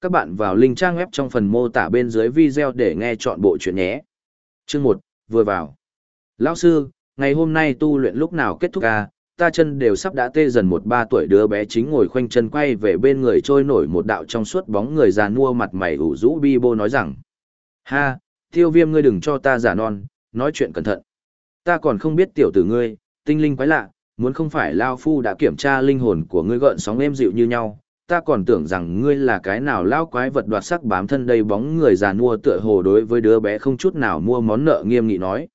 Các bạn vào link trang web trong phần mô tả bên dưới video để nghe chọn bộ chuyện nhé. Chương 1, vừa vào. Lão sư, ngày hôm nay tu luyện lúc nào kết thúc à, ta chân đều sắp đã tê dần một ba tuổi đứa bé chính ngồi khoanh chân quay về bên người trôi nổi một đạo trong suốt bóng người già nua mặt mày ủ rũ bi bô nói rằng. Ha, tiêu viêm ngươi đừng cho ta giả non, nói chuyện cẩn thận. Ta còn không biết tiểu tử ngươi, tinh linh quái lạ, muốn không phải Lao Phu đã kiểm tra linh hồn của ngươi gợn sóng êm dịu như nhau, ta còn tưởng rằng ngươi là cái nào lao quái vật đoạt sắc bám thân đây bóng người già nua tựa hồ đối với đứa bé không chút nào mua món nợ nghiêm nghị nói.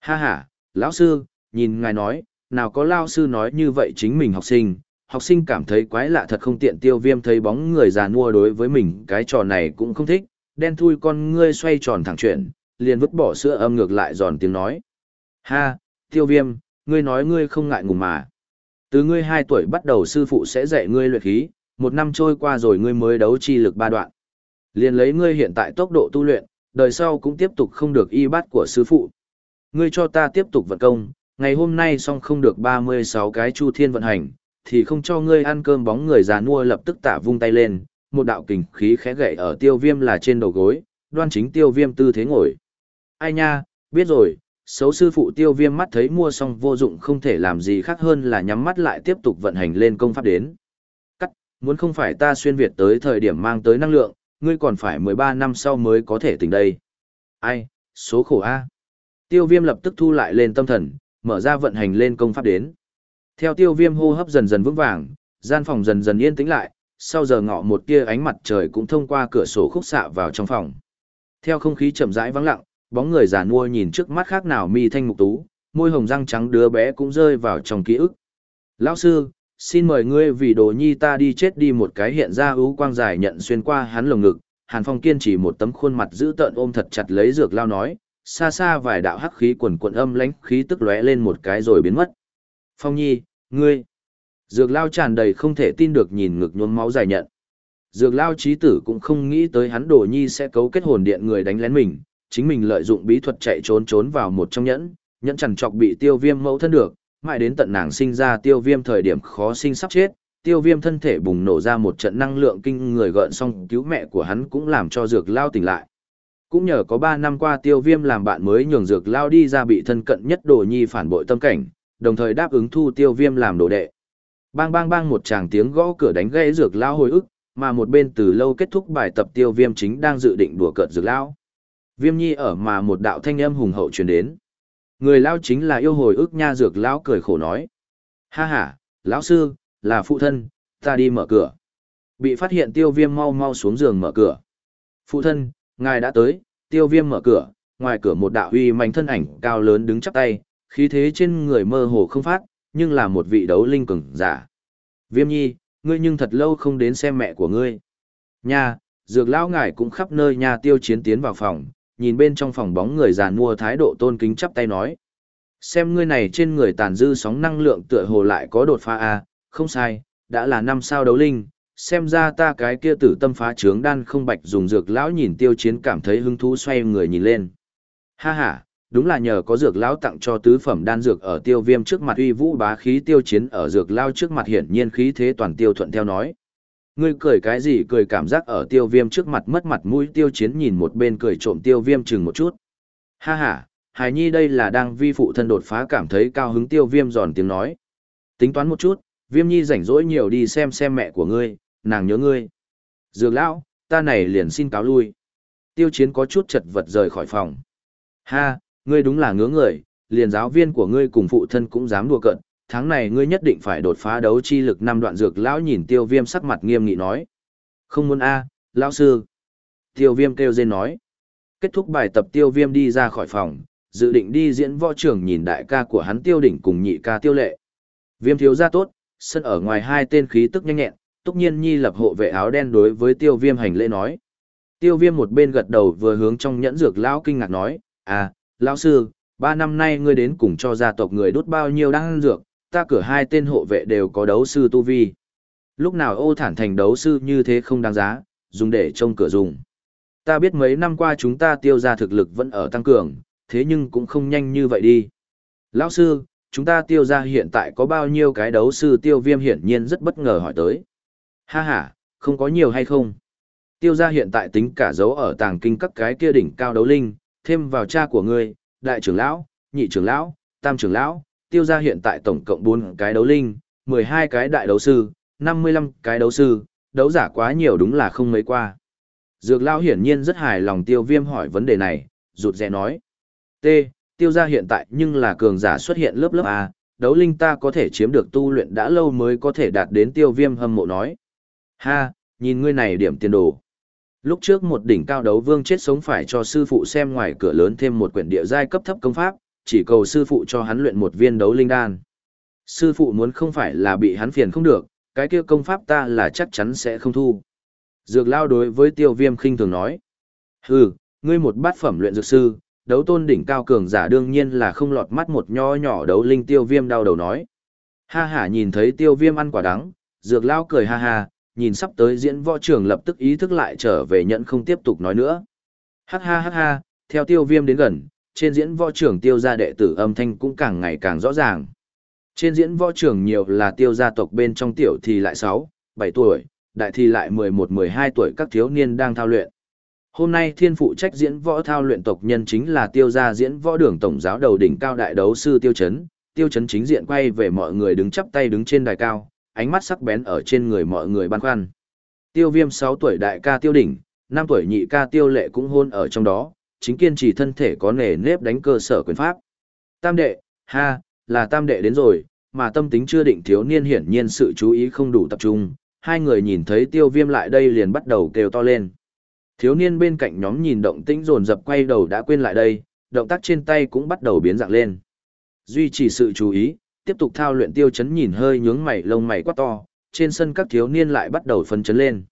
Ha ha, lão sư, nhìn ngài nói, nào có lao sư nói như vậy chính mình học sinh, học sinh cảm thấy quái lạ thật không tiện tiêu viêm thấy bóng người già nua đối với mình cái trò này cũng không thích, đen thui con ngươi xoay tròn thẳng chuyển, liền vứt bỏ sữa âm ngược lại giòn tiếng nói. Ha, tiêu viêm, ngươi nói ngươi không ngại ngùng mà. Từ ngươi 2 tuổi bắt đầu sư phụ sẽ dạy ngươi luyện khí, một năm trôi qua rồi ngươi mới đấu chi lực ba đoạn. Liền lấy ngươi hiện tại tốc độ tu luyện, đời sau cũng tiếp tục không được y bát của sư phụ. Ngươi cho ta tiếp tục vận công, ngày hôm nay xong không được 36 cái chu thiên vận hành, thì không cho ngươi ăn cơm bóng người già nua lập tức tả vung tay lên, một đạo kình khí khẽ gậy ở tiêu viêm là trên đầu gối, đoan chính tiêu viêm tư thế ngồi. Ai nha, biết rồi, xấu sư phụ tiêu viêm mắt thấy mua xong vô dụng không thể làm gì khác hơn là nhắm mắt lại tiếp tục vận hành lên công pháp đến. Muốn không phải ta xuyên Việt tới thời điểm mang tới năng lượng, ngươi còn phải 13 năm sau mới có thể tỉnh đây. Ai, số khổ A. Tiêu viêm lập tức thu lại lên tâm thần, mở ra vận hành lên công pháp đến. Theo tiêu viêm hô hấp dần dần vững vàng, gian phòng dần dần yên tĩnh lại, sau giờ ngọ một tia ánh mặt trời cũng thông qua cửa sổ khúc xạ vào trong phòng. Theo không khí chậm rãi vắng lặng, bóng người già nua nhìn trước mắt khác nào mi thanh mục tú, môi hồng răng trắng đứa bé cũng rơi vào trong ký ức. Lão sư, xin mời ngươi vì đồ nhi ta đi chết đi một cái hiện ra ưu quang dài nhận xuyên qua hắn lồng ngực. Hàn Phong kiên trì một tấm khuôn mặt giữ tợn ôm thật chặt lấy dược lao nói, xa xa vài đạo hắc khí quần quần âm lãnh khí tức lóe lên một cái rồi biến mất. Phong nhi, ngươi. Dược lao tràn đầy không thể tin được nhìn ngực nhuốm máu dài nhận. Dược lao trí tử cũng không nghĩ tới hắn đồ nhi sẽ cấu kết hồn điện người đánh lén mình, chính mình lợi dụng bí thuật chạy trốn trốn vào một trong nhẫn, nhẫn chẳng chọc bị tiêu viêm mẫu thân được, mãi đến tận nàng sinh ra tiêu viêm thời điểm khó sinh sắp chết, tiêu viêm thân thể bùng nổ ra một trận năng lượng kinh người gợn xong cứu mẹ của hắn cũng làm cho dược lao tỉnh lại. Cũng nhờ có 3 năm qua tiêu viêm làm bạn mới nhường dược lao đi ra bị thân cận nhất đồ nhi phản bội tâm cảnh, đồng thời đáp ứng thu tiêu viêm làm đồ đệ. Bang bang bang một tràng tiếng gõ cửa đánh gãy dược lao hồi ức, mà một bên từ lâu kết thúc bài tập tiêu viêm chính đang dự định đùa cợt dược lao. Viêm nhi ở mà một đạo thanh âm hùng hậu truyền đến. Người lao chính là yêu hồi ức nha dược lão cười khổ nói. Ha ha, lão sư, là phụ thân, ta đi mở cửa. Bị phát hiện tiêu viêm mau mau xuống giường mở cửa. Phụ thân, ngài đã tới, tiêu viêm mở cửa, ngoài cửa một đạo uy mạnh thân ảnh cao lớn đứng chắp tay, khí thế trên người mơ hồ không phát, nhưng là một vị đấu linh cường giả. Viêm nhi, ngươi nhưng thật lâu không đến xem mẹ của ngươi. Nha, dược lão ngài cũng khắp nơi nhà tiêu chiến tiến vào phòng, nhìn bên trong phòng bóng người già mua thái độ tôn kính chắp tay nói. Xem ngươi này trên người tàn dư sóng năng lượng tựa hồ lại có đột phá a à, không sai, đã là năm sao đấu linh, xem ra ta cái kia tử tâm phá trướng đan không bạch dùng dược lão nhìn tiêu chiến cảm thấy hứng thú xoay người nhìn lên. Ha ha, đúng là nhờ có dược lão tặng cho tứ phẩm đan dược ở tiêu viêm trước mặt uy vũ bá khí tiêu chiến ở dược lao trước mặt hiển nhiên khí thế toàn tiêu thuận theo nói. Ngươi cười cái gì cười cảm giác ở tiêu viêm trước mặt mất mặt mũi tiêu chiến nhìn một bên cười trộm tiêu viêm chừng một chút. Ha ha, hài nhi đây là đang vi phụ thân đột phá cảm thấy cao hứng tiêu viêm giòn tiếng nói. Tính toán một chút, viêm nhi rảnh rỗi nhiều đi xem xem mẹ của ngươi, nàng nhớ ngươi. Dược lão, ta này liền xin cáo lui. Tiêu chiến có chút chật vật rời khỏi phòng. Ha, ngươi đúng là ngứa người, liền giáo viên của ngươi cùng phụ thân cũng dám đùa cận, tháng này ngươi nhất định phải đột phá đấu chi lực năm đoạn dược lão nhìn tiêu viêm sắc mặt nghiêm nghị nói. Không muốn a lão sư. Tiêu viêm kêu dên nói. Kết thúc bài tập tiêu viêm đi ra khỏi phòng, dự định đi diễn võ trưởng nhìn đại ca của hắn tiêu đỉnh cùng nhị ca tiêu lệ. Viêm thiếu ra tốt, sân ở ngoài hai tên khí tức nhanh nhẹn, túc nhiên nhi lập hộ vệ áo đen đối với tiêu viêm hành lễ nói. Tiêu viêm một bên gật đầu vừa hướng trong nhẫn dược lão kinh ngạc nói, à, lão sư, ba năm nay ngươi đến cùng cho gia tộc người đốt bao nhiêu đan dược, ta cửa hai tên hộ vệ đều có đấu sư tu vi. Lúc nào ô thản thành đấu sư như thế không đáng giá, dùng để trông cửa dùng. Ta biết mấy năm qua chúng ta tiêu ra thực lực vẫn ở tăng cường, thế nhưng cũng không nhanh như vậy đi. Lão sư, chúng ta tiêu ra hiện tại có bao nhiêu cái đấu sư tiêu viêm hiển nhiên rất bất ngờ hỏi tới. Ha ha, không có nhiều hay không? Tiêu gia hiện tại tính cả dấu ở tàng kinh các cái kia đỉnh cao đấu linh, thêm vào cha của ngươi, đại trưởng lão, nhị trưởng lão, tam trưởng lão, tiêu gia hiện tại tổng cộng 4 cái đấu linh, 12 cái đại đấu sư, 55 cái đấu sư, đấu giả quá nhiều đúng là không mấy qua. Dược lão hiển nhiên rất hài lòng tiêu viêm hỏi vấn đề này, rụt rè nói. T, tiêu gia hiện tại nhưng là cường giả xuất hiện lớp lớp A, đấu linh ta có thể chiếm được tu luyện đã lâu mới có thể đạt đến tiêu viêm hâm mộ nói. Ha, nhìn ngươi này điểm tiền đồ. Lúc trước một đỉnh cao đấu vương chết sống phải cho sư phụ xem ngoài cửa lớn thêm một quyển địa giai cấp thấp công pháp, chỉ cầu sư phụ cho hắn luyện một viên đấu linh đan. Sư phụ muốn không phải là bị hắn phiền không được, cái kia công pháp ta là chắc chắn sẽ không thu. Dược lao đối với tiêu viêm khinh thường nói. Hừ, ngươi một bát phẩm luyện dược sư, đấu tôn đỉnh cao cường giả đương nhiên là không lọt mắt một nho nhỏ đấu linh tiêu viêm đau đầu nói. Ha ha nhìn thấy tiêu viêm ăn quả đắng, dược lao cười ha ha, nhìn sắp tới diễn võ trường lập tức ý thức lại trở về nhận không tiếp tục nói nữa. ha ha ha ha, theo tiêu viêm đến gần, trên diễn võ trường tiêu gia đệ tử âm thanh cũng càng ngày càng rõ ràng. Trên diễn võ trường nhiều là tiêu gia tộc bên trong tiểu thì lại 6, 7 tuổi, đại thì lại 11, 12 tuổi các thiếu niên đang thao luyện. Hôm nay thiên phụ trách diễn võ thao luyện tộc nhân chính là tiêu gia diễn võ đường tổng giáo đầu đỉnh cao đại đấu sư tiêu chấn, tiêu chấn chính diện quay về mọi người đứng chắp tay đứng trên đài cao, ánh mắt sắc bén ở trên người mọi người băn khoăn. Tiêu viêm 6 tuổi đại ca tiêu đỉnh, 5 tuổi nhị ca tiêu lệ cũng hôn ở trong đó, chính kiên trì thân thể có nề nếp đánh cơ sở quyền pháp. Tam đệ, ha, là tam đệ đến rồi, mà tâm tính chưa định thiếu niên hiển nhiên sự chú ý không đủ tập trung, hai người nhìn thấy tiêu viêm lại đây liền bắt đầu kêu to lên. Thiếu niên bên cạnh nhóm nhìn động tĩnh dồn dập quay đầu đã quên lại đây, động tác trên tay cũng bắt đầu biến dạng lên. Duy trì sự chú ý, tiếp tục thao luyện tiêu chấn nhìn hơi nhướng mày lông mày quá to, trên sân các thiếu niên lại bắt đầu phấn chấn lên.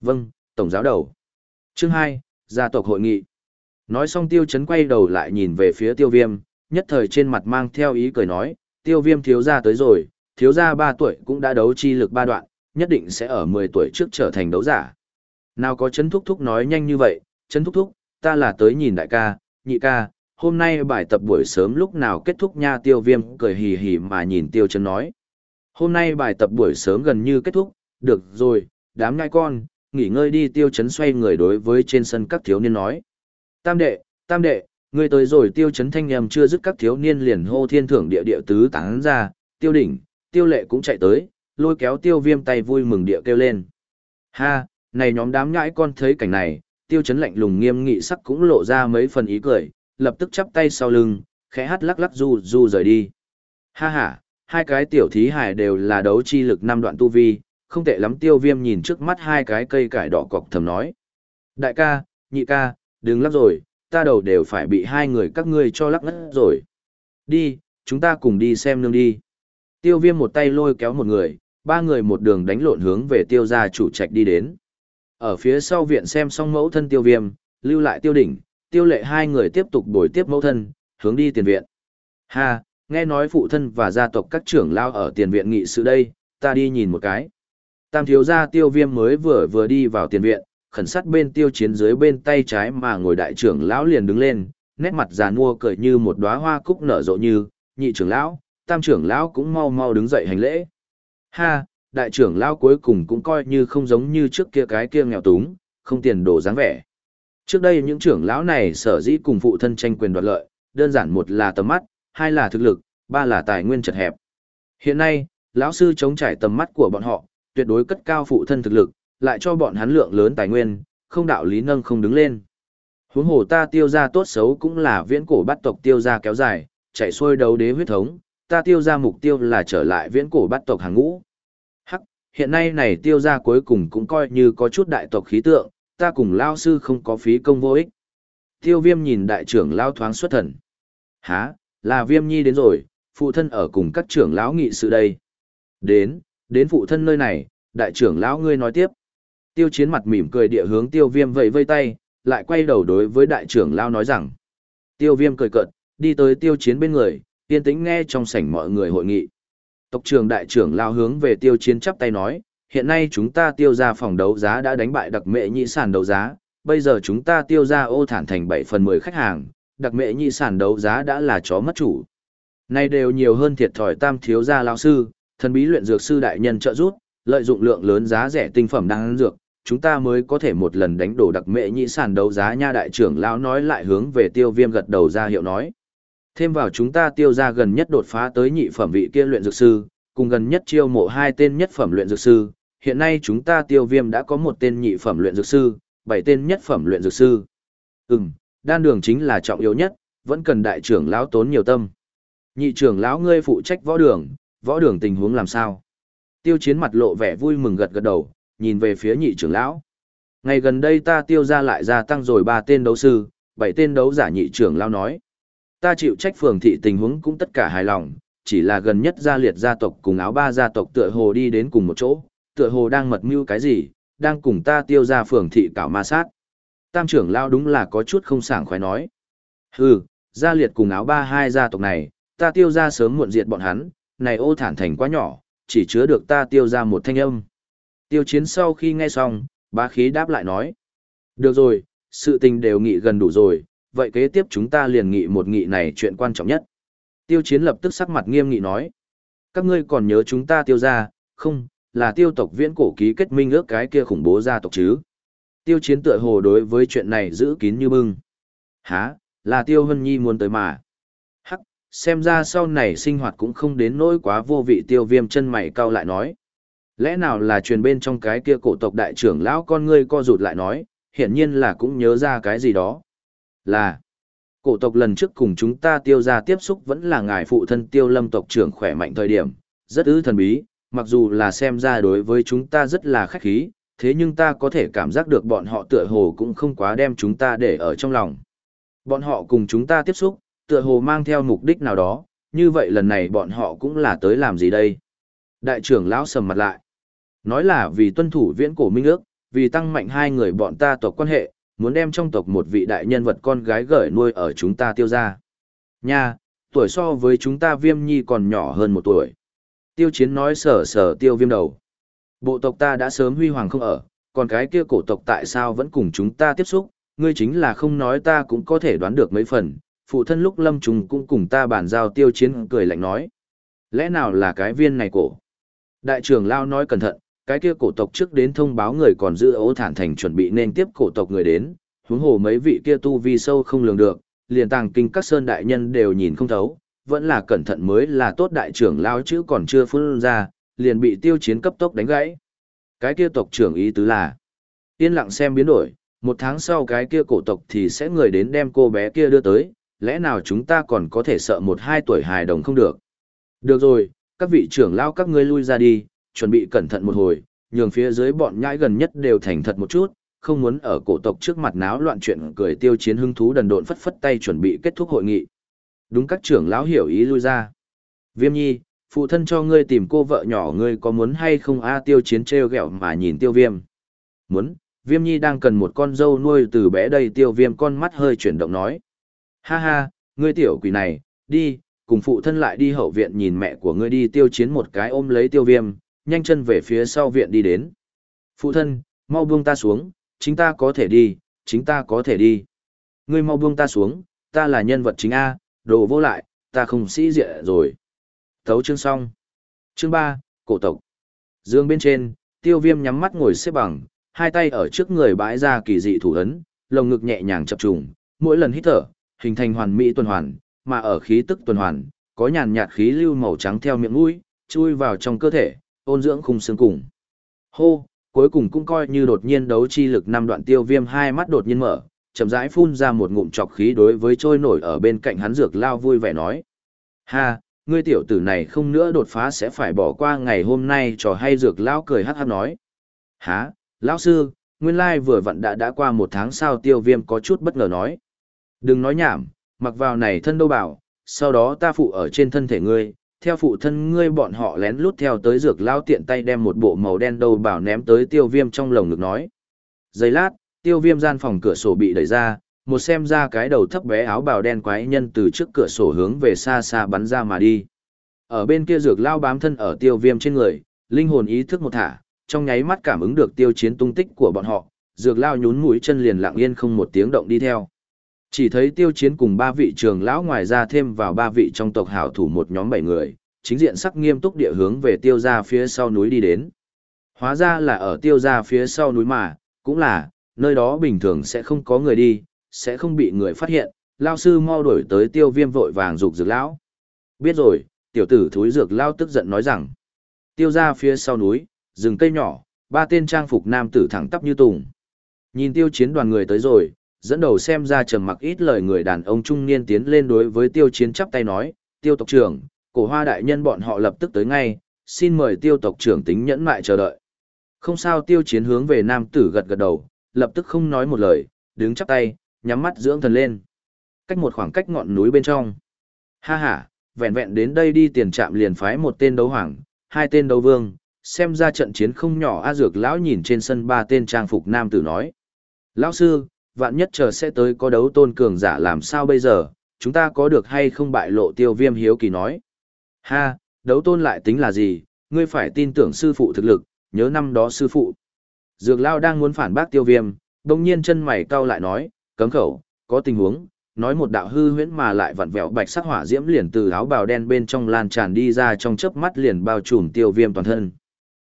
Vâng, tổng giáo đầu. Chương 2, gia tộc hội nghị. Nói xong tiêu chấn quay đầu lại nhìn về phía tiêu viêm, nhất thời trên mặt mang theo ý cười nói, tiêu viêm thiếu gia tới rồi, thiếu gia 3 tuổi cũng đã đấu chi lực ba đoạn, nhất định sẽ ở 10 tuổi trước trở thành đấu giả. Nào có chấn thúc thúc nói nhanh như vậy, chấn thúc thúc, ta là tới nhìn đại ca, nhị ca, hôm nay bài tập buổi sớm lúc nào kết thúc nha tiêu viêm cười hì hì mà nhìn tiêu chấn nói. Hôm nay bài tập buổi sớm gần như kết thúc, được rồi, đám ngai con, nghỉ ngơi đi tiêu chấn xoay người đối với trên sân các thiếu niên nói. Tam đệ, tam đệ, ngươi tới rồi tiêu chấn thanh nhầm chưa dứt các thiếu niên liền hô thiên thưởng địa địa tứ tán ra, tiêu đỉnh, tiêu lệ cũng chạy tới, lôi kéo tiêu viêm tay vui mừng địa kêu lên. Ha, này nhóm đám nhãi con thấy cảnh này, tiêu chấn lạnh lùng nghiêm nghị sắc cũng lộ ra mấy phần ý cười, lập tức chắp tay sau lưng, khẽ hát lắc lắc du du rời đi. Ha ha, hai cái tiểu thí hải đều là đấu chi lực năm đoạn tu vi, không tệ lắm tiêu viêm nhìn trước mắt hai cái cây cải đỏ cọc thầm nói. Đại ca, nhị ca, đừng lắc rồi, ta đầu đều phải bị hai người các ngươi cho lắc ngất rồi. Đi, chúng ta cùng đi xem nương đi. Tiêu viêm một tay lôi kéo một người, ba người một đường đánh lộn hướng về tiêu gia chủ trạch đi đến. Ở phía sau viện xem xong mẫu thân tiêu viêm, lưu lại tiêu đỉnh, tiêu lệ hai người tiếp tục đổi tiếp mẫu thân, hướng đi tiền viện. Ha, nghe nói phụ thân và gia tộc các trưởng lao ở tiền viện nghị sự đây, ta đi nhìn một cái. Tam thiếu gia tiêu viêm mới vừa vừa đi vào tiền viện, khẩn sát bên tiêu chiến dưới bên tay trái mà ngồi đại trưởng lão liền đứng lên, nét mặt già nua cười như một đóa hoa cúc nở rộ như, nhị trưởng lão, tam trưởng lão cũng mau mau đứng dậy hành lễ. Ha, đại trưởng lão cuối cùng cũng coi như không giống như trước kia cái kia nghèo túng, không tiền đồ dáng vẻ. Trước đây những trưởng lão này sở dĩ cùng phụ thân tranh quyền đoạt lợi, đơn giản một là tầm mắt, hai là thực lực, ba là tài nguyên chật hẹp. Hiện nay, lão sư chống trải tầm mắt của bọn họ, tuyệt đối cất cao phụ thân thực lực, lại cho bọn hắn lượng lớn tài nguyên, không đạo lý nâng không đứng lên. Huống hồ ta tiêu ra tốt xấu cũng là viễn cổ bắt tộc tiêu ra kéo dài, chạy xuôi đấu đế huyết thống, ta tiêu ra mục tiêu là trở lại viễn cổ bắt tộc hàng ngũ. Hắc, hiện nay này tiêu ra cuối cùng cũng coi như có chút đại tộc khí tượng, ta cùng lao sư không có phí công vô ích. Tiêu viêm nhìn đại trưởng lao thoáng xuất thần. Hả, là viêm nhi đến rồi, phụ thân ở cùng các trưởng lão nghị sự đây. Đến, đến phụ thân nơi này, đại trưởng lão ngươi nói tiếp. Tiêu chiến mặt mỉm cười địa hướng tiêu viêm vẫy vây tay, lại quay đầu đối với đại trưởng lao nói rằng. Tiêu viêm cười cợt, đi tới tiêu chiến bên người, yên tĩnh nghe trong sảnh mọi người hội nghị. Tộc trưởng đại trưởng lao hướng về tiêu chiến chắp tay nói, hiện nay chúng ta tiêu ra phòng đấu giá đã đánh bại đặc mệ nhị sản đấu giá, bây giờ chúng ta tiêu ra ô thản thành 7 phần 10 khách hàng, đặc mệ nhị sản đấu giá đã là chó mất chủ. Nay đều nhiều hơn thiệt thòi tam thiếu gia lão sư, thần bí luyện dược sư đại nhân trợ giúp, lợi dụng lượng lớn giá rẻ tinh phẩm đang dược, chúng ta mới có thể một lần đánh đổ đặc mệ nhị sản đấu giá nha đại trưởng lão nói lại hướng về tiêu viêm gật đầu ra hiệu nói. Thêm vào chúng ta tiêu ra gần nhất đột phá tới nhị phẩm vị kia luyện dược sư, cùng gần nhất chiêu mộ hai tên nhất phẩm luyện dược sư, hiện nay chúng ta tiêu viêm đã có một tên nhị phẩm luyện dược sư, bảy tên nhất phẩm luyện dược sư. Ừm, đan đường chính là trọng yếu nhất, vẫn cần đại trưởng lão tốn nhiều tâm. Nhị trưởng lão ngươi phụ trách võ đường, võ đường tình huống làm sao? Tiêu chiến mặt lộ vẻ vui mừng gật gật đầu, nhìn về phía nhị trưởng lão. Ngày gần đây ta tiêu ra lại gia tăng rồi ba tên đấu sư, bảy tên đấu giả nhị trưởng lão nói. Ta chịu trách phường thị tình huống cũng tất cả hài lòng, chỉ là gần nhất gia liệt gia tộc cùng áo ba gia tộc tựa hồ đi đến cùng một chỗ, tựa hồ đang mật mưu cái gì, đang cùng ta tiêu ra phường thị cảo ma sát. Tam trưởng lão đúng là có chút không sảng khoái nói. Hừ, gia liệt cùng áo ba hai gia tộc này, ta tiêu ra sớm muộn diệt bọn hắn, này ô thản thành quá nhỏ, chỉ chứa được ta tiêu ra một thanh âm. Tiêu chiến sau khi nghe xong, bá khí đáp lại nói. Được rồi, sự tình đều nghị gần đủ rồi, vậy kế tiếp chúng ta liền nghị một nghị này chuyện quan trọng nhất. Tiêu chiến lập tức sắc mặt nghiêm nghị nói. Các ngươi còn nhớ chúng ta tiêu ra, không, là tiêu tộc viễn cổ ký kết minh ước cái kia khủng bố gia tộc chứ. Tiêu chiến tựa hồ đối với chuyện này giữ kín như bưng. Hả, là tiêu hân nhi muốn tới mà. Hắc, xem ra sau này sinh hoạt cũng không đến nỗi quá vô vị tiêu viêm chân mày cao lại nói. Lẽ nào là truyền bên trong cái kia cổ tộc đại trưởng lão con ngươi co rụt lại nói, hiển nhiên là cũng nhớ ra cái gì đó. Là, cổ tộc lần trước cùng chúng ta tiêu ra tiếp xúc vẫn là ngài phụ thân tiêu lâm tộc trưởng khỏe mạnh thời điểm, rất ư thần bí, mặc dù là xem ra đối với chúng ta rất là khách khí, thế nhưng ta có thể cảm giác được bọn họ tựa hồ cũng không quá đem chúng ta để ở trong lòng. Bọn họ cùng chúng ta tiếp xúc, tựa hồ mang theo mục đích nào đó, như vậy lần này bọn họ cũng là tới làm gì đây? Đại trưởng lão sầm mặt lại. Nói là vì tuân thủ viễn cổ minh ước, vì tăng mạnh hai người bọn ta tộc quan hệ, muốn đem trong tộc một vị đại nhân vật con gái gởi nuôi ở chúng ta tiêu ra. Nha, tuổi so với chúng ta viêm nhi còn nhỏ hơn một tuổi. Tiêu chiến nói sở sở tiêu viêm đầu. Bộ tộc ta đã sớm huy hoàng không ở, còn cái kia cổ tộc tại sao vẫn cùng chúng ta tiếp xúc, ngươi chính là không nói ta cũng có thể đoán được mấy phần, phụ thân lúc lâm trùng cũng cùng ta bàn giao tiêu chiến cười lạnh nói. Lẽ nào là cái viên này cổ? Đại trưởng Lao nói cẩn thận, cái kia cổ tộc trước đến thông báo người còn giữ ấu thản thành chuẩn bị nên tiếp cổ tộc người đến, huống hồ mấy vị kia tu vi sâu không lường được, liền tàng kinh các sơn đại nhân đều nhìn không thấu, vẫn là cẩn thận mới là tốt đại trưởng Lao chứ còn chưa phun ra, liền bị tiêu chiến cấp tốc đánh gãy. Cái kia tộc trưởng ý tứ là, yên lặng xem biến đổi, một tháng sau cái kia cổ tộc thì sẽ người đến đem cô bé kia đưa tới, lẽ nào chúng ta còn có thể sợ một hai tuổi hài đồng không được. Được rồi, các vị trưởng lao các ngươi lui ra đi, chuẩn bị cẩn thận một hồi, nhường phía dưới bọn nhãi gần nhất đều thành thật một chút, không muốn ở cổ tộc trước mặt náo loạn chuyện cười tiêu chiến hưng thú đần độn phất phất tay chuẩn bị kết thúc hội nghị. Đúng các trưởng lão hiểu ý lui ra. Viêm nhi, phụ thân cho ngươi tìm cô vợ nhỏ ngươi có muốn hay không a tiêu chiến treo gẹo mà nhìn tiêu viêm. Muốn, viêm nhi đang cần một con dâu nuôi từ bé đây tiêu viêm con mắt hơi chuyển động nói. Ha ha, ngươi tiểu quỷ này, đi, cùng phụ thân lại đi hậu viện nhìn mẹ của ngươi đi tiêu chiến một cái ôm lấy tiêu viêm, nhanh chân về phía sau viện đi đến. Phụ thân, mau buông ta xuống, chính ta có thể đi, chính ta có thể đi. Ngươi mau buông ta xuống, ta là nhân vật chính A, đồ vô lại, ta không sĩ diện rồi. Thấu chương xong. Chương 3, cổ tộc. Dương bên trên, tiêu viêm nhắm mắt ngồi xếp bằng, hai tay ở trước người bãi ra kỳ dị thủ ấn, lồng ngực nhẹ nhàng chập trùng, mỗi lần hít thở, hình thành hoàn mỹ tuần hoàn, mà ở khí tức tuần hoàn, có nhàn nhạt khí lưu màu trắng theo miệng mũi, chui vào trong cơ thể, ôn dưỡng khung xương cùng. Hô, cuối cùng cũng coi như đột nhiên đấu chi lực năm đoạn tiêu viêm hai mắt đột nhiên mở, chậm rãi phun ra một ngụm trọc khí đối với trôi nổi ở bên cạnh hắn dược lao vui vẻ nói. Ha, ngươi tiểu tử này không nữa đột phá sẽ phải bỏ qua ngày hôm nay trò hay dược lao cười hát hát nói. há, lão sư, nguyên lai vừa vặn đã đã qua một tháng sau tiêu viêm có chút bất ngờ nói. Đừng nói nhảm, mặc vào này thân đâu bảo, sau đó ta phụ ở trên thân thể ngươi, theo phụ thân ngươi bọn họ lén lút theo tới dược lao tiện tay đem một bộ màu đen đầu bảo ném tới tiêu viêm trong lồng ngực nói. Giây lát, tiêu viêm gian phòng cửa sổ bị đẩy ra, một xem ra cái đầu thấp bé áo bào đen quái nhân từ trước cửa sổ hướng về xa xa bắn ra mà đi. Ở bên kia dược lao bám thân ở tiêu viêm trên người, linh hồn ý thức một thả, trong nháy mắt cảm ứng được tiêu chiến tung tích của bọn họ, dược lao nhún mũi chân liền lặng yên không một tiếng động đi theo. Chỉ thấy tiêu chiến cùng ba vị trường lão ngoài ra thêm vào ba vị trong tộc hảo thủ một nhóm bảy người, chính diện sắc nghiêm túc địa hướng về tiêu ra phía sau núi đi đến. Hóa ra là ở tiêu gia phía sau núi mà, cũng là, nơi đó bình thường sẽ không có người đi, sẽ không bị người phát hiện, lao sư mau đuổi tới tiêu viêm vội vàng rục dược lão. Biết rồi, tiểu tử thúi dược lao tức giận nói rằng, tiêu gia phía sau núi, rừng cây nhỏ, ba tên trang phục nam tử thẳng tắp như tùng. Nhìn tiêu chiến đoàn người tới rồi, dẫn đầu xem ra trầm mặc ít lời người đàn ông trung niên tiến lên đối với tiêu chiến chắp tay nói, tiêu tộc trưởng, cổ hoa đại nhân bọn họ lập tức tới ngay, xin mời tiêu tộc trưởng tính nhẫn mại chờ đợi. Không sao tiêu chiến hướng về nam tử gật gật đầu, lập tức không nói một lời, đứng chắp tay, nhắm mắt dưỡng thần lên. Cách một khoảng cách ngọn núi bên trong. Ha ha, vẹn vẹn đến đây đi tiền trạm liền phái một tên đấu hoàng, hai tên đấu vương, xem ra trận chiến không nhỏ A Dược lão nhìn trên sân ba tên trang phục nam tử nói. Lão sư, vạn nhất chờ sẽ tới có đấu tôn cường giả làm sao bây giờ, chúng ta có được hay không bại lộ tiêu viêm hiếu kỳ nói. Ha, đấu tôn lại tính là gì, ngươi phải tin tưởng sư phụ thực lực, nhớ năm đó sư phụ. Dược lao đang muốn phản bác tiêu viêm, đồng nhiên chân mày cau lại nói, cấm khẩu, có tình huống, nói một đạo hư huyễn mà lại vặn vẹo bạch sắc hỏa diễm liền từ áo bào đen bên trong lan tràn đi ra trong chớp mắt liền bao trùm tiêu viêm toàn thân.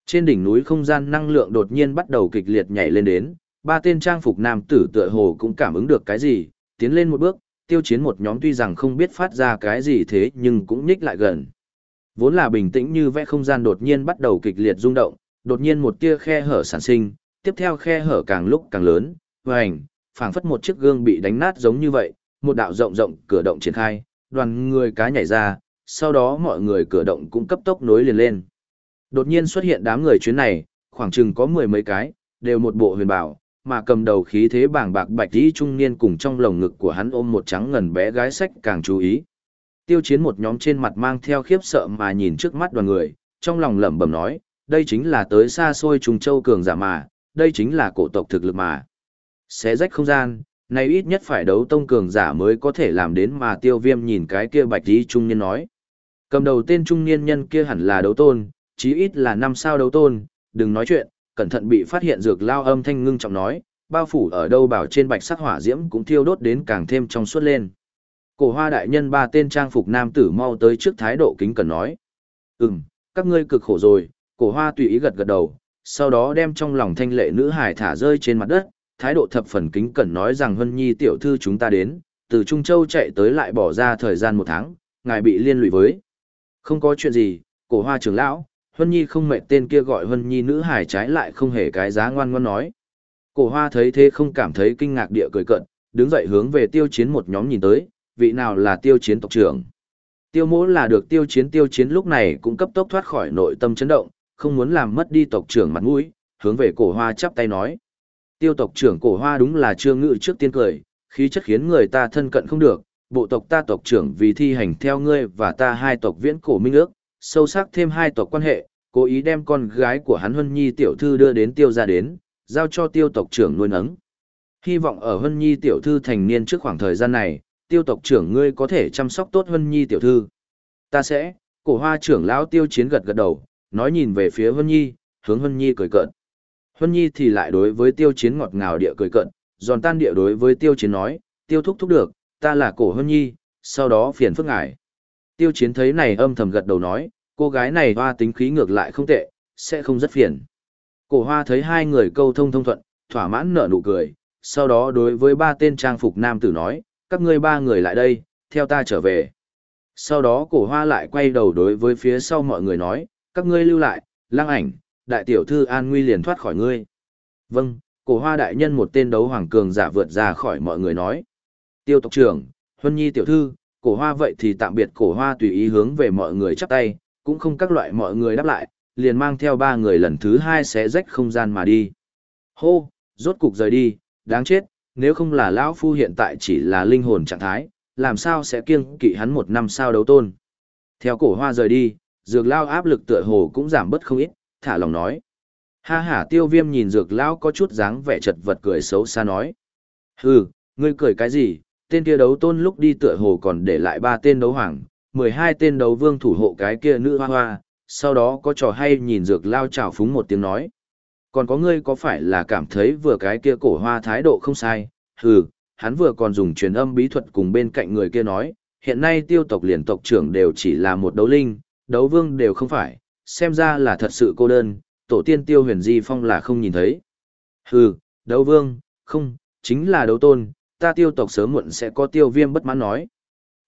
Trên đỉnh núi không gian năng lượng đột nhiên bắt đầu kịch liệt nhảy lên đến, ba tên trang phục nam tử tựa hồ cũng cảm ứng được cái gì, tiến lên một bước, tiêu chiến một nhóm tuy rằng không biết phát ra cái gì thế nhưng cũng nhích lại gần. Vốn là bình tĩnh như vẽ không gian đột nhiên bắt đầu kịch liệt rung động, đột nhiên một tia khe hở sản sinh, tiếp theo khe hở càng lúc càng lớn, vành, phảng phất một chiếc gương bị đánh nát giống như vậy, một đạo rộng rộng cửa động triển khai, đoàn người cá nhảy ra, sau đó mọi người cửa động cũng cấp tốc nối liền lên. Đột nhiên xuất hiện đám người chuyến này, khoảng chừng có mười mấy cái, đều một bộ huyền bảo, mà cầm đầu khí thế bảng bạc bạch dĩ trung niên cùng trong lồng ngực của hắn ôm một trắng ngần bé gái sách càng chú ý. Tiêu chiến một nhóm trên mặt mang theo khiếp sợ mà nhìn trước mắt đoàn người, trong lòng lẩm bẩm nói, đây chính là tới xa xôi trùng châu cường giả mà, đây chính là cổ tộc thực lực mà. Xé rách không gian, này ít nhất phải đấu tông cường giả mới có thể làm đến mà tiêu viêm nhìn cái kia bạch dĩ trung niên nói. Cầm đầu tên trung niên nhân kia hẳn là đấu tôn, chí ít là năm sao đấu tôn, đừng nói chuyện, cẩn thận bị phát hiện dược lao âm thanh ngưng trọng nói, bao phủ ở đâu bảo trên bạch sắc hỏa diễm cũng thiêu đốt đến càng thêm trong suốt lên. Cổ hoa đại nhân ba tên trang phục nam tử mau tới trước thái độ kính cần nói. Ừm, các ngươi cực khổ rồi, cổ hoa tùy ý gật gật đầu, sau đó đem trong lòng thanh lệ nữ hải thả rơi trên mặt đất, thái độ thập phần kính cẩn nói rằng Hân Nhi tiểu thư chúng ta đến, từ Trung Châu chạy tới lại bỏ ra thời gian một tháng, ngài bị liên lụy với. Không có chuyện gì, cổ hoa trưởng lão, Hân Nhi không mệt tên kia gọi Hân Nhi nữ hải trái lại không hề cái giá ngoan ngoan nói. Cổ hoa thấy thế không cảm thấy kinh ngạc địa cười cận, đứng dậy hướng về tiêu chiến một nhóm nhìn tới, vị nào là tiêu chiến tộc trưởng. Tiêu mỗ là được tiêu chiến tiêu chiến lúc này cũng cấp tốc thoát khỏi nội tâm chấn động, không muốn làm mất đi tộc trưởng mặt mũi, hướng về cổ hoa chắp tay nói. Tiêu tộc trưởng cổ hoa đúng là chưa ngự trước tiên cười, khí chất khiến người ta thân cận không được, bộ tộc ta tộc trưởng vì thi hành theo ngươi và ta hai tộc viễn cổ minh ước, sâu sắc thêm hai tộc quan hệ, cố ý đem con gái của hắn Hân Nhi tiểu thư đưa đến tiêu gia đến, giao cho tiêu tộc trưởng nuôi nấng. Hy vọng ở Hân Nhi tiểu thư thành niên trước khoảng thời gian này, tiêu tộc trưởng ngươi có thể chăm sóc tốt Hân Nhi tiểu thư. Ta sẽ, cổ hoa trưởng lão tiêu chiến gật gật đầu, nói nhìn về phía Hân Nhi, hướng Hân Nhi cười cợt. Hân Nhi thì lại đối với tiêu chiến ngọt ngào địa cười cợt, giòn tan địa đối với tiêu chiến nói, tiêu thúc thúc được, ta là cổ Hân Nhi, sau đó phiền phức ngài. Tiêu chiến thấy này âm thầm gật đầu nói, cô gái này hoa tính khí ngược lại không tệ, sẽ không rất phiền. Cổ hoa thấy hai người câu thông thông thuận, thỏa mãn nở nụ cười, sau đó đối với ba tên trang phục nam tử nói, các ngươi ba người lại đây, theo ta trở về. Sau đó cổ hoa lại quay đầu đối với phía sau mọi người nói, các ngươi lưu lại, lăng ảnh, đại tiểu thư an nguy liền thoát khỏi ngươi. Vâng, cổ hoa đại nhân một tên đấu hoàng cường giả vượt ra khỏi mọi người nói. Tiêu tộc trưởng, huân nhi tiểu thư, cổ hoa vậy thì tạm biệt cổ hoa tùy ý hướng về mọi người chắp tay, cũng không các loại mọi người đáp lại, liền mang theo ba người lần thứ hai sẽ rách không gian mà đi. Hô, rốt cục rời đi, đáng chết, nếu không là lão phu hiện tại chỉ là linh hồn trạng thái, làm sao sẽ kiêng kỵ hắn một năm sao đấu tôn. Theo cổ hoa rời đi, dược lao áp lực tựa hồ cũng giảm bớt không ít, thả lòng nói. Ha ha tiêu viêm nhìn dược lao có chút dáng vẻ chật vật cười xấu xa nói. Hừ, ngươi cười cái gì, tên kia đấu tôn lúc đi tựa hồ còn để lại ba tên đấu hoàng, mười hai tên đấu vương thủ hộ cái kia nữ hoa hoa, sau đó có trò hay nhìn dược lao trào phúng một tiếng nói. Còn có ngươi có phải là cảm thấy vừa cái kia cổ hoa thái độ không sai, hừ, hắn vừa còn dùng truyền âm bí thuật cùng bên cạnh người kia nói, hiện nay tiêu tộc liền tộc trưởng đều chỉ là một đấu linh, đấu vương đều không phải, xem ra là thật sự cô đơn, tổ tiên tiêu huyền di phong là không nhìn thấy. Hừ, đấu vương, không, chính là đấu tôn, ta tiêu tộc sớm muộn sẽ có tiêu viêm bất mãn nói.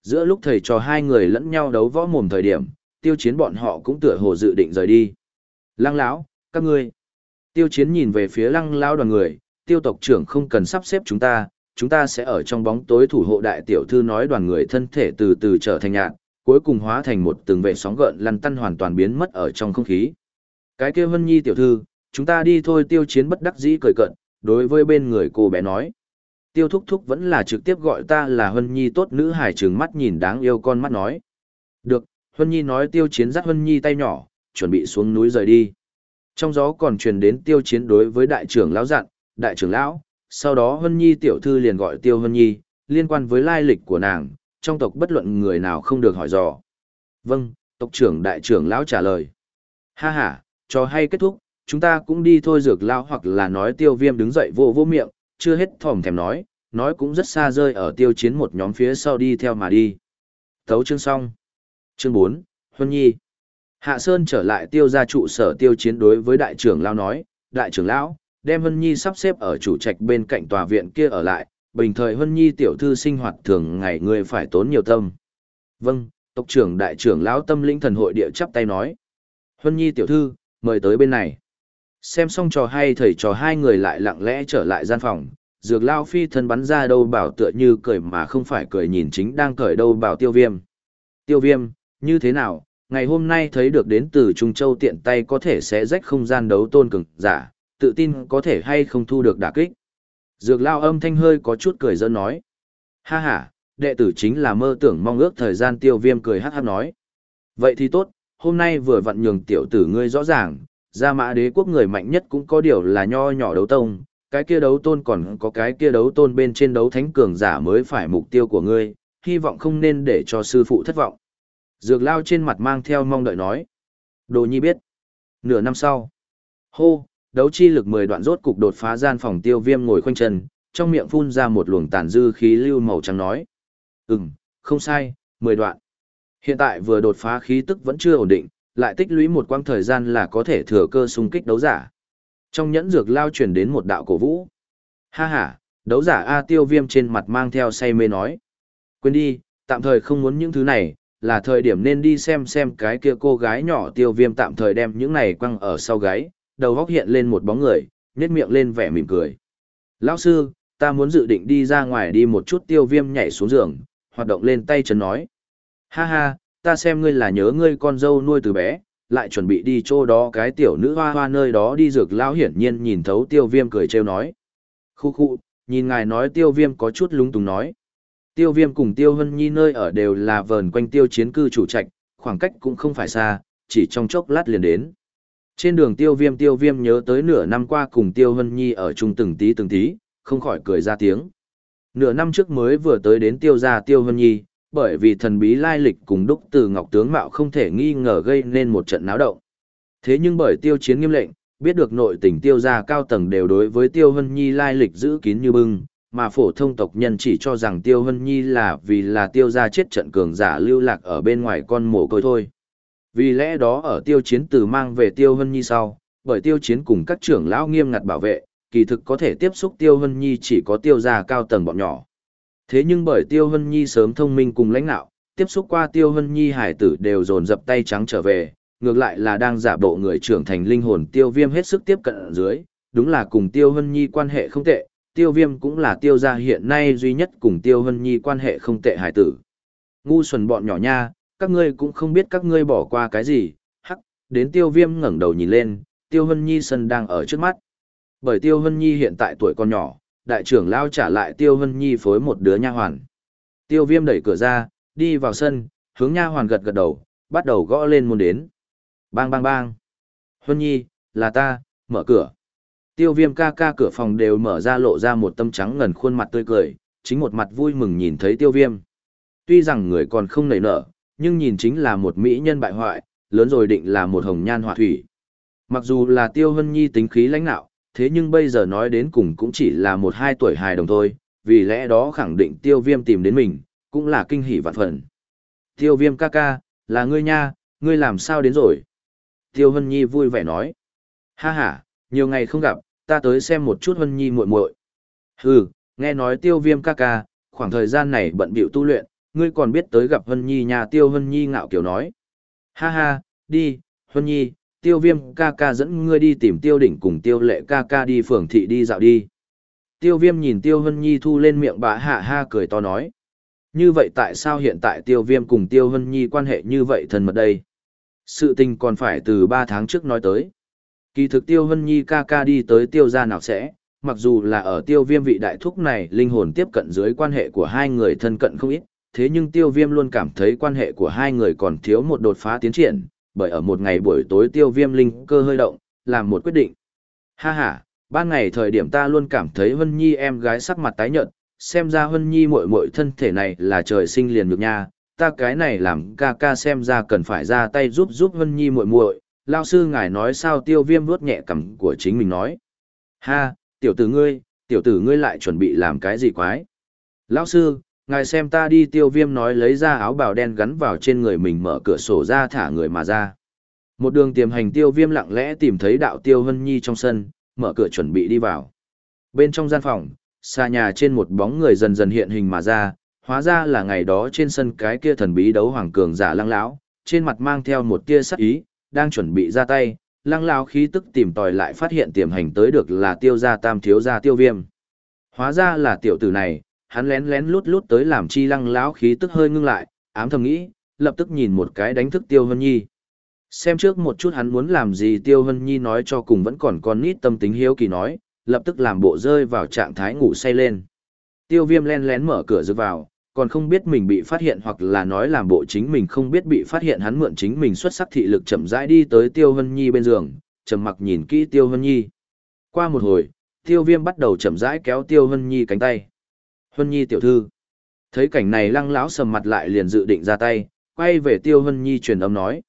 Giữa lúc thầy trò hai người lẫn nhau đấu võ mồm thời điểm, tiêu chiến bọn họ cũng tựa hồ dự định rời đi. Lăng lão, các ngươi. Tiêu chiến nhìn về phía lăng lão đoàn người, tiêu tộc trưởng không cần sắp xếp chúng ta, chúng ta sẽ ở trong bóng tối thủ hộ đại tiểu thư nói đoàn người thân thể từ từ trở thành nhạt, cuối cùng hóa thành một từng vệ sóng gợn lăn tăn hoàn toàn biến mất ở trong không khí. Cái kia Vân Nhi tiểu thư, chúng ta đi thôi tiêu chiến bất đắc dĩ cười cận, đối với bên người cô bé nói. Tiêu thúc thúc vẫn là trực tiếp gọi ta là Hân Nhi tốt nữ hải trừng mắt nhìn đáng yêu con mắt nói. Được, Hân Nhi nói tiêu chiến dắt Hân Nhi tay nhỏ, chuẩn bị xuống núi rời đi. Trong gió còn truyền đến tiêu chiến đối với đại trưởng lão dặn, đại trưởng lão, sau đó Hân Nhi tiểu thư liền gọi tiêu Hân Nhi, liên quan với lai lịch của nàng, trong tộc bất luận người nào không được hỏi dò. Vâng, tộc trưởng đại trưởng lão trả lời. Ha ha, cho hay kết thúc, chúng ta cũng đi thôi dược lão hoặc là nói tiêu viêm đứng dậy vô vô miệng, chưa hết thòm thèm nói, nói cũng rất xa rơi ở tiêu chiến một nhóm phía sau đi theo mà đi. Thấu chương xong. Chương 4, Huân Nhi. Hạ Sơn trở lại tiêu gia trụ sở tiêu chiến đối với đại trưởng lão nói, đại trưởng lão, đem Huân Nhi sắp xếp ở chủ trạch bên cạnh tòa viện kia ở lại, bình thời Huân Nhi tiểu thư sinh hoạt thường ngày người phải tốn nhiều tâm. Vâng, tộc trưởng đại trưởng lão tâm linh thần hội địa chắp tay nói. Huân Nhi tiểu thư, mời tới bên này. Xem xong trò hay thầy trò hai người lại lặng lẽ trở lại gian phòng, dược lao phi thân bắn ra đâu bảo tựa như cười mà không phải cười nhìn chính đang cởi đâu bảo tiêu viêm. Tiêu viêm, như thế nào, ngày hôm nay thấy được đến từ Trung Châu tiện tay có thể sẽ rách không gian đấu tôn cường giả, tự tin có thể hay không thu được đả kích. Dược lao âm thanh hơi có chút cười dân nói. Ha ha, đệ tử chính là mơ tưởng mong ước thời gian tiêu viêm cười hát hát nói. Vậy thì tốt, hôm nay vừa vặn nhường tiểu tử ngươi rõ ràng, gia mã đế quốc người mạnh nhất cũng có điều là nho nhỏ đấu tông, cái kia đấu tôn còn có cái kia đấu tôn bên trên đấu thánh cường giả mới phải mục tiêu của ngươi, hy vọng không nên để cho sư phụ thất vọng. Dược lao trên mặt mang theo mong đợi nói. Đồ nhi biết. Nửa năm sau. Hô, đấu chi lực 10 đoạn rốt cục đột phá gian phòng tiêu viêm ngồi khoanh chân, trong miệng phun ra một luồng tàn dư khí lưu màu trắng nói. Ừm, không sai, 10 đoạn. Hiện tại vừa đột phá khí tức vẫn chưa ổn định, lại tích lũy một quãng thời gian là có thể thừa cơ xung kích đấu giả. Trong nhẫn dược lao truyền đến một đạo cổ vũ. Ha ha, đấu giả A tiêu viêm trên mặt mang theo say mê nói. Quên đi, tạm thời không muốn những thứ này, là thời điểm nên đi xem xem cái kia cô gái nhỏ tiêu viêm tạm thời đem những này quăng ở sau gáy, đầu góc hiện lên một bóng người, nét miệng lên vẻ mỉm cười. Lão sư, ta muốn dự định đi ra ngoài đi một chút tiêu viêm nhảy xuống giường, hoạt động lên tay chân nói. Ha ha, ta xem ngươi là nhớ ngươi con dâu nuôi từ bé, lại chuẩn bị đi chỗ đó cái tiểu nữ hoa hoa nơi đó đi dược lão hiển nhiên nhìn thấu tiêu viêm cười trêu nói. Khu khu, nhìn ngài nói tiêu viêm có chút lúng túng nói. Tiêu viêm cùng tiêu hân nhi nơi ở đều là vờn quanh tiêu chiến cư chủ trạch, khoảng cách cũng không phải xa, chỉ trong chốc lát liền đến. Trên đường tiêu viêm tiêu viêm nhớ tới nửa năm qua cùng tiêu hân nhi ở chung từng tí từng tí, không khỏi cười ra tiếng. Nửa năm trước mới vừa tới đến tiêu gia tiêu hân nhi, bởi vì thần bí lai lịch cùng đúc từ ngọc tướng mạo không thể nghi ngờ gây nên một trận náo động. Thế nhưng bởi tiêu chiến nghiêm lệnh, biết được nội tình tiêu gia cao tầng đều đối với tiêu hân nhi lai lịch giữ kín như bưng, mà phổ thông tộc nhân chỉ cho rằng tiêu hân nhi là vì là tiêu gia chết trận cường giả lưu lạc ở bên ngoài con mồ côi thôi. Vì lẽ đó ở tiêu chiến từ mang về tiêu hân nhi sau, bởi tiêu chiến cùng các trưởng lão nghiêm ngặt bảo vệ, kỳ thực có thể tiếp xúc tiêu hân nhi chỉ có tiêu gia cao tầng bọn nhỏ. Thế nhưng bởi Tiêu Hân Nhi sớm thông minh cùng lãnh đạo, tiếp xúc qua Tiêu Hân Nhi hải tử đều dồn dập tay trắng trở về, ngược lại là đang giả bộ người trưởng thành linh hồn Tiêu Viêm hết sức tiếp cận ở dưới, đúng là cùng Tiêu Hân Nhi quan hệ không tệ, Tiêu Viêm cũng là Tiêu gia hiện nay duy nhất cùng Tiêu Hân Nhi quan hệ không tệ hải tử. Ngu xuẩn bọn nhỏ nha, các ngươi cũng không biết các ngươi bỏ qua cái gì, hắc, đến Tiêu Viêm ngẩng đầu nhìn lên, Tiêu Hân Nhi sân đang ở trước mắt. Bởi Tiêu Hân Nhi hiện tại tuổi còn nhỏ, đại trưởng lao trả lại Tiêu Hân Nhi phối một đứa nha hoàn. Tiêu Viêm đẩy cửa ra, đi vào sân, hướng nha hoàn gật gật đầu, bắt đầu gõ lên môn đến. Bang bang bang. Hân Nhi, là ta, mở cửa. Tiêu Viêm ca ca cửa phòng đều mở ra lộ ra một tâm trắng ngần khuôn mặt tươi cười, chính một mặt vui mừng nhìn thấy Tiêu Viêm. Tuy rằng người còn không nảy nở, nhưng nhìn chính là một mỹ nhân bại hoại, lớn rồi định là một hồng nhan họa thủy. Mặc dù là Tiêu Hân Nhi tính khí lãnh nạo, thế nhưng bây giờ nói đến cùng cũng chỉ là một hai tuổi hài đồng thôi, vì lẽ đó khẳng định tiêu viêm tìm đến mình, cũng là kinh hỉ vạn phần. Tiêu viêm ca ca, là ngươi nha, ngươi làm sao đến rồi? Tiêu Hân Nhi vui vẻ nói. Ha ha, nhiều ngày không gặp, ta tới xem một chút Hân Nhi muội muội. Hừ, nghe nói tiêu viêm ca ca, khoảng thời gian này bận bịu tu luyện, ngươi còn biết tới gặp Hân Nhi nhà tiêu Hân Nhi ngạo kiểu nói. Ha ha, đi, Hân Nhi, tiêu viêm ca ca dẫn ngươi đi tìm tiêu đỉnh cùng tiêu lệ ca ca đi phường thị đi dạo đi. Tiêu viêm nhìn tiêu Hân Nhi thu lên miệng bà hạ ha cười to nói. Như vậy tại sao hiện tại tiêu viêm cùng tiêu Hân Nhi quan hệ như vậy thân mật đây? Sự tình còn phải từ ba tháng trước nói tới. Kỳ thực tiêu Hân Nhi ca ca đi tới tiêu gia nào sẽ, mặc dù là ở tiêu viêm vị đại thúc này linh hồn tiếp cận dưới quan hệ của hai người thân cận không ít, thế nhưng tiêu viêm luôn cảm thấy quan hệ của hai người còn thiếu một đột phá tiến triển, bởi ở một ngày buổi tối tiêu viêm linh cơ hơi động, làm một quyết định. Ha ha, ban ngày thời điểm ta luôn cảm thấy Hân Nhi em gái sắc mặt tái nhợt, xem ra Hân Nhi muội muội thân thể này là trời sinh liền được nha, ta cái này làm ca ca xem ra cần phải ra tay giúp giúp Hân Nhi muội muội. lão sư ngài nói sao tiêu viêm vuốt nhẹ cằm của chính mình nói. Ha, tiểu tử ngươi, tiểu tử ngươi lại chuẩn bị làm cái gì quái? Lão sư, ngài xem ta đi tiêu viêm nói lấy ra áo bào đen gắn vào trên người mình mở cửa sổ ra thả người mà ra. Một đường tiềm hành tiêu viêm lặng lẽ tìm thấy đạo tiêu hân nhi trong sân, mở cửa chuẩn bị đi vào. Bên trong gian phòng, xa nhà trên một bóng người dần dần hiện hình mà ra, hóa ra là ngày đó trên sân cái kia thần bí đấu hoàng cường giả lăng lão, trên mặt mang theo một tia sắc ý, đang chuẩn bị ra tay, lăng lão khí tức tìm tòi lại phát hiện tiềm hành tới được là tiêu gia tam thiếu gia tiêu viêm. Hóa ra là tiểu tử này, hắn lén lén lút lút tới làm chi lăng lão khí tức hơi ngưng lại, ám thầm nghĩ, lập tức nhìn một cái đánh thức tiêu hân nhi. Xem trước một chút hắn muốn làm gì tiêu hân nhi nói cho cùng vẫn còn con nít tâm tính hiếu kỳ nói, lập tức làm bộ rơi vào trạng thái ngủ say lên. Tiêu viêm len lén mở cửa rực vào, còn không biết mình bị phát hiện hoặc là nói làm bộ chính mình không biết bị phát hiện hắn mượn chính mình xuất sắc thị lực chậm rãi đi tới tiêu hân nhi bên giường, trầm mặc nhìn kỹ tiêu hân nhi. Qua một hồi, tiêu viêm bắt đầu chậm rãi kéo tiêu hân nhi cánh tay. Hân nhi tiểu thư. Thấy cảnh này lăng lão sầm mặt lại liền dự định ra tay, quay về tiêu hân nhi truyền âm nói.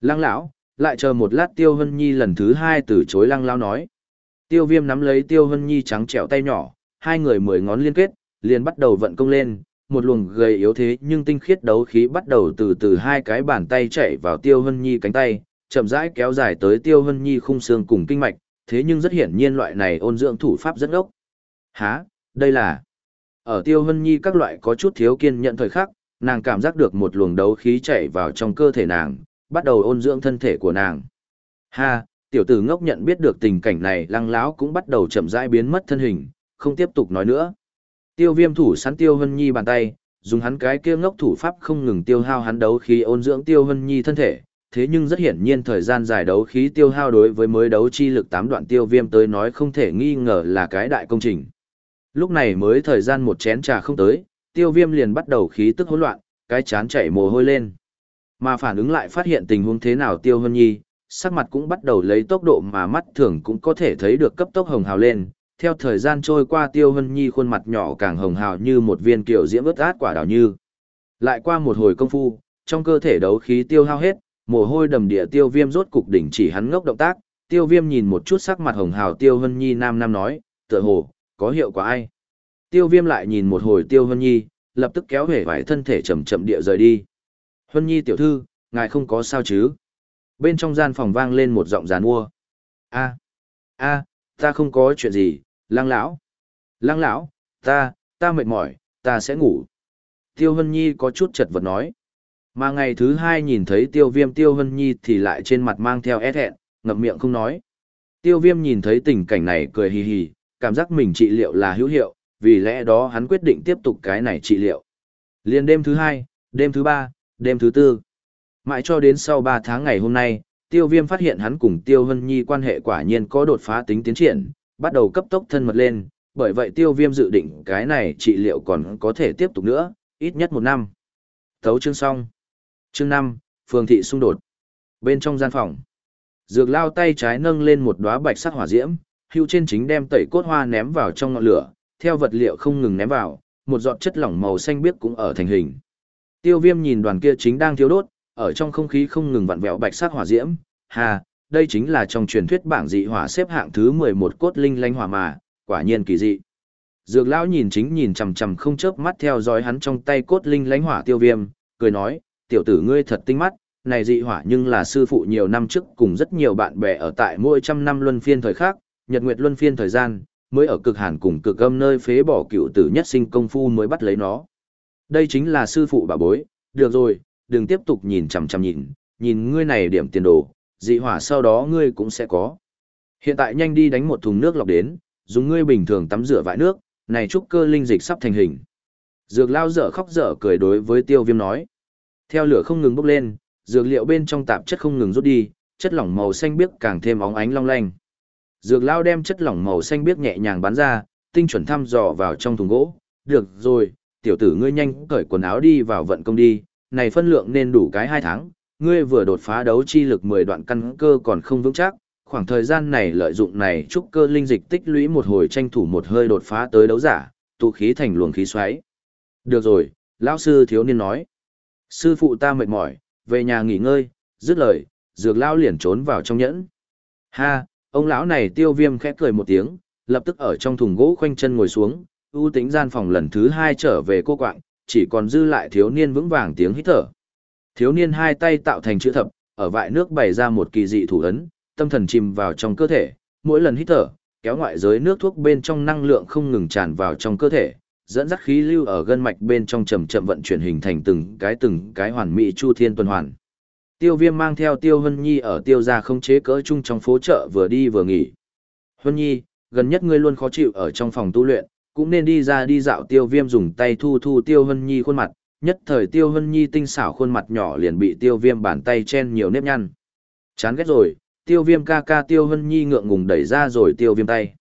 Lăng lão, lại chờ một lát tiêu hân nhi lần thứ hai từ chối lăng lão nói. Tiêu viêm nắm lấy tiêu hân nhi trắng trẻo tay nhỏ, hai người mười ngón liên kết, liền bắt đầu vận công lên, một luồng gầy yếu thế nhưng tinh khiết đấu khí bắt đầu từ từ hai cái bàn tay chạy vào tiêu hân nhi cánh tay, chậm rãi kéo dài tới tiêu hân nhi khung xương cùng kinh mạch, thế nhưng rất hiển nhiên loại này ôn dưỡng thủ pháp rất ốc. Hả, đây là... Ở tiêu hân nhi các loại có chút thiếu kiên nhận thời khắc, nàng cảm giác được một luồng đấu khí chạy vào trong cơ thể nàng, bắt đầu ôn dưỡng thân thể của nàng. Ha, tiểu tử ngốc nhận biết được tình cảnh này lăng lão cũng bắt đầu chậm rãi biến mất thân hình, không tiếp tục nói nữa. Tiêu viêm thủ sắn tiêu hân nhi bàn tay, dùng hắn cái kia ngốc thủ pháp không ngừng tiêu hao hắn đấu khí ôn dưỡng tiêu hân nhi thân thể. Thế nhưng rất hiển nhiên thời gian giải đấu khí tiêu hao đối với mới đấu chi lực tám đoạn tiêu viêm tới nói không thể nghi ngờ là cái đại công trình. Lúc này mới thời gian một chén trà không tới, tiêu viêm liền bắt đầu khí tức hỗn loạn, cái chán chảy mồ hôi lên. Mà phản ứng lại phát hiện tình huống thế nào tiêu hân nhi, sắc mặt cũng bắt đầu lấy tốc độ mà mắt thường cũng có thể thấy được cấp tốc hồng hào lên. Theo thời gian trôi qua tiêu hân nhi khuôn mặt nhỏ càng hồng hào như một viên kiểu diễm ướt át quả đào như. Lại qua một hồi công phu, trong cơ thể đấu khí tiêu hao hết, mồ hôi đầm địa tiêu viêm rốt cục đỉnh chỉ hắn ngốc động tác, tiêu viêm nhìn một chút sắc mặt hồng hào tiêu hân nhi nam nam nói, tựa hồ, có hiệu quả ai? Tiêu viêm lại nhìn một hồi tiêu hân nhi, lập tức kéo hể vải thân thể chậm chậm địa rời đi. Hân nhi tiểu thư, ngài không có sao chứ? Bên trong gian phòng vang lên một giọng giàn mua. a a ta không có chuyện gì, lăng lão. Lăng lão, ta, ta mệt mỏi, ta sẽ ngủ. Tiêu Hân Nhi có chút chật vật nói. Mà ngày thứ hai nhìn thấy tiêu viêm tiêu Hân Nhi thì lại trên mặt mang theo e ép hẹn, ngậm miệng không nói. Tiêu viêm nhìn thấy tình cảnh này cười hì hì, cảm giác mình trị liệu là hữu hiệu, vì lẽ đó hắn quyết định tiếp tục cái này trị liệu. Liên đêm thứ hai, đêm thứ ba, đêm thứ tư. Mãi cho đến sau 3 tháng ngày hôm nay, tiêu viêm phát hiện hắn cùng tiêu hân nhi quan hệ quả nhiên có đột phá tính tiến triển, bắt đầu cấp tốc thân mật lên, bởi vậy tiêu viêm dự định cái này trị liệu còn có thể tiếp tục nữa, ít nhất một năm. Thấu chương xong. Chương 5, phường thị xung đột. Bên trong gian phòng, dược lao tay trái nâng lên một đóa bạch sắc hỏa diễm, hưu trên chính đem tẩy cốt hoa ném vào trong ngọn lửa, theo vật liệu không ngừng ném vào, một giọt chất lỏng màu xanh biếc cũng ở thành hình. Tiêu viêm nhìn đoàn kia chính đang thiếu đốt, ở trong không khí không ngừng vặn vẹo bạch sắc hỏa diễm, hà, đây chính là trong truyền thuyết bảng dị hỏa xếp hạng thứ 11 cốt linh lanh hỏa mà, quả nhiên kỳ dị. Dược lão nhìn chính nhìn chằm chằm không chớp mắt theo dõi hắn trong tay cốt linh lánh hỏa tiêu viêm, cười nói, tiểu tử ngươi thật tinh mắt, này dị hỏa nhưng là sư phụ nhiều năm trước cùng rất nhiều bạn bè ở tại mỗi trăm năm luân phiên thời khác, nhật nguyệt luân phiên thời gian, mới ở cực hàn cùng cực âm nơi phế bỏ cựu tử nhất sinh công phu mới bắt lấy nó. Đây chính là sư phụ bà bối, được rồi, đừng tiếp tục nhìn chằm chằm nhìn, nhìn ngươi này điểm tiền đồ, dị hỏa sau đó ngươi cũng sẽ có. Hiện tại nhanh đi đánh một thùng nước lọc đến, dùng ngươi bình thường tắm rửa vại nước, này trúc cơ linh dịch sắp thành hình. Dược lao dở khóc dở cười đối với tiêu viêm nói. Theo lửa không ngừng bốc lên, dược liệu bên trong tạp chất không ngừng rút đi, chất lỏng màu xanh biếc càng thêm óng ánh long lanh. Dược lao đem chất lỏng màu xanh biếc nhẹ nhàng bắn ra, tinh chuẩn thăm dò vào trong thùng gỗ. Được rồi, tiểu tử ngươi nhanh cởi quần áo đi vào vận công đi, này phân lượng nên đủ cái hai tháng, ngươi vừa đột phá đấu chi lực 10 đoạn căn cơ còn không vững chắc, khoảng thời gian này lợi dụng này trúc cơ linh dịch tích lũy một hồi tranh thủ một hơi đột phá tới đấu giả, tụ khí thành luồng khí xoáy. Được rồi, lão sư thiếu niên nói. Sư phụ ta mệt mỏi, về nhà nghỉ ngơi, dứt lời, dược lão liền trốn vào trong nhẫn. Ha, ông lão này tiêu viêm khẽ cười một tiếng, lập tức ở trong thùng gỗ khoanh chân ngồi xuống, ưu tính gian phòng lần thứ hai trở về cô quạng, chỉ còn dư lại thiếu niên vững vàng tiếng hít thở. Thiếu niên hai tay tạo thành chữ thập, ở vại nước bày ra một kỳ dị thủ ấn, tâm thần chìm vào trong cơ thể, mỗi lần hít thở, kéo ngoại giới nước thuốc bên trong năng lượng không ngừng tràn vào trong cơ thể, dẫn dắt khí lưu ở gân mạch bên trong chậm chậm vận chuyển hình thành từng cái từng cái hoàn mỹ chu thiên tuần hoàn. Tiêu Viêm mang theo Tiêu Hân Nhi ở tiêu gia không chế cỡ chung trong phố chợ vừa đi vừa nghỉ. Hân Nhi, gần nhất ngươi luôn khó chịu ở trong phòng tu luyện, cũng nên đi ra đi dạo Tiêu Viêm dùng tay thu thu Tiêu Hân Nhi khuôn mặt, nhất thời Tiêu Hân Nhi tinh xảo khuôn mặt nhỏ liền bị Tiêu Viêm bàn tay chen nhiều nếp nhăn. Chán ghét rồi, Tiêu Viêm ca ca Tiêu Hân Nhi ngượng ngùng đẩy ra rồi Tiêu Viêm tay.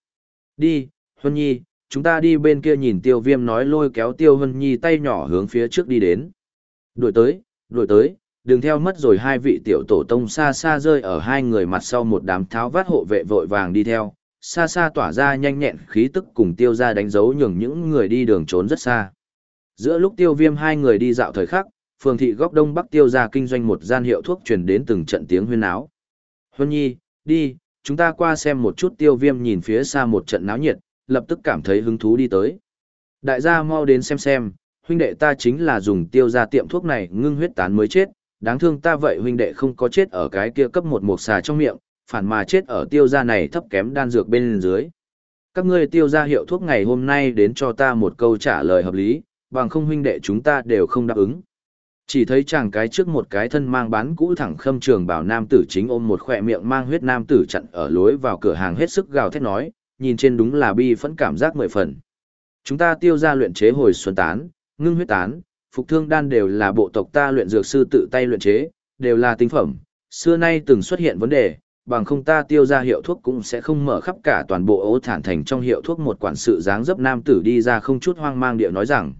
Đi, Hân Nhi, chúng ta đi bên kia nhìn tiêu viêm nói lôi kéo tiêu hân nhi tay nhỏ hướng phía trước đi đến đuổi tới đuổi tới đừng theo mất rồi hai vị tiểu tổ tông xa xa rơi ở hai người mặt sau một đám tháo vát hộ vệ vội vàng đi theo. Xa xa tỏa ra nhanh nhẹn khí tức cùng tiêu ra đánh dấu nhường những người đi đường trốn rất xa. Giữa lúc tiêu viêm hai người đi dạo thời khắc phường thị góc đông bắc tiêu ra kinh doanh một gian hiệu thuốc truyền đến từng trận tiếng huyên áo huân nhi đi chúng ta qua xem một chút tiêu viêm nhìn phía xa một trận náo nhiệt lập tức cảm thấy hứng thú đi tới. Đại gia mau đến xem xem, huynh đệ ta chính là dùng tiêu ra tiệm thuốc này ngưng huyết tán mới chết, đáng thương ta vậy huynh đệ không có chết ở cái kia cấp một mộc xà trong miệng, phản mà chết ở tiêu gia này thấp kém đan dược bên dưới. Các ngươi tiêu gia hiệu thuốc ngày hôm nay đến cho ta một câu trả lời hợp lý, bằng không huynh đệ chúng ta đều không đáp ứng. Chỉ thấy chàng cái trước một cái thân mang bán cũ thẳng khâm trường bảo nam tử chính ôm một khỏe miệng mang huyết nam tử chặn ở lối vào cửa hàng hết sức gào thét nói, nhìn trên đúng là bi phẫn cảm giác mười phần. Chúng ta tiêu ra luyện chế hồi xuân tán, ngưng huyết tán, phục thương đan đều là bộ tộc ta luyện dược sư tự tay luyện chế, đều là tinh phẩm, xưa nay từng xuất hiện vấn đề, bằng không ta tiêu ra hiệu thuốc cũng sẽ không mở khắp cả toàn bộ ố thản thành trong hiệu thuốc một quản sự dáng dấp nam tử đi ra không chút hoang mang điệu nói rằng,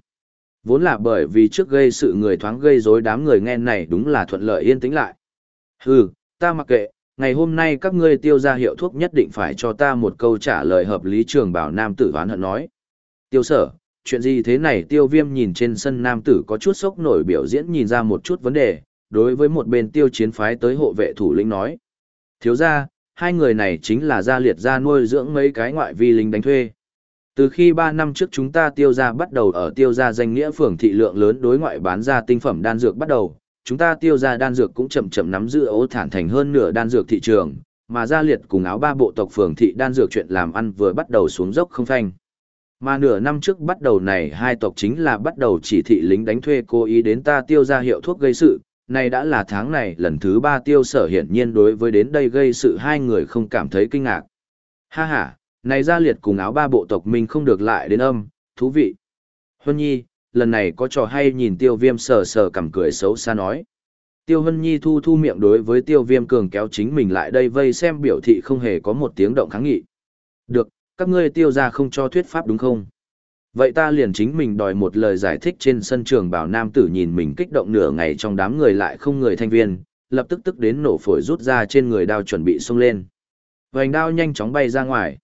vốn là bởi vì trước gây sự người thoáng gây rối đám người nghe này đúng là thuận lợi yên tĩnh lại. Hừ, ta mặc kệ, ngày hôm nay các ngươi tiêu ra hiệu thuốc nhất định phải cho ta một câu trả lời hợp lý trường bảo nam tử hoán hận nói. Tiêu sở, chuyện gì thế này tiêu viêm nhìn trên sân nam tử có chút sốc nổi biểu diễn nhìn ra một chút vấn đề, đối với một bên tiêu chiến phái tới hộ vệ thủ lĩnh nói. Thiếu ra, hai người này chính là gia liệt gia nuôi dưỡng mấy cái ngoại vi lính đánh thuê. Từ khi 3 năm trước chúng ta tiêu ra bắt đầu ở tiêu ra danh nghĩa phường thị lượng lớn đối ngoại bán ra tinh phẩm đan dược bắt đầu, chúng ta tiêu ra đan dược cũng chậm chậm nắm giữ ố thản thành hơn nửa đan dược thị trường, mà gia liệt cùng áo ba bộ tộc phường thị đan dược chuyện làm ăn vừa bắt đầu xuống dốc không phanh. Mà nửa năm trước bắt đầu này hai tộc chính là bắt đầu chỉ thị lính đánh thuê cố ý đến ta tiêu ra hiệu thuốc gây sự, này đã là tháng này lần thứ ba tiêu sở hiển nhiên đối với đến đây gây sự hai người không cảm thấy kinh ngạc. Ha ha, này gia liệt cùng áo ba bộ tộc mình không được lại đến âm, thú vị. Huân nhi, lần này có trò hay nhìn tiêu viêm sờ sờ cầm cười xấu xa nói. Tiêu Hân Nhi thu thu miệng đối với tiêu viêm cường kéo chính mình lại đây vây xem biểu thị không hề có một tiếng động kháng nghị. Được, các ngươi tiêu ra không cho thuyết pháp đúng không? Vậy ta liền chính mình đòi một lời giải thích trên sân trường bảo nam tử nhìn mình kích động nửa ngày trong đám người lại không người thanh viên, lập tức tức đến nổ phổi rút ra trên người đao chuẩn bị xông lên. Vành đao nhanh chóng bay ra ngoài.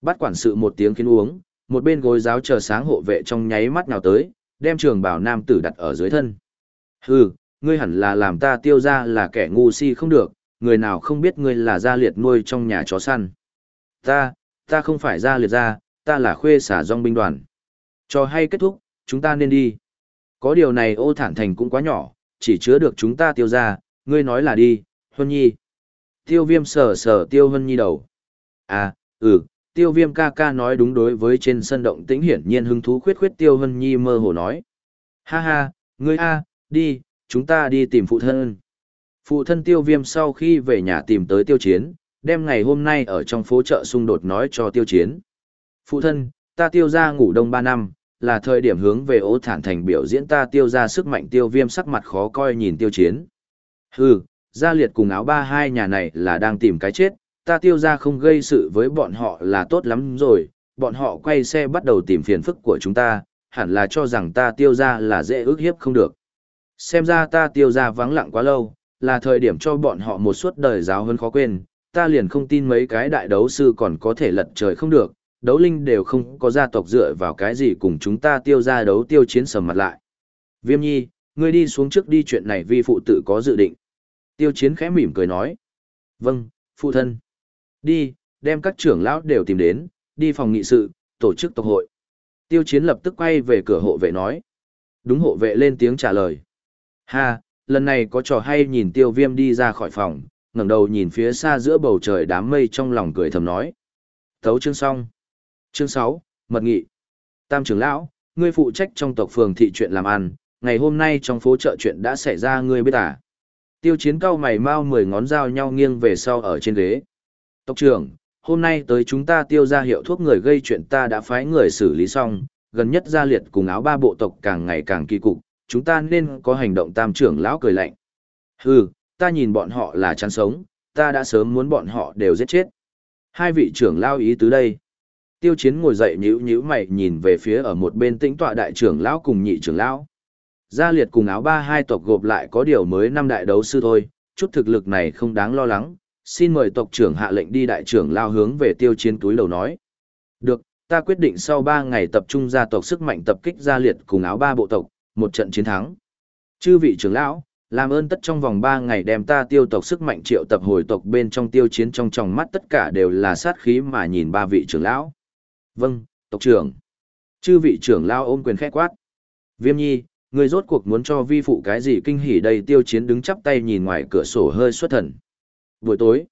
Bắt quản sự một tiếng khiến uống, một bên gối giáo chờ sáng hộ vệ trong nháy mắt nào tới, đem trường bảo nam tử đặt ở dưới thân. Hừ, ngươi hẳn là làm ta tiêu ra là kẻ ngu si không được, người nào không biết ngươi là gia liệt nuôi trong nhà chó săn. Ta, ta không phải gia liệt gia, ta là khuê xả dòng binh đoàn. Cho hay kết thúc, chúng ta nên đi. Có điều này ô thản thành cũng quá nhỏ, chỉ chứa được chúng ta tiêu ra, ngươi nói là đi, Huân Nhi. Tiêu viêm sờ sờ tiêu Huân Nhi đầu. À, ừ, tiêu viêm ca ca nói đúng đối với trên sân động tĩnh hiển nhiên hứng thú khuyết khuyết tiêu Huân Nhi mơ hồ nói. Ha ha, ngươi a, đi, chúng ta đi tìm phụ thân. Phụ thân tiêu viêm sau khi về nhà tìm tới tiêu chiến, đem ngày hôm nay ở trong phố chợ xung đột nói cho tiêu chiến. Phụ thân, ta tiêu ra ngủ đông 3 năm, là thời điểm hướng về ô thản thành biểu diễn ta tiêu ra sức mạnh tiêu viêm sắc mặt khó coi nhìn tiêu chiến. Hừ, gia liệt cùng áo ba hai nhà này là đang tìm cái chết, ta tiêu ra không gây sự với bọn họ là tốt lắm rồi, bọn họ quay xe bắt đầu tìm phiền phức của chúng ta, hẳn là cho rằng ta tiêu ra là dễ ước hiếp không được. Xem ra ta tiêu ra vắng lặng quá lâu, là thời điểm cho bọn họ một suốt đời giáo hơn khó quên, ta liền không tin mấy cái đại đấu sư còn có thể lật trời không được, đấu linh đều không có gia tộc dựa vào cái gì cùng chúng ta tiêu ra đấu tiêu chiến sầm mặt lại. Viêm nhi, ngươi đi xuống trước đi chuyện này vi phụ tự có dự định. Tiêu chiến khẽ mỉm cười nói. Vâng, phụ thân. Đi, đem các trưởng lão đều tìm đến, đi phòng nghị sự, tổ chức tộc hội. Tiêu chiến lập tức quay về cửa hộ vệ nói. Đúng hộ vệ lên tiếng trả lời. Ha, lần này có trò hay nhìn tiêu viêm đi ra khỏi phòng, ngẩng đầu nhìn phía xa giữa bầu trời đám mây trong lòng cười thầm nói. Thấu chương xong. Chương 6, Mật Nghị. Tam trưởng lão, ngươi phụ trách trong tộc phường thị chuyện làm ăn, ngày hôm nay trong phố chợ chuyện đã xảy ra ngươi biết à. Tiêu chiến cao mày mau mười ngón dao nhau nghiêng về sau ở trên ghế. Tộc trưởng, hôm nay tới chúng ta tiêu ra hiệu thuốc người gây chuyện ta đã phái người xử lý xong, gần nhất gia liệt cùng áo ba bộ tộc càng ngày càng kỳ cục, chúng ta nên có hành động tam trưởng lão cười lạnh. Hừ, ta nhìn bọn họ là chán sống, ta đã sớm muốn bọn họ đều giết chết. Hai vị trưởng lao ý tứ đây. Tiêu chiến ngồi dậy nhíu nhíu mày nhìn về phía ở một bên tĩnh tọa đại trưởng lão cùng nhị trưởng lão. Gia liệt cùng áo ba hai tộc gộp lại có điều mới năm đại đấu sư thôi, chút thực lực này không đáng lo lắng. Xin mời tộc trưởng hạ lệnh đi đại trưởng lao hướng về tiêu chiến túi đầu nói. Được, ta quyết định sau ba ngày tập trung gia tộc sức mạnh tập kích gia liệt cùng áo ba bộ tộc, một trận chiến thắng. Chư vị trưởng lão, làm ơn tất trong vòng 3 ngày đem ta tiêu tộc sức mạnh triệu tập hồi tộc bên trong tiêu chiến trong tròng mắt tất cả đều là sát khí mà nhìn ba vị trưởng lão. Vâng, tộc trưởng. Chư vị trưởng lão ôm quyền khẽ quát. Viêm nhi, người rốt cuộc muốn cho vi phụ cái gì kinh hỉ đây tiêu chiến đứng chắp tay nhìn ngoài cửa sổ hơi xuất thần. Buổi tối.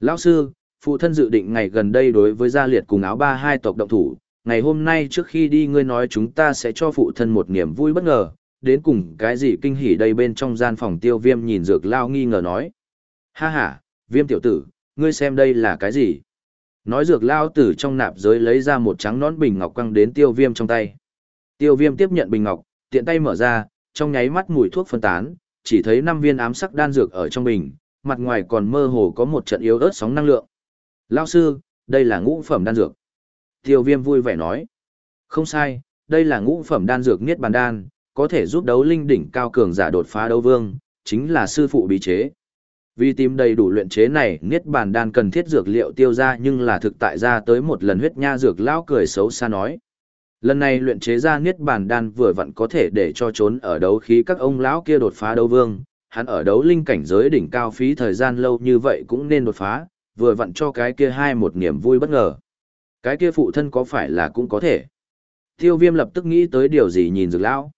Lão sư, phụ thân dự định ngày gần đây đối với gia liệt cùng áo ba hai tộc động thủ. Ngày hôm nay trước khi đi ngươi nói chúng ta sẽ cho phụ thân một niềm vui bất ngờ, đến cùng cái gì kinh hỉ đây bên trong gian phòng tiêu viêm nhìn dược lao nghi ngờ nói. Ha ha, viêm tiểu tử, ngươi xem đây là cái gì? Nói dược lao tử trong nạp giới lấy ra một trắng nón bình ngọc quăng đến tiêu viêm trong tay. Tiêu viêm tiếp nhận bình ngọc, tiện tay mở ra, trong nháy mắt mùi thuốc phân tán, chỉ thấy năm viên ám sắc đan dược ở trong bình, mặt ngoài còn mơ hồ có một trận yếu ớt sóng năng lượng. Lao sư, đây là ngũ phẩm đan dược. Tiêu viêm vui vẻ nói. Không sai, đây là ngũ phẩm đan dược niết bàn đan, có thể giúp đấu linh đỉnh cao cường giả đột phá đấu vương, chính là sư phụ bí chế. Vì tìm đầy đủ luyện chế này, niết bàn đan cần thiết dược liệu tiêu ra nhưng là thực tại ra tới một lần huyết nha dược lão cười xấu xa nói. Lần này luyện chế ra niết bàn đan vừa vặn có thể để cho trốn ở đấu khí các ông lão kia đột phá đấu vương, hắn ở đấu linh cảnh giới đỉnh cao phí thời gian lâu như vậy cũng nên đột phá, vừa vặn cho cái kia hai một niềm vui bất ngờ. Cái kia phụ thân có phải là cũng có thể. Tiêu viêm lập tức nghĩ tới điều gì nhìn dược lão.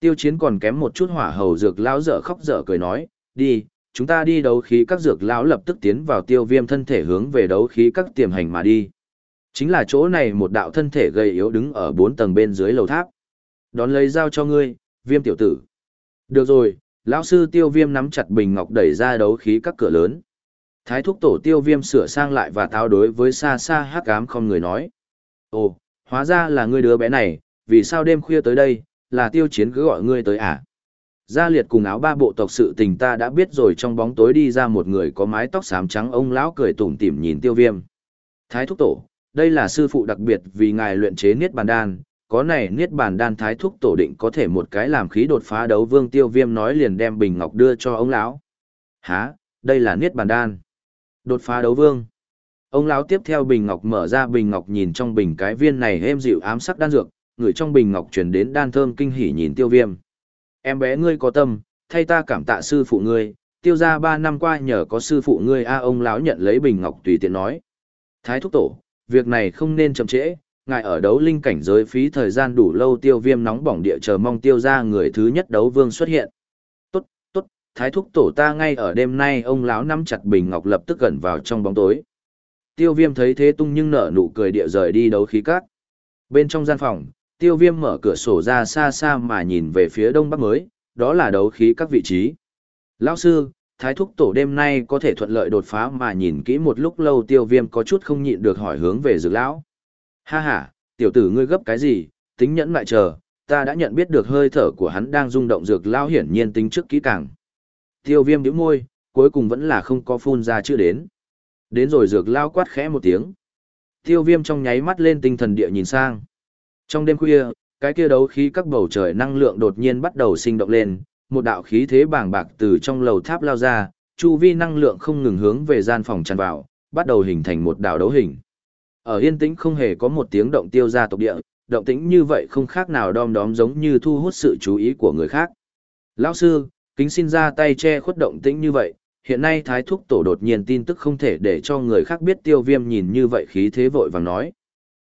Tiêu chiến còn kém một chút hỏa hầu dược lão dở khóc dở cười nói, đi, chúng ta đi đấu khí các dược lão lập tức tiến vào tiêu viêm thân thể hướng về đấu khí các tiềm hành mà đi. Chính là chỗ này một đạo thân thể gầy yếu đứng ở bốn tầng bên dưới lầu tháp. Đón lấy dao cho ngươi, viêm tiểu tử. Được rồi, lão sư tiêu viêm nắm chặt bình ngọc đẩy ra đấu khí các cửa lớn. Thái thúc tổ tiêu viêm sửa sang lại và tháo đối với xa xa hắc ám không người nói. Ồ, hóa ra là ngươi đứa bé này, vì sao đêm khuya tới đây, là tiêu chiến cứ gọi ngươi tới à? Gia liệt cùng áo ba bộ tộc sự tình ta đã biết rồi trong bóng tối đi ra một người có mái tóc xám trắng ông lão cười tủm tỉm nhìn tiêu viêm. Thái thúc tổ, đây là sư phụ đặc biệt vì ngài luyện chế niết bàn đan, có này niết bàn đan thái thúc tổ định có thể một cái làm khí đột phá đấu vương tiêu viêm nói liền đem bình ngọc đưa cho ông lão. Hả, đây là niết bàn đan. Đột phá đấu vương. Ông lão tiếp theo bình ngọc mở ra bình ngọc nhìn trong bình cái viên này êm dịu ám sắc đan dược, người trong bình ngọc truyền đến đan thơm kinh hỉ nhìn tiêu viêm. Em bé ngươi có tâm, thay ta cảm tạ sư phụ ngươi, tiêu ra ba năm qua nhờ có sư phụ ngươi a ông lão nhận lấy bình ngọc tùy tiện nói. Thái thúc tổ, việc này không nên chậm trễ, ngài ở đấu linh cảnh giới phí thời gian đủ lâu tiêu viêm nóng bỏng địa chờ mong tiêu ra người thứ nhất đấu vương xuất hiện. Tốt, tốt, thái thúc tổ ta ngay ở đêm nay ông lão nắm chặt bình ngọc lập tức gần vào trong bóng tối. Tiêu viêm thấy thế tung nhưng nở nụ cười địa rời đi đấu khí cát. Bên trong gian phòng, tiêu viêm mở cửa sổ ra xa xa mà nhìn về phía đông bắc mới, đó là đấu khí các vị trí. Lão sư, thái thúc tổ đêm nay có thể thuận lợi đột phá mà nhìn kỹ một lúc lâu tiêu viêm có chút không nhịn được hỏi hướng về dược lão. Ha ha, tiểu tử ngươi gấp cái gì, tính nhẫn lại chờ, ta đã nhận biết được hơi thở của hắn đang rung động dược lão hiển nhiên tính trước kỹ càng. Tiêu viêm nhíu môi, cuối cùng vẫn là không có phun ra chưa đến. Đến rồi dược lão quát khẽ một tiếng. Tiêu viêm trong nháy mắt lên tinh thần địa nhìn sang. Trong đêm khuya, cái kia đấu khí các bầu trời năng lượng đột nhiên bắt đầu sinh động lên, một đạo khí thế bàng bạc từ trong lầu tháp lao ra, chu vi năng lượng không ngừng hướng về gian phòng tràn vào, bắt đầu hình thành một đảo đấu hình. Ở yên tĩnh không hề có một tiếng động tiêu ra tộc địa, động tĩnh như vậy không khác nào đom đóm giống như thu hút sự chú ý của người khác. Lão sư, kính xin ra tay che khuất động tĩnh như vậy, hiện nay thái thúc tổ đột nhiên tin tức không thể để cho người khác biết tiêu viêm nhìn như vậy khí thế vội vàng nói.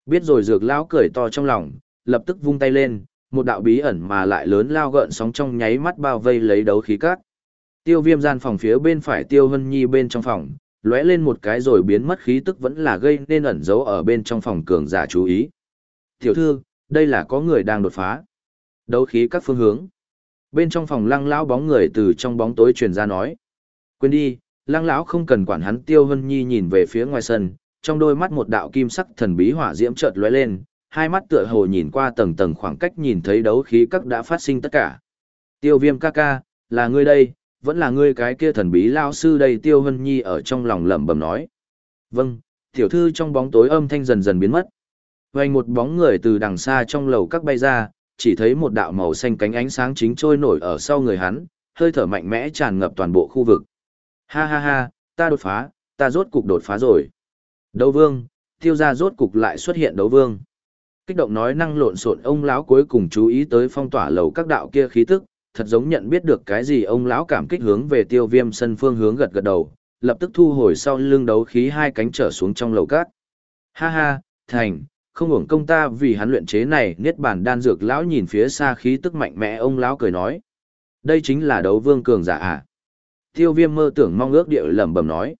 Biết rồi dược lão cười to trong lòng, lập tức vung tay lên, một đạo bí ẩn mà lại lớn lao gợn sóng trong nháy mắt bao vây lấy đấu khí cát. Tiêu viêm gian phòng phía bên phải tiêu hân nhi bên trong phòng, lóe lên một cái rồi biến mất khí tức vẫn là gây nên ẩn giấu ở bên trong phòng cường giả chú ý. Tiểu thư, đây là có người đang đột phá. Đấu khí các phương hướng. Bên trong phòng lăng lão bóng người từ trong bóng tối truyền ra nói. Quên đi, lăng lão không cần quản hắn tiêu hân nhi nhìn về phía ngoài sân, trong đôi mắt một đạo kim sắc thần bí hỏa diễm chợt lóe lên, hai mắt tựa hồ nhìn qua tầng tầng khoảng cách nhìn thấy đấu khí các đã phát sinh tất cả. Tiêu viêm ca ca, là ngươi đây, vẫn là ngươi cái kia thần bí lao sư đây tiêu hân nhi ở trong lòng lẩm bẩm nói. Vâng, tiểu thư trong bóng tối âm thanh dần dần biến mất. Vành một bóng người từ đằng xa trong lầu các bay ra, chỉ thấy một đạo màu xanh cánh ánh sáng chính trôi nổi ở sau người hắn, hơi thở mạnh mẽ tràn ngập toàn bộ khu vực. Ha ha ha, ta đột phá, ta rốt cục đột phá rồi. Đấu vương, tiêu gia rốt cục lại xuất hiện đấu vương. Kích động nói năng lộn xộn ông lão cuối cùng chú ý tới phong tỏa lầu các đạo kia khí tức, thật giống nhận biết được cái gì ông lão cảm kích hướng về tiêu viêm sân phương hướng gật gật đầu, lập tức thu hồi sau lưng đấu khí hai cánh trở xuống trong lầu cát. Ha ha, thành, không hưởng công ta vì hắn luyện chế này niết bản đan dược lão nhìn phía xa khí tức mạnh mẽ ông lão cười nói. Đây chính là đấu vương cường giả à. Tiêu viêm mơ tưởng mong ước địa lẩm bẩm nói.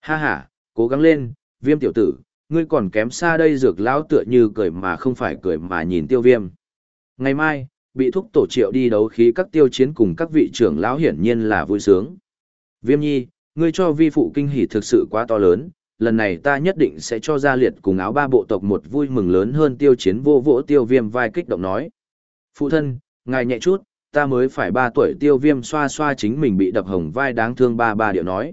Ha ha, cố gắng lên, viêm tiểu tử, ngươi còn kém xa đây dược lão tựa như cười mà không phải cười mà nhìn tiêu viêm. Ngày mai, bị thúc tổ triệu đi đấu khí các tiêu chiến cùng các vị trưởng lão hiển nhiên là vui sướng. Viêm nhi, ngươi cho vi phụ kinh hỉ thực sự quá to lớn, lần này ta nhất định sẽ cho gia liệt cùng áo ba bộ tộc một vui mừng lớn hơn tiêu chiến vô vỗ tiêu viêm vai kích động nói. Phụ thân, ngài nhẹ chút, ta mới phải ba tuổi tiêu viêm xoa xoa chính mình bị đập hồng vai đáng thương ba ba điệu nói.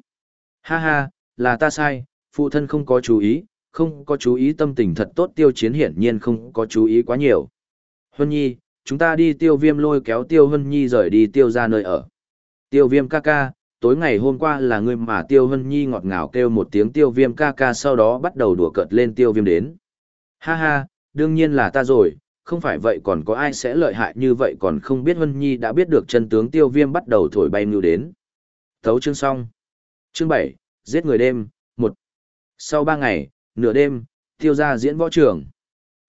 Ha ha, là ta sai, phụ thân không có chú ý, không có chú ý tâm tình thật tốt tiêu chiến hiển nhiên không có chú ý quá nhiều. Hân Nhi, chúng ta đi tiêu viêm lôi kéo tiêu Hân Nhi rời đi tiêu ra nơi ở. Tiêu viêm ca ca, tối ngày hôm qua là người mà tiêu Hân Nhi ngọt ngào kêu một tiếng tiêu viêm ca ca sau đó bắt đầu đùa cợt lên tiêu viêm đến. Ha ha, đương nhiên là ta rồi, không phải vậy còn có ai sẽ lợi hại như vậy còn không biết Hân Nhi đã biết được chân tướng tiêu viêm bắt đầu thổi bay ngưu đến. Thấu chương xong. Chương 7, giết người đêm, sau ba ngày, nửa đêm, tiêu ra diễn võ trường.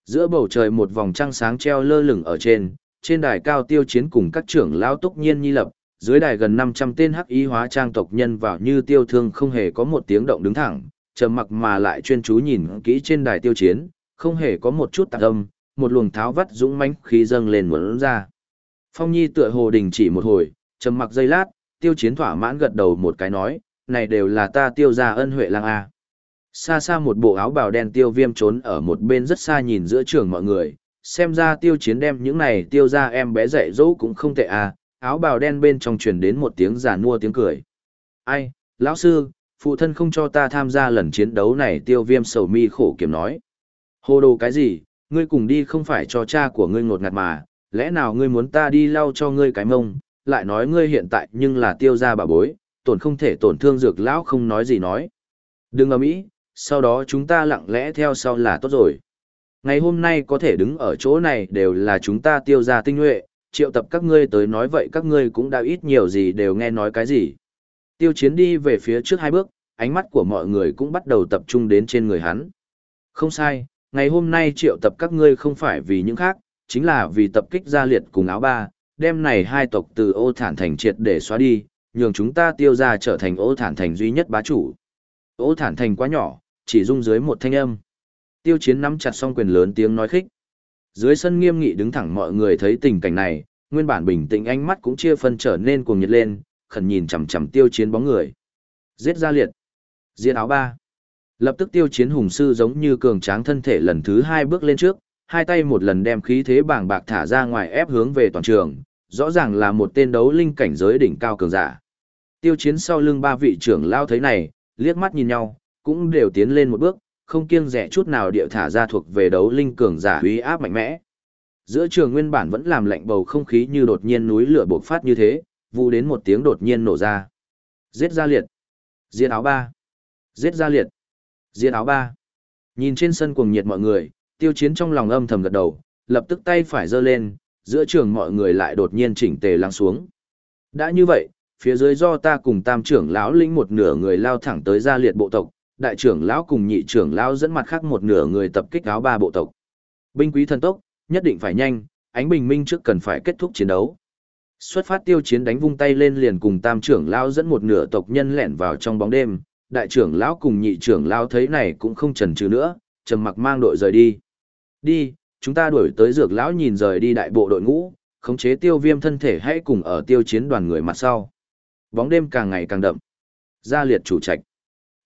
Giữa bầu trời một vòng trăng sáng treo lơ lửng ở trên, trên đài cao tiêu chiến cùng các trưởng lão túc nhiên nhi lập, dưới đài gần 500 tên hắc y hóa trang tộc nhân vào như tiêu thương không hề có một tiếng động đứng thẳng, trầm mặc mà lại chuyên chú nhìn kỹ trên đài tiêu chiến, không hề có một chút tạc âm, một luồng tháo vắt dũng mãnh khí dâng lên muốn ra. Phong Nhi tựa hồ đình chỉ một hồi, trầm mặc giây lát, tiêu chiến thỏa mãn gật đầu một cái nói, này đều là ta tiêu ra ân huệ lang a. Xa xa một bộ áo bào đen tiêu viêm trốn ở một bên rất xa nhìn giữa trường mọi người, xem ra tiêu chiến đem những này tiêu ra em bé dạy dỗ cũng không tệ à, áo bào đen bên trong truyền đến một tiếng giả mua tiếng cười. Ai, lão sư, phụ thân không cho ta tham gia lần chiến đấu này tiêu viêm sầu mi khổ kiểm nói. Hồ đồ cái gì, ngươi cùng đi không phải cho cha của ngươi ngột ngạt mà, lẽ nào ngươi muốn ta đi lau cho ngươi cái mông, lại nói ngươi hiện tại nhưng là tiêu ra bà bối, tổn không thể tổn thương dược lão không nói gì nói. Đừng ở mỹ, sau đó chúng ta lặng lẽ theo sau là tốt rồi. Ngày hôm nay có thể đứng ở chỗ này đều là chúng ta tiêu ra tinh nhuệ, triệu tập các ngươi tới nói vậy các ngươi cũng đã ít nhiều gì đều nghe nói cái gì. Tiêu chiến đi về phía trước hai bước, ánh mắt của mọi người cũng bắt đầu tập trung đến trên người hắn. Không sai, ngày hôm nay triệu tập các ngươi không phải vì những khác, chính là vì tập kích gia liệt cùng áo ba, đem này hai tộc từ ô thản thành triệt để xóa đi, nhường chúng ta tiêu ra trở thành ô thản thành duy nhất bá chủ. Ô thản thành quá nhỏ, chỉ rung dưới một thanh âm. Tiêu chiến nắm chặt song quyền lớn tiếng nói khích. Dưới sân nghiêm nghị đứng thẳng mọi người thấy tình cảnh này, nguyên bản bình tĩnh ánh mắt cũng chia phân trở nên cuồng nhiệt lên, khẩn nhìn chằm chằm tiêu chiến bóng người. Giết ra liệt. Diệt áo ba. Lập tức tiêu chiến hùng sư giống như cường tráng thân thể lần thứ hai bước lên trước, hai tay một lần đem khí thế bảng bạc thả ra ngoài ép hướng về toàn trường, rõ ràng là một tên đấu linh cảnh giới đỉnh cao cường giả. Tiêu chiến sau lưng ba vị trưởng lao thấy này, liếc mắt nhìn nhau, cũng đều tiến lên một bước, không kiêng rẻ chút nào điệu thả ra thuộc về đấu linh cường giả uy áp mạnh mẽ. Giữa trường nguyên bản vẫn làm lạnh bầu không khí như đột nhiên núi lửa bộc phát như thế, vụ đến một tiếng đột nhiên nổ ra. Giết ra liệt. Diệt áo ba. Giết ra liệt. Diệt áo ba. Nhìn trên sân cuồng nhiệt mọi người, tiêu chiến trong lòng âm thầm gật đầu, lập tức tay phải giơ lên, giữa trường mọi người lại đột nhiên chỉnh tề lắng xuống. Đã như vậy, phía dưới do ta cùng tam trưởng lão lĩnh một nửa người lao thẳng tới gia liệt bộ tộc, đại trưởng lão cùng nhị trưởng lão dẫn mặt khác một nửa người tập kích áo ba bộ tộc. Binh quý thần tốc, nhất định phải nhanh, ánh bình minh trước cần phải kết thúc chiến đấu. Xuất phát tiêu chiến đánh vung tay lên liền cùng tam trưởng lão dẫn một nửa tộc nhân lẻn vào trong bóng đêm, đại trưởng lão cùng nhị trưởng lão thấy này cũng không chần chừ nữa, trầm mặc mang đội rời đi. Đi, chúng ta đuổi tới dược lão nhìn rời đi đại bộ đội ngũ, khống chế tiêu viêm thân thể hãy cùng ở tiêu chiến đoàn người mặt sau. Bóng đêm càng ngày càng đậm. Gia liệt chủ trạch.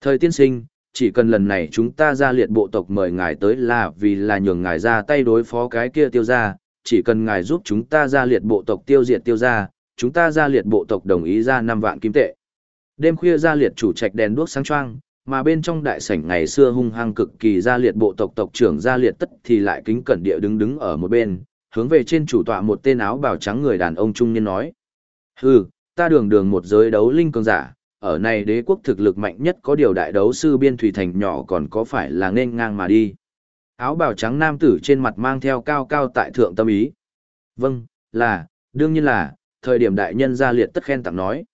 Thời tiên sinh, chỉ cần lần này chúng ta ra liệt bộ tộc mời ngài tới là vì là nhường ngài ra tay đối phó cái kia tiêu ra, chỉ cần ngài giúp chúng ta ra liệt bộ tộc tiêu diệt tiêu ra, chúng ta ra liệt bộ tộc đồng ý ra 5 vạn kim tệ. Đêm khuya ra liệt chủ trạch đèn đuốc sáng choang, mà bên trong đại sảnh ngày xưa hung hăng cực kỳ ra liệt bộ tộc tộc trưởng ra liệt tất thì lại kính cẩn địa đứng đứng ở một bên, hướng về trên chủ tọa một tên áo bào trắng người đàn ông trung niên nói. Hừ, ta đường đường một giới đấu linh cường giả, ở này đế quốc thực lực mạnh nhất có điều đại đấu sư biên thủy thành nhỏ còn có phải là nên ngang mà đi. Áo bào trắng nam tử trên mặt mang theo cao cao tại thượng tâm ý. Vâng, là, đương nhiên là, thời điểm đại nhân ra liệt tất khen tặng nói.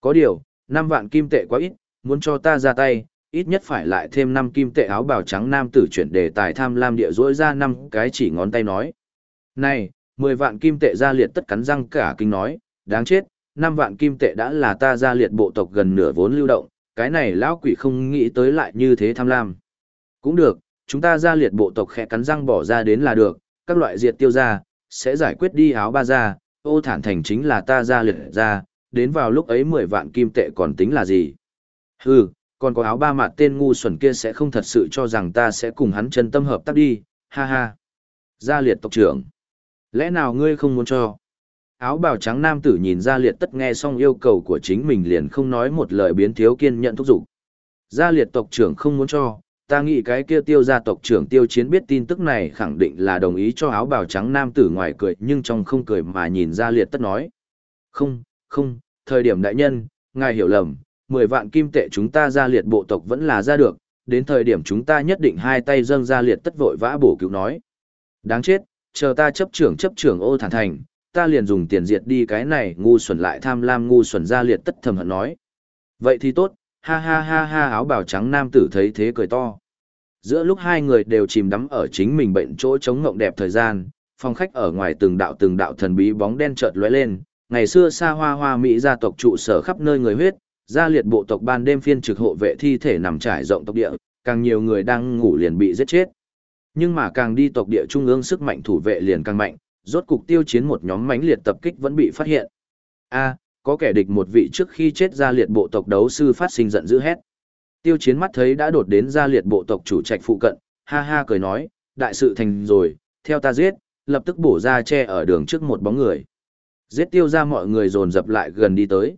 Có điều, năm vạn kim tệ quá ít, muốn cho ta ra tay, ít nhất phải lại thêm năm kim tệ áo bào trắng nam tử chuyển đề tài tham lam địa rỗi ra năm cái chỉ ngón tay nói. Này, mười vạn kim tệ ra liệt tất cắn răng cả kinh nói, đáng chết, năm vạn kim tệ đã là ta ra liệt bộ tộc gần nửa vốn lưu động, cái này lão quỷ không nghĩ tới lại như thế tham lam. Cũng được, chúng ta ra liệt bộ tộc khẽ cắn răng bỏ ra đến là được, các loại diệt tiêu ra, sẽ giải quyết đi áo ba ra, ô thản thành chính là ta ra liệt ra, đến vào lúc ấy 10 vạn kim tệ còn tính là gì. Hừ, còn có áo ba mặt tên ngu xuẩn kia sẽ không thật sự cho rằng ta sẽ cùng hắn chân tâm hợp tác đi, ha ha. Gia liệt tộc trưởng. Lẽ nào ngươi không muốn cho? Áo bào trắng nam tử nhìn ra liệt tất nghe xong yêu cầu của chính mình liền không nói một lời biến thiếu kiên nhận thúc giục. Gia liệt tộc trưởng không muốn cho, ta nghĩ cái kia tiêu gia tộc trưởng tiêu chiến biết tin tức này khẳng định là đồng ý cho áo bào trắng nam tử ngoài cười nhưng trong không cười mà nhìn ra liệt tất nói. Không, không, thời điểm đại nhân, ngài hiểu lầm, 10 vạn kim tệ chúng ta gia liệt bộ tộc vẫn là ra được, đến thời điểm chúng ta nhất định hai tay dâng gia liệt tất vội vã bổ cứu nói. Đáng chết, chờ ta chấp trưởng chấp trưởng ô thản thành, ta liền dùng tiền diệt đi cái này ngu xuẩn lại tham lam ngu xuẩn ra liệt tất thầm hận nói. Vậy thì tốt, ha ha ha ha áo bào trắng nam tử thấy thế cười to. Giữa lúc hai người đều chìm đắm ở chính mình bệnh chỗ chống ngộng đẹp thời gian, phòng khách ở ngoài từng đạo từng đạo thần bí bóng đen chợt lóe lên, ngày xưa xa hoa hoa mỹ gia tộc trụ sở khắp nơi người huyết, gia liệt bộ tộc ban đêm phiên trực hộ vệ thi thể nằm trải rộng tộc địa, càng nhiều người đang ngủ liền bị giết chết. Nhưng mà càng đi tộc địa trung ương sức mạnh thủ vệ liền càng mạnh, rốt cục tiêu chiến một nhóm mãnh liệt tập kích vẫn bị phát hiện. A, có kẻ địch một vị trước khi chết ra liệt bộ tộc đấu sư phát sinh giận dữ hét. Tiêu chiến mắt thấy đã đột đến ra liệt bộ tộc chủ trạch phụ cận, ha ha cười nói, đại sự thành rồi, theo ta giết, lập tức bổ ra che ở đường trước một bóng người. Giết tiêu ra mọi người dồn dập lại gần đi tới.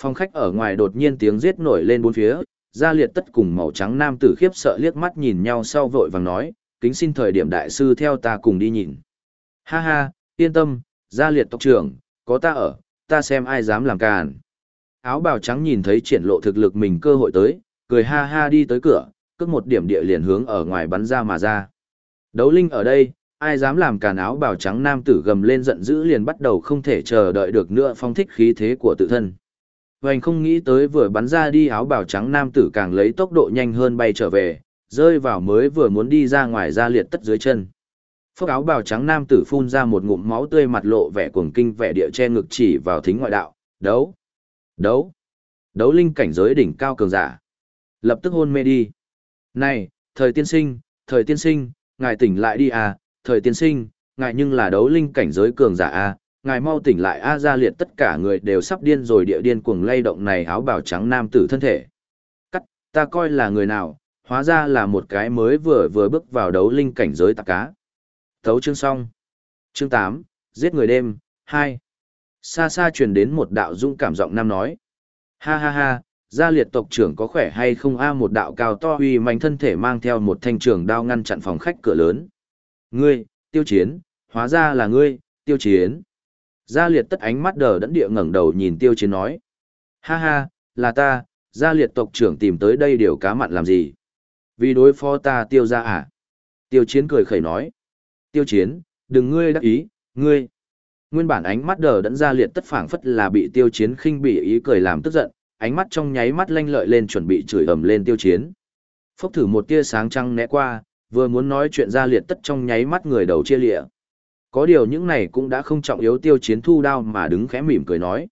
Phòng khách ở ngoài đột nhiên tiếng giết nổi lên bốn phía, ra liệt tất cùng màu trắng nam tử khiếp sợ liếc mắt nhìn nhau sau vội vàng nói, kính xin thời điểm đại sư theo ta cùng đi nhìn. Ha ha, yên tâm, gia liệt tộc trưởng, có ta ở, ta xem ai dám làm càn. Áo bào trắng nhìn thấy triển lộ thực lực mình cơ hội tới, cười ha ha đi tới cửa, cướp một điểm địa liền hướng ở ngoài bắn ra mà ra. Đấu linh ở đây, ai dám làm càn áo bào trắng nam tử gầm lên giận dữ liền bắt đầu không thể chờ đợi được nữa phong thích khí thế của tự thân. Vành không nghĩ tới vừa bắn ra đi áo bào trắng nam tử càng lấy tốc độ nhanh hơn bay trở về, rơi vào mới vừa muốn đi ra ngoài ra liệt tất dưới chân. Phước áo bào trắng nam tử phun ra một ngụm máu tươi mặt lộ vẻ cuồng kinh vẻ địa che ngực chỉ vào thính ngoại đạo, đấu. Đấu. Đấu linh cảnh giới đỉnh cao cường giả. Lập tức hôn mê đi. Này, thời tiên sinh, thời tiên sinh, ngài tỉnh lại đi à, thời tiên sinh, ngài nhưng là đấu linh cảnh giới cường giả à, ngài mau tỉnh lại a ra liệt tất cả người đều sắp điên rồi địa điên cuồng lay động này áo bào trắng nam tử thân thể. Cắt, ta coi là người nào, hóa ra là một cái mới vừa vừa bước vào đấu linh cảnh giới tạc cá. Thấu chương xong. Chương 8, giết người đêm, 2. Xa xa truyền đến một đạo dũng cảm giọng nam nói. Ha ha ha, gia liệt tộc trưởng có khỏe hay không a một đạo cao to uy mạnh thân thể mang theo một thanh trường đao ngăn chặn phòng khách cửa lớn. Ngươi, tiêu chiến, hóa ra là ngươi, tiêu chiến. Gia liệt tất ánh mắt đờ đẫn địa ngẩng đầu nhìn tiêu chiến nói. Ha ha, là ta, gia liệt tộc trưởng tìm tới đây điều cá mặn làm gì? Vì đối phó ta tiêu ra à? Tiêu chiến cười khẩy nói. Tiêu chiến, đừng ngươi đắc ý, ngươi. Nguyên bản ánh mắt đờ đẫn ra liệt tất phảng phất là bị tiêu chiến khinh bị ý cười làm tức giận, ánh mắt trong nháy mắt lanh lợi lên chuẩn bị chửi ầm lên tiêu chiến. Phốc thử một tia sáng trăng né qua, vừa muốn nói chuyện ra liệt tất trong nháy mắt người đầu chia lịa. Có điều những này cũng đã không trọng yếu tiêu chiến thu đao mà đứng khẽ mỉm cười nói.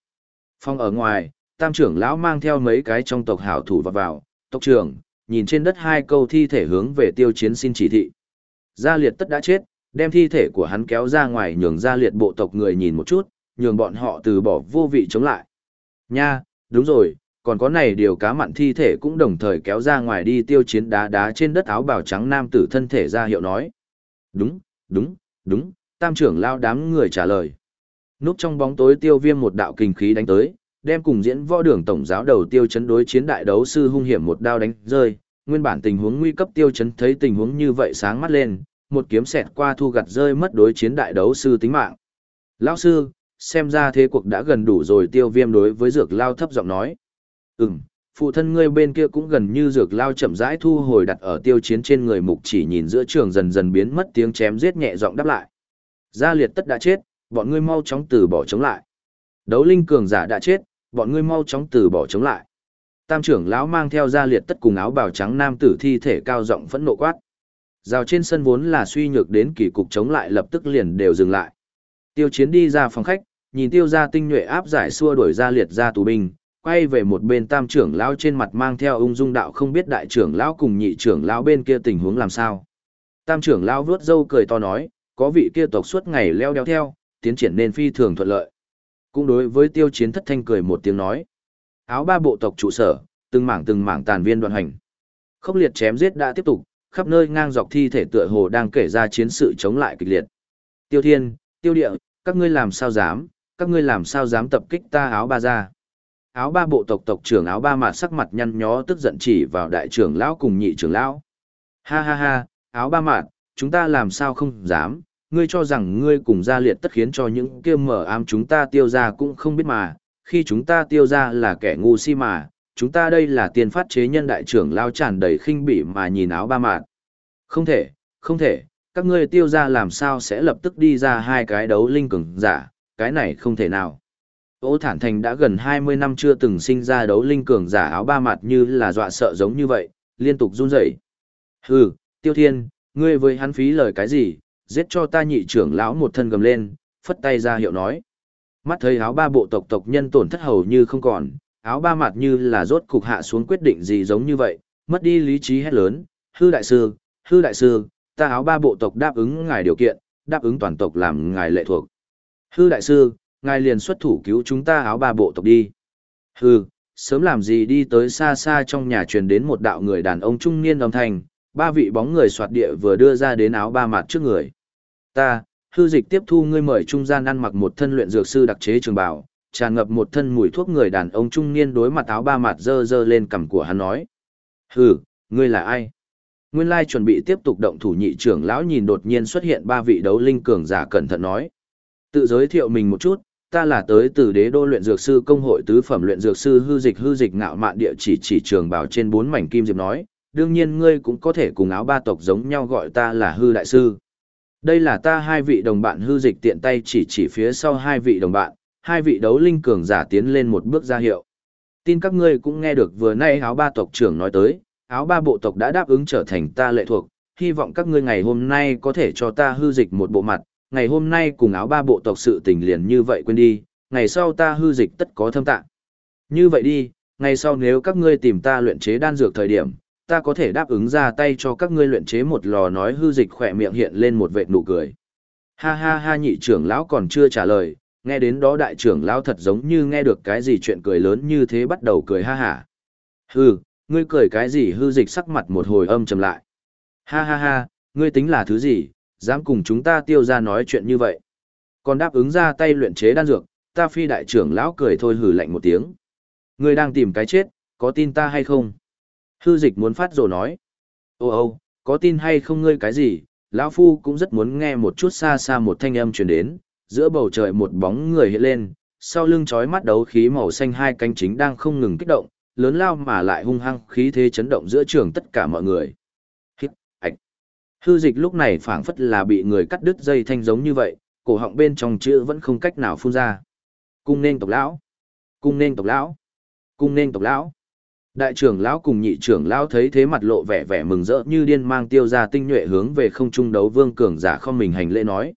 Phong ở ngoài, tam trưởng lão mang theo mấy cái trong tộc hảo thủ vào vào, tộc trưởng, nhìn trên đất hai câu thi thể hướng về tiêu chiến xin chỉ thị. Gia liệt tất đã chết, đem thi thể của hắn kéo ra ngoài nhường gia liệt bộ tộc người nhìn một chút, nhường bọn họ từ bỏ vô vị chống lại. Nha, đúng rồi, còn có này điều cá mặn thi thể cũng đồng thời kéo ra ngoài đi tiêu chiến đá đá trên đất áo bào trắng nam tử thân thể ra hiệu nói. Đúng, đúng, đúng, tam trưởng lao đám người trả lời. Núp trong bóng tối tiêu viêm một đạo kinh khí đánh tới, đem cùng diễn võ đường tổng giáo đầu tiêu chấn đối chiến đại đấu sư hung hiểm một đao đánh rơi. Nguyên bản tình huống nguy cấp tiêu chấn thấy tình huống như vậy sáng mắt lên, một kiếm xẹt qua thu gặt rơi mất đối chiến đại đấu sư tính mạng. Lão sư, xem ra thế cuộc đã gần đủ rồi tiêu viêm đối với dược lao thấp giọng nói. Ừm, phụ thân ngươi bên kia cũng gần như dược lao chậm rãi thu hồi đặt ở tiêu chiến trên người mục chỉ nhìn giữa trường dần dần biến mất tiếng chém giết nhẹ giọng đáp lại. Gia liệt tất đã chết, bọn ngươi mau chóng từ bỏ chống lại. Đấu linh cường giả đã chết, bọn ngươi mau chóng từ bỏ chống lại. Tam trưởng lão mang theo gia liệt tất cùng áo bào trắng nam tử thi thể cao rộng phẫn nộ quát. Rào trên sân vốn là suy nhược đến kỳ cục chống lại lập tức liền đều dừng lại. Tiêu chiến đi ra phòng khách, nhìn tiêu gia tinh nhuệ áp giải xua đuổi ra liệt ra tù binh, quay về một bên tam trưởng lão trên mặt mang theo ung dung đạo không biết đại trưởng lão cùng nhị trưởng lão bên kia tình huống làm sao. Tam trưởng lão vướt dâu cười to nói, có vị kia tộc suốt ngày leo đeo theo, tiến triển nên phi thường thuận lợi. Cũng đối với tiêu chiến thất thanh cười một tiếng nói. Áo ba bộ tộc trụ sở, từng mảng từng mảng tàn viên đoàn hành. Khốc liệt chém giết đã tiếp tục, khắp nơi ngang dọc thi thể tựa hồ đang kể ra chiến sự chống lại kịch liệt. Tiêu thiên, tiêu địa, các ngươi làm sao dám, các ngươi làm sao dám tập kích ta áo ba ra. Áo ba bộ tộc tộc trưởng áo ba mà sắc mặt nhăn nhó tức giận chỉ vào đại trưởng lão cùng nhị trưởng lão. Ha ha ha, áo ba mạn, chúng ta làm sao không dám, ngươi cho rằng ngươi cùng gia liệt tất khiến cho những kia mở ám chúng ta tiêu ra cũng không biết mà, khi chúng ta tiêu ra là kẻ ngu si mà, chúng ta đây là tiền phát chế nhân đại trưởng lao tràn đầy khinh bỉ mà nhìn áo ba mạt. Không thể, không thể, các ngươi tiêu ra làm sao sẽ lập tức đi ra hai cái đấu linh cường giả, cái này không thể nào. Ô Thản Thành đã gần 20 năm chưa từng sinh ra đấu linh cường giả áo ba mặt như là dọa sợ giống như vậy, liên tục run rẩy. Hừ, Tiêu Thiên, ngươi với hắn phí lời cái gì, giết cho ta nhị trưởng lão một thân gầm lên, phất tay ra hiệu nói. Mắt thấy áo ba bộ tộc tộc nhân tổn thất hầu như không còn, áo ba mặt như là rốt cục hạ xuống quyết định gì giống như vậy, mất đi lý trí hét lớn, hư đại sư, hư đại sư, ta áo ba bộ tộc đáp ứng ngài điều kiện, đáp ứng toàn tộc làm ngài lệ thuộc. Hư đại sư, ngài liền xuất thủ cứu chúng ta áo ba bộ tộc đi. Hư, sớm làm gì đi tới xa xa trong nhà truyền đến một đạo người đàn ông trung niên âm thanh, ba vị bóng người soạt địa vừa đưa ra đến áo ba mặt trước người. Ta, hư dịch tiếp thu ngươi mời trung gian ăn mặc một thân luyện dược sư đặc chế trường bào, tràn ngập một thân mùi thuốc người đàn ông trung niên đối mặt áo ba mặt dơ dơ lên cằm của hắn nói. Hừ, ngươi là ai? Nguyên lai chuẩn bị tiếp tục động thủ nhị trưởng lão nhìn đột nhiên xuất hiện ba vị đấu linh cường giả cẩn thận nói. Tự giới thiệu mình một chút, ta là tới từ đế đô luyện dược sư công hội tứ phẩm luyện dược sư hư dịch hư dịch ngạo mạn địa chỉ chỉ trường bảo trên bốn mảnh kim diệp nói, đương nhiên ngươi cũng có thể cùng áo ba tộc giống nhau gọi ta là hư đại sư. Đây là ta hai vị đồng bạn hư dịch tiện tay chỉ chỉ phía sau hai vị đồng bạn, hai vị đấu linh cường giả tiến lên một bước ra hiệu. Tin các ngươi cũng nghe được vừa nay áo ba tộc trưởng nói tới, áo ba bộ tộc đã đáp ứng trở thành ta lệ thuộc, hy vọng các ngươi ngày hôm nay có thể cho ta hư dịch một bộ mặt, ngày hôm nay cùng áo ba bộ tộc sự tình liền như vậy quên đi, ngày sau ta hư dịch tất có thâm tạng. Như vậy đi, ngày sau nếu các ngươi tìm ta luyện chế đan dược thời điểm, ta có thể đáp ứng ra tay cho các ngươi luyện chế một lò nói hư dịch khỏe miệng hiện lên một vệt nụ cười. Ha ha ha nhị trưởng lão còn chưa trả lời, nghe đến đó đại trưởng lão thật giống như nghe được cái gì chuyện cười lớn như thế bắt đầu cười ha hả. Hừ, ngươi cười cái gì hư dịch sắc mặt một hồi âm trầm lại. Ha ha ha, ngươi tính là thứ gì, dám cùng chúng ta tiêu ra nói chuyện như vậy. Còn đáp ứng ra tay luyện chế đan dược, ta phi đại trưởng lão cười thôi hừ lạnh một tiếng. Ngươi đang tìm cái chết, có tin ta hay không? Hư dịch muốn phát rồ nói. Ô ô, có tin hay không ngươi cái gì? Lão Phu cũng rất muốn nghe một chút xa xa một thanh âm truyền đến, giữa bầu trời một bóng người hiện lên, sau lưng chói mắt đấu khí màu xanh hai cánh chính đang không ngừng kích động, lớn lao mà lại hung hăng khí thế chấn động giữa trường tất cả mọi người. Hít, ạch. Hư dịch lúc này phảng phất là bị người cắt đứt dây thanh giống như vậy, cổ họng bên trong chữ vẫn không cách nào phun ra. Cung nên tộc lão, cung nên tộc lão, cung nên tộc lão. Đại trưởng lão cùng nhị trưởng lão thấy thế mặt lộ vẻ vẻ mừng rỡ như điên mang tiêu ra tinh nhuệ hướng về không trung đấu vương cường giả không mình hành lễ nói.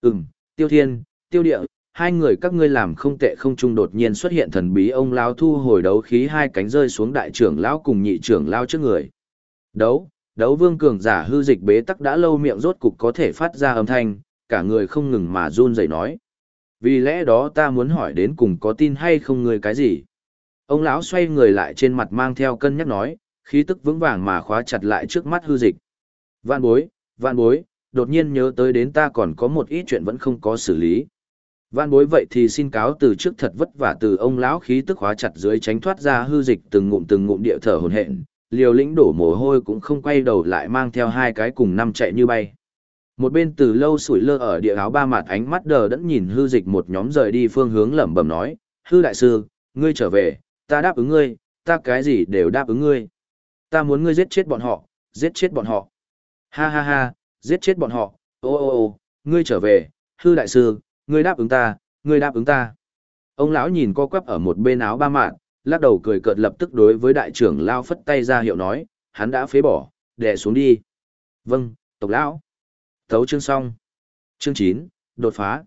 Ừm, tiêu thiên, tiêu địa, hai người các ngươi làm không tệ không trung đột nhiên xuất hiện thần bí ông lão thu hồi đấu khí hai cánh rơi xuống đại trưởng lão cùng nhị trưởng lão trước người. Đấu, đấu vương cường giả hư dịch bế tắc đã lâu miệng rốt cục có thể phát ra âm thanh, cả người không ngừng mà run rẩy nói. Vì lẽ đó ta muốn hỏi đến cùng có tin hay không người cái gì? Ông lão xoay người lại trên mặt mang theo cân nhắc nói, khí tức vững vàng mà khóa chặt lại trước mắt hư dịch. Vạn bối, vạn bối, đột nhiên nhớ tới đến ta còn có một ít chuyện vẫn không có xử lý. Văn bối vậy thì xin cáo từ trước thật vất vả từ ông lão khí tức hóa chặt dưới tránh thoát ra hư dịch từng ngụm từng ngụm địa thở hồn hện, liều lĩnh đổ mồ hôi cũng không quay đầu lại mang theo hai cái cùng năm chạy như bay. Một bên từ lâu sủi lơ ở địa áo ba mặt ánh mắt đờ đẫn nhìn hư dịch một nhóm rời đi phương hướng lẩm bẩm nói, hư đại sư, ngươi trở về, ta đáp ứng ngươi, ta cái gì đều đáp ứng ngươi. Ta muốn ngươi giết chết bọn họ, giết chết bọn họ. Ha ha ha, giết chết bọn họ, ô ô ô, ngươi trở về, hư đại sư, ngươi đáp ứng ta, ngươi đáp ứng ta. Ông lão nhìn co quắp ở một bên áo ba mạn, lắc đầu cười cợt lập tức đối với đại trưởng lao phất tay ra hiệu nói, hắn đã phế bỏ, đè xuống đi. Vâng, tộc lão. Thấu chương xong. Chương 9, đột phá.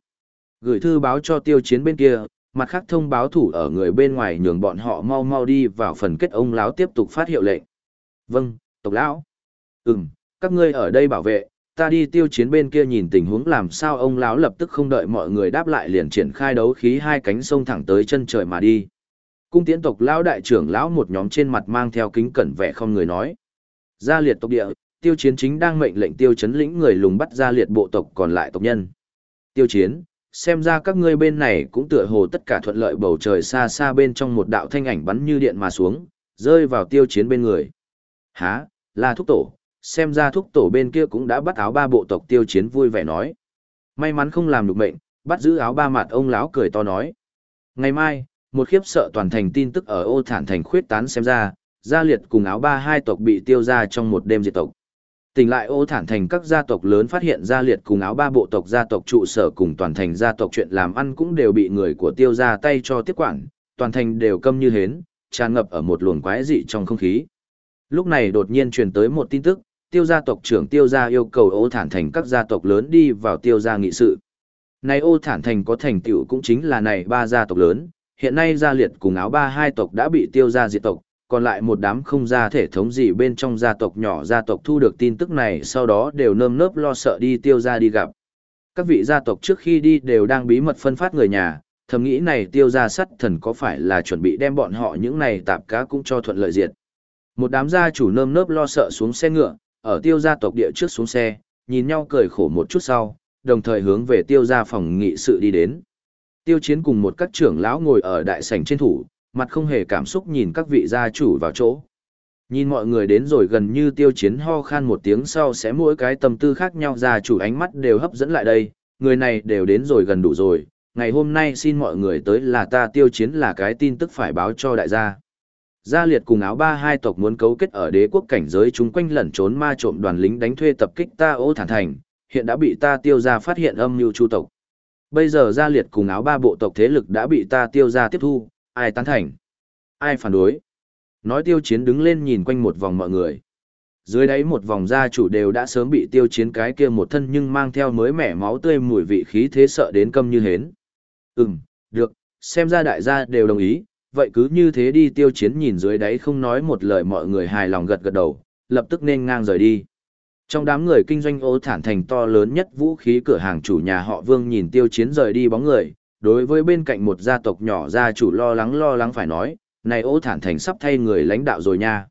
Gửi thư báo cho tiêu chiến bên kia, mặt khác thông báo thủ ở người bên ngoài nhường bọn họ mau mau đi vào phần kết ông lão tiếp tục phát hiệu lệnh. Vâng, tộc lão. Ừm, các ngươi ở đây bảo vệ, ta đi tiêu chiến bên kia nhìn tình huống làm sao ông lão lập tức không đợi mọi người đáp lại liền triển khai đấu khí hai cánh sông thẳng tới chân trời mà đi. Cung tiễn tộc lão đại trưởng lão một nhóm trên mặt mang theo kính cẩn vẻ không người nói. Gia liệt tộc địa, tiêu chiến chính đang mệnh lệnh tiêu chấn lĩnh người lùng bắt gia liệt bộ tộc còn lại tộc nhân. Tiêu chiến, xem ra các ngươi bên này cũng tựa hồ tất cả thuận lợi bầu trời xa xa bên trong một đạo thanh ảnh bắn như điện mà xuống, rơi vào tiêu chiến bên người. Há, là thúc tổ, xem ra thúc tổ bên kia cũng đã bắt áo ba bộ tộc tiêu chiến vui vẻ nói. May mắn không làm được mệnh, bắt giữ áo ba mặt ông lão cười to nói. Ngày mai, một khiếp sợ toàn thành tin tức ở ô thản thành khuyết tán xem ra, gia liệt cùng áo ba hai tộc bị tiêu ra trong một đêm diệt tộc. Tỉnh lại ô thản thành các gia tộc lớn phát hiện gia liệt cùng áo ba bộ tộc gia tộc trụ sở cùng toàn thành gia tộc chuyện làm ăn cũng đều bị người của tiêu ra tay cho tiếp quản, toàn thành đều câm như hến, tràn ngập ở một luồng quái dị trong không khí. Lúc này đột nhiên truyền tới một tin tức, tiêu gia tộc trưởng tiêu gia yêu cầu ô thản thành các gia tộc lớn đi vào tiêu gia nghị sự. Này ô thản thành có thành tựu cũng chính là này ba gia tộc lớn, hiện nay gia liệt cùng áo ba hai tộc đã bị tiêu gia diệt tộc, còn lại một đám không gia thể thống gì bên trong gia tộc nhỏ gia tộc thu được tin tức này sau đó đều nơm nớp lo sợ đi tiêu gia đi gặp. Các vị gia tộc trước khi đi đều đang bí mật phân phát người nhà, thầm nghĩ này tiêu gia sắt thần có phải là chuẩn bị đem bọn họ những này tạp cá cũng cho thuận lợi diệt. Một đám gia chủ nơm nớp lo sợ xuống xe ngựa, ở tiêu gia tộc địa trước xuống xe, nhìn nhau cười khổ một chút sau, đồng thời hướng về tiêu gia phòng nghị sự đi đến. Tiêu chiến cùng một các trưởng lão ngồi ở đại sảnh trên thủ, mặt không hề cảm xúc nhìn các vị gia chủ vào chỗ. Nhìn mọi người đến rồi gần như tiêu chiến ho khan một tiếng sau sẽ mỗi cái tâm tư khác nhau gia chủ ánh mắt đều hấp dẫn lại đây, người này đều đến rồi gần đủ rồi, ngày hôm nay xin mọi người tới là ta tiêu chiến là cái tin tức phải báo cho đại gia. Gia liệt cùng áo ba hai tộc muốn cấu kết ở đế quốc cảnh giới chúng quanh lẩn trốn ma trộm đoàn lính đánh thuê tập kích ta ô thản thành, hiện đã bị ta tiêu ra phát hiện âm mưu chu tộc. Bây giờ gia liệt cùng áo ba bộ tộc thế lực đã bị ta tiêu ra tiếp thu, ai tán thành, ai phản đối. Nói tiêu chiến đứng lên nhìn quanh một vòng mọi người. Dưới đáy một vòng gia chủ đều đã sớm bị tiêu chiến cái kia một thân nhưng mang theo mới mẻ máu tươi mùi vị khí thế sợ đến câm như hến. Ừm, được, xem ra đại gia đều đồng ý, vậy cứ như thế đi tiêu chiến nhìn dưới đáy không nói một lời mọi người hài lòng gật gật đầu, lập tức nên ngang rời đi. Trong đám người kinh doanh ô thản thành to lớn nhất vũ khí cửa hàng chủ nhà họ Vương nhìn tiêu chiến rời đi bóng người, đối với bên cạnh một gia tộc nhỏ gia chủ lo lắng lo lắng phải nói, này ô thản thành sắp thay người lãnh đạo rồi nha.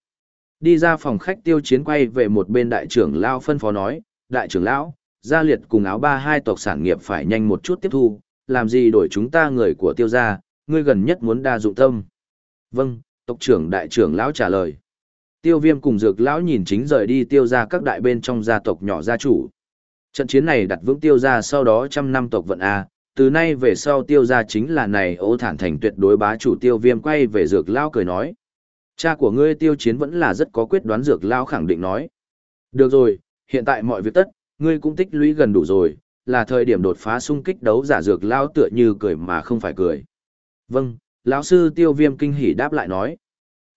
Đi ra phòng khách tiêu chiến quay về một bên đại trưởng Lao phân phó nói, đại trưởng Lão, gia liệt cùng áo ba hai tộc sản nghiệp phải nhanh một chút tiếp thu, làm gì đổi chúng ta người của tiêu gia, ngươi gần nhất muốn đa dụng tâm. Vâng, tộc trưởng đại trưởng Lão trả lời. Tiêu viêm cùng dược lão nhìn chính rời đi tiêu ra các đại bên trong gia tộc nhỏ gia chủ. Trận chiến này đặt vững tiêu ra sau đó trăm năm tộc vận A, từ nay về sau tiêu ra chính là này ô thản thành tuyệt đối bá chủ tiêu viêm quay về dược lão cười nói. Cha của ngươi tiêu chiến vẫn là rất có quyết đoán dược lão khẳng định nói. Được rồi, hiện tại mọi việc tất, ngươi cũng tích lũy gần đủ rồi, là thời điểm đột phá xung kích đấu giả dược lão tựa như cười mà không phải cười. Vâng, lão sư tiêu viêm kinh hỉ đáp lại nói.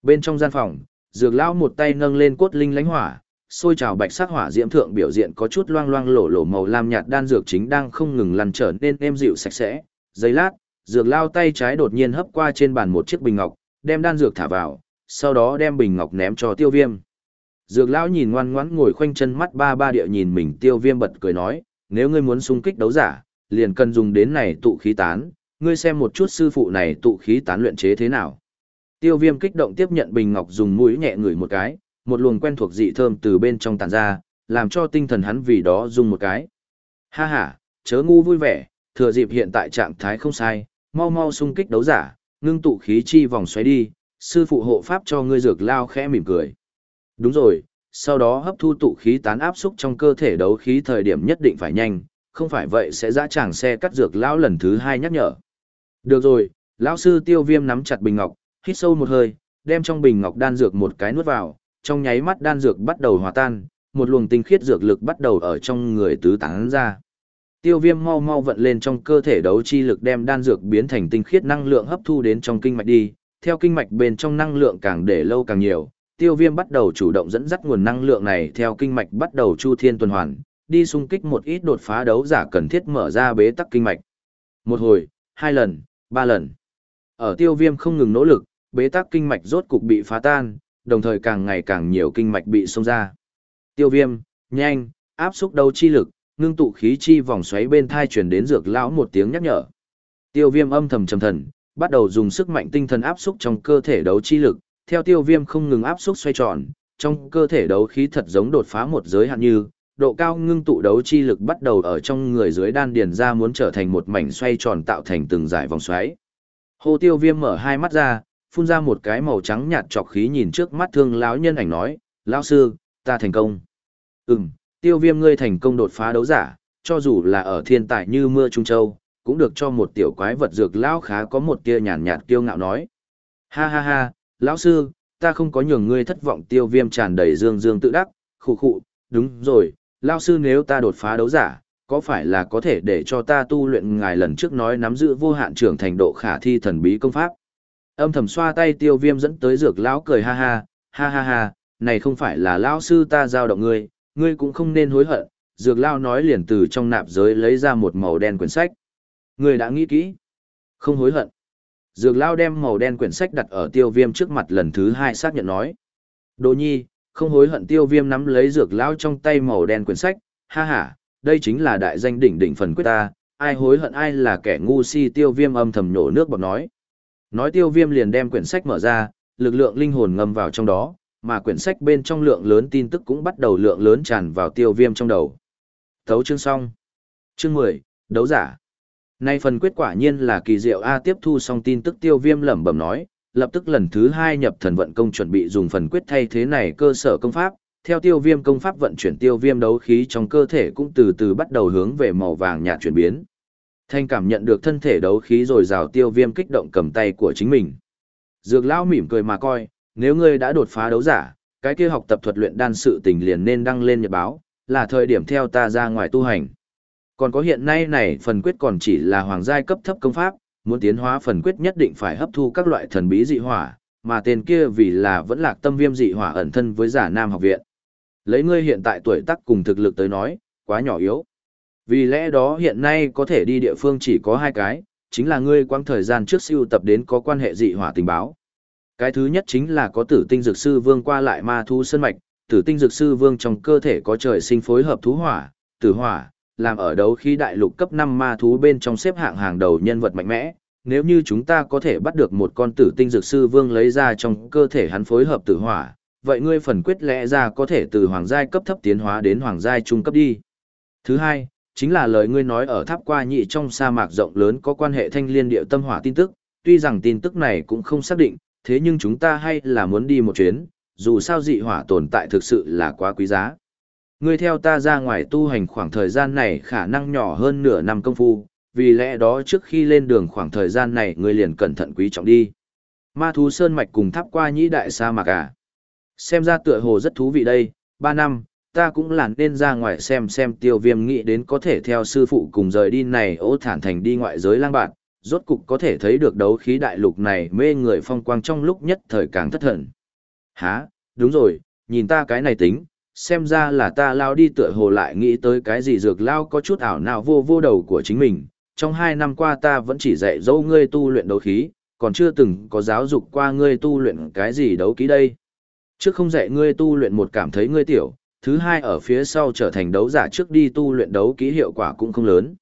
Bên trong gian phòng, dược lão một tay nâng lên cốt linh lánh hỏa, xôi trào bạch sắc hỏa diễm thượng biểu diện có chút loang loang lổ lổ màu lam nhạt đan dược chính đang không ngừng lăn trở nên êm dịu sạch sẽ. Giây lát, dược lao tay trái đột nhiên hấp qua trên bàn một chiếc bình ngọc, đem đan dược thả vào, sau đó đem bình ngọc ném cho tiêu viêm. Dược lão nhìn ngoan ngoãn ngồi khoanh chân mắt ba ba địa nhìn mình tiêu viêm bật cười nói, nếu ngươi muốn xung kích đấu giả, liền cần dùng đến này tụ khí tán, ngươi xem một chút sư phụ này tụ khí tán luyện chế thế nào. Tiêu viêm kích động tiếp nhận bình ngọc dùng mũi nhẹ ngửi một cái, một luồng quen thuộc dị thơm từ bên trong tàn ra, làm cho tinh thần hắn vì đó dùng một cái. Ha ha, chớ ngu vui vẻ, thừa dịp hiện tại trạng thái không sai, mau mau xung kích đấu giả, ngưng tụ khí chi vòng xoáy đi, sư phụ hộ pháp cho ngươi dược lao khẽ mỉm cười. Đúng rồi, sau đó hấp thu tụ khí tán áp xúc trong cơ thể đấu khí thời điểm nhất định phải nhanh, không phải vậy sẽ dã tràng xe cắt dược lao lần thứ hai nhắc nhở. Được rồi, lão sư tiêu viêm nắm chặt bình ngọc, hít sâu một hơi, đem trong bình ngọc đan dược một cái nuốt vào, trong nháy mắt đan dược bắt đầu hòa tan, một luồng tinh khiết dược lực bắt đầu ở trong người tứ tán ra. Tiêu viêm mau mau vận lên trong cơ thể đấu chi lực đem đan dược biến thành tinh khiết năng lượng hấp thu đến trong kinh mạch đi, theo kinh mạch bên trong năng lượng càng để lâu càng nhiều, tiêu viêm bắt đầu chủ động dẫn dắt nguồn năng lượng này theo kinh mạch bắt đầu chu thiên tuần hoàn, đi xung kích một ít đột phá đấu giả cần thiết mở ra bế tắc kinh mạch. Một hồi, hai lần, ba lần. Ở tiêu viêm không ngừng nỗ lực, bế tắc kinh mạch rốt cục bị phá tan, đồng thời càng ngày càng nhiều kinh mạch bị xông ra. Tiêu viêm, nhanh, áp xúc đầu chi lực, ngưng tụ khí chi vòng xoáy bên thai truyền đến dược lão một tiếng nhắc nhở. Tiêu viêm âm thầm trầm thần, bắt đầu dùng sức mạnh tinh thần áp xúc trong cơ thể đấu chi lực, theo tiêu viêm không ngừng áp xúc xoay tròn, trong cơ thể đấu khí thật giống đột phá một giới hạn như, độ cao ngưng tụ đấu chi lực bắt đầu ở trong người dưới đan điền ra muốn trở thành một mảnh xoay tròn tạo thành từng dải vòng xoáy. Hồ tiêu viêm mở hai mắt ra, phun ra một cái màu trắng nhạt trọc khí nhìn trước mắt thương lão nhân ảnh nói, lão sư, ta thành công. Ừm, tiêu viêm ngươi thành công đột phá đấu giả, cho dù là ở thiên tài như mưa Trung Châu, cũng được cho một tiểu quái vật dược lão khá có một tia nhàn nhạt kiêu ngạo nói. Ha ha ha, lão sư, ta không có nhường ngươi thất vọng tiêu viêm tràn đầy dương dương tự đắc, khụ khụ, đúng rồi, lão sư nếu ta đột phá đấu giả, có phải là có thể để cho ta tu luyện ngài lần trước nói nắm giữ vô hạn trưởng thành độ khả thi thần bí công pháp? Âm thầm xoa tay tiêu viêm dẫn tới dược lão cười ha ha, ha ha ha, này không phải là lão sư ta giao động ngươi, ngươi cũng không nên hối hận. Dược lão nói liền từ trong nạp giới lấy ra một màu đen quyển sách. Ngươi đã nghĩ kỹ. Không hối hận. Dược lão đem màu đen quyển sách đặt ở tiêu viêm trước mặt lần thứ hai xác nhận nói. Đồ nhi, không hối hận tiêu viêm nắm lấy dược lão trong tay màu đen quyển sách, ha ha, đây chính là đại danh đỉnh đỉnh phần quyết ta, ai hối hận ai là kẻ ngu si tiêu viêm âm thầm nhổ nước bọt nói. Nói tiêu viêm liền đem quyển sách mở ra, lực lượng linh hồn ngâm vào trong đó, mà quyển sách bên trong lượng lớn tin tức cũng bắt đầu lượng lớn tràn vào tiêu viêm trong đầu. Thấu chương xong. Chương 10, đấu giả. Nay phần quyết quả nhiên là kỳ diệu A tiếp thu xong tin tức tiêu viêm lẩm bẩm nói, lập tức lần thứ hai nhập thần vận công chuẩn bị dùng phần quyết thay thế này cơ sở công pháp, theo tiêu viêm công pháp vận chuyển tiêu viêm đấu khí trong cơ thể cũng từ từ bắt đầu hướng về màu vàng nhạt chuyển biến. Thanh cảm nhận được thân thể đấu khí rồi rào tiêu viêm kích động cầm tay của chính mình. Dược lão mỉm cười mà coi, nếu ngươi đã đột phá đấu giả, cái kia học tập thuật luyện đan sự tình liền nên đăng lên nhật báo, là thời điểm theo ta ra ngoài tu hành. Còn có hiện nay này phần quyết còn chỉ là hoàng giai cấp thấp công pháp, muốn tiến hóa phần quyết nhất định phải hấp thu các loại thần bí dị hỏa, mà tên kia vì là vẫn lạc tâm viêm dị hỏa ẩn thân với giả nam học viện. Lấy ngươi hiện tại tuổi tác cùng thực lực tới nói, quá nhỏ yếu. Vì lẽ đó hiện nay có thể đi địa phương chỉ có hai cái, chính là ngươi quang thời gian trước siêu tập đến có quan hệ dị hỏa tình báo. Cái thứ nhất chính là có tử tinh dược sư vương qua lại ma thu sân mạch, tử tinh dược sư vương trong cơ thể có trời sinh phối hợp thú hỏa, tử hỏa, làm ở đấu khí đại lục cấp 5 ma thú bên trong xếp hạng hàng đầu nhân vật mạnh mẽ. Nếu như chúng ta có thể bắt được một con tử tinh dược sư vương lấy ra trong cơ thể hắn phối hợp tử hỏa, vậy ngươi phần quyết lẽ ra có thể từ hoàng giai cấp thấp tiến hóa đến hoàng giai trung cấp đi. Thứ hai, chính là lời ngươi nói ở tháp qua nhị trong sa mạc rộng lớn có quan hệ thanh liên địa tâm hỏa tin tức, tuy rằng tin tức này cũng không xác định, thế nhưng chúng ta hay là muốn đi một chuyến, dù sao dị hỏa tồn tại thực sự là quá quý giá. Ngươi theo ta ra ngoài tu hành khoảng thời gian này khả năng nhỏ hơn nửa năm công phu, vì lẽ đó trước khi lên đường khoảng thời gian này ngươi liền cẩn thận quý trọng đi. Ma thú sơn mạch cùng tháp qua nhĩ đại sa mạc à. Xem ra tựa hồ rất thú vị đây, ba năm, ta cũng là nên ra ngoài xem xem tiêu viêm nghĩ đến có thể theo sư phụ cùng rời đi này ô thản thành đi ngoại giới lang bạn, rốt cục có thể thấy được đấu khí đại lục này mê người phong quang trong lúc nhất thời càng thất thần. Hả, đúng rồi, nhìn ta cái này tính, xem ra là ta lao đi tựa hồ lại nghĩ tới cái gì dược lao có chút ảo nào vô vô đầu của chính mình. Trong hai năm qua ta vẫn chỉ dạy dỗ ngươi tu luyện đấu khí, còn chưa từng có giáo dục qua ngươi tu luyện cái gì đấu khí đây. Trước không dạy ngươi tu luyện một cảm thấy ngươi tiểu, thứ hai ở phía sau trở thành đấu giả trước đi tu luyện đấu ký hiệu quả cũng không lớn.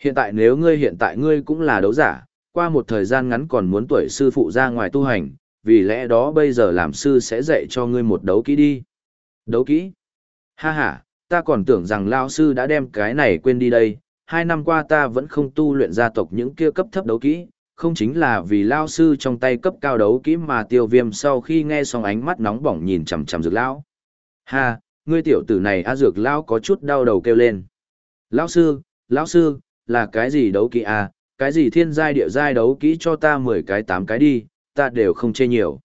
Hiện tại nếu ngươi hiện tại ngươi cũng là đấu giả, qua một thời gian ngắn còn muốn tuổi sư phụ ra ngoài tu hành, vì lẽ đó bây giờ làm sư sẽ dạy cho ngươi một đấu kỹ đi. Đấu kỹ? Ha ha, ta còn tưởng rằng Lao sư đã đem cái này quên đi đây, hai năm qua ta vẫn không tu luyện gia tộc những kia cấp thấp đấu kỹ, không chính là vì Lao sư trong tay cấp cao đấu kỹ mà tiêu viêm sau khi nghe xong ánh mắt nóng bỏng nhìn chằm chằm dược lão. Ha, ngươi tiểu tử này a dược lão có chút đau đầu kêu lên. Lão sư, lão sư, là cái gì đấu kỹ à, cái gì thiên giai địa giai đấu kỹ cho ta 10 cái tám cái đi, ta đều không chê nhiều.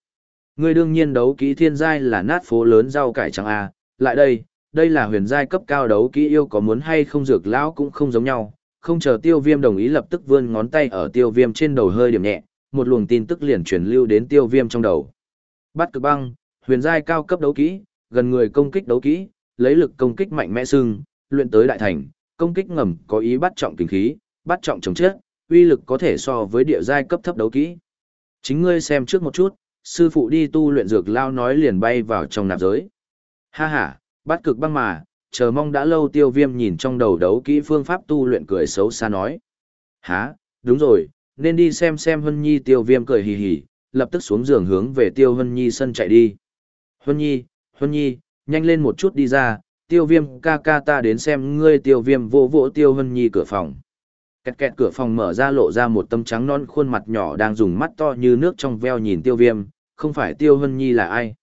Ngươi đương nhiên đấu kỹ thiên giai là nát phố lớn rau cải trắng à, lại đây, đây là huyền giai cấp cao đấu kỹ yêu có muốn hay không dược lão cũng không giống nhau, không chờ tiêu viêm đồng ý lập tức vươn ngón tay ở tiêu viêm trên đầu hơi điểm nhẹ, một luồng tin tức liền truyền lưu đến tiêu viêm trong đầu. Bắt cực băng, huyền giai cao cấp đấu kỹ, gần người công kích đấu kỹ, lấy lực công kích mạnh mẽ sưng, luyện tới đại thành, công kích ngầm có ý bắt trọng kinh khí, bắt trọng chống chết, uy lực có thể so với địa giai cấp thấp đấu kỹ. Chính ngươi xem trước một chút, sư phụ đi tu luyện dược lao nói liền bay vào trong nạp giới. Ha ha, bắt cực băng mà, chờ mong đã lâu tiêu viêm nhìn trong đầu đấu kỹ phương pháp tu luyện cười xấu xa nói. há, đúng rồi, nên đi xem xem Hân Nhi tiêu viêm cười hì hì, lập tức xuống giường hướng về tiêu Hân Nhi sân chạy đi. Hân Nhi, Hân Nhi, nhanh lên một chút đi ra, tiêu viêm ca ca ta đến xem ngươi tiêu viêm vô vỗ tiêu hân nhi cửa phòng. Kẹt kẹt cửa phòng mở ra lộ ra một tâm trắng non khuôn mặt nhỏ đang dùng mắt to như nước trong veo nhìn tiêu viêm, không phải tiêu hân nhi là ai.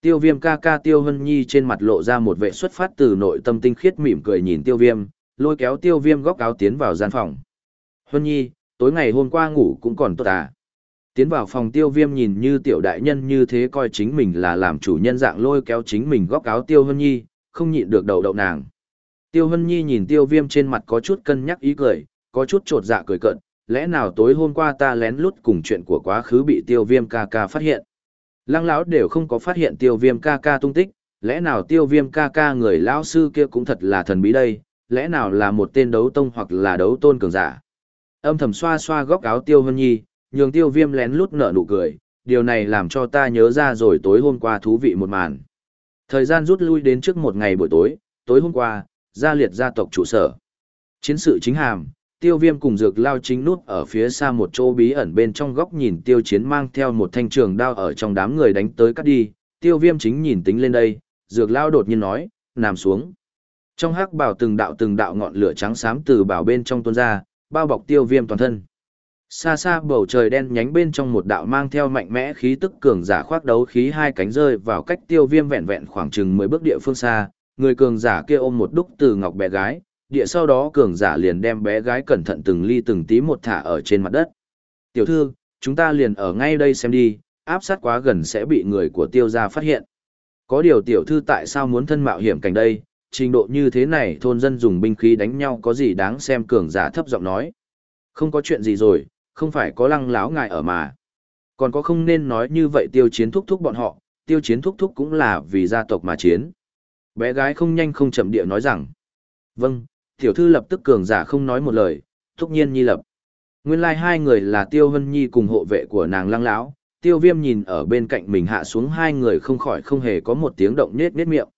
Tiêu viêm ca ca tiêu hân nhi trên mặt lộ ra một vệ xuất phát từ nội tâm tinh khiết mỉm cười nhìn tiêu viêm, lôi kéo tiêu viêm góc áo tiến vào gian phòng. Hân nhi, tối ngày hôm qua ngủ cũng còn tốt à. Tiến vào phòng tiêu viêm nhìn như tiểu đại nhân như thế coi chính mình là làm chủ nhân dạng lôi kéo chính mình góc áo tiêu hân nhi, không nhịn được đầu đậu nàng. Tiêu Hân Nhi nhìn tiêu viêm trên mặt có chút cân nhắc ý cười, có chút trột dạ cười cận, lẽ nào tối hôm qua ta lén lút cùng chuyện của quá khứ bị tiêu viêm ca ca phát hiện. Lăng lão đều không có phát hiện tiêu viêm ca ca tung tích, lẽ nào tiêu viêm ca ca người lão sư kia cũng thật là thần bí đây, lẽ nào là một tên đấu tông hoặc là đấu tôn cường giả. Âm thầm xoa xoa góc áo tiêu Hân Nhi, nhường tiêu viêm lén lút nở nụ cười, điều này làm cho ta nhớ ra rồi tối hôm qua thú vị một màn. Thời gian rút lui đến trước một ngày buổi tối, tối hôm qua, gia liệt gia tộc trụ sở. Chiến sự chính hàm, tiêu viêm cùng dược lao chính nút ở phía xa một chỗ bí ẩn bên trong góc nhìn tiêu chiến mang theo một thanh trường đao ở trong đám người đánh tới cắt đi, tiêu viêm chính nhìn tính lên đây, dược lao đột nhiên nói, nằm xuống. Trong hắc bảo từng đạo từng đạo ngọn lửa trắng xám từ bảo bên trong tuôn ra, bao bọc tiêu viêm toàn thân. Xa xa bầu trời đen nhánh bên trong một đạo mang theo mạnh mẽ khí tức cường giả khoác đấu khí hai cánh rơi vào cách tiêu viêm vẹn vẹn khoảng chừng mười bước địa phương xa, người cường giả kia ôm một đúc từ ngọc bé gái, địa sau đó cường giả liền đem bé gái cẩn thận từng ly từng tí một thả ở trên mặt đất. Tiểu thư, chúng ta liền ở ngay đây xem đi, áp sát quá gần sẽ bị người của tiêu gia phát hiện. Có điều tiểu thư tại sao muốn thân mạo hiểm cảnh đây, trình độ như thế này thôn dân dùng binh khí đánh nhau có gì đáng xem cường giả thấp giọng nói. Không có chuyện gì rồi, không phải có lăng láo ngài ở mà. Còn có không nên nói như vậy tiêu chiến thúc thúc bọn họ, tiêu chiến thúc thúc cũng là vì gia tộc mà chiến. Bé gái không nhanh không chậm địa nói rằng, vâng, tiểu thư lập tức cường giả không nói một lời, thúc nhiên nhi lập. Nguyên lai like hai người là Tiêu Hân Nhi cùng hộ vệ của nàng lăng lão, Tiêu Viêm nhìn ở bên cạnh mình hạ xuống hai người không khỏi không hề có một tiếng động nết nết miệng.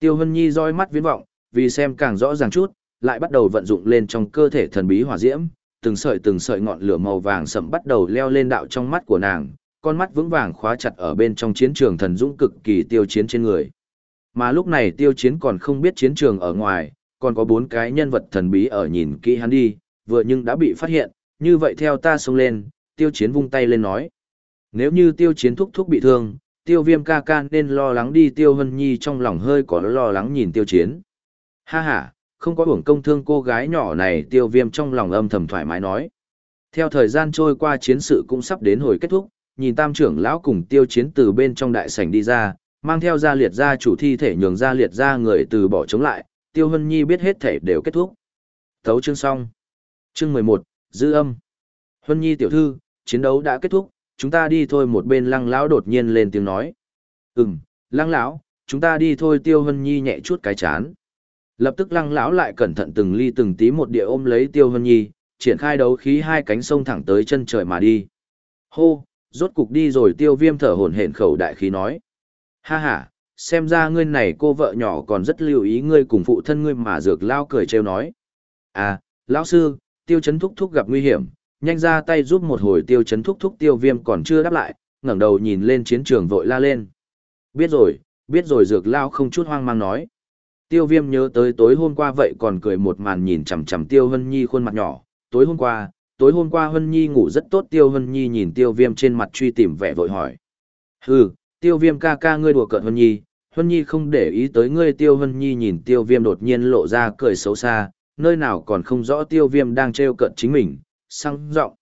Tiêu Hân Nhi roi mắt viễn vọng, vì xem càng rõ ràng chút, lại bắt đầu vận dụng lên trong cơ thể thần bí hỏa diễm, từng sợi từng sợi ngọn lửa màu vàng sẫm bắt đầu leo lên đạo trong mắt của nàng, con mắt vững vàng khóa chặt ở bên trong chiến trường thần dũng cực kỳ tiêu chiến trên người. Mà lúc này tiêu chiến còn không biết chiến trường ở ngoài, còn có bốn cái nhân vật thần bí ở nhìn kỹ hắn đi, vừa nhưng đã bị phát hiện, như vậy theo ta xông lên, tiêu chiến vung tay lên nói. Nếu như tiêu chiến thúc thúc bị thương, tiêu viêm ca ca nên lo lắng đi tiêu hân nhi trong lòng hơi có lo lắng nhìn tiêu chiến. Ha ha, không có uổng công thương cô gái nhỏ này tiêu viêm trong lòng âm thầm thoải mái nói. Theo thời gian trôi qua chiến sự cũng sắp đến hồi kết thúc, nhìn tam trưởng lão cùng tiêu chiến từ bên trong đại sảnh đi ra, mang theo gia liệt gia chủ thi thể nhường gia liệt gia người từ bỏ chống lại, tiêu hân nhi biết hết thể đều kết thúc. Thấu chương xong. Chương mười một dư âm. Hân nhi tiểu thư, chiến đấu đã kết thúc, chúng ta đi thôi một bên lăng lão đột nhiên lên tiếng nói. Ừm, lăng lão, chúng ta đi thôi tiêu hân nhi nhẹ chút cái chán. Lập tức lăng lão lại cẩn thận từng ly từng tí một địa ôm lấy tiêu hân nhi, triển khai đấu khí hai cánh sông thẳng tới chân trời mà đi. Hô, rốt cục đi rồi tiêu viêm thở hổn hển khẩu đại khí nói. Ha ha, xem ra ngươi này cô vợ nhỏ còn rất lưu ý ngươi cùng phụ thân ngươi mà dược lao cười trêu nói. À, lão sư, tiêu chấn thúc thúc gặp nguy hiểm, nhanh ra tay giúp một hồi tiêu chấn thúc thúc tiêu viêm còn chưa đáp lại, ngẩng đầu nhìn lên chiến trường vội la lên. Biết rồi, biết rồi dược lao không chút hoang mang nói. Tiêu viêm nhớ tới tối hôm qua vậy còn cười một màn nhìn chằm chằm tiêu hân nhi khuôn mặt nhỏ. Tối hôm qua, tối hôm qua hân nhi ngủ rất tốt tiêu hân nhi nhìn tiêu viêm trên mặt truy tìm vẻ vội hỏi. Hừ, tiêu viêm ca ca ngươi đùa cợt hân nhi, Huân nhi không để ý tới ngươi tiêu Huân nhi nhìn tiêu viêm đột nhiên lộ ra cười xấu xa, nơi nào còn không rõ tiêu viêm đang trêu cợt chính mình, sang giọng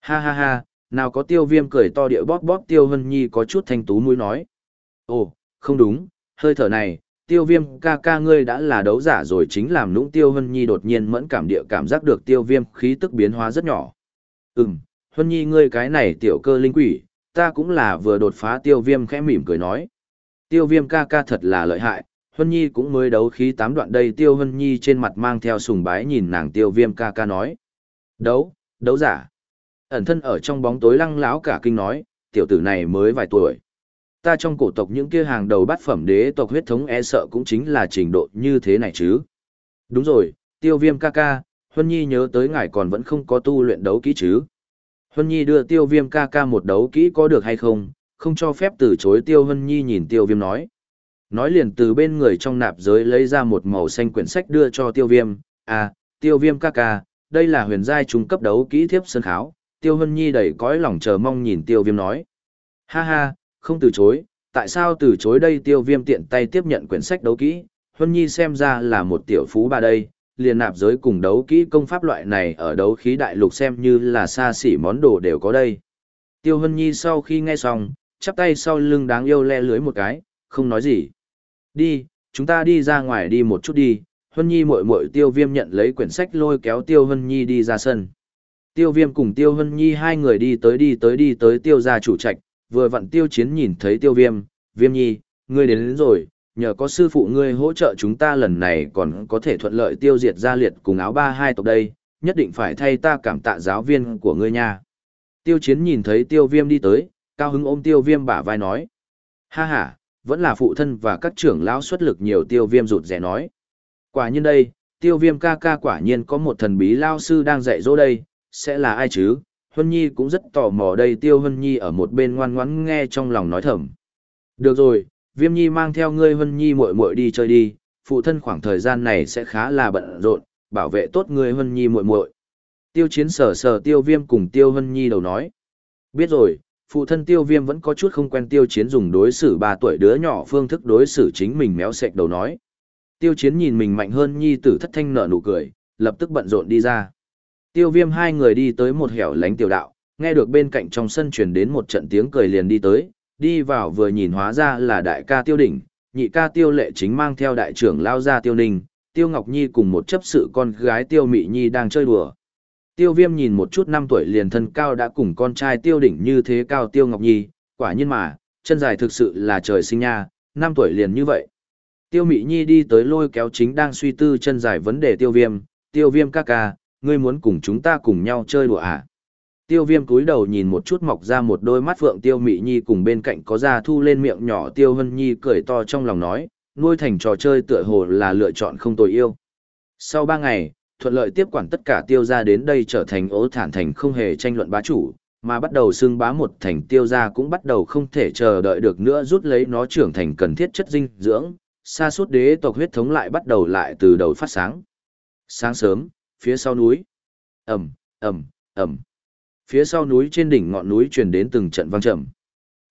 Ha ha ha, nào có tiêu viêm cười to địa bóp bóp tiêu Huân nhi có chút thanh tú mũi nói. Ồ, không đúng, hơi thở này, tiêu viêm ca ca ngươi đã là đấu giả rồi chính làm nũng tiêu Huân nhi đột nhiên mẫn cảm địa cảm giác được tiêu viêm khí tức biến hóa rất nhỏ. Ừm, Huân nhi ngươi cái này tiểu cơ linh quỷ, ta cũng là vừa đột phá tiêu viêm khẽ mỉm cười nói. Tiêu viêm ca ca thật là lợi hại, Huân Nhi cũng mới đấu khí tám đoạn đây Tiêu huân Nhi trên mặt mang theo sùng bái nhìn nàng Tiêu Viêm ca ca nói. Đấu, đấu giả. Ẩn thân ở trong bóng tối lăng láo cả kinh nói, tiểu tử này mới vài tuổi. Ta trong cổ tộc những kia hàng đầu bát phẩm đế tộc huyết thống e sợ cũng chính là trình độ như thế này chứ. Đúng rồi, Tiêu Viêm ca ca, Huân Nhi nhớ tới ngài còn vẫn không có tu luyện đấu kỹ chứ. Huân Nhi đưa Tiêu Viêm ca ca một đấu kỹ có được hay không, không cho phép từ chối Tiêu Hân Nhi nhìn Tiêu Viêm nói. Nói liền từ bên người trong nạp giới lấy ra một màu xanh quyển sách đưa cho tiêu viêm, à, tiêu viêm ca ca, đây là huyền giai trung cấp đấu kỹ thiếp sân kháo, tiêu hân nhi đầy cõi lòng chờ mong nhìn tiêu viêm nói. Ha ha, không từ chối, tại sao từ chối đây tiêu viêm tiện tay tiếp nhận quyển sách đấu kỹ, hân nhi xem ra là một tiểu phú bà đây, liền nạp giới cùng đấu kỹ công pháp loại này ở đấu khí đại lục xem như là xa xỉ món đồ đều có đây. Tiêu hân nhi sau khi nghe xong, chắp tay sau lưng đáng yêu le lưới một cái, không nói gì. Đi, chúng ta đi ra ngoài đi một chút đi. Huân Nhi muội muội Tiêu Viêm nhận lấy quyển sách lôi kéo Tiêu Huân Nhi đi ra sân. Tiêu Viêm cùng Tiêu Huân Nhi hai người đi tới đi tới đi tới Tiêu gia chủ trạch, vừa vặn Tiêu Chiến nhìn thấy Tiêu Viêm, Viêm Nhi, ngươi đến, đến rồi, nhờ có sư phụ ngươi hỗ trợ chúng ta lần này còn có thể thuận lợi tiêu diệt gia liệt cùng áo ba hai tộc đây, nhất định phải thay ta cảm tạ giáo viên của ngươi nha. Tiêu Chiến nhìn thấy Tiêu Viêm đi tới, cao hứng ôm Tiêu Viêm bả vai nói. Ha ha, vẫn là phụ thân và các trưởng lão xuất lực nhiều tiêu viêm rụt rẻ nói. Quả nhiên đây, tiêu viêm ca ca quả nhiên có một thần bí lao sư đang dạy dỗ đây, sẽ là ai chứ? Huân Nhi cũng rất tò mò đây tiêu Huân Nhi ở một bên ngoan ngoãn nghe trong lòng nói thầm. Được rồi, viêm nhi mang theo ngươi Huân Nhi muội muội đi chơi đi, phụ thân khoảng thời gian này sẽ khá là bận rộn, bảo vệ tốt ngươi Huân Nhi muội muội. Tiêu chiến sở sở tiêu viêm cùng tiêu Huân Nhi đầu nói. Biết rồi, phụ thân tiêu viêm vẫn có chút không quen tiêu chiến dùng đối xử ba tuổi đứa nhỏ phương thức đối xử chính mình méo sệch đầu nói. Tiêu chiến nhìn mình mạnh hơn nhi tử thất thanh nở nụ cười, lập tức bận rộn đi ra. Tiêu viêm hai người đi tới một hẻo lánh tiểu đạo, nghe được bên cạnh trong sân truyền đến một trận tiếng cười liền đi tới, đi vào vừa nhìn hóa ra là đại ca tiêu đỉnh, nhị ca tiêu lệ chính mang theo đại trưởng lao ra tiêu ninh, tiêu ngọc nhi cùng một chấp sự con gái tiêu mị nhi đang chơi đùa. Tiêu viêm nhìn một chút năm tuổi liền thân cao đã cùng con trai tiêu đỉnh như thế cao tiêu ngọc nhi, quả nhiên mà, chân dài thực sự là trời sinh nha, năm tuổi liền như vậy. Tiêu mị nhi đi tới lôi kéo chính đang suy tư chân dài vấn đề tiêu viêm, tiêu viêm ca ca, ngươi muốn cùng chúng ta cùng nhau chơi đùa à? Tiêu viêm cúi đầu nhìn một chút mọc ra một đôi mắt phượng tiêu mị nhi cùng bên cạnh có da thu lên miệng nhỏ tiêu hân nhi cười to trong lòng nói, nuôi thành trò chơi tựa hồ là lựa chọn không tồi yêu. Sau ba ngày, thuận lợi tiếp quản tất cả tiêu gia đến đây trở thành ố thản thành không hề tranh luận bá chủ, mà bắt đầu xưng bá một thành tiêu gia cũng bắt đầu không thể chờ đợi được nữa rút lấy nó trưởng thành cần thiết chất dinh dưỡng, xa suốt đế tộc huyết thống lại bắt đầu lại từ đầu phát sáng. Sáng sớm, phía sau núi, ầm, ầm, ầm. Phía sau núi trên đỉnh ngọn núi truyền đến từng trận vang trầm.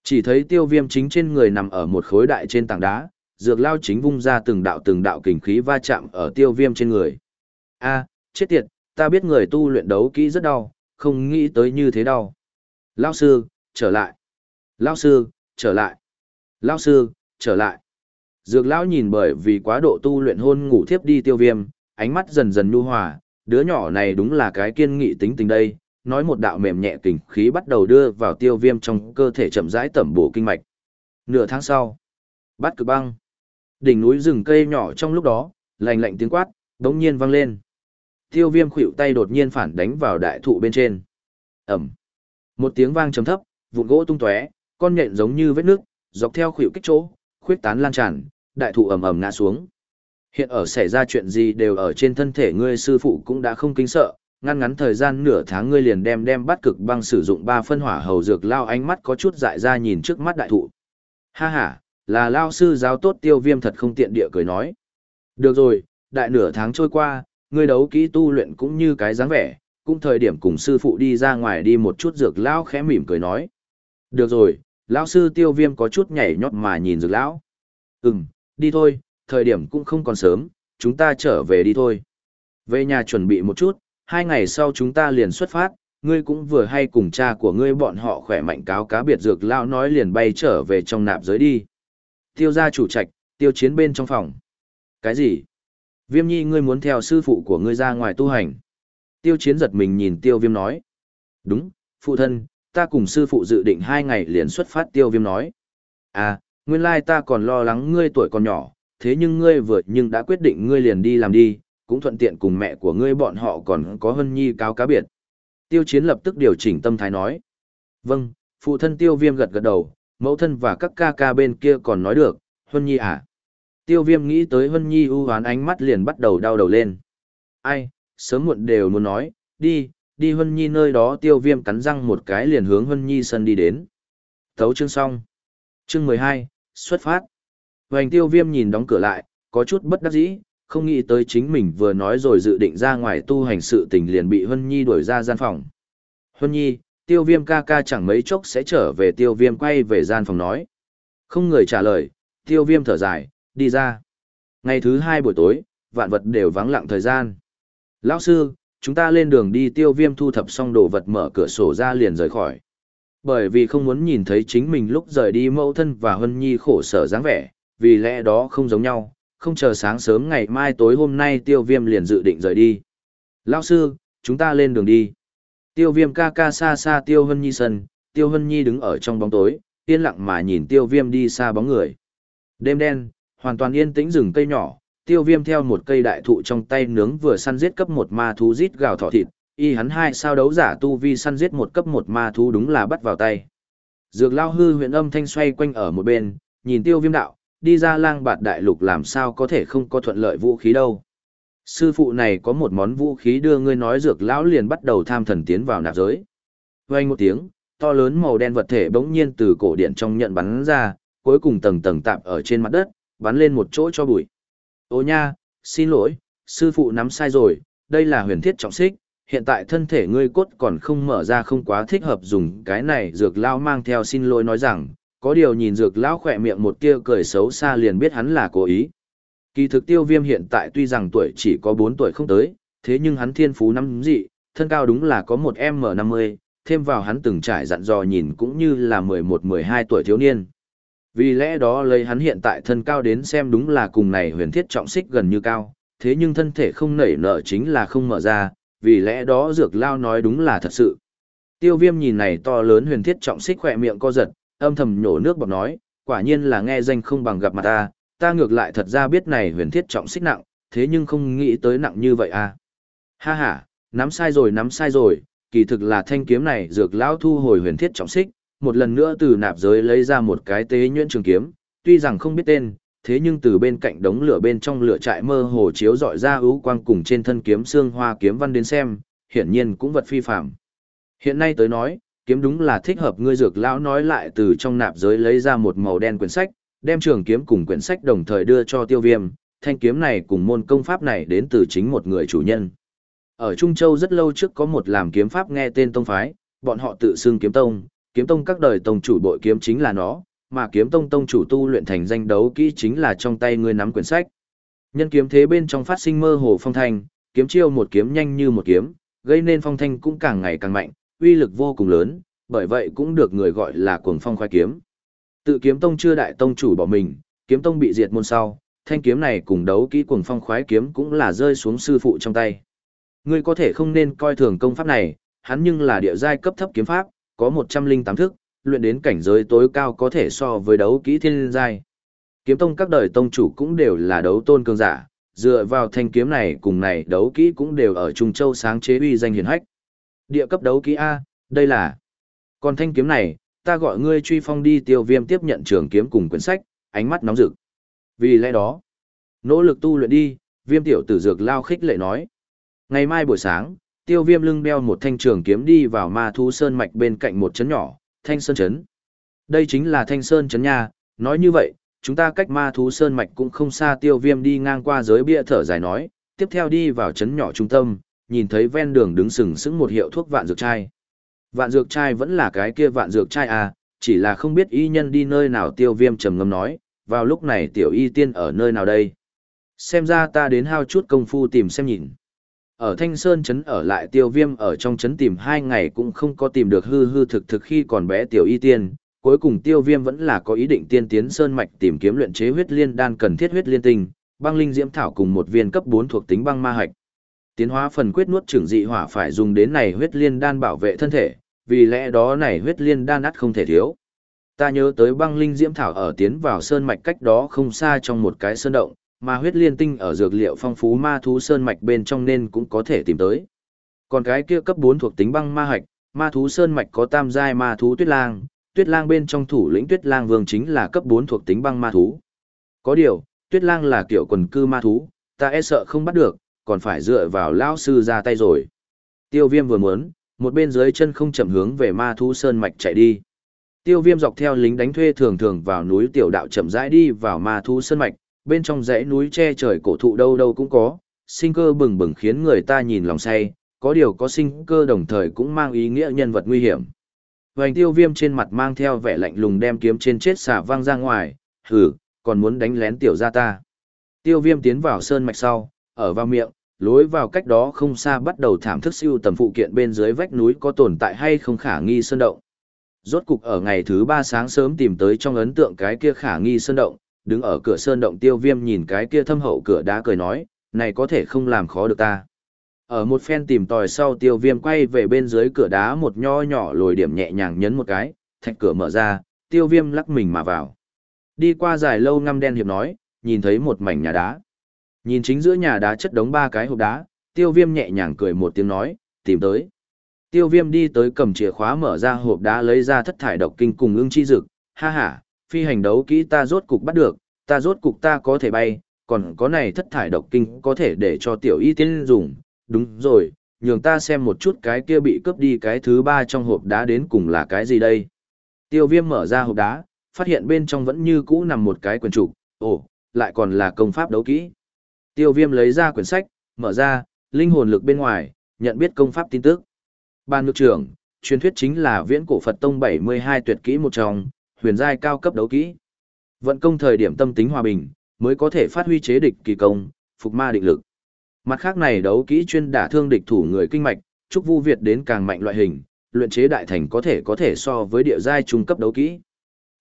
Chỉ thấy tiêu viêm chính trên người nằm ở một khối đại trên tảng đá, dược lao chính vung ra từng đạo từng đạo kình khí va chạm ở tiêu viêm trên người a chết tiệt, ta biết người tu luyện đấu kỹ rất đau, không nghĩ tới như thế đau. Lao sư, trở lại. Lao sư, trở lại. Lao sư, trở lại. Dược lão nhìn bởi vì quá độ tu luyện hôn ngủ thiếp đi tiêu viêm, ánh mắt dần dần nhu hòa, đứa nhỏ này đúng là cái kiên nghị tính tình đây, nói một đạo mềm nhẹ kình khí bắt đầu đưa vào tiêu viêm trong cơ thể chậm rãi tẩm bổ kinh mạch. Nửa tháng sau, bắt cực băng. Đỉnh núi rừng cây nhỏ trong lúc đó, lạnh lạnh tiếng quát, đống nhiên vang lên. Tiêu viêm khuỵu tay đột nhiên phản đánh vào đại thụ bên trên. Ẩm. Một tiếng vang trầm thấp, vụn gỗ tung tóe, con nhện giống như vết nước, dọc theo khuỵu kích chỗ, khuyết tán lan tràn, đại thụ ầm ầm ngã xuống. Hiện ở xảy ra chuyện gì đều ở trên thân thể ngươi sư phụ cũng đã không kinh sợ, ngăn ngắn thời gian nửa tháng ngươi liền đem đem bắt cực băng sử dụng ba phân hỏa hầu dược lao ánh mắt có chút dại ra nhìn trước mắt đại thụ. Ha ha, là lao sư giáo tốt tiêu viêm thật không tiện địa cười nói. Được rồi, đại nửa tháng trôi qua, ngươi đấu kỹ tu luyện cũng như cái dáng vẻ, cũng thời điểm cùng sư phụ đi ra ngoài đi một chút dược lão khẽ mỉm cười nói. Được rồi, lão sư tiêu viêm có chút nhảy nhót mà nhìn dược lão. Ừm, đi thôi, thời điểm cũng không còn sớm, chúng ta trở về đi thôi. Về nhà chuẩn bị một chút, hai ngày sau chúng ta liền xuất phát, ngươi cũng vừa hay cùng cha của ngươi bọn họ khỏe mạnh cáo cá biệt dược lão nói liền bay trở về trong nạp giới đi. Tiêu gia chủ trạch, tiêu chiến bên trong phòng. Cái gì? Viêm nhi ngươi muốn theo sư phụ của ngươi ra ngoài tu hành. Tiêu chiến giật mình nhìn tiêu viêm nói. Đúng, phụ thân, ta cùng sư phụ dự định hai ngày liền xuất phát tiêu viêm nói. À, nguyên lai ta còn lo lắng ngươi tuổi còn nhỏ, thế nhưng ngươi vừa nhưng đã quyết định ngươi liền đi làm đi, cũng thuận tiện cùng mẹ của ngươi bọn họ còn có hân nhi cáo cá biệt. Tiêu chiến lập tức điều chỉnh tâm thái nói. Vâng, phụ thân tiêu viêm gật gật đầu, mẫu thân và các ca ca bên kia còn nói được, hân nhi à. Tiêu viêm nghĩ tới hân nhi ưu hoán ánh mắt liền bắt đầu đau đầu lên. Ai, sớm muộn đều muốn nói, đi, đi hân nhi nơi đó tiêu viêm cắn răng một cái liền hướng hân nhi sân đi đến. Thấu chương xong. Chương mười hai xuất phát. Hoành tiêu viêm nhìn đóng cửa lại, có chút bất đắc dĩ, không nghĩ tới chính mình vừa nói rồi dự định ra ngoài tu hành sự tình liền bị Hân Nhi đuổi ra gian phòng. Hân Nhi, tiêu viêm ca ca chẳng mấy chốc sẽ trở về tiêu viêm quay về gian phòng nói. Không người trả lời, tiêu viêm thở dài, đi ra. Ngày thứ hai buổi tối, vạn vật đều vắng lặng thời gian. Lão sư, chúng ta lên đường đi tiêu viêm thu thập xong đồ vật mở cửa sổ ra liền rời khỏi. Bởi vì không muốn nhìn thấy chính mình lúc rời đi mẫu thân và Hân Nhi khổ sở dáng vẻ, vì lẽ đó không giống nhau, không chờ sáng sớm ngày mai tối hôm nay tiêu viêm liền dự định rời đi. Lão sư, chúng ta lên đường đi. Tiêu viêm ca ca xa xa tiêu hân nhi sân, tiêu hân nhi đứng ở trong bóng tối, yên lặng mà nhìn tiêu viêm đi xa bóng người. Đêm đen, hoàn toàn yên tĩnh rừng cây nhỏ, tiêu viêm theo một cây đại thụ trong tay nướng vừa săn giết cấp một ma thú rít gào thỏ thịt, y hắn hai sao đấu giả tu vi săn giết một cấp một ma thú đúng là bắt vào tay. Dược lao hư huyện âm thanh xoay quanh ở một bên, nhìn tiêu viêm đạo, đi ra lang bạt đại lục làm sao có thể không có thuận lợi vũ khí đâu. Sư phụ này có một món vũ khí đưa ngươi nói dược lão liền bắt đầu tham thần tiến vào nạp giới. Vang một tiếng, to lớn màu đen vật thể bỗng nhiên từ cổ điện trong nhận bắn ra, cuối cùng tầng tầng tạm ở trên mặt đất, bắn lên một chỗ cho bụi. Ô nha, xin lỗi, sư phụ nắm sai rồi, đây là huyền thiết trọng xích, hiện tại thân thể ngươi cốt còn không mở ra không quá thích hợp dùng cái này dược lao mang theo xin lỗi nói rằng, có điều nhìn dược lão khỏe miệng một tia cười xấu xa liền biết hắn là cố ý. Kỳ thực tiêu viêm hiện tại tuy rằng tuổi chỉ có 4 tuổi không tới, thế nhưng hắn thiên phú năm dị, thân cao đúng là có một M50, thêm vào hắn từng trải dặn dò nhìn cũng như là 11-12 tuổi thiếu niên. Vì lẽ đó lấy hắn hiện tại thân cao đến xem đúng là cùng này huyền thiết trọng xích gần như cao, thế nhưng thân thể không nảy nở chính là không mở ra, vì lẽ đó dược lao nói đúng là thật sự. Tiêu viêm nhìn này to lớn huyền thiết trọng xích khỏe miệng co giật, âm thầm nhổ nước bọc nói, quả nhiên là nghe danh không bằng gặp mặt ta, ta ngược lại thật ra biết này huyền thiết trọng xích nặng, thế nhưng không nghĩ tới nặng như vậy à. Ha ha, Nắm sai rồi nắm sai rồi, kỳ thực là thanh kiếm này dược lão thu hồi huyền thiết trọng xích, một lần nữa từ nạp giới lấy ra một cái tế nhuyễn trường kiếm, tuy rằng không biết tên, thế nhưng từ bên cạnh đống lửa bên trong lửa trại mơ hồ chiếu dọi ra ưu quang cùng trên thân kiếm xương hoa kiếm văn đến xem, hiển nhiên cũng vật phi phạm. Hiện nay tới nói, kiếm đúng là thích hợp ngươi dược lão nói lại từ trong nạp giới lấy ra một màu đen quyển sách, đem trường kiếm cùng quyển sách đồng thời đưa cho tiêu viêm, thanh kiếm này cùng môn công pháp này đến từ chính một người chủ nhân. Ở Trung Châu rất lâu trước có một làm kiếm pháp nghe tên tông phái, bọn họ tự xưng kiếm tông, kiếm tông các đời tông chủ bội kiếm chính là nó, mà kiếm tông tông chủ tu luyện thành danh đấu kỹ chính là trong tay ngươi nắm quyển sách. Nhân kiếm thế bên trong phát sinh mơ hồ phong thanh, kiếm chiêu một kiếm nhanh như một kiếm, gây nên phong thanh cũng càng ngày càng mạnh, uy lực vô cùng lớn, bởi vậy cũng được người gọi là cuồng phong khoai kiếm. Tự kiếm tông chưa đại tông chủ bỏ mình, kiếm tông bị diệt môn sau, thanh kiếm này cùng đấu kỹ cuồng phong khoái kiếm cũng là rơi xuống sư phụ trong tay. Ngươi có thể không nên coi thường công pháp này, hắn nhưng là địa giai cấp thấp kiếm pháp, có 108 thức, luyện đến cảnh giới tối cao có thể so với đấu kỹ thiên giai. Kiếm tông các đời tông chủ cũng đều là đấu tôn cường giả, dựa vào thanh kiếm này cùng này đấu kỹ cũng đều ở Trung Châu sáng chế uy danh hiển hách. Địa cấp đấu kỹ A, đây là. Còn thanh kiếm này, ta gọi ngươi truy phong đi tiêu viêm tiếp nhận trường kiếm cùng quyển sách, ánh mắt nóng rực. Vì lẽ đó, nỗ lực tu luyện đi, viêm tiểu tử dược lao khích lệ nói. Ngày mai buổi sáng, tiêu viêm lưng đeo một thanh trường kiếm đi vào ma thu sơn mạch bên cạnh một trấn nhỏ, thanh sơn trấn. Đây chính là thanh sơn trấn nha, nói như vậy, chúng ta cách ma thú sơn mạch cũng không xa tiêu viêm đi ngang qua giới bia thở dài nói, tiếp theo đi vào trấn nhỏ trung tâm, nhìn thấy ven đường đứng sừng sững một hiệu thuốc vạn dược chai. Vạn dược chai vẫn là cái kia vạn dược chai à, chỉ là không biết y nhân đi nơi nào tiêu viêm trầm ngâm nói, vào lúc này tiểu y tiên ở nơi nào đây. Xem ra ta đến hao chút công phu tìm xem nhìn. Ở Thanh Sơn Trấn ở lại tiêu viêm ở trong trấn tìm hai ngày cũng không có tìm được hư hư thực thực khi còn bé tiểu y tiên. Cuối cùng tiêu viêm vẫn là có ý định tiên tiến Sơn Mạch tìm kiếm luyện chế huyết liên đan cần thiết huyết liên tinh, băng linh diễm thảo cùng một viên cấp bốn thuộc tính băng ma hạch. Tiến hóa phần quyết nuốt trưởng dị hỏa phải dùng đến này huyết liên đan bảo vệ thân thể, vì lẽ đó này huyết liên đan ắt không thể thiếu. Ta nhớ tới băng linh diễm thảo ở tiến vào sơn mạch cách đó không xa trong một cái sơn động, mà huyết liên tinh ở dược liệu phong phú ma thú sơn mạch bên trong nên cũng có thể tìm tới. Còn cái kia cấp 4 thuộc tính băng ma hạch, ma thú sơn mạch có tam giai ma thú tuyết lang, tuyết lang bên trong thủ lĩnh tuyết lang vương chính là cấp 4 thuộc tính băng ma thú. Có điều, tuyết lang là kiểu quần cư ma thú, ta e sợ không bắt được, còn phải dựa vào lão sư ra tay rồi. Tiêu viêm vừa muốn, một bên dưới chân không chậm hướng về ma thú sơn mạch chạy đi. Tiêu viêm dọc theo lính đánh thuê thường thường vào núi tiểu đạo chậm rãi đi vào ma thú sơn mạch, bên trong dãy núi che trời cổ thụ đâu đâu cũng có, sinh cơ bừng bừng khiến người ta nhìn lòng say, có điều có sinh cơ đồng thời cũng mang ý nghĩa nhân vật nguy hiểm. Vành tiêu viêm trên mặt mang theo vẻ lạnh lùng đem kiếm trên chết xả vang ra ngoài, hử, còn muốn đánh lén tiểu gia ta. Tiêu viêm tiến vào sơn mạch sau, ở vào miệng, lối vào cách đó không xa bắt đầu thảm thức siêu tầm phụ kiện bên dưới vách núi có tồn tại hay không khả nghi sơn động. Rốt cục ở ngày thứ ba sáng sớm tìm tới trong ấn tượng cái kia khả nghi sơn động, đứng ở cửa sơn động tiêu viêm nhìn cái kia thâm hậu cửa đá cười nói, này có thể không làm khó được ta. Ở một phen tìm tòi sau tiêu viêm quay về bên dưới cửa đá một nho nhỏ lồi điểm nhẹ nhàng nhấn một cái, thạch cửa mở ra, tiêu viêm lắc mình mà vào. Đi qua dài lâu ngăm đen hiệp nói, nhìn thấy một mảnh nhà đá. Nhìn chính giữa nhà đá chất đống ba cái hộp đá, tiêu viêm nhẹ nhàng cười một tiếng nói, tìm tới. Tiêu viêm đi tới cầm chìa khóa mở ra hộp đá lấy ra thất thải độc kinh cùng ưng chi dực, ha ha, phi hành đấu kỹ ta rốt cục bắt được, ta rốt cục ta có thể bay, còn có này thất thải độc kinh có thể để cho tiểu y tiên dùng, đúng rồi, nhường ta xem một chút cái kia bị cướp đi cái thứ ba trong hộp đá đến cùng là cái gì đây. Tiêu viêm mở ra hộp đá, phát hiện bên trong vẫn như cũ nằm một cái quyển trục, ồ, lại còn là công pháp đấu kỹ. Tiêu viêm lấy ra quyển sách, mở ra, linh hồn lực bên ngoài, nhận biết công pháp tin tức. Ban ngược trưởng, truyền thuyết chính là viễn cổ Phật Tông 72 tuyệt kỹ một trong, huyền giai cao cấp đấu kỹ. Vận công thời điểm tâm tính hòa bình, mới có thể phát huy chế địch kỳ công, phục ma định lực. Mặt khác này đấu kỹ chuyên đả thương địch thủ người kinh mạch, chúc Vu Việt đến càng mạnh loại hình, luyện chế đại thành có thể có thể so với địa giai trung cấp đấu kỹ.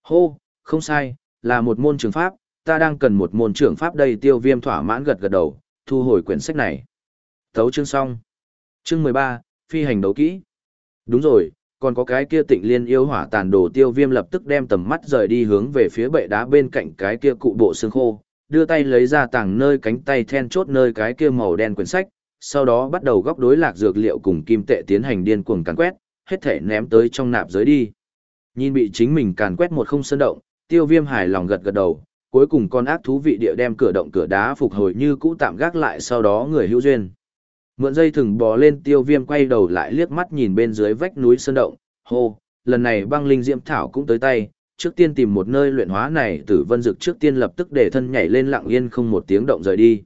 Hô, không sai, là một môn trường pháp, ta đang cần một môn trường pháp đây tiêu viêm thỏa mãn gật gật đầu, thu hồi quyển sách này. Thấu chương xong. Chương 13, phi hành đấu kỹ. Đúng rồi, còn có cái kia tịnh liên yêu hỏa tàn đồ tiêu viêm lập tức đem tầm mắt rời đi hướng về phía bệ đá bên cạnh cái kia cụ bộ xương khô, đưa tay lấy ra tàng nơi cánh tay then chốt nơi cái kia màu đen quyển sách, sau đó bắt đầu góc đối lạc dược liệu cùng kim tệ tiến hành điên cuồng càn quét, hết thể ném tới trong nạp giới đi. Nhìn bị chính mình càn quét một không sơn động, tiêu viêm hài lòng gật gật đầu, cuối cùng con ác thú vị địa đem cửa động cửa đá phục hồi như cũ tạm gác lại sau đó người hữu duyên. Mượn dây thừng bò lên tiêu viêm quay đầu lại liếc mắt nhìn bên dưới vách núi sơn động, hô, lần này băng linh diễm thảo cũng tới tay, trước tiên tìm một nơi luyện hóa này tử vân dực trước tiên lập tức để thân nhảy lên lặng yên không một tiếng động rời đi.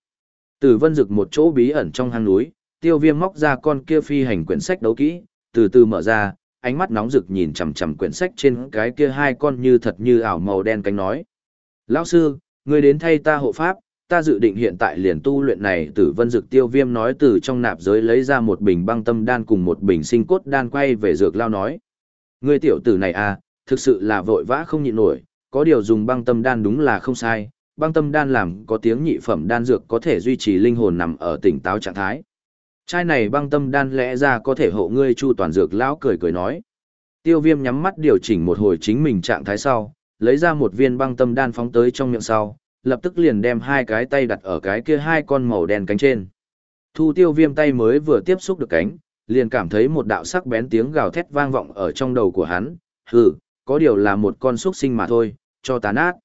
Tử vân dực một chỗ bí ẩn trong hang núi, tiêu viêm móc ra con kia phi hành quyển sách đấu kỹ, từ từ mở ra, ánh mắt nóng rực nhìn chằm chằm quyển sách trên cái kia hai con như thật như ảo màu đen cánh nói. Lão sư, người đến thay ta hộ pháp, ta dự định hiện tại liền tu luyện này tử vân dực tiêu viêm nói từ trong nạp giới lấy ra một bình băng tâm đan cùng một bình sinh cốt đan quay về dược lao nói. Người tiểu tử này à, thực sự là vội vã không nhịn nổi, có điều dùng băng tâm đan đúng là không sai, băng tâm đan làm có tiếng nhị phẩm đan dược có thể duy trì linh hồn nằm ở tỉnh táo trạng thái. Chai này băng tâm đan lẽ ra có thể hộ ngươi chu toàn dược lão cười cười nói. Tiêu viêm nhắm mắt điều chỉnh một hồi chính mình trạng thái sau, lấy ra một viên băng tâm đan phóng tới trong miệng sau, lập tức liền đem hai cái tay đặt ở cái kia hai con màu đen cánh trên. Thu tiêu viêm tay mới vừa tiếp xúc được cánh, liền cảm thấy một đạo sắc bén tiếng gào thét vang vọng ở trong đầu của hắn, hừ, có điều là một con xuất sinh mà thôi, cho tán ác.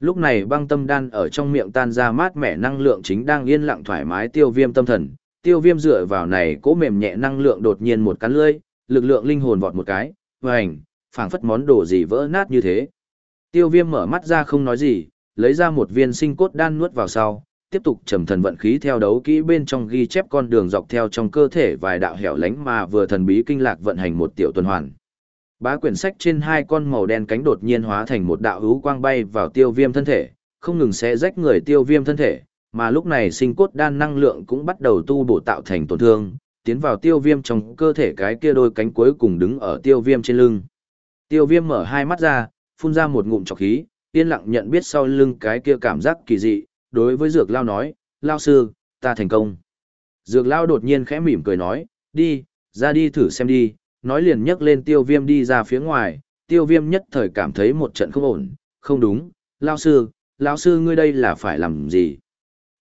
Lúc này băng tâm đan ở trong miệng tan ra mát mẻ năng lượng chính đang yên lặng thoải mái tiêu viêm tâm thần, tiêu viêm dựa vào này cố mềm nhẹ năng lượng đột nhiên một cắn lưỡi, lực lượng linh hồn vọt một cái, vành, phảng phất món đồ gì vỡ nát như thế. Tiêu viêm mở mắt ra không nói gì, lấy ra một viên sinh cốt đan nuốt vào sau, tiếp tục trầm thần vận khí theo đấu kỹ bên trong ghi chép con đường dọc theo trong cơ thể vài đạo hẻo lánh mà vừa thần bí kinh lạc vận hành một tiểu tuần hoàn. Bá quyển sách trên hai con màu đen cánh đột nhiên hóa thành một đạo hữu quang bay vào tiêu viêm thân thể, không ngừng xé rách người tiêu viêm thân thể, mà lúc này sinh cốt đan năng lượng cũng bắt đầu tu bổ tạo thành tổn thương, tiến vào tiêu viêm trong cơ thể cái kia đôi cánh cuối cùng đứng ở tiêu viêm trên lưng. Tiêu viêm mở hai mắt ra, phun ra một ngụm trọc khí, yên lặng nhận biết sau lưng cái kia cảm giác kỳ dị, đối với dược lao nói, lao sư, ta thành công. Dược lao đột nhiên khẽ mỉm cười nói, đi, ra đi thử xem đi, nói liền nhấc lên tiêu viêm đi ra phía ngoài, tiêu viêm nhất thời cảm thấy một trận không ổn, không đúng, lao sư, lao sư ngươi đây là phải làm gì?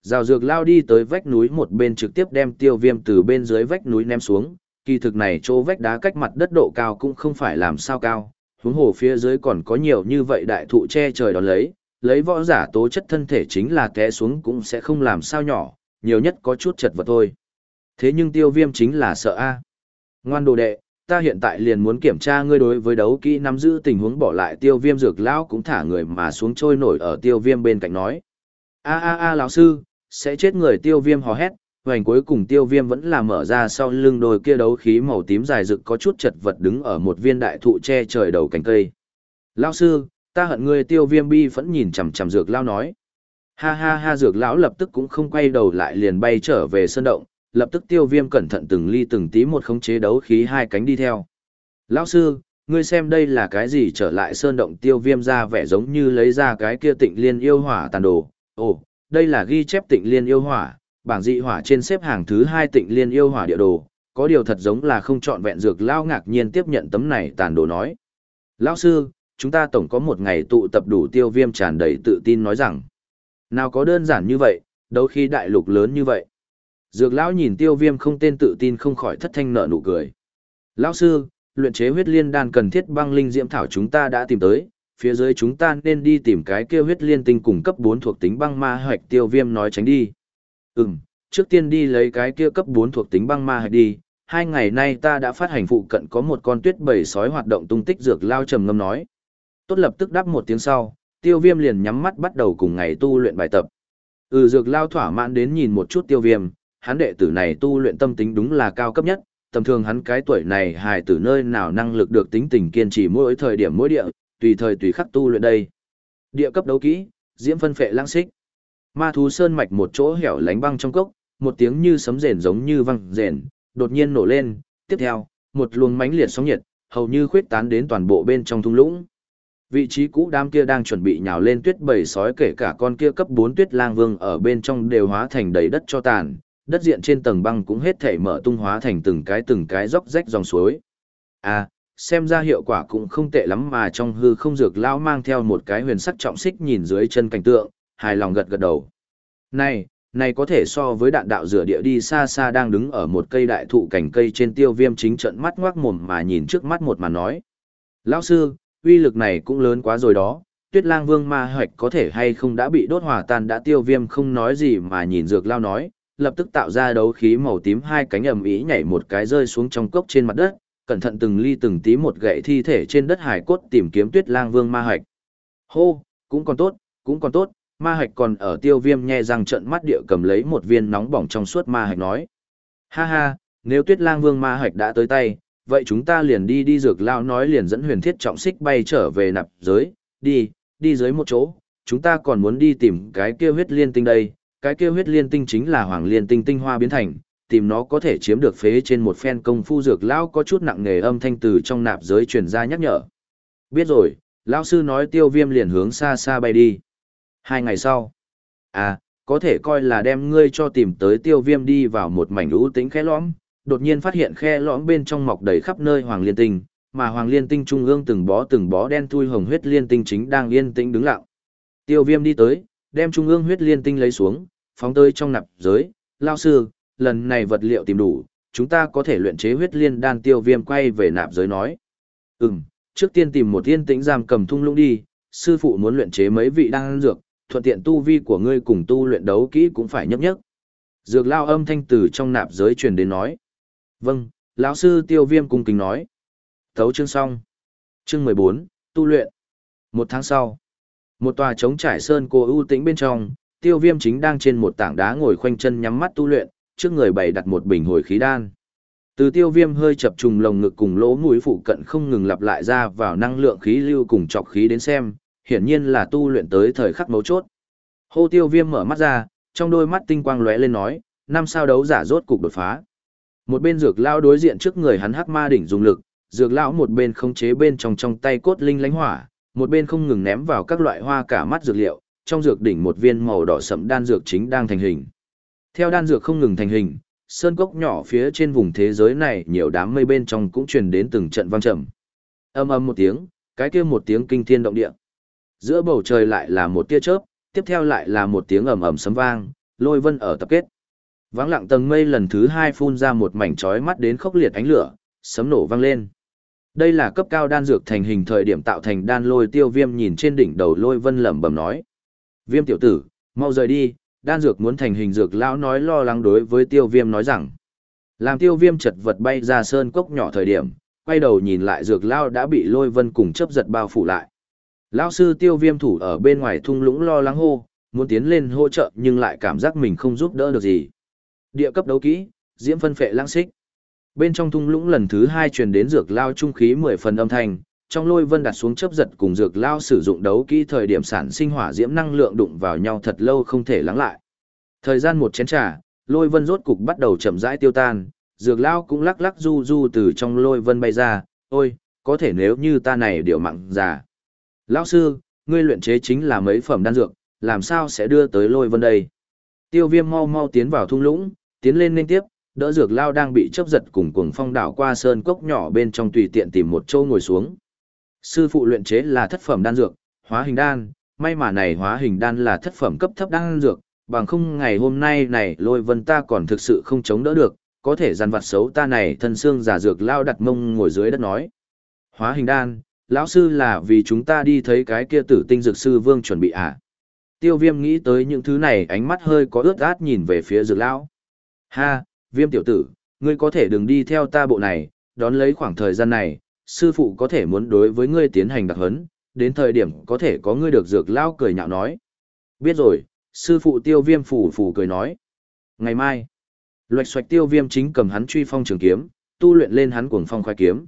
Rào dược lao đi tới vách núi một bên trực tiếp đem tiêu viêm từ bên dưới vách núi ném xuống, kỳ thực này chỗ vách đá cách mặt đất độ cao cũng không phải làm sao cao, huống hồ phía dưới còn có nhiều như vậy đại thụ che trời đón lấy, lấy võ giả tố chất thân thể chính là té xuống cũng sẽ không làm sao nhỏ, nhiều nhất có chút chật vật thôi. Thế nhưng tiêu viêm chính là sợ a Ngoan đồ đệ, ta hiện tại liền muốn kiểm tra ngươi đối với đấu kỹ nắm giữ tình huống bỏ lại tiêu viêm dược lão cũng thả người mà xuống trôi nổi ở tiêu viêm bên cạnh nói. A a a lão sư, sẽ chết người tiêu viêm hò hét, hoành cuối cùng tiêu viêm vẫn là mở ra sau lưng đôi kia đấu khí màu tím dài rực có chút chật vật đứng ở một viên đại thụ che trời đầu cành cây. Lão sư, ta hận ngươi tiêu viêm bi vẫn nhìn chằm chằm dược lao nói. Ha ha ha dược lão lập tức cũng không quay đầu lại liền bay trở về sơn động, lập tức tiêu viêm cẩn thận từng ly từng tí một khống chế đấu khí hai cánh đi theo. Lão sư, ngươi xem đây là cái gì trở lại sơn động tiêu viêm ra vẻ giống như lấy ra cái kia tịnh liên yêu hỏa tàn đồ. Ồ, đây là ghi chép tịnh liên yêu hỏa, bảng dị hỏa trên xếp hàng thứ hai tịnh liên yêu hỏa địa đồ, có điều thật giống là không chọn vẹn dược lao ngạc nhiên tiếp nhận tấm này tàn đồ nói. Lão sư, chúng ta tổng có một ngày tụ tập đủ tiêu viêm tràn đầy tự tin nói rằng, nào có đơn giản như vậy, đâu khi đại lục lớn như vậy. Dược lão nhìn tiêu viêm không tên tự tin không khỏi thất thanh nợ nụ cười. Lão sư, luyện chế huyết liên đan cần thiết băng linh diễm thảo chúng ta đã tìm tới, phía dưới chúng ta nên đi tìm cái kia huyết liên tinh cùng cấp 4 thuộc tính băng ma hoạch tiêu viêm nói tránh đi. Ừm, trước tiên đi lấy cái kia cấp 4 thuộc tính băng ma hạch đi, hai ngày nay ta đã phát hành phụ cận có một con tuyết bầy sói hoạt động tung tích dược lao trầm ngâm nói. Tốt lập tức đáp một tiếng sau, tiêu viêm liền nhắm mắt bắt đầu cùng ngày tu luyện bài tập. Ừ dược lao thỏa mãn đến nhìn một chút tiêu viêm, hắn đệ tử này tu luyện tâm tính đúng là cao cấp nhất, tầm thường hắn cái tuổi này hài tử nơi nào năng lực được tính tình kiên trì mỗi thời điểm mỗi địa, tùy thời tùy khắc tu luyện đây. Địa cấp đấu kỹ, diễm phân phệ lãng xích. Ma thú sơn mạch một chỗ hẻo lánh băng trong cốc, một tiếng như sấm rền giống như văng rền, đột nhiên nổ lên, tiếp theo, một luồng mãnh liệt sóng nhiệt, hầu như khuyết tán đến toàn bộ bên trong thung lũng. Vị trí cũ đám kia đang chuẩn bị nhào lên tuyết bầy sói kể cả con kia cấp 4 tuyết lang vương ở bên trong đều hóa thành đầy đất cho tàn, đất diện trên tầng băng cũng hết thể mở tung hóa thành từng cái từng cái róc rách dòng suối. À, xem ra hiệu quả cũng không tệ lắm mà trong hư không dược lão mang theo một cái huyền sắc trọng xích nhìn dưới chân cảnh tượng, hài lòng gật gật đầu. Này, Này có thể so với đạn đạo rửa địa đi xa xa đang đứng ở một cây đại thụ cành cây trên tiêu viêm chính trận mắt ngoác mồm mà nhìn trước mắt một mà nói. Lão sư, uy lực này cũng lớn quá rồi đó, tuyết lang vương ma hoạch có thể hay không đã bị đốt hòa tan đã tiêu viêm không nói gì mà nhìn dược lao nói, lập tức tạo ra đấu khí màu tím hai cánh ầm ý nhảy một cái rơi xuống trong cốc trên mặt đất, cẩn thận từng ly từng tí một gậy thi thể trên đất hải cốt tìm kiếm tuyết lang vương ma hoạch. Hô, cũng còn tốt, cũng còn tốt, ma hạch còn ở tiêu viêm nhe răng trận mắt địa cầm lấy một viên nóng bỏng trong suốt ma hạch nói. Ha ha, nếu tuyết lang vương ma hạch đã tới tay, vậy chúng ta liền đi đi dược lao nói liền dẫn huyền thiết trọng xích bay trở về nạp giới, đi, đi dưới một chỗ, chúng ta còn muốn đi tìm cái kia huyết liên tinh đây, cái kia huyết liên tinh chính là hoàng liên tinh tinh hoa biến thành, tìm nó có thể chiếm được phế trên một phen công phu dược lão có chút nặng nghề âm thanh từ trong nạp giới truyền ra nhắc nhở. Biết rồi, lão sư nói tiêu viêm liền hướng xa xa bay đi. Hai ngày sau, à, có thể coi là đem ngươi cho tìm tới tiêu viêm đi vào một mảnh ưu tính khe lõm, đột nhiên phát hiện khe lõm bên trong mọc đầy khắp nơi hoàng liên tinh, mà hoàng liên tinh trung ương từng bó từng bó đen thui hồng huyết liên tinh chính đang yên tĩnh đứng lặng. Tiêu viêm đi tới, đem trung ương huyết liên tinh lấy xuống, phóng tới trong nạp giới, lao sư, lần này vật liệu tìm đủ, chúng ta có thể luyện chế huyết liên đan tiêu viêm quay về nạp giới nói. Ừm, trước tiên tìm một yên tĩnh giam cầm thung lũng đi, sư phụ muốn luyện chế mấy vị đan dược, thuận tiện tu vi của ngươi cùng tu luyện đấu kỹ cũng phải nhấp nhấp. Dược lao âm thanh từ trong nạp giới truyền đến nói. Vâng, lão sư tiêu viêm cung kính nói. Thấu chương xong. Chương 14, tu luyện. Một tháng sau, một tòa trống trải sơn cô ưu tĩnh bên trong, tiêu viêm chính đang trên một tảng đá ngồi khoanh chân nhắm mắt tu luyện, trước người bày đặt một bình hồi khí đan. Từ tiêu viêm hơi chập trùng lồng ngực cùng lỗ mũi phụ cận không ngừng lặp lại ra vào năng lượng khí lưu cùng chọc khí đến xem, hiển nhiên là tu luyện tới thời khắc mấu chốt. Hô tiêu viêm mở mắt ra, trong đôi mắt tinh quang lóe lên nói, năm sao đấu giả rốt cục đột phá. Một bên dược lao đối diện trước người hắn hắc ma đỉnh dùng lực, dược lão một bên không chế bên trong trong tay cốt linh lánh hỏa, một bên không ngừng ném vào các loại hoa cả mắt dược liệu, trong dược đỉnh một viên màu đỏ sẫm đan dược chính đang thành hình. Theo đan dược không ngừng thành hình, sơn cốc nhỏ phía trên vùng thế giới này nhiều đám mây bên trong cũng truyền đến từng trận vang trầm. Âm ầm một tiếng, cái kia một tiếng kinh thiên động địa. Giữa bầu trời lại là một tia chớp, tiếp theo lại là một tiếng ầm ầm sấm vang, lôi vân ở tập kết. Vắng lặng tầng mây lần thứ hai phun ra một mảnh chói mắt đến khốc liệt ánh lửa, sấm nổ vang lên. Đây là cấp cao đan dược thành hình thời điểm tạo thành đan lôi tiêu viêm nhìn trên đỉnh đầu lôi vân lẩm bẩm nói. Viêm tiểu tử, mau rời đi, đan dược muốn thành hình dược lão nói lo lắng đối với tiêu viêm nói rằng. Làm tiêu viêm chật vật bay ra sơn cốc nhỏ thời điểm, quay đầu nhìn lại dược lao đã bị lôi vân cùng chấp giật bao phủ lại. Lão sư tiêu viêm thủ ở bên ngoài thung lũng lo lắng hô, muốn tiến lên hỗ trợ nhưng lại cảm giác mình không giúp đỡ được gì. Địa cấp đấu kỹ, diễm phân phệ lãng xích. Bên trong thung lũng lần thứ hai truyền đến dược lao trung khí mười phần âm thanh, trong lôi vân đặt xuống chấp giật cùng dược lao sử dụng đấu kỹ thời điểm sản sinh hỏa diễm năng lượng đụng vào nhau thật lâu không thể lắng lại. Thời gian một chén trà, lôi vân rốt cục bắt đầu chậm rãi tiêu tan, dược lao cũng lắc lắc du du từ trong lôi vân bay ra, ôi, có thể nếu như ta này điều mặn già. Lão sư, ngươi luyện chế chính là mấy phẩm đan dược, làm sao sẽ đưa tới lôi vân đây? Tiêu viêm mau mau tiến vào thung lũng, tiến lên liên tiếp, đỡ dược lao đang bị chấp giật cùng cuồng phong đảo qua sơn cốc nhỏ bên trong tùy tiện tìm một chỗ ngồi xuống. Sư phụ luyện chế là thất phẩm đan dược, hóa hình đan, may mà này hóa hình đan là thất phẩm cấp thấp đan dược, bằng không ngày hôm nay này lôi vân ta còn thực sự không chống đỡ được, có thể dằn vặt xấu ta này thân xương giả dược lao đặt mông ngồi dưới đất nói. Hóa hình đan, lão sư là vì chúng ta đi thấy cái kia tử tinh dược sư vương chuẩn bị à. Tiêu viêm nghĩ tới những thứ này ánh mắt hơi có ướt át nhìn về phía dược lão. Ha, viêm tiểu tử, ngươi có thể đừng đi theo ta bộ này, đón lấy khoảng thời gian này, sư phụ có thể muốn đối với ngươi tiến hành đặc hấn, đến thời điểm có thể có ngươi được dược lão cười nhạo nói. Biết rồi, sư phụ tiêu viêm phủ phủ cười nói. Ngày mai, loạch xoạch tiêu viêm chính cầm hắn truy phong trường kiếm, tu luyện lên hắn cuồng phong khoai kiếm.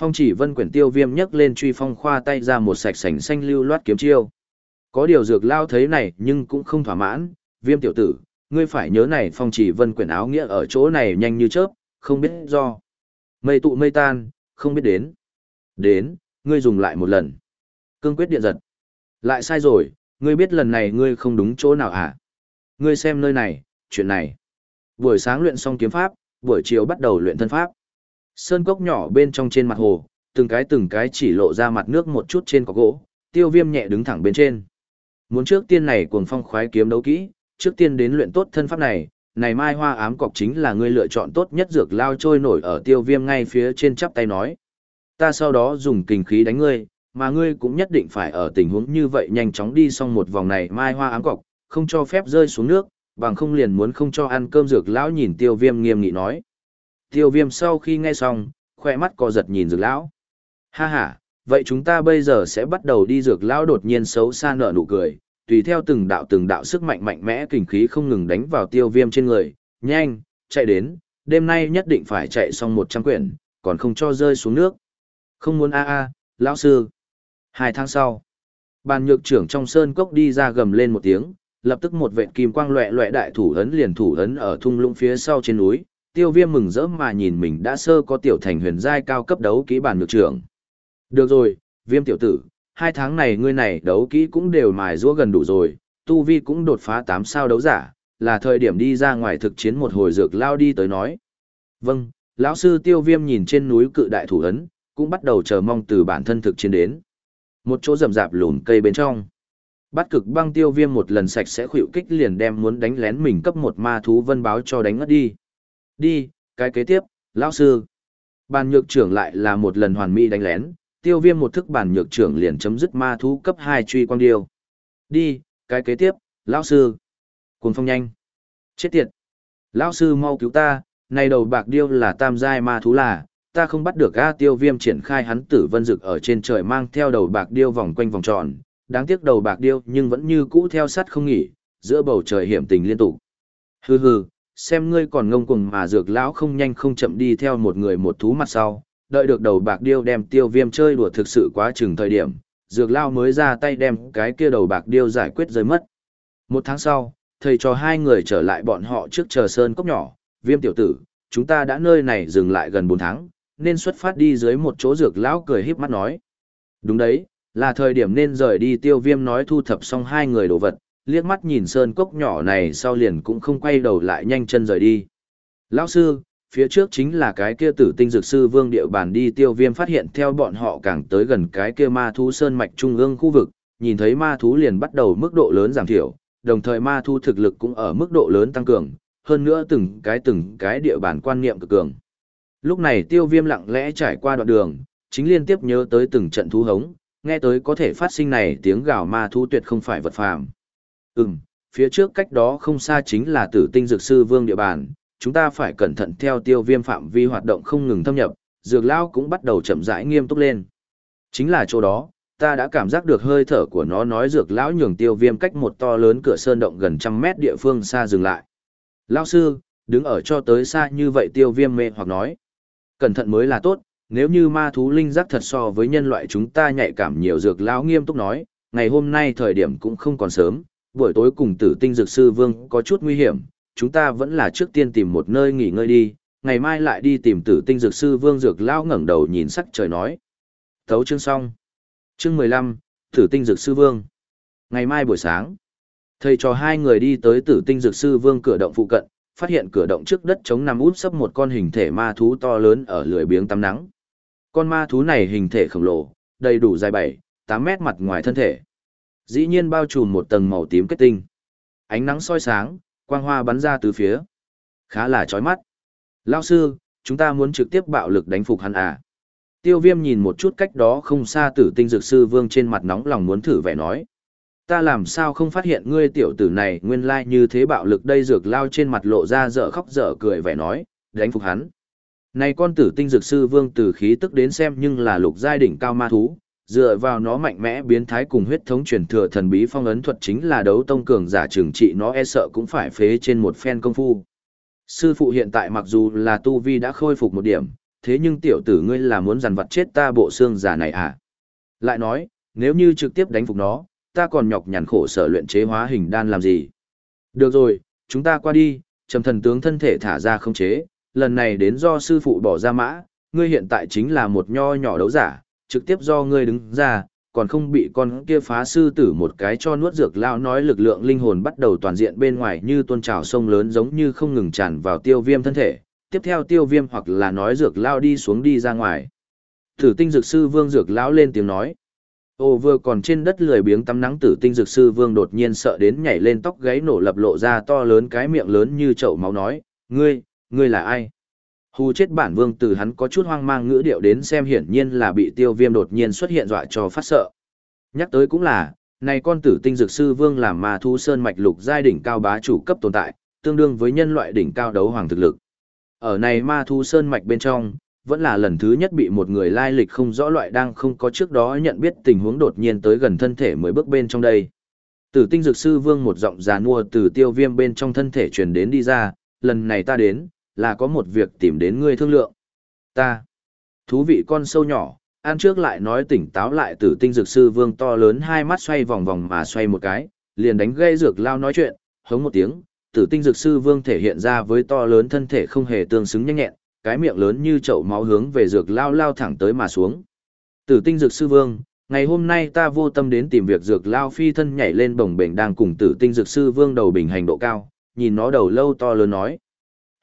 Phong chỉ vân quyển tiêu viêm nhấc lên truy phong khoa tay ra một sạch sành xanh lưu loát kiếm chiêu. Có điều dược lao thấy này nhưng cũng không thỏa mãn, viêm tiểu tử, ngươi phải nhớ này phong chỉ vân quyển áo nghĩa ở chỗ này nhanh như chớp, không biết do. Mây tụ mây tan, không biết đến. Đến, ngươi dùng lại một lần. Cương quyết điện giật. Lại sai rồi, ngươi biết lần này ngươi không đúng chỗ nào hả? Ngươi xem nơi này, chuyện này. Buổi sáng luyện xong kiếm pháp, buổi chiều bắt đầu luyện thân pháp. Sơn cốc nhỏ bên trong trên mặt hồ, từng cái từng cái chỉ lộ ra mặt nước một chút trên có gỗ, tiêu viêm nhẹ đứng thẳng bên trên. Muốn trước tiên này cuồng phong khoái kiếm đấu kỹ, trước tiên đến luyện tốt thân pháp này, này mai hoa ám cọc chính là ngươi lựa chọn tốt nhất dược lao trôi nổi ở tiêu viêm ngay phía trên chắp tay nói. Ta sau đó dùng kinh khí đánh ngươi, mà ngươi cũng nhất định phải ở tình huống như vậy nhanh chóng đi xong một vòng này mai hoa ám cọc, không cho phép rơi xuống nước, bằng không liền muốn không cho ăn cơm dược lão nhìn tiêu viêm nghiêm nghị nói. Tiêu viêm sau khi nghe xong, khoe mắt co giật nhìn dược lão. Ha ha, vậy chúng ta bây giờ sẽ bắt đầu đi dược lão đột nhiên xấu xa nở nụ cười, tùy theo từng đạo từng đạo sức mạnh mạnh mẽ kinh khí không ngừng đánh vào tiêu viêm trên người, nhanh, chạy đến, đêm nay nhất định phải chạy xong một trăm quyển, còn không cho rơi xuống nước. Không muốn a a, lão sư. Hai tháng sau, bàn nhược trưởng trong sơn cốc đi ra gầm lên một tiếng, lập tức một vệt kim quang loẹ loẹ đại thủ ấn liền thủ ấn ở thung lũng phía sau trên núi, tiêu viêm mừng rỡ mà nhìn mình đã sơ có tiểu thành huyền giai cao cấp đấu kỹ bản nhược trưởng. Được rồi, viêm tiểu tử, hai tháng này ngươi này đấu kỹ cũng đều mài rũa gần đủ rồi, tu vi cũng đột phá tám sao đấu giả, là thời điểm đi ra ngoài thực chiến một hồi dược lao đi tới nói. Vâng, lão sư tiêu viêm nhìn trên núi cự đại thủ ấn, cũng bắt đầu chờ mong từ bản thân thực chiến đến. Một chỗ rậm rạp lùn cây bên trong. Bắt cực băng tiêu viêm một lần sạch sẽ khuỵu kích liền đem muốn đánh lén mình cấp một ma thú vân báo cho đánh ngất đi. Đi, cái kế tiếp, lão sư. Bàn nhược trưởng lại là một lần hoàn mỹ đánh lén, tiêu viêm một thức bàn nhược trưởng liền chấm dứt ma thú cấp hai truy quang điêu. Đi, cái kế tiếp, lão sư. Cuồng phong nhanh. Chết tiệt. Lão sư mau cứu ta, này đầu bạc điêu là tam giai ma thú là, ta không bắt được A tiêu viêm triển khai hắn tử vân dực ở trên trời mang theo đầu bạc điêu vòng quanh vòng tròn, đáng tiếc đầu bạc điêu nhưng vẫn như cũ theo sắt không nghỉ, giữa bầu trời hiểm tình liên tục. Hừ hừ, xem ngươi còn ngông cuồng mà dược lão không nhanh không chậm đi theo một người một thú mặt sau, đợi được đầu bạc điêu đem tiêu viêm chơi đùa thực sự quá chừng thời điểm, dược lao mới ra tay đem cái kia đầu bạc điêu giải quyết rơi mất. Một tháng sau, thầy cho hai người trở lại bọn họ trước chờ sơn cốc nhỏ, viêm tiểu tử, chúng ta đã nơi này dừng lại gần bốn tháng, nên xuất phát đi dưới một chỗ dược lão cười híp mắt nói. Đúng đấy, là thời điểm nên rời đi tiêu viêm nói thu thập xong hai người đồ vật, liếc mắt nhìn sơn cốc nhỏ này sau liền cũng không quay đầu lại nhanh chân rời đi. Lão sư, phía trước chính là cái kia tử tinh dược sư vương địa bàn đi tiêu viêm phát hiện theo bọn họ càng tới gần cái kia ma thú sơn mạch trung ương khu vực, nhìn thấy ma thú liền bắt đầu mức độ lớn giảm thiểu, đồng thời ma thú thực lực cũng ở mức độ lớn tăng cường, hơn nữa từng cái từng cái địa bàn quan niệm cực cường. Lúc này tiêu viêm lặng lẽ trải qua đoạn đường, chính liên tiếp nhớ tới từng trận thú hống, nghe tới có thể phát sinh này tiếng gào ma thú tuyệt không phải vật phàm. Ừm, phía trước cách đó không xa chính là tử tinh dược sư vương địa bàn, chúng ta phải cẩn thận theo tiêu viêm phạm vi hoạt động không ngừng thâm nhập, dược lao cũng bắt đầu chậm rãi nghiêm túc lên. Chính là chỗ đó, ta đã cảm giác được hơi thở của nó nói dược lão nhường tiêu viêm cách một to lớn cửa sơn động gần trăm mét địa phương xa dừng lại. Lão sư, đứng ở cho tới xa như vậy tiêu viêm mê hoặc nói. Cẩn thận mới là tốt, nếu như ma thú linh giác thật so với nhân loại chúng ta nhạy cảm nhiều dược lão nghiêm túc nói, ngày hôm nay thời điểm cũng không còn sớm, buổi tối cùng tử tinh dược sư vương có chút nguy hiểm, chúng ta vẫn là trước tiên tìm một nơi nghỉ ngơi đi, ngày mai lại đi tìm tử tinh dược sư vương dược lão ngẩng đầu nhìn sắc trời nói. Thấu chương xong. Chương mười lăm tử tinh dược sư vương. Ngày mai buổi sáng, thầy cho hai người đi tới tử tinh dược sư vương cửa động phụ cận, phát hiện cửa động trước đất chống nằm út sấp một con hình thể ma thú to lớn ở lưỡi biếng tắm nắng. Con ma thú này hình thể khổng lồ, đầy đủ dài 7, 8 mét mặt ngoài thân thể. Dĩ nhiên bao trùm một tầng màu tím kết tinh. Ánh nắng soi sáng, quang hoa bắn ra từ phía. Khá là chói mắt. Lao sư, chúng ta muốn trực tiếp bạo lực đánh phục hắn à. Tiêu viêm nhìn một chút cách đó không xa tử tinh dược sư vương trên mặt nóng lòng muốn thử vẻ nói. Ta làm sao không phát hiện ngươi tiểu tử này nguyên lai như thế bạo lực đây dược lao trên mặt lộ ra dở khóc dở cười vẻ nói, đánh phục hắn. Này con tử tinh dược sư vương từ khí tức đến xem nhưng là lục giai đỉnh cao ma thú, dựa vào nó mạnh mẽ biến thái cùng huyết thống truyền thừa thần bí phong ấn thuật chính là đấu tông cường giả trừng trị nó e sợ cũng phải phế trên một phen công phu. Sư phụ hiện tại mặc dù là tu vi đã khôi phục một điểm, thế nhưng tiểu tử ngươi là muốn dằn vặt chết ta bộ xương giả này à? Lại nói, nếu như trực tiếp đánh phục nó, ta còn nhọc nhằn khổ sở luyện chế hóa hình đan làm gì? Được rồi, chúng ta qua đi, trầm thần tướng thân thể thả ra không chế, lần này đến do sư phụ bỏ ra mã, ngươi hiện tại chính là một nho nhỏ đấu giả, trực tiếp do ngươi đứng ra, còn không bị con kia phá sư tử một cái cho nuốt dược lao nói lực lượng linh hồn bắt đầu toàn diện bên ngoài như tuôn trào sông lớn giống như không ngừng tràn vào tiêu viêm thân thể, tiếp theo tiêu viêm hoặc là nói dược lao đi xuống đi ra ngoài. Tử tinh dược sư vương dược lão lên tiếng nói. Ô vừa còn trên đất lười biếng tắm nắng tử tinh dược sư vương đột nhiên sợ đến nhảy lên tóc gáy nổ lập lộ ra to lớn cái miệng lớn như chậu máu nói, ngươi, ngươi là ai? Hù chết bản vương từ hắn có chút hoang mang ngữ điệu đến xem hiển nhiên là bị tiêu viêm đột nhiên xuất hiện dọa cho phát sợ. Nhắc tới cũng là, này con tử tinh dược sư vương làm ma thu sơn mạch lục giai đỉnh cao bá chủ cấp tồn tại, tương đương với nhân loại đỉnh cao đấu hoàng thực lực. Ở này ma thu sơn mạch bên trong, vẫn là lần thứ nhất bị một người lai lịch không rõ loại đang không có trước đó nhận biết tình huống đột nhiên tới gần thân thể mới bước bên trong đây. Tử tinh dược sư vương một giọng già nua từ tiêu viêm bên trong thân thể truyền đến đi ra, lần này ta đến, là có một việc tìm đến ngươi thương lượng. Ta, thú vị con sâu nhỏ, ăn trước lại nói tỉnh táo lại tử tinh dược sư vương to lớn hai mắt xoay vòng vòng mà xoay một cái, liền đánh gây dược lao nói chuyện, hống một tiếng, tử tinh dược sư vương thể hiện ra với to lớn thân thể không hề tương xứng nhanh nhẹn, cái miệng lớn như chậu máu hướng về dược lao lao thẳng tới mà xuống. Tử tinh dược sư vương, ngày hôm nay ta vô tâm đến tìm việc dược lao phi thân nhảy lên bồng bềnh đang cùng tử tinh dược sư vương đầu bình hành độ cao, nhìn nó đầu lâu to lớn nói.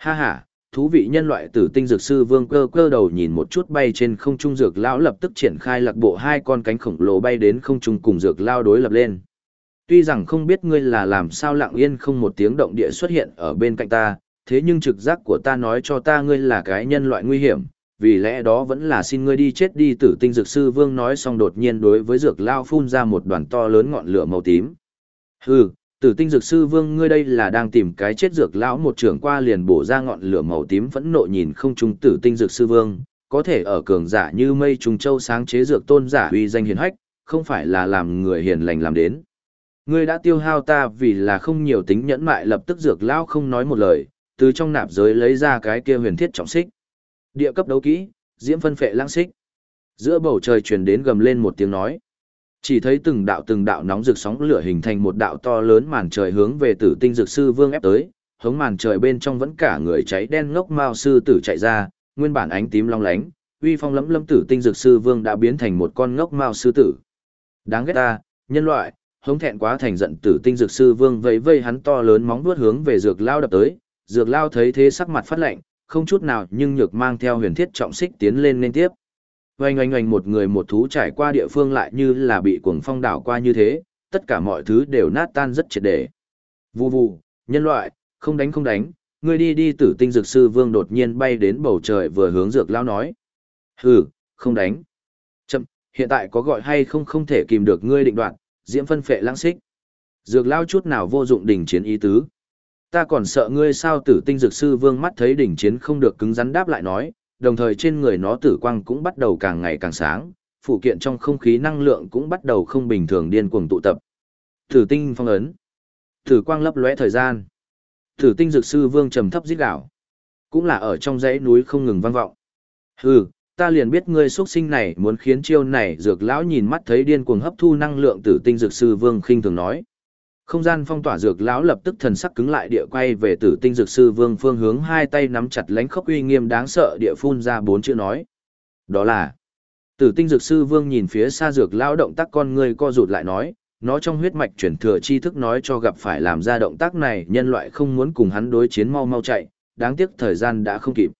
Ha ha, thú vị nhân loại tử tinh dược sư vương cơ cơ đầu nhìn một chút bay trên không trung dược lão lập tức triển khai lạc bộ hai con cánh khổng lồ bay đến không trung cùng dược lao đối lập lên. Tuy rằng không biết ngươi là làm sao lặng yên không một tiếng động địa xuất hiện ở bên cạnh ta, thế nhưng trực giác của ta nói cho ta ngươi là cái nhân loại nguy hiểm, vì lẽ đó vẫn là xin ngươi đi chết đi tử tinh dược sư vương nói xong đột nhiên đối với dược lao phun ra một đoàn to lớn ngọn lửa màu tím. Hừ, tử tinh dược sư vương ngươi đây là đang tìm cái chết dược lão một trưởng qua liền bổ ra ngọn lửa màu tím phẫn nộ nhìn không trung tử tinh dược sư vương, có thể ở cường giả như mây trùng châu sáng chế dược tôn giả uy danh hiền hách, không phải là làm người hiền lành làm đến. Ngươi đã tiêu hao ta vì là không nhiều tính nhẫn mại lập tức dược lão không nói một lời, từ trong nạp giới lấy ra cái kia huyền thiết trọng xích. Địa cấp đấu kỹ, diễm phân phệ lãng xích. Giữa bầu trời truyền đến gầm lên một tiếng nói. Chỉ thấy từng đạo từng đạo nóng rực sóng lửa hình thành một đạo to lớn màn trời hướng về tử tinh dược sư vương ép tới, hống màn trời bên trong vẫn cả người cháy đen ngốc mao sư tử chạy ra, nguyên bản ánh tím long lánh, uy phong lẫm lâm tử tinh dược sư vương đã biến thành một con ngốc mao sư tử. Đáng ghét ta, nhân loại, hống thẹn quá thành giận tử tinh dược sư vương vẫy vây hắn to lớn móng vuốt hướng về dược lao đập tới, dược lao thấy thế sắc mặt phát lạnh, không chút nào nhưng nhược mang theo huyền thiết trọng xích tiến lên nên tiếp. Oanh oanh oanh một người một thú trải qua địa phương lại như là bị cuồng phong đảo qua như thế, tất cả mọi thứ đều nát tan rất triệt để. Vù vù, nhân loại, không đánh không đánh, ngươi đi đi tử tinh dược sư vương đột nhiên bay đến bầu trời vừa hướng dược lao nói. Hừ, không đánh. Chậm, hiện tại có gọi hay không không thể kìm được ngươi định đoạn, diễm phân phệ lãng xích. Dược lao chút nào vô dụng đỉnh chiến ý tứ. Ta còn sợ ngươi sao tử tinh dược sư vương mắt thấy đỉnh chiến không được cứng rắn đáp lại nói, đồng thời trên người nó tử quang cũng bắt đầu càng ngày càng sáng, phụ kiện trong không khí năng lượng cũng bắt đầu không bình thường điên cuồng tụ tập. Tử tinh phong ấn. Tử quang lấp lóe thời gian. Tử tinh dược sư vương trầm thấp giết gạo. Cũng là ở trong dãy núi không ngừng vang vọng. Hừ, ta liền biết ngươi xuất sinh này muốn khiến chiêu này dược lão nhìn mắt thấy điên cuồng hấp thu năng lượng tử tinh dược sư vương khinh thường nói. Không gian phong tỏa dược lão lập tức thần sắc cứng lại địa quay về tử tinh dược sư vương phương hướng hai tay nắm chặt lãnh khốc uy nghiêm đáng sợ địa phun ra bốn chữ nói. Đó là Tử tinh dược sư vương nhìn phía xa dược lão động tác con người co rụt lại nói, nó trong huyết mạch chuyển thừa chi thức nói cho gặp phải làm ra động tác này nhân loại không muốn cùng hắn đối chiến mau mau chạy, đáng tiếc thời gian đã không kịp.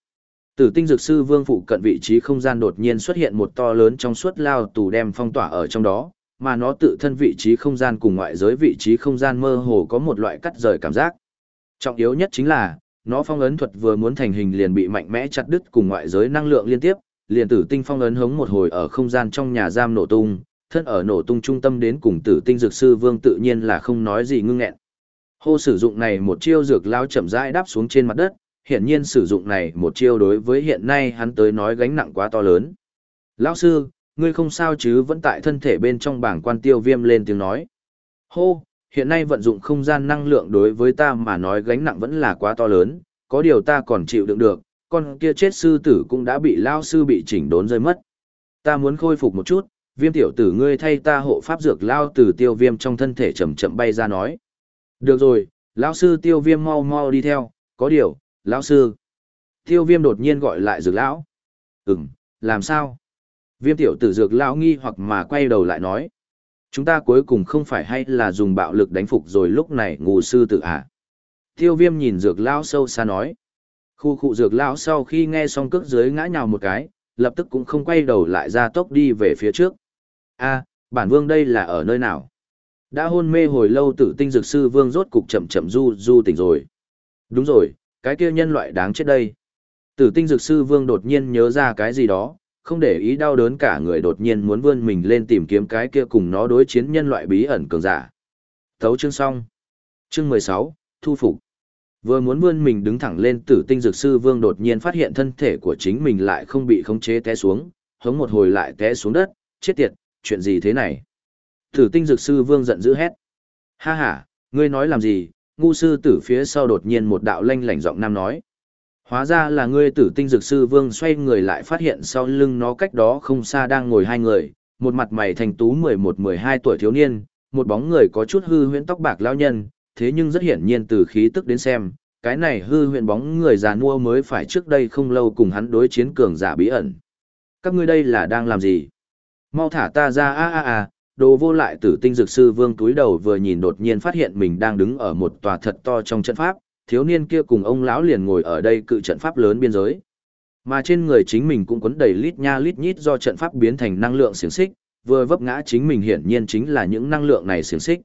Tử tinh dược sư vương phụ cận vị trí không gian đột nhiên xuất hiện một to lớn trong suốt lao tù đem phong tỏa ở trong đó, mà nó tự thân vị trí không gian cùng ngoại giới vị trí không gian mơ hồ có một loại cắt rời cảm giác. Trọng yếu nhất chính là, nó phong ấn thuật vừa muốn thành hình liền bị mạnh mẽ chặt đứt cùng ngoại giới năng lượng liên tiếp, liền tử tinh phong ấn hống một hồi ở không gian trong nhà giam nổ tung, thân ở nổ tung trung tâm đến cùng tử tinh dược sư vương tự nhiên là không nói gì ngưng nghẹn. Hô sử dụng này một chiêu dược lao chậm rãi đáp xuống trên mặt đất, hiển nhiên sử dụng này một chiêu đối với hiện nay hắn tới nói gánh nặng quá to lớn. Lão sư, ngươi không sao chứ vẫn tại thân thể bên trong bảng quan tiêu viêm lên tiếng nói. Hô, hiện nay vận dụng không gian năng lượng đối với ta mà nói gánh nặng vẫn là quá to lớn, có điều ta còn chịu đựng được, con kia chết sư tử cũng đã bị lao sư bị chỉnh đốn rơi mất. Ta muốn khôi phục một chút, viêm tiểu tử ngươi thay ta hộ pháp dược lao từ tiêu viêm trong thân thể chậm chậm bay ra nói. Được rồi, lão sư tiêu viêm mau mau đi theo, có điều, lão sư. Tiêu viêm đột nhiên gọi lại dược lão. Ừm, làm sao? Viêm tiểu tử dược lão nghi hoặc mà quay đầu lại nói. Chúng ta cuối cùng không phải hay là dùng bạo lực đánh phục rồi lúc này ngù sư tử à. Tiêu viêm nhìn dược lão sâu xa nói. Khu khu dược lão sau khi nghe xong cước dưới ngã nhào một cái, lập tức cũng không quay đầu lại ra tốc đi về phía trước. a Bản vương đây là ở nơi nào? Đã hôn mê hồi lâu tử tinh dược sư vương rốt cục chậm chậm du du tỉnh rồi. Đúng rồi, cái kia nhân loại đáng chết đây. Tử tinh dược sư vương đột nhiên nhớ ra cái gì đó, không để ý đau đớn cả người đột nhiên muốn vươn mình lên tìm kiếm cái kia cùng nó đối chiến nhân loại bí ẩn cường giả. Thấu chương xong. Chương mười sáu thu phục. Vừa muốn vươn mình đứng thẳng lên tử tinh dược sư vương đột nhiên phát hiện thân thể của chính mình lại không bị khống chế té xuống, hống một hồi lại té xuống đất, chết tiệt, chuyện gì thế này? Tử tinh dược sư vương giận dữ hét. Ha ha, ngươi nói làm gì? Ngu sư tử phía sau đột nhiên một đạo lanh lảnh giọng nam nói. Hóa ra là ngươi tử tinh dược sư vương xoay người lại phát hiện sau lưng nó cách đó không xa đang ngồi hai người, một mặt mày thành tú 11-12 tuổi thiếu niên, một bóng người có chút hư huyễn tóc bạc lão nhân, thế nhưng rất hiển nhiên từ khí tức đến xem, cái này hư huyễn bóng người già nua mới phải trước đây không lâu cùng hắn đối chiến cường giả bí ẩn. Các ngươi đây là đang làm gì? Mau thả ta ra a a a, đồ vô lại tử tinh dược sư vương túi đầu vừa nhìn đột nhiên phát hiện mình đang đứng ở một tòa thật to trong trận pháp, thiếu niên kia cùng ông lão liền ngồi ở đây cự trận pháp lớn biên giới. Mà trên người chính mình cũng quấn đầy lít nha lít nhít do trận pháp biến thành năng lượng xiềng xích, vừa vấp ngã chính mình hiển nhiên chính là những năng lượng này xiềng xích.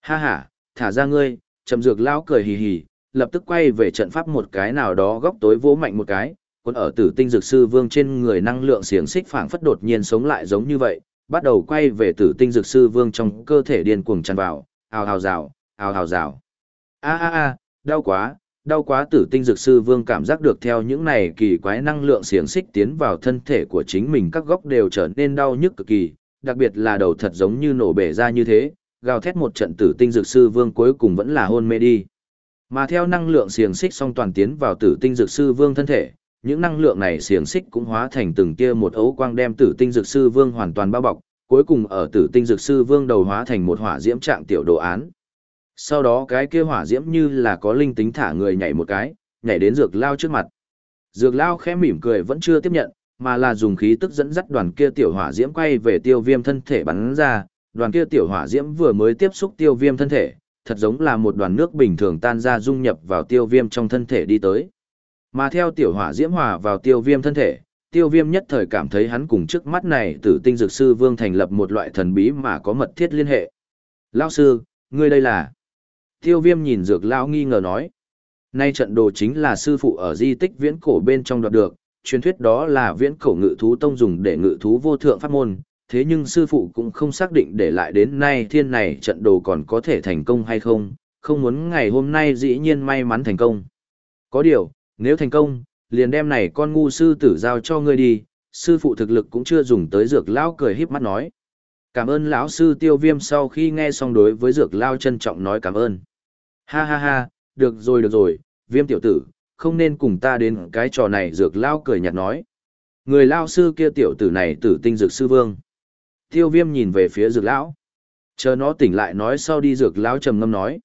Ha ha, thả ra ngươi, trầm dược lão cười hì hì, lập tức quay về trận pháp một cái nào đó góc tối vỗ mạnh một cái, còn ở tử tinh dược sư vương trên người năng lượng xiềng xích phảng phất đột nhiên sống lại giống như vậy, bắt đầu quay về tử tinh dược sư vương trong cơ thể điên cuồng tràn vào, ào ào rào, ào ào rào. A a a, đau quá, đau quá tử tinh dược sư vương cảm giác được theo những này kỳ quái năng lượng xiềng xích tiến vào thân thể của chính mình các góc đều trở nên đau nhức cực kỳ, đặc biệt là đầu thật giống như nổ bể ra như thế, gào thét một trận tử tinh dược sư vương cuối cùng vẫn là hôn mê đi. Mà theo năng lượng xiềng xích song toàn tiến vào tử tinh dược sư vương thân thể, những năng lượng này xiềng xích cũng hóa thành từng tia một ấu quang đem tử tinh dược sư vương hoàn toàn bao bọc, cuối cùng ở tử tinh dược sư vương đầu hóa thành một hỏa diễm trạng tiểu đồ án. Sau đó cái kia hỏa diễm như là có linh tính thả người nhảy một cái, nhảy đến dược lao trước mặt. Dược lao khẽ mỉm cười vẫn chưa tiếp nhận, mà là dùng khí tức dẫn dắt đoàn kia tiểu hỏa diễm quay về tiêu viêm thân thể bắn ra, đoàn kia tiểu hỏa diễm vừa mới tiếp xúc tiêu viêm thân thể, thật giống là một đoàn nước bình thường tan ra dung nhập vào tiêu viêm trong thân thể đi tới. Mà theo tiểu hỏa diễm hòa vào tiêu viêm thân thể, tiêu viêm nhất thời cảm thấy hắn cùng trước mắt này tử tinh dược sư vương thành lập một loại thần bí mà có mật thiết liên hệ. Lao sư, ngươi đây là... Tiêu viêm nhìn dược lão nghi ngờ nói. Nay trận đồ chính là sư phụ ở di tích viễn cổ bên trong đoạt được, truyền thuyết đó là viễn cổ ngự thú tông dùng để ngự thú vô thượng pháp môn, thế nhưng sư phụ cũng không xác định để lại đến nay thiên này trận đồ còn có thể thành công hay không, không muốn ngày hôm nay dĩ nhiên may mắn thành công. Có điều, nếu thành công, liền đem này con ngu sư tử giao cho ngươi đi, sư phụ thực lực cũng chưa dùng tới dược lão cười híp mắt nói. Cảm ơn lão sư tiêu viêm sau khi nghe xong đối với dược lao trân trọng nói cảm ơn. Ha ha ha, được rồi được rồi, viêm tiểu tử, không nên cùng ta đến cái trò này dược lao cười nhạt nói. Người lao sư kia tiểu tử này tử tinh dược sư vương. Tiêu viêm nhìn về phía dược lão. Chờ nó tỉnh lại nói sau đi dược lão trầm ngâm nói.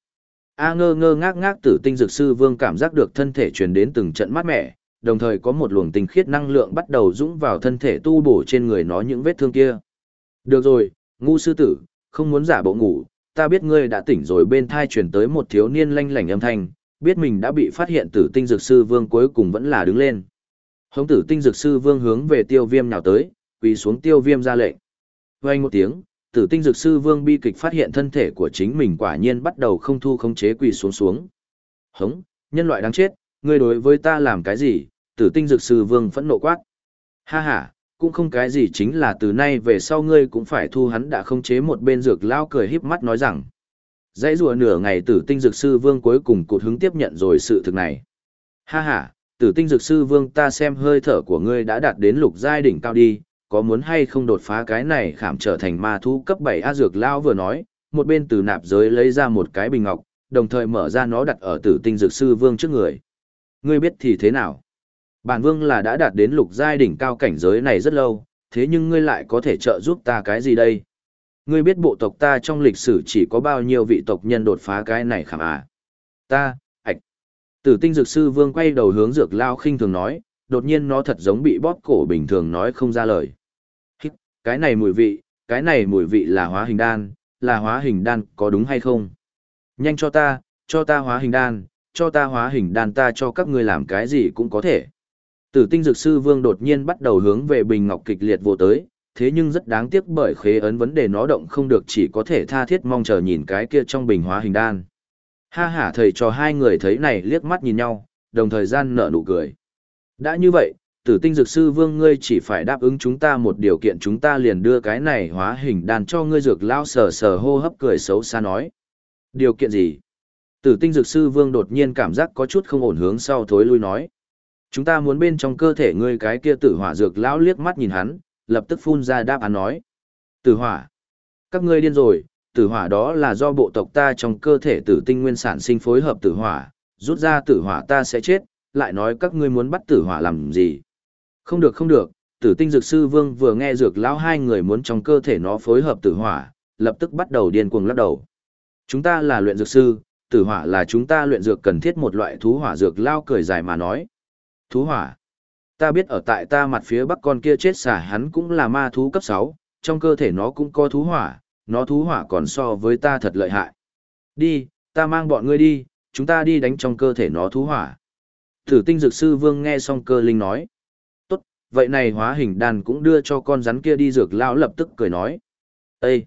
A ngơ ngơ ngác ngác tử tinh dược sư vương cảm giác được thân thể truyền đến từng trận mát mẻ, đồng thời có một luồng tinh khiết năng lượng bắt đầu dũng vào thân thể tu bổ trên người nó những vết thương kia. Được rồi, ngu sư tử, không muốn giả bộ ngủ, ta biết ngươi đã tỉnh rồi bên thai truyền tới một thiếu niên lanh lảnh âm thanh, biết mình đã bị phát hiện tử tinh dược sư vương cuối cùng vẫn là đứng lên. Hống tử tinh dược sư vương hướng về tiêu viêm nào tới, quỳ xuống tiêu viêm ra lệnh. Vang một tiếng, tử tinh dược sư vương bi kịch phát hiện thân thể của chính mình quả nhiên bắt đầu không thu không chế quỳ xuống xuống. Hống, nhân loại đáng chết, ngươi đối với ta làm cái gì? Tử tinh dược sư vương phẫn nộ quát. Ha ha, cũng không cái gì chính là từ nay về sau ngươi cũng phải thu hắn đã không chế một bên dược lao cười híp mắt nói rằng. Dãy rùa nửa ngày tử tinh dược sư vương cuối cùng cụt hứng tiếp nhận rồi sự thực này. Ha ha, tử tinh dược sư vương ta xem hơi thở của ngươi đã đạt đến lục giai đỉnh cao đi, có muốn hay không đột phá cái này khảm trở thành ma thú cấp 7 A dược lao vừa nói, một bên từ nạp giới lấy ra một cái bình ngọc, đồng thời mở ra nó đặt ở tử tinh dược sư vương trước người. Ngươi biết thì thế nào? Bản vương là đã đạt đến lục giai đỉnh cao cảnh giới này rất lâu, thế nhưng ngươi lại có thể trợ giúp ta cái gì đây? Ngươi biết bộ tộc ta trong lịch sử chỉ có bao nhiêu vị tộc nhân đột phá cái này khảm à? Ta, ạch. Tử tinh dược sư vương quay đầu hướng dược lao khinh thường nói, đột nhiên nó thật giống bị bóp cổ bình thường nói không ra lời. Hít, cái này mùi vị, cái này mùi vị là hóa hình đan, là hóa hình đan có đúng hay không? Nhanh cho ta, cho ta hóa hình đan, cho ta hóa hình đan ta cho các ngươi làm cái gì cũng có thể. Tử tinh dược sư vương đột nhiên bắt đầu hướng về bình ngọc kịch liệt vô tới, thế nhưng rất đáng tiếc bởi khế ấn vấn đề nó động không được chỉ có thể tha thiết mong chờ nhìn cái kia trong bình hóa hình đan. Ha ha thầy cho hai người thấy này liếc mắt nhìn nhau, đồng thời gian nở nụ cười. Đã như vậy, tử tinh dược sư vương ngươi chỉ phải đáp ứng chúng ta một điều kiện chúng ta liền đưa cái này hóa hình đan cho ngươi dược lao sờ sờ hô hấp cười xấu xa nói. Điều kiện gì? Tử tinh dược sư vương đột nhiên cảm giác có chút không ổn hướng sau thối lui nói. Chúng ta muốn bên trong cơ thể ngươi cái kia tử hỏa dược lão liếc mắt nhìn hắn, lập tức phun ra đáp án nói. Tử hỏa. Các ngươi điên rồi, tử hỏa đó là do bộ tộc ta trong cơ thể tử tinh nguyên sản sinh phối hợp tử hỏa, rút ra tử hỏa ta sẽ chết, lại nói các ngươi muốn bắt tử hỏa làm gì. Không được không được, tử tinh dược sư vương vừa nghe dược lão hai người muốn trong cơ thể nó phối hợp tử hỏa, lập tức bắt đầu điên cuồng lắc đầu. Chúng ta là luyện dược sư, tử hỏa là chúng ta luyện dược cần thiết một loại thú hỏa dược lao cười dài mà nói. Thú hỏa. Ta biết ở tại ta mặt phía bắc con kia chết xả hắn cũng là ma thú cấp 6, trong cơ thể nó cũng có thú hỏa, nó thú hỏa còn so với ta thật lợi hại. Đi, ta mang bọn ngươi đi, chúng ta đi đánh trong cơ thể nó thú hỏa. Thử tinh dược sư vương nghe xong cơ linh nói. Tốt, vậy này hóa hình đàn cũng đưa cho con rắn kia đi dược lão lập tức cười nói. Ê!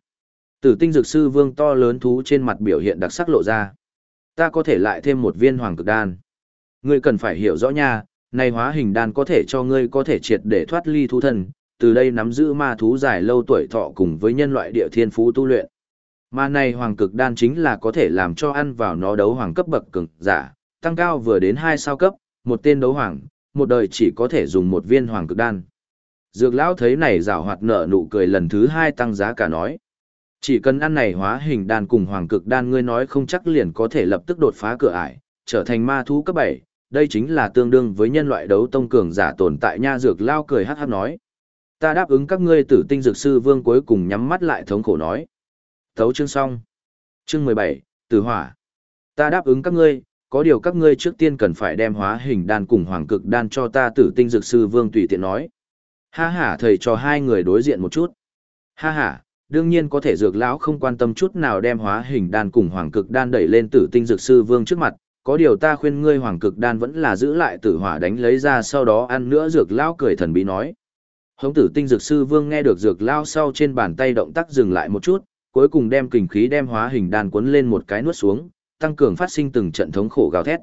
Tử tinh dược sư vương to lớn thú trên mặt biểu hiện đặc sắc lộ ra. Ta có thể lại thêm một viên hoàng cực đan. Ngươi cần phải hiểu rõ nha, này hóa hình đan có thể cho ngươi có thể triệt để thoát ly thú thần, từ đây nắm giữ ma thú dài lâu tuổi thọ cùng với nhân loại địa thiên phú tu luyện. Mà này hoàng cực đan chính là có thể làm cho ăn vào nó đấu hoàng cấp bậc cường giả, tăng cao vừa đến hai sao cấp, một tên đấu hoàng, một đời chỉ có thể dùng một viên hoàng cực đan. Dược lão thấy này rào hoạt nở nụ cười lần thứ hai tăng giá cả nói. Chỉ cần ăn này hóa hình đan cùng hoàng cực đan ngươi nói không chắc liền có thể lập tức đột phá cửa ải, trở thành ma thú cấp 7, đây chính là tương đương với nhân loại đấu tông cường giả tồn tại nha dược lao cười hát hát nói. Ta đáp ứng các ngươi tử tinh dược sư vương cuối cùng nhắm mắt lại thống khổ nói. Thấu chương xong. Chương 17, Tử hỏa. Ta đáp ứng các ngươi, có điều các ngươi trước tiên cần phải đem hóa hình đan cùng hoàng cực đan cho ta tử tinh dược sư vương tùy tiện nói. Ha ha thầy cho hai người đối diện một chút. Ha ha, đương nhiên có thể dược lão không quan tâm chút nào đem hóa hình đan cùng hoàng cực đan đẩy lên tử tinh dược sư vương trước mặt, có điều ta khuyên ngươi hoàng cực đan vẫn là giữ lại tử hỏa đánh lấy ra sau đó ăn nữa dược lão cười thần bí nói. Hống tử tinh dược sư vương nghe được dược lao sau trên bàn tay động tác dừng lại một chút, cuối cùng đem kình khí đem hóa hình đan cuốn lên một cái nuốt xuống, tăng cường phát sinh từng trận thống khổ gào thét.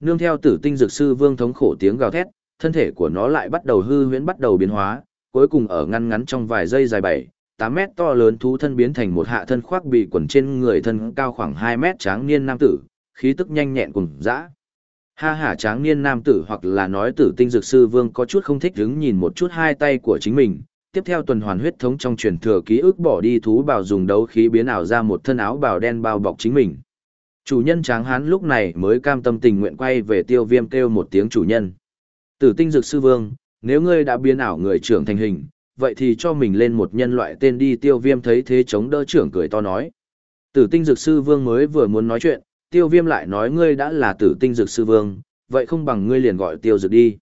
Nương theo tử tinh dược sư vương thống khổ tiếng gào thét, thân thể của nó lại bắt đầu hư huyễn bắt đầu biến hóa, cuối cùng ở ngăn ngắn trong vài giây dài bảy, 8 mét to lớn thú thân biến thành một hạ thân khoác bị quần trên người thân cao khoảng 2 mét tráng niên nam tử, khí tức nhanh nhẹn cùng dã. Ha ha tráng niên nam tử hoặc là nói tử tinh dược sư vương có chút không thích đứng nhìn một chút hai tay của chính mình. Tiếp theo tuần hoàn huyết thống trong truyền thừa ký ức bỏ đi thú bào dùng đấu khí biến ảo ra một thân áo bào đen bao bọc chính mình. Chủ nhân tráng hán lúc này mới cam tâm tình nguyện quay về tiêu viêm kêu một tiếng chủ nhân. Tử tinh dược sư vương, nếu ngươi đã biến ảo người trưởng thành hình, vậy thì cho mình lên một nhân loại tên đi tiêu viêm thấy thế chống đỡ trưởng cười to nói. Tử tinh dược sư vương mới vừa muốn nói chuyện, tiêu viêm lại nói ngươi đã là tử tinh dược sư vương, vậy không bằng ngươi liền gọi tiêu dược đi.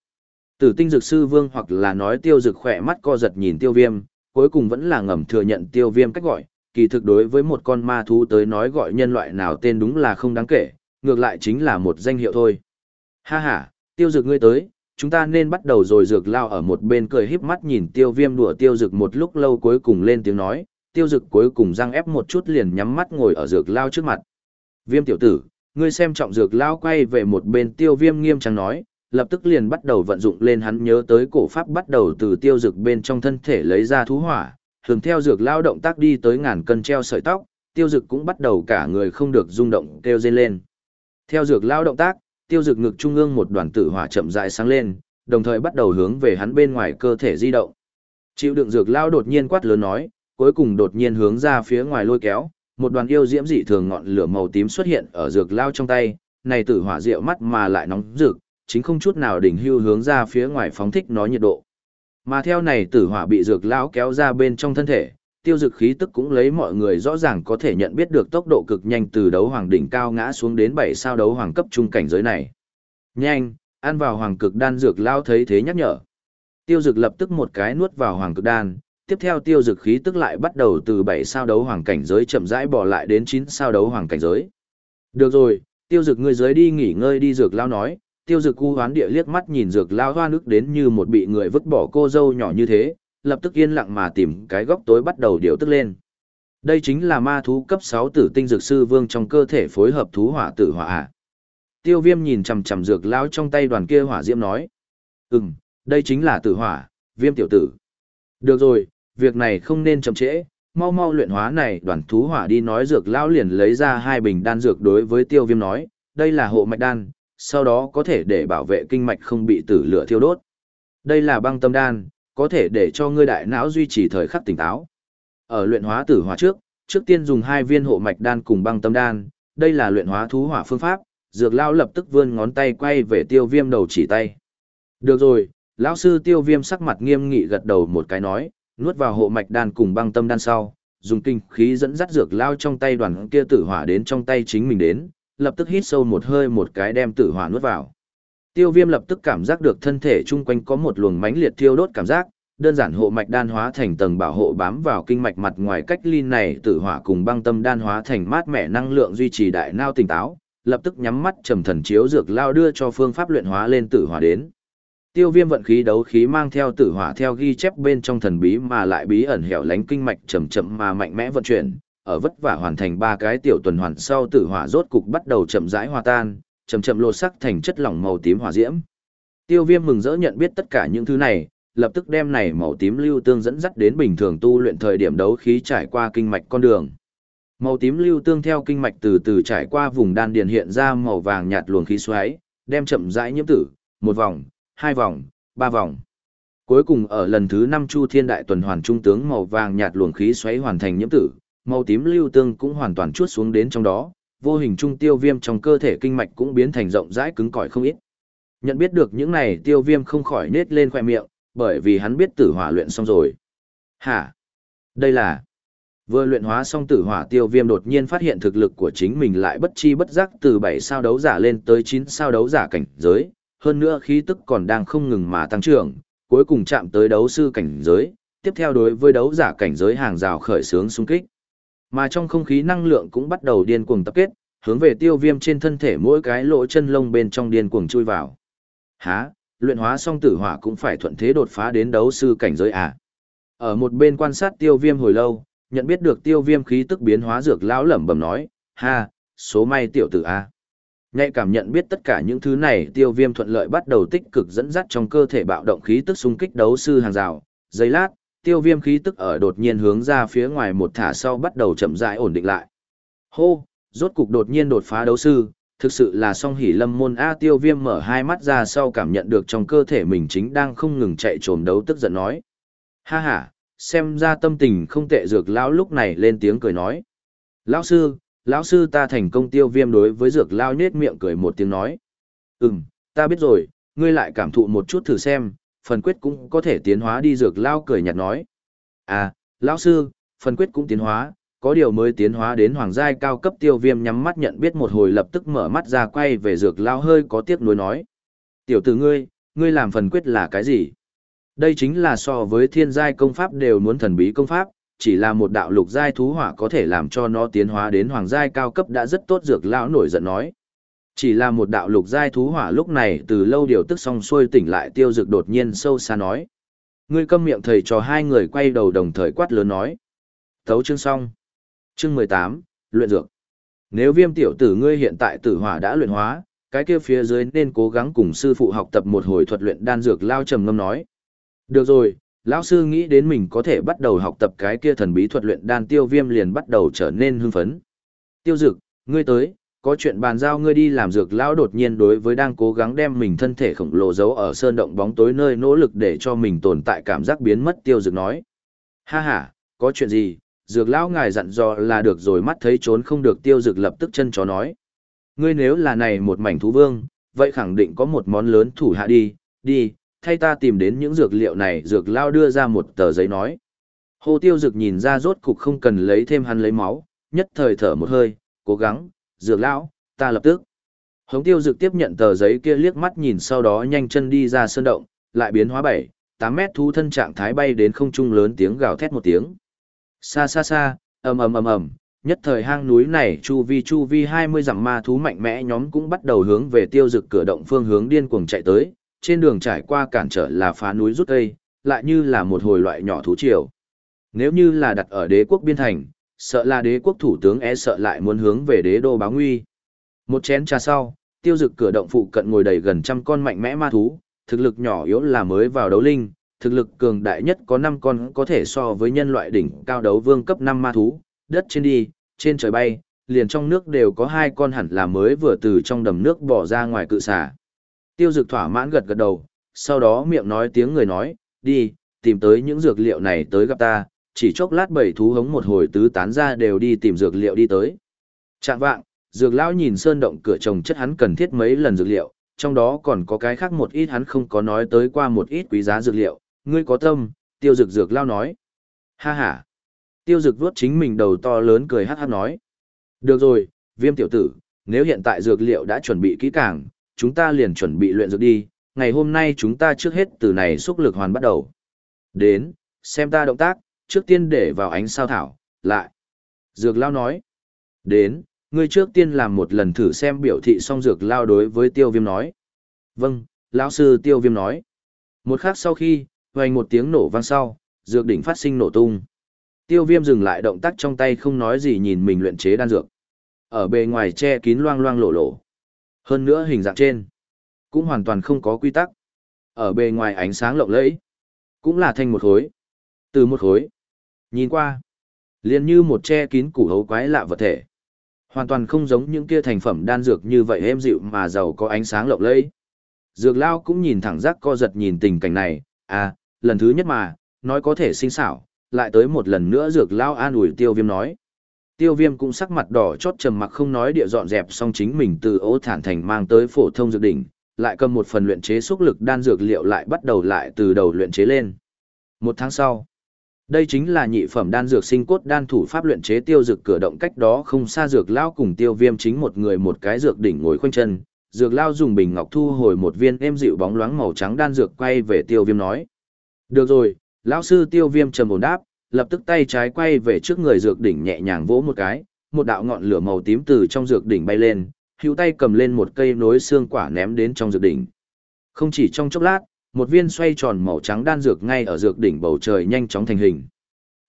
Tử tinh dược sư vương hoặc là nói tiêu dược khỏe mắt co giật nhìn tiêu viêm, cuối cùng vẫn là ngầm thừa nhận tiêu viêm cách gọi, kỳ thực đối với một con ma thú tới nói gọi nhân loại nào tên đúng là không đáng kể, ngược lại chính là một danh hiệu thôi. Ha ha, tiêu dược ngươi tới, chúng ta nên bắt đầu rồi dược lao ở một bên cười híp mắt nhìn tiêu viêm đùa tiêu dược một lúc lâu cuối cùng lên tiếng nói, tiêu dược cuối cùng răng ép một chút liền nhắm mắt ngồi ở dược lao trước mặt. Viêm tiểu tử, ngươi xem trọng dược lao quay về một bên tiêu viêm nghiêm trang nói, lập tức liền bắt đầu vận dụng lên hắn nhớ tới cổ pháp bắt đầu từ tiêu dược bên trong thân thể lấy ra thú hỏa, thường theo dược lao động tác đi tới ngàn cân treo sợi tóc, tiêu dược cũng bắt đầu cả người không được rung động kêu dên lên. Theo dược lao động tác, tiêu dược ngực trung ương một đoàn tử hỏa chậm rãi sáng lên, đồng thời bắt đầu hướng về hắn bên ngoài cơ thể di động. Chịu đựng dược lao đột nhiên quát lớn nói, cuối cùng đột nhiên hướng ra phía ngoài lôi kéo, một đoàn yêu diễm dị thường ngọn lửa màu tím xuất hiện ở dược lao trong tay, này tử hỏa rượu mắt mà lại nóng rực, chính không chút nào đỉnh hưu hướng ra phía ngoài phóng thích nó nhiệt độ. Mà theo này tử hỏa bị dược lao kéo ra bên trong thân thể, tiêu dực khí tức cũng lấy mọi người rõ ràng có thể nhận biết được tốc độ cực nhanh từ đấu hoàng đỉnh cao ngã xuống đến bảy sao đấu hoàng cấp trung cảnh giới này. Nhanh, ăn vào hoàng cực đan dược lao thấy thế nhắc nhở. Tiêu dực lập tức một cái nuốt vào hoàng cực đan, tiếp theo tiêu dực khí tức lại bắt đầu từ 7 sao đấu hoàng cảnh giới chậm rãi bỏ lại đến 9 sao đấu hoàng cảnh giới. Được rồi, tiêu dực ngươi dưới đi nghỉ ngơi đi dược lao nói, tiêu dực cu hoán địa liếc mắt nhìn dược lao hoa nước đến như một bị người vứt bỏ cô dâu nhỏ như thế, lập tức yên lặng mà tìm cái góc tối bắt đầu điều tức lên. Đây chính là ma thú cấp 6 tử tinh dược sư vương trong cơ thể phối hợp thú hỏa tử hỏa ạ. Tiêu viêm nhìn chằm chằm dược lao trong tay đoàn kia hỏa diễm nói. Ừm, đây chính là tử hỏa, viêm tiểu tử. Được rồi, việc này không nên chậm trễ, mau mau luyện hóa này đoàn thú hỏa đi nói dược lão liền lấy ra hai bình đan dược đối với tiêu viêm nói, đây là hộ mạch đan, sau đó có thể để bảo vệ kinh mạch không bị tử lửa thiêu đốt. Đây là băng tâm đan, có thể để cho ngươi đại não duy trì thời khắc tỉnh táo. Ở luyện hóa tử hỏa trước, trước tiên dùng hai viên hộ mạch đan cùng băng tâm đan, đây là luyện hóa thú hỏa phương pháp, dược lão lập tức vươn ngón tay quay về tiêu viêm đầu chỉ tay. Được rồi, lão sư tiêu viêm sắc mặt nghiêm nghị gật đầu một cái nói, nuốt vào hộ mạch đan cùng băng tâm đan sau, dùng kinh khí dẫn dắt dược lao trong tay đoàn kia tử hỏa đến trong tay chính mình đến, lập tức hít sâu một hơi một cái đem tử hỏa nuốt vào. Tiêu viêm lập tức cảm giác được thân thể chung quanh có một luồng mãnh liệt thiêu đốt cảm giác, đơn giản hộ mạch đan hóa thành tầng bảo hộ bám vào kinh mạch mặt ngoài cách ly này tử hỏa cùng băng tâm đan hóa thành mát mẻ năng lượng duy trì đại nao tỉnh táo, lập tức nhắm mắt trầm thần chiếu dược lao đưa cho phương pháp luyện hóa lên tử hỏa đến. Tiêu viêm vận khí đấu khí mang theo tử hỏa theo ghi chép bên trong thần bí mà lại bí ẩn hẻo lánh kinh mạch chậm chậm mà mạnh mẽ vận chuyển, ở vất vả hoàn thành ba cái tiểu tuần hoàn sau tử hỏa rốt cục bắt đầu chậm rãi hòa tan, chậm chậm lột sắc thành chất lỏng màu tím hỏa diễm. Tiêu Viêm mừng rỡ nhận biết tất cả những thứ này, lập tức đem này màu tím lưu tương dẫn dắt đến bình thường tu luyện thời điểm đấu khí trải qua kinh mạch con đường. Màu tím lưu tương theo kinh mạch từ từ trải qua vùng đan điền hiện ra màu vàng nhạt luồng khí xoáy, đem chậm rãi nhiễm tử, một vòng, hai vòng, ba vòng. Cuối cùng ở lần thứ năm Chu Thiên Đại tuần hoàn trung tướng màu vàng nhạt luồng khí xoáy hoàn thành nhiễm tử, màu tím lưu tương cũng hoàn toàn chuốt xuống đến trong đó, vô hình trung tiêu viêm trong cơ thể kinh mạch cũng biến thành rộng rãi cứng cỏi không ít. Nhận biết được những này tiêu viêm không khỏi nết lên khoẻ miệng, bởi vì hắn biết tử hỏa luyện xong rồi. Hả? Đây là... Vừa luyện hóa xong tử hỏa tiêu viêm đột nhiên phát hiện thực lực của chính mình lại bất chi bất giác từ 7 sao đấu giả lên tới 9 sao đấu giả cảnh giới, hơn nữa khí tức còn đang không ngừng mà tăng trưởng, cuối cùng chạm tới đấu sư cảnh giới, tiếp theo đối với đấu giả cảnh giới hàng rào khởi sướng xung kích. Mà trong không khí năng lượng cũng bắt đầu điên cuồng tập kết, hướng về tiêu viêm trên thân thể mỗi cái lỗ chân lông bên trong điên cuồng chui vào. Hả, luyện hóa xong tử hỏa cũng phải thuận thế đột phá đến đấu sư cảnh giới à. Ở một bên quan sát tiêu viêm hồi lâu, nhận biết được tiêu viêm khí tức biến hóa dược lão lẩm bẩm nói, ha, số may tiểu tử a. Nhạy cảm nhận biết tất cả những thứ này tiêu viêm thuận lợi bắt đầu tích cực dẫn dắt trong cơ thể bạo động khí tức xung kích đấu sư hàng rào. Giây lát, tiêu viêm khí tức ở đột nhiên hướng ra phía ngoài một thả sau bắt đầu chậm rãi ổn định lại. Hô, rốt cục đột nhiên đột phá đấu sư, thực sự là song hỉ lâm môn A tiêu viêm mở hai mắt ra sau cảm nhận được trong cơ thể mình chính đang không ngừng chạy trồm đấu tức giận nói. Ha ha, xem ra tâm tình không tệ dược lão lúc này lên tiếng cười nói. Lão sư, lão sư ta thành công tiêu viêm đối với dược lao nết miệng cười một tiếng nói. Ừm, ta biết rồi, ngươi lại cảm thụ một chút thử xem, phần quyết cũng có thể tiến hóa đi dược lao cười nhạt nói. À, lão sư, phần quyết cũng tiến hóa, có điều mới tiến hóa đến hoàng giai cao cấp tiêu viêm nhắm mắt nhận biết một hồi lập tức mở mắt ra quay về dược lao hơi có tiếc nuối nói. Tiểu tử ngươi, ngươi làm phần quyết là cái gì? Đây chính là so với thiên giai công pháp đều muốn thần bí công pháp, chỉ là một đạo lục giai thú hỏa có thể làm cho nó tiến hóa đến hoàng giai cao cấp đã rất tốt dược lão nổi giận nói. Chỉ là một đạo lục giai thú hỏa lúc này từ lâu điều tức xong xuôi tỉnh lại tiêu dược đột nhiên sâu xa nói. Ngươi câm miệng thầy cho hai người quay đầu đồng thời quát lớn nói. Thấu chương xong. Chương mười tám luyện dược. Nếu viêm tiểu tử ngươi hiện tại tử hỏa đã luyện hóa, cái kia phía dưới nên cố gắng cùng sư phụ học tập một hồi thuật luyện đan dược lao trầm ngâm nói. Được rồi, lão sư nghĩ đến mình có thể bắt đầu học tập cái kia thần bí thuật luyện đan tiêu viêm liền bắt đầu trở nên hưng phấn. Tiêu dực, ngươi tới, có chuyện bàn giao ngươi đi làm dược lão đột nhiên đối với đang cố gắng đem mình thân thể khổng lồ giấu ở sơn động bóng tối nơi nỗ lực để cho mình tồn tại cảm giác biến mất tiêu dực nói. Ha ha, có chuyện gì, dược lão ngài dặn dò là được rồi mắt thấy trốn không được tiêu dực lập tức chân chó nói. Ngươi nếu là này một mảnh thú vương, vậy khẳng định có một món lớn thủ hạ đi, đi, thay ta tìm đến những dược liệu này dược lao đưa ra một tờ giấy nói. Hồ tiêu dược nhìn ra rốt cục không cần lấy thêm hắn lấy máu, nhất thời thở một hơi, cố gắng, dược lão, ta lập tức. Hống tiêu dược tiếp nhận tờ giấy kia liếc mắt nhìn sau đó nhanh chân đi ra sơn động, lại biến hóa bảy, tám mét thu thân trạng thái bay đến không trung lớn tiếng gào thét một tiếng. Xa xa xa, ầm ầm ầm ầm, nhất thời hang núi này chu vi chu vi 20 dặm ma thú mạnh mẽ nhóm cũng bắt đầu hướng về tiêu dực cửa động phương hướng điên cuồng chạy tới, trên đường trải qua cản trở là phá núi rút cây, lại như là một hồi loại nhỏ thú triều. Nếu như là đặt ở đế quốc biên thành, sợ là đế quốc thủ tướng e sợ lại muốn hướng về đế đô báo nguy. Một chén trà sau, tiêu dực cửa động phụ cận ngồi đầy gần trăm con mạnh mẽ ma thú, thực lực nhỏ yếu là mới vào đấu linh, thực lực cường đại nhất có 5 con có thể so với nhân loại đỉnh cao đấu vương cấp 5 ma thú, đất trên đi, trên trời bay, liền trong nước đều có hai con hẳn là mới vừa từ trong đầm nước bỏ ra ngoài cự xà. Tiêu dực thỏa mãn gật gật đầu, sau đó miệng nói tiếng người nói, đi, tìm tới những dược liệu này tới gặp ta, chỉ chốc lát bảy thú hống một hồi tứ tán ra đều đi tìm dược liệu đi tới. Trạng vạng, dược lão nhìn sơn động cửa trồng chất hắn cần thiết mấy lần dược liệu, trong đó còn có cái khác một ít hắn không có nói tới qua một ít quý giá dược liệu, ngươi có tâm, tiêu dược dược lao nói. Ha ha. Tiêu dược vuốt chính mình đầu to lớn cười hát hát nói. Được rồi, viêm tiểu tử, nếu hiện tại dược liệu đã chuẩn bị kỹ càng, chúng ta liền chuẩn bị luyện dược đi, ngày hôm nay chúng ta trước hết từ này xúc lực hoàn bắt đầu. Đến, xem ta động tác, trước tiên để vào ánh sao thảo, lại. Dược lao nói. Đến, ngươi trước tiên làm một lần thử xem biểu thị xong dược lao đối với tiêu viêm nói. Vâng, lão sư tiêu viêm nói. Một khắc sau khi, hoành một tiếng nổ vang sau, dược đỉnh phát sinh nổ tung. Tiêu viêm dừng lại động tác trong tay không nói gì nhìn mình luyện chế đan dược. Ở bề ngoài che kín loang loang lộ lộ. Hơn nữa hình dạng trên, cũng hoàn toàn không có quy tắc. Ở bề ngoài ánh sáng lộng lẫy, cũng là thành một khối. Từ một khối, nhìn qua, liền như một che kín củ hấu quái lạ vật thể. Hoàn toàn không giống những kia thành phẩm đan dược như vậy êm dịu mà giàu có ánh sáng lộng lẫy. Dược lao cũng nhìn thẳng giác co giật nhìn tình cảnh này, à, lần thứ nhất mà, nói có thể sinh xảo, lại tới một lần nữa dược lao an ủi tiêu viêm nói. Tiêu viêm cũng sắc mặt đỏ chót trầm mặc không nói địa dọn dẹp xong chính mình từ ố thản thành mang tới phổ thông dược đỉnh, lại cầm một phần luyện chế xúc lực đan dược liệu lại bắt đầu lại từ đầu luyện chế lên. Một tháng sau, đây chính là nhị phẩm đan dược sinh cốt đan thủ pháp luyện chế tiêu dược cửa động cách đó không xa dược lao cùng tiêu viêm chính một người một cái dược đỉnh ngồi khoanh chân. Dược lao dùng bình ngọc thu hồi một viên êm dịu bóng loáng màu trắng đan dược quay về tiêu viêm nói. Được rồi, lão sư tiêu viêm trầm ổn đáp, lập tức tay trái quay về trước người dược đỉnh nhẹ nhàng vỗ một cái, một đạo ngọn lửa màu tím từ trong dược đỉnh bay lên, hữu tay cầm lên một cây nối xương quả ném đến trong dược đỉnh. Không chỉ trong chốc lát, một viên xoay tròn màu trắng đan dược ngay ở dược đỉnh bầu trời nhanh chóng thành hình.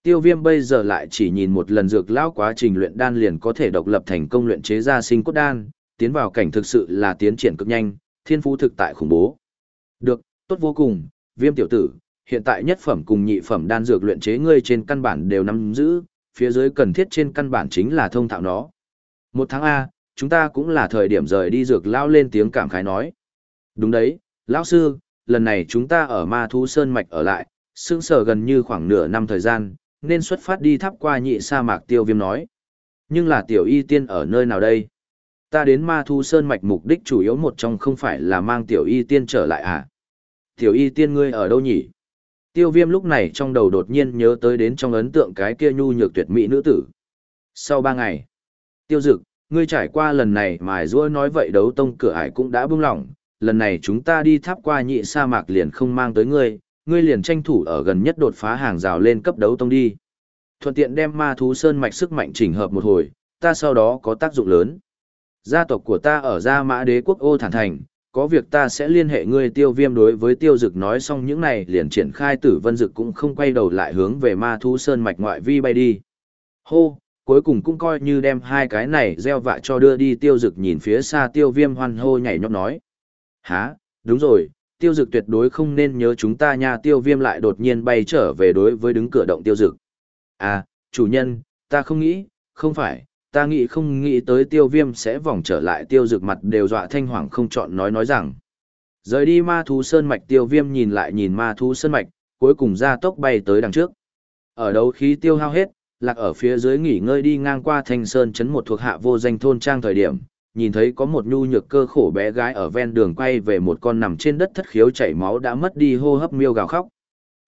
Tiêu viêm bây giờ lại chỉ nhìn một lần dược lão quá trình luyện đan liền có thể độc lập thành công luyện chế ra sinh cốt đan, tiến vào cảnh thực sự là tiến triển cực nhanh, thiên phú thực tại khủng bố. Được, tốt vô cùng, viêm tiểu tử, hiện tại nhất phẩm cùng nhị phẩm đan dược luyện chế ngươi trên căn bản đều nắm giữ, phía dưới cần thiết trên căn bản chính là thông thạo nó. Một tháng A, chúng ta cũng là thời điểm rời đi dược lao lên tiếng cảm khái nói. Đúng đấy, lão sư, lần này chúng ta ở ma thú sơn mạch ở lại, sững sờ gần như khoảng nửa năm thời gian, nên xuất phát đi thắp qua nhị sa mạc tiêu viêm nói. Nhưng là tiểu y tiên ở nơi nào đây? Ta đến ma thu sơn mạch mục đích chủ yếu một trong không phải là mang tiểu y tiên trở lại à? Tiểu y tiên ngươi ở đâu nhỉ? Tiêu viêm lúc này trong đầu đột nhiên nhớ tới đến trong ấn tượng cái kia nhu nhược tuyệt mỹ nữ tử. Sau ba ngày, tiêu dực, ngươi trải qua lần này mài rua nói vậy đấu tông cửa ải cũng đã bưng lỏng, lần này chúng ta đi tháp qua nhị sa mạc liền không mang tới ngươi, ngươi liền tranh thủ ở gần nhất đột phá hàng rào lên cấp đấu tông đi. Thuận tiện đem ma thú sơn mạch sức mạnh chỉnh hợp một hồi, ta sau đó có tác dụng lớn. Gia tộc của ta ở Gia Mã Đế quốc ô thản thành, có việc ta sẽ liên hệ ngươi tiêu viêm đối với tiêu dực nói xong những này liền triển khai tử vân dực cũng không quay đầu lại hướng về ma thú sơn mạch ngoại vi bay đi. Hô, cuối cùng cũng coi như đem hai cái này gieo vạ cho đưa đi tiêu dực nhìn phía xa tiêu viêm hoan hô nhảy nhót nói. Hả, đúng rồi, tiêu dực tuyệt đối không nên nhớ chúng ta nha tiêu viêm lại đột nhiên bay trở về đối với đứng cửa động tiêu dực. À, chủ nhân, ta không nghĩ, không phải, ta nghĩ không nghĩ tới tiêu viêm sẽ vòng trở lại tiêu dược mặt đều dọa thanh hoàng không chọn nói nói rằng. Rời đi ma thú sơn mạch tiêu viêm nhìn lại nhìn ma thú sơn mạch, cuối cùng ra tốc bay tới đằng trước. Ở đâu khí tiêu hao hết, lạc ở phía dưới nghỉ ngơi đi ngang qua thanh sơn chấn một thuộc hạ vô danh thôn trang thời điểm, nhìn thấy có một nhu nhược cơ khổ bé gái ở ven đường quay về một con nằm trên đất thất khiếu chảy máu đã mất đi hô hấp miêu gào khóc.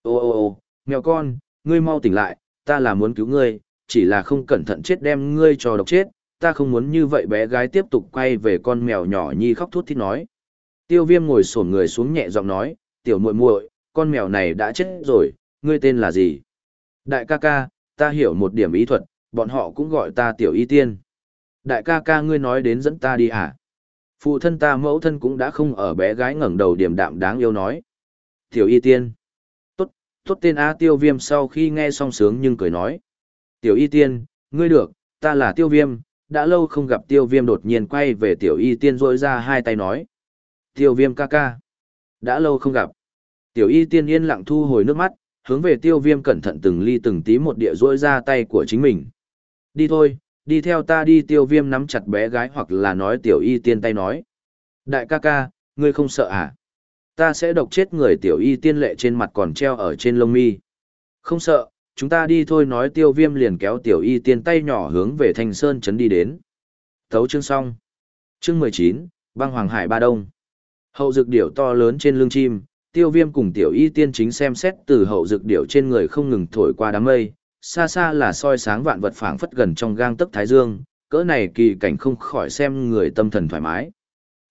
Ô ô ô, mèo con, ngươi mau tỉnh lại, ta là muốn cứu ngươi, chỉ là không cẩn thận chết đem ngươi cho độc chết, ta không muốn như vậy bé gái tiếp tục quay về con mèo nhỏ nhi khóc thút thít nói. Tiêu viêm ngồi sổn người xuống nhẹ giọng nói, tiểu muội muội, con mèo này đã chết rồi, ngươi tên là gì? Đại ca ca, ta hiểu một điểm ý thuật, bọn họ cũng gọi ta tiểu y tiên. Đại ca ca ngươi nói đến dẫn ta đi à? Phụ thân ta mẫu thân cũng đã không ở bé gái ngẩng đầu điểm đạm đáng yêu nói. Tiểu y tiên. Tốt, Tốt tên A tiêu viêm sau khi nghe xong sướng nhưng cười nói. Tiểu y tiên, ngươi được, ta là tiêu viêm, đã lâu không gặp tiêu viêm đột nhiên quay về tiểu y tiên rôi ra hai tay nói. Tiêu viêm ca ca. Đã lâu không gặp. Tiểu y tiên yên lặng thu hồi nước mắt, hướng về tiêu viêm cẩn thận từng ly từng tí một địa rôi ra tay của chính mình. Đi thôi, đi theo ta đi tiêu viêm nắm chặt bé gái hoặc là nói tiểu y tiên tay nói. Đại ca ca, ngươi không sợ à? Ta sẽ độc chết người tiểu y tiên lệ trên mặt còn treo ở trên lông mi. Không sợ, chúng ta đi thôi nói tiêu viêm liền kéo tiểu y tiên tay nhỏ hướng về thanh sơn chấn đi đến. Thấu chương xong. Chương mười chín băng hoàng hải ba đông. Hậu dực điểu to lớn trên lưng chim, tiêu viêm cùng tiểu y tiên chính xem xét từ hậu dực điểu trên người không ngừng thổi qua đám mây, xa xa là soi sáng vạn vật phảng phất gần trong gang tấc thái dương, cỡ này kỳ cảnh không khỏi xem người tâm thần thoải mái.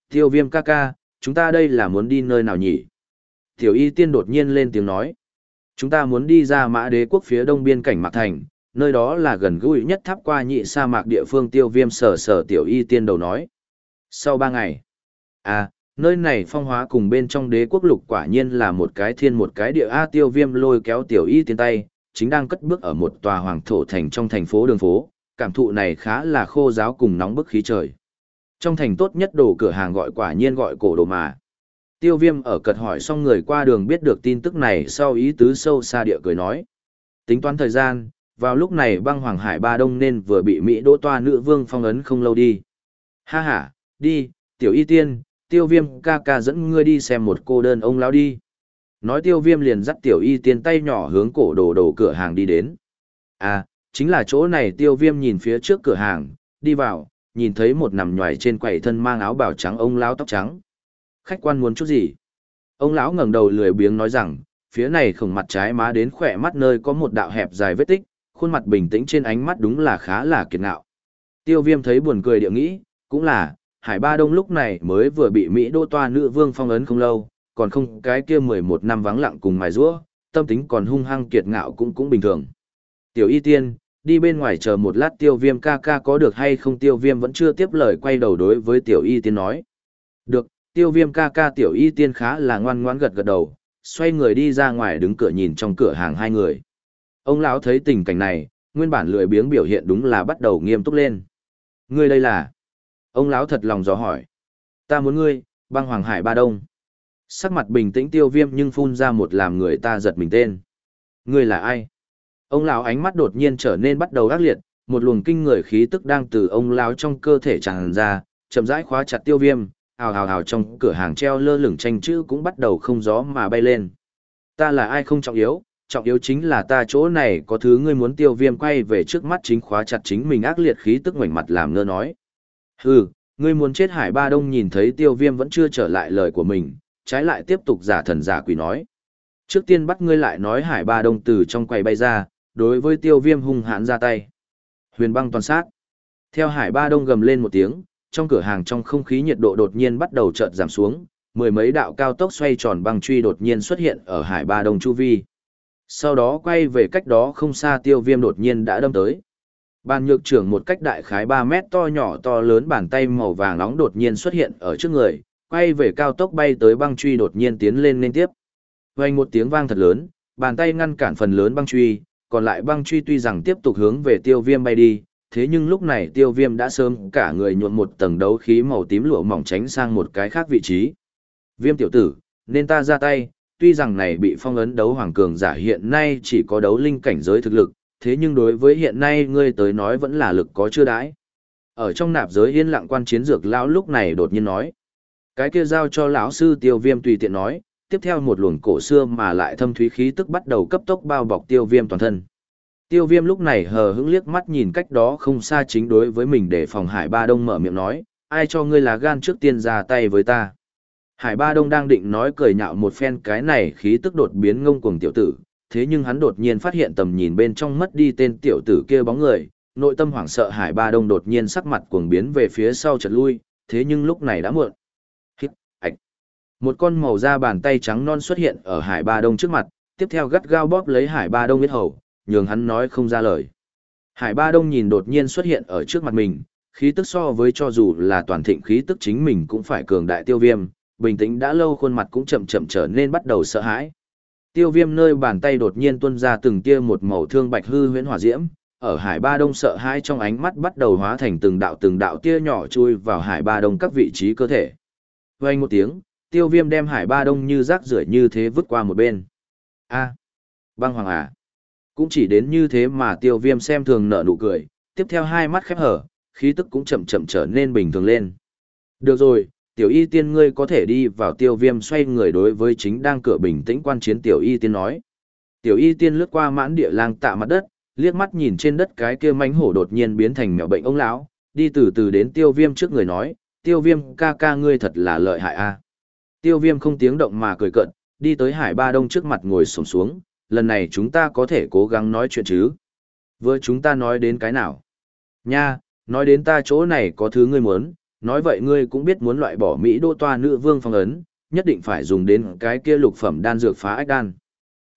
Tiêu viêm ca ca, chúng ta đây là muốn đi nơi nào nhỉ? Tiểu y tiên đột nhiên lên tiếng nói. Chúng ta muốn đi ra mã đế quốc phía đông biên cảnh Mạc Thành, nơi đó là gần gũi nhất tháp qua nhị sa mạc địa phương tiêu viêm sở sở tiểu y tiên đầu nói. Sau ba ngày, à, nơi này phong hóa cùng bên trong đế quốc lục quả nhiên là một cái thiên một cái địa A tiêu viêm lôi kéo tiểu y tiên tay, chính đang cất bước ở một tòa hoàng thổ thành trong thành phố đường phố, cảm thụ này khá là khô giáo cùng nóng bức khí trời. Trong thành tốt nhất đồ cửa hàng gọi quả nhiên gọi cổ đồ mà. Tiêu viêm ở cật hỏi xong người qua đường biết được tin tức này sau ý tứ sâu xa địa cười nói. Tính toán thời gian, vào lúc này băng hoàng hải ba đông nên vừa bị Mỹ đỗ toa nữ vương phong ấn không lâu đi. Ha ha, đi, tiểu y tiên, tiêu viêm ca ca dẫn ngươi đi xem một cô đơn ông lão đi. Nói tiêu viêm liền dắt tiểu y tiên tay nhỏ hướng cổ đồ đồ cửa hàng đi đến. À, chính là chỗ này tiêu viêm nhìn phía trước cửa hàng, đi vào, nhìn thấy một nằm nhoài trên quầy thân mang áo bào trắng ông lão tóc trắng. Khách quan muốn chút gì? Ông lão ngẩng đầu lười biếng nói rằng, phía này khổng mặt trái má đến khỏe mắt nơi có một đạo hẹp dài vết tích, khuôn mặt bình tĩnh trên ánh mắt đúng là khá là kiệt ngạo. Tiêu viêm thấy buồn cười địa nghĩ, cũng là, Hải Ba Đông lúc này mới vừa bị Mỹ đô toa nữ vương phong ấn không lâu, còn không cái kia 11 năm vắng lặng cùng mài rũa, tâm tính còn hung hăng kiệt ngạo cũng cũng bình thường. Tiểu y tiên, đi bên ngoài chờ một lát tiêu viêm ca ca có được hay không tiêu viêm vẫn chưa tiếp lời quay đầu đối với tiểu y tiên nói. Được, tiêu viêm ca ca tiểu y tiên khá là ngoan ngoãn gật gật đầu, xoay người đi ra ngoài đứng cửa nhìn trong cửa hàng hai người. Ông lão thấy tình cảnh này, nguyên bản lười biếng biểu hiện đúng là bắt đầu nghiêm túc lên. Ngươi đây là? Ông lão thật lòng dò hỏi. Ta muốn ngươi, băng hoàng hải ba đông. Sắc mặt bình tĩnh tiêu viêm nhưng phun ra một làm người ta giật mình tên. Ngươi là ai? Ông lão ánh mắt đột nhiên trở nên bắt đầu ác liệt, một luồng kinh người khí tức đang từ ông lão trong cơ thể tràn ra, chậm rãi khóa chặt tiêu viêm, hào hào hào trong cửa hàng treo lơ lửng tranh chữ cũng bắt đầu không gió mà bay lên. Ta là ai không trọng yếu, trọng yếu chính là ta chỗ này có thứ ngươi muốn tiêu viêm quay về trước mắt chính khóa chặt chính mình ác liệt khí tức ngoảnh mặt làm ngơ nói. Hừ, ngươi muốn chết hải ba đông nhìn thấy tiêu viêm vẫn chưa trở lại lời của mình, trái lại tiếp tục giả thần giả quỷ nói. Trước tiên bắt ngươi lại nói hải ba đông từ trong quầy bay ra, đối với tiêu viêm hung hãn ra tay. Huyền băng toàn sát. Theo hải ba đông gầm lên một tiếng, trong cửa hàng trong không khí nhiệt độ đột nhiên bắt đầu chợt giảm xuống, mười mấy đạo cao tốc xoay tròn băng truy đột nhiên xuất hiện ở hải ba đông chu vi. Sau đó quay về cách đó không xa tiêu viêm đột nhiên đã đâm tới. Bàn nhược trưởng một cách đại khái 3 mét to nhỏ to lớn bàn tay màu vàng nóng đột nhiên xuất hiện ở trước người, quay về cao tốc bay tới băng truy đột nhiên tiến lên liên tiếp. Vang một tiếng vang thật lớn, bàn tay ngăn cản phần lớn băng truy, còn lại băng truy tuy rằng tiếp tục hướng về tiêu viêm bay đi, thế nhưng lúc này tiêu viêm đã sớm cả người nhuộn một tầng đấu khí màu tím lụa mỏng tránh sang một cái khác vị trí. Viêm tiểu tử, nên ta ra tay, tuy rằng này bị phong ấn đấu hoàng cường giả hiện nay chỉ có đấu linh cảnh giới thực lực, thế nhưng đối với hiện nay ngươi tới nói vẫn là lực có chưa đãi. Ở trong nạp giới yên lặng quan chiến dược lão lúc này đột nhiên nói. Cái kia giao cho lão sư tiêu viêm tùy tiện nói, tiếp theo một luồng cổ xưa mà lại thâm thúy khí tức bắt đầu cấp tốc bao bọc tiêu viêm toàn thân. Tiêu viêm lúc này hờ hững liếc mắt nhìn cách đó không xa chính đối với mình để phòng Hải Ba Đông mở miệng nói, ai cho ngươi là gan trước tiên ra tay với ta. Hải Ba Đông đang định nói cười nhạo một phen cái này khí tức đột biến ngông cuồng tiểu tử, thế nhưng hắn đột nhiên phát hiện tầm nhìn bên trong mất đi tên tiểu tử kia bóng người, nội tâm hoảng sợ Hải Ba Đông đột nhiên sắc mặt cuồng biến về phía sau chợt lui, thế nhưng lúc này đã muộn. Hít, ạch. Một con màu da bàn tay trắng non xuất hiện ở Hải Ba Đông trước mặt, tiếp theo gắt gao bóp lấy Hải Ba Đông biết hầu, nhường hắn nói không ra lời. Hải Ba Đông nhìn đột nhiên xuất hiện ở trước mặt mình, khí tức so với cho dù là toàn thịnh khí tức chính mình cũng phải cường đại tiêu viêm, bình tĩnh đã lâu khuôn mặt cũng chậm chậm trở nên bắt đầu sợ hãi. Tiêu viêm nơi bàn tay đột nhiên tuôn ra từng tia một màu thương bạch hư huyễn hỏa diễm, ở hải ba đông sợ hãi trong ánh mắt bắt đầu hóa thành từng đạo từng đạo tia nhỏ chui vào hải ba đông các vị trí cơ thể. Vang một tiếng, tiêu viêm đem hải ba đông như rác rưởi như thế vứt qua một bên. A, băng hoàng à. Cũng chỉ đến như thế mà tiêu viêm xem thường nở nụ cười, tiếp theo hai mắt khép hở, khí tức cũng chậm chậm trở nên bình thường lên. Được rồi, tiểu y tiên ngươi có thể đi vào tiêu viêm xoay người đối với chính đang cửa bình tĩnh quan chiến tiểu y tiên nói. Tiểu y tiên lướt qua mãn địa lang tạ mặt đất, liếc mắt nhìn trên đất cái kia mánh hổ đột nhiên biến thành mèo bệnh ông lão, đi từ từ đến tiêu viêm trước người nói, tiêu viêm ca ca ngươi thật là lợi hại a. Tiêu viêm không tiếng động mà cười cận, đi tới hải ba đông trước mặt ngồi sổng xuống, lần này chúng ta có thể cố gắng nói chuyện chứ. Vừa chúng ta nói đến cái nào? Nha, nói đến ta chỗ này có thứ ngươi muốn, nói vậy ngươi cũng biết muốn loại bỏ Mỹ đô toa nữ vương phong ấn, nhất định phải dùng đến cái kia lục phẩm đan dược phá ách đan.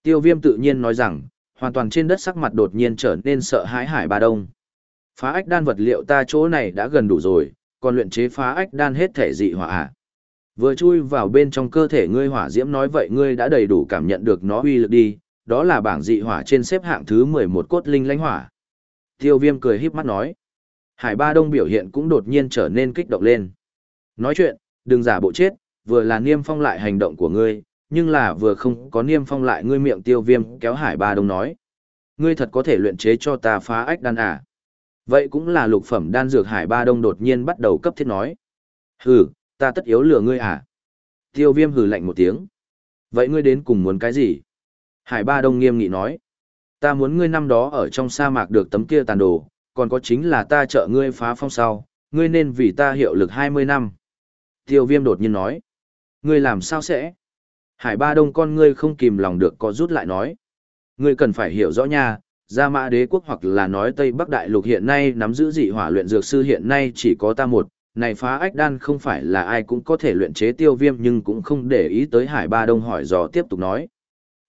Tiêu viêm tự nhiên nói rằng, hoàn toàn trên đất sắc mặt đột nhiên trở nên sợ hãi hải ba đông. Phá ách đan vật liệu ta chỗ này đã gần đủ rồi, còn luyện chế phá ách đan hết thể dị hỏa à. Vừa chui vào bên trong cơ thể ngươi hỏa diễm nói vậy ngươi đã đầy đủ cảm nhận được nó uy lực đi, đó là bảng dị hỏa trên xếp hạng thứ 11 cốt linh lãnh hỏa. Tiêu viêm cười híp mắt nói. Hải ba đông biểu hiện cũng đột nhiên trở nên kích động lên. Nói chuyện, đừng giả bộ chết, vừa là niêm phong lại hành động của ngươi, nhưng là vừa không có niêm phong lại ngươi miệng tiêu viêm kéo hải ba đông nói. Ngươi thật có thể luyện chế cho ta phá ách đan à? Vậy cũng là lục phẩm đan dược hải ba đông đột nhiên bắt đầu cấp thiết nói. Hừ, ta tất yếu lừa ngươi à? Tiêu viêm hừ lạnh một tiếng. Vậy ngươi đến cùng muốn cái gì? Hải ba đông nghiêm nghị nói. Ta muốn ngươi năm đó ở trong sa mạc được tấm kia tàn đồ, còn có chính là ta trợ ngươi phá phong sau, ngươi nên vì ta hiệu lực 20 năm. Tiêu viêm đột nhiên nói. Ngươi làm sao sẽ? Hải ba đông con ngươi không kìm lòng được có rút lại nói. Ngươi cần phải hiểu rõ nha, Gia Mã Đế quốc hoặc là nói Tây Bắc Đại Lục hiện nay nắm giữ dị hỏa luyện dược sư hiện nay chỉ có ta một, này phá ách đan không phải là ai cũng có thể luyện chế tiêu viêm nhưng cũng không để ý tới Hải Ba Đông hỏi dò tiếp tục nói.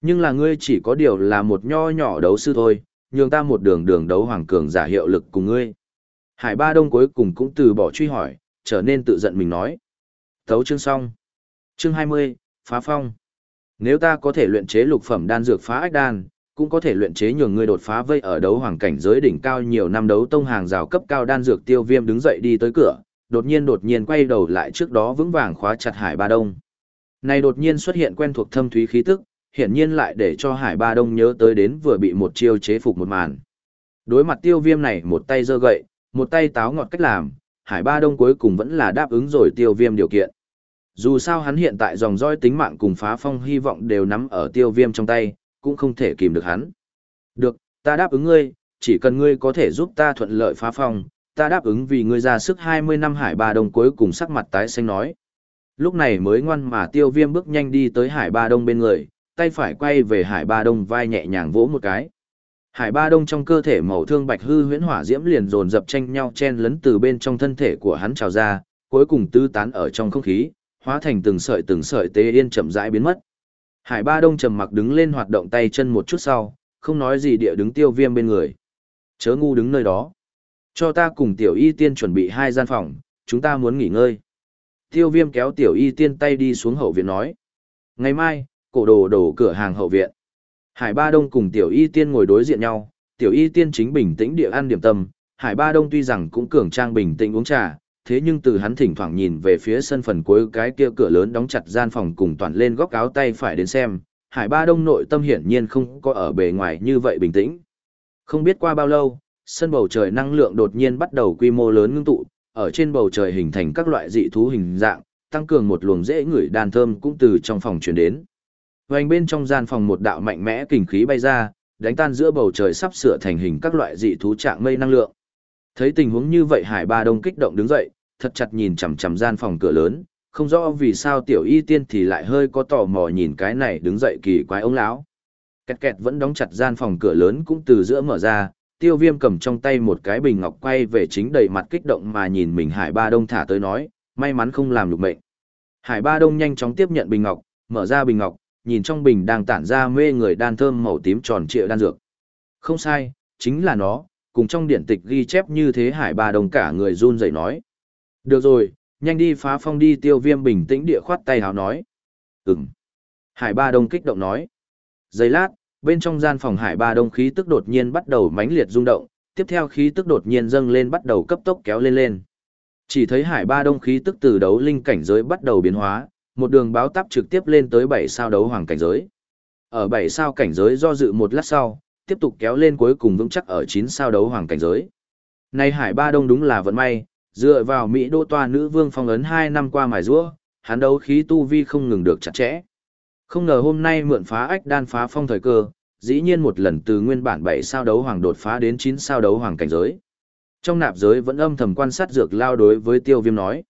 Nhưng là ngươi chỉ có điều là một nho nhỏ đấu sư thôi, nhường ta một đường đường đấu hoàng cường giả hiệu lực cùng ngươi. Hải Ba Đông cuối cùng cũng từ bỏ truy hỏi, trở nên tự giận mình nói. Thấu chương xong. Chương 20, Phá Phong. Nếu ta có thể luyện chế lục phẩm đan dược phá ách đan, cũng có thể luyện chế nhường ngươi đột phá vây ở đấu hoàng cảnh giới đỉnh cao nhiều năm đấu tông hàng rào cấp cao đan dược tiêu viêm đứng dậy đi tới cửa, đột nhiên đột nhiên quay đầu lại trước đó vững vàng khóa chặt Hải Ba Đông. Này đột nhiên xuất hiện quen thuộc thâm thúy khí tức, hiển nhiên lại để cho Hải Ba Đông nhớ tới đến vừa bị một chiêu chế phục một màn. Đối mặt tiêu viêm này một tay giơ gậy, một tay táo ngọt cách làm, Hải Ba Đông cuối cùng vẫn là đáp ứng rồi tiêu viêm điều kiện. Dù sao hắn hiện tại dòng roi tính mạng cùng phá phong hy vọng đều nắm ở tiêu viêm trong tay, cũng không thể kìm được hắn. Được, ta đáp ứng ngươi, chỉ cần ngươi có thể giúp ta thuận lợi phá phong, ta đáp ứng vì ngươi ra sức 20 năm Hải Ba Đông cuối cùng sắc mặt tái xanh nói. Lúc này mới ngoan mà tiêu viêm bước nhanh đi tới Hải Ba Đông bên người, tay phải quay về Hải Ba Đông vai nhẹ nhàng vỗ một cái. Hải Ba Đông trong cơ thể màu thương bạch hư huyễn hỏa diễm liền dồn dập tranh nhau chen lấn từ bên trong thân thể của hắn trào ra, cuối cùng tứ tán ở trong không khí, hóa thành từng sợi từng sợi tế yên chậm rãi biến mất. Hải Ba Đông trầm mặc đứng lên hoạt động tay chân một chút sau, không nói gì địa đứng tiêu viêm bên người. Chớ ngu đứng nơi đó. Cho ta cùng tiểu y tiên chuẩn bị hai gian phòng, chúng ta muốn nghỉ ngơi. Tiêu viêm kéo tiểu y tiên tay đi xuống hậu viện nói. Ngày mai, cổ đồ đổ cửa hàng hậu viện. Hải Ba Đông cùng Tiểu Y Tiên ngồi đối diện nhau, Tiểu Y Tiên chính bình tĩnh địa ăn điểm tâm, Hải Ba Đông tuy rằng cũng cường trang bình tĩnh uống trà, thế nhưng từ hắn thỉnh thoảng nhìn về phía sân phần cuối cái kia cửa lớn đóng chặt gian phòng cùng toàn lên góc áo tay phải đến xem, Hải Ba Đông nội tâm hiển nhiên không có ở bề ngoài như vậy bình tĩnh. Không biết qua bao lâu, sân bầu trời năng lượng đột nhiên bắt đầu quy mô lớn ngưng tụ, ở trên bầu trời hình thành các loại dị thú hình dạng, tăng cường một luồng dễ ngửi đàn thơm cũng từ trong phòng truyền đến hoành bên trong gian phòng một đạo mạnh mẽ kình khí bay ra, đánh tan giữa bầu trời sắp sửa thành hình các loại dị thú trạng mây năng lượng. Thấy tình huống như vậy Hải Ba Đông kích động đứng dậy, thật chặt nhìn chằm chằm gian phòng cửa lớn, không rõ vì sao tiểu y tiên thì lại hơi có tò mò nhìn cái này đứng dậy kỳ quái ông lão. Kẹt kẹt vẫn đóng chặt gian phòng cửa lớn cũng từ giữa mở ra, tiêu viêm cầm trong tay một cái bình ngọc quay về chính đầy mặt kích động mà nhìn mình Hải Ba Đông thả tới nói, may mắn không làm được mệnh. Hải Ba Đông nhanh chóng tiếp nhận bình ngọc, mở ra bình ngọc, nhìn trong bình đang tản ra mê người đan thơm màu tím tròn trịa đan dược. Không sai, chính là nó, cùng trong điển tịch ghi chép như thế Hải Ba đồng cả người run rẩy nói. Được rồi, nhanh đi phá phong đi tiêu viêm bình tĩnh địa khoát tay hào nói. Ừm. Hải Ba Đông kích động nói. giây lát, bên trong gian phòng Hải Ba Đông khí tức đột nhiên bắt đầu mãnh liệt rung động, tiếp theo khí tức đột nhiên dâng lên bắt đầu cấp tốc kéo lên lên. Chỉ thấy Hải Ba Đông khí tức từ đấu linh cảnh giới bắt đầu biến hóa, một đường báo táp trực tiếp lên tới 7 sao đấu hoàng cảnh giới. Ở 7 sao cảnh giới do dự một lát sau, tiếp tục kéo lên cuối cùng vững chắc ở 9 sao đấu hoàng cảnh giới. Nay Hải Ba Đông đúng là vận may, dựa vào Mỹ đô toa nữ vương phong ấn 2 năm qua mài rũa, hắn đấu khí tu vi không ngừng được chặt chẽ. Không ngờ hôm nay mượn phá ách đan phá phong thời cơ, dĩ nhiên một lần từ nguyên bản 7 sao đấu hoàng đột phá đến 9 sao đấu hoàng cảnh giới. Trong nạp giới vẫn âm thầm quan sát dược lao đối với tiêu viêm nói.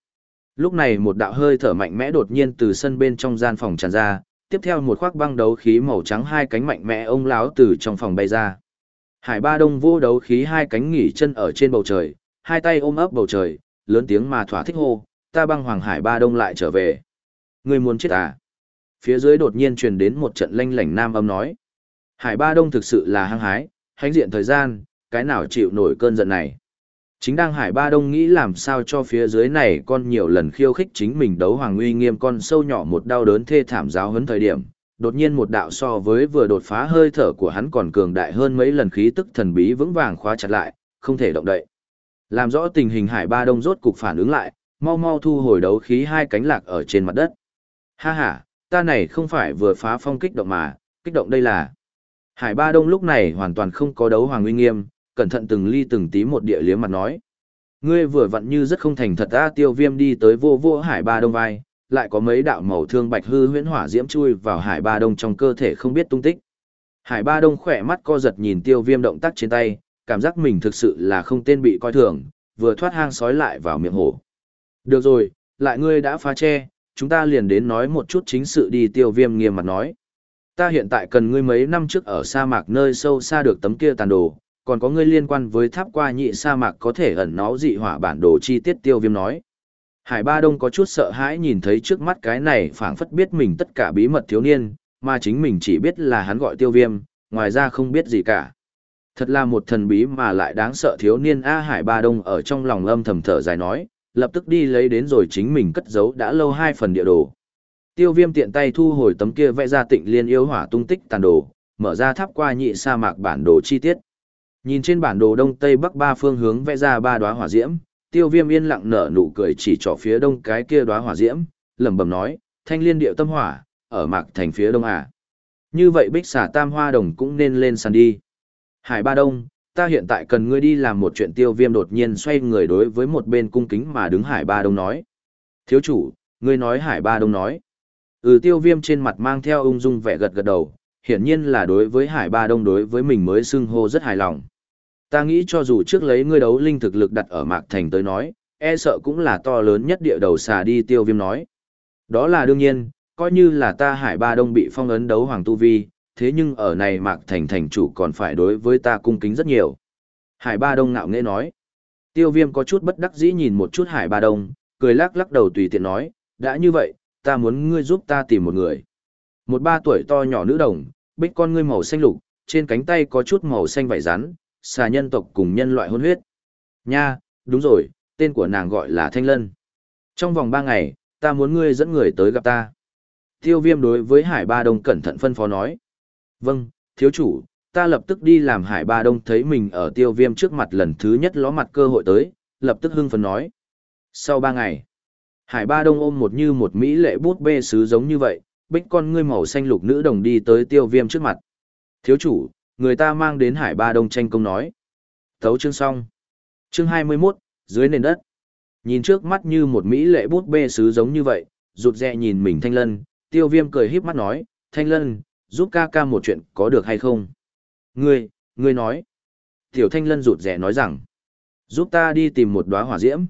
Lúc này một đạo hơi thở mạnh mẽ đột nhiên từ sân bên trong gian phòng tràn ra, tiếp theo một khoác băng đấu khí màu trắng hai cánh mạnh mẽ ông láo từ trong phòng bay ra. Hải ba đông vô đấu khí hai cánh nghỉ chân ở trên bầu trời, hai tay ôm ấp bầu trời, lớn tiếng mà thỏa thích hô, ta băng hoàng hải ba đông lại trở về. Người muốn chết à? Phía dưới đột nhiên truyền đến một trận lanh lảnh nam âm nói. Hải ba đông thực sự là hăng hái, hãnh diện thời gian, cái nào chịu nổi cơn giận này. Chính đang Hải Ba Đông nghĩ làm sao cho phía dưới này con nhiều lần khiêu khích chính mình đấu hoàng uy nghiêm con sâu nhỏ một đau đớn thê thảm giáo hấn thời điểm, đột nhiên một đạo so với vừa đột phá hơi thở của hắn còn cường đại hơn mấy lần khí tức thần bí vững vàng khóa chặt lại, không thể động đậy. Làm rõ tình hình Hải Ba Đông rốt cục phản ứng lại, mau mau thu hồi đấu khí hai cánh lạc ở trên mặt đất. Ha ha, ta này không phải vừa phá phong kích động mà, kích động đây là. Hải Ba Đông lúc này hoàn toàn không có đấu hoàng uy nghiêm, cẩn thận từng ly từng tí một địa liếm mặt nói. Ngươi vừa vặn như rất không thành thật ta tiêu viêm đi tới vô vô hải ba đông vai, lại có mấy đạo màu thương bạch hư huyễn hỏa diễm chui vào hải ba đông trong cơ thể không biết tung tích. Hải ba đông khỏe mắt co giật nhìn tiêu viêm động tác trên tay, cảm giác mình thực sự là không tên bị coi thường, vừa thoát hang sói lại vào miệng hổ. Được rồi, lại ngươi đã phá che, chúng ta liền đến nói một chút chính sự đi tiêu viêm nghiêm mặt nói. Ta hiện tại cần ngươi mấy năm trước ở sa mạc nơi sâu xa được tấm kia tàn đồ, còn có ngươi liên quan với tháp qua nhị sa mạc có thể ẩn nó dị hỏa bản đồ chi tiết tiêu viêm nói. Hải Ba Đông có chút sợ hãi nhìn thấy trước mắt cái này phảng phất biết mình tất cả bí mật thiếu niên, mà chính mình chỉ biết là hắn gọi tiêu viêm, ngoài ra không biết gì cả. Thật là một thần bí mà lại đáng sợ thiếu niên A Hải Ba Đông ở trong lòng âm thầm thở dài nói, lập tức đi lấy đến rồi chính mình cất giấu đã lâu hai phần địa đồ. Tiêu viêm tiện tay thu hồi tấm kia vẽ ra tịnh liên yêu hỏa tung tích tàn đồ, mở ra tháp qua nhị sa mạc bản đồ chi tiết. Nhìn trên bản đồ đông tây bắc ba phương hướng vẽ ra ba đóa hỏa diễm, Tiêu Viêm yên lặng nở nụ cười chỉ trỏ phía đông cái kia đóa hỏa diễm, lẩm bẩm nói, "Thanh Liên Điệu Tâm Hỏa, ở mạc thành phía đông à?" Như vậy Bích Xà Tam Hoa Đồng cũng nên lên sàn đi. Hải Ba Đông, ta hiện tại cần ngươi đi làm một chuyện Tiêu Viêm đột nhiên xoay người đối với một bên cung kính mà đứng Hải Ba Đông nói. "Thiếu chủ, ngươi nói Hải Ba Đông nói." Ừ Tiêu Viêm trên mặt mang theo ung dung vẻ gật gật đầu, hiển nhiên là đối với Hải Ba Đông đối với mình mới xưng hô rất hài lòng. Ta nghĩ cho dù trước lấy ngươi đấu linh thực lực đặt ở Mạc Thành tới nói, e sợ cũng là to lớn nhất địa đầu xà đi tiêu viêm nói. Đó là đương nhiên, coi như là ta Hải Ba Đông bị phong ấn đấu Hoàng Tu Vi, thế nhưng ở này Mạc Thành thành chủ còn phải đối với ta cung kính rất nhiều. Hải Ba Đông ngạo nghễ nói. Tiêu viêm có chút bất đắc dĩ nhìn một chút Hải Ba Đông, cười lắc lắc đầu tùy tiện nói, đã như vậy, ta muốn ngươi giúp ta tìm một người. Một ba tuổi to nhỏ nữ đồng, bích con ngươi màu xanh lục, trên cánh tay có chút màu xanh vảy rắn, xà nhân tộc cùng nhân loại hôn huyết. Nha, đúng rồi, tên của nàng gọi là Thanh Lân. Trong vòng ba ngày, ta muốn ngươi dẫn người tới gặp ta. Tiêu viêm đối với Hải Ba Đông cẩn thận phân phó nói. Vâng, thiếu chủ, ta lập tức đi làm Hải Ba Đông thấy mình ở tiêu viêm trước mặt lần thứ nhất ló mặt cơ hội tới, lập tức hưng phấn nói. Sau ba ngày, Hải Ba Đông ôm một như một Mỹ lệ bút bê sứ giống như vậy, bích con ngươi màu xanh lục nữ đồng đi tới tiêu viêm trước mặt. Thiếu chủ, người ta mang đến hải ba đông tranh công nói. Thấu chương xong. Chương 21, dưới nền đất. Nhìn trước mắt như một Mỹ lệ bút bê sứ giống như vậy, rụt rè nhìn mình Thanh Lân, tiêu viêm cười híp mắt nói, Thanh Lân, giúp ca ca một chuyện có được hay không? Ngươi, ngươi nói. Tiểu Thanh Lân rụt rè nói rằng, giúp ta đi tìm một đóa hỏa diễm.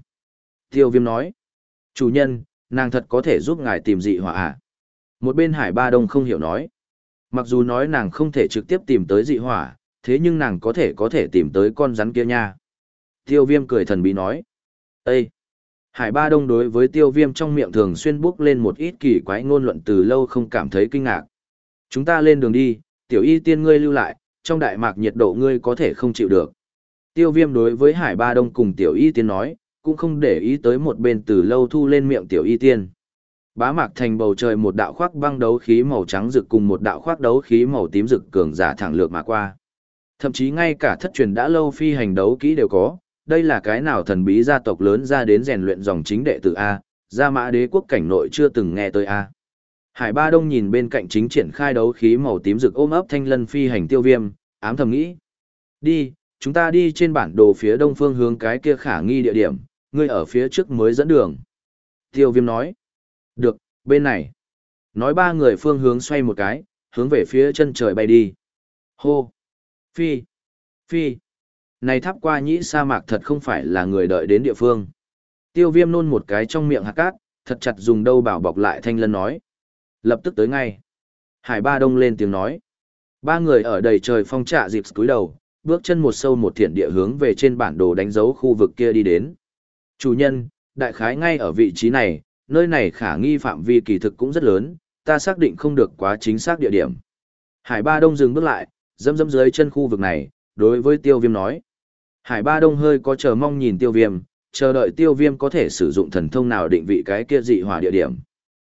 Tiêu viêm nói, chủ nhân, nàng thật có thể giúp ngài tìm dị hỏa à? Một bên hải ba đông không hiểu nói. Mặc dù nói nàng không thể trực tiếp tìm tới dị hỏa, thế nhưng nàng có thể có thể tìm tới con rắn kia nha. Tiêu viêm cười thần bí nói. Ê! Hải ba đông đối với tiêu viêm trong miệng thường xuyên bước lên một ít kỳ quái ngôn luận từ lâu không cảm thấy kinh ngạc. Chúng ta lên đường đi, tiểu y tiên ngươi lưu lại, trong đại mạc nhiệt độ ngươi có thể không chịu được. Tiêu viêm đối với hải ba đông cùng tiểu y tiên nói, cũng không để ý tới một bên từ lâu thu lên miệng tiểu y tiên. Bá mạc thành bầu trời một đạo khoác băng đấu khí màu trắng rực cùng một đạo khoác đấu khí màu tím rực cường giả thẳng lược mà qua. Thậm chí ngay cả thất truyền đã lâu phi hành đấu kỹ đều có, đây là cái nào thần bí gia tộc lớn ra đến rèn luyện dòng chính đệ tử A, gia mã đế quốc cảnh nội chưa từng nghe tới A. Hải Ba Đông nhìn bên cạnh chính triển khai đấu khí màu tím rực ôm ấp thanh lân phi hành tiêu viêm, ám thầm nghĩ. Đi, chúng ta đi trên bản đồ phía đông phương hướng cái kia khả nghi địa điểm, ngươi ở phía trước mới dẫn đường. Tiêu viêm nói. Được, bên này. Nói ba người phương hướng xoay một cái, hướng về phía chân trời bay đi. Hô. Phi. Phi. Này tháp qua nhĩ sa mạc thật không phải là người đợi đến địa phương. Tiêu viêm nôn một cái trong miệng hạt cát, thật chặt dùng đâu bảo bọc lại thanh lân nói. Lập tức tới ngay. Hải ba đông lên tiếng nói. Ba người ở đầy trời phong trạ dịp cúi đầu, bước chân một sâu một thiện địa hướng về trên bản đồ đánh dấu khu vực kia đi đến. Chủ nhân, đại khái ngay ở vị trí này, nơi này khả nghi phạm vi kỳ thực cũng rất lớn, ta xác định không được quá chính xác địa điểm. Hải Ba Đông dừng bước lại, dẫm dẫm dưới chân khu vực này, đối với tiêu viêm nói. Hải Ba Đông hơi có chờ mong nhìn tiêu viêm, chờ đợi tiêu viêm có thể sử dụng thần thông nào định vị cái kia dị hỏa địa điểm.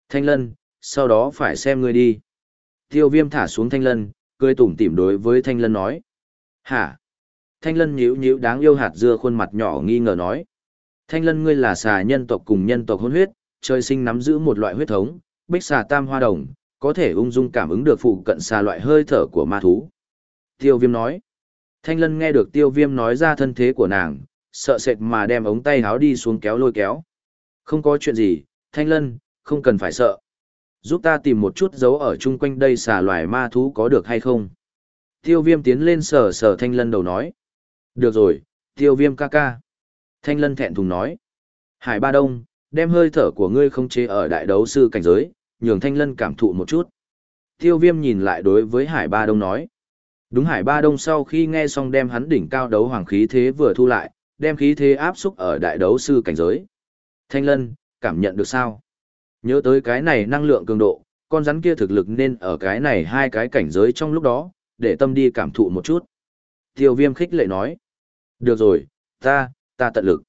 Thanh lân, sau đó phải xem ngươi đi. Tiêu viêm thả xuống thanh lân, cười tủm tỉm đối với thanh lân nói. Hả? Thanh lân nhíu nhíu đáng yêu hạt dưa khuôn mặt nhỏ nghi ngờ nói. Thanh lân ngươi là xà nhân tộc cùng nhân tộc hôn huyết, trời sinh nắm giữ một loại huyết thống, bích xà tam hoa đồng, có thể ung dung cảm ứng được phụ cận xà loại hơi thở của ma thú. Tiêu viêm nói. Thanh lân nghe được tiêu viêm nói ra thân thế của nàng, sợ sệt mà đem ống tay háo đi xuống kéo lôi kéo. Không có chuyện gì, Thanh lân, không cần phải sợ. Giúp ta tìm một chút dấu ở chung quanh đây xà loài ma thú có được hay không? Tiêu viêm tiến lên sờ sờ thanh lân đầu nói. Được rồi, tiêu viêm ca ca. Thanh lân thẹn thùng nói. Hải ba đông, đem hơi thở của ngươi không chế ở đại đấu sư cảnh giới, nhường thanh lân cảm thụ một chút. Tiêu viêm nhìn lại đối với Hải ba đông nói. Đúng Hải ba đông sau khi nghe xong đem hắn đỉnh cao đấu hoàng khí thế vừa thu lại, đem khí thế áp xúc ở đại đấu sư cảnh giới. Thanh lân, cảm nhận được sao? Nhớ tới cái này năng lượng cường độ, con rắn kia thực lực nên ở cái này hai cái cảnh giới trong lúc đó, để tâm đi cảm thụ một chút. Tiêu viêm khích lệ nói. Được rồi, ta, ta tận lực.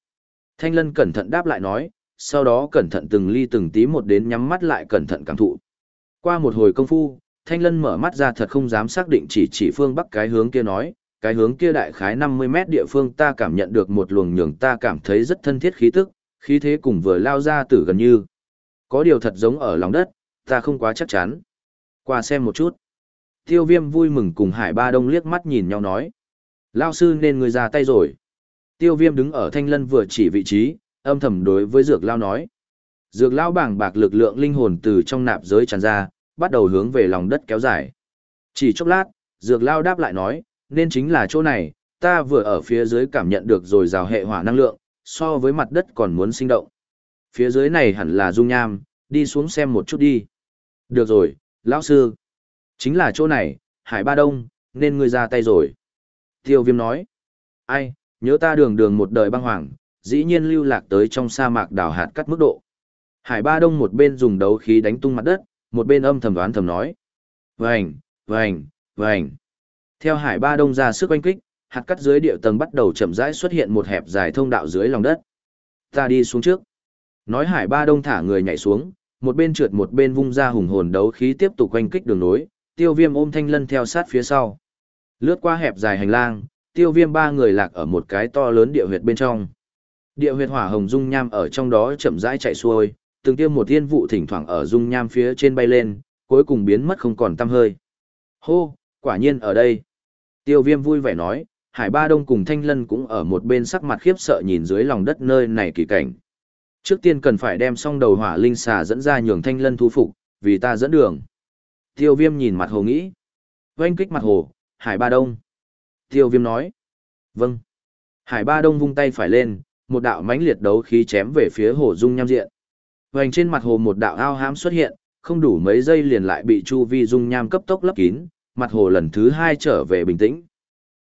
Thanh lân cẩn thận đáp lại nói, sau đó cẩn thận từng ly từng tí một đến nhắm mắt lại cẩn thận cảm thụ. Qua một hồi công phu, Thanh lân mở mắt ra thật không dám xác định chỉ chỉ phương bắc cái hướng kia nói, cái hướng kia đại khái 50 mét địa phương ta cảm nhận được một luồng nhường ta cảm thấy rất thân thiết khí tức, khí thế cùng vừa lao ra từ gần như. Có điều thật giống ở lòng đất, ta không quá chắc chắn. Qua xem một chút. Tiêu viêm vui mừng cùng Hải Ba Đông liếc mắt nhìn nhau nói. Lao sư nên người ra tay rồi. Tiêu viêm đứng ở thanh lân vừa chỉ vị trí, âm thầm đối với dược lao nói. Dược lao bảng bạc lực lượng linh hồn từ trong nạp giới tràn ra, bắt đầu hướng về lòng đất kéo dài. Chỉ chốc lát, dược lao đáp lại nói, nên chính là chỗ này, ta vừa ở phía dưới cảm nhận được rồi rào hệ hỏa năng lượng, so với mặt đất còn muốn sinh động. Phía dưới này hẳn là dung nham, đi xuống xem một chút đi. Được rồi, lão sư. Chính là chỗ này, Hải Ba Đông, nên ngươi ra tay rồi. Tiêu viêm nói. Ai, nhớ ta đường đường một đời băng hoàng, dĩ nhiên lưu lạc tới trong sa mạc đảo hạt cắt mức độ. Hải Ba Đông một bên dùng đấu khí đánh tung mặt đất, một bên âm thầm đoán thầm nói. Vành, vành, vành. Theo Hải Ba Đông ra sức oanh kích, hạt cắt dưới địa tầng bắt đầu chậm rãi xuất hiện một hẹp dài thông đạo dưới lòng đất. Ta đi xuống trước. Nói Hải Ba Đông thả người nhảy xuống, một bên trượt một bên vung ra hùng hồn đấu khí tiếp tục oanh kích đường nối, tiêu viêm ôm thanh lân theo sát phía sau. Lướt qua hẹp dài hành lang, tiêu viêm ba người lạc ở một cái to lớn địa huyệt bên trong. Địa huyệt hỏa hồng dung nham ở trong đó chậm rãi chạy xuôi, từng tiêm một tiên vụ thỉnh thoảng ở dung nham phía trên bay lên, cuối cùng biến mất không còn tăm hơi. Hô, quả nhiên ở đây. Tiêu viêm vui vẻ nói, Hải Ba Đông cùng Thanh Lân cũng ở một bên sắc mặt khiếp sợ nhìn dưới lòng đất nơi này kỳ cảnh. Trước tiên cần phải đem xong đầu hỏa linh xà dẫn ra nhường Thanh Lân thu phục, vì ta dẫn đường. Tiêu viêm nhìn mặt hồ nghĩ. Oanh kích mặt hồ, Hải Ba Đông. Tiêu viêm nói. Vâng. Hải Ba Đông vung tay phải lên, một đạo mãnh liệt đấu khí chém về phía hồ dung nham diện. Vành trên mặt hồ một đạo ao hám xuất hiện, không đủ mấy giây liền lại bị chu vi dung nham cấp tốc lấp kín, mặt hồ lần thứ hai trở về bình tĩnh.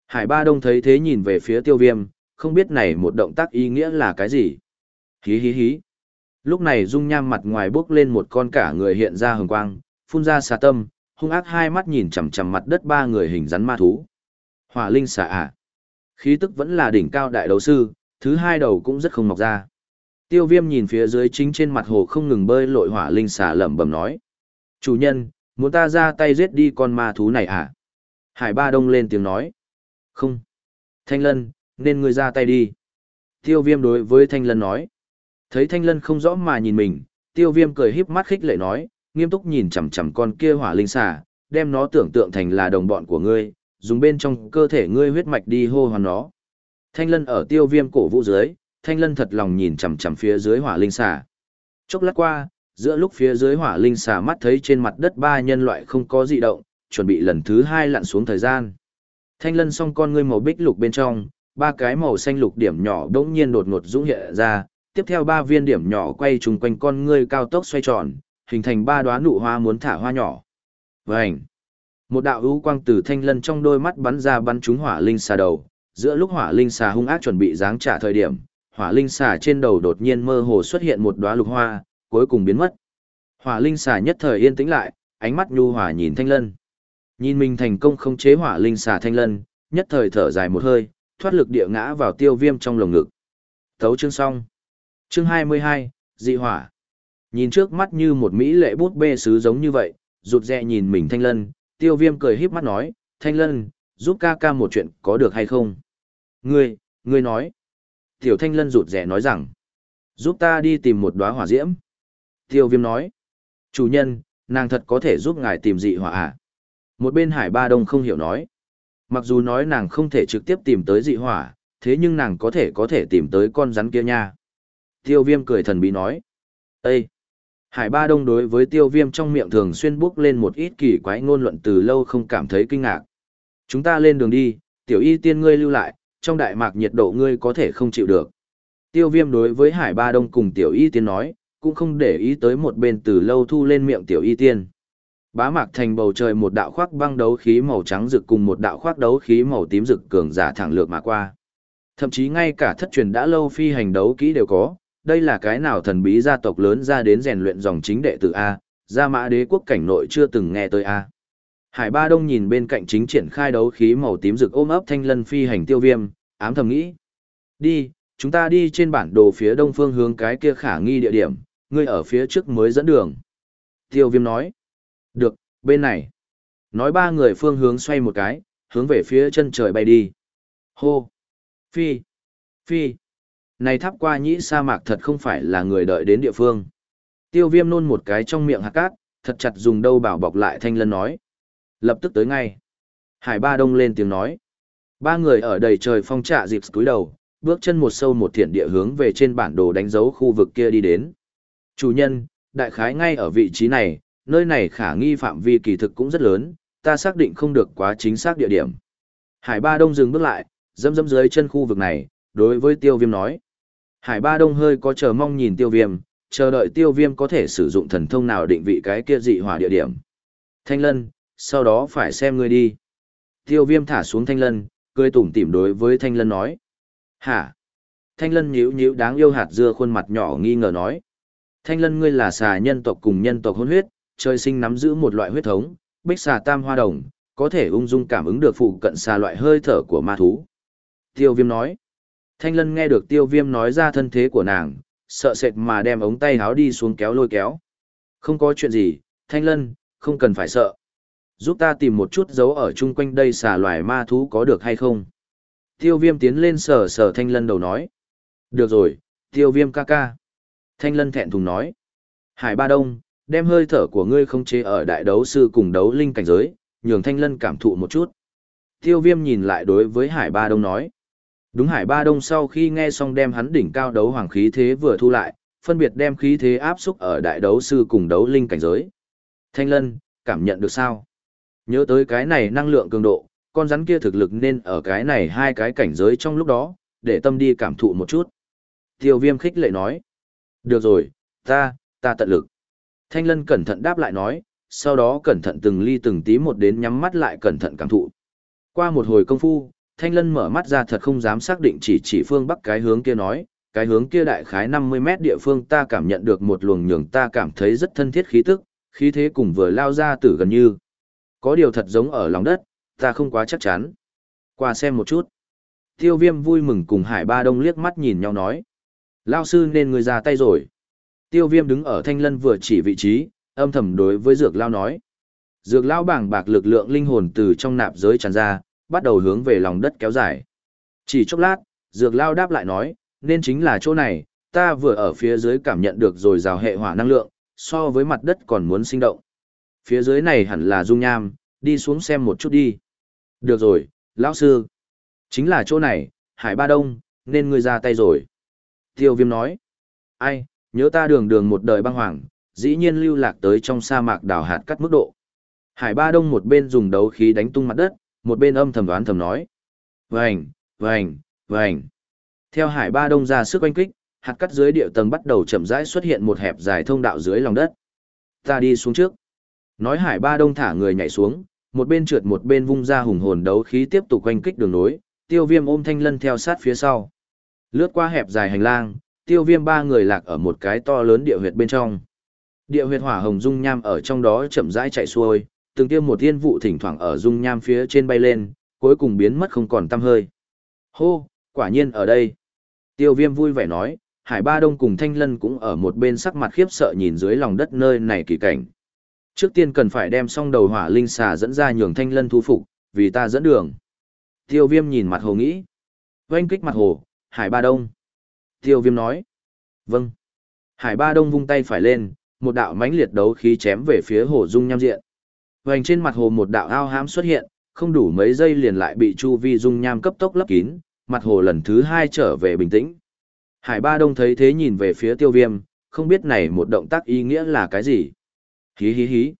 Hải Ba Đông thấy thế nhìn về phía tiêu viêm, không biết này một động tác ý nghĩa là cái gì. Hí hí hí. Lúc này dung nham mặt ngoài bước lên một con cả người hiện ra hồng quang, phun ra xà tâm, hung ác hai mắt nhìn chằm chằm mặt đất ba người hình rắn ma thú. Hỏa linh xà ạ. Khí tức vẫn là đỉnh cao đại đấu sư, thứ hai đầu cũng rất không mọc ra. Tiêu viêm nhìn phía dưới chính trên mặt hồ không ngừng bơi lội hỏa linh xà lẩm bẩm nói. Chủ nhân, muốn ta ra tay giết đi con ma thú này à? Hải ba đông lên tiếng nói. Không. Thanh lân, nên ngươi ra tay đi. Tiêu viêm đối với thanh lân nói. Thấy thanh lân không rõ mà nhìn mình, tiêu viêm cười híp mắt khích lệ nói, nghiêm túc nhìn chằm chằm con kia hỏa linh xà, đem nó tưởng tượng thành là đồng bọn của ngươi, dùng bên trong cơ thể ngươi huyết mạch đi hô hoán nó. Thanh lân ở tiêu viêm cổ vũ dưới, thanh lân thật lòng nhìn chằm chằm phía dưới hỏa linh xà. Chốc lát qua, giữa lúc phía dưới hỏa linh xà mắt thấy trên mặt đất ba nhân loại không có dị động, chuẩn bị lần thứ hai lặn xuống thời gian. Thanh lân song con ngươi màu bích lục bên trong, ba cái màu xanh lục điểm nhỏ đống nhiên đột ngột dũng hiện ra, tiếp theo ba viên điểm nhỏ quay trùng quanh con ngươi cao tốc xoay tròn, hình thành ba đóa nụ hoa muốn thả hoa nhỏ. Vành! Một đạo ưu quang từ thanh lân trong đôi mắt bắn ra bắn trúng hỏa linh xà đầu, giữa lúc hỏa linh xà hung ác chuẩn bị giáng trả thời điểm, hỏa linh xà trên đầu đột nhiên mơ hồ xuất hiện một đóa lục hoa, cuối cùng biến mất. Hỏa linh xà nhất thời yên tĩnh lại, ánh mắt nhu hòa nhìn thanh lân. Nhìn mình thành công khống chế hỏa linh xà thanh lân, nhất thời thở dài một hơi, thoát lực địa ngã vào tiêu viêm trong lồng ngực. Thấu chương xong. Chương 22, dị hỏa. Nhìn trước mắt như một mỹ lệ bút bê sứ giống như vậy, rụt rè nhìn mình thanh lân, tiêu viêm cười híp mắt nói, thanh lân, giúp ca ca một chuyện có được hay không? Ngươi, ngươi nói. Tiểu thanh lân rụt rè nói rằng, giúp ta đi tìm một đóa hỏa diễm. Tiêu viêm nói, chủ nhân, nàng thật có thể giúp ngài tìm dị hỏa à? Một bên hải ba đông không hiểu nói. Mặc dù nói nàng không thể trực tiếp tìm tới dị hỏa, thế nhưng nàng có thể có thể tìm tới con rắn kia nha. Tiêu viêm cười thần bí nói. Ê! Hải ba đông đối với tiêu viêm trong miệng thường xuyên bước lên một ít kỳ quái ngôn luận từ lâu không cảm thấy kinh ngạc. Chúng ta lên đường đi, tiểu y tiên ngươi lưu lại, trong đại mạc nhiệt độ ngươi có thể không chịu được. Tiêu viêm đối với hải ba đông cùng tiểu y tiên nói, cũng không để ý tới một bên từ lâu thu lên miệng tiểu y tiên. Bá mạc thành bầu trời một đạo khoác băng đấu khí màu trắng rực cùng một đạo khoác đấu khí màu tím rực cường giả thẳng lược mà qua. Thậm chí ngay cả thất truyền đã lâu phi hành đấu kỹ đều có, đây là cái nào thần bí gia tộc lớn ra đến rèn luyện dòng chính đệ tử A, gia mã đế quốc cảnh nội chưa từng nghe tới A. Hải Ba Đông nhìn bên cạnh chính triển khai đấu khí màu tím rực ôm ấp thanh lân phi hành tiêu viêm, ám thầm nghĩ. Đi, chúng ta đi trên bản đồ phía đông phương hướng cái kia khả nghi địa điểm, ngươi ở phía trước mới dẫn đường. Tiêu viêm nói. Được, bên này. Nói ba người phương hướng xoay một cái, hướng về phía chân trời bay đi. Hô. Phi. Phi. Này tháp qua nhĩ sa mạc thật không phải là người đợi đến địa phương. Tiêu viêm nôn một cái trong miệng hạt cát, thật chặt dùng đâu bảo bọc lại thanh lân nói. Lập tức tới ngay. Hải ba đông lên tiếng nói. Ba người ở đầy trời phong trạ dịp cúi đầu, bước chân một sâu một thiện địa hướng về trên bản đồ đánh dấu khu vực kia đi đến. Chủ nhân, đại khái ngay ở vị trí này, nơi này khả nghi phạm vi kỳ thực cũng rất lớn, ta xác định không được quá chính xác địa điểm. Hải Ba Đông dừng bước lại, dâm dâm dưới chân khu vực này, đối với tiêu viêm nói. Hải Ba Đông hơi có chờ mong nhìn tiêu viêm, chờ đợi tiêu viêm có thể sử dụng thần thông nào định vị cái kia dị hỏa địa điểm. Thanh lân, sau đó phải xem ngươi đi. Tiêu viêm thả xuống thanh lân, cười tủm tỉm đối với thanh lân nói. Hả? Thanh lân nhíu nhíu đáng yêu hạt dưa khuôn mặt nhỏ nghi ngờ nói. Thanh lân ngươi là xà nhân tộc cùng nhân tộc hôn huyết, trời sinh nắm giữ một loại huyết thống, bích xà tam hoa đồng, có thể ung dung cảm ứng được phụ cận xà loại hơi thở của ma thú. Tiêu viêm nói. Thanh lân nghe được tiêu viêm nói ra thân thế của nàng, sợ sệt mà đem ống tay háo đi xuống kéo lôi kéo. Không có chuyện gì, thanh lân, không cần phải sợ. Giúp ta tìm một chút dấu ở chung quanh đây xà loài ma thú có được hay không? Tiêu viêm tiến lên sờ sờ thanh lân đầu nói. Được rồi, tiêu viêm ca ca. Thanh lân thẹn thùng nói. Hải ba đông, đem hơi thở của ngươi không chế ở đại đấu sư cùng đấu linh cảnh giới, nhường thanh lân cảm thụ một chút. Tiêu viêm nhìn lại đối với Hải Ba Đông nói. Đúng Hải Ba Đông sau khi nghe xong đem hắn đỉnh cao đấu hoàng khí thế vừa thu lại, phân biệt đem khí thế áp xúc ở đại đấu sư cùng đấu linh cảnh giới. Thanh lân, cảm nhận được sao? Nhớ tới cái này năng lượng cường độ, con rắn kia thực lực nên ở cái này hai cái cảnh giới trong lúc đó, để tâm đi cảm thụ một chút. Tiêu viêm khích lệ nói. Được rồi, ta, ta tận lực. Thanh lân cẩn thận đáp lại nói, sau đó cẩn thận từng ly từng tí một đến nhắm mắt lại cẩn thận cảm thụ. Qua một hồi công phu, Thanh lân mở mắt ra thật không dám xác định chỉ chỉ phương bắc cái hướng kia nói, cái hướng kia đại khái 50 mét địa phương ta cảm nhận được một luồng nhường ta cảm thấy rất thân thiết khí tức, khí thế cùng vừa lao ra từ gần như. Có điều thật giống ở lòng đất, ta không quá chắc chắn. Qua xem một chút. Tiêu viêm vui mừng cùng Hải Ba Đông liếc mắt nhìn nhau nói. Lao sư nên người ra tay rồi. Tiêu viêm đứng ở thanh lân vừa chỉ vị trí, âm thầm đối với dược lao nói. Dược lao bảng bạc lực lượng linh hồn từ trong nạp giới tràn ra, bắt đầu hướng về lòng đất kéo dài. Chỉ chốc lát, dược lao đáp lại nói, nên chính là chỗ này, ta vừa ở phía dưới cảm nhận được rồi rào hệ hỏa năng lượng, so với mặt đất còn muốn sinh động. Phía dưới này hẳn là dung nham, đi xuống xem một chút đi. Được rồi, lão sư. Chính là chỗ này, Hải Ba Đông, nên ngươi ra tay rồi. Tiêu viêm nói. Ai, nhớ ta đường đường một đời băng hoàng, dĩ nhiên lưu lạc tới trong sa mạc đào hạt cắt mức độ. Hải Ba Đông một bên dùng đấu khí đánh tung mặt đất, một bên âm thầm đoán thầm nói. Vành, vành, vành. Theo Hải Ba Đông ra sức oanh kích, hạt cắt dưới địa tầng bắt đầu chậm rãi xuất hiện một hẹp dài thông đạo dưới lòng đất. Ta đi xuống trước. Nói Hải Ba Đông thả người nhảy xuống, một bên trượt một bên vung ra hùng hồn đấu khí tiếp tục quanh kích đường nối, tiêu viêm ôm thanh lân theo sát phía sau. Lướt qua hẹp dài hành lang, tiêu viêm ba người lạc ở một cái to lớn địa huyệt bên trong. Địa huyệt hỏa hồng dung nham ở trong đó chậm rãi chạy xuôi, từng tiêu một tiên vụ thỉnh thoảng ở dung nham phía trên bay lên, cuối cùng biến mất không còn tăm hơi. Hô, quả nhiên ở đây. Tiêu viêm vui vẻ nói, Hải Ba Đông cùng Thanh Lân cũng ở một bên sắc mặt khiếp sợ nhìn dưới lòng đất nơi này kỳ cảnh. Trước tiên cần phải đem xong đầu hỏa linh xà dẫn ra nhường Thanh Lân thu phục, vì ta dẫn đường. Tiêu viêm nhìn mặt hồ nghĩ. Oanh kích mặt hồ, Hải Ba Đông. Tiêu viêm nói. Vâng. Hải Ba Đông vung tay phải lên, một đạo mãnh liệt đấu khí chém về phía hồ dung nham diện. Vành trên mặt hồ một đạo ao hám xuất hiện, không đủ mấy giây liền lại bị chu vi dung nham cấp tốc lấp kín, mặt hồ lần thứ hai trở về bình tĩnh. Hải Ba Đông thấy thế nhìn về phía tiêu viêm, không biết này một động tác ý nghĩa là cái gì. Hí hí hí.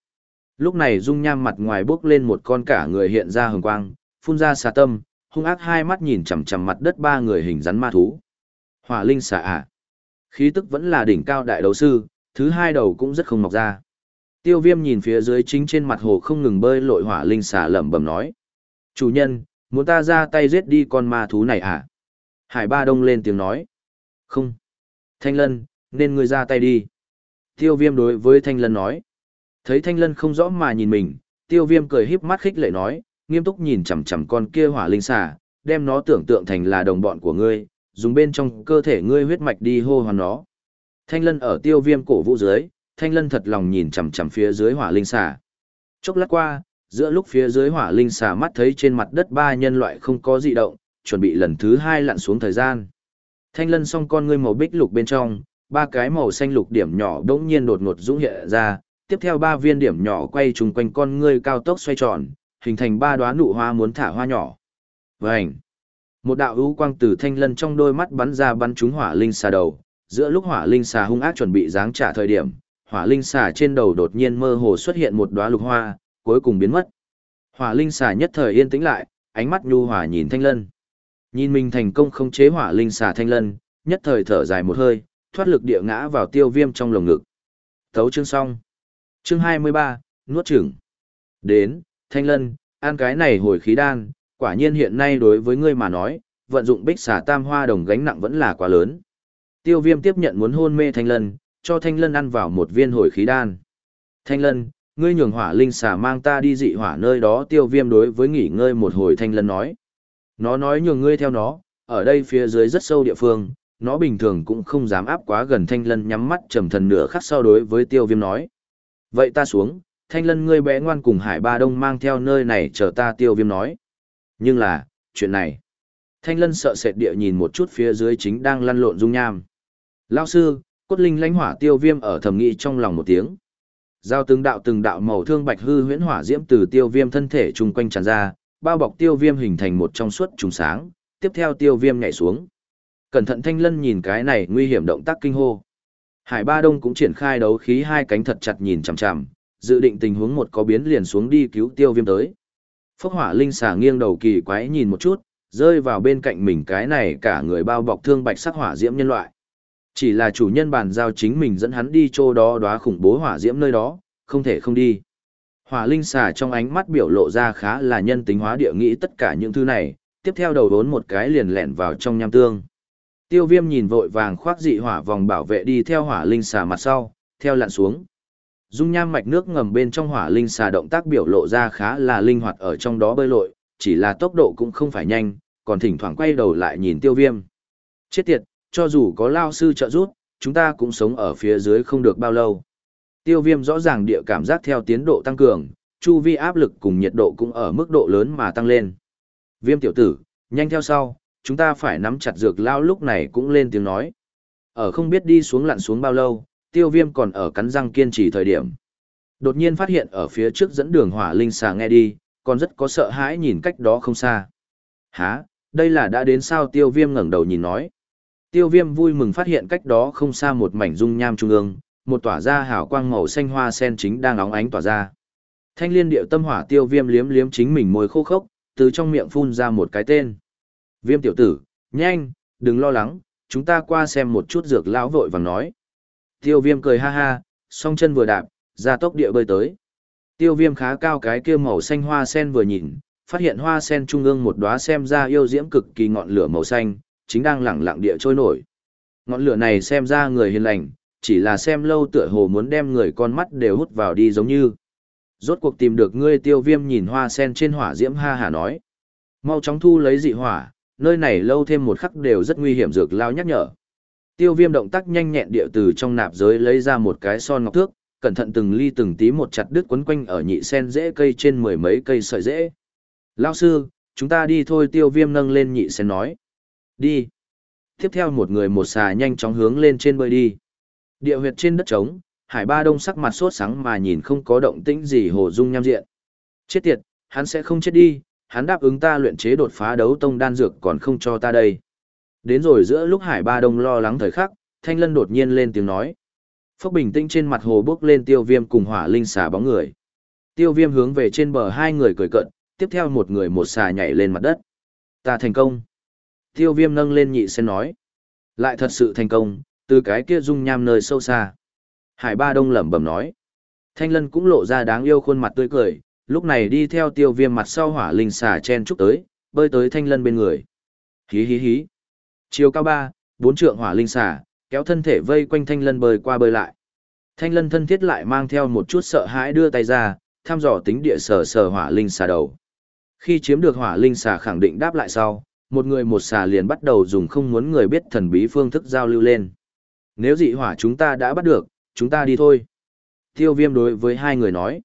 Lúc này dung nham mặt ngoài bước lên một con cả người hiện ra hừng quang, phun ra xà tâm, hung ác hai mắt nhìn chằm chằm mặt đất ba người hình rắn ma thú. Hỏa linh xà ạ. Khí tức vẫn là đỉnh cao đại đấu sư, thứ hai đầu cũng rất không mọc ra. Tiêu viêm nhìn phía dưới chính trên mặt hồ không ngừng bơi lội hỏa linh xà lẩm bẩm nói. Chủ nhân, muốn ta ra tay giết đi con ma thú này à? Hải ba đông lên tiếng nói. Không. Thanh lân, nên ngươi ra tay đi. Tiêu viêm đối với thanh lân nói. Thấy thanh lân không rõ mà nhìn mình, tiêu viêm cười híp mắt khích lệ nói, nghiêm túc nhìn chằm chằm con kia hỏa linh xà, đem nó tưởng tượng thành là đồng bọn của ngươi, dùng bên trong cơ thể ngươi huyết mạch đi hô hoán nó. Thanh lân ở tiêu viêm cổ vũ dưới, thanh lân thật lòng nhìn chằm chằm phía dưới hỏa linh xà. Chốc lát qua, giữa lúc phía dưới hỏa linh xà mắt thấy trên mặt đất ba nhân loại không có dị động, chuẩn bị lần thứ hai lặn xuống thời gian. Thanh lân song con ngươi màu bích lục bên trong, ba cái màu xanh lục điểm nhỏ đống nhiên đột ngột dũng hiện ra, tiếp theo ba viên điểm nhỏ quay trùng quanh con ngươi cao tốc xoay tròn, hình thành ba đóa nụ hoa muốn thả hoa nhỏ. Vành! Một đạo ưu quang từ thanh lân trong đôi mắt bắn ra bắn trúng hỏa linh xà đầu, giữa lúc hỏa linh xà hung ác chuẩn bị giáng trả thời điểm, hỏa linh xà trên đầu đột nhiên mơ hồ xuất hiện một đóa lục hoa, cuối cùng biến mất. Hỏa linh xà nhất thời yên tĩnh lại, ánh mắt nhu hòa nhìn thanh lân. Nhìn mình thành công không chế hỏa linh xà thanh lân, nhất thời thở dài một hơi, thoát lực địa ngã vào tiêu viêm trong lồng ngực. Thấu chương xong. Chương 23, nuốt chửng. Đến, thanh lân, ăn cái này hồi khí đan, quả nhiên hiện nay đối với ngươi mà nói, vận dụng bích xà tam hoa đồng gánh nặng vẫn là quá lớn. Tiêu viêm tiếp nhận muốn hôn mê thanh lân, cho thanh lân ăn vào một viên hồi khí đan. Thanh lân, ngươi nhường hỏa linh xà mang ta đi dị hỏa nơi đó tiêu viêm đối với nghỉ ngơi một hồi thanh lân nói. Nó nói nhường ngươi theo nó, ở đây phía dưới rất sâu địa phương, nó bình thường cũng không dám áp quá gần thanh lân nhắm mắt trầm thần nửa khắc sau đối với tiêu viêm nói. Vậy ta xuống, thanh lân ngươi bé ngoan cùng hải ba đông mang theo nơi này chờ ta tiêu viêm nói. Nhưng là, chuyện này. Thanh lân sợ sệt địa nhìn một chút phía dưới chính đang lăn lộn dung nham. Lao sư, cốt linh lãnh hỏa tiêu viêm ở thầm nghĩ trong lòng một tiếng. Giao từng đạo từng đạo màu thương bạch hư huyễn hỏa diễm từ tiêu viêm thân thể chung quanh tràn ra, bao bọc tiêu viêm hình thành một trong suốt trùng sáng, tiếp theo tiêu viêm nhảy xuống. Cẩn thận thanh lân nhìn cái này nguy hiểm động tác kinh hô. Hải Ba Đông cũng triển khai đấu khí hai cánh thật chặt nhìn chằm chằm, dự định tình huống một có biến liền xuống đi cứu tiêu viêm tới. Phốc hỏa linh xà nghiêng đầu kỳ quái nhìn một chút, rơi vào bên cạnh mình cái này cả người bao bọc thương bạch sắc hỏa diễm nhân loại. Chỉ là chủ nhân bàn giao chính mình dẫn hắn đi chỗ đó đóa khủng bố hỏa diễm nơi đó, không thể không đi. Hỏa linh xà trong ánh mắt biểu lộ ra khá là nhân tính hóa địa nghĩ tất cả những thứ này, tiếp theo đầu đốn một cái liền lẹn vào trong nham tương. Tiêu viêm nhìn vội vàng khoác dị hỏa vòng bảo vệ đi theo hỏa linh xà mặt sau, theo lặn xuống. Dung nham mạch nước ngầm bên trong hỏa linh xà động tác biểu lộ ra khá là linh hoạt ở trong đó bơi lội, chỉ là tốc độ cũng không phải nhanh, còn thỉnh thoảng quay đầu lại nhìn tiêu viêm. Chết tiệt, cho dù có lao sư trợ giúp, chúng ta cũng sống ở phía dưới không được bao lâu. Tiêu viêm rõ ràng địa cảm giác theo tiến độ tăng cường, chu vi áp lực cùng nhiệt độ cũng ở mức độ lớn mà tăng lên. Viêm tiểu tử, nhanh theo sau, chúng ta phải nắm chặt dược lao lúc này cũng lên tiếng nói. Ở không biết đi xuống lặn xuống bao lâu, tiêu viêm còn ở cắn răng kiên trì thời điểm. Đột nhiên phát hiện ở phía trước dẫn đường hỏa linh xà nghe đi, còn rất có sợ hãi nhìn cách đó không xa. Hả, đây là đã đến sao tiêu viêm ngẩng đầu nhìn nói. Tiêu viêm vui mừng phát hiện cách đó không xa một mảnh dung nham trung ương, một tỏa ra hào quang màu xanh hoa sen chính đang óng ánh tỏa ra. Thanh liên điệu tâm hỏa tiêu viêm liếm liếm chính mình môi khô khốc, từ trong miệng phun ra một cái tên. Viêm tiểu tử, nhanh, đừng lo lắng, chúng ta qua xem một chút dược lão vội vàng nói. Tiêu viêm cười ha ha, song chân vừa đạp, ra tốc địa bơi tới. Tiêu viêm khá cao cái kia màu xanh hoa sen vừa nhìn, phát hiện hoa sen trung ương một đóa xem ra yêu diễm cực kỳ ngọn lửa màu xanh, chính đang lẳng lặng địa trôi nổi. Ngọn lửa này xem ra người hiền lành, chỉ là xem lâu tựa hồ muốn đem người con mắt đều hút vào đi giống như. Rốt cuộc tìm được ngươi tiêu viêm nhìn hoa sen trên hỏa diễm ha hà nói. Mau chóng thu lấy dị hỏa, nơi này lâu thêm một khắc đều rất nguy hiểm dược lao nhắc nhở. Tiêu viêm động tác nhanh nhẹn địa từ trong nạp giới lấy ra một cái son ngọc thước, cẩn thận từng ly từng tí một chặt đứt quấn quanh ở nhị sen rễ cây trên mười mấy cây sợi rễ. Lao sư, chúng ta đi thôi tiêu viêm nâng lên nhị sen nói. Đi. Tiếp theo một người một xà nhanh chóng hướng lên trên bơi đi. Địa huyệt trên đất trống, Hải Ba Đông sắc mặt sốt sáng mà nhìn không có động tĩnh gì hồ dung nham diện. Chết tiệt, hắn sẽ không chết đi, hắn đáp ứng ta luyện chế đột phá đấu tông đan dược còn không cho ta đây. Đến rồi giữa lúc Hải Ba Đông lo lắng thời khắc, Thanh Lân đột nhiên lên tiếng nói. Phốc bình tĩnh trên mặt hồ bước lên tiêu viêm cùng hỏa linh xà bóng người. Tiêu viêm hướng về trên bờ hai người cười cận, tiếp theo một người một xà nhảy lên mặt đất. Ta thành công. Tiêu viêm nâng lên nhị sen nói. Lại thật sự thành công, từ cái kia dung nham nơi sâu xa. Hải ba đông lẩm bẩm nói. Thanh lân cũng lộ ra đáng yêu khuôn mặt tươi cười, lúc này đi theo tiêu viêm mặt sau hỏa linh xà chen trúc tới, bơi tới thanh lân bên người. Hí hí hí. Chiều cao ba, bốn trượng hỏa linh xà, kéo thân thể vây quanh thanh lân bơi qua bơi lại. Thanh lân thân thiết lại mang theo một chút sợ hãi đưa tay ra, thăm dò tính địa sở sở hỏa linh xà đầu. Khi chiếm được hỏa linh xà khẳng định đáp lại sau, một người một xà liền bắt đầu dùng không muốn người biết thần bí phương thức giao lưu lên. Nếu dị hỏa chúng ta đã bắt được, chúng ta đi thôi. Tiêu viêm đối với hai người nói.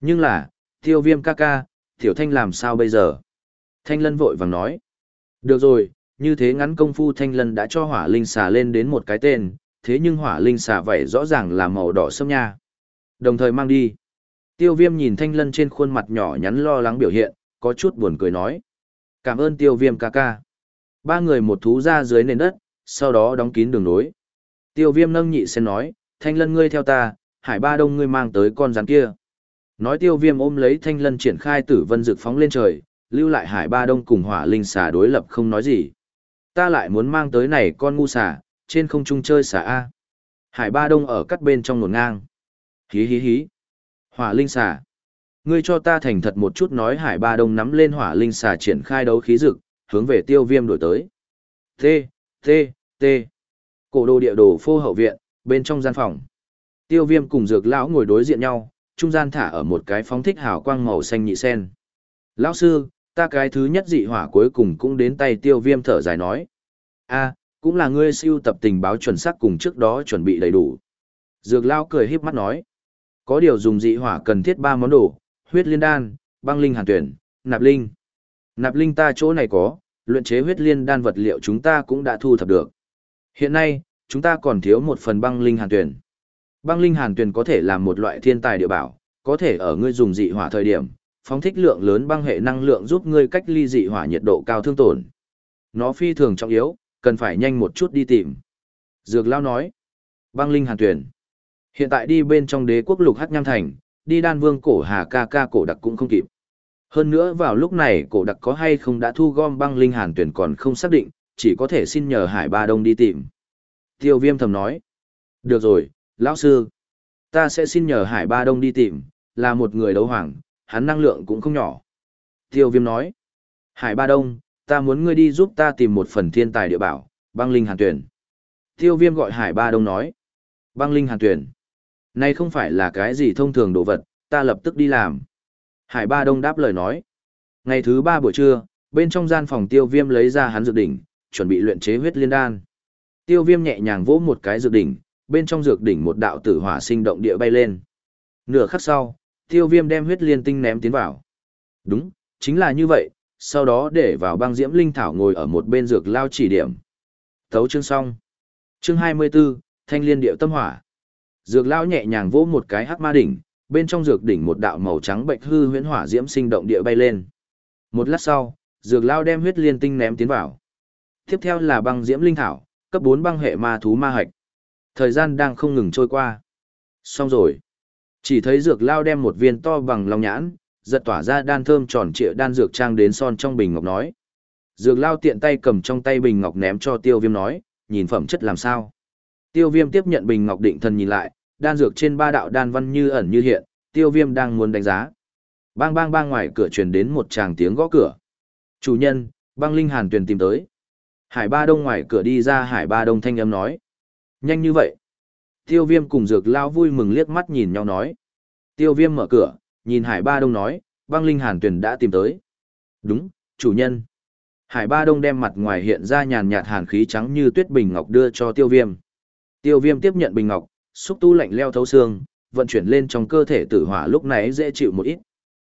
Nhưng là, tiêu viêm ca ca, tiểu thanh làm sao bây giờ? Thanh lân vội vàng nói. Được rồi, như thế ngắn công phu thanh lân đã cho hỏa linh xà lên đến một cái tên, thế nhưng hỏa linh xà vậy rõ ràng là màu đỏ sâm nha. Đồng thời mang đi. Tiêu viêm nhìn thanh lân trên khuôn mặt nhỏ nhắn lo lắng biểu hiện, có chút buồn cười nói. Cảm ơn tiêu viêm ca ca. Ba người một thú ra dưới nền đất, sau đó đóng kín đường nối. Tiêu viêm nâng nhị sen nói, thanh lân ngươi theo ta, hải ba đông ngươi mang tới con rắn kia. Nói tiêu viêm ôm lấy thanh lân triển khai tử vân dực phóng lên trời, lưu lại hải ba đông cùng hỏa linh xà đối lập không nói gì. Ta lại muốn mang tới này con ngu xà, trên không trung chơi xà A. Hải ba đông ở cắt bên trong nổn ngang. Hí hí hí. Hỏa linh xà. Ngươi cho ta thành thật một chút nói hải ba đông nắm lên hỏa linh xà triển khai đấu khí dực, hướng về tiêu viêm đổi tới. T, T, T. Cổ đồ địa đồ phô hậu viện, bên trong gian phòng. Tiêu viêm cùng dược lão ngồi đối diện nhau, trung gian thả ở một cái phóng thích hào quang màu xanh nhị sen. Lão sư, ta cái thứ nhất dị hỏa cuối cùng cũng đến tay tiêu viêm thở dài nói. a cũng là ngươi siêu tập tình báo chuẩn xác cùng trước đó chuẩn bị đầy đủ. Dược lão cười híp mắt nói. Có điều dùng dị hỏa cần thiết ba món đồ, huyết liên đan, băng linh hàn tuyển, nạp linh. Nạp linh ta chỗ này có, luyện chế huyết liên đan vật liệu chúng ta cũng đã thu thập được. Hiện nay, chúng ta còn thiếu một phần băng linh hàn tuyển. Băng linh hàn tuyền có thể làm một loại thiên tài địa bảo, có thể ở ngươi dùng dị hỏa thời điểm, phóng thích lượng lớn băng hệ năng lượng giúp ngươi cách ly dị hỏa nhiệt độ cao thương tổn. Nó phi thường trọng yếu, cần phải nhanh một chút đi tìm. Dược Lao nói, băng linh hàn tuyển. Hiện tại đi bên trong đế quốc lục hắc nham thành, đi đan vương cổ hà ca ca cổ đặc cũng không kịp. Hơn nữa vào lúc này cổ đặc có hay không đã thu gom băng linh hàn tuyển còn không xác định, chỉ có thể xin nhờ Hải Ba Đông đi tìm. Tiêu viêm thầm nói. Được rồi, lão sư. Ta sẽ xin nhờ Hải Ba Đông đi tìm, là một người đấu hoàng, hắn năng lượng cũng không nhỏ. Tiêu viêm nói. Hải Ba Đông, ta muốn ngươi đi giúp ta tìm một phần thiên tài địa bảo, băng linh hàn tuyển. Tiêu viêm gọi Hải Ba Đông nói. Băng linh hàn tuyển. Này không phải là cái gì thông thường đồ vật, ta lập tức đi làm. Hải Ba Đông đáp lời nói. Ngày thứ ba buổi trưa, bên trong gian phòng tiêu viêm lấy ra hắn dự đỉnh, chuẩn bị luyện chế huyết liên đan. Tiêu viêm nhẹ nhàng vỗ một cái dược đỉnh, bên trong dược đỉnh một đạo tử hỏa sinh động địa bay lên. Nửa khắc sau, tiêu viêm đem huyết liên tinh ném tiến vào. Đúng, chính là như vậy, sau đó để vào băng diễm linh thảo ngồi ở một bên dược lao chỉ điểm. Thấu chương xong. Chương 24, Thanh liên điệu tâm hỏa. Dược lao nhẹ nhàng vỗ một cái hắc ma đỉnh, bên trong dược đỉnh một đạo màu trắng bệnh hư huyễn hỏa diễm sinh động địa bay lên. Một lát sau, dược lao đem huyết liên tinh ném tiến vào. Tiếp theo là băng diễm linh thảo, cấp 4 băng hệ ma thú ma hạch. Thời gian đang không ngừng trôi qua. Xong rồi. Chỉ thấy dược lao đem một viên to bằng lòng nhãn, giật tỏa ra đan thơm tròn trịa đan dược trang đến son trong bình ngọc nói. Dược lao tiện tay cầm trong tay bình ngọc ném cho tiêu viêm nói, nhìn phẩm chất làm sao. Tiêu viêm tiếp nhận bình ngọc định thần nhìn lại, đan dược trên ba đạo đan văn như ẩn như hiện, tiêu viêm đang muốn đánh giá. Bang bang bang ngoài cửa truyền đến một tràng tiếng gõ cửa. Chủ nhân, băng linh hàn tuyền tìm tới. Hải ba đông ngoài cửa đi ra hải ba đông thanh âm nói. Nhanh như vậy. Tiêu viêm cùng dược lao vui mừng liếc mắt nhìn nhau nói. Tiêu viêm mở cửa, nhìn hải ba đông nói, băng linh hàn tuyền đã tìm tới. Đúng, chủ nhân. Hải ba đông đem mặt ngoài hiện ra nhàn nhạt hàn khí trắng như tuyết bình ngọc đưa cho tiêu viêm. Tiêu viêm tiếp nhận bình ngọc, xúc tu lạnh leo thấu xương, vận chuyển lên trong cơ thể tử hỏa lúc này dễ chịu một ít.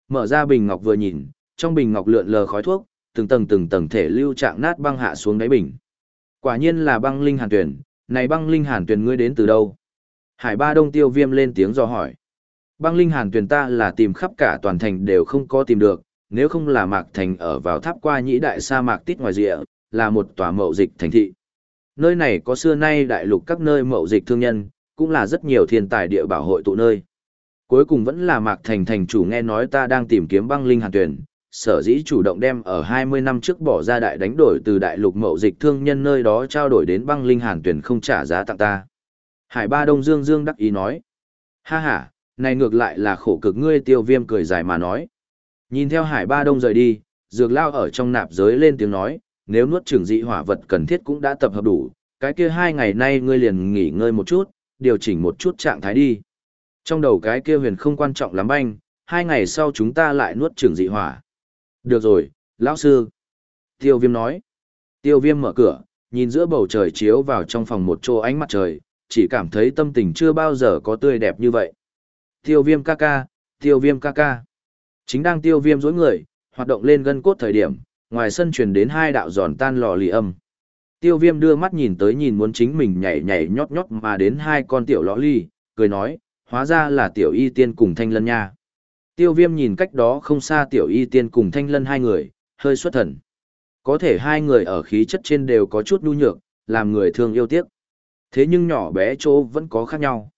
Mở ra bình ngọc vừa nhìn, trong bình ngọc lượn lờ khói thuốc, từng tầng từng tầng thể lưu trạng nát băng hạ xuống đáy bình. Quả nhiên là băng linh hàn tuyển, này băng linh hàn tuyển ngươi đến từ đâu? Hải ba đông tiêu viêm lên tiếng do hỏi. Băng linh hàn tuyển ta là tìm khắp cả toàn thành đều không có tìm được, nếu không là mạc thành ở vào tháp qua nhĩ đại sa mạc tít ngoài rìa, là một tòa mậu dịch thành thị. Nơi này có xưa nay đại lục các nơi mậu dịch thương nhân, cũng là rất nhiều thiên tài địa bảo hội tụ nơi. Cuối cùng vẫn là mạc thành thành chủ nghe nói ta đang tìm kiếm băng linh hàn tuyển, sở dĩ chủ động đem ở 20 năm trước bỏ ra đại đánh đổi từ đại lục mậu dịch thương nhân nơi đó trao đổi đến băng linh hàn tuyển không trả giá tặng ta. Hải ba đông dương dương đắc ý nói. Ha ha, này ngược lại là khổ cực ngươi tiêu viêm cười dài mà nói. Nhìn theo hải ba đông rời đi, dược lao ở trong nạp giới lên tiếng nói, nếu nuốt Trường dị hỏa vật cần thiết cũng đã tập hợp đủ, cái kia hai ngày nay ngươi liền nghỉ ngơi một chút, điều chỉnh một chút trạng thái đi. Trong đầu cái kia huyền không quan trọng lắm anh, hai ngày sau chúng ta lại nuốt Trường dị hỏa. Được rồi, lão sư. Tiêu viêm nói. Tiêu viêm mở cửa, nhìn giữa bầu trời chiếu vào trong phòng một chỗ ánh mặt trời, chỉ cảm thấy tâm tình chưa bao giờ có tươi đẹp như vậy. Tiêu viêm ca ca, tiêu viêm ca ca. Chính đang tiêu viêm dối người, hoạt động lên gân cốt thời điểm, ngoài sân truyền đến hai đạo giòn tan lò lì âm. Tiêu viêm đưa mắt nhìn tới nhìn muốn chính mình nhảy nhảy nhót nhót mà đến hai con tiểu lõ ly, cười nói, hóa ra là tiểu y tiên cùng thanh lân nha. Tiêu viêm nhìn cách đó không xa tiểu y tiên cùng thanh lân hai người, hơi xuất thần. Có thể hai người ở khí chất trên đều có chút nhu nhược, làm người thương yêu tiếc. Thế nhưng nhỏ bé chỗ vẫn có khác nhau.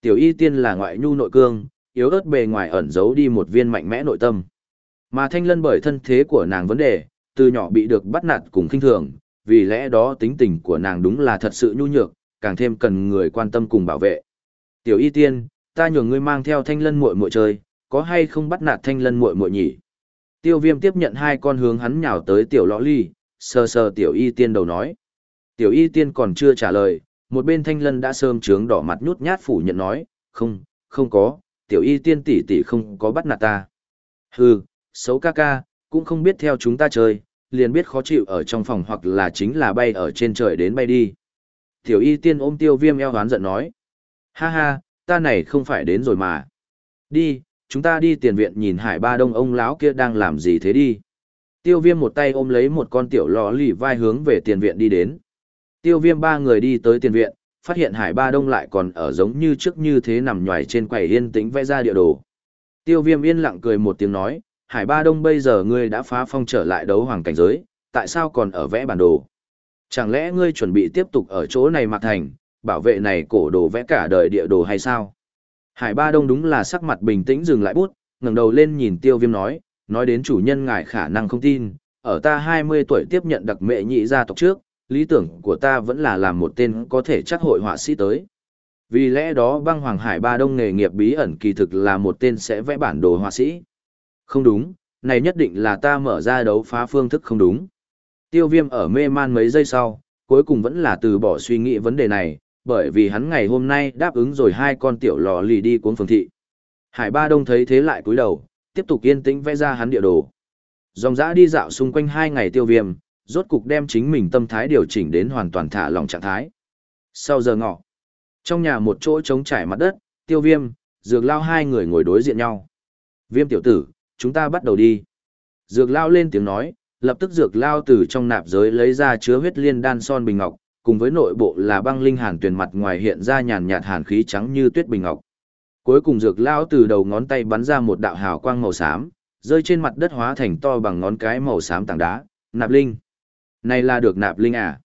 Tiểu y tiên là ngoại nhu nội cương, yếu ớt bề ngoài ẩn giấu đi một viên mạnh mẽ nội tâm. Mà thanh lân bởi thân thế của nàng vấn đề, từ nhỏ bị được bắt nạt cùng khinh thường, vì lẽ đó tính tình của nàng đúng là thật sự nhu nhược, càng thêm cần người quan tâm cùng bảo vệ. Tiểu y tiên, ta nhường ngươi mang theo thanh lân muội muội chơi, có hay không bắt nạt thanh lân muội muội nhỉ? Tiêu viêm tiếp nhận hai con hướng hắn nhào tới tiểu lõ ly, sờ sờ tiểu y tiên đầu nói. Tiểu y tiên còn chưa trả lời, một bên thanh lân đã sơm trướng đỏ mặt nhút nhát phủ nhận nói, không, không có, tiểu y tiên tỷ tỷ không có bắt nạt ta. Hừ, xấu ca ca, cũng không biết theo chúng ta chơi, liền biết khó chịu ở trong phòng hoặc là chính là bay ở trên trời đến bay đi. Tiểu y tiên ôm tiêu viêm eo oán giận nói. Ha ha, ta này không phải đến rồi mà. Đi, chúng ta đi tiền viện nhìn hải ba đông ông lão kia đang làm gì thế đi. Tiêu viêm một tay ôm lấy một con tiểu lò lì vai hướng về tiền viện đi đến. Tiêu viêm ba người đi tới tiền viện, phát hiện hải ba đông lại còn ở giống như trước như thế nằm nhoài trên quầy yên tĩnh vẽ ra địa đồ. Tiêu viêm yên lặng cười một tiếng nói, hải ba đông bây giờ ngươi đã phá phong trở lại đấu hoàng cảnh giới, tại sao còn ở vẽ bản đồ? Chẳng lẽ ngươi chuẩn bị tiếp tục ở chỗ này mặc thành, bảo vệ này cổ đồ vẽ cả đời địa đồ hay sao? Hải ba đông đúng là sắc mặt bình tĩnh dừng lại bút, ngẩng đầu lên nhìn tiêu viêm nói, nói đến chủ nhân ngài khả năng không tin, ở ta 20 tuổi tiếp nhận đặc mệ nhị gia tộc trước, lý tưởng của ta vẫn là làm một tên có thể chắc hội họa sĩ tới. Vì lẽ đó băng hoàng hải ba đông nghề nghiệp bí ẩn kỳ thực là một tên sẽ vẽ bản đồ họa sĩ. Không đúng, này nhất định là ta mở ra đấu phá phương thức không đúng. Tiêu viêm ở mê man mấy giây sau, cuối cùng vẫn là từ bỏ suy nghĩ vấn đề này, bởi vì hắn ngày hôm nay đáp ứng rồi hai con tiểu lò lì đi cuốn phường thị. Hải ba đông thấy thế lại cúi đầu, tiếp tục yên tĩnh vẽ ra hắn địa đồ. Dòng dã đi dạo xung quanh hai ngày tiêu viêm, rốt cục đem chính mình tâm thái điều chỉnh đến hoàn toàn thả lỏng trạng thái. Sau giờ ngọ, trong nhà một chỗ trống trải mặt đất, tiêu viêm, dược lao hai người ngồi đối diện nhau. Viêm tiểu tử, chúng ta bắt đầu đi. Dược lao lên tiếng nói, lập tức dược lao từ trong nạp giới lấy ra chứa huyết liên đan son bình ngọc, cùng với nội bộ là băng linh hàn tuyền mặt ngoài hiện ra nhàn nhạt hàn khí trắng như tuyết bình ngọc. Cuối cùng dược lao từ đầu ngón tay bắn ra một đạo hào quang màu xám, rơi trên mặt đất hóa thành to bằng ngón cái màu xám tảng đá, nạp linh. Này là được nạp linh à?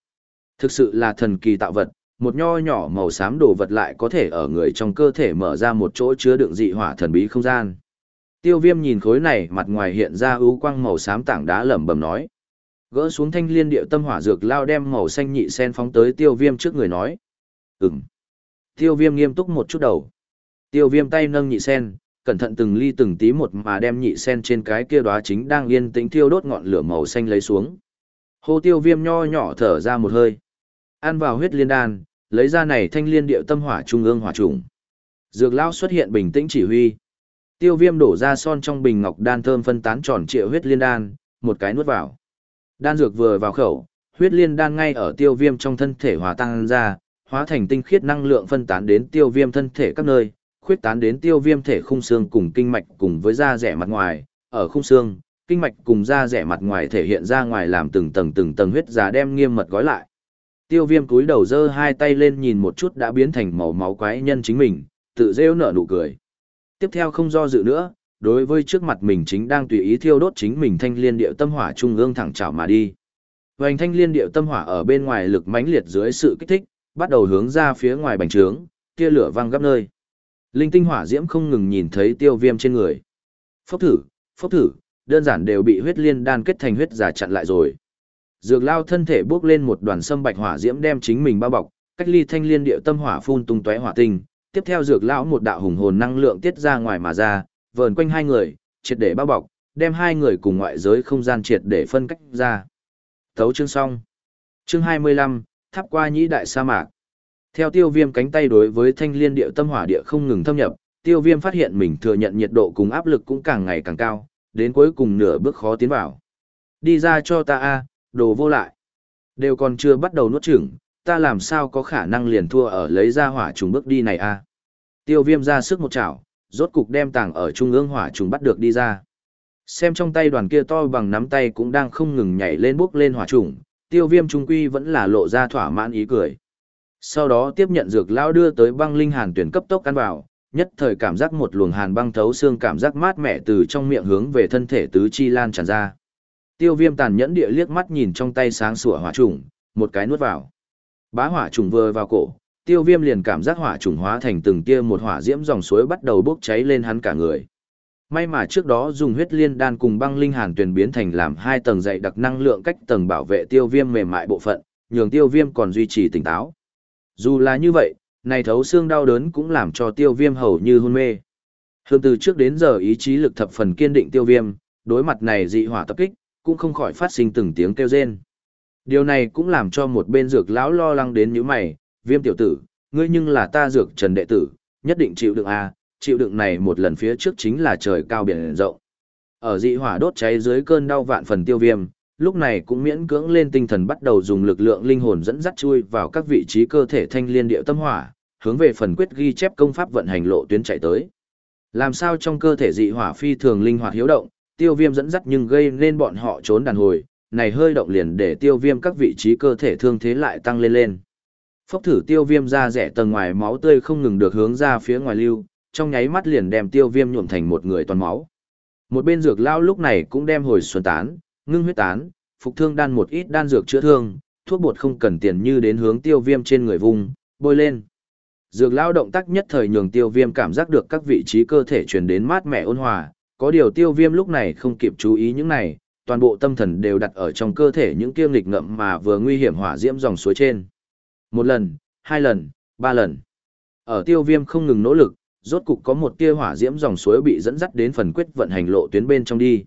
Thực sự là thần kỳ tạo vật, một nho nhỏ màu xám đồ vật lại có thể ở người trong cơ thể mở ra một chỗ chứa đựng dị hỏa thần bí không gian. Tiêu viêm nhìn khối này mặt ngoài hiện ra ưu quang màu xám tảng đá lẩm bẩm nói. Gỡ xuống thanh liên điệu tâm hỏa dược lao đem màu xanh nhị sen phóng tới tiêu viêm trước người nói. ừng Tiêu viêm nghiêm túc một chút đầu. Tiêu viêm tay nâng nhị sen, cẩn thận từng ly từng tí một mà đem nhị sen trên cái kia đóa chính đang yên tĩnh thiêu đốt ngọn lửa màu xanh lấy xuống. Hô tiêu viêm nho nhỏ thở ra một hơi. Ăn vào huyết liên đan, lấy ra này thanh liên điệu tâm hỏa trung ương hỏa trùng. Dược lao xuất hiện bình tĩnh chỉ huy. Tiêu viêm đổ ra son trong bình ngọc đan thơm phân tán tròn trịa huyết liên đan, một cái nuốt vào. Đan dược vừa vào khẩu, huyết liên đan ngay ở tiêu viêm trong thân thể hòa tan ra, hóa thành tinh khiết năng lượng phân tán đến tiêu viêm thân thể các nơi, khuyết tán đến tiêu viêm thể khung xương cùng kinh mạch cùng với da rẻ mặt ngoài, ở khung xương, kinh mạch cùng da rẻ mặt ngoài thể hiện ra ngoài làm từng tầng từng tầng huyết giá đem nghiêm mật gói lại. Tiêu viêm cúi đầu dơ hai tay lên nhìn một chút đã biến thành màu máu quái nhân chính mình, tự rêu nở nụ cười. Tiếp theo không do dự nữa, đối với trước mặt mình chính đang tùy ý thiêu đốt chính mình thanh liên điệu tâm hỏa trung ương thẳng chảo mà đi. Vành thanh liên điệu tâm hỏa ở bên ngoài lực mãnh liệt dưới sự kích thích, bắt đầu hướng ra phía ngoài bành trướng, tia lửa văng gấp nơi. Linh tinh hỏa diễm không ngừng nhìn thấy tiêu viêm trên người. Phốc thử, phốc thử, đơn giản đều bị huyết liên đan kết thành huyết giả chặn lại rồi. Dược lao thân thể bước lên một đoàn sâm bạch hỏa diễm đem chính mình bao bọc, cách ly thanh liên điệu tâm hỏa phun tung tóe hỏa tinh, tiếp theo dược lão một đạo hùng hồn năng lượng tiết ra ngoài mà ra, vờn quanh hai người, triệt để bao bọc, đem hai người cùng ngoại giới không gian triệt để phân cách ra. Thấu chương xong. Chương 25, tháp qua nhĩ đại sa mạc. Theo tiêu viêm cánh tay đối với thanh liên địa tâm hỏa địa không ngừng thâm nhập, tiêu viêm phát hiện mình thừa nhận nhiệt độ cùng áp lực cũng càng ngày càng cao, đến cuối cùng nửa bước khó tiến vào. Đi ra cho ta a đồ vô lại. Đều còn chưa bắt đầu nuốt chửng, ta làm sao có khả năng liền thua ở lấy ra hỏa trùng bước đi này a Tiêu viêm ra sức một chảo, rốt cục đem tàng ở trung ương hỏa trùng bắt được đi ra. Xem trong tay đoàn kia to bằng nắm tay cũng đang không ngừng nhảy lên bước lên hỏa trùng, tiêu viêm trung quy vẫn là lộ ra thỏa mãn ý cười. Sau đó tiếp nhận dược lão đưa tới băng linh hàn tuyển cấp tốc căn vào, nhất thời cảm giác một luồng hàn băng thấu xương cảm giác mát mẻ từ trong miệng hướng về thân thể tứ chi lan tràn ra. Tiêu viêm tàn nhẫn địa liếc mắt nhìn trong tay sáng sủa hỏa trùng, một cái nuốt vào. Bá hỏa trùng vừa vào cổ, tiêu viêm liền cảm giác hỏa trùng hóa thành từng tia một hỏa diễm dòng suối bắt đầu bốc cháy lên hắn cả người. May mà trước đó dùng huyết liên đan cùng băng linh hàn tuyền biến thành làm hai tầng dày đặc năng lượng cách tầng bảo vệ tiêu viêm mềm mại bộ phận, nhường tiêu viêm còn duy trì tỉnh táo. Dù là như vậy, này thấu xương đau đớn cũng làm cho tiêu viêm hầu như hôn mê. Hương từ trước đến giờ ý chí lực thập phần kiên định tiêu viêm, đối mặt này dị hỏa tập kích, cũng không khỏi phát sinh từng tiếng kêu rên. Điều này cũng làm cho một bên dược lão lo lắng đến như mày, viêm tiểu tử, ngươi nhưng là ta dược trần đệ tử, nhất định chịu đựng a, chịu đựng này một lần phía trước chính là trời cao biển rộng. Ở dị hỏa đốt cháy dưới cơn đau vạn phần tiêu viêm, lúc này cũng miễn cưỡng lên tinh thần bắt đầu dùng lực lượng linh hồn dẫn dắt chui vào các vị trí cơ thể thanh liên điệu tâm hỏa, hướng về phần quyết ghi chép công pháp vận hành lộ tuyến chạy tới. Làm sao trong cơ thể dị hỏa phi thường linh hoạt hiếu động, tiêu viêm dẫn dắt nhưng gây nên bọn họ trốn đàn hồi, này hơi động liền để tiêu viêm các vị trí cơ thể thương thế lại tăng lên lên. Phốc thử tiêu viêm ra rẻ tầng ngoài máu tươi không ngừng được hướng ra phía ngoài lưu, trong nháy mắt liền đem tiêu viêm nhuộm thành một người toàn máu. Một bên dược lao lúc này cũng đem hồi xuân tán, ngưng huyết tán, phục thương đan một ít đan dược chữa thương, thuốc bột không cần tiền như đến hướng tiêu viêm trên người vùng, bôi lên. Dược lao động tác nhất thời nhường tiêu viêm cảm giác được các vị trí cơ thể truyền đến mát mẻ ôn hòa, có điều tiêu viêm lúc này không kịp chú ý những này, toàn bộ tâm thần đều đặt ở trong cơ thể những kiêm lịch ngậm mà vừa nguy hiểm hỏa diễm dòng suối trên. Một lần, hai lần, ba lần. Ở tiêu viêm không ngừng nỗ lực, rốt cục có một tia hỏa diễm dòng suối bị dẫn dắt đến phần quyết vận hành lộ tuyến bên trong đi.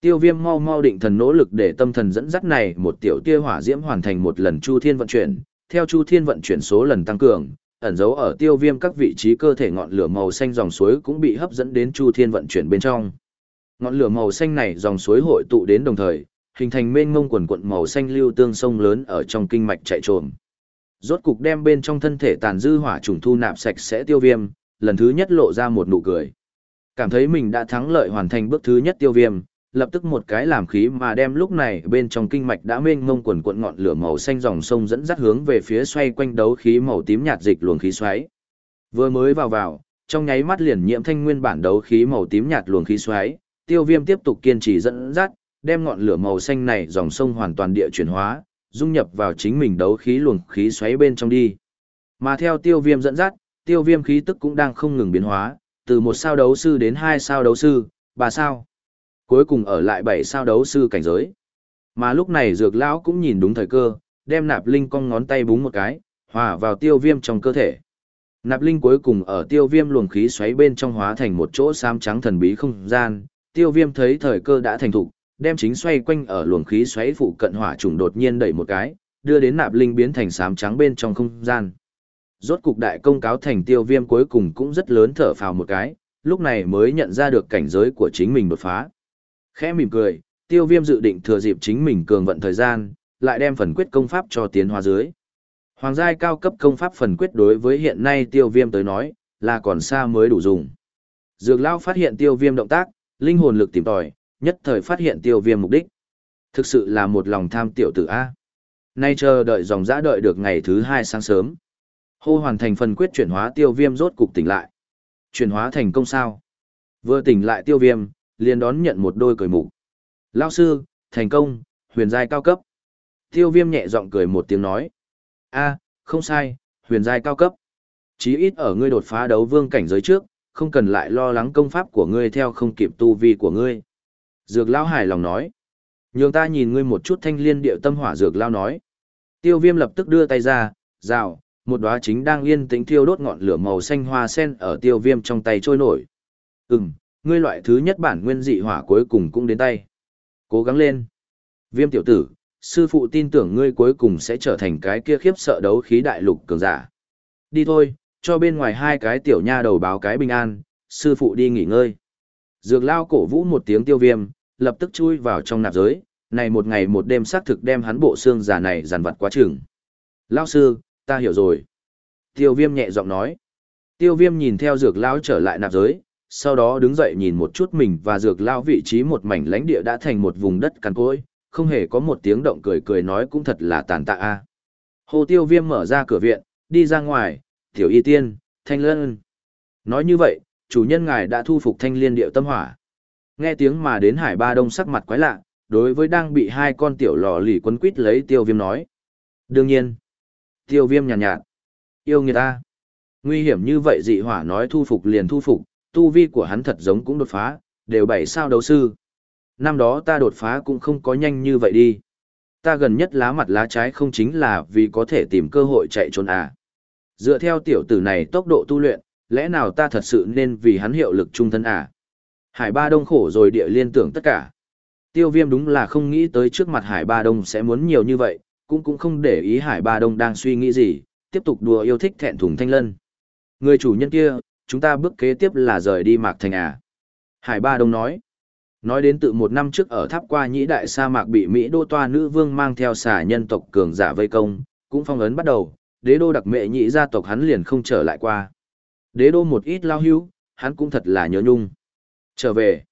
Tiêu viêm mau mau định thần nỗ lực để tâm thần dẫn dắt này một tiểu tia hỏa diễm hoàn thành một lần chu thiên vận chuyển, theo chu thiên vận chuyển số lần tăng cường, ẩn dấu ở tiêu viêm các vị trí cơ thể ngọn lửa màu xanh dòng suối cũng bị hấp dẫn đến chu thiên vận chuyển bên trong. Ngọn lửa màu xanh này dòng suối hội tụ đến đồng thời, hình thành mênh mông quần quận màu xanh lưu tương sông lớn ở trong kinh mạch chạy trồm. Rốt cục đem bên trong thân thể tàn dư hỏa trùng thu nạp sạch sẽ tiêu viêm, lần thứ nhất lộ ra một nụ cười. Cảm thấy mình đã thắng lợi hoàn thành bước thứ nhất tiêu viêm, lập tức một cái làm khí mà đem lúc này bên trong kinh mạch đã mênh mông quần cuộn ngọn lửa màu xanh dòng sông dẫn dắt hướng về phía xoay quanh đấu khí màu tím nhạt dịch luồng khí xoáy. Vừa mới vào vào, trong nháy mắt liền nhiễm thanh nguyên bản đấu khí màu tím nhạt luồng khí xoáy, tiêu viêm tiếp tục kiên trì dẫn dắt, đem ngọn lửa màu xanh này dòng sông hoàn toàn địa chuyển hóa, dung nhập vào chính mình đấu khí luồng khí xoáy bên trong đi. Mà theo tiêu viêm dẫn dắt, tiêu viêm khí tức cũng đang không ngừng biến hóa, từ một sao đấu sư đến hai sao đấu sư, ba sao. Cuối cùng ở lại bảy sao đấu sư cảnh giới. Mà lúc này dược lão cũng nhìn đúng thời cơ, đem nạp linh cong ngón tay búng một cái, hòa vào tiêu viêm trong cơ thể. Nạp linh cuối cùng ở tiêu viêm luồng khí xoáy bên trong hóa thành một chỗ xám trắng thần bí không gian, tiêu viêm thấy thời cơ đã thành thục, đem chính xoay quanh ở luồng khí xoáy phụ cận hỏa trùng đột nhiên đẩy một cái, đưa đến nạp linh biến thành xám trắng bên trong không gian. Rốt cục đại công cáo thành tiêu viêm cuối cùng cũng rất lớn thở phào một cái, lúc này mới nhận ra được cảnh giới của chính mình đột phá. Khẽ mỉm cười, tiêu viêm dự định thừa dịp chính mình cường vận thời gian, lại đem phần quyết công pháp cho tiến hóa dưới. Hoàng giai cao cấp công pháp phần quyết đối với hiện nay tiêu viêm tới nói, là còn xa mới đủ dùng. Dược lao phát hiện tiêu viêm động tác, linh hồn lực tìm tòi, nhất thời phát hiện tiêu viêm mục đích. Thực sự là một lòng tham tiểu tử A. Nay chờ đợi dòng dã đợi được ngày thứ hai sáng sớm. Hô hoàn thành phần quyết chuyển hóa tiêu viêm rốt cục tỉnh lại. Chuyển hóa thành công sao? Vừa tỉnh lại tiêu viêm, liền đón nhận một đôi cười mục. Lao sư, thành công, huyền giai cao cấp. Tiêu viêm nhẹ giọng cười một tiếng nói. a không sai, huyền giai cao cấp. Chí ít ở ngươi đột phá đấu vương cảnh giới trước, không cần lại lo lắng công pháp của ngươi theo không kịp tu vi của ngươi. Dược Lao hài lòng nói. Nhường ta nhìn ngươi một chút thanh liên điệu tâm hỏa Dược Lao nói. Tiêu viêm lập tức đưa tay ra, rào, một đóa chính đang yên tĩnh thiêu đốt ngọn lửa màu xanh hoa sen ở tiêu viêm trong tay trôi nổi. Ừm, ngươi loại thứ nhất bản nguyên dị hỏa cuối cùng cũng đến tay. Cố gắng lên. Viêm tiểu tử, sư phụ tin tưởng ngươi cuối cùng sẽ trở thành cái kia khiếp sợ đấu khí đại lục cường giả. Đi thôi, cho bên ngoài hai cái tiểu nha đầu báo cái bình an, sư phụ đi nghỉ ngơi. Dược lao cổ vũ một tiếng tiêu viêm, lập tức chui vào trong nạp giới, này một ngày một đêm xác thực đem hắn bộ xương giả này giàn vặt quá chừng. Lao sư, ta hiểu rồi. Tiêu viêm nhẹ giọng nói. Tiêu viêm nhìn theo dược lao trở lại nạp giới, sau đó đứng dậy nhìn một chút mình và dược lao vị trí một mảnh lãnh địa đã thành một vùng đất cằn cỗi, không hề có một tiếng động cười cười nói cũng thật là tàn tạ a. À. Hồ Tiêu Viêm mở ra cửa viện, đi ra ngoài, "Tiểu Y Tiên, Thanh Lân." Nói như vậy, chủ nhân ngài đã thu phục Thanh Liên Điệu Tâm Hỏa. Nghe tiếng mà đến Hải Ba Đông sắc mặt quái lạ, đối với đang bị hai con tiểu lò lì quấn quít lấy Tiêu Viêm nói: "Đương nhiên." Tiêu Viêm nhàn nhạt, nhạt, "Yêu người ta." Nguy hiểm như vậy dị hỏa nói thu phục liền thu phục, tu vi của hắn thật giống cũng đột phá, đều bảy sao đấu sư. Năm đó ta đột phá cũng không có nhanh như vậy đi. Ta gần nhất lá mặt lá trái không chính là vì có thể tìm cơ hội chạy trốn à. Dựa theo tiểu tử này tốc độ tu luyện, lẽ nào ta thật sự nên vì hắn hiệu lực trung thân à? Hải Ba Đông khổ rồi địa liên tưởng tất cả. Tiêu viêm đúng là không nghĩ tới trước mặt Hải Ba Đông sẽ muốn nhiều như vậy, cũng cũng không để ý Hải Ba Đông đang suy nghĩ gì, tiếp tục đùa yêu thích thẹn thùng thanh lân. Người chủ nhân kia, chúng ta bước kế tiếp là rời đi Mạc Thành à. Hải Ba Đông nói. Nói đến tự một năm trước ở tháp qua nhĩ đại sa mạc bị Mỹ đô toa nữ vương mang theo xà nhân tộc cường giả vây công, cũng phong ấn bắt đầu, đế đô đặc mệ nhị gia tộc hắn liền không trở lại qua. Đế đô một ít lao hưu, hắn cũng thật là nhớ nhung. Trở về.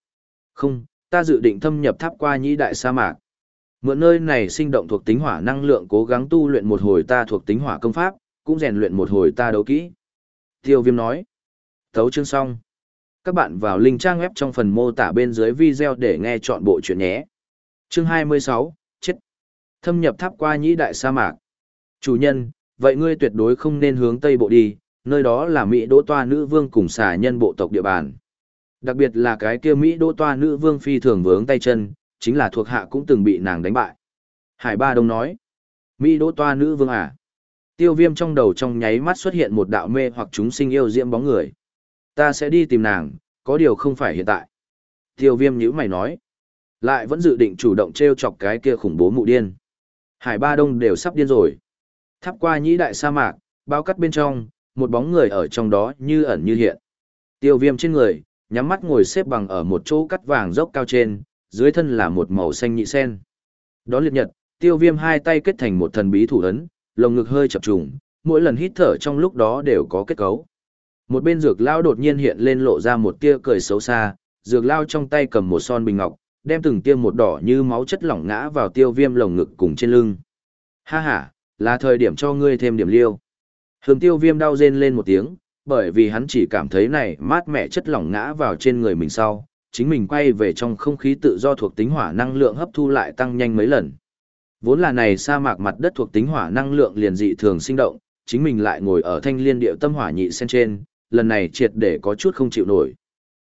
Không, ta dự định thâm nhập tháp qua nhĩ đại sa mạc. Mượn nơi này sinh động thuộc tính hỏa năng lượng cố gắng tu luyện một hồi ta thuộc tính hỏa công pháp, cũng rèn luyện một hồi ta đấu kỹ. Tiêu viêm nói. Thấu chương xong. Các bạn vào link trang web trong phần mô tả bên dưới video để nghe chọn bộ chuyện nhé. Chương 26, chết. Thâm nhập tháp qua nhĩ đại sa mạc. Chủ nhân, vậy ngươi tuyệt đối không nên hướng Tây Bộ đi, nơi đó là Mỹ đỗ toa nữ vương cùng xà nhân bộ tộc địa bàn. Đặc biệt là cái kia Mỹ đô toa nữ vương phi thường vướng tay chân, chính là thuộc hạ cũng từng bị nàng đánh bại. Hải Ba Đông nói, Mỹ đô toa nữ vương à? Tiêu viêm trong đầu trong nháy mắt xuất hiện một đạo mê hoặc chúng sinh yêu diễm bóng người. Ta sẽ đi tìm nàng, có điều không phải hiện tại. Tiêu viêm nhữ mày nói. Lại vẫn dự định chủ động treo chọc cái kia khủng bố mụ điên. Hải ba đông đều sắp điên rồi. Thắp qua nhĩ đại sa mạc, bao cắt bên trong, một bóng người ở trong đó như ẩn như hiện. Tiêu viêm trên người, nhắm mắt ngồi xếp bằng ở một chỗ cắt vàng dốc cao trên, dưới thân là một màu xanh nhị sen. Đón liệt nhật, tiêu viêm hai tay kết thành một thần bí thủ ấn, lồng ngực hơi chập trùng, mỗi lần hít thở trong lúc đó đều có kết cấu. Một bên dược lao đột nhiên hiện lên lộ ra một tia cười xấu xa, dược lao trong tay cầm một son bình ngọc, đem từng tia một đỏ như máu chất lỏng ngã vào tiêu viêm lồng ngực cùng trên lưng. Ha ha, là thời điểm cho ngươi thêm điểm liêu. Hương tiêu viêm đau rên lên một tiếng, bởi vì hắn chỉ cảm thấy này mát mẻ chất lỏng ngã vào trên người mình sau, chính mình quay về trong không khí tự do thuộc tính hỏa năng lượng hấp thu lại tăng nhanh mấy lần. Vốn là này sa mạc mặt đất thuộc tính hỏa năng lượng liền dị thường sinh động, chính mình lại ngồi ở thanh liên điệu tâm hỏa nhị sen trên, lần này triệt để có chút không chịu nổi.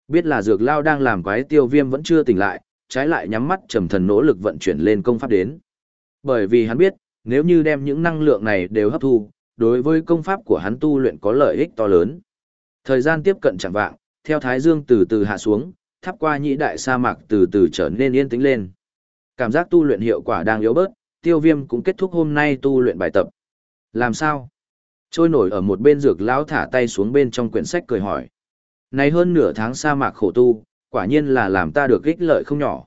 Biết là dược lao đang làm quái tiêu viêm vẫn chưa tỉnh lại, trái lại nhắm mắt trầm thần nỗ lực vận chuyển lên công pháp đến. Bởi vì hắn biết, nếu như đem những năng lượng này đều hấp thu, đối với công pháp của hắn tu luyện có lợi ích to lớn. Thời gian tiếp cận chẳng vạng, theo thái dương từ từ hạ xuống, thắp qua nhĩ đại sa mạc từ từ trở nên yên tĩnh lên. Cảm giác tu luyện hiệu quả đang yếu bớt, tiêu viêm cũng kết thúc hôm nay tu luyện bài tập. Làm sao? Trôi nổi ở một bên dược lão thả tay xuống bên trong quyển sách cười hỏi. Này hơn nửa tháng sa mạc khổ tu, quả nhiên là làm ta được ích lợi không nhỏ.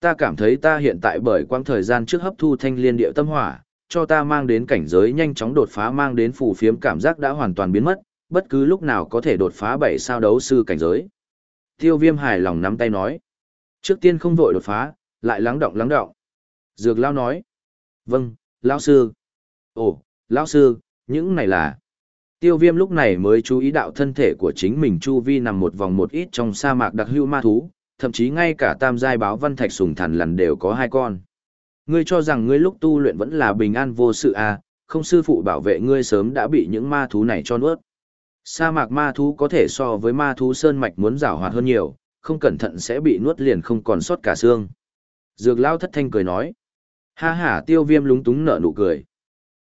Ta cảm thấy ta hiện tại bởi quãng thời gian trước hấp thu thanh liên điệu tâm hỏa, cho ta mang đến cảnh giới nhanh chóng đột phá mang đến phù phiếm cảm giác đã hoàn toàn biến mất, bất cứ lúc nào có thể đột phá bảy sao đấu sư cảnh giới. Tiêu viêm hài lòng nắm tay nói. Trước tiên không vội đột phá, lại lắng động lắng động. Dược lao nói. Vâng, lão sư. Ồ, lão sư, những này là... Tiêu viêm lúc này mới chú ý đạo thân thể của chính mình chu vi nằm một vòng một ít trong sa mạc đặc hữu ma thú, thậm chí ngay cả tam giai báo văn thạch sùng thần lần đều có hai con. Ngươi cho rằng ngươi lúc tu luyện vẫn là bình an vô sự à, không sư phụ bảo vệ ngươi sớm đã bị những ma thú này cho nuốt. Sa mạc ma thú có thể so với ma thú sơn mạch muốn rào hoạt hơn nhiều, không cẩn thận sẽ bị nuốt liền không còn sót cả xương. Dược lao thất thanh cười nói. Ha ha tiêu viêm lúng túng nở nụ cười.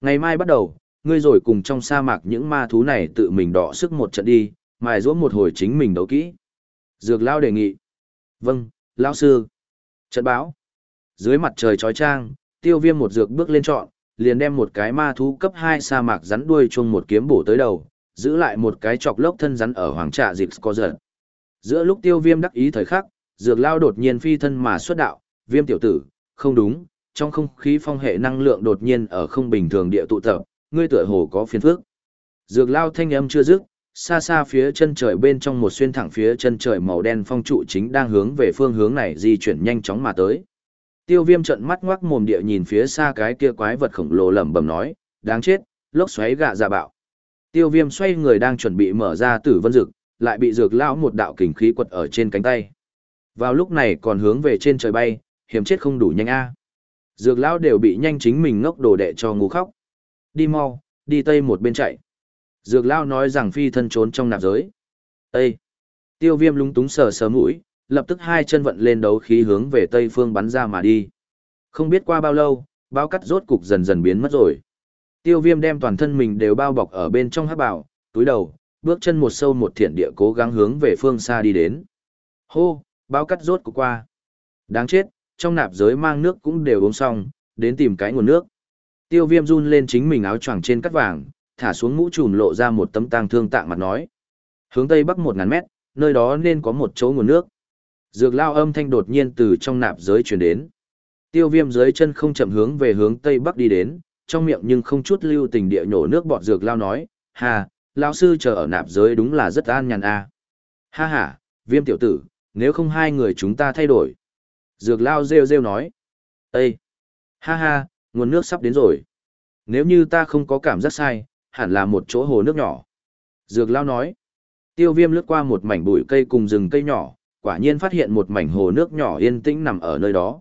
Ngày mai bắt đầu, ngươi rồi cùng trong sa mạc những ma thú này tự mình đọ sức một trận đi, mài rũa một hồi chính mình đấu kỹ. Dược lao đề nghị. Vâng, lão sư. Trận báo. Dưới mặt trời chói trang, tiêu viêm một dược bước lên trọn, liền đem một cái ma thú cấp 2 sa mạc rắn đuôi chung một kiếm bổ tới đầu, giữ lại một cái chọc lốc thân rắn ở hoàng trạ dịp có giật. Giữa lúc tiêu viêm đắc ý thời khắc, dược lao đột nhiên phi thân mà xuất đạo, viêm tiểu tử, không đúng, trong không khí phong hệ năng lượng đột nhiên ở không bình thường địa tụ tập, ngươi tựa hồ có phiền phức. Dược lao thanh âm chưa dứt, xa xa phía chân trời bên trong một xuyên thẳng phía chân trời màu đen phong trụ chính đang hướng về phương hướng này di chuyển nhanh chóng mà tới. Tiêu viêm trận mắt ngoác mồm địa nhìn phía xa cái kia quái vật khổng lồ lẩm bẩm nói, đáng chết, lốc xoáy gạ giả bạo. Tiêu viêm xoay người đang chuẩn bị mở ra tử vân dược, lại bị dược lão một đạo kình khí quật ở trên cánh tay. Vào lúc này còn hướng về trên trời bay, hiểm chết không đủ nhanh a. Dược lão đều bị nhanh chính mình ngốc đồ đệ cho ngu khóc. Đi mau, đi tây một bên chạy. Dược lão nói rằng phi thân trốn trong nạp giới. Ê! Tiêu viêm lúng túng sờ sờ mũi, lập tức hai chân vận lên đấu khí hướng về tây phương bắn ra mà đi. Không biết qua bao lâu, bao cắt rốt cục dần dần biến mất rồi. Tiêu viêm đem toàn thân mình đều bao bọc ở bên trong hát bảo, túi đầu, bước chân một sâu một thiện địa cố gắng hướng về phương xa đi đến. Hô, bao cắt rốt cục qua. Đáng chết, trong nạp giới mang nước cũng đều uống xong, đến tìm cái nguồn nước. Tiêu viêm run lên chính mình áo choàng trên cắt vàng, thả xuống mũ trùm lộ ra một tấm tang thương tạng mặt nói. Hướng tây bắc một ngàn mét, nơi đó nên có một chỗ nguồn nước. Dược lao âm thanh đột nhiên từ trong nạp giới truyền đến. Tiêu viêm dưới chân không chậm hướng về hướng tây bắc đi đến, trong miệng nhưng không chút lưu tình địa nhổ nước bọt dược lao nói, hà, lao sư chờ ở nạp giới đúng là rất an nhàn a à. Ha ha, viêm tiểu tử, nếu không hai người chúng ta thay đổi. Dược lao rêu rêu nói, Ê! Ha ha, nguồn nước sắp đến rồi. Nếu như ta không có cảm giác sai, hẳn là một chỗ hồ nước nhỏ. Dược lao nói, tiêu viêm lướt qua một mảnh bụi cây cùng rừng cây nhỏ, quả nhiên phát hiện một mảnh hồ nước nhỏ yên tĩnh nằm ở nơi đó.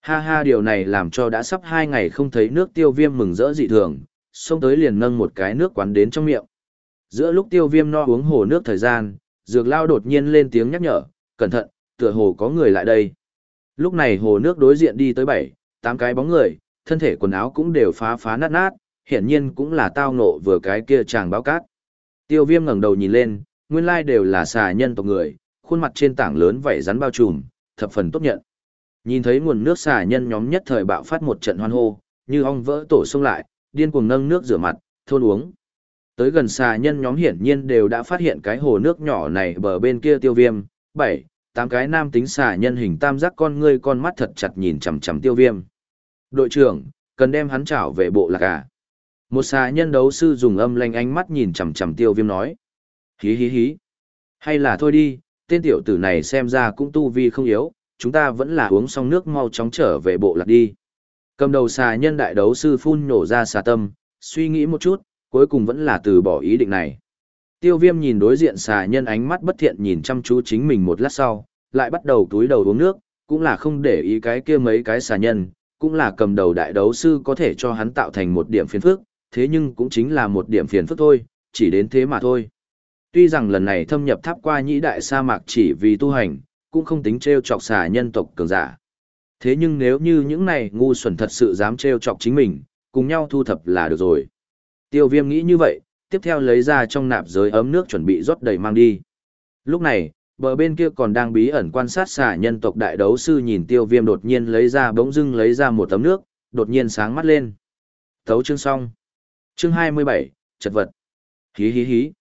Ha ha điều này làm cho đã sắp hai ngày không thấy nước tiêu viêm mừng rỡ dị thường, xông tới liền nâng một cái nước quán đến trong miệng. Giữa lúc tiêu viêm no uống hồ nước thời gian, dược lao đột nhiên lên tiếng nhắc nhở, cẩn thận, tựa hồ có người lại đây. Lúc này hồ nước đối diện đi tới bảy, tám cái bóng người, thân thể quần áo cũng đều phá phá nát nát, hiển nhiên cũng là tao nộ vừa cái kia chàng báo cát. Tiêu viêm ngẩng đầu nhìn lên, nguyên lai đều là xà nhân tộc người, khuôn mặt trên tảng lớn vảy rắn bao trùm, thập phần tốt nhận. Nhìn thấy nguồn nước xả nhân nhóm nhất thời bạo phát một trận hoan hô, như ong vỡ tổ xông lại, điên cuồng nâng nước rửa mặt, thôn uống. Tới gần xà nhân nhóm hiển nhiên đều đã phát hiện cái hồ nước nhỏ này bờ bên kia tiêu viêm, bảy, tám cái nam tính xà nhân hình tam giác con ngươi con mắt thật chặt nhìn chằm chằm tiêu viêm. Đội trưởng, cần đem hắn trảo về bộ lạc à? Một xà nhân đấu sư dùng âm lanh ánh mắt nhìn chằm chằm tiêu viêm nói. Hí hí hí. Hay là thôi đi, tên tiểu tử này xem ra cũng tu vi không yếu, chúng ta vẫn là uống xong nước mau chóng trở về bộ lạc đi. Cầm đầu xà nhân đại đấu sư phun nổ ra xà tâm, suy nghĩ một chút, cuối cùng vẫn là từ bỏ ý định này. Tiêu viêm nhìn đối diện xà nhân ánh mắt bất thiện nhìn chăm chú chính mình một lát sau, lại bắt đầu túi đầu uống nước, cũng là không để ý cái kia mấy cái xà nhân, cũng là cầm đầu đại đấu sư có thể cho hắn tạo thành một điểm phiền phức, thế nhưng cũng chính là một điểm phiền phức thôi, chỉ đến thế mà thôi. Tuy rằng lần này thâm nhập tháp qua nhĩ đại sa mạc chỉ vì tu hành, cũng không tính treo chọc xà nhân tộc cường giả. Thế nhưng nếu như những này ngu xuẩn thật sự dám treo chọc chính mình, cùng nhau thu thập là được rồi. Tiêu viêm nghĩ như vậy, tiếp theo lấy ra trong nạp giới ấm nước chuẩn bị rót đầy mang đi. Lúc này, bờ bên kia còn đang bí ẩn quan sát xà nhân tộc đại đấu sư nhìn tiêu viêm đột nhiên lấy ra bỗng dưng lấy ra một tấm nước, đột nhiên sáng mắt lên. Thấu chương xong. Chương 27, chật vật. Hí hí hí.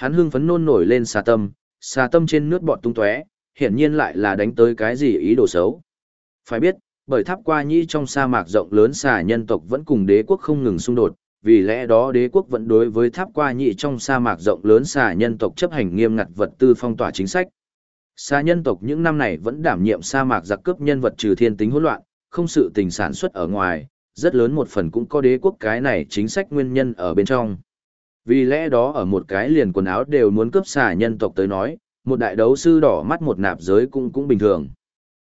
Hắn hưng phấn nôn nổi lên xà tâm, xà tâm trên nước bọt tung tóe, hiển nhiên lại là đánh tới cái gì ý đồ xấu. Phải biết, bởi tháp qua nhĩ trong sa mạc rộng lớn xà nhân tộc vẫn cùng đế quốc không ngừng xung đột, vì lẽ đó đế quốc vẫn đối với tháp qua Nhĩ trong sa mạc rộng lớn xà nhân tộc chấp hành nghiêm ngặt vật tư phong tỏa chính sách. Xà nhân tộc những năm này vẫn đảm nhiệm sa mạc giặc cướp nhân vật trừ thiên tính hỗn loạn, không sự tình sản xuất ở ngoài, rất lớn một phần cũng có đế quốc cái này chính sách nguyên nhân ở bên trong. Vì lẽ đó ở một cái liền quần áo đều muốn cướp xà nhân tộc tới nói, một đại đấu sư đỏ mắt một nạp giới cũng cũng bình thường.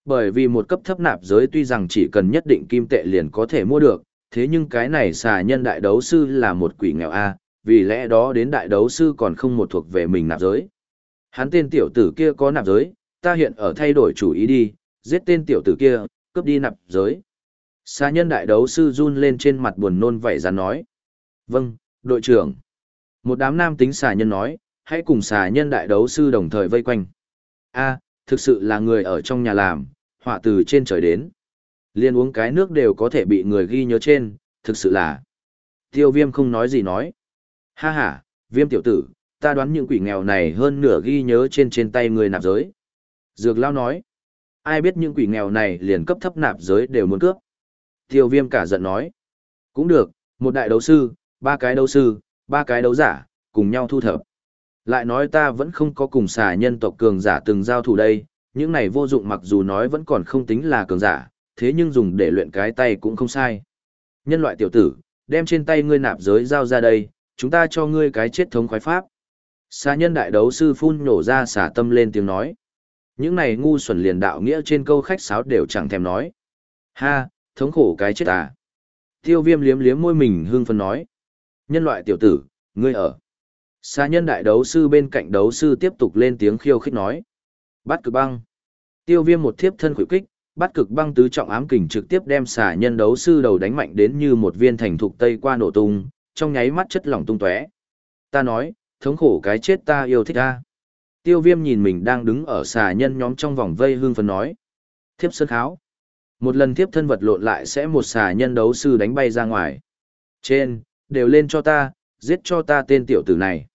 Bởi vì một cấp thấp nạp giới tuy rằng chỉ cần nhất định kim tệ liền có thể mua được, thế nhưng cái này xà nhân đại đấu sư là một quỷ nghèo A, vì lẽ đó đến đại đấu sư còn không một thuộc về mình nạp giới. Hắn tên tiểu tử kia có nạp giới, ta hiện ở thay đổi chủ ý đi, giết tên tiểu tử kia, cướp đi nạp giới. Xà nhân đại đấu sư run lên trên mặt buồn nôn vậy ra nói. Vâng, đội trưởng. Một đám nam tính xà nhân nói, hãy cùng xà nhân đại đấu sư đồng thời vây quanh. A, thực sự là người ở trong nhà làm, họa từ trên trời đến. Liên uống cái nước đều có thể bị người ghi nhớ trên, thực sự là. Tiêu viêm không nói gì nói. Ha ha, viêm tiểu tử, ta đoán những quỷ nghèo này hơn nửa ghi nhớ trên trên tay người nạp giới. Dược lao nói. Ai biết những quỷ nghèo này liền cấp thấp nạp giới đều muốn cướp. Tiêu viêm cả giận nói. Cũng được, một đại đấu sư, ba cái đấu sư, ba cái đấu giả, cùng nhau thu thập. Lại nói ta vẫn không có cùng xà nhân tộc cường giả từng giao thủ đây, những này vô dụng mặc dù nói vẫn còn không tính là cường giả, thế nhưng dùng để luyện cái tay cũng không sai. Nhân loại tiểu tử, đem trên tay ngươi nạp giới giao ra đây, chúng ta cho ngươi cái chết thống khoái pháp. Xà nhân đại đấu sư phun nổ ra xả tâm lên tiếng nói. Những này ngu xuẩn liền đạo nghĩa trên câu khách sáo đều chẳng thèm nói. Ha, thống khổ cái chết à. Tiêu viêm liếm liếm môi mình hương phân nói. Nhân loại tiểu tử, ngươi ở. Xa nhân đại đấu sư bên cạnh đấu sư tiếp tục lên tiếng khiêu khích nói. Bắt cực băng. Tiêu viêm một thiếp thân khủy kích, bắt cực băng tứ trọng ám kình trực tiếp đem xà nhân đấu sư đầu đánh mạnh đến như một viên thành thục tây qua nổ tung, trong nháy mắt chất lỏng tung tóe. Ta nói, thống khổ cái chết ta yêu thích ta. Tiêu viêm nhìn mình đang đứng ở xà nhân nhóm trong vòng vây hương phấn nói. Thiếp sơn kháo. Một lần tiếp thân vật lộn lại sẽ một xà nhân đấu sư đánh bay ra ngoài. Trên, đều lên cho ta, giết cho ta tên tiểu tử này.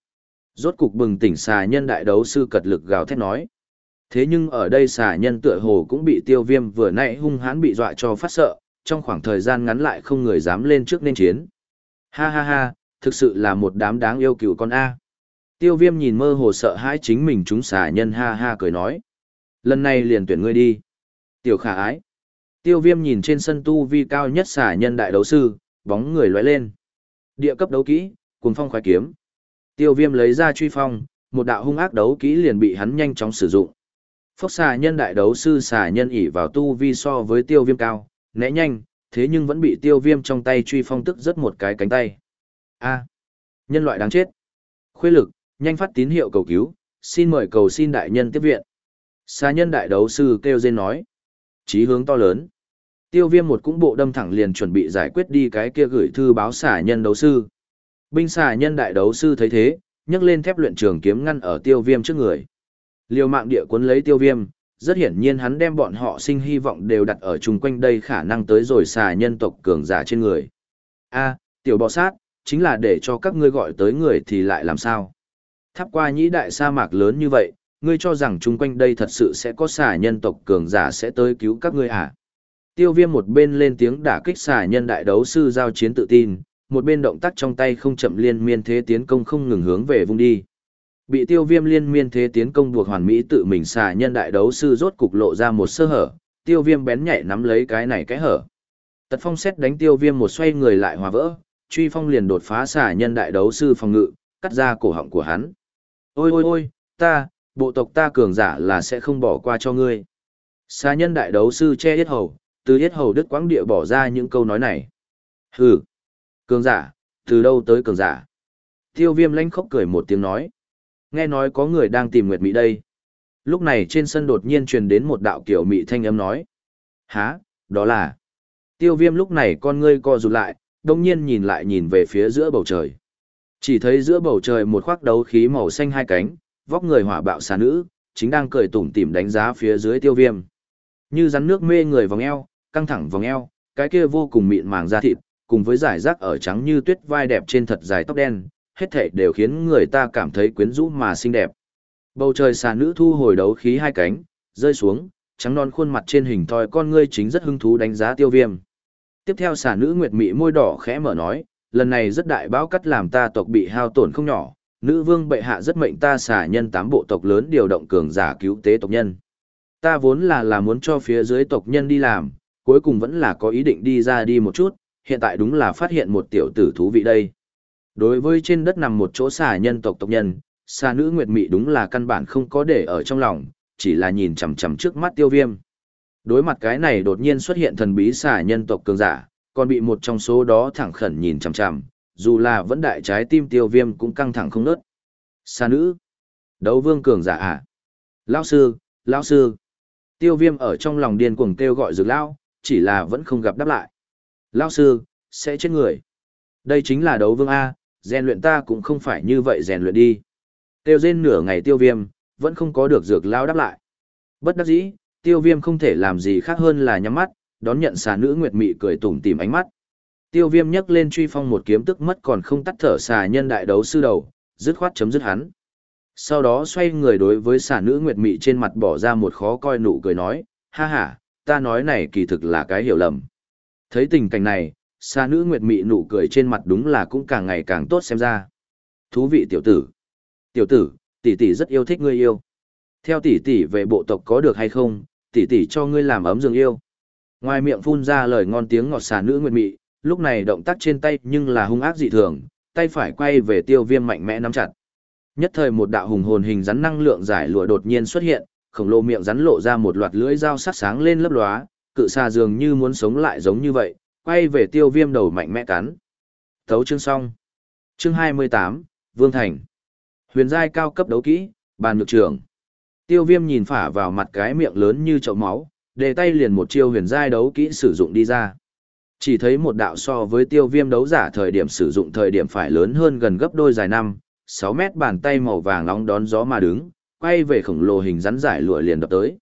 Rốt cục bừng tỉnh xà nhân đại đấu sư cật lực gào thét nói. Thế nhưng ở đây xà nhân tựa hồ cũng bị tiêu viêm vừa nãy hung hãn bị dọa cho phát sợ, trong khoảng thời gian ngắn lại không người dám lên trước nên chiến. Ha ha ha, thực sự là một đám đáng yêu cựu con A. Tiêu viêm nhìn mơ hồ sợ hãi chính mình chúng xà nhân ha ha cười nói. Lần này liền tuyển ngươi đi. Tiểu khả ái. Tiêu viêm nhìn trên sân tu vi cao nhất xà nhân đại đấu sư, bóng người lóe lên. Địa cấp đấu kỹ, cuồng phong khoái kiếm. Tiêu viêm lấy ra truy phong, một đạo hung ác đấu kỹ liền bị hắn nhanh chóng sử dụng. Phốc xà nhân đại đấu sư xà nhân ỉ vào tu vi so với tiêu viêm cao, né nhanh, thế nhưng vẫn bị tiêu viêm trong tay truy phong tức rất một cái cánh tay. A. nhân loại đáng chết. Khuê lực, nhanh phát tín hiệu cầu cứu, xin mời cầu xin đại nhân tiếp viện. Xà nhân đại đấu sư kêu rên nói. Chí hướng to lớn. Tiêu viêm một cũng bộ đâm thẳng liền chuẩn bị giải quyết đi cái kia gửi thư báo xả nhân đấu sư. Binh xả nhân đại đấu sư thấy thế, nhấc lên thép luyện trường kiếm ngăn ở tiêu viêm trước người. Liều mạng địa cuốn lấy tiêu viêm, rất hiển nhiên hắn đem bọn họ sinh hy vọng đều đặt ở chung quanh đây khả năng tới rồi xà nhân tộc cường giả trên người. a tiểu bò sát, chính là để cho các ngươi gọi tới người thì lại làm sao? Tháp qua nhĩ đại sa mạc lớn như vậy, ngươi cho rằng chung quanh đây thật sự sẽ có xà nhân tộc cường giả sẽ tới cứu các ngươi à? Tiêu viêm một bên lên tiếng đả kích xà nhân đại đấu sư giao chiến tự tin, một bên động tác trong tay không chậm liên miên thế tiến công không ngừng hướng về vùng đi. Bị tiêu viêm liên miên thế tiến công buộc hoàn mỹ tự mình xà nhân đại đấu sư rốt cục lộ ra một sơ hở, tiêu viêm bén nhạy nắm lấy cái này cái hở. Tật phong xét đánh tiêu viêm một xoay người lại hòa vỡ, truy phong liền đột phá xà nhân đại đấu sư phòng ngự, cắt ra cổ họng của hắn. Ôi ôi ôi, ta, bộ tộc ta cường giả là sẽ không bỏ qua cho ngươi. Xà nhân đại đấu sư che hết hầu, từ hết hầu đứt quãng địa bỏ ra những câu nói này. Hừ, cường giả, từ đâu tới cường giả? Tiêu viêm lanh khóc cười một tiếng nói. Nghe nói có người đang tìm Nguyệt Mỹ đây. Lúc này trên sân đột nhiên truyền đến một đạo kiểu Mỹ thanh âm nói. Hả, đó là... Tiêu viêm lúc này con ngươi co rụt lại, đông nhiên nhìn lại nhìn về phía giữa bầu trời. Chỉ thấy giữa bầu trời một khoác đấu khí màu xanh hai cánh, vóc người hỏa bạo xà nữ, chính đang cười tủm tỉm đánh giá phía dưới tiêu viêm. Như rắn nước mê người vòng eo, căng thẳng vòng eo, cái kia vô cùng mịn màng da thịt, cùng với giải rác ở trắng như tuyết vai đẹp trên thật dài tóc đen, hết thảy đều khiến người ta cảm thấy quyến rũ mà xinh đẹp. Bầu trời xà nữ thu hồi đấu khí hai cánh, rơi xuống, trắng non khuôn mặt trên hình thoi con ngươi chính rất hứng thú đánh giá tiêu viêm. Tiếp theo xà nữ nguyệt mị môi đỏ khẽ mở nói, lần này rất đại báo cắt làm ta tộc bị hao tổn không nhỏ, nữ vương bệ hạ rất mệnh ta xà nhân tám bộ tộc lớn điều động cường giả cứu tế tộc nhân. Ta vốn là là muốn cho phía dưới tộc nhân đi làm, cuối cùng vẫn là có ý định đi ra đi một chút, hiện tại đúng là phát hiện một tiểu tử thú vị đây. Đối với trên đất nằm một chỗ xà nhân tộc tộc nhân, xà nữ nguyệt mị đúng là căn bản không có để ở trong lòng, chỉ là nhìn chằm chằm trước mắt tiêu viêm. Đối mặt cái này đột nhiên xuất hiện thần bí xà nhân tộc cường giả, còn bị một trong số đó thẳng khẩn nhìn chằm chằm, dù là vẫn đại trái tim tiêu viêm cũng căng thẳng không nớt. Xà nữ, đấu vương cường giả à? Lão sư, lão sư. Tiêu viêm ở trong lòng điên cuồng kêu gọi dược lão, chỉ là vẫn không gặp đáp lại. Lão sư, sẽ chết người. Đây chính là đấu vương A, rèn luyện ta cũng không phải như vậy rèn luyện đi. Tiêu rên nửa ngày tiêu viêm, vẫn không có được dược lao đáp lại. Bất đắc dĩ, tiêu viêm không thể làm gì khác hơn là nhắm mắt, đón nhận xà nữ nguyệt mị cười tủm tìm ánh mắt. Tiêu viêm nhấc lên truy phong một kiếm tức mất còn không tắt thở xà nhân đại đấu sư đầu, dứt khoát chấm dứt hắn. Sau đó xoay người đối với xà nữ nguyệt mị trên mặt bỏ ra một khó coi nụ cười nói, ha ha, ta nói này kỳ thực là cái hiểu lầm. Thấy tình cảnh này, xa nữ nguyệt mị nụ cười trên mặt đúng là cũng càng ngày càng tốt xem ra. Thú vị tiểu tử. Tiểu tử, tỷ tỷ rất yêu thích ngươi yêu. Theo tỷ tỷ về bộ tộc có được hay không, tỷ tỷ cho ngươi làm ấm giường yêu. Ngoài miệng phun ra lời ngon tiếng ngọt xà nữ nguyệt mị, lúc này động tác trên tay nhưng là hung ác dị thường, tay phải quay về tiêu viêm mạnh mẽ nắm chặt. Nhất thời một đạo hùng hồn hình rắn năng lượng giải lụa đột nhiên xuất hiện, khổng lồ miệng rắn lộ ra một loạt lưỡi dao sắc sáng lên lấp lóa, cự xà dường như muốn sống lại giống như vậy, quay về tiêu viêm đầu mạnh mẽ cắn. Thấu chương xong. Chương 28, Vương Thành. Huyền giai cao cấp đấu kỹ, bàn nhược trưởng. Tiêu viêm nhìn phả vào mặt cái miệng lớn như chậu máu, đề tay liền một chiêu huyền giai đấu kỹ sử dụng đi ra. Chỉ thấy một đạo so với tiêu viêm đấu giả thời điểm sử dụng thời điểm phải lớn hơn gần gấp đôi dài năm, 6 mét bàn tay màu vàng nóng đón gió mà đứng, quay về khổng lồ hình rắn giải lụa liền đập tới.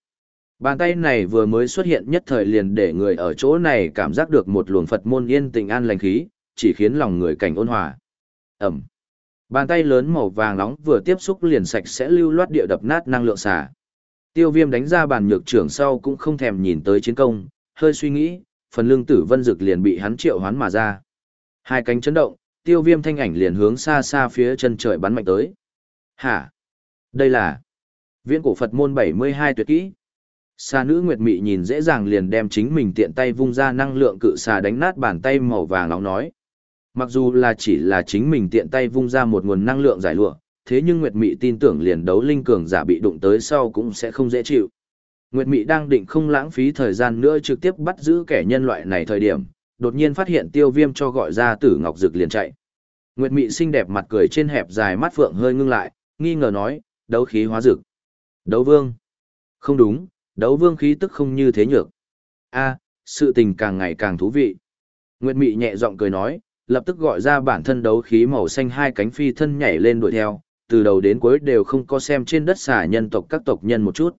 Bàn tay này vừa mới xuất hiện nhất thời liền để người ở chỗ này cảm giác được một luồng Phật môn yên tình an lành khí, chỉ khiến lòng người cảnh ôn hòa. Ẩm. Bàn tay lớn màu vàng nóng vừa tiếp xúc liền sạch sẽ lưu loát địa đập nát năng lượng xả. Tiêu viêm đánh ra bàn nhược trưởng sau cũng không thèm nhìn tới chiến công, hơi suy nghĩ, phần lương tử vân dực liền bị hắn triệu hoán mà ra. Hai cánh chấn động, tiêu viêm thanh ảnh liền hướng xa xa phía chân trời bắn mạnh tới. Hả? Đây là viễn cổ Phật môn 72 tuyệt kỹ. Xà nữ Nguyệt Mị nhìn dễ dàng liền đem chính mình tiện tay vung ra năng lượng cự xà đánh nát bàn tay màu vàng nóng nói. Mặc dù là chỉ là chính mình tiện tay vung ra một nguồn năng lượng giải lụa, thế nhưng Nguyệt Mị tin tưởng liền đấu linh cường giả bị đụng tới sau cũng sẽ không dễ chịu. Nguyệt Mị đang định không lãng phí thời gian nữa trực tiếp bắt giữ kẻ nhân loại này thời điểm, đột nhiên phát hiện tiêu viêm cho gọi ra tử ngọc dực liền chạy. Nguyệt Mị xinh đẹp mặt cười trên hẹp dài mắt phượng hơi ngưng lại, nghi ngờ nói, đấu khí hóa dực. Đấu vương. Không đúng, đấu vương khí tức không như thế nhược. a sự tình càng ngày càng thú vị. Nguyệt Mị nhẹ giọng cười nói, lập tức gọi ra bản thân đấu khí màu xanh hai cánh phi thân nhảy lên đuổi theo, từ đầu đến cuối đều không có xem trên đất xả nhân tộc các tộc nhân một chút.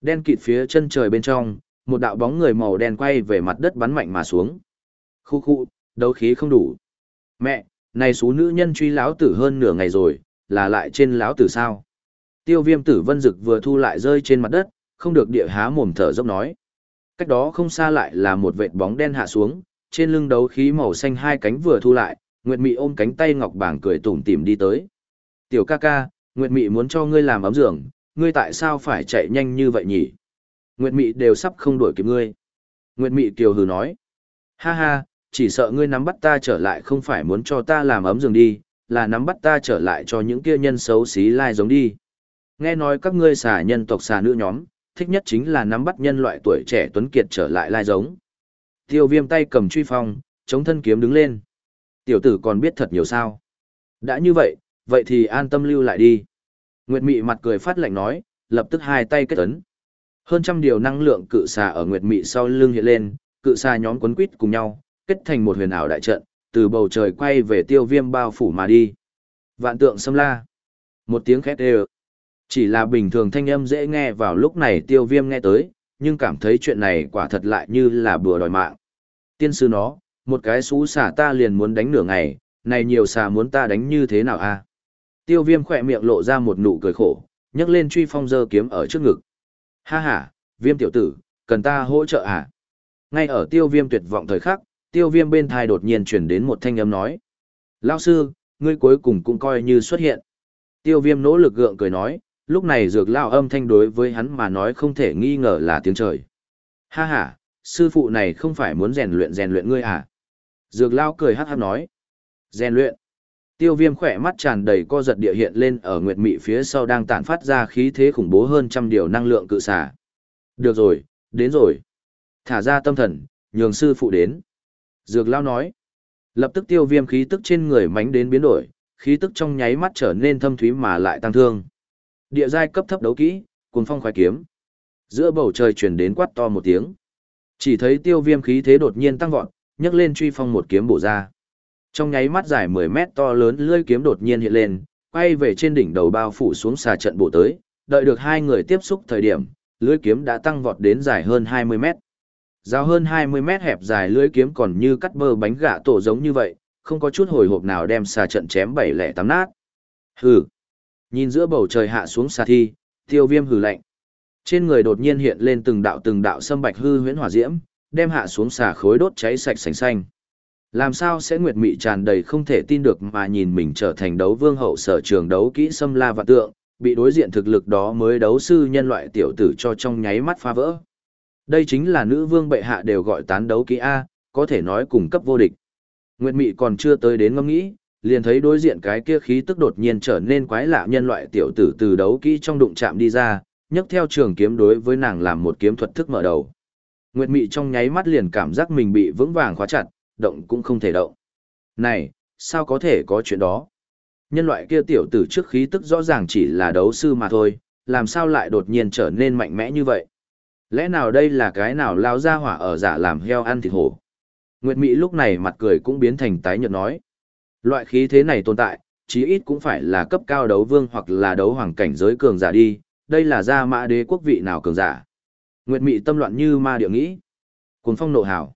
Đen kịt phía chân trời bên trong, một đạo bóng người màu đen quay về mặt đất bắn mạnh mà xuống. Khu khu, đấu khí không đủ. Mẹ, này số nữ nhân truy lão tử hơn nửa ngày rồi, là lại trên lão tử sao? Tiêu viêm tử vân dực vừa thu lại rơi trên mặt đất, không được địa há mồm thở dốc nói. Cách đó không xa lại là một vệt bóng đen hạ xuống, trên lưng đấu khí màu xanh hai cánh vừa thu lại, Nguyệt Mị ôm cánh tay ngọc bảng cười tủm tỉm đi tới. "Tiểu ca ca, Nguyệt Mị muốn cho ngươi làm ấm giường, ngươi tại sao phải chạy nhanh như vậy nhỉ?" Nguyệt Mị đều sắp không đuổi kịp ngươi. Nguyệt Mị kiều hừ nói: "Ha ha, chỉ sợ ngươi nắm bắt ta trở lại không phải muốn cho ta làm ấm giường đi, là nắm bắt ta trở lại cho những kia nhân xấu xí lai giống đi. Nghe nói các ngươi xà nhân tộc xà nữ nhóm, thích nhất chính là nắm bắt nhân loại tuổi trẻ tuấn kiệt trở lại lai giống. Tiêu viêm tay cầm truy phong, chống thân kiếm đứng lên. Tiểu tử còn biết thật nhiều sao. Đã như vậy, vậy thì an tâm lưu lại đi. Nguyệt Mị mặt cười phát lạnh nói, lập tức hai tay kết ấn. Hơn trăm điều năng lượng cự xà ở Nguyệt Mị sau lưng hiện lên, cự xà nhóm quấn quít cùng nhau, kết thành một huyền ảo đại trận, từ bầu trời quay về tiêu viêm bao phủ mà đi. Vạn tượng xâm la. Một tiếng khét đều. Chỉ là bình thường thanh âm dễ nghe vào lúc này tiêu viêm nghe tới, nhưng cảm thấy chuyện này quả thật lại như là bừa đòi mạng. Tiên sư nó, một cái xú xả ta liền muốn đánh nửa ngày, này nhiều xà muốn ta đánh như thế nào a? Tiêu viêm khỏe miệng lộ ra một nụ cười khổ, nhấc lên truy phong dơ kiếm ở trước ngực. Ha ha, viêm tiểu tử, cần ta hỗ trợ à? Ngay ở tiêu viêm tuyệt vọng thời khắc, tiêu viêm bên thai đột nhiên chuyển đến một thanh âm nói. Lao sư, ngươi cuối cùng cũng coi như xuất hiện. Tiêu viêm nỗ lực gượng cười nói, lúc này dược lao âm thanh đối với hắn mà nói không thể nghi ngờ là tiếng trời. Ha ha, sư phụ này không phải muốn rèn luyện rèn luyện ngươi à? Dược lao cười hát hát nói. Rèn luyện. Tiêu viêm khỏe mắt tràn đầy co giật địa hiện lên ở nguyệt mị phía sau đang tản phát ra khí thế khủng bố hơn trăm điều năng lượng cự xả. Được rồi, đến rồi. Thả ra tâm thần, nhường sư phụ đến. Dược lao nói. Lập tức tiêu viêm khí tức trên người mánh đến biến đổi, khí tức trong nháy mắt trở nên thâm thúy mà lại tăng thương. Địa giai cấp thấp đấu kỹ, cuồng phong khoái kiếm. Giữa bầu trời truyền đến quát to một tiếng. Chỉ thấy tiêu viêm khí thế đột nhiên tăng vọt, nhấc lên truy phong một kiếm bổ ra. Trong nháy mắt dài 10 mét to lớn lưỡi kiếm đột nhiên hiện lên, quay về trên đỉnh đầu bao phủ xuống xà trận bổ tới, đợi được hai người tiếp xúc thời điểm, lưỡi kiếm đã tăng vọt đến dài hơn 20 mét. Giao hơn 20 mét hẹp dài lưỡi kiếm còn như cắt bơ bánh gạ tổ giống như vậy, không có chút hồi hộp nào đem xà trận chém bảy lẻ tám nát. Hừ. Nhìn giữa bầu trời hạ xuống xà thi, tiêu viêm hừ lạnh. Trên người đột nhiên hiện lên từng đạo từng đạo sâm bạch hư huyễn hỏa diễm, đem hạ xuống xà khối đốt cháy sạch sành xanh. Làm sao sẽ nguyệt mị tràn đầy không thể tin được mà nhìn mình trở thành đấu vương hậu sở trường đấu kỹ xâm la và tượng, bị đối diện thực lực đó mới đấu sư nhân loại tiểu tử cho trong nháy mắt phá vỡ. Đây chính là nữ vương bệ hạ đều gọi tán đấu kỹ A, có thể nói cùng cấp vô địch. Nguyệt Mị còn chưa tới đến ngâm nghĩ, liền thấy đối diện cái kia khí tức đột nhiên trở nên quái lạ nhân loại tiểu tử từ đấu kỹ trong đụng chạm đi ra, nhấc theo trường kiếm đối với nàng làm một kiếm thuật thức mở đầu. Nguyệt Mị trong nháy mắt liền cảm giác mình bị vững vàng khóa chặt, động cũng không thể động. Này, sao có thể có chuyện đó? Nhân loại kia tiểu tử trước khí tức rõ ràng chỉ là đấu sư mà thôi, làm sao lại đột nhiên trở nên mạnh mẽ như vậy? Lẽ nào đây là cái nào lao ra hỏa ở giả làm heo ăn thịt hổ? Nguyệt Mỹ lúc này mặt cười cũng biến thành tái nhợt nói. Loại khí thế này tồn tại, chí ít cũng phải là cấp cao đấu vương hoặc là đấu hoàng cảnh giới cường giả đi, đây là gia mã đế quốc vị nào cường giả. Nguyệt Mị tâm loạn như ma địa nghĩ. Cuồng phong nộ hảo.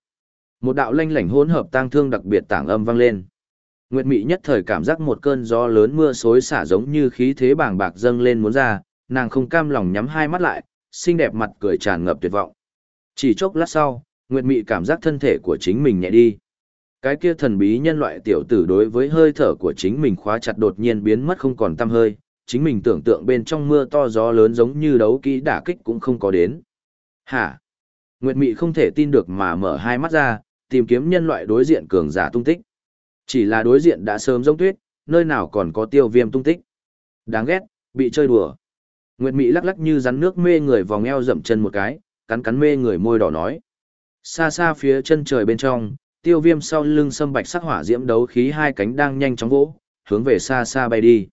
Một đạo lanh lảnh hỗn hợp tang thương đặc biệt tảng âm vang lên. Nguyệt Mị nhất thời cảm giác một cơn gió lớn mưa xối xả giống như khí thế bàng bạc dâng lên muốn ra, nàng không cam lòng nhắm hai mắt lại, xinh đẹp mặt cười tràn ngập tuyệt vọng. Chỉ chốc lát sau, Nguyệt Mị cảm giác thân thể của chính mình nhẹ đi. Cái kia thần bí nhân loại tiểu tử đối với hơi thở của chính mình khóa chặt đột nhiên biến mất không còn tăm hơi, chính mình tưởng tượng bên trong mưa to gió lớn giống như đấu kỹ đả kích cũng không có đến. Hả? Nguyệt Mị không thể tin được mà mở hai mắt ra, tìm kiếm nhân loại đối diện cường giả tung tích. Chỉ là đối diện đã sớm giống tuyết, nơi nào còn có tiêu viêm tung tích. Đáng ghét, bị chơi đùa. Nguyệt Mị lắc lắc như rắn nước mê người vòng eo dậm chân một cái, cắn cắn mê người môi đỏ nói. Xa xa phía chân trời bên trong, tiêu viêm sau lưng sâm bạch sắc hỏa diễm đấu khí hai cánh đang nhanh chóng vỗ, hướng về xa xa bay đi.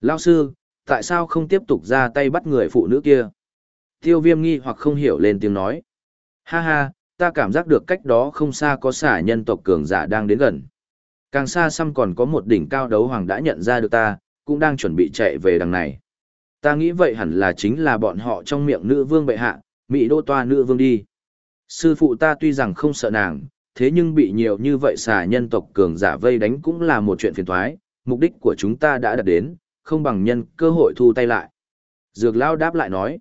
Lao sư, tại sao không tiếp tục ra tay bắt người phụ nữ kia? Tiêu viêm nghi hoặc không hiểu lên tiếng nói. Ha ha, ta cảm giác được cách đó không xa có xả nhân tộc cường giả đang đến gần. Càng xa xăm còn có một đỉnh cao đấu hoàng đã nhận ra được ta, cũng đang chuẩn bị chạy về đằng này. Ta nghĩ vậy hẳn là chính là bọn họ trong miệng nữ vương bệ hạ, Mỹ đô toa nữ vương đi. Sư phụ ta tuy rằng không sợ nàng, thế nhưng bị nhiều như vậy xà nhân tộc cường giả vây đánh cũng là một chuyện phiền thoái, mục đích của chúng ta đã đạt đến, không bằng nhân cơ hội thu tay lại. Dược Lao đáp lại nói.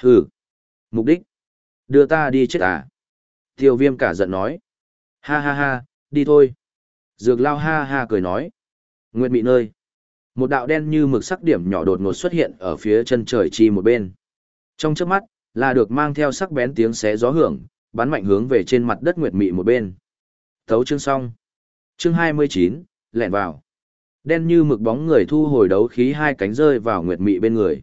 Hừ, mục đích. Đưa ta đi chết à? Tiêu viêm cả giận nói. Ha ha ha, đi thôi. Dược lao ha ha cười nói. Nguyệt mị nơi. Một đạo đen như mực sắc điểm nhỏ đột ngột xuất hiện ở phía chân trời chi một bên. Trong trước mắt, là được mang theo sắc bén tiếng xé gió hưởng, bắn mạnh hướng về trên mặt đất Nguyệt mị một bên. Thấu chương xong. Chương 29, lẹn vào. Đen như mực bóng người thu hồi đấu khí hai cánh rơi vào Nguyệt mị bên người.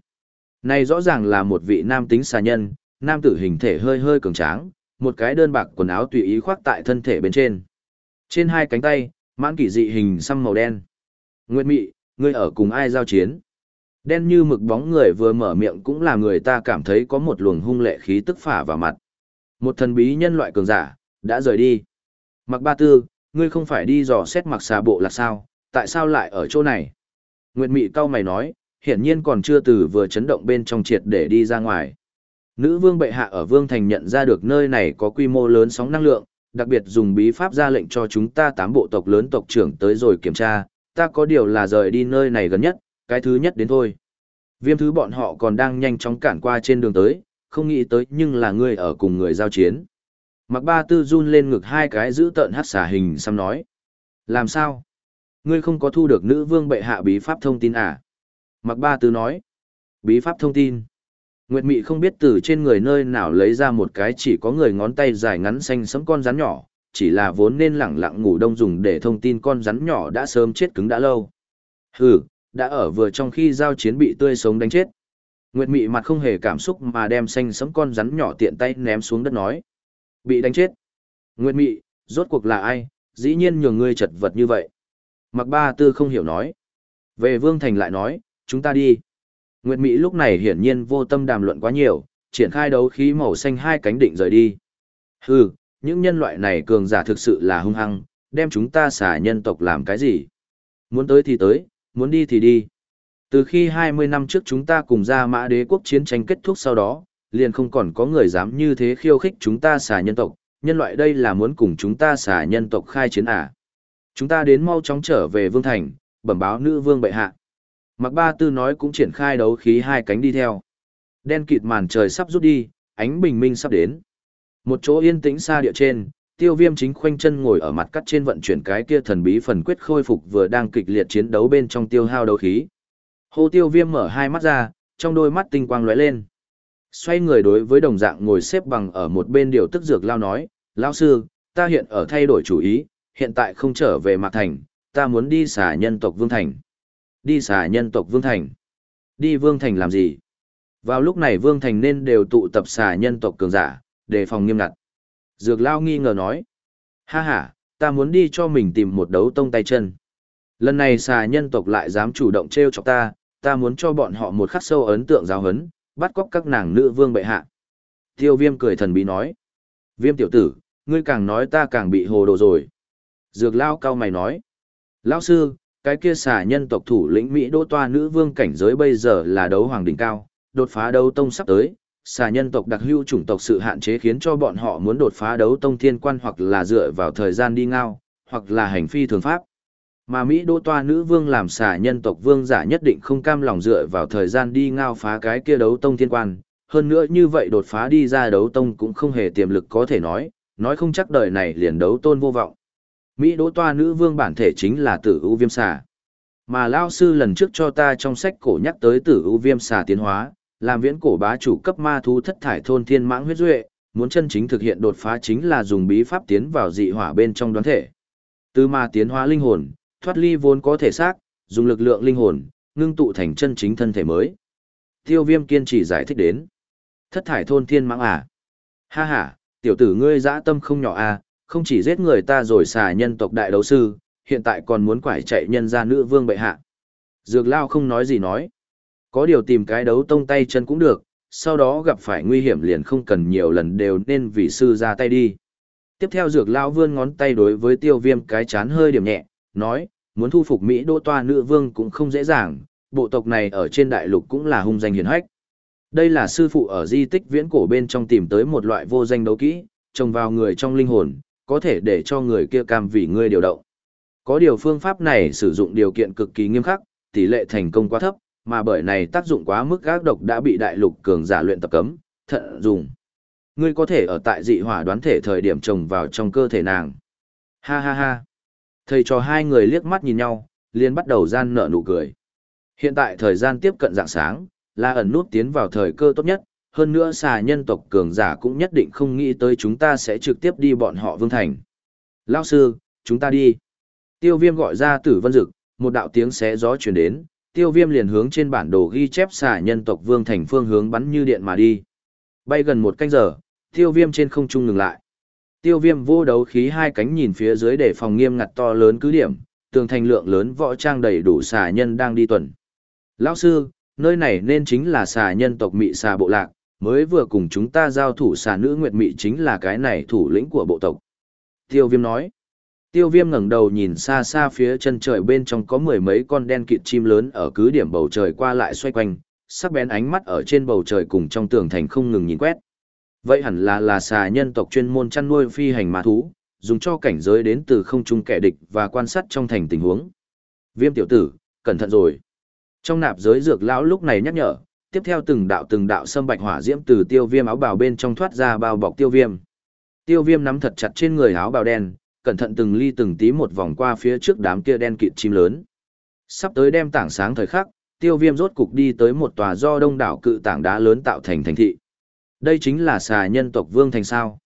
Này rõ ràng là một vị nam tính xà nhân, nam tử hình thể hơi hơi cường tráng, một cái đơn bạc quần áo tùy ý khoác tại thân thể bên trên. Trên hai cánh tay, mãn kỳ dị hình xăm màu đen. Nguyệt Mị, ngươi ở cùng ai giao chiến? Đen như mực bóng người vừa mở miệng cũng là người ta cảm thấy có một luồng hung lệ khí tức phả vào mặt. Một thần bí nhân loại cường giả, đã rời đi. Mặc ba tư, ngươi không phải đi dò xét mặc xà bộ là sao, tại sao lại ở chỗ này? Nguyệt Mị cao mày nói, hiển nhiên còn chưa từ vừa chấn động bên trong triệt để đi ra ngoài. Nữ vương bệ hạ ở vương thành nhận ra được nơi này có quy mô lớn sóng năng lượng, đặc biệt dùng bí pháp ra lệnh cho chúng ta tám bộ tộc lớn tộc trưởng tới rồi kiểm tra, ta có điều là rời đi nơi này gần nhất, cái thứ nhất đến thôi. Viêm thứ bọn họ còn đang nhanh chóng cản qua trên đường tới, không nghĩ tới nhưng là ngươi ở cùng người giao chiến. Mặc ba tư run lên ngực hai cái giữ tợn hát xả hình xăm nói. Làm sao? Ngươi không có thu được nữ vương bệ hạ bí pháp thông tin à? Mặc ba tư nói. Bí pháp thông tin. Nguyệt Mị không biết từ trên người nơi nào lấy ra một cái chỉ có người ngón tay dài ngắn xanh sẫm con rắn nhỏ, chỉ là vốn nên lẳng lặng ngủ đông dùng để thông tin con rắn nhỏ đã sớm chết cứng đã lâu. Hừ, đã ở vừa trong khi giao chiến bị tươi sống đánh chết. Nguyệt Mị mặt không hề cảm xúc mà đem xanh sẫm con rắn nhỏ tiện tay ném xuống đất nói. Bị đánh chết. Nguyệt Mị, rốt cuộc là ai, dĩ nhiên nhường ngươi chật vật như vậy. Mặc ba tư không hiểu nói. Về Vương Thành lại nói, chúng ta đi. Nguyệt Mỹ lúc này hiển nhiên vô tâm đàm luận quá nhiều, triển khai đấu khí màu xanh hai cánh định rời đi. Hừ, những nhân loại này cường giả thực sự là hung hăng, đem chúng ta xả nhân tộc làm cái gì? Muốn tới thì tới, muốn đi thì đi. Từ khi 20 năm trước chúng ta cùng ra mã đế quốc chiến tranh kết thúc sau đó, liền không còn có người dám như thế khiêu khích chúng ta xả nhân tộc, nhân loại đây là muốn cùng chúng ta xả nhân tộc khai chiến à. Chúng ta đến mau chóng trở về Vương Thành, bẩm báo nữ vương bệ hạ. Mặc ba tư nói cũng triển khai đấu khí hai cánh đi theo. Đen kịt màn trời sắp rút đi, ánh bình minh sắp đến. Một chỗ yên tĩnh xa địa trên, tiêu viêm chính khoanh chân ngồi ở mặt cắt trên vận chuyển cái kia thần bí phần quyết khôi phục vừa đang kịch liệt chiến đấu bên trong tiêu hao đấu khí. Hồ tiêu viêm mở hai mắt ra, trong đôi mắt tinh quang lóe lên. Xoay người đối với đồng dạng ngồi xếp bằng ở một bên điều tức dược lao nói, lao sư, ta hiện ở thay đổi chủ ý, hiện tại không trở về Mạc Thành, ta muốn đi xả nhân tộc Vương Thành. Đi xả nhân tộc Vương Thành. Đi Vương Thành làm gì? Vào lúc này Vương Thành nên đều tụ tập xả nhân tộc cường giả, đề phòng nghiêm ngặt. Dược Lao nghi ngờ nói. Ha ha, ta muốn đi cho mình tìm một đấu tông tay chân. Lần này xà nhân tộc lại dám chủ động trêu chọc ta, ta muốn cho bọn họ một khắc sâu ấn tượng giáo hấn, bắt cóc các nàng nữ vương bệ hạ. Tiêu viêm cười thần bí nói. Viêm tiểu tử, ngươi càng nói ta càng bị hồ đồ rồi. Dược Lao cao mày nói. Lao sư, cái kia xà nhân tộc thủ lĩnh Mỹ đô toa nữ vương cảnh giới bây giờ là đấu hoàng đỉnh cao, đột phá đấu tông sắp tới, xà nhân tộc đặc hữu chủng tộc sự hạn chế khiến cho bọn họ muốn đột phá đấu tông thiên quan hoặc là dựa vào thời gian đi ngao, hoặc là hành phi thường pháp. Mà Mỹ đô toa nữ vương làm xà nhân tộc vương giả nhất định không cam lòng dựa vào thời gian đi ngao phá cái kia đấu tông thiên quan, hơn nữa như vậy đột phá đi ra đấu tông cũng không hề tiềm lực có thể nói, nói không chắc đời này liền đấu tôn vô vọng. Mỹ đỗ toa nữ vương bản thể chính là tử ưu viêm xà. Mà Lao sư lần trước cho ta trong sách cổ nhắc tới tử ưu viêm xà tiến hóa, làm viễn cổ bá chủ cấp ma thú thất thải thôn thiên mãng huyết duệ, muốn chân chính thực hiện đột phá chính là dùng bí pháp tiến vào dị hỏa bên trong đoán thể. Từ ma tiến hóa linh hồn, thoát ly vốn có thể xác, dùng lực lượng linh hồn, ngưng tụ thành chân chính thân thể mới. Tiêu viêm kiên trì giải thích đến. Thất thải thôn thiên mãng à? Ha ha, tiểu tử ngươi dã tâm không nhỏ à, không chỉ giết người ta rồi xà nhân tộc đại đấu sư, hiện tại còn muốn quải chạy nhân ra nữ vương bệ hạ. Dược lao không nói gì nói. Có điều tìm cái đấu tông tay chân cũng được, sau đó gặp phải nguy hiểm liền không cần nhiều lần đều nên vì sư ra tay đi. Tiếp theo dược lao vươn ngón tay đối với tiêu viêm cái chán hơi điểm nhẹ, nói, muốn thu phục Mỹ đô toa nữ vương cũng không dễ dàng, bộ tộc này ở trên đại lục cũng là hung danh hiển hách. Đây là sư phụ ở di tích viễn cổ bên trong tìm tới một loại vô danh đấu kỹ, trồng vào người trong linh hồn, có thể để cho người kia cam vì ngươi điều động. Có điều phương pháp này sử dụng điều kiện cực kỳ nghiêm khắc, tỷ lệ thành công quá thấp, mà bởi này tác dụng quá mức gác độc đã bị đại lục cường giả luyện tập cấm, thận dùng. Ngươi có thể ở tại dị hỏa đoán thể thời điểm trồng vào trong cơ thể nàng. Ha ha ha. Thầy cho hai người liếc mắt nhìn nhau, liền bắt đầu gian nợ nụ cười. Hiện tại thời gian tiếp cận dạng sáng, là ẩn nút tiến vào thời cơ tốt nhất, hơn nữa xà nhân tộc cường giả cũng nhất định không nghĩ tới chúng ta sẽ trực tiếp đi bọn họ vương thành. Lao sư, chúng ta đi. Tiêu viêm gọi ra tử vân dực, một đạo tiếng xé gió chuyển đến, tiêu viêm liền hướng trên bản đồ ghi chép xà nhân tộc vương thành phương hướng bắn như điện mà đi. Bay gần một canh giờ, tiêu viêm trên không trung ngừng lại. Tiêu viêm vô đấu khí hai cánh nhìn phía dưới để phòng nghiêm ngặt to lớn cứ điểm, tường thành lượng lớn võ trang đầy đủ xà nhân đang đi tuần. Lão sư, nơi này nên chính là xà nhân tộc mị xà bộ lạc, mới vừa cùng chúng ta giao thủ xà nữ nguyệt mị chính là cái này thủ lĩnh của bộ tộc. Tiêu viêm nói. Tiêu viêm ngẩng đầu nhìn xa xa phía chân trời bên trong có mười mấy con đen kịt chim lớn ở cứ điểm bầu trời qua lại xoay quanh, sắc bén ánh mắt ở trên bầu trời cùng trong tường thành không ngừng nhìn quét. Vậy hẳn là là xà nhân tộc chuyên môn chăn nuôi phi hành ma thú, dùng cho cảnh giới đến từ không trung kẻ địch và quan sát trong thành tình huống. Viêm tiểu tử, cẩn thận rồi. Trong nạp giới dược lão lúc này nhắc nhở, tiếp theo từng đạo từng đạo sâm bạch hỏa diễm từ tiêu viêm áo bào bên trong thoát ra bao bọc tiêu viêm. Tiêu viêm nắm thật chặt trên người áo bào đen, cẩn thận từng ly từng tí một vòng qua phía trước đám kia đen kịt chim lớn. Sắp tới đem tảng sáng thời khắc, tiêu viêm rốt cục đi tới một tòa do đông đảo cự tảng đá lớn tạo thành thành thị. Đây chính là xà nhân tộc vương thành sao.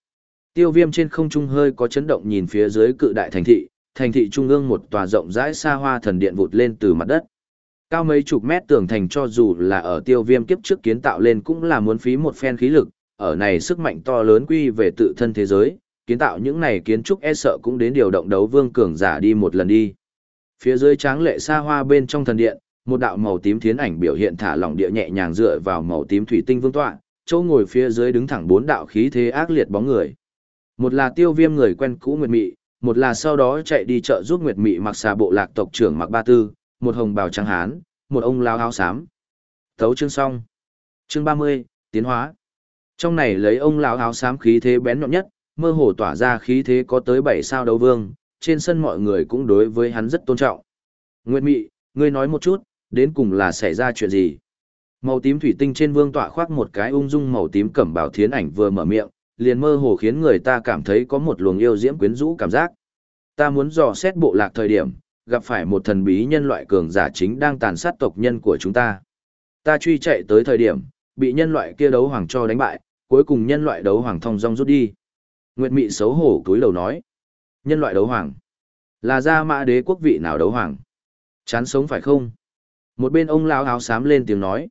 Tiêu viêm trên không trung hơi có chấn động nhìn phía dưới cự đại thành thị, thành thị trung ương một tòa rộng rãi xa hoa thần điện vụt lên từ mặt đất. Cao mấy chục mét tường thành cho dù là ở tiêu viêm kiếp trước kiến tạo lên cũng là muốn phí một phen khí lực, ở này sức mạnh to lớn quy về tự thân thế giới, kiến tạo những này kiến trúc e sợ cũng đến điều động đấu vương cường giả đi một lần đi. Phía dưới tráng lệ xa hoa bên trong thần điện, một đạo màu tím thiến ảnh biểu hiện thả lỏng địa nhẹ nhàng dựa vào màu tím thủy tinh vương tọa, chỗ ngồi phía dưới đứng thẳng bốn đạo khí thế ác liệt bóng người. Một là tiêu viêm người quen cũ Nguyệt Mị, một là sau đó chạy đi chợ giúp Nguyệt Mị mặc xà bộ lạc tộc trưởng mặc ba tư, một hồng bào trắng hán, một ông lao áo xám. Thấu chương xong. Chương 30, tiến hóa. Trong này lấy ông lão áo xám khí thế bén nhọn nhất, mơ hồ tỏa ra khí thế có tới 7 sao đấu vương, trên sân mọi người cũng đối với hắn rất tôn trọng. Nguyệt Mị, ngươi nói một chút, đến cùng là xảy ra chuyện gì? Màu tím thủy tinh trên vương tọa khoác một cái ung dung màu tím cẩm bảo thiến ảnh vừa mở miệng, liền mơ hồ khiến người ta cảm thấy có một luồng yêu diễm quyến rũ cảm giác. Ta muốn dò xét bộ lạc thời điểm, gặp phải một thần bí nhân loại cường giả chính đang tàn sát tộc nhân của chúng ta. Ta truy chạy tới thời điểm, bị nhân loại kia đấu hoàng cho đánh bại, cuối cùng nhân loại đấu hoàng thông dong rút đi. Nguyệt Mị xấu hổ túi lầu nói. Nhân loại đấu hoàng. Là gia mã đế quốc vị nào đấu hoàng? Chán sống phải không? Một bên ông lão áo xám lên tiếng nói.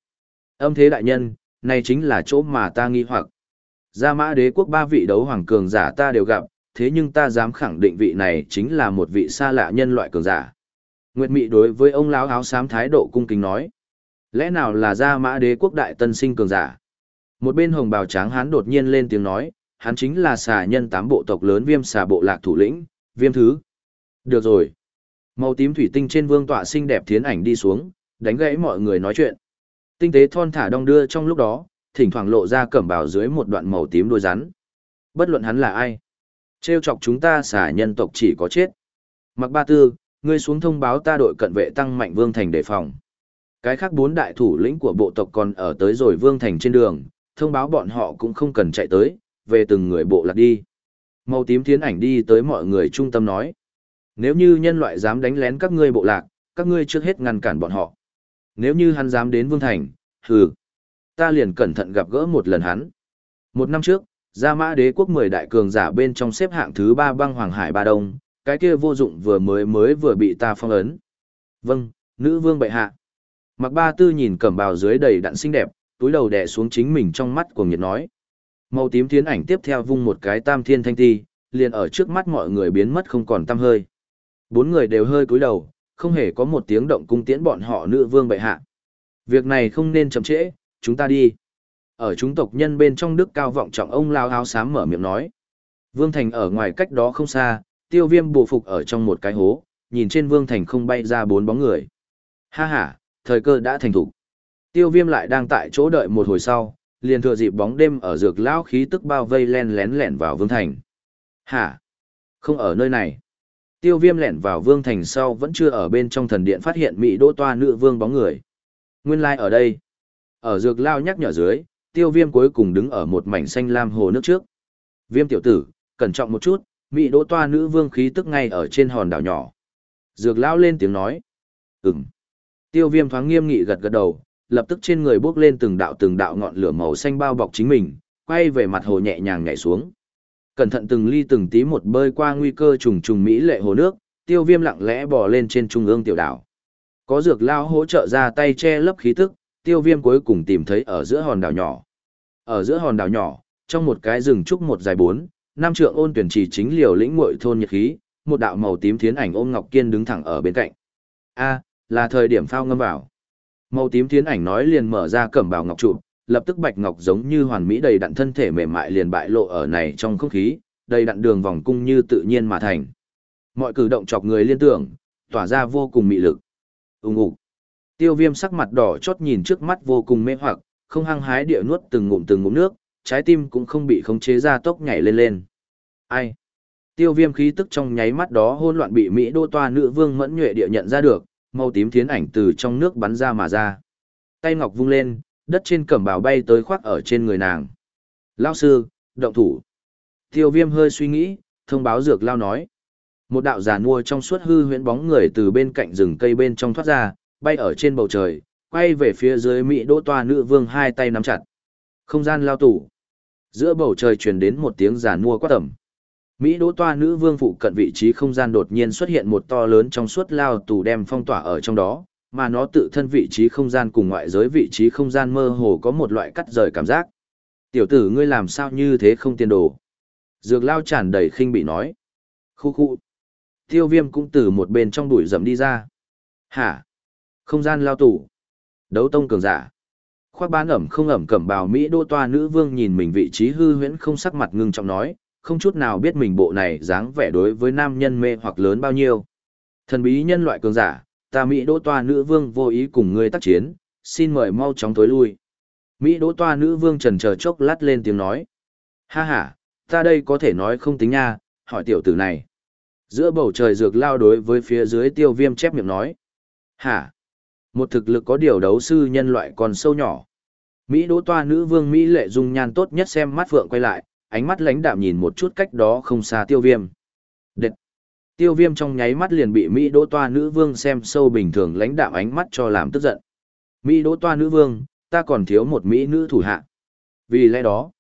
Âm thế đại nhân, này chính là chỗ mà ta nghi hoặc. Gia mã đế quốc ba vị đấu hoàng cường giả ta đều gặp, thế nhưng ta dám khẳng định vị này chính là một vị xa lạ nhân loại cường giả. Nguyệt Mị đối với ông lão áo xám thái độ cung kính nói. Lẽ nào là gia mã đế quốc đại tân sinh cường giả? Một bên hồng bào tráng hán đột nhiên lên tiếng nói, hắn chính là xà nhân tám bộ tộc lớn viêm xà bộ lạc thủ lĩnh, viêm thứ. Được rồi. Màu tím thủy tinh trên vương tọa xinh đẹp thiến ảnh đi xuống, đánh gãy mọi người nói chuyện. Tinh tế thon thả đong đưa trong lúc đó, thỉnh thoảng lộ ra cẩm bào dưới một đoạn màu tím đôi rắn. Bất luận hắn là ai. Trêu chọc chúng ta xả nhân tộc chỉ có chết. Mặc ba tư, ngươi xuống thông báo ta đội cận vệ tăng mạnh vương thành đề phòng. Cái khác bốn đại thủ lĩnh của bộ tộc còn ở tới rồi vương thành trên đường, thông báo bọn họ cũng không cần chạy tới, về từng người bộ lạc đi. Màu tím tiến ảnh đi tới mọi người trung tâm nói. Nếu như nhân loại dám đánh lén các ngươi bộ lạc, các ngươi trước hết ngăn cản bọn họ. Nếu như hắn dám đến vương thành, hừ, ta liền cẩn thận gặp gỡ một lần hắn. Một năm trước, Gia Mã Đế quốc 10 đại cường giả bên trong xếp hạng thứ 3 băng Hoàng Hải Ba Đông, cái kia vô dụng vừa mới mới vừa bị ta phong ấn. Vâng, nữ vương bệ hạ. Mặc ba tư nhìn cẩm bào dưới đầy đặn xinh đẹp, túi đầu đè xuống chính mình trong mắt của nhiệt nói. Màu tím thiến ảnh tiếp theo vung một cái tam thiên thanh ti, liền ở trước mắt mọi người biến mất không còn tăm hơi. Bốn người đều hơi cúi đầu, không hề có một tiếng động cung tiễn bọn họ nữ vương bệ hạ. Việc này không nên chậm trễ, chúng ta đi. Ở chúng tộc nhân bên trong đức cao vọng trọng ông lao áo xám mở miệng nói. Vương Thành ở ngoài cách đó không xa, tiêu viêm bù phục ở trong một cái hố, nhìn trên Vương Thành không bay ra bốn bóng người. Ha ha, thời cơ đã thành thủ. Tiêu viêm lại đang tại chỗ đợi một hồi sau, liền thừa dịp bóng đêm ở dược lao khí tức bao vây len lén lẻn vào Vương Thành. Hả? Không ở nơi này. Tiêu viêm lẻn vào Vương Thành sau vẫn chưa ở bên trong thần điện phát hiện Mỹ đô toa nữ vương bóng người. Nguyên lai like ở đây. Ở dược lao nhắc nhở dưới, tiêu viêm cuối cùng đứng ở một mảnh xanh lam hồ nước trước. Viêm tiểu tử, cẩn trọng một chút, Mỹ đỗ toa nữ vương khí tức ngay ở trên hòn đảo nhỏ. Dược lao lên tiếng nói. Ừm. Tiêu viêm thoáng nghiêm nghị gật gật đầu, lập tức trên người bước lên từng đạo từng đạo ngọn lửa màu xanh bao bọc chính mình, quay về mặt hồ nhẹ nhàng nhảy xuống. Cẩn thận từng ly từng tí một bơi qua nguy cơ trùng trùng mỹ lệ hồ nước, tiêu viêm lặng lẽ bò lên trên trung ương tiểu đảo. Có dược lao hỗ trợ ra tay che lấp khí tức, tiêu viêm cuối cùng tìm thấy ở giữa hòn đảo nhỏ. Ở giữa hòn đảo nhỏ, trong một cái rừng trúc một dài bốn, năm trượng ôn tuyển chỉ chính liều lĩnh muội thôn nhiệt khí, một đạo màu tím thiến ảnh ôm Ngọc Kiên đứng thẳng ở bên cạnh. A, là thời điểm phao ngâm vào. Màu tím thiến ảnh nói liền mở ra cẩm bào ngọc trụ, lập tức bạch ngọc giống như hoàn mỹ đầy đặn thân thể mềm mại liền bại lộ ở này trong không khí, đầy đặn đường vòng cung như tự nhiên mà thành. Mọi cử động chọc người liên tưởng, tỏa ra vô cùng mị lực. Ùng ục. Tiêu Viêm sắc mặt đỏ chót nhìn trước mắt vô cùng mê hoặc, không hăng hái địa nuốt từng ngụm từng ngụm nước, trái tim cũng không bị khống chế ra tốc nhảy lên lên. Ai? Tiêu Viêm khí tức trong nháy mắt đó hỗn loạn bị Mỹ đô toa nữ vương mẫn nhuệ địa nhận ra được, màu tím thiến ảnh từ trong nước bắn ra mà ra. Tay ngọc vung lên, đất trên cẩm bào bay tới khoác ở trên người nàng. Lao sư, động thủ. Tiêu viêm hơi suy nghĩ, thông báo dược lao nói. Một đạo giả mua trong suốt hư huyễn bóng người từ bên cạnh rừng cây bên trong thoát ra, bay ở trên bầu trời, quay về phía dưới Mỹ đỗ toa nữ vương hai tay nắm chặt. Không gian lao tủ. Giữa bầu trời truyền đến một tiếng giả mua quát tầm. Mỹ đỗ toa nữ vương phụ cận vị trí không gian đột nhiên xuất hiện một to lớn trong suốt lao tù đem phong tỏa ở trong đó, mà nó tự thân vị trí không gian cùng ngoại giới vị trí không gian mơ hồ có một loại cắt rời cảm giác. Tiểu tử ngươi làm sao như thế không tiền đồ. Dược lao tràn đầy khinh bị nói. Khu khu. Tiêu viêm cũng từ một bên trong đuổi rậm đi ra. Hả? Không gian lao tù. Đấu tông cường giả. Khoác bán ẩm không ẩm cẩm bào Mỹ đô toa nữ vương nhìn mình vị trí hư huyễn không sắc mặt ngưng trọng nói, không chút nào biết mình bộ này dáng vẻ đối với nam nhân mê hoặc lớn bao nhiêu. Thần bí nhân loại cường giả, ta Mỹ đỗ toa nữ vương vô ý cùng ngươi tác chiến, xin mời mau chóng tối lui. Mỹ đỗ toa nữ vương trần chờ chốc lát lên tiếng nói. Ha ha, ta đây có thể nói không tính nha, hỏi tiểu tử này. Giữa bầu trời dược lao đối với phía dưới tiêu viêm chép miệng nói. Hả? Một thực lực có điều đấu sư nhân loại còn sâu nhỏ. Mỹ đỗ toa nữ vương Mỹ lệ dung nhan tốt nhất xem mắt vượng quay lại, ánh mắt lãnh đạm nhìn một chút cách đó không xa tiêu viêm. Tiêu viêm trong nháy mắt liền bị Mỹ đỗ toa nữ vương xem sâu bình thường lãnh đạo ánh mắt cho làm tức giận. Mỹ đỗ toa nữ vương, ta còn thiếu một Mỹ nữ thủ hạ. Vì lẽ đó,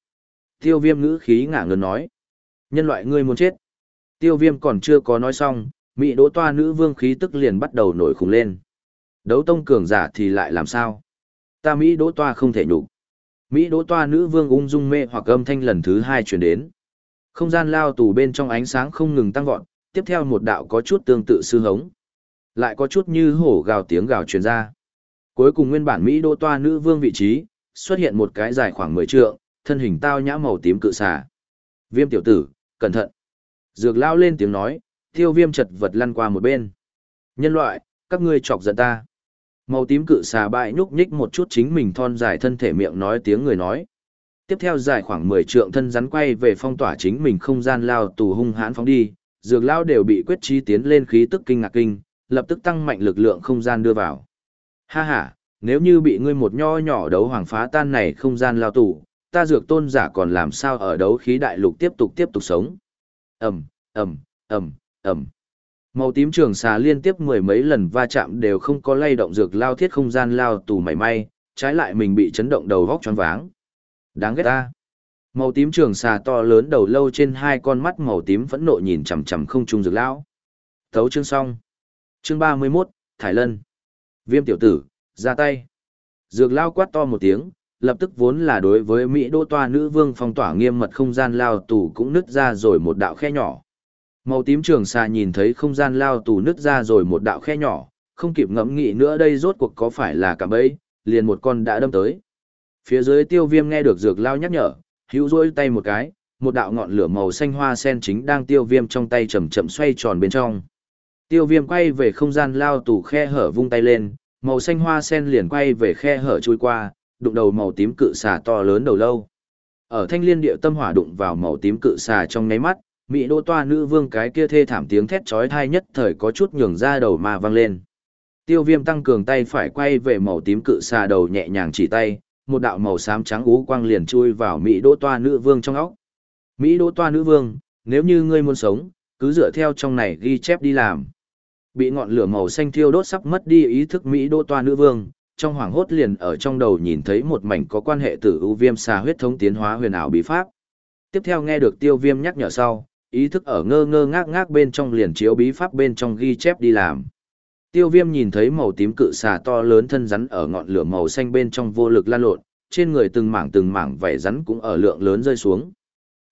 tiêu viêm ngữ khí ngả ngớn nói. Nhân loại ngươi muốn chết. Tiêu viêm còn chưa có nói xong, Mỹ đỗ toa nữ vương khí tức liền bắt đầu nổi khủng lên. Đấu tông cường giả thì lại làm sao? Ta Mỹ đỗ toa không thể nhục. Mỹ đỗ toa nữ vương ung dung mê hoặc âm thanh lần thứ hai chuyển đến. Không gian lao tù bên trong ánh sáng không ngừng tăng vọt, tiếp theo một đạo có chút tương tự sư hống. Lại có chút như hổ gào tiếng gào truyền ra. Cuối cùng nguyên bản Mỹ đô toa nữ vương vị trí, xuất hiện một cái dài khoảng 10 trượng, thân hình tao nhã màu tím cự xà. Viêm tiểu tử, cẩn thận. Dược lao lên tiếng nói, tiêu viêm chật vật lăn qua một bên. Nhân loại, các ngươi chọc giận ta. Màu tím cự xà bại nhúc nhích một chút chính mình thon dài thân thể miệng nói tiếng người nói. Tiếp theo dài khoảng 10 trượng thân rắn quay về phong tỏa chính mình không gian lao tù hung hãn phóng đi, dược lao đều bị quyết trí tiến lên khí tức kinh ngạc kinh, lập tức tăng mạnh lực lượng không gian đưa vào. Ha ha, nếu như bị ngươi một nho nhỏ đấu hoàng phá tan này không gian lao tù, ta dược tôn giả còn làm sao ở đấu khí đại lục tiếp tục tiếp tục sống. Ẩm, Ẩm, Ẩm, Ẩm. Màu tím trường xà liên tiếp mười mấy lần va chạm đều không có lay động dược lao thiết không gian lao tù mảy may, trái lại mình bị chấn động đầu vóc choáng váng. Đáng ghét ta. Màu tím trường xà to lớn đầu lâu trên hai con mắt màu tím phẫn nộ nhìn chằm chằm không trung dược lão. Thấu chương xong. Chương ba mươi 31, Thải Lân. Viêm tiểu tử, ra tay. Dược lao quát to một tiếng, lập tức vốn là đối với Mỹ đô toa nữ vương phong tỏa nghiêm mật không gian lao tù cũng nứt ra rồi một đạo khe nhỏ. Màu tím trường xà nhìn thấy không gian lao tù nứt ra rồi một đạo khe nhỏ, không kịp ngẫm nghĩ nữa đây rốt cuộc có phải là cả bẫy, liền một con đã đâm tới. Phía dưới tiêu viêm nghe được dược lao nhắc nhở, hữu rỗi tay một cái, một đạo ngọn lửa màu xanh hoa sen chính đang tiêu viêm trong tay chậm chậm xoay tròn bên trong. Tiêu viêm quay về không gian lao tù khe hở vung tay lên, màu xanh hoa sen liền quay về khe hở chui qua, đụng đầu màu tím cự xà to lớn đầu lâu. Ở thanh liên địa tâm hỏa đụng vào màu tím cự xà trong nháy mắt, Mỹ đô toa nữ vương cái kia thê thảm tiếng thét chói tai nhất thời có chút nhường ra đầu mà vang lên. Tiêu viêm tăng cường tay phải quay về màu tím cự xà đầu nhẹ nhàng chỉ tay, một đạo màu xám trắng ú quang liền chui vào Mỹ đỗ toa nữ vương trong óc. Mỹ đỗ toa nữ vương, nếu như ngươi muốn sống, cứ dựa theo trong này ghi chép đi làm. Bị ngọn lửa màu xanh thiêu đốt sắp mất đi ý thức Mỹ đỗ toa nữ vương, trong hoảng hốt liền ở trong đầu nhìn thấy một mảnh có quan hệ tử ưu viêm xà huyết thống tiến hóa huyền ảo bí pháp. Tiếp theo nghe được tiêu viêm nhắc nhở sau, ý thức ở ngơ ngơ ngác ngác bên trong liền chiếu bí pháp bên trong ghi chép đi làm. Tiêu viêm nhìn thấy màu tím cự xà to lớn thân rắn ở ngọn lửa màu xanh bên trong vô lực lan lộn, trên người từng mảng từng mảng vảy rắn cũng ở lượng lớn rơi xuống.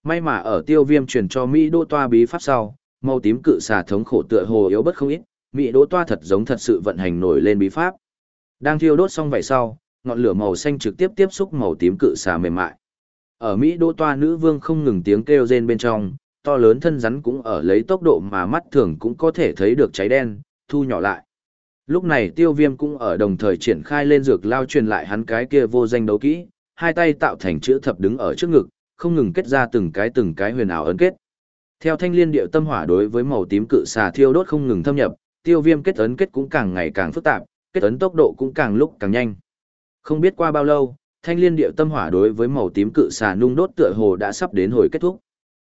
May mà ở tiêu viêm truyền cho Mỹ đô toa bí pháp sau, màu tím cự xà thống khổ tựa hồ yếu bất không ít, Mỹ đô toa thật giống thật sự vận hành nổi lên bí pháp. Đang thiêu đốt xong vậy sau, ngọn lửa màu xanh trực tiếp tiếp xúc màu tím cự xà mềm mại. Ở Mỹ đô toa nữ vương không ngừng tiếng kêu rên bên trong, to lớn thân rắn cũng ở lấy tốc độ mà mắt thường cũng có thể thấy được cháy đen, thu nhỏ lại. Lúc này tiêu viêm cũng ở đồng thời triển khai lên dược lao truyền lại hắn cái kia vô danh đấu kỹ, hai tay tạo thành chữ thập đứng ở trước ngực, không ngừng kết ra từng cái từng cái huyền ảo ấn kết. Theo thanh liên điệu tâm hỏa đối với màu tím cự xà thiêu đốt không ngừng thâm nhập, tiêu viêm kết ấn kết cũng càng ngày càng phức tạp, kết ấn tốc độ cũng càng lúc càng nhanh. Không biết qua bao lâu, thanh liên điệu tâm hỏa đối với màu tím cự xà nung đốt tựa hồ đã sắp đến hồi kết thúc.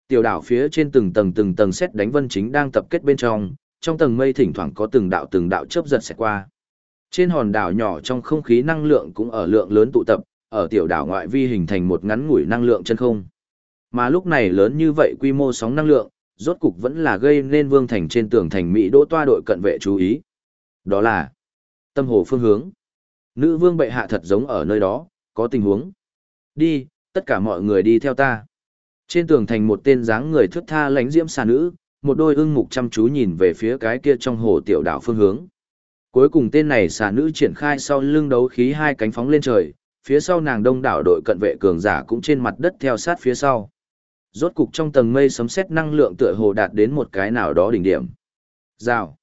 Tiểu đảo phía trên từng tầng từng tầng xét đánh vân chính đang tập kết bên trong, trong tầng mây thỉnh thoảng có từng đạo từng đạo chớp giật xẹt qua. Trên hòn đảo nhỏ trong không khí năng lượng cũng ở lượng lớn tụ tập, ở tiểu đảo ngoại vi hình thành một ngắn ngủi năng lượng chân không. Mà lúc này lớn như vậy quy mô sóng năng lượng, rốt cục vẫn là gây nên vương thành trên tường thành Mỹ đỗ toa đội cận vệ chú ý. Đó là tâm hồ phương hướng. Nữ vương bệ hạ thật giống ở nơi đó, có tình huống. Đi, tất cả mọi người đi theo ta. Trên tường thành một tên dáng người thước tha lánh diễm xà nữ, một đôi ưng mục chăm chú nhìn về phía cái kia trong hồ tiểu đảo phương hướng. Cuối cùng tên này xà nữ triển khai sau lưng đấu khí hai cánh phóng lên trời, phía sau nàng đông đảo đội cận vệ cường giả cũng trên mặt đất theo sát phía sau. Rốt cục trong tầng mây sấm sét năng lượng tựa hồ đạt đến một cái nào đó đỉnh điểm. Rào.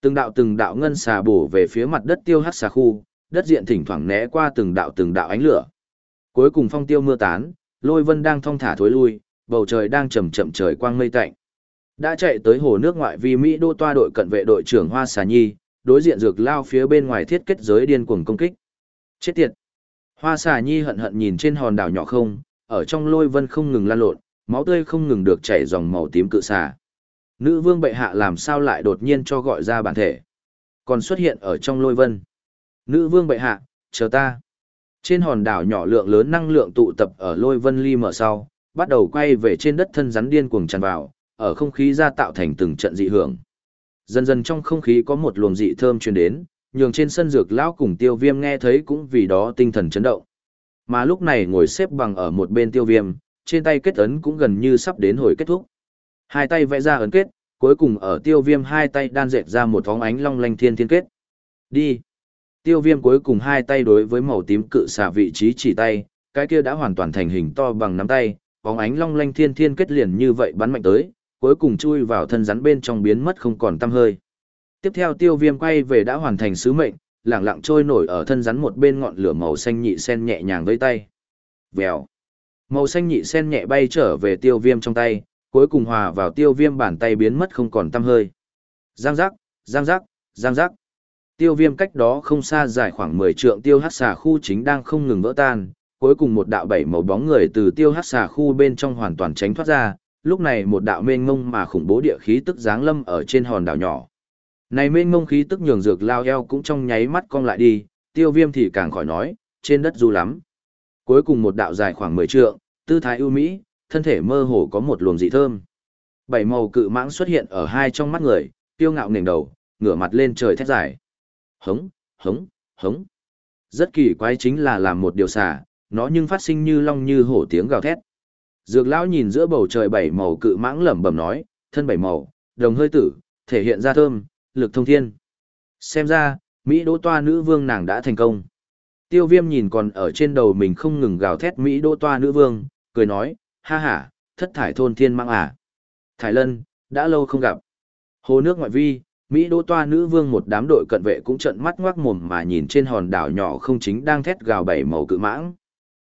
Từng đạo từng đạo ngân xà bổ về phía mặt đất tiêu hắc xà khu, đất diện thỉnh thoảng né qua từng đạo từng đạo ánh lửa. Cuối cùng phong tiêu mưa tán, lôi vân đang thong thả thối lui, bầu trời đang chậm chậm trời quang mây tạnh. Đã chạy tới hồ nước ngoại vi Mỹ đô toa đội cận vệ đội trưởng Hoa Xà Nhi, đối diện dược lao phía bên ngoài thiết kết giới điên cuồng công kích. Chết tiệt! Hoa Xà Nhi hận hận nhìn trên hòn đảo nhỏ không, ở trong lôi vân không ngừng lan lộn, máu tươi không ngừng được chảy dòng màu tím cự xà. Nữ vương bệ hạ làm sao lại đột nhiên cho gọi ra bản thể, còn xuất hiện ở trong lôi vân. Nữ vương bệ hạ, chờ ta. Trên hòn đảo nhỏ lượng lớn năng lượng tụ tập ở lôi vân ly mở sau, bắt đầu quay về trên đất thân rắn điên cuồng tràn vào, ở không khí ra tạo thành từng trận dị hưởng. Dần dần trong không khí có một luồng dị thơm truyền đến, nhường trên sân dược lão cùng tiêu viêm nghe thấy cũng vì đó tinh thần chấn động. Mà lúc này ngồi xếp bằng ở một bên tiêu viêm, trên tay kết ấn cũng gần như sắp đến hồi kết thúc. Hai tay vẽ ra ấn kết, cuối cùng ở tiêu viêm hai tay đan dệt ra một vóng ánh long lanh thiên thiên kết. Đi! Tiêu viêm cuối cùng hai tay đối với màu tím cự xả vị trí chỉ tay, cái kia đã hoàn toàn thành hình to bằng nắm tay, bóng ánh long lanh thiên thiên kết liền như vậy bắn mạnh tới, cuối cùng chui vào thân rắn bên trong biến mất không còn tăm hơi. Tiếp theo tiêu viêm quay về đã hoàn thành sứ mệnh, lẳng lặng trôi nổi ở thân rắn một bên ngọn lửa màu xanh nhị sen nhẹ nhàng với tay. Vèo. Màu xanh nhị sen nhẹ bay trở về tiêu viêm trong tay, cuối cùng hòa vào tiêu viêm bàn tay biến mất không còn tăm hơi. Giang giác, giang giác, giang giác. Tiêu viêm cách đó không xa dài khoảng 10 trượng tiêu hát xà khu chính đang không ngừng vỡ tan, cuối cùng một đạo bảy màu bóng người từ tiêu hát xà khu bên trong hoàn toàn tránh thoát ra, lúc này một đạo mênh ngông mà khủng bố địa khí tức giáng lâm ở trên hòn đảo nhỏ. Này mênh ngông khí tức nhường dược lao eo cũng trong nháy mắt cong lại đi, tiêu viêm thì càng khỏi nói, trên đất du lắm. Cuối cùng một đạo dài khoảng 10 trượng, tư thái ưu mỹ, thân thể mơ hồ có một luồng dị thơm. Bảy màu cự mãng xuất hiện ở hai trong mắt người, tiêu ngạo ngẩng đầu, ngửa mặt lên trời thét dài. Hống, hống, hống. Rất kỳ quái chính là làm một điều xả, nó nhưng phát sinh như long như hổ tiếng gào thét. Dược lão nhìn giữa bầu trời bảy màu cự mãng lẩm bẩm nói, thân bảy màu, đồng hơi tử, thể hiện ra thơm, lực thông thiên. Xem ra, Mỹ đỗ toa nữ vương nàng đã thành công. Tiêu viêm nhìn còn ở trên đầu mình không ngừng gào thét Mỹ đỗ toa nữ vương, cười nói, ha ha, thất thải thôn thiên mang à. Thải lân, đã lâu không gặp. Hồ nước ngoại vi, Mỹ đỗ toa nữ vương một đám đội cận vệ cũng trận mắt ngoác mồm mà nhìn trên hòn đảo nhỏ không chính đang thét gào bảy màu cự mãng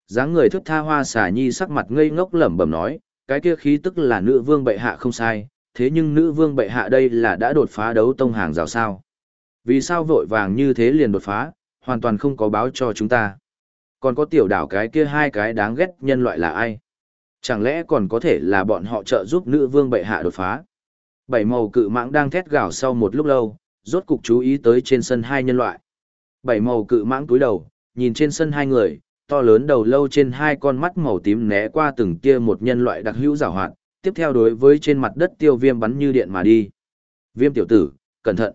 dáng người thức tha hoa xà nhi sắc mặt ngây ngốc lẩm bẩm nói, cái kia khí tức là nữ vương bệ hạ không sai, thế nhưng nữ vương bệ hạ đây là đã đột phá đấu tông hàng rào sao. Vì sao vội vàng như thế liền đột phá, hoàn toàn không có báo cho chúng ta. Còn có tiểu đảo cái kia hai cái đáng ghét nhân loại là ai? Chẳng lẽ còn có thể là bọn họ trợ giúp nữ vương bệ hạ đột phá? Bảy màu cự mãng đang thét gào sau một lúc lâu, rốt cục chú ý tới trên sân hai nhân loại. Bảy màu cự mãng túi đầu, nhìn trên sân hai người, to lớn đầu lâu trên hai con mắt màu tím né qua từng tia một nhân loại đặc hữu giảo hoạt, tiếp theo đối với trên mặt đất tiêu viêm bắn như điện mà đi. Viêm tiểu tử, cẩn thận.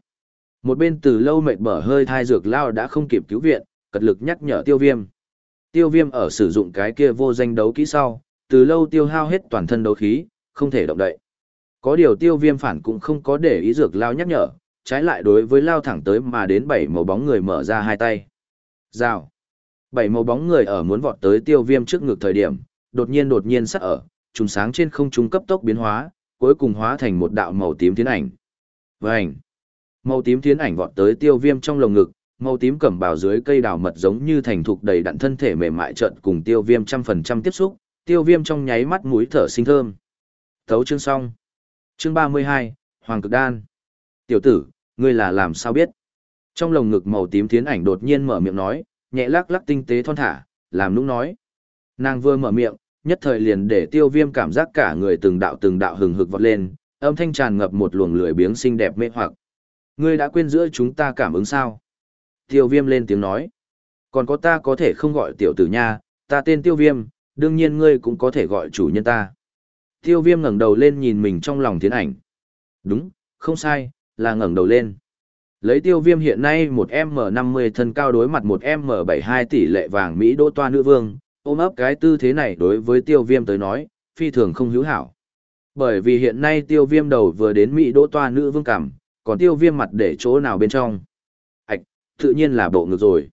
Một bên từ lâu mệt bở hơi thai dược lao đã không kịp cứu viện, cật lực nhắc nhở tiêu viêm. Tiêu viêm ở sử dụng cái kia vô danh đấu kỹ sau, từ lâu tiêu hao hết toàn thân đấu khí, không thể động đậy. Có điều tiêu viêm phản cũng không có để ý dược lao nhắc nhở, trái lại đối với lao thẳng tới mà đến bảy màu bóng người mở ra hai tay. Rào. Bảy màu bóng người ở muốn vọt tới tiêu viêm trước ngực thời điểm, đột nhiên đột nhiên sắc ở, trùng sáng trên không trung cấp tốc biến hóa, cuối cùng hóa thành một đạo màu tím tiến ảnh. Vành. Màu tím tiến ảnh vọt tới tiêu viêm trong lồng ngực, màu tím cẩm bào dưới cây đào mật giống như thành thục đầy đặn thân thể mềm mại trận cùng tiêu viêm trăm phần trăm tiếp xúc, tiêu viêm trong nháy mắt mũi thở sinh thơm. Thấu chương xong. Chương ba mươi hai Hoàng cực đan. Tiểu tử, ngươi là làm sao biết? Trong lồng ngực màu tím tiến ảnh đột nhiên mở miệng nói, nhẹ lắc lắc tinh tế thon thả, làm nũng nói. Nàng vừa mở miệng, nhất thời liền để tiêu viêm cảm giác cả người từng đạo từng đạo hừng hực vọt lên, âm thanh tràn ngập một luồng lười biếng xinh đẹp mê hoặc. Ngươi đã quên giữa chúng ta cảm ứng sao? Tiêu viêm lên tiếng nói. Còn có ta có thể không gọi tiểu tử nha, ta tên tiêu viêm, đương nhiên ngươi cũng có thể gọi chủ nhân ta. Tiêu viêm ngẩng đầu lên nhìn mình trong lòng tiến ảnh. Đúng, không sai, là ngẩng đầu lên. Lấy tiêu viêm hiện nay một M50 thân cao đối mặt một M72 tỷ lệ vàng Mỹ đô toa nữ vương, ôm ấp cái tư thế này đối với tiêu viêm tới nói, phi thường không hữu hảo. Bởi vì hiện nay tiêu viêm đầu vừa đến Mỹ đô toa nữ vương cảm, còn tiêu viêm mặt để chỗ nào bên trong. Ảch, tự nhiên là bộ ngực rồi.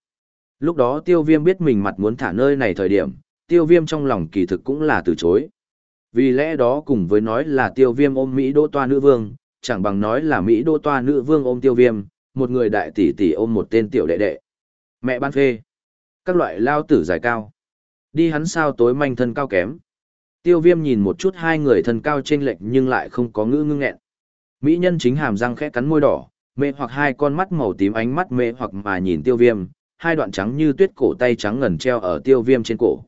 Lúc đó tiêu viêm biết mình mặt muốn thả nơi này thời điểm, tiêu viêm trong lòng kỳ thực cũng là từ chối. Vì lẽ đó cùng với nói là tiêu viêm ôm Mỹ đô toa nữ vương, chẳng bằng nói là Mỹ đô toa nữ vương ôm tiêu viêm, một người đại tỷ tỷ ôm một tên tiểu đệ đệ. Mẹ ban phê. Các loại lao tử dài cao. Đi hắn sao tối manh thân cao kém. Tiêu viêm nhìn một chút hai người thân cao chênh lệch nhưng lại không có ngữ ngưng nghẹn. Mỹ nhân chính hàm răng khẽ cắn môi đỏ, mê hoặc hai con mắt màu tím ánh mắt mê hoặc mà nhìn tiêu viêm, hai đoạn trắng như tuyết cổ tay trắng ngần treo ở tiêu viêm trên cổ.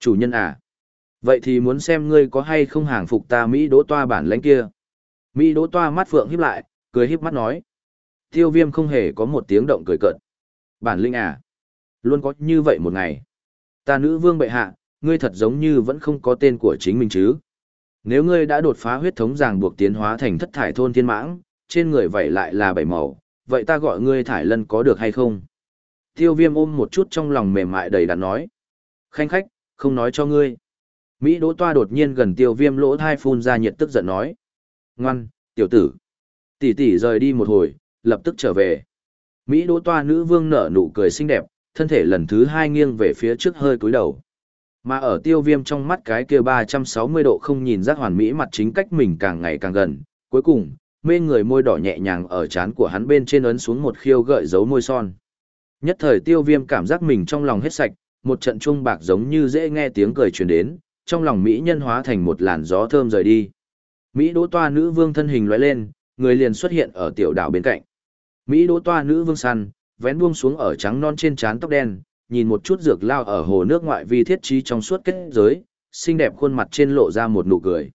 Chủ nhân à? Vậy thì muốn xem ngươi có hay không hàng phục ta Mỹ đỗ toa bản lãnh kia. Mỹ đỗ toa mắt phượng híp lại, cười híp mắt nói. Tiêu viêm không hề có một tiếng động cười cợt. Bản linh à? Luôn có như vậy một ngày. Ta nữ vương bệ hạ, ngươi thật giống như vẫn không có tên của chính mình chứ. Nếu ngươi đã đột phá huyết thống ràng buộc tiến hóa thành thất thải thôn thiên mãng, trên người vậy lại là bảy màu, vậy ta gọi ngươi thải lân có được hay không? Tiêu viêm ôm một chút trong lòng mềm mại đầy đặn nói. Khanh khách, không nói cho ngươi. Mỹ đỗ toa đột nhiên gần tiêu viêm lỗ thai phun ra nhiệt tức giận nói. Ngoan, tiểu tử. Tỷ tỷ rời đi một hồi, lập tức trở về. Mỹ đỗ toa nữ vương nở nụ cười xinh đẹp, thân thể lần thứ hai nghiêng về phía trước hơi cúi đầu. Mà ở tiêu viêm trong mắt cái kia 360 độ không nhìn giác hoàn mỹ mặt chính cách mình càng ngày càng gần, cuối cùng, mê người môi đỏ nhẹ nhàng ở trán của hắn bên trên ấn xuống một khiêu gợi dấu môi son. Nhất thời tiêu viêm cảm giác mình trong lòng hết sạch, một trận trung bạc giống như dễ nghe tiếng cười truyền đến, trong lòng Mỹ nhân hóa thành một làn gió thơm rời đi. Mỹ đỗ toa nữ vương thân hình lóe lên, người liền xuất hiện ở tiểu đảo bên cạnh. Mỹ đỗ toa nữ vương săn, vén buông xuống ở trắng non trên trán tóc đen, nhìn một chút dược lao ở hồ nước ngoại vi thiết trí trong suốt kết giới, xinh đẹp khuôn mặt trên lộ ra một nụ cười.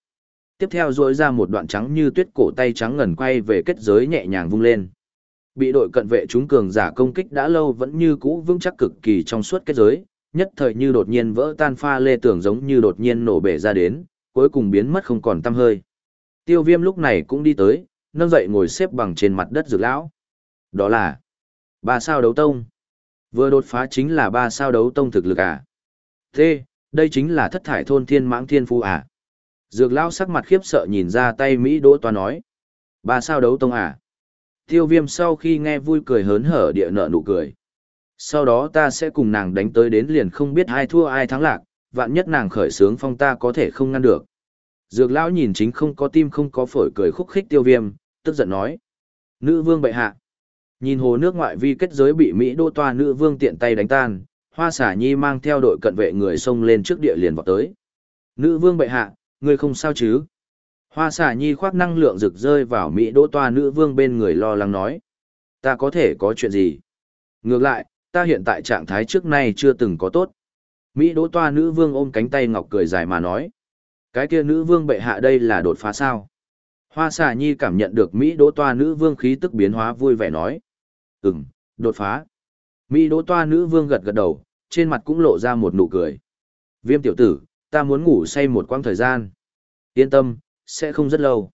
Tiếp theo rỗi ra một đoạn trắng như tuyết cổ tay trắng ngần quay về kết giới nhẹ nhàng vung lên. Bị đội cận vệ chúng cường giả công kích đã lâu vẫn như cũ vững chắc cực kỳ trong suốt kết giới, nhất thời như đột nhiên vỡ tan pha lê tưởng giống như đột nhiên nổ bể ra đến, cuối cùng biến mất không còn tăm hơi. Tiêu viêm lúc này cũng đi tới, nâng dậy ngồi xếp bằng trên mặt đất dược lão. Đó là ba sao đấu tông. Vừa đột phá chính là ba sao đấu tông thực lực à. Thế, đây chính là thất thải thôn thiên mãng thiên phu à. Dược lão sắc mặt khiếp sợ nhìn ra tay Mỹ đỗ toa nói. Ba sao đấu tông à. Tiêu viêm sau khi nghe vui cười hớn hở địa nợ nụ cười. Sau đó ta sẽ cùng nàng đánh tới đến liền không biết ai thua ai thắng lạc, vạn nhất nàng khởi sướng phong ta có thể không ngăn được. Dược lão nhìn chính không có tim không có phổi cười khúc khích tiêu viêm, tức giận nói. Nữ vương bệ hạ. Nhìn hồ nước ngoại vi kết giới bị Mỹ đô toa nữ vương tiện tay đánh tan, hoa xả nhi mang theo đội cận vệ người xông lên trước địa liền vào tới. Nữ vương bệ hạ, ngươi không sao chứ? Hoa xả nhi khoác năng lượng rực rơi vào Mỹ đô toa nữ vương bên người lo lắng nói. Ta có thể có chuyện gì? Ngược lại, ta hiện tại trạng thái trước nay chưa từng có tốt. Mỹ đỗ toa nữ vương ôm cánh tay ngọc cười dài mà nói. Cái kia nữ vương bệ hạ đây là đột phá sao? Hoa xà nhi cảm nhận được Mỹ đỗ toa nữ vương khí tức biến hóa vui vẻ nói. Ừm, đột phá. Mỹ đỗ toa nữ vương gật gật đầu, trên mặt cũng lộ ra một nụ cười. Viêm tiểu tử, ta muốn ngủ say một quãng thời gian. Yên tâm, sẽ không rất lâu.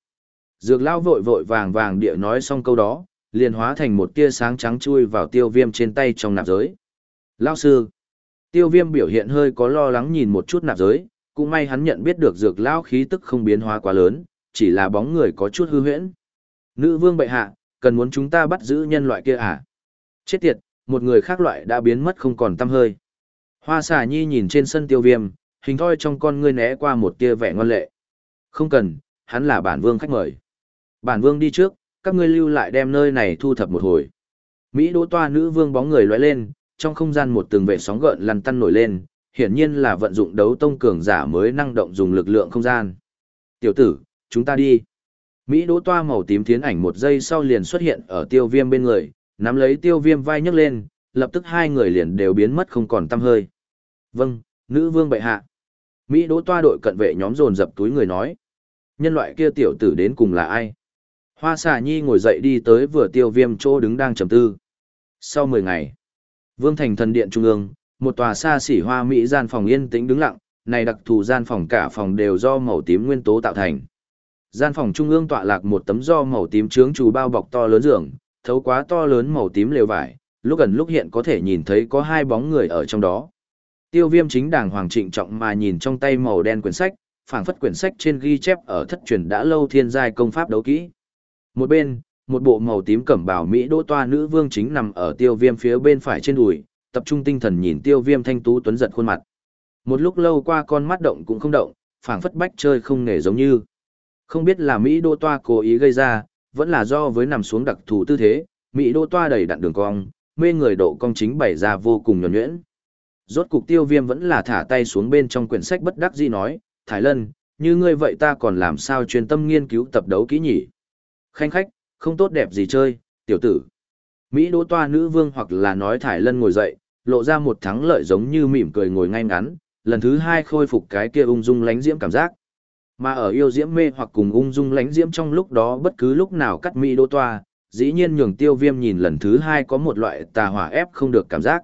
Dược lao vội vội vàng vàng địa nói xong câu đó, liền hóa thành một tia sáng trắng chui vào tiêu viêm trên tay trong nạp giới. Lao sư. Tiêu viêm biểu hiện hơi có lo lắng nhìn một chút nạp giới, cũng may hắn nhận biết được dược lao khí tức không biến hóa quá lớn, chỉ là bóng người có chút hư huyễn. Nữ vương bệ hạ, cần muốn chúng ta bắt giữ nhân loại kia à? Chết tiệt, một người khác loại đã biến mất không còn tăm hơi. Hoa xà nhi nhìn trên sân tiêu viêm, hình thoi trong con ngươi né qua một tia vẻ ngon lệ. Không cần, hắn là bản vương khách mời. Bản vương đi trước, các ngươi lưu lại đem nơi này thu thập một hồi. Mỹ đỗ toa nữ vương bóng người lóe lên, trong không gian một từng vệ sóng gợn lăn tăn nổi lên, hiển nhiên là vận dụng đấu tông cường giả mới năng động dùng lực lượng không gian. Tiểu tử, chúng ta đi. Mỹ đỗ toa màu tím tiến ảnh một giây sau liền xuất hiện ở tiêu viêm bên người, nắm lấy tiêu viêm vai nhấc lên, lập tức hai người liền đều biến mất không còn tăm hơi. Vâng, nữ vương bệ hạ. Mỹ đỗ toa đội cận vệ nhóm dồn dập túi người nói. Nhân loại kia tiểu tử đến cùng là ai? Hoa xà nhi ngồi dậy đi tới vừa tiêu viêm chỗ đứng đang trầm tư. Sau 10 ngày, Vương Thành thần điện trung ương, một tòa xa xỉ hoa mỹ gian phòng yên tĩnh đứng lặng, này đặc thù gian phòng cả phòng đều do màu tím nguyên tố tạo thành. Gian phòng trung ương tọa lạc một tấm do màu tím trướng trù bao bọc to lớn giường, thấu quá to lớn màu tím lều vải, lúc gần lúc hiện có thể nhìn thấy có hai bóng người ở trong đó. Tiêu viêm chính đàng hoàng trịnh trọng mà nhìn trong tay màu đen quyển sách, phảng phất quyển sách trên ghi chép ở thất truyền đã lâu thiên giai công pháp đấu kỹ. Một bên, một bộ màu tím cẩm bào Mỹ đỗ toa nữ vương chính nằm ở tiêu viêm phía bên phải trên đùi, tập trung tinh thần nhìn tiêu viêm thanh tú tuấn giật khuôn mặt. Một lúc lâu qua con mắt động cũng không động, phảng phất bách chơi không nghề giống như. Không biết là Mỹ Đô toa cố ý gây ra, vẫn là do với nằm xuống đặc thù tư thế, Mỹ Đô toa đầy đặn đường cong, mê người độ cong chính bày ra vô cùng nhuẩn nhuyễn. Rốt cục tiêu viêm vẫn là thả tay xuống bên trong quyển sách bất đắc dĩ nói, Thái Lân, như ngươi vậy ta còn làm sao chuyên tâm nghiên cứu tập đấu kỹ nhỉ? Khanh khách, không tốt đẹp gì chơi, tiểu tử. Mỹ đỗ toa nữ vương hoặc là nói Thải Lân ngồi dậy, lộ ra một thắng lợi giống như mỉm cười ngồi ngay ngắn, lần thứ hai khôi phục cái kia ung dung lánh diễm cảm giác. Mà ở yêu diễm mê hoặc cùng ung dung lánh diễm trong lúc đó bất cứ lúc nào cắt Mỹ đô toa, dĩ nhiên nhường tiêu viêm nhìn lần thứ hai có một loại tà hỏa ép không được cảm giác.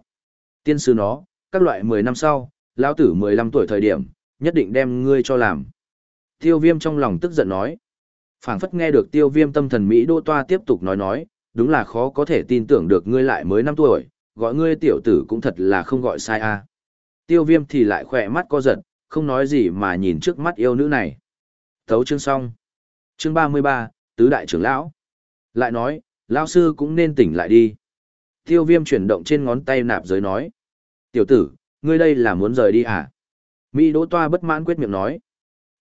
Tiên sư nó, các loại 10 năm sau, lão tử 15 tuổi thời điểm, nhất định đem ngươi cho làm. Tiêu viêm trong lòng tức giận nói phảng phất nghe được tiêu viêm tâm thần Mỹ đô toa tiếp tục nói nói, đúng là khó có thể tin tưởng được ngươi lại mới năm tuổi, gọi ngươi tiểu tử cũng thật là không gọi sai a. Tiêu viêm thì lại khỏe mắt co giật, không nói gì mà nhìn trước mắt yêu nữ này. Thấu chương xong. Chương ba mươi ba Tứ Đại trưởng Lão. Lại nói, Lão sư cũng nên tỉnh lại đi. Tiêu viêm chuyển động trên ngón tay nạp giới nói. Tiểu tử, ngươi đây là muốn rời đi à? Mỹ đỗ toa bất mãn quyết miệng nói.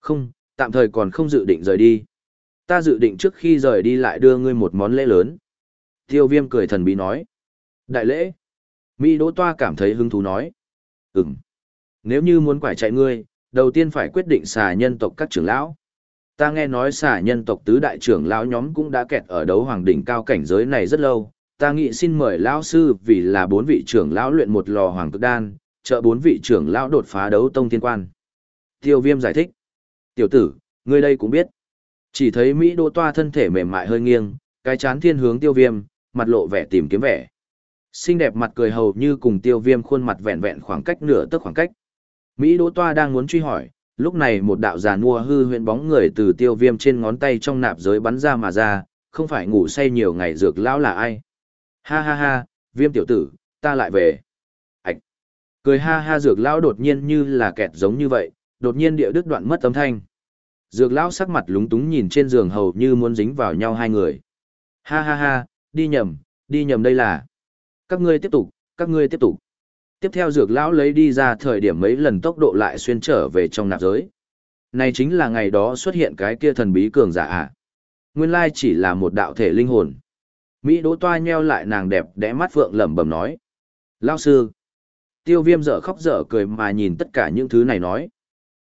Không, tạm thời còn không dự định rời đi ta dự định trước khi rời đi lại đưa ngươi một món lễ lớn. Tiêu viêm cười thần bí nói. Đại lễ. Mỹ Đỗ Toa cảm thấy hứng thú nói. Ừm. Nếu như muốn quải chạy ngươi, đầu tiên phải quyết định xà nhân tộc các trưởng lão. Ta nghe nói xả nhân tộc tứ đại trưởng lão nhóm cũng đã kẹt ở đấu hoàng đỉnh cao cảnh giới này rất lâu. Ta nghĩ xin mời lão sư vì là bốn vị trưởng lão luyện một lò hoàng cực đan, trợ bốn vị trưởng lão đột phá đấu tông thiên quan. Tiêu viêm giải thích. Tiểu tử, ngươi đây cũng biết. Chỉ thấy Mỹ Đô Toa thân thể mềm mại hơi nghiêng, cái chán thiên hướng tiêu viêm, mặt lộ vẻ tìm kiếm vẻ. Xinh đẹp mặt cười hầu như cùng tiêu viêm khuôn mặt vẹn vẹn khoảng cách nửa tức khoảng cách. Mỹ Đỗ Toa đang muốn truy hỏi, lúc này một đạo giàn mua hư huyện bóng người từ tiêu viêm trên ngón tay trong nạp giới bắn ra mà ra, không phải ngủ say nhiều ngày dược lão là ai. Ha ha ha, viêm tiểu tử, ta lại về. Ảch! Cười ha ha dược lão đột nhiên như là kẹt giống như vậy, đột nhiên địa đứt đoạn mất âm thanh. Dược lão sắc mặt lúng túng nhìn trên giường hầu như muốn dính vào nhau hai người. Ha ha ha, đi nhầm, đi nhầm đây là. Các ngươi tiếp tục, các ngươi tiếp tục. Tiếp theo dược lão lấy đi ra thời điểm mấy lần tốc độ lại xuyên trở về trong nạp giới. Này chính là ngày đó xuất hiện cái kia thần bí cường giả ạ. À. Nguyên lai chỉ là một đạo thể linh hồn. Mỹ đỗ toa nheo lại nàng đẹp đẽ mắt phượng lẩm bẩm nói. Lao sư. Tiêu viêm dở khóc dở cười mà nhìn tất cả những thứ này nói.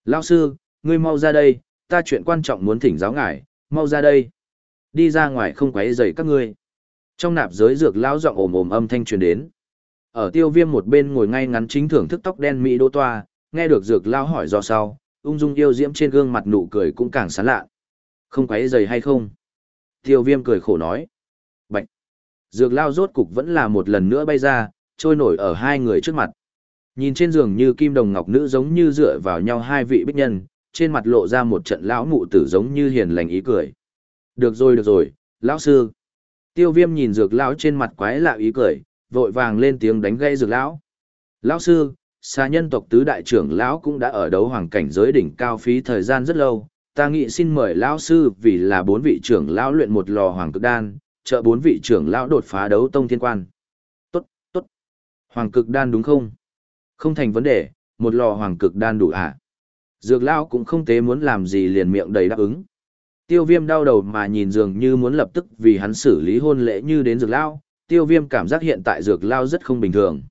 Lao sư, ngươi mau ra đây, ta chuyện quan trọng muốn thỉnh giáo ngài, mau ra đây. Đi ra ngoài không quấy rầy các ngươi. Trong nạp giới dược lão giọng ồm ồm âm thanh truyền đến. Ở tiêu viêm một bên ngồi ngay ngắn chính thưởng thức tóc đen Mỹ đô toa, nghe được dược lao hỏi do sau, ung dung yêu diễm trên gương mặt nụ cười cũng càng sán lạ. Không quấy giày hay không? Tiêu viêm cười khổ nói. Bạch! Dược lao rốt cục vẫn là một lần nữa bay ra, trôi nổi ở hai người trước mặt. Nhìn trên giường như kim đồng ngọc nữ giống như dựa vào nhau hai vị bích nhân, trên mặt lộ ra một trận lão mụ tử giống như hiền lành ý cười. Được rồi được rồi, lão sư. Tiêu viêm nhìn dược lão trên mặt quái lạ ý cười, vội vàng lên tiếng đánh gây dược lão. Lão sư, xa nhân tộc tứ đại trưởng lão cũng đã ở đấu hoàng cảnh giới đỉnh cao phí thời gian rất lâu. Ta nghĩ xin mời lão sư vì là bốn vị trưởng lão luyện một lò hoàng cực đan, trợ bốn vị trưởng lão đột phá đấu tông thiên quan. Tốt, tốt. Hoàng cực đan đúng không? Không thành vấn đề, một lò hoàng cực đan đủ à? Dược lão cũng không tế muốn làm gì liền miệng đầy đáp ứng. Tiêu viêm đau đầu mà nhìn dường như muốn lập tức vì hắn xử lý hôn lễ như đến dược lão, tiêu viêm cảm giác hiện tại dược lao rất không bình thường.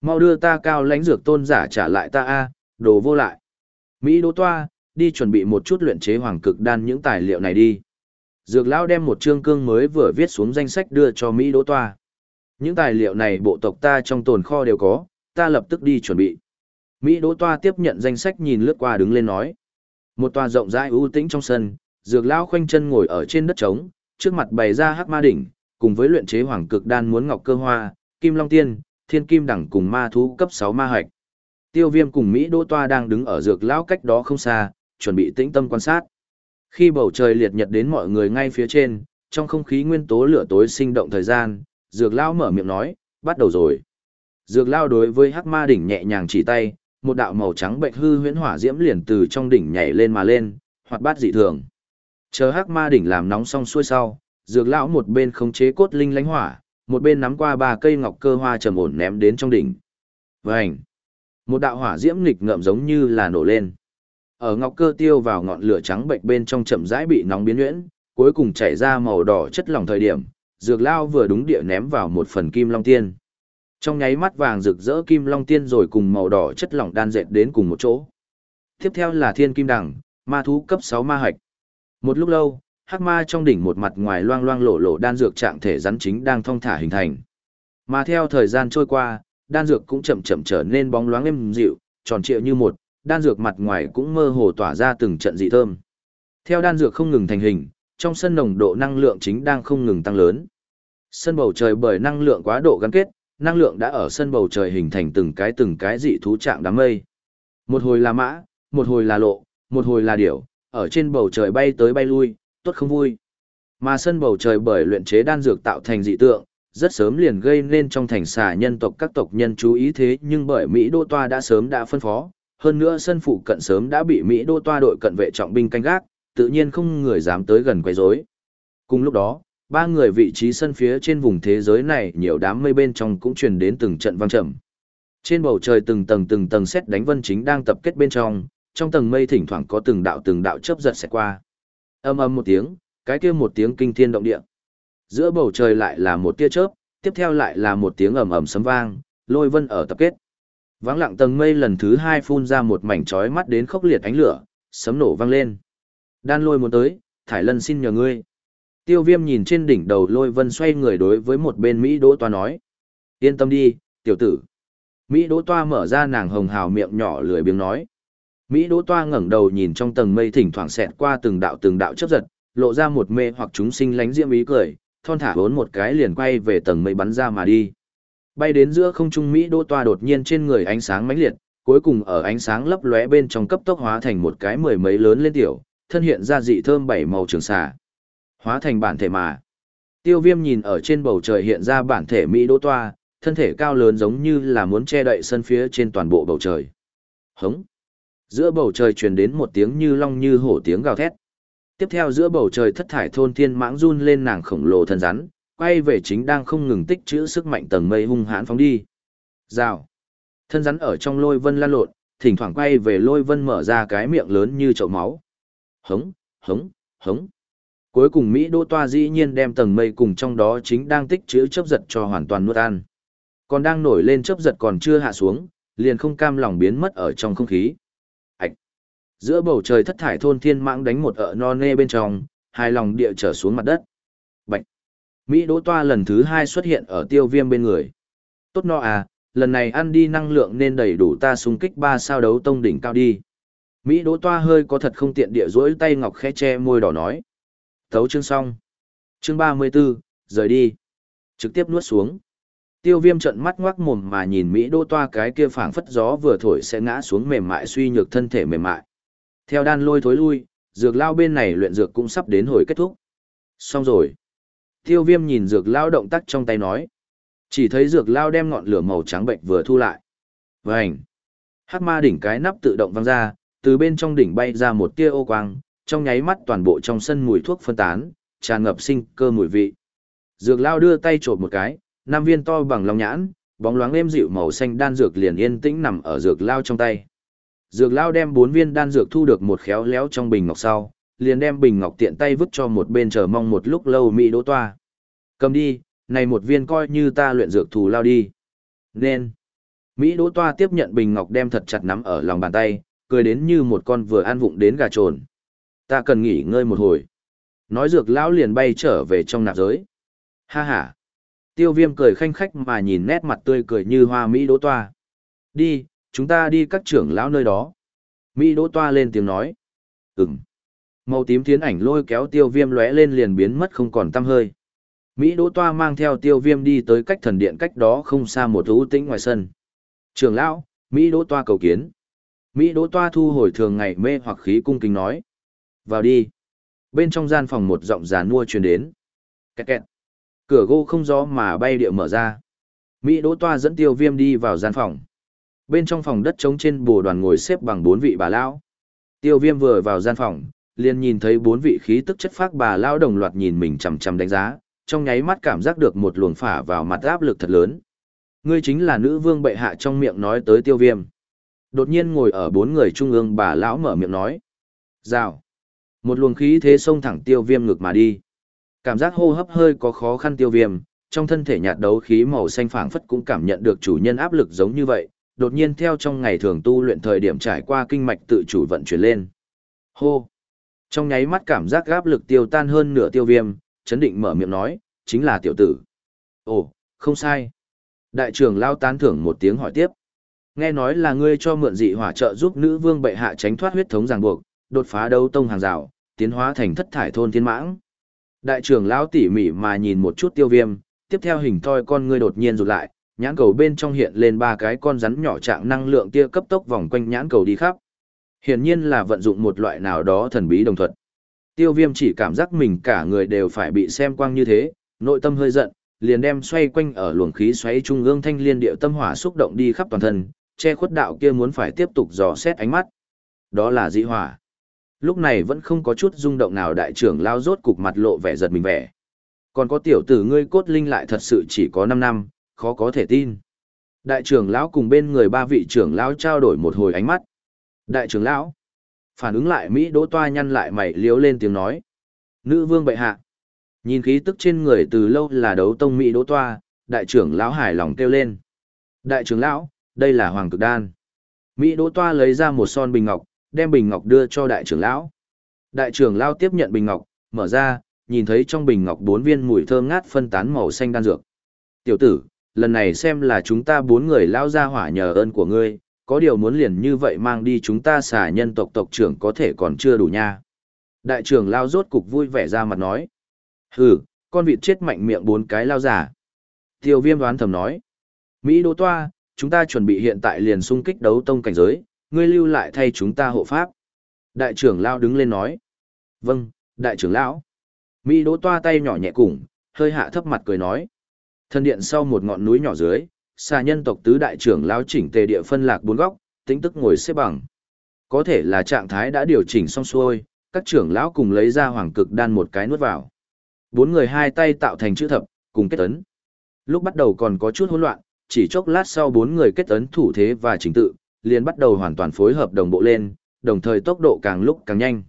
Mau đưa ta cao lãnh dược tôn giả trả lại ta a đồ vô lại. Mỹ đỗ toa, đi chuẩn bị một chút luyện chế hoàng cực đan những tài liệu này đi. Dược lao đem một chương cương mới vừa viết xuống danh sách đưa cho Mỹ đỗ toa. Những tài liệu này bộ tộc ta trong tồn kho đều có, ta lập tức đi chuẩn bị. Mỹ đỗ toa tiếp nhận danh sách nhìn lướt qua đứng lên nói. Một tòa rộng rãi ưu tĩnh trong sân, dược lão khoanh chân ngồi ở trên đất trống, trước mặt bày ra hắc ma đỉnh, cùng với luyện chế hoàng cực đan muốn ngọc cơ hoa, kim long tiên, thiên kim đẳng cùng ma thú cấp 6 ma hạch. Tiêu viêm cùng Mỹ Đỗ Toa đang đứng ở dược lão cách đó không xa, chuẩn bị tĩnh tâm quan sát. Khi bầu trời liệt nhật đến mọi người ngay phía trên, trong không khí nguyên tố lửa tối sinh động thời gian, dược lão mở miệng nói, bắt đầu rồi. Dược lão đối với hắc ma đỉnh nhẹ nhàng chỉ tay, một đạo màu trắng bệnh hư huyễn hỏa diễm liền từ trong đỉnh nhảy lên mà lên, hoạt bát dị thường. Chờ hắc ma đỉnh làm nóng xong xuôi sau, dược lão một bên khống chế cốt linh lánh hỏa, một bên nắm qua ba cây ngọc cơ hoa trầm ổn ném đến trong đỉnh. Vành! Một đạo hỏa diễm nghịch ngợm giống như là nổ lên. Ở ngọc cơ tiêu vào ngọn lửa trắng bệnh bên trong chậm rãi bị nóng biến nhuyễn, cuối cùng chảy ra màu đỏ chất lỏng thời điểm, dược lao vừa đúng địa ném vào một phần kim long tiên. Trong nháy mắt vàng rực rỡ kim long tiên rồi cùng màu đỏ chất lỏng đan dệt đến cùng một chỗ. Tiếp theo là thiên kim đằng, ma thú cấp 6 ma hạch. Một lúc lâu, hắc ma trong đỉnh một mặt ngoài loang loang lộ lộ đan dược trạng thể rắn chính đang thong thả hình thành. Mà theo thời gian trôi qua, đan dược cũng chậm chậm trở nên bóng loáng êm dịu, tròn trịa như một, đan dược mặt ngoài cũng mơ hồ tỏa ra từng trận dị thơm. Theo đan dược không ngừng thành hình, trong sân nồng độ năng lượng chính đang không ngừng tăng lớn. Sân bầu trời bởi năng lượng quá độ gắn kết, năng lượng đã ở sân bầu trời hình thành từng cái từng cái dị thú trạng đám mây. Một hồi là mã, một hồi là lộ, một hồi là điểu, ở trên bầu trời bay tới bay lui, tốt không vui. Mà sân bầu trời bởi luyện chế đan dược tạo thành dị tượng, rất sớm liền gây nên trong thành xà nhân tộc các tộc nhân chú ý thế nhưng bởi Mỹ Đô Toa đã sớm đã phân phó, hơn nữa sân phụ cận sớm đã bị Mỹ Đô Toa đội cận vệ trọng binh canh gác, tự nhiên không người dám tới gần quấy rối. Cùng lúc đó, ba người vị trí sân phía trên vùng thế giới này nhiều đám mây bên trong cũng truyền đến từng trận vang trầm. Trên bầu trời từng tầng từng tầng xét đánh vân chính đang tập kết bên trong, trong tầng mây thỉnh thoảng có từng đạo từng đạo chớp giật sẽ qua. Âm âm một tiếng, cái kia một tiếng kinh thiên động địa. Giữa bầu trời lại là một tia chớp, tiếp theo lại là một tiếng ầm ầm sấm vang, lôi vân ở tập kết. Vắng lặng tầng mây lần thứ hai phun ra một mảnh chói mắt đến khốc liệt ánh lửa, sấm nổ vang lên. Đan lôi muốn tới, Thải Lân xin nhờ ngươi. Tiêu viêm nhìn trên đỉnh đầu lôi vân xoay người đối với một bên Mỹ Đỗ Toa nói. Yên tâm đi, tiểu tử. Mỹ Đỗ Toa mở ra nàng hồng hào miệng nhỏ lười biếng nói. Mỹ Đỗ Toa ngẩng đầu nhìn trong tầng mây thỉnh thoảng xẹt qua từng đạo từng đạo chớp giật, lộ ra một mê hoặc chúng sinh lánh diễm ý cười, thon thả vốn một cái liền quay về tầng mây bắn ra mà đi. Bay đến giữa không trung Mỹ Đỗ Toa đột nhiên trên người ánh sáng mãnh liệt, cuối cùng ở ánh sáng lấp lóe bên trong cấp tốc hóa thành một cái mười mấy lớn lên tiểu, thân hiện ra dị thơm bảy màu trường xà. Hóa thành bản thể mà. Tiêu Viêm nhìn ở trên bầu trời hiện ra bản thể Mỹ Đỗ Toa, thân thể cao lớn giống như là muốn che đậy sân phía trên toàn bộ bầu trời. Hống. Giữa bầu trời truyền đến một tiếng như long như hổ tiếng gào thét. Tiếp theo giữa bầu trời thất thải thôn thiên mãng run lên nàng khổng lồ thân rắn, quay về chính đang không ngừng tích trữ sức mạnh tầng mây hung hãn phóng đi. Rào. Thân rắn ở trong lôi vân lan lộn, thỉnh thoảng quay về lôi vân mở ra cái miệng lớn như chậu máu. Hống, hống, hống. Cuối cùng Mỹ Đô Toa dĩ nhiên đem tầng mây cùng trong đó chính đang tích trữ chấp giật cho hoàn toàn nuốt ăn. Còn đang nổi lên chấp giật còn chưa hạ xuống, liền không cam lòng biến mất ở trong không khí giữa bầu trời thất thải thôn thiên mãng đánh một ợ no nê bên trong, hai lòng địa trở xuống mặt đất. Bạch! Mỹ đỗ toa lần thứ hai xuất hiện ở tiêu viêm bên người. Tốt no à, lần này ăn đi năng lượng nên đầy đủ ta xung kích ba sao đấu tông đỉnh cao đi. Mỹ Đỗ Toa hơi có thật không tiện địa rỗi tay ngọc khẽ che môi đỏ nói. Thấu chương xong. Chương 34, rời đi. Trực tiếp nuốt xuống. Tiêu viêm trận mắt ngoác mồm mà nhìn Mỹ Đỗ Toa cái kia phảng phất gió vừa thổi sẽ ngã xuống mềm mại suy nhược thân thể mềm mại. Theo đan lôi thối lui, dược lao bên này luyện dược cũng sắp đến hồi kết thúc. Xong rồi. Tiêu viêm nhìn dược lao động tác trong tay nói. Chỉ thấy dược lao đem ngọn lửa màu trắng bệnh vừa thu lại. Vành. Hắc ma đỉnh cái nắp tự động văng ra, từ bên trong đỉnh bay ra một tia ô quang, trong nháy mắt toàn bộ trong sân mùi thuốc phân tán, tràn ngập sinh cơ mùi vị. Dược lao đưa tay trộn một cái, năm viên to bằng lòng nhãn, bóng loáng êm dịu màu xanh đan dược liền yên tĩnh nằm ở dược lao trong tay. Dược lao đem bốn viên đan dược thu được một khéo léo trong bình ngọc sau, liền đem bình ngọc tiện tay vứt cho một bên chờ mong một lúc lâu mỹ đỗ toa. Cầm đi, này một viên coi như ta luyện dược thù lao đi. Nên. Mỹ đỗ toa tiếp nhận bình ngọc đem thật chặt nắm ở lòng bàn tay, cười đến như một con vừa ăn vụng đến gà trồn. Ta cần nghỉ ngơi một hồi. Nói dược lão liền bay trở về trong nạp giới. Ha ha. Tiêu viêm cười khanh khách mà nhìn nét mặt tươi cười như hoa Mỹ đỗ toa. Đi, chúng ta đi các trưởng lão nơi đó. Mỹ đỗ toa lên tiếng nói. Ừm. Màu tím tiến ảnh lôi kéo tiêu viêm lóe lên liền biến mất không còn tăm hơi. Mỹ đỗ toa mang theo tiêu viêm đi tới cách thần điện cách đó không xa một ưu tĩnh ngoài sân. Trưởng lão, Mỹ đỗ toa cầu kiến. Mỹ đỗ toa thu hồi thường ngày mê hoặc khí cung kính nói. Vào đi. Bên trong gian phòng một giọng giàn mua truyền đến. Kẹt kẹt. Cửa gỗ không gió mà bay địa mở ra. Mỹ đỗ toa dẫn tiêu viêm đi vào gian phòng. Bên trong phòng đất trống trên bồ đoàn ngồi xếp bằng bốn vị bà lão. Tiêu viêm vừa vào gian phòng, liền nhìn thấy bốn vị khí tức chất phác bà lão đồng loạt nhìn mình chằm chằm đánh giá, trong nháy mắt cảm giác được một luồng phả vào mặt áp lực thật lớn. Ngươi chính là nữ vương bệ hạ trong miệng nói tới tiêu viêm. Đột nhiên ngồi ở bốn người trung ương bà lão mở miệng nói. Rào. Một luồng khí thế xông thẳng tiêu viêm ngực mà đi. Cảm giác hô hấp hơi có khó khăn tiêu viêm, trong thân thể nhạt đấu khí màu xanh phảng phất cũng cảm nhận được chủ nhân áp lực giống như vậy, đột nhiên theo trong ngày thường tu luyện thời điểm trải qua kinh mạch tự chủ vận chuyển lên. Hô. Trong nháy mắt cảm giác áp lực tiêu tan hơn nửa tiêu viêm, chấn định mở miệng nói, chính là tiểu tử. Ồ, không sai. Đại trưởng lao tán thưởng một tiếng hỏi tiếp. Nghe nói là ngươi cho mượn dị hỏa trợ giúp nữ vương bệ hạ tránh thoát huyết thống ràng buộc, đột phá đấu tông hàng rào, tiến hóa thành thất thải thôn thiên mãng. Đại trưởng lão tỉ mỉ mà nhìn một chút tiêu viêm, tiếp theo hình thoi con ngươi đột nhiên rụt lại, nhãn cầu bên trong hiện lên ba cái con rắn nhỏ trạng năng lượng tia cấp tốc vòng quanh nhãn cầu đi khắp. Hiển nhiên là vận dụng một loại nào đó thần bí đồng thuật. Tiêu viêm chỉ cảm giác mình cả người đều phải bị xem quang như thế, nội tâm hơi giận, liền đem xoay quanh ở luồng khí xoáy trung ương thanh liên điệu tâm hỏa xúc động đi khắp toàn thân, che khuất đạo kia muốn phải tiếp tục dò xét ánh mắt. Đó là dị hỏa. Lúc này vẫn không có chút rung động nào đại trưởng lao rốt cục mặt lộ vẻ giật mình vẻ. Còn có tiểu tử ngươi cốt linh lại thật sự chỉ có 5 năm, khó có thể tin. Đại trưởng lão cùng bên người ba vị trưởng lão trao đổi một hồi ánh mắt. Đại trưởng lão, phản ứng lại Mỹ đỗ toa nhăn lại mày liếu lên tiếng nói. Nữ vương bệ hạ. Nhìn khí tức trên người từ lâu là đấu tông Mỹ đỗ toa, đại trưởng lão hài lòng kêu lên. Đại trưởng lão, đây là hoàng cực đan. Mỹ đỗ toa lấy ra một son bình ngọc, đem bình ngọc đưa cho đại trưởng lão. Đại trưởng lão tiếp nhận bình ngọc, mở ra, nhìn thấy trong bình ngọc bốn viên mùi thơm ngát phân tán màu xanh đan dược. Tiểu tử, lần này xem là chúng ta bốn người lao ra hỏa nhờ ơn của ngươi, có điều muốn liền như vậy mang đi chúng ta xả nhân tộc tộc trưởng có thể còn chưa đủ nha. Đại trưởng lao rốt cục vui vẻ ra mặt nói. Hừ, con vịt chết mạnh miệng bốn cái lao giả. Tiêu viêm đoán thầm nói. Mỹ đô toa, chúng ta chuẩn bị hiện tại liền xung kích đấu tông cảnh giới, ngươi lưu lại thay chúng ta hộ pháp. Đại trưởng lao đứng lên nói. Vâng, đại trưởng lão. Mỹ đỗ toa tay nhỏ nhẹ cùng, hơi hạ thấp mặt cười nói. Thân điện sau một ngọn núi nhỏ dưới, xa nhân tộc tứ đại trưởng lao chỉnh tề địa phân lạc bốn góc, tính tức ngồi xếp bằng. Có thể là trạng thái đã điều chỉnh xong xuôi, các trưởng lão cùng lấy ra hoàng cực đan một cái nuốt vào. Bốn người hai tay tạo thành chữ thập, cùng kết ấn. Lúc bắt đầu còn có chút hỗn loạn, chỉ chốc lát sau bốn người kết ấn thủ thế và trình tự, liền bắt đầu hoàn toàn phối hợp đồng bộ lên, đồng thời tốc độ càng lúc càng nhanh.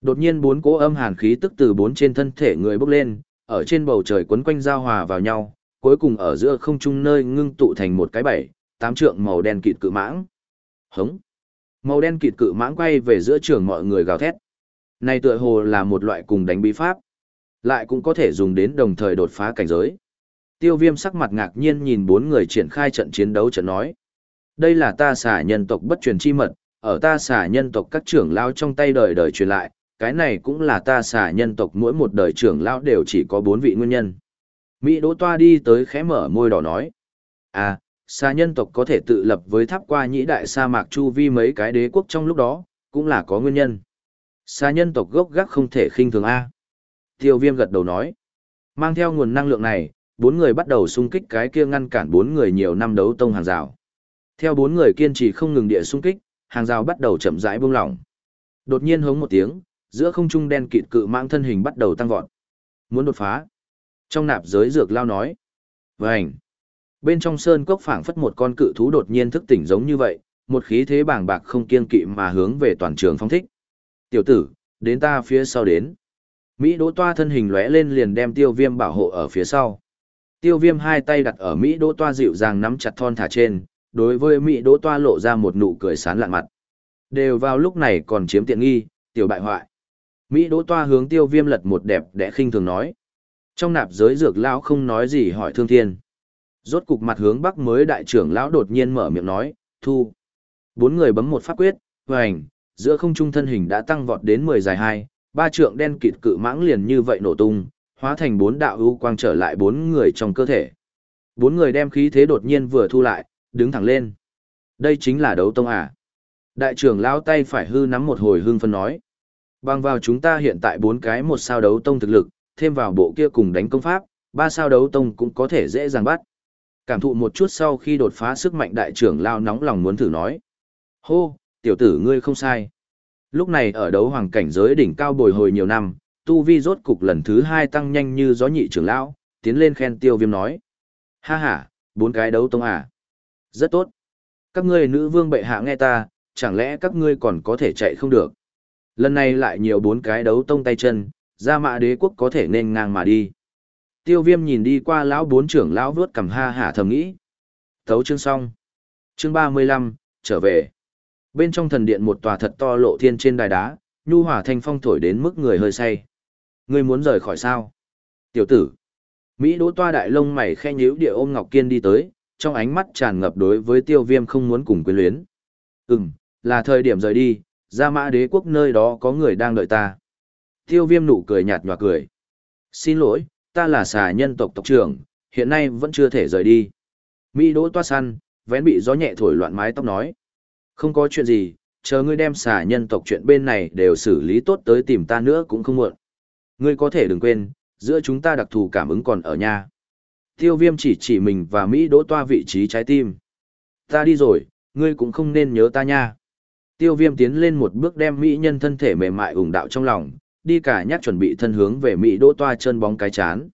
Đột nhiên bốn cỗ âm hàn khí tức từ bốn trên thân thể người bốc lên, ở trên bầu trời quấn quanh giao hòa vào nhau, cuối cùng ở giữa không trung nơi ngưng tụ thành một cái bảy, tám trượng màu đen kịt cự mãng. Hống. Màu đen kịt cự mãng quay về giữa trường mọi người gào thét. Này tựa hồ là một loại cùng đánh bí pháp, lại cũng có thể dùng đến đồng thời đột phá cảnh giới. Tiêu viêm sắc mặt ngạc nhiên nhìn bốn người triển khai trận chiến đấu trận nói. Đây là ta xả nhân tộc bất truyền chi mật, ở ta xả nhân tộc các trưởng lao trong tay đời đời truyền lại, cái này cũng là ta xả nhân tộc mỗi một đời trưởng lao đều chỉ có bốn vị nguyên nhân. Mỹ Đỗ Toa đi tới khẽ mở môi đỏ nói. À, xa nhân tộc có thể tự lập với tháp qua nhĩ đại sa mạc chu vi mấy cái đế quốc trong lúc đó, cũng là có nguyên nhân. Xa nhân tộc gốc gác không thể khinh thường A. Tiêu viêm gật đầu nói. Mang theo nguồn năng lượng này, bốn người bắt đầu xung kích cái kia ngăn cản bốn người nhiều năm đấu tông hàng rào. Theo bốn người kiên trì không ngừng địa xung kích, hàng rào bắt đầu chậm rãi buông lỏng. Đột nhiên hống một tiếng, giữa không trung đen kịt cự mạng thân hình bắt đầu tăng vọt. Muốn đột phá. Trong nạp giới dược lao nói. Vành. Bên trong sơn cốc phảng phất một con cự thú đột nhiên thức tỉnh giống như vậy, một khí thế bàng bạc không kiên kỵ mà hướng về toàn trường phong thích. Tiểu tử, đến ta phía sau đến. Mỹ đỗ toa thân hình lóe lên liền đem tiêu viêm bảo hộ ở phía sau. Tiêu viêm hai tay đặt ở Mỹ đỗ toa dịu dàng nắm chặt thon thả trên, đối với Mỹ đỗ toa lộ ra một nụ cười sán lạn mặt. Đều vào lúc này còn chiếm tiện nghi, tiểu bại hoại. Mỹ đỗ toa hướng tiêu viêm lật một đẹp đẽ khinh thường nói. Trong nạp giới dược lão không nói gì hỏi thương thiên. Rốt cục mặt hướng bắc mới đại trưởng lão đột nhiên mở miệng nói, thu. Bốn người bấm một pháp quyết, hoành, giữa không trung thân hình đã tăng vọt đến 10 dài 2, ba trượng đen kịt cự mãng liền như vậy nổ tung, hóa thành bốn đạo ưu quang trở lại bốn người trong cơ thể. Bốn người đem khí thế đột nhiên vừa thu lại, đứng thẳng lên. Đây chính là đấu tông à. Đại trưởng lão tay phải hư nắm một hồi hương phân nói. Bằng vào chúng ta hiện tại bốn cái một sao đấu tông thực lực, thêm vào bộ kia cùng đánh công pháp, ba sao đấu tông cũng có thể dễ dàng bắt. Cảm thụ một chút sau khi đột phá sức mạnh đại trưởng lao nóng lòng muốn thử nói. Hô, tiểu tử ngươi không sai. Lúc này ở đấu hoàng cảnh giới đỉnh cao bồi hồi nhiều năm, tu vi rốt cục lần thứ hai tăng nhanh như gió nhị trưởng lão, tiến lên khen tiêu viêm nói. Ha ha, bốn cái đấu tông à. Rất tốt. Các ngươi nữ vương bệ hạ nghe ta, chẳng lẽ các ngươi còn có thể chạy không được. Lần này lại nhiều bốn cái đấu tông tay chân, Gia Mã đế quốc có thể nên ngang mà đi. Tiêu viêm nhìn đi qua lão bốn trưởng lão vướt cầm ha hả thầm nghĩ. Thấu chương xong. Chương ba mươi lăm trở về. Bên trong thần điện một tòa thật to lộ thiên trên đài đá, nhu hỏa thanh phong thổi đến mức người hơi say. Ngươi muốn rời khỏi sao? Tiểu tử. Mỹ đỗ toa đại lông mày khe nhíu địa ôm Ngọc Kiên đi tới, trong ánh mắt tràn ngập đối với tiêu viêm không muốn cùng quyến luyến. Ừm, là thời điểm rời đi, ra mã đế quốc nơi đó có người đang đợi ta. Tiêu viêm nụ cười nhạt nhòa cười. Xin lỗi, ta là xà nhân tộc tộc trưởng, hiện nay vẫn chưa thể rời đi. Mỹ đỗ toa săn, vén bị gió nhẹ thổi loạn mái tóc nói. Không có chuyện gì, chờ ngươi đem xà nhân tộc chuyện bên này đều xử lý tốt tới tìm ta nữa cũng không muộn. Ngươi có thể đừng quên, giữa chúng ta đặc thù cảm ứng còn ở nhà. Tiêu viêm chỉ chỉ mình và Mỹ đỗ toa vị trí trái tim. Ta đi rồi, ngươi cũng không nên nhớ ta nha. Tiêu viêm tiến lên một bước đem Mỹ nhân thân thể mềm mại ủng đạo trong lòng, đi cả nhắc chuẩn bị thân hướng về Mỹ đỗ toa chân bóng cái chán.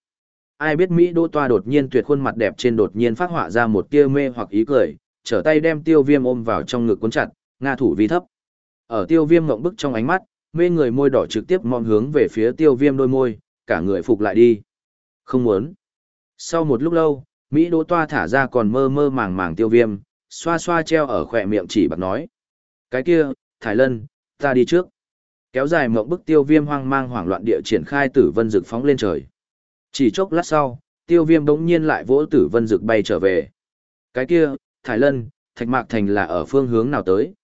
Ai biết Mỹ đỗ toa đột nhiên tuyệt khuôn mặt đẹp trên đột nhiên phát họa ra một tia mê hoặc ý cười, trở tay đem tiêu viêm ôm vào trong ngực cuốn chặt, nga thủ vi thấp. Ở tiêu viêm ngộng bức trong ánh mắt, mê người môi đỏ trực tiếp mong hướng về phía tiêu viêm đôi môi, cả người phục lại đi. Không muốn. Sau một lúc lâu, Mỹ đỗ toa thả ra còn mơ mơ màng màng tiêu viêm, xoa xoa treo ở khỏe miệng chỉ bạc nói. Cái kia, Thái Lân, ta đi trước. Kéo dài mộng bức tiêu viêm hoang mang hoảng loạn địa triển khai tử vân rực phóng lên trời. Chỉ chốc lát sau, tiêu viêm bỗng nhiên lại vỗ tử vân rực bay trở về. Cái kia, Thái Lân, Thạch Mạc Thành là ở phương hướng nào tới?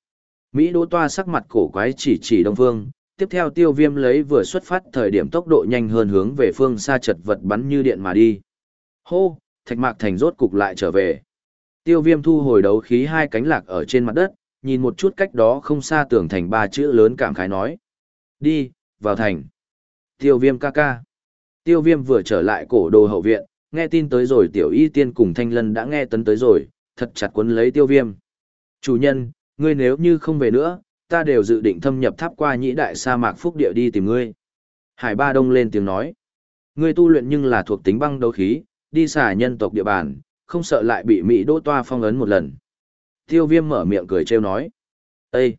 Mỹ Đỗ Toa sắc mặt cổ quái chỉ chỉ đông phương, tiếp theo tiêu viêm lấy vừa xuất phát thời điểm tốc độ nhanh hơn hướng về phương xa chật vật bắn như điện mà đi. Hô, Thạch Mạc Thành rốt cục lại trở về. Tiêu viêm thu hồi đấu khí hai cánh lạc ở trên mặt đất, nhìn một chút cách đó không xa tưởng thành ba chữ lớn cảm khái nói. Đi, vào thành. Tiêu viêm ca ca. Tiêu viêm vừa trở lại cổ đồ hậu viện, nghe tin tới rồi tiểu y tiên cùng thanh lân đã nghe tấn tới rồi, thật chặt quấn lấy tiêu viêm. Chủ nhân, ngươi nếu như không về nữa, ta đều dự định thâm nhập tháp qua nhĩ đại sa mạc phúc địa đi tìm ngươi. Hải ba đông lên tiếng nói. Ngươi tu luyện nhưng là thuộc tính băng đấu khí, đi xả nhân tộc địa bàn, không sợ lại bị Mỹ đỗ toa phong ấn một lần. Tiêu viêm mở miệng cười trêu nói. Ê!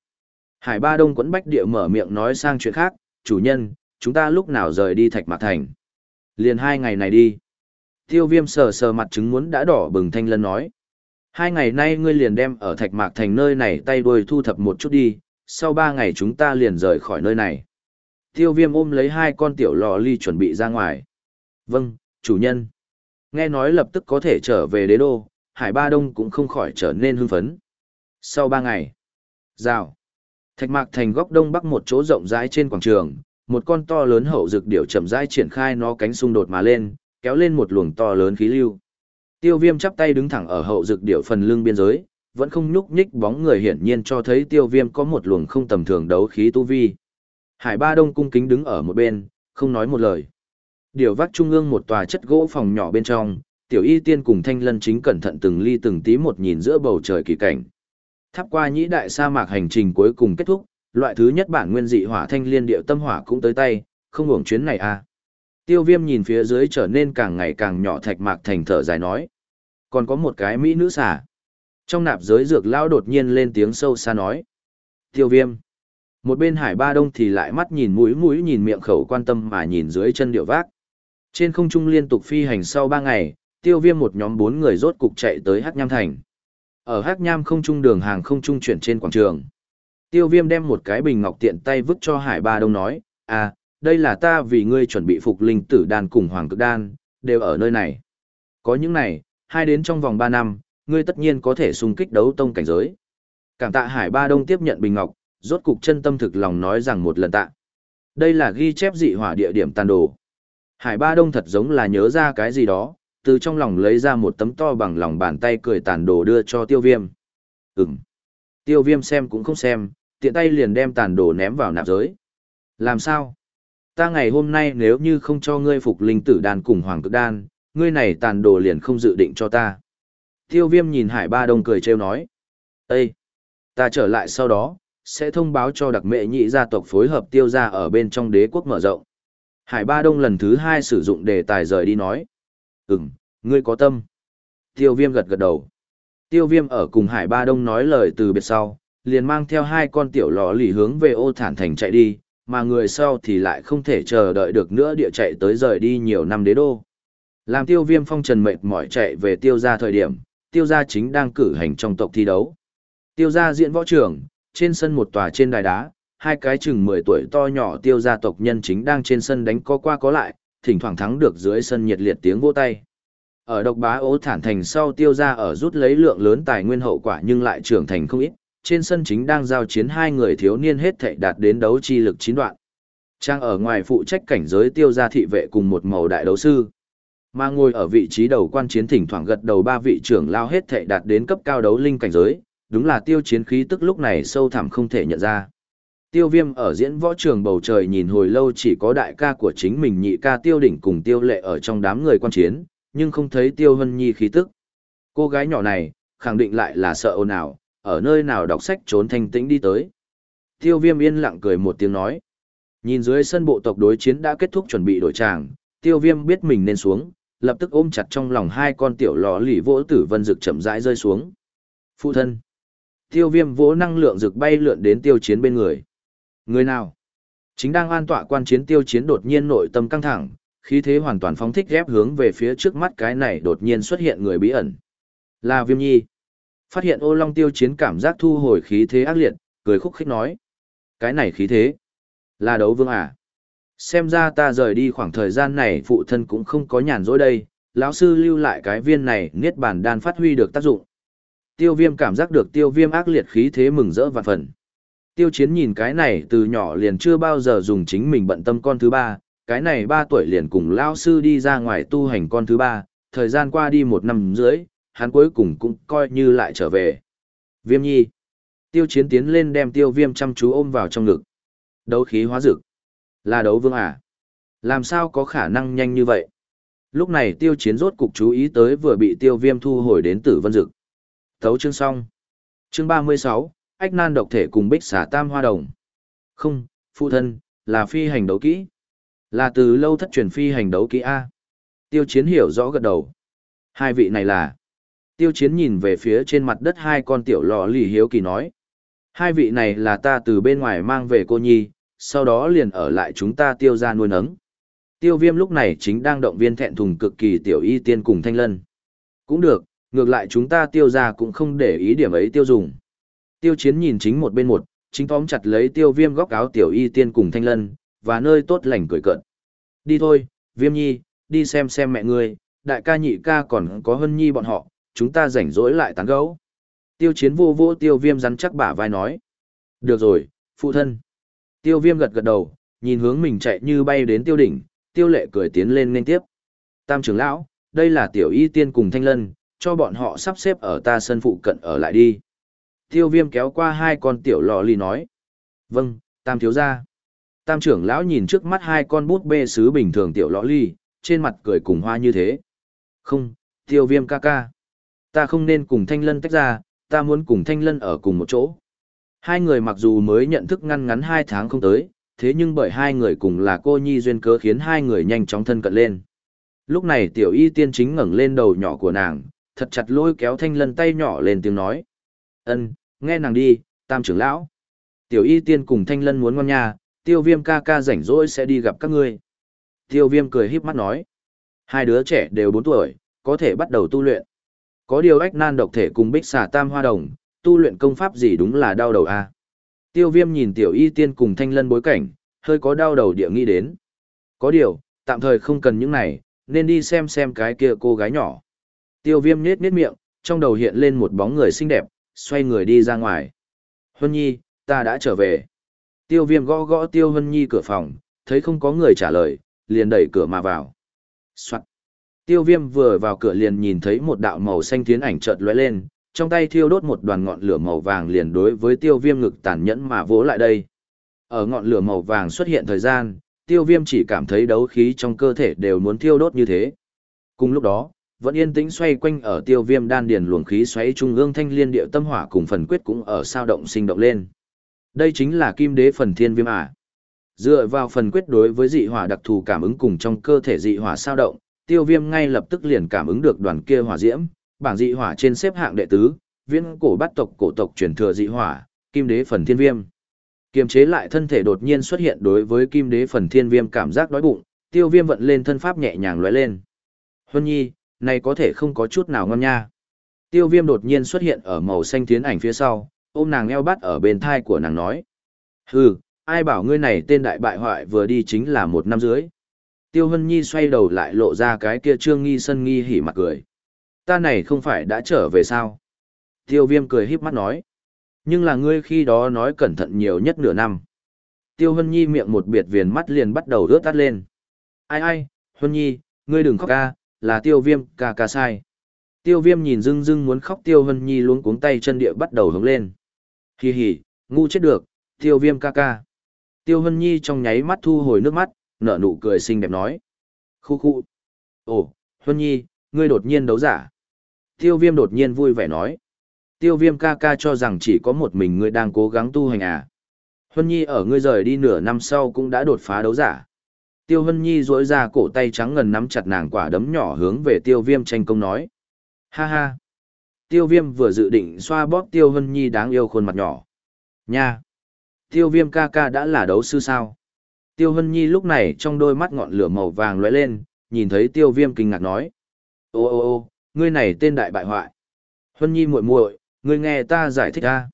Hải ba đông quẫn bách địa mở miệng nói sang chuyện khác, chủ nhân, chúng ta lúc nào rời đi thạch mạc thành. Liền hai ngày này đi. Tiêu viêm sờ sờ mặt trứng muốn đã đỏ bừng thanh lân nói. Hai ngày nay ngươi liền đem ở thạch mạc thành nơi này tay đuôi thu thập một chút đi, sau ba ngày chúng ta liền rời khỏi nơi này. Tiêu viêm ôm lấy hai con tiểu lò ly chuẩn bị ra ngoài. Vâng, chủ nhân. Nghe nói lập tức có thể trở về đế đô, Hải Ba Đông cũng không khỏi trở nên hưng phấn. Sau ba ngày, rào, thạch mạc thành góc đông bắc một chỗ rộng rãi trên quảng trường, một con to lớn hậu dược điểu chậm rãi triển khai nó cánh xung đột mà lên, kéo lên một luồng to lớn khí lưu. Tiêu viêm chắp tay đứng thẳng ở hậu dược điểu phần lưng biên giới, vẫn không nhúc nhích bóng người hiển nhiên cho thấy tiêu viêm có một luồng không tầm thường đấu khí tu vi. Hải Ba Đông cung kính đứng ở một bên, không nói một lời. Điều vác trung ương một tòa chất gỗ phòng nhỏ bên trong, tiểu y tiên cùng thanh lân chính cẩn thận từng ly từng tí một nhìn giữa bầu trời kỳ cảnh. Tháp qua nhĩ đại sa mạc hành trình cuối cùng kết thúc, loại thứ nhất bản nguyên dị hỏa thanh liên điệu tâm hỏa cũng tới tay, không hưởng chuyến này à. Tiêu viêm nhìn phía dưới trở nên càng ngày càng nhỏ thạch mạc thành thở dài nói. Còn có một cái mỹ nữ xả. Trong nạp giới dược lao đột nhiên lên tiếng sâu xa nói. Tiêu viêm. Một bên hải ba đông thì lại mắt nhìn mũi mũi nhìn miệng khẩu quan tâm mà nhìn dưới chân điệu vác. Trên không trung liên tục phi hành sau ba ngày, tiêu viêm một nhóm bốn người rốt cục chạy tới Hắc Nham Thành. Ở Hắc Nham không trung đường hàng không trung chuyển trên quảng trường. Tiêu viêm đem một cái bình ngọc tiện tay vứt cho Hải Ba Đông nói, à, đây là ta vì ngươi chuẩn bị phục linh tử đan cùng hoàng cực đan, đều ở nơi này. Có những này, hai đến trong vòng ba năm, ngươi tất nhiên có thể xung kích đấu tông cảnh giới. Cảm tạ Hải Ba Đông tiếp nhận bình ngọc, rốt cục chân tâm thực lòng nói rằng một lần tạ. Đây là ghi chép dị hỏa địa điểm tàn đồ. Hải Ba Đông thật giống là nhớ ra cái gì đó, từ trong lòng lấy ra một tấm to bằng lòng bàn tay cười tàn đồ đưa cho tiêu viêm. Ừm. Tiêu viêm xem cũng không xem, tiện tay liền đem tàn đồ ném vào nạp giới. Làm sao? Ta ngày hôm nay nếu như không cho ngươi phục linh tử đan cùng hoàng cực đan, ngươi này tàn đồ liền không dự định cho ta. Tiêu viêm nhìn hải ba đông cười trêu nói. Ê! Ta trở lại sau đó, sẽ thông báo cho đặc mệ nhị gia tộc phối hợp tiêu gia ở bên trong đế quốc mở rộng. Hải ba đông lần thứ hai sử dụng đề tài rời đi nói. Ừm, ngươi có tâm. Tiêu viêm gật gật đầu. Tiêu viêm ở cùng Hải ba đông nói lời từ biệt sau, liền mang theo hai con tiểu lò lì hướng về ô thản thành chạy đi, mà người sau thì lại không thể chờ đợi được nữa địa chạy tới rời đi nhiều năm đế đô. Làm tiêu viêm phong trần mệt mỏi chạy về tiêu gia thời điểm, tiêu gia chính đang cử hành trong tộc thi đấu. Tiêu gia diễn võ trường, trên sân một tòa trên đài đá, hai cái chừng 10 tuổi to nhỏ tiêu gia tộc nhân chính đang trên sân đánh có qua có lại, thỉnh thoảng thắng được dưới sân nhiệt liệt tiếng vỗ tay. Ở độc bá ố thản thành sau tiêu gia ở rút lấy lượng lớn tài nguyên hậu quả nhưng lại trưởng thành không ít, trên sân chính đang giao chiến hai người thiếu niên hết thảy đạt đến đấu chi lực chín đoạn. Trang ở ngoài phụ trách cảnh giới tiêu gia thị vệ cùng một màu đại đấu sư. Mà ngồi ở vị trí đầu quan chiến thỉnh thoảng gật đầu ba vị trưởng lao hết thảy đạt đến cấp cao đấu linh cảnh giới, đúng là tiêu chiến khí tức lúc này sâu thẳm không thể nhận ra. Tiêu viêm ở diễn võ trường bầu trời nhìn hồi lâu chỉ có đại ca của chính mình nhị ca tiêu đỉnh cùng tiêu lệ ở trong đám người quan chiến, nhưng không thấy tiêu hân nhi khí tức. Cô gái nhỏ này, khẳng định lại là sợ ồn ào, ở nơi nào đọc sách trốn thanh tĩnh đi tới. Tiêu viêm yên lặng cười một tiếng nói. Nhìn dưới sân bộ tộc đối chiến đã kết thúc chuẩn bị đổi tràng, tiêu viêm biết mình nên xuống, lập tức ôm chặt trong lòng hai con tiểu lò lì vỗ tử vân rực chậm rãi rơi xuống. Phụ thân. Tiêu viêm vỗ năng lượng rực bay lượn đến tiêu chiến bên người. Người nào? Chính đang an tọa quan chiến tiêu chiến đột nhiên nội tâm căng thẳng, khí thế hoàn toàn phóng thích ghép hướng về phía trước mắt cái này đột nhiên xuất hiện người bí ẩn. Là viêm nhi. Phát hiện ô long tiêu chiến cảm giác thu hồi khí thế ác liệt, cười khúc khích nói. Cái này khí thế. Là đấu vương à? Xem ra ta rời đi khoảng thời gian này phụ thân cũng không có nhàn rỗi đây, lão sư lưu lại cái viên này niết bàn đan phát huy được tác dụng. Tiêu viêm cảm giác được tiêu viêm ác liệt khí thế mừng rỡ vạn phần. Tiêu chiến nhìn cái này từ nhỏ liền chưa bao giờ dùng chính mình bận tâm con thứ ba, cái này ba tuổi liền cùng lao sư đi ra ngoài tu hành con thứ ba, thời gian qua đi một năm rưỡi, hắn cuối cùng cũng coi như lại trở về. Viêm nhi. Tiêu chiến tiến lên đem tiêu viêm chăm chú ôm vào trong ngực. Đấu khí hóa dực. Là đấu vương à? Làm sao có khả năng nhanh như vậy? Lúc này tiêu chiến rốt cục chú ý tới vừa bị tiêu viêm thu hồi đến tử vân dực. Thấu chương xong. Chương 36, ách nan độc thể cùng bích xả tam hoa đồng. Không, phụ thân, là phi hành đấu kỹ. Là từ lâu thất truyền phi hành đấu kỹ A. Tiêu chiến hiểu rõ gật đầu. Hai vị này là. Tiêu chiến nhìn về phía trên mặt đất hai con tiểu lò lì hiếu kỳ nói. Hai vị này là ta từ bên ngoài mang về cô nhi, sau đó liền ở lại chúng ta tiêu ra nuôi nấng. Tiêu viêm lúc này chính đang động viên thẹn thùng cực kỳ tiểu y tiên cùng thanh lân. Cũng được, ngược lại chúng ta tiêu ra cũng không để ý điểm ấy tiêu dùng. Tiêu chiến nhìn chính một bên một, chính tóm chặt lấy tiêu viêm góc áo tiểu y tiên cùng thanh lân, và nơi tốt lành cười cận. Đi thôi, viêm nhi, đi xem xem mẹ ngươi, đại ca nhị ca còn có hân nhi bọn họ, chúng ta rảnh rỗi lại tán gẫu. Tiêu chiến vô vô tiêu viêm rắn chắc bả vai nói. Được rồi, phụ thân. Tiêu viêm gật gật đầu, nhìn hướng mình chạy như bay đến tiêu đỉnh, tiêu lệ cười tiến lên nên tiếp. Tam trưởng lão, đây là tiểu y tiên cùng thanh lân, cho bọn họ sắp xếp ở ta sân phụ cận ở lại đi. Tiêu viêm kéo qua hai con tiểu lò ly nói. Vâng, tam thiếu gia. Tam trưởng lão nhìn trước mắt hai con bút bê sứ bình thường tiểu lọ ly, trên mặt cười cùng hoa như thế. Không, tiêu viêm ca ca. Ta không nên cùng thanh lân tách ra, ta muốn cùng thanh lân ở cùng một chỗ. Hai người mặc dù mới nhận thức ngăn ngắn hai tháng không tới, thế nhưng bởi hai người cùng là cô nhi duyên cớ khiến hai người nhanh chóng thân cận lên. Lúc này tiểu y tiên chính ngẩng lên đầu nhỏ của nàng, thật chặt lôi kéo thanh lân tay nhỏ lên tiếng nói. ân nghe nàng đi, tam trưởng lão. Tiểu y tiên cùng thanh lân muốn ngon nhà, tiêu viêm ca ca rảnh rỗi sẽ đi gặp các ngươi. Tiêu viêm cười híp mắt nói. Hai đứa trẻ đều bốn tuổi, có thể bắt đầu tu luyện. Có điều ách nan độc thể cùng bích xà tam hoa đồng, tu luyện công pháp gì đúng là đau đầu a. Tiêu viêm nhìn tiểu y tiên cùng thanh lân bối cảnh, hơi có đau đầu địa nghĩ đến. Có điều, tạm thời không cần những này, nên đi xem xem cái kia cô gái nhỏ. Tiêu viêm nhết nhết miệng, trong đầu hiện lên một bóng người xinh đẹp, xoay người đi ra ngoài. Huân nhi, ta đã trở về. Tiêu viêm gõ gõ tiêu Huân nhi cửa phòng, thấy không có người trả lời, liền đẩy cửa mà vào. Soạn. Tiêu viêm vừa vào cửa liền nhìn thấy một đạo màu xanh tiến ảnh chợt lóe lên, trong tay thiêu đốt một đoàn ngọn lửa màu vàng liền đối với tiêu viêm ngực tàn nhẫn mà vỗ lại đây. Ở ngọn lửa màu vàng xuất hiện thời gian, tiêu viêm chỉ cảm thấy đấu khí trong cơ thể đều muốn thiêu đốt như thế. Cùng lúc đó, vẫn yên tĩnh xoay quanh ở tiêu viêm đan điền luồng khí xoáy trung ương thanh liên điệu tâm hỏa cùng phần quyết cũng ở sao động sinh động lên. Đây chính là kim đế phần thiên viêm à. Dựa vào phần quyết đối với dị hỏa đặc thù cảm ứng cùng trong cơ thể dị hỏa sao động, tiêu viêm ngay lập tức liền cảm ứng được đoàn kia hỏa diễm, bảng dị hỏa trên xếp hạng đệ tứ, viễn cổ bắt tộc cổ tộc truyền thừa dị hỏa, kim đế phần thiên viêm. Kiềm chế lại thân thể đột nhiên xuất hiện đối với kim đế phần thiên viêm cảm giác đói bụng, tiêu viêm vận lên thân pháp nhẹ nhàng lóe lên. Huân nhi, này có thể không có chút nào ngon nha. Tiêu viêm đột nhiên xuất hiện ở màu xanh tiến ảnh phía sau, ôm nàng eo bắt ở bên thai của nàng nói. Hừ, ai bảo ngươi này tên đại bại hoại vừa đi chính là một năm dưới. Tiêu Hân Nhi xoay đầu lại lộ ra cái kia trương nghi sân nghi hỉ mặt cười. Ta này không phải đã trở về sao? Tiêu viêm cười híp mắt nói. Nhưng là ngươi khi đó nói cẩn thận nhiều nhất nửa năm. Tiêu Hân Nhi miệng một biệt viền mắt liền bắt đầu rớt tắt lên. Ai ai, Hân Nhi, ngươi đừng khóc ca, là tiêu viêm ca ca sai. Tiêu viêm nhìn dưng dưng muốn khóc tiêu Hân Nhi luống cuống tay chân địa bắt đầu hướng lên. Hì hì, ngu chết được, tiêu viêm ca ca. Tiêu Hân Nhi trong nháy mắt thu hồi nước mắt, nở nụ cười xinh đẹp nói. Khu khu. Ồ, Hân Nhi, ngươi đột nhiên đấu giả. Tiêu viêm đột nhiên vui vẻ nói. Tiêu viêm ca ca cho rằng chỉ có một mình ngươi đang cố gắng tu hành à. Hân Nhi ở ngươi rời đi nửa năm sau cũng đã đột phá đấu giả. Tiêu Hân Nhi duỗi ra cổ tay trắng ngần nắm chặt nàng quả đấm nhỏ hướng về tiêu viêm tranh công nói. Ha ha. Tiêu viêm vừa dự định xoa bóp tiêu Hân Nhi đáng yêu khuôn mặt nhỏ. Nha. Tiêu viêm ca ca đã là đấu sư sao? Tiêu Hân Nhi lúc này trong đôi mắt ngọn lửa màu vàng lóe lên, nhìn thấy tiêu viêm kinh ngạc nói. Ô ô ô, ngươi này tên đại bại hoại. Hân Nhi muội muội, ngươi nghe ta giải thích a.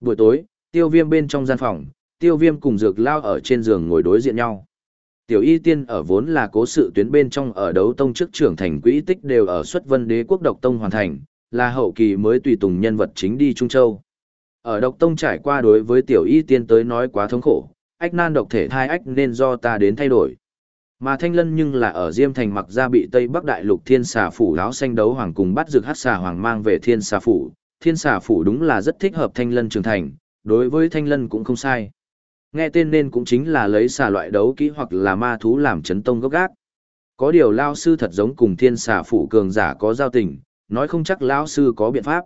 Buổi tối, tiêu viêm bên trong gian phòng, tiêu viêm cùng dược lao ở trên giường ngồi đối diện nhau. Tiểu y tiên ở vốn là cố sự tuyến bên trong ở đấu tông trước trưởng thành quỹ tích đều ở xuất vân đế quốc độc tông hoàn thành, là hậu kỳ mới tùy tùng nhân vật chính đi Trung Châu. Ở độc tông trải qua đối với tiểu y tiên tới nói quá thống khổ, ách nan độc thể thai ách nên do ta đến thay đổi. Mà thanh lân nhưng là ở Diêm Thành mặc ra bị Tây Bắc Đại Lục Thiên Xà Phủ láo xanh đấu hoàng cùng bắt dược hát xà hoàng mang về Thiên Xà Phủ. Thiên Xà Phủ đúng là rất thích hợp thanh lân trưởng thành, đối với thanh lân cũng không sai. Nghe tên nên cũng chính là lấy xà loại đấu kỹ hoặc là ma thú làm chấn tông gốc gác. Có điều Lao Sư thật giống cùng Thiên Xà Phủ cường giả có giao tình, nói không chắc Lao Sư có biện pháp.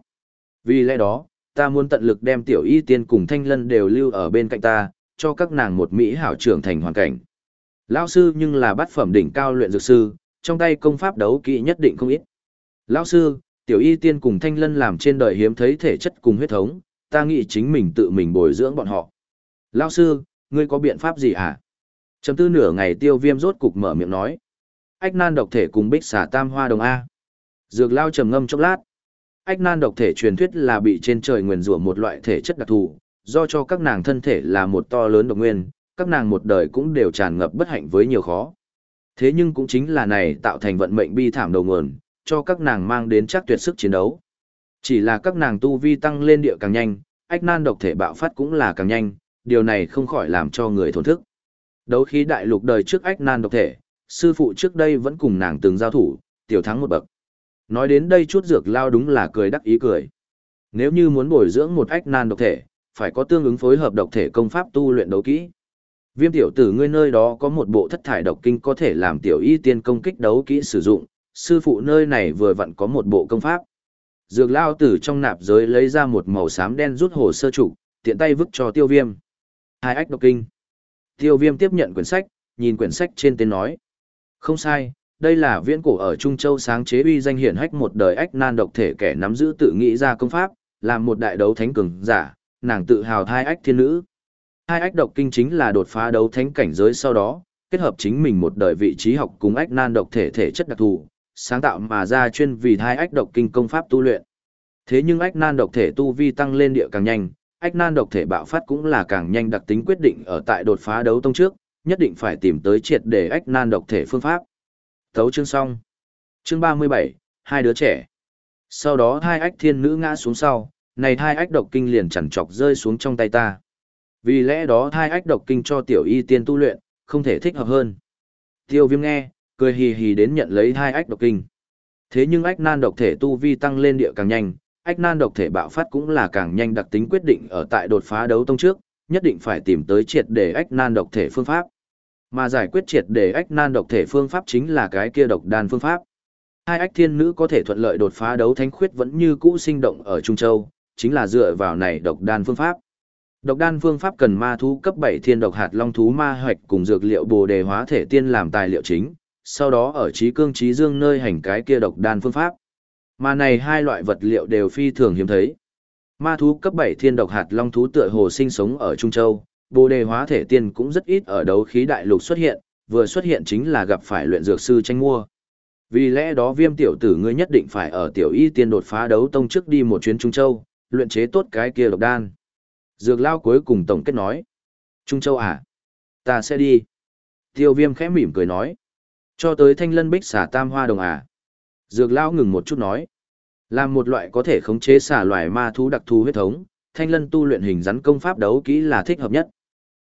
Vì lẽ đó, ta muốn tận lực đem tiểu y tiên cùng thanh lân đều lưu ở bên cạnh ta, cho các nàng một mỹ hảo trưởng thành hoàn cảnh. Lão sư nhưng là bát phẩm đỉnh cao luyện dược sư, trong tay công pháp đấu kỹ nhất định không ít. Lão sư, tiểu y tiên cùng thanh lân làm trên đời hiếm thấy thể chất cùng huyết thống, ta nghĩ chính mình tự mình bồi dưỡng bọn họ. Lão sư, ngươi có biện pháp gì hả? Chấm tư nửa ngày tiêu viêm rốt cục mở miệng nói. Ách nan độc thể cùng bích xả tam hoa đồng A. Dược lao trầm ngâm chốc lát. Ách nan độc thể truyền thuyết là bị trên trời nguyền rủa một loại thể chất đặc thù, do cho các nàng thân thể là một to lớn độc nguyên, các nàng một đời cũng đều tràn ngập bất hạnh với nhiều khó. Thế nhưng cũng chính là này tạo thành vận mệnh bi thảm đầu nguồn, cho các nàng mang đến chắc tuyệt sức chiến đấu. Chỉ là các nàng tu vi tăng lên địa càng nhanh, ách nan độc thể bạo phát cũng là càng nhanh, điều này không khỏi làm cho người thổn thức. Đấu khí đại lục đời trước ách nan độc thể, sư phụ trước đây vẫn cùng nàng từng giao thủ, tiểu thắng một bậc. Nói đến đây chút dược lao đúng là cười đắc ý cười. Nếu như muốn bồi dưỡng một ách nan độc thể, phải có tương ứng phối hợp độc thể công pháp tu luyện đấu kỹ. Viêm tiểu tử ngươi nơi đó có một bộ thất thải độc kinh có thể làm tiểu y tiên công kích đấu kỹ sử dụng, sư phụ nơi này vừa vặn có một bộ công pháp. Dược lao tử trong nạp giới lấy ra một màu xám đen rút hồ sơ trụ, tiện tay vứt cho tiêu viêm. Hai ách độc kinh. Tiêu viêm tiếp nhận quyển sách, nhìn quyển sách trên tên nói. Không sai, đây là viễn cổ ở Trung Châu sáng chế uy danh hiển hách một đời ách nan độc thể kẻ nắm giữ tự nghĩ ra công pháp, làm một đại đấu thánh cường giả, nàng tự hào thai ách thiên nữ. Hai ách độc kinh chính là đột phá đấu thánh cảnh giới sau đó, kết hợp chính mình một đời vị trí học cùng ách nan độc thể thể chất đặc thù, sáng tạo mà ra chuyên vì hai ách độc kinh công pháp tu luyện. Thế nhưng ách nan độc thể tu vi tăng lên địa càng nhanh, ách nan độc thể bạo phát cũng là càng nhanh đặc tính quyết định ở tại đột phá đấu tông trước, nhất định phải tìm tới triệt để ách nan độc thể phương pháp. Thấu chương xong. Chương 37, hai đứa trẻ. Sau đó hai ách thiên nữ ngã xuống sau, này hai ách độc kinh liền chẳng chọc rơi xuống trong tay ta. Vì lẽ đó hai ách độc kinh cho tiểu y tiên tu luyện, không thể thích hợp hơn. Tiêu viêm nghe, cười hì hì đến nhận lấy hai ách độc kinh. Thế nhưng ách nan độc thể tu vi tăng lên địa càng nhanh, ách nan độc thể bạo phát cũng là càng nhanh đặc tính quyết định ở tại đột phá đấu tông trước, nhất định phải tìm tới triệt để ách nan độc thể phương pháp. Mà giải quyết triệt để ách nan độc thể phương pháp chính là cái kia độc đan phương pháp. Hai ách thiên nữ có thể thuận lợi đột phá đấu thánh khuyết vẫn như cũ sinh động ở Trung Châu, chính là dựa vào này độc đan phương pháp. Độc đan phương pháp cần ma thú cấp 7 thiên độc hạt long thú ma hoạch cùng dược liệu bồ đề hóa thể tiên làm tài liệu chính, sau đó ở trí cương trí dương nơi hành cái kia độc đan phương pháp. Mà này hai loại vật liệu đều phi thường hiếm thấy. Ma thú cấp 7 thiên độc hạt long thú tựa hồ sinh sống ở Trung Châu, bồ đề hóa thể tiên cũng rất ít ở đấu khí đại lục xuất hiện, vừa xuất hiện chính là gặp phải luyện dược sư tranh mua. Vì lẽ đó viêm tiểu tử ngươi nhất định phải ở tiểu y tiên đột phá đấu tông trước đi một chuyến Trung Châu, luyện chế tốt cái kia độc đan. Dược lao cuối cùng tổng kết nói. Trung Châu à? Ta sẽ đi. Tiêu viêm khẽ mỉm cười nói. Cho tới thanh lân bích xả tam hoa đồng à? Dược lao ngừng một chút nói. Làm một loại có thể khống chế xả loài ma thú đặc thù huyết thống, thanh lân tu luyện hình rắn công pháp đấu kỹ là thích hợp nhất.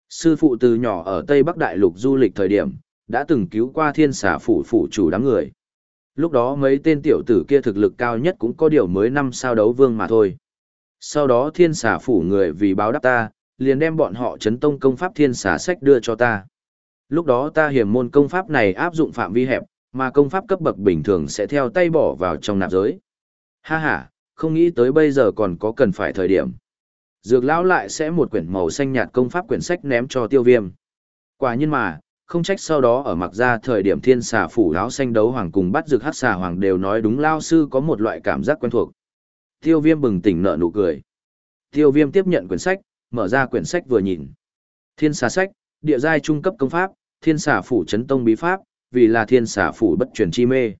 Sư phụ từ nhỏ ở Tây Bắc Đại Lục du lịch thời điểm, đã từng cứu qua thiên xả phủ phủ chủ đám người. Lúc đó mấy tên tiểu tử kia thực lực cao nhất cũng có điều mới năm sao đấu vương mà thôi. Sau đó thiên xả phủ người vì báo đáp ta, liền đem bọn họ chấn tông công pháp thiên xả sách đưa cho ta. Lúc đó ta hiểm môn công pháp này áp dụng phạm vi hẹp, mà công pháp cấp bậc bình thường sẽ theo tay bỏ vào trong nạp giới. Ha ha, không nghĩ tới bây giờ còn có cần phải thời điểm. Dược lão lại sẽ một quyển màu xanh nhạt công pháp quyển sách ném cho tiêu viêm. Quả nhiên mà, không trách sau đó ở mặc ra thời điểm thiên xà phủ Lão xanh đấu hoàng cùng bắt dược hát xà hoàng đều nói đúng lao sư có một loại cảm giác quen thuộc. Tiêu viêm bừng tỉnh nợ nụ cười. Tiêu viêm tiếp nhận quyển sách, mở ra quyển sách vừa nhìn. Thiên xà sách, địa giai trung cấp công pháp, thiên xà phủ chấn tông bí pháp, vì là thiên xà phủ bất truyền chi mê.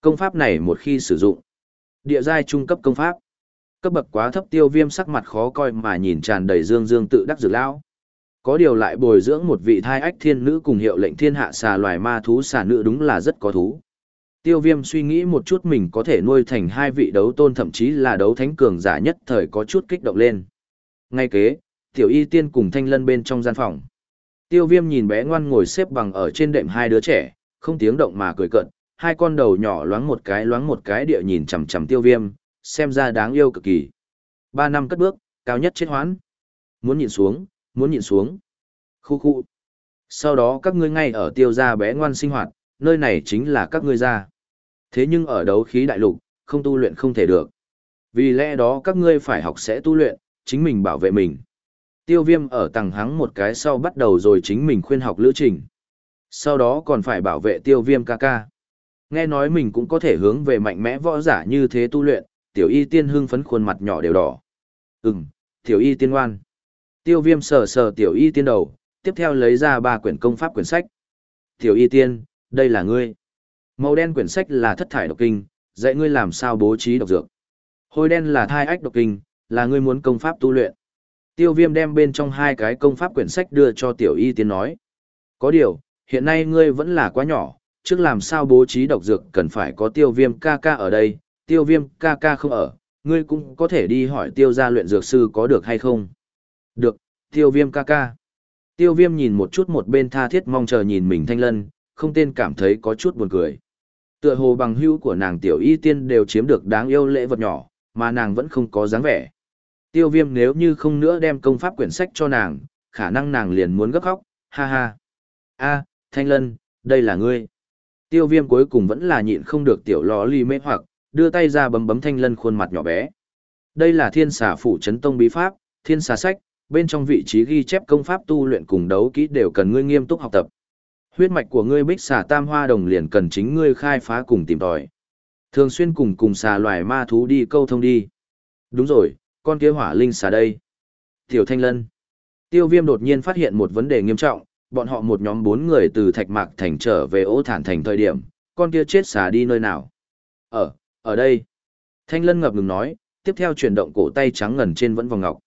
Công pháp này một khi sử dụng, địa giai trung cấp công pháp, cấp bậc quá thấp tiêu viêm sắc mặt khó coi mà nhìn tràn đầy dương dương tự đắc dược lão. Có điều lại bồi dưỡng một vị thai ách thiên nữ cùng hiệu lệnh thiên hạ xà loài ma thú xà nữ đúng là rất có thú. Tiêu viêm suy nghĩ một chút mình có thể nuôi thành hai vị đấu tôn thậm chí là đấu thánh cường giả nhất thời có chút kích động lên. Ngay kế tiểu y tiên cùng thanh lân bên trong gian phòng. Tiêu viêm nhìn bé ngoan ngồi xếp bằng ở trên đệm hai đứa trẻ không tiếng động mà cười cận hai con đầu nhỏ loáng một cái loáng một cái địa nhìn chằm chằm tiêu viêm xem ra đáng yêu cực kỳ. Ba năm cất bước, cao nhất chết hoãn. Muốn nhìn xuống, muốn nhìn xuống. Khu khu. Sau đó các ngươi ngay ở tiêu gia bé ngoan sinh hoạt, nơi này chính là các ngươi gia. Thế nhưng ở đấu khí đại lục, không tu luyện không thể được. Vì lẽ đó các ngươi phải học sẽ tu luyện, chính mình bảo vệ mình. Tiêu viêm ở tầng hắng một cái sau bắt đầu rồi chính mình khuyên học lữ trình. Sau đó còn phải bảo vệ tiêu viêm ca ca. Nghe nói mình cũng có thể hướng về mạnh mẽ võ giả như thế tu luyện, tiểu y tiên hưng phấn khuôn mặt nhỏ đều đỏ. Ừm, tiểu y tiên ngoan. Tiêu viêm sờ sờ tiểu y tiên đầu, tiếp theo lấy ra ba quyển công pháp quyển sách. Tiểu y tiên, đây là ngươi. Màu đen quyển sách là thất thải độc kinh, dạy ngươi làm sao bố trí độc dược. Hôi đen là thai ách độc kinh, là ngươi muốn công pháp tu luyện. Tiêu viêm đem bên trong hai cái công pháp quyển sách đưa cho tiểu y tiên nói. Có điều, hiện nay ngươi vẫn là quá nhỏ, trước làm sao bố trí độc dược cần phải có tiêu viêm ca ca ở đây, tiêu viêm ca ca không ở, ngươi cũng có thể đi hỏi tiêu gia luyện dược sư có được hay không. Được, tiêu viêm ca ca. Tiêu viêm nhìn một chút một bên tha thiết mong chờ nhìn mình thanh lân, không tên cảm thấy có chút buồn cười. Tựa hồ bằng hữu của nàng tiểu y tiên đều chiếm được đáng yêu lễ vật nhỏ, mà nàng vẫn không có dáng vẻ. Tiêu viêm nếu như không nữa đem công pháp quyển sách cho nàng, khả năng nàng liền muốn gấp khóc, ha ha. a thanh lân, đây là ngươi. Tiêu viêm cuối cùng vẫn là nhịn không được tiểu lò ly mê hoặc, đưa tay ra bấm bấm thanh lân khuôn mặt nhỏ bé. Đây là thiên xà phủ chấn tông bí pháp, thiên xà sách, bên trong vị trí ghi chép công pháp tu luyện cùng đấu kỹ đều cần ngươi nghiêm túc học tập. Huyết mạch của ngươi bích xà tam hoa đồng liền cần chính ngươi khai phá cùng tìm tòi. Thường xuyên cùng cùng xà loài ma thú đi câu thông đi. Đúng rồi, con kia hỏa linh xà đây. Tiểu Thanh Lân. Tiêu viêm đột nhiên phát hiện một vấn đề nghiêm trọng, bọn họ một nhóm bốn người từ Thạch Mạc Thành trở về ô thản thành thời điểm, con kia chết xả đi nơi nào? Ở, ở đây. Thanh Lân ngập ngừng nói, tiếp theo chuyển động cổ tay trắng ngần trên vẫn vòng ngọc.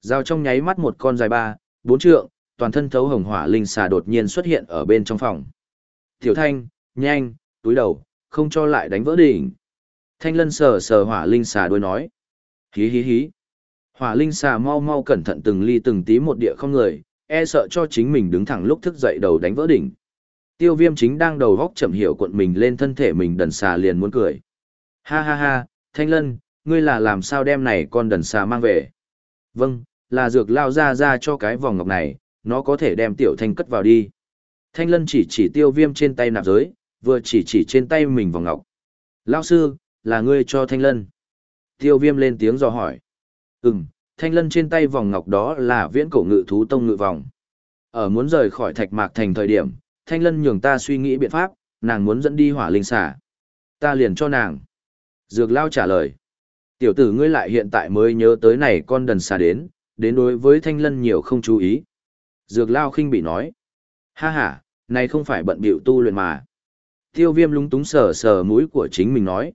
Giao trong nháy mắt một con dài ba, bốn trượng, toàn thân thấu hồng hỏa linh xà đột nhiên xuất hiện ở bên trong phòng. Tiểu Thanh, nhanh, túi đầu, không cho lại đánh vỡ đỉnh. Thanh Lân sờ sờ hỏa linh xà đuôi nói. Hí hí hí. Hỏa linh xà mau mau cẩn thận từng ly từng tí một địa không người, e sợ cho chính mình đứng thẳng lúc thức dậy đầu đánh vỡ đỉnh. Tiêu viêm chính đang đầu góc chậm hiểu cuộn mình lên thân thể mình đần xà liền muốn cười. Ha ha ha, Thanh Lân, ngươi là làm sao đem này con đần xà mang về? Vâng, là dược lao ra ra cho cái vòng ngọc này, nó có thể đem tiểu thanh cất vào đi. Thanh Lân chỉ chỉ tiêu viêm trên tay nạp giới, vừa chỉ chỉ trên tay mình vòng ngọc. Lao sư, là ngươi cho Thanh Lân. Tiêu viêm lên tiếng dò hỏi. Ừm, Thanh Lân trên tay vòng ngọc đó là viễn cổ ngự thú tông ngự vòng. Ở muốn rời khỏi thạch mạc thành thời điểm, Thanh Lân nhường ta suy nghĩ biện pháp, nàng muốn dẫn đi hỏa linh xả. Ta liền cho nàng. Dược lao trả lời. Tiểu tử ngươi lại hiện tại mới nhớ tới này con đần xà đến, đến đối với Thanh Lân nhiều không chú ý. Dược lao khinh bị nói. Ha ha, này không phải bận biểu tu luyện mà. Tiêu viêm lúng túng sờ sờ mũi của chính mình nói.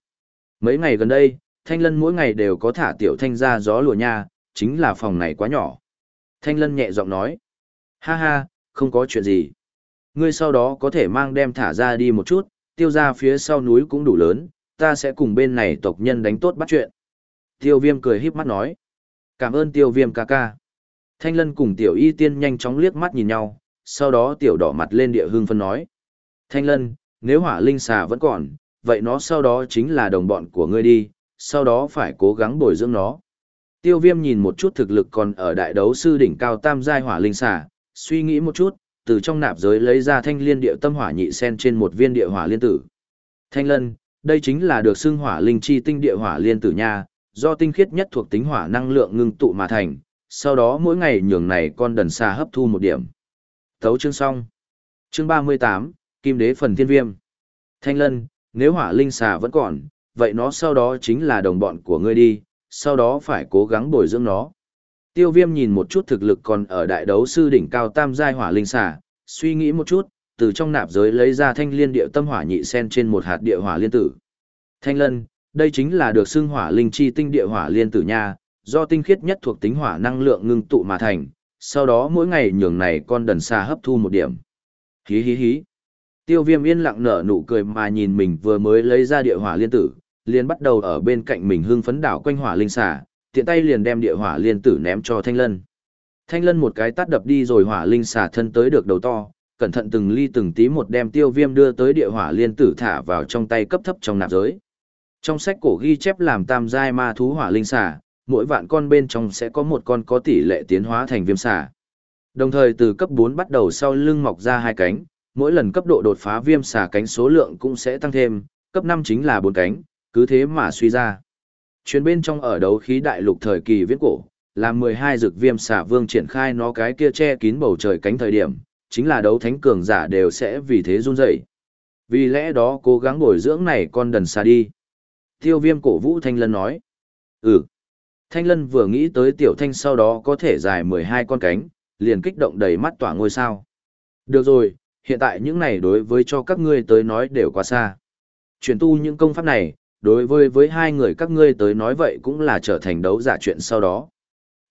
Mấy ngày gần đây, Thanh Lân mỗi ngày đều có thả tiểu thanh ra gió lùa nha, chính là phòng này quá nhỏ. Thanh Lân nhẹ giọng nói. Ha ha, không có chuyện gì. Ngươi sau đó có thể mang đem thả ra đi một chút, tiêu ra phía sau núi cũng đủ lớn, ta sẽ cùng bên này tộc nhân đánh tốt bắt chuyện. Tiêu viêm cười híp mắt nói. Cảm ơn tiêu viêm ca ca. Thanh lân cùng tiểu y tiên nhanh chóng liếc mắt nhìn nhau, sau đó tiểu đỏ mặt lên địa hương phân nói. Thanh lân, nếu hỏa linh xà vẫn còn, vậy nó sau đó chính là đồng bọn của ngươi đi, sau đó phải cố gắng bồi dưỡng nó. Tiêu viêm nhìn một chút thực lực còn ở đại đấu sư đỉnh cao tam giai hỏa linh xà, suy nghĩ một chút, từ trong nạp giới lấy ra thanh liên địa tâm hỏa nhị sen trên một viên địa hỏa liên tử. Thanh lân, đây chính là được xưng hỏa linh chi tinh địa hỏa liên tử nha, do tinh khiết nhất thuộc tính hỏa năng lượng ngưng tụ mà thành, sau đó mỗi ngày nhường này con đần xà hấp thu một điểm. Thấu chương xong. Chương 38, Kim đế phần thiên viêm. Thanh lân, nếu hỏa linh xà vẫn còn, vậy nó sau đó chính là đồng bọn của ngươi đi, sau đó phải cố gắng bồi dưỡng nó. Tiêu viêm nhìn một chút thực lực còn ở đại đấu sư đỉnh cao tam giai hỏa linh xà, suy nghĩ một chút, từ trong nạp giới lấy ra thanh liên địa tâm hỏa nhị sen trên một hạt địa hỏa liên tử. Thanh lân, đây chính là được xưng hỏa linh chi tinh địa hỏa liên tử nha, do tinh khiết nhất thuộc tính hỏa năng lượng ngưng tụ mà thành, sau đó mỗi ngày nhường này con đần xa hấp thu một điểm. Hí hí hí. Tiêu viêm yên lặng nở nụ cười mà nhìn mình vừa mới lấy ra địa hỏa liên tử, liền bắt đầu ở bên cạnh mình hưng phấn đảo quanh hỏa linh xà, tiện tay liền đem địa hỏa liên tử ném cho Thanh Lân. Thanh Lân một cái tát đập đi rồi hỏa linh xà thân tới được đầu to, cẩn thận từng ly từng tí một đem tiêu viêm đưa tới địa hỏa liên tử thả vào trong tay cấp thấp trong nạp giới. Trong sách cổ ghi chép làm tam giai ma thú hỏa linh xà, mỗi vạn con bên trong sẽ có một con có tỷ lệ tiến hóa thành viêm xà. Đồng thời từ cấp 4 bắt đầu sau lưng mọc ra hai cánh, mỗi lần cấp độ đột phá viêm xà cánh số lượng cũng sẽ tăng thêm, cấp 5 chính là bốn cánh, cứ thế mà suy ra. Chuyến bên trong ở đấu khí đại lục thời kỳ viễn cổ, làm 12 dược viêm xà vương triển khai nó cái kia che kín bầu trời cánh thời điểm, chính là đấu thánh cường giả đều sẽ vì thế run rẩy. Vì lẽ đó cố gắng bồi dưỡng này con đần xa đi. Tiêu viêm cổ vũ Thanh Lân nói. Ừ. Thanh Lân vừa nghĩ tới tiểu thanh sau đó có thể dài 12 con cánh, liền kích động đầy mắt tỏa ngôi sao. Được rồi, hiện tại những này đối với cho các ngươi tới nói đều quá xa. Chuyển tu những công pháp này, đối với với hai người các ngươi tới nói vậy cũng là trở thành đấu giả chuyện sau đó.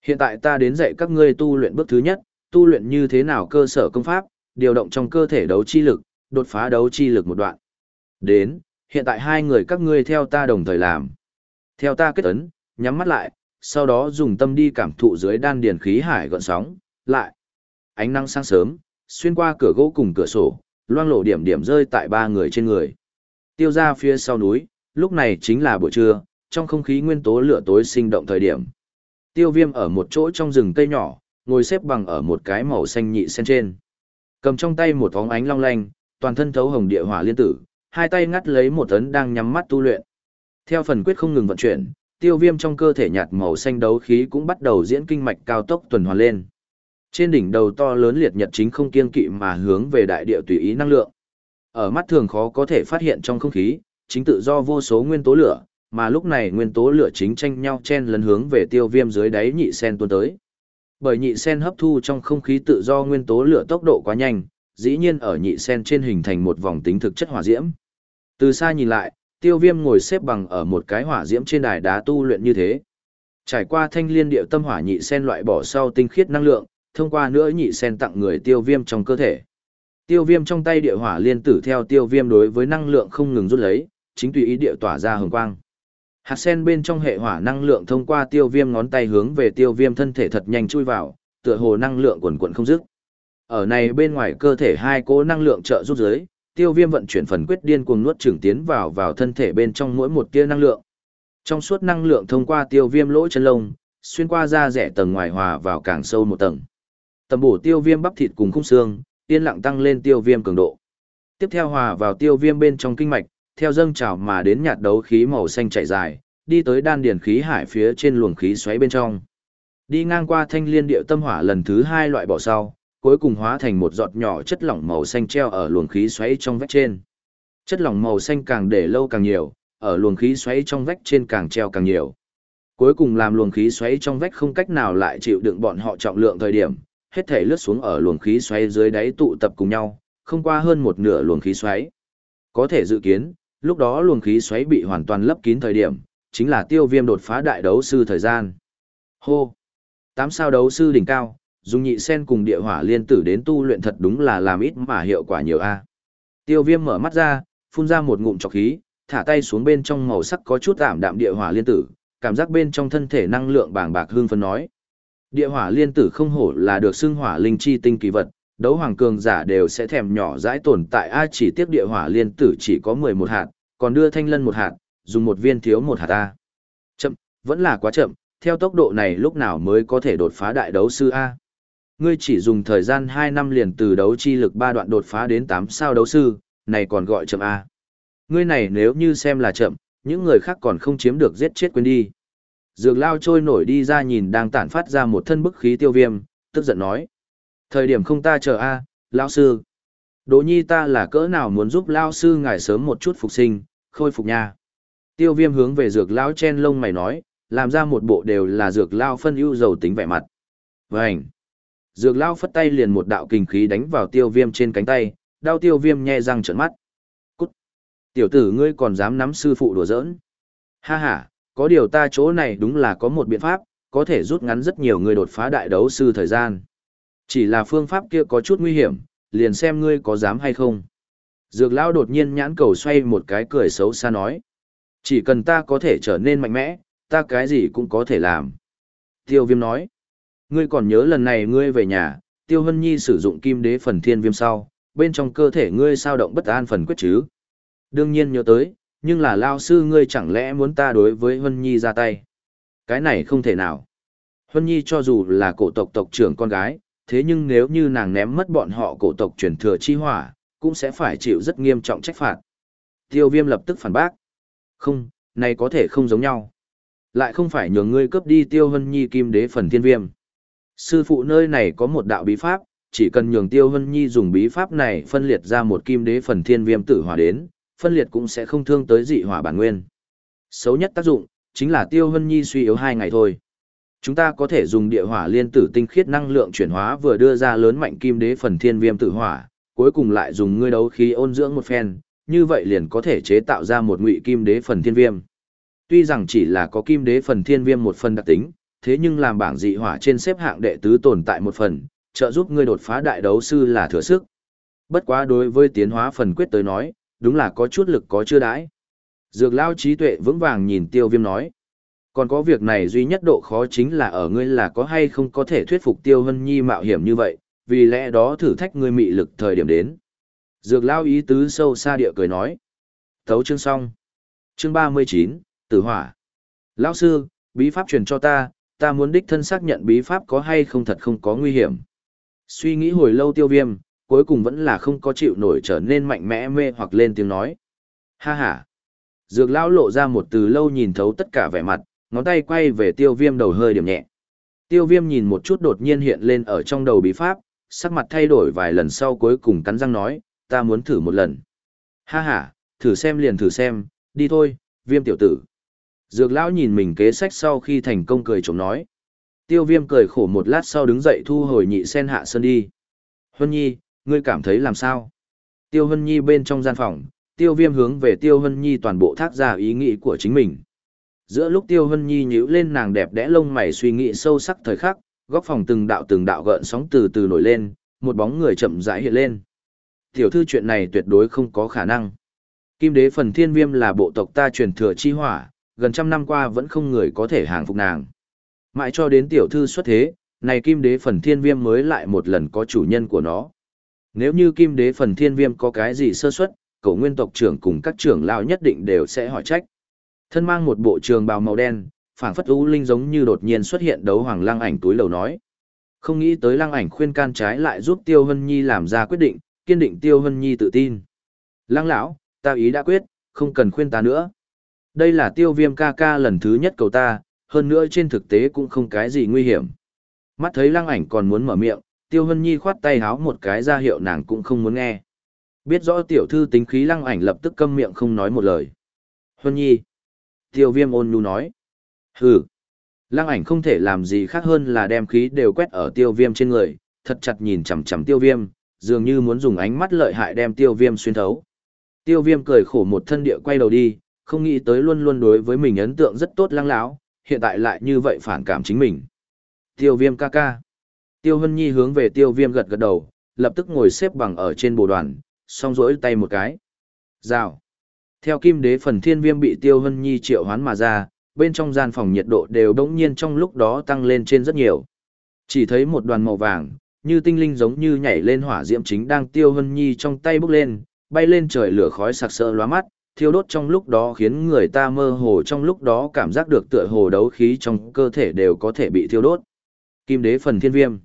Hiện tại ta đến dạy các ngươi tu luyện bước thứ nhất, tu luyện như thế nào cơ sở công pháp, điều động trong cơ thể đấu chi lực, đột phá đấu chi lực một đoạn. Đến, hiện tại hai người các ngươi theo ta đồng thời làm. Theo ta kết ấn, nhắm mắt lại, sau đó dùng tâm đi cảm thụ dưới đan điền khí hải gọn sóng, lại. Ánh nắng sáng sớm, xuyên qua cửa gỗ cùng cửa sổ, loang lộ điểm điểm rơi tại ba người trên người. Tiêu ra phía sau núi, lúc này chính là buổi trưa, trong không khí nguyên tố lửa tối sinh động thời điểm. Tiêu viêm ở một chỗ trong rừng cây nhỏ, ngồi xếp bằng ở một cái màu xanh nhị sen trên. Cầm trong tay một vóng ánh long lanh, toàn thân thấu hồng địa hỏa liên tử, hai tay ngắt lấy một tấn đang nhắm mắt tu luyện. Theo phần quyết không ngừng vận chuyển, tiêu viêm trong cơ thể nhạt màu xanh đấu khí cũng bắt đầu diễn kinh mạch cao tốc tuần hoàn lên. Trên đỉnh đầu to lớn liệt nhật chính không kiên kỵ mà hướng về đại địa tùy ý năng lượng. Ở mắt thường khó có thể phát hiện trong không khí, chính tự do vô số nguyên tố lửa, mà lúc này nguyên tố lửa chính tranh nhau chen lấn hướng về tiêu viêm dưới đáy nhị sen tuôn tới. Bởi nhị sen hấp thu trong không khí tự do nguyên tố lửa tốc độ quá nhanh, dĩ nhiên ở nhị sen trên hình thành một vòng tính thực chất hỏa diễm. Từ xa nhìn lại, tiêu viêm ngồi xếp bằng ở một cái hỏa diễm trên đài đá tu luyện như thế. Trải qua thanh liên điệu tâm hỏa nhị sen loại bỏ sau tinh khiết năng lượng, thông qua nữa nhị sen tặng người tiêu viêm trong cơ thể. Tiêu viêm trong tay địa hỏa liên tử theo tiêu viêm đối với năng lượng không ngừng rút lấy, chính tùy ý địa tỏa ra hồng quang. Hạt sen bên trong hệ hỏa năng lượng thông qua tiêu viêm ngón tay hướng về tiêu viêm thân thể thật nhanh chui vào, tựa hồ năng lượng quần quần không dứt. Ở này bên ngoài cơ thể hai cố năng lượng trợ rút dưới, tiêu viêm vận chuyển phần quyết điên cuồng nuốt trưởng tiến vào vào thân thể bên trong mỗi một tia năng lượng. Trong suốt năng lượng thông qua tiêu viêm lỗ chân lông, xuyên qua da rẻ tầng ngoài hòa vào càng sâu một tầng. Tầm bổ tiêu viêm bắp thịt cùng khung xương, yên lặng tăng lên tiêu viêm cường độ. Tiếp theo hòa vào tiêu viêm bên trong kinh mạch, theo dâng trào mà đến nhạt đấu khí màu xanh chảy dài, đi tới đan điển khí hải phía trên luồng khí xoáy bên trong. Đi ngang qua thanh liên điệu tâm hỏa lần thứ hai loại bỏ sau, cuối cùng hóa thành một giọt nhỏ chất lỏng màu xanh treo ở luồng khí xoáy trong vách trên. Chất lỏng màu xanh càng để lâu càng nhiều, ở luồng khí xoáy trong vách trên càng treo càng nhiều. Cuối cùng làm luồng khí xoáy trong vách không cách nào lại chịu đựng bọn họ trọng lượng thời điểm, hết thể lướt xuống ở luồng khí xoáy dưới đáy tụ tập cùng nhau, không qua hơn một nửa luồng khí xoáy. Có thể dự kiến, lúc đó luồng khí xoáy bị hoàn toàn lấp kín thời điểm, chính là tiêu viêm đột phá đại đấu sư thời gian. Hô! Tám sao đấu sư đỉnh cao, dùng nhị sen cùng địa hỏa liên tử đến tu luyện thật đúng là làm ít mà hiệu quả nhiều a. Tiêu viêm mở mắt ra, phun ra một ngụm trọc khí, thả tay xuống bên trong màu sắc có chút tạm đạm địa hỏa liên tử, cảm giác bên trong thân thể năng lượng bàng bạc hương phân nói. Địa hỏa liên tử không hổ là được xưng hỏa linh chi tinh kỳ vật, đấu hoàng cường giả đều sẽ thèm nhỏ dãi tồn tại a chỉ tiếp địa hỏa liên tử chỉ có 11 hạt, còn đưa thanh lân một hạt, dùng một viên thiếu một hạt a. Chậm, vẫn là quá chậm, theo tốc độ này lúc nào mới có thể đột phá đại đấu sư a. Ngươi chỉ dùng thời gian 2 năm liền từ đấu chi lực 3 đoạn đột phá đến 8 sao đấu sư, này còn gọi chậm a. Ngươi này nếu như xem là chậm, những người khác còn không chiếm được giết chết quên đi. Dược lao trôi nổi đi ra nhìn đang tản phát ra một thân bức khí tiêu viêm, tức giận nói. Thời điểm không ta chờ a, à, lao sư. Đỗ nhi ta là cỡ nào muốn giúp lao sư ngài sớm một chút phục sinh, khôi phục nha. Tiêu viêm hướng về dược lao chen lông mày nói, làm ra một bộ đều là dược lao phân ưu dầu tính vẻ mặt. Vânh. Dược lao phất tay liền một đạo kinh khí đánh vào tiêu viêm trên cánh tay, đau tiêu viêm nhe răng trợn mắt. Cút. Tiểu tử ngươi còn dám nắm sư phụ đùa giỡn. Ha ha, có điều ta chỗ này đúng là có một biện pháp, có thể rút ngắn rất nhiều người đột phá đại đấu sư thời gian. Chỉ là phương pháp kia có chút nguy hiểm, liền xem ngươi có dám hay không. Dược lão đột nhiên nhãn cầu xoay một cái cười xấu xa nói. Chỉ cần ta có thể trở nên mạnh mẽ, ta cái gì cũng có thể làm. Tiêu viêm nói. Ngươi còn nhớ lần này ngươi về nhà, Tiêu Hân Nhi sử dụng kim đế phần thiên viêm sau, bên trong cơ thể ngươi sao động bất an phần quyết chứ. Đương nhiên nhớ tới, nhưng là lao sư ngươi chẳng lẽ muốn ta đối với Hân Nhi ra tay. Cái này không thể nào. Hân Nhi cho dù là cổ tộc tộc trưởng con gái, thế nhưng nếu như nàng ném mất bọn họ cổ tộc truyền thừa chi hỏa, cũng sẽ phải chịu rất nghiêm trọng trách phạt. Tiêu viêm lập tức phản bác. Không, này có thể không giống nhau. Lại không phải nhường ngươi cướp đi tiêu hân nhi kim đế phần thiên viêm. Sư phụ nơi này có một đạo bí pháp, chỉ cần nhường tiêu hân nhi dùng bí pháp này phân liệt ra một kim đế phần thiên viêm tử hỏa đến, phân liệt cũng sẽ không thương tới dị hỏa bản nguyên. Xấu nhất tác dụng, chính là tiêu hân nhi suy yếu hai ngày thôi. Chúng ta có thể dùng địa hỏa liên tử tinh khiết năng lượng chuyển hóa vừa đưa ra lớn mạnh kim đế phần thiên viêm tử hỏa, cuối cùng lại dùng ngươi đấu khí ôn dưỡng một phen, như vậy liền có thể chế tạo ra một ngụy kim đế phần thiên viêm. Tuy rằng chỉ là có kim đế phần thiên viêm một phần đặc tính, thế nhưng làm bảng dị hỏa trên xếp hạng đệ tứ tồn tại một phần, trợ giúp ngươi đột phá đại đấu sư là thừa sức. Bất quá đối với tiến hóa phần quyết tới nói, đúng là có chút lực có chưa đãi. Dược lao trí tuệ vững vàng nhìn tiêu viêm nói. Còn có việc này duy nhất độ khó chính là ở ngươi là có hay không có thể thuyết phục tiêu hân nhi mạo hiểm như vậy, vì lẽ đó thử thách ngươi mị lực thời điểm đến. Dược lao ý tứ sâu xa địa cười nói. Thấu chương xong. Chương ba mươi chín Tử hỏa. Lão sư, bí pháp truyền cho ta, ta muốn đích thân xác nhận bí pháp có hay không thật không có nguy hiểm. Suy nghĩ hồi lâu tiêu viêm, cuối cùng vẫn là không có chịu nổi trở nên mạnh mẽ mê hoặc lên tiếng nói. Ha ha. Dược lão lộ ra một từ lâu nhìn thấu tất cả vẻ mặt, ngón tay quay về tiêu viêm đầu hơi điểm nhẹ. Tiêu viêm nhìn một chút đột nhiên hiện lên ở trong đầu bí pháp, sắc mặt thay đổi vài lần sau cuối cùng cắn răng nói, ta muốn thử một lần. Ha ha, thử xem liền thử xem, đi thôi, viêm tiểu tử. Dược lão nhìn mình kế sách sau khi thành công cười chống nói. Tiêu viêm cười khổ một lát sau đứng dậy thu hồi nhị sen hạ sơn đi. Huân nhi, ngươi cảm thấy làm sao? Tiêu Huân nhi bên trong gian phòng, tiêu viêm hướng về tiêu Huân nhi toàn bộ thác ra ý nghĩ của chính mình. Giữa lúc tiêu Hân nhi nhíu lên nàng đẹp đẽ lông mày suy nghĩ sâu sắc thời khắc, góc phòng từng đạo từng đạo gợn sóng từ từ nổi lên, một bóng người chậm rãi hiện lên. Tiểu thư chuyện này tuyệt đối không có khả năng. Kim đế phần thiên viêm là bộ tộc ta truyền thừa chi hỏa, gần trăm năm qua vẫn không người có thể hàng phục nàng. Mãi cho đến tiểu thư xuất thế, này kim đế phần thiên viêm mới lại một lần có chủ nhân của nó. Nếu như kim đế phần thiên viêm có cái gì sơ suất, cậu nguyên tộc trưởng cùng các trưởng lão nhất định đều sẽ hỏi trách. Thân mang một bộ trường bào màu đen, phảng phất u linh giống như đột nhiên xuất hiện đấu hoàng lăng ảnh túi lầu nói. Không nghĩ tới lăng ảnh khuyên can trái lại giúp Tiêu Hân Nhi làm ra quyết định, kiên định Tiêu Hân Nhi tự tin. Lăng lão, ta ý đã quyết, không cần khuyên ta nữa. Đây là tiêu viêm ca ca lần thứ nhất cầu ta, hơn nữa trên thực tế cũng không cái gì nguy hiểm. Mắt thấy lăng ảnh còn muốn mở miệng, tiêu hân nhi khoát tay háo một cái ra hiệu nàng cũng không muốn nghe. Biết rõ tiểu thư tính khí lăng ảnh lập tức câm miệng không nói một lời. Hân nhi. Tiêu viêm ôn nhu nói. Hừ. Lăng ảnh không thể làm gì khác hơn là đem khí đều quét ở tiêu viêm trên người, thật chặt nhìn chằm chằm tiêu viêm, dường như muốn dùng ánh mắt lợi hại đem tiêu viêm xuyên thấu. Tiêu viêm cười khổ một thân địa quay đầu đi, không nghĩ tới luôn luôn đối với mình ấn tượng rất tốt lăng lão, hiện tại lại như vậy phản cảm chính mình. Tiêu viêm ca ca. Tiêu Hân Nhi hướng về tiêu viêm gật gật đầu, lập tức ngồi xếp bằng ở trên bồ đoàn, song rỗi tay một cái. Rào. Theo kim đế phần thiên viêm bị tiêu Hân Nhi triệu hoán mà ra, bên trong gian phòng nhiệt độ đều đống nhiên trong lúc đó tăng lên trên rất nhiều. Chỉ thấy một đoàn màu vàng, như tinh linh giống như nhảy lên hỏa diễm chính đang tiêu Hân Nhi trong tay bốc lên, bay lên trời lửa khói sặc sỡ lóa mắt, thiêu đốt trong lúc đó khiến người ta mơ hồ trong lúc đó cảm giác được tựa hồ đấu khí trong cơ thể đều có thể bị thiêu đốt. Kim đế phần thiên viêm.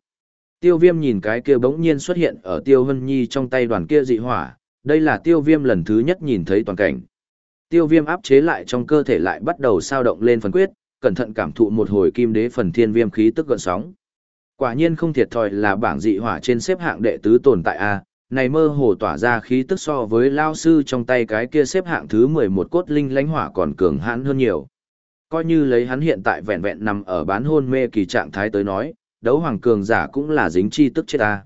Tiêu viêm nhìn cái kia bỗng nhiên xuất hiện ở tiêu hân nhi trong tay đoàn kia dị hỏa, đây là tiêu viêm lần thứ nhất nhìn thấy toàn cảnh. Tiêu viêm áp chế lại trong cơ thể lại bắt đầu sao động lên phần quyết, cẩn thận cảm thụ một hồi kim đế phần thiên viêm khí tức gợn sóng. Quả nhiên không thiệt thòi là bảng dị hỏa trên xếp hạng đệ tứ tồn tại A, này mơ hồ tỏa ra khí tức so với lao sư trong tay cái kia xếp hạng thứ 11 cốt linh lãnh hỏa còn cường hãn hơn nhiều. Coi như lấy hắn hiện tại vẹn vẹn nằm ở bán hôn mê kỳ trạng thái tới nói, đấu hoàng cường giả cũng là dính chi tức chết ta.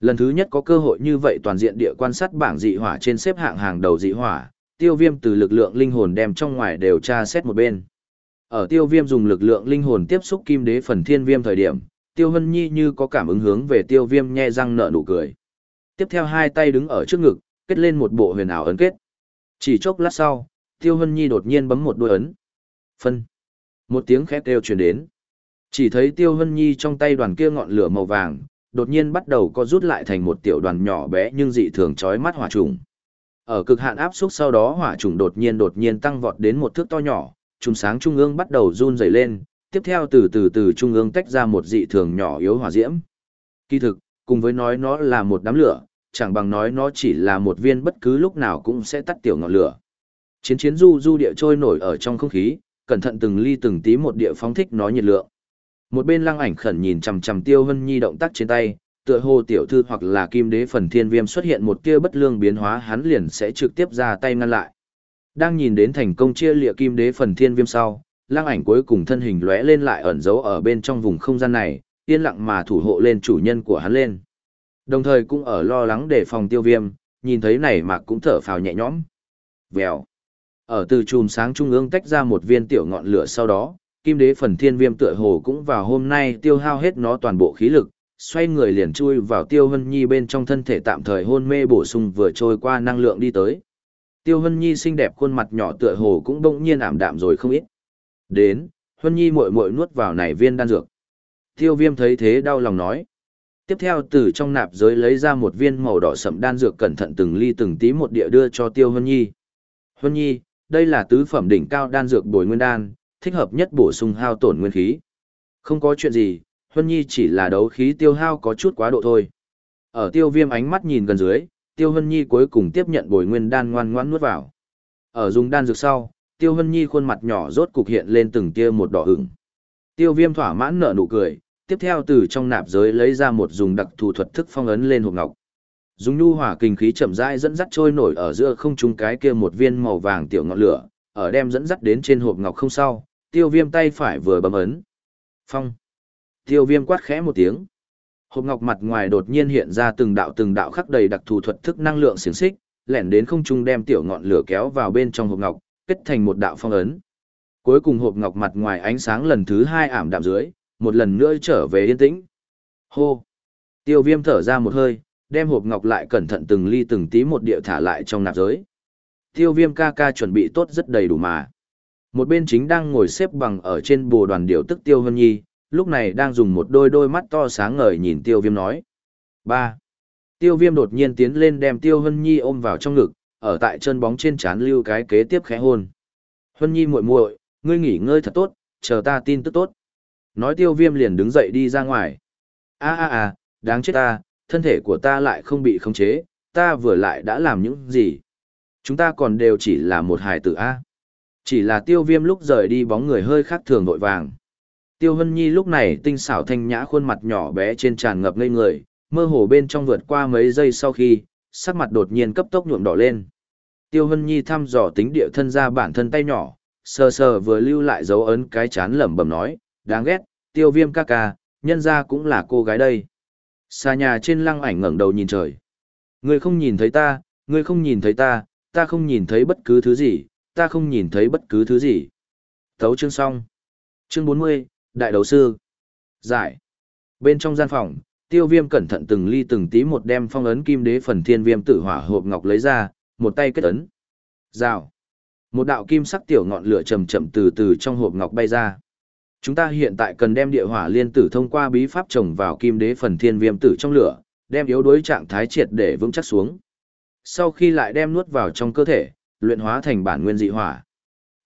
Lần thứ nhất có cơ hội như vậy toàn diện địa quan sát bảng dị hỏa trên xếp hạng hàng đầu dị hỏa, tiêu viêm từ lực lượng linh hồn đem trong ngoài đều tra xét một bên. Ở tiêu viêm dùng lực lượng linh hồn tiếp xúc kim đế phần thiên viêm thời điểm, tiêu hân nhi như có cảm ứng hướng về tiêu viêm nhe răng nở nụ cười tiếp theo hai tay đứng ở trước ngực, kết lên một bộ huyền ảo ấn kết. Chỉ chốc lát sau, Tiêu Hân Nhi đột nhiên bấm một đôi ấn. Phân. Một tiếng khét đều truyền đến. Chỉ thấy Tiêu Hân Nhi trong tay đoàn kia ngọn lửa màu vàng, đột nhiên bắt đầu co rút lại thành một tiểu đoàn nhỏ bé nhưng dị thường chói mắt hỏa trùng. Ở cực hạn áp suất sau đó hỏa trùng đột nhiên đột nhiên tăng vọt đến một thước to nhỏ, trùng sáng trung ương bắt đầu run rẩy lên, tiếp theo từ từ từ trung ương tách ra một dị thường nhỏ yếu hỏa diễm. Kỳ thực, cùng với nói nó là một đám lửa, chẳng bằng nói nó chỉ là một viên bất cứ lúc nào cũng sẽ tắt tiểu ngọn lửa. Chiến chiến du du địa trôi nổi ở trong không khí, cẩn thận từng ly từng tí một địa phóng thích nó nhiệt lượng. Một bên lăng ảnh khẩn nhìn chằm chằm Tiêu Hân Nhi động tác trên tay, tựa hồ tiểu thư hoặc là kim đế phần thiên viêm xuất hiện một tia bất lương biến hóa hắn liền sẽ trực tiếp ra tay ngăn lại. Đang nhìn đến thành công chia lịa kim đế phần thiên viêm sau, lang ảnh cuối cùng thân hình lóe lên lại ẩn giấu ở bên trong vùng không gian này, yên lặng mà thủ hộ lên chủ nhân của hắn lên. Đồng thời cũng ở lo lắng để phòng tiêu viêm, nhìn thấy này mà cũng thở phào nhẹ nhõm. Vèo. Ở từ chùm sáng trung ương tách ra một viên tiểu ngọn lửa sau đó, kim đế phần thiên viêm tựa hồ cũng vào hôm nay tiêu hao hết nó toàn bộ khí lực, xoay người liền chui vào Tiêu Hân Nhi bên trong thân thể tạm thời hôn mê bổ sung vừa trôi qua năng lượng đi tới. Tiêu Hân Nhi xinh đẹp khuôn mặt nhỏ tựa hồ cũng bỗng nhiên ảm đạm rồi không ít. Đến, Hân Nhi muội muội nuốt vào này viên đan dược. Tiêu Viêm thấy thế đau lòng nói. Tiếp theo từ trong nạp giới lấy ra một viên màu đỏ sậm đan dược cẩn thận từng ly từng tí một địa đưa cho Tiêu Hân Nhi. Hân Nhi, đây là tứ phẩm đỉnh cao đan dược bồi nguyên đan, thích hợp nhất bổ sung hao tổn nguyên khí. Không có chuyện gì, Huân Nhi chỉ là đấu khí tiêu hao có chút quá độ thôi. Ở tiêu viêm ánh mắt nhìn gần dưới, tiêu Huân Nhi cuối cùng tiếp nhận bồi nguyên đan ngoan ngoãn nuốt vào. Ở dùng đan dược sau, tiêu Huân Nhi khuôn mặt nhỏ rốt cục hiện lên từng tia một đỏ ửng. Tiêu viêm thỏa mãn nở nụ cười, tiếp theo từ trong nạp giới lấy ra một dùng đặc thù thuật thức phong ấn lên hộp ngọc. Dùng nhu hỏa kinh khí chậm rãi dẫn dắt trôi nổi ở giữa không trung cái kia một viên màu vàng tiểu ngọn lửa, ở đem dẫn dắt đến trên hộp ngọc không sau, tiêu viêm tay phải vừa bấm ấn. Phong. Tiêu viêm quát khẽ một tiếng. Hộp ngọc mặt ngoài đột nhiên hiện ra từng đạo từng đạo khắc đầy đặc thù thuật thức năng lượng xiềng xích, lẻn đến không trung đem tiểu ngọn lửa kéo vào bên trong hộp ngọc, kết thành một đạo phong ấn. Cuối cùng hộp ngọc mặt ngoài ánh sáng lần thứ hai ảm đạm dưới, một lần nữa trở về yên tĩnh. Hô! Tiêu viêm thở ra một hơi, đem hộp ngọc lại cẩn thận từng ly từng tí một điệu thả lại trong nạp giới. Tiêu viêm ca ca chuẩn bị tốt rất đầy đủ mà. Một bên chính đang ngồi xếp bằng ở trên bồ đoàn điệu tức tiêu hân nhi, lúc này đang dùng một đôi đôi mắt to sáng ngời nhìn tiêu viêm nói. ba Tiêu viêm đột nhiên tiến lên đem tiêu hân nhi ôm vào trong ngực, ở tại chân bóng trên chán lưu cái kế tiếp khẽ hôn. Hân nhi muội muội, ngươi nghỉ ngơi thật tốt, chờ ta tin tức tốt. Nói tiêu viêm liền đứng dậy đi ra ngoài. a a a đáng chết ta, thân thể của ta lại không bị khống chế, ta vừa lại đã làm những gì. Chúng ta còn đều chỉ là một hài tử A. Chỉ là tiêu viêm lúc rời đi bóng người hơi khác thường vội vàng. Tiêu Hân Nhi lúc này tinh xảo thanh nhã khuôn mặt nhỏ bé trên tràn ngập ngây người, mơ hồ bên trong vượt qua mấy giây sau khi, sắc mặt đột nhiên cấp tốc nhuộm đỏ lên. Tiêu Hân Nhi thăm dò tính địa thân ra bản thân tay nhỏ, sờ sờ vừa lưu lại dấu ấn cái chán lẩm bẩm nói, đáng ghét, tiêu viêm ca ca, nhân ra cũng là cô gái đây. Xa nhà trên lăng ảnh ngẩng đầu nhìn trời. Ngươi không nhìn thấy ta, ngươi không nhìn thấy ta, ta không nhìn thấy bất cứ thứ gì, ta không nhìn thấy bất cứ thứ gì. Thấu chương xong. Chương 40, Đại đấu sư. Giải. Bên trong gian phòng, tiêu viêm cẩn thận từng ly từng tí một đem phong ấn kim đế phần thiên viêm tử hỏa hộp ngọc lấy ra, một tay kết ấn. Rào. Một đạo kim sắc tiểu ngọn lửa chậm chậm từ từ trong hộp ngọc bay ra. Chúng ta hiện tại cần đem địa hỏa liên tử thông qua bí pháp trồng vào kim đế phần thiên viêm tử trong lửa, đem yếu đuối trạng thái triệt để vững chắc xuống. Sau khi lại đem nuốt vào trong cơ thể, luyện hóa thành bản nguyên dị hỏa.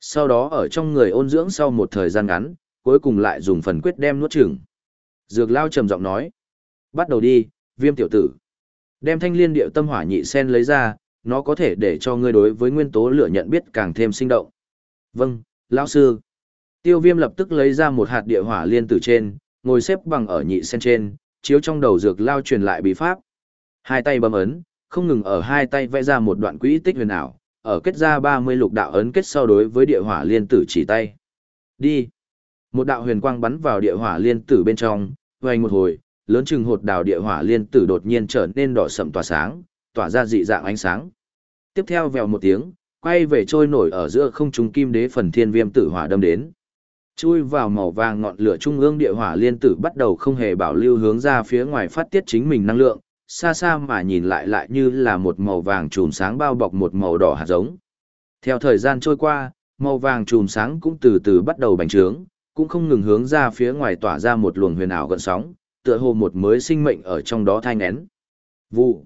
Sau đó ở trong người ôn dưỡng sau một thời gian ngắn, cuối cùng lại dùng phần quyết đem nuốt chửng. Dược lao trầm giọng nói, bắt đầu đi, viêm tiểu tử. Đem thanh liên điệu tâm hỏa nhị sen lấy ra, nó có thể để cho ngươi đối với nguyên tố lửa nhận biết càng thêm sinh động. Vâng, lão sư. Tiêu viêm lập tức lấy ra một hạt địa hỏa liên tử trên, ngồi xếp bằng ở nhị sen trên, chiếu trong đầu dược lao truyền lại bí pháp. Hai tay bấm ấn, không ngừng ở hai tay vẽ ra một đoạn quỹ tích huyền ảo, ở kết ra 30 lục đạo ấn kết sau đối với địa hỏa liên tử chỉ tay. Đi. Một đạo huyền quang bắn vào địa hỏa liên tử bên trong, vành một hồi, lớn chừng hột đào địa hỏa liên tử đột nhiên trở nên đỏ sậm tỏa sáng, tỏa ra dị dạng ánh sáng. Tiếp theo vèo một tiếng, quay về trôi nổi ở giữa không trung kim đế phần thiên viêm tử hỏa đâm đến. Chui vào màu vàng ngọn lửa trung ương địa hỏa liên tử bắt đầu không hề bảo lưu hướng ra phía ngoài phát tiết chính mình năng lượng, xa xa mà nhìn lại lại như là một màu vàng chùm sáng bao bọc một màu đỏ hạt giống. Theo thời gian trôi qua, màu vàng chùm sáng cũng từ từ bắt đầu bành trướng, cũng không ngừng hướng ra phía ngoài tỏa ra một luồng huyền ảo gợn sóng, tựa hồ một mới sinh mệnh ở trong đó thai ngén. Vụ.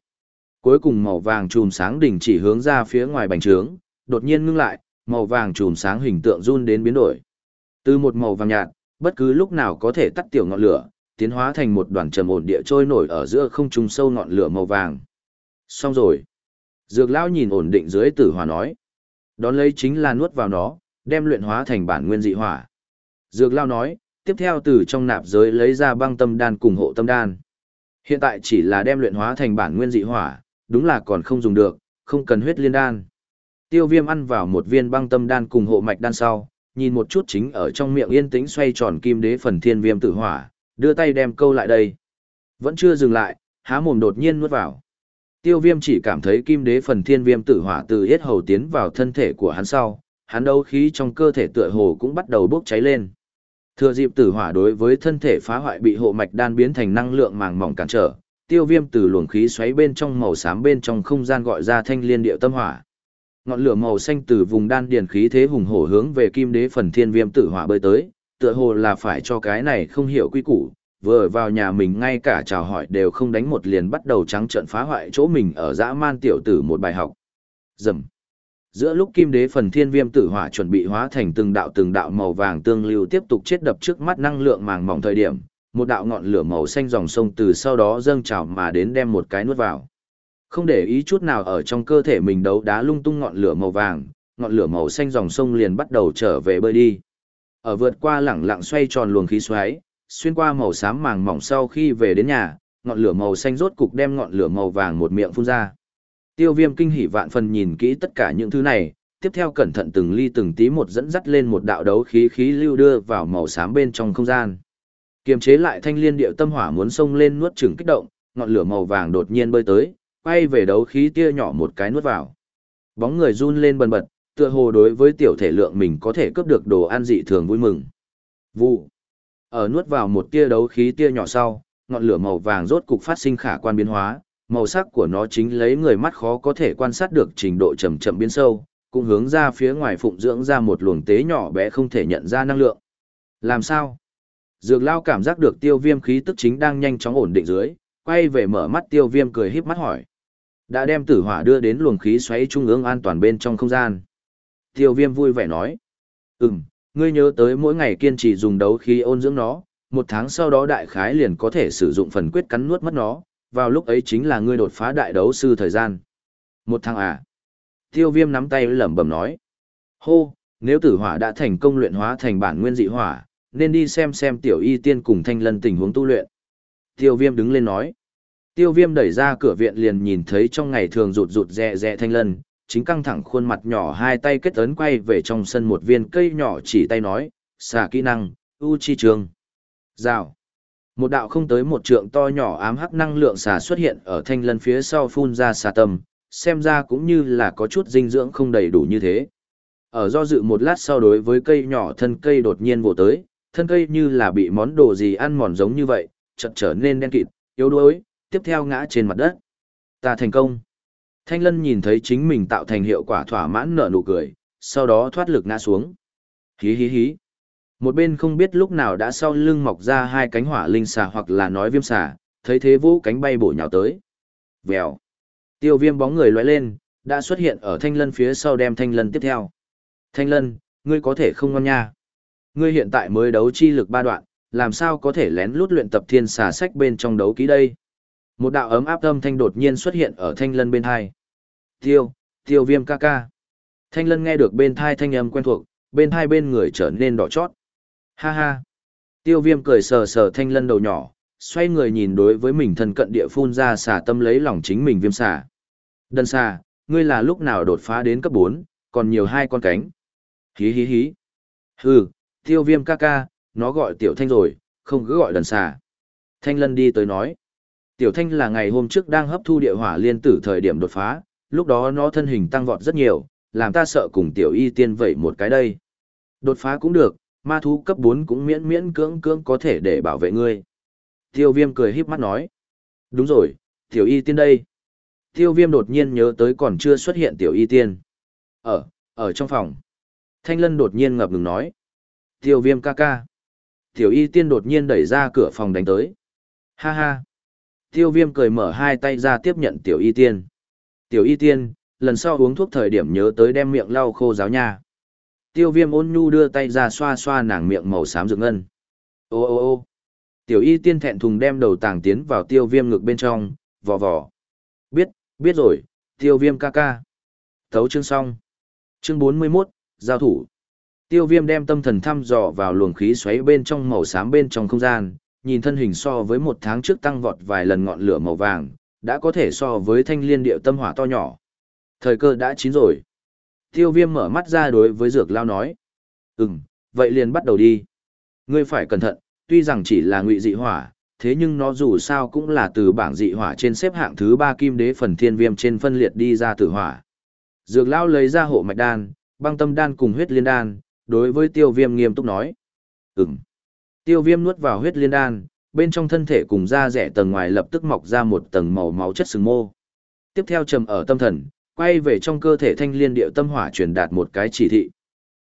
Cuối cùng màu vàng chùm sáng đỉnh chỉ hướng ra phía ngoài bành trướng, đột nhiên ngưng lại, màu vàng chùm sáng hình tượng run đến biến đổi. Từ một màu vàng nhạt, bất cứ lúc nào có thể tắt tiểu ngọn lửa, tiến hóa thành một đoàn trầm ổn địa trôi nổi ở giữa không trung sâu ngọn lửa màu vàng. Xong rồi. Dược lão nhìn ổn định dưới tử hỏa nói. Đón lấy chính là nuốt vào nó, đem luyện hóa thành bản nguyên dị hỏa. Dược lao nói, tiếp theo từ trong nạp giới lấy ra băng tâm đan cùng hộ tâm đan. Hiện tại chỉ là đem luyện hóa thành bản nguyên dị hỏa, đúng là còn không dùng được, không cần huyết liên đan. Tiêu viêm ăn vào một viên băng tâm đan cùng hộ mạch đan sau, nhìn một chút chính ở trong miệng yên tĩnh xoay tròn kim đế phần thiên viêm tử hỏa, đưa tay đem câu lại đây. Vẫn chưa dừng lại, há mồm đột nhiên nuốt vào. Tiêu viêm chỉ cảm thấy kim đế phần thiên viêm tử hỏa từ hết hầu tiến vào thân thể của hắn sau, hắn đấu khí trong cơ thể tựa hồ cũng bắt đầu bốc cháy lên. Thừa dịp tử hỏa đối với thân thể phá hoại bị hộ mạch đan biến thành năng lượng màng mỏng cản trở, tiêu viêm từ luồng khí xoáy bên trong màu xám bên trong không gian gọi ra thanh liên điệu tâm hỏa. Ngọn lửa màu xanh từ vùng đan điền khí thế hùng hổ hướng về kim đế phần thiên viêm tử hỏa bơi tới, tựa hồ là phải cho cái này không hiểu quy củ, vừa vào nhà mình ngay cả chào hỏi đều không đánh một liền bắt đầu trắng trợn phá hoại chỗ mình ở dã man tiểu tử một bài học. Dầm. Giữa lúc kim đế phần thiên viêm tử hỏa chuẩn bị hóa thành từng đạo từng đạo màu vàng tương lưu tiếp tục chết đập trước mắt năng lượng màng mỏng thời điểm, một đạo ngọn lửa màu xanh dòng sông từ sau đó dâng trào mà đến đem một cái nuốt vào. Không để ý chút nào ở trong cơ thể mình đấu đá lung tung ngọn lửa màu vàng, ngọn lửa màu xanh dòng sông liền bắt đầu trở về bơi đi. Ở vượt qua lẳng lặng xoay tròn luồng khí xoáy, xuyên qua màu xám màng mỏng sau khi về đến nhà, ngọn lửa màu xanh rốt cục đem ngọn lửa màu vàng một miệng phun ra. Tiêu viêm kinh hỉ vạn phần nhìn kỹ tất cả những thứ này, tiếp theo cẩn thận từng ly từng tí một dẫn dắt lên một đạo đấu khí khí lưu đưa vào màu xám bên trong không gian. Kiềm chế lại thanh liên điệu tâm hỏa muốn xông lên nuốt chửng kích động, ngọn lửa màu vàng đột nhiên bơi tới, quay về đấu khí tia nhỏ một cái nuốt vào. Bóng người run lên bần bật, tựa hồ đối với tiểu thể lượng mình có thể cướp được đồ ăn dị thường vui mừng. Vụ. Ở nuốt vào một tia đấu khí tia nhỏ sau, ngọn lửa màu vàng rốt cục phát sinh khả quan biến hóa, màu sắc của nó chính lấy người mắt khó có thể quan sát được trình độ chậm chậm biến sâu, cũng hướng ra phía ngoài phụng dưỡng ra một luồng tế nhỏ bé không thể nhận ra năng lượng. Làm sao? Dược lao cảm giác được tiêu viêm khí tức chính đang nhanh chóng ổn định dưới, quay về mở mắt tiêu viêm cười híp mắt hỏi. Đã đem tử hỏa đưa đến luồng khí xoáy trung ương an toàn bên trong không gian. Tiêu viêm vui vẻ nói. Ừm, ngươi nhớ tới mỗi ngày kiên trì dùng đấu khí ôn dưỡng nó, một tháng sau đó đại khái liền có thể sử dụng phần quyết cắn nuốt mất nó, vào lúc ấy chính là ngươi đột phá đại đấu sư thời gian. Một thằng à? Tiêu viêm nắm tay lẩm bẩm nói. Hô, nếu tử hỏa đã thành công luyện hóa thành bản nguyên dị hỏa, nên đi xem xem tiểu y tiên cùng thanh lân tình huống tu luyện. Tiêu viêm đứng lên nói. Tiêu viêm đẩy ra cửa viện liền nhìn thấy trong ngày thường rụt rụt rẹ rẹ thanh lân, chính căng thẳng khuôn mặt nhỏ hai tay kết ấn quay về trong sân một viên cây nhỏ chỉ tay nói, xả kỹ năng, u chi trường. Rào. Một đạo không tới một trượng to nhỏ ám hắc năng lượng xà xuất hiện ở thanh lân phía sau phun ra xà tâm, xem ra cũng như là có chút dinh dưỡng không đầy đủ như thế. Ở do dự một lát sau đối với cây nhỏ thân cây đột nhiên vồ tới, thân cây như là bị món đồ gì ăn mòn giống như vậy, chợt trở nên đen kịt, yếu đuối, tiếp theo ngã trên mặt đất. Ta thành công. Thanh Lân nhìn thấy chính mình tạo thành hiệu quả thỏa mãn nở nụ cười, sau đó thoát lực ngã xuống. Hí hí hí. Một bên không biết lúc nào đã sau lưng mọc ra hai cánh hỏa linh xà hoặc là nói viêm xà, thấy thế vũ cánh bay bổ nhào tới. Vèo. Tiêu viêm bóng người lóe lên, đã xuất hiện ở thanh lân phía sau đem thanh lân tiếp theo. Thanh lân, ngươi có thể không ngon nha. Ngươi hiện tại mới đấu chi lực ba đoạn, làm sao có thể lén lút luyện tập thiên xà sách bên trong đấu ký đây. Một đạo ấm áp âm thanh đột nhiên xuất hiện ở thanh lân bên hai. Tiêu, tiêu viêm ca ca. Thanh lân nghe được bên thai thanh âm quen thuộc, bên hai bên người trở nên đỏ chót. Ha ha. Tiêu viêm cười sờ sờ thanh lân đầu nhỏ, xoay người nhìn đối với mình thân cận địa phun ra xà tâm lấy lòng chính mình viêm xà. Đần xà, ngươi là lúc nào đột phá đến cấp 4, còn nhiều hai con cánh. Hí hí hí. Hừ, tiêu viêm ca ca, nó gọi tiểu thanh rồi, không cứ gọi đần xà. Thanh lân đi tới nói. Tiểu thanh là ngày hôm trước đang hấp thu địa hỏa liên tử thời điểm đột phá, lúc đó nó thân hình tăng vọt rất nhiều, làm ta sợ cùng tiểu y tiên vậy một cái đây. Đột phá cũng được, ma thú cấp 4 cũng miễn miễn cưỡng cưỡng có thể để bảo vệ ngươi. Tiêu viêm cười híp mắt nói. Đúng rồi, tiểu y tiên đây. Tiêu viêm đột nhiên nhớ tới còn chưa xuất hiện tiểu y tiên. Ở, ở trong phòng. Thanh lân đột nhiên ngập ngừng nói. Tiêu viêm ca ca. Tiểu y tiên đột nhiên đẩy ra cửa phòng đánh tới. Ha ha. Tiêu viêm cười mở hai tay ra tiếp nhận tiểu y tiên. Tiểu y tiên, lần sau uống thuốc thời điểm nhớ tới đem miệng lau khô giáo nha. Tiêu viêm ôn nhu đưa tay ra xoa xoa nàng miệng màu xám rực ngân. Ô ô ô tiểu y tiên thẹn thùng đem đầu tàng tiến vào tiêu viêm ngực bên trong, vò vò. Biết, biết rồi, tiêu viêm ca ca. Thấu chương xong. Chương 41, giao thủ. Tiêu viêm đem tâm thần thăm dò vào luồng khí xoáy bên trong màu xám bên trong không gian, nhìn thân hình so với một tháng trước tăng vọt vài lần ngọn lửa màu vàng, đã có thể so với thanh liên điệu tâm hỏa to nhỏ. Thời cơ đã chín rồi. Tiêu viêm mở mắt ra đối với dược lao nói. Ừm, vậy liền bắt đầu đi. Ngươi phải cẩn thận, tuy rằng chỉ là ngụy dị hỏa, thế nhưng nó dù sao cũng là từ bảng dị hỏa trên xếp hạng thứ ba kim đế phần thiên viêm trên phân liệt đi ra tử hỏa. Dược lao lấy ra hộ mạch đan, băng tâm đan cùng huyết liên đan, đối với tiêu viêm nghiêm túc nói. Ừm. Tiêu viêm nuốt vào huyết liên đan, bên trong thân thể cùng da rẻ tầng ngoài lập tức mọc ra một tầng màu máu chất sừng mô. Tiếp theo trầm ở tâm thần, quay về trong cơ thể thanh liên điệu tâm hỏa truyền đạt một cái chỉ thị.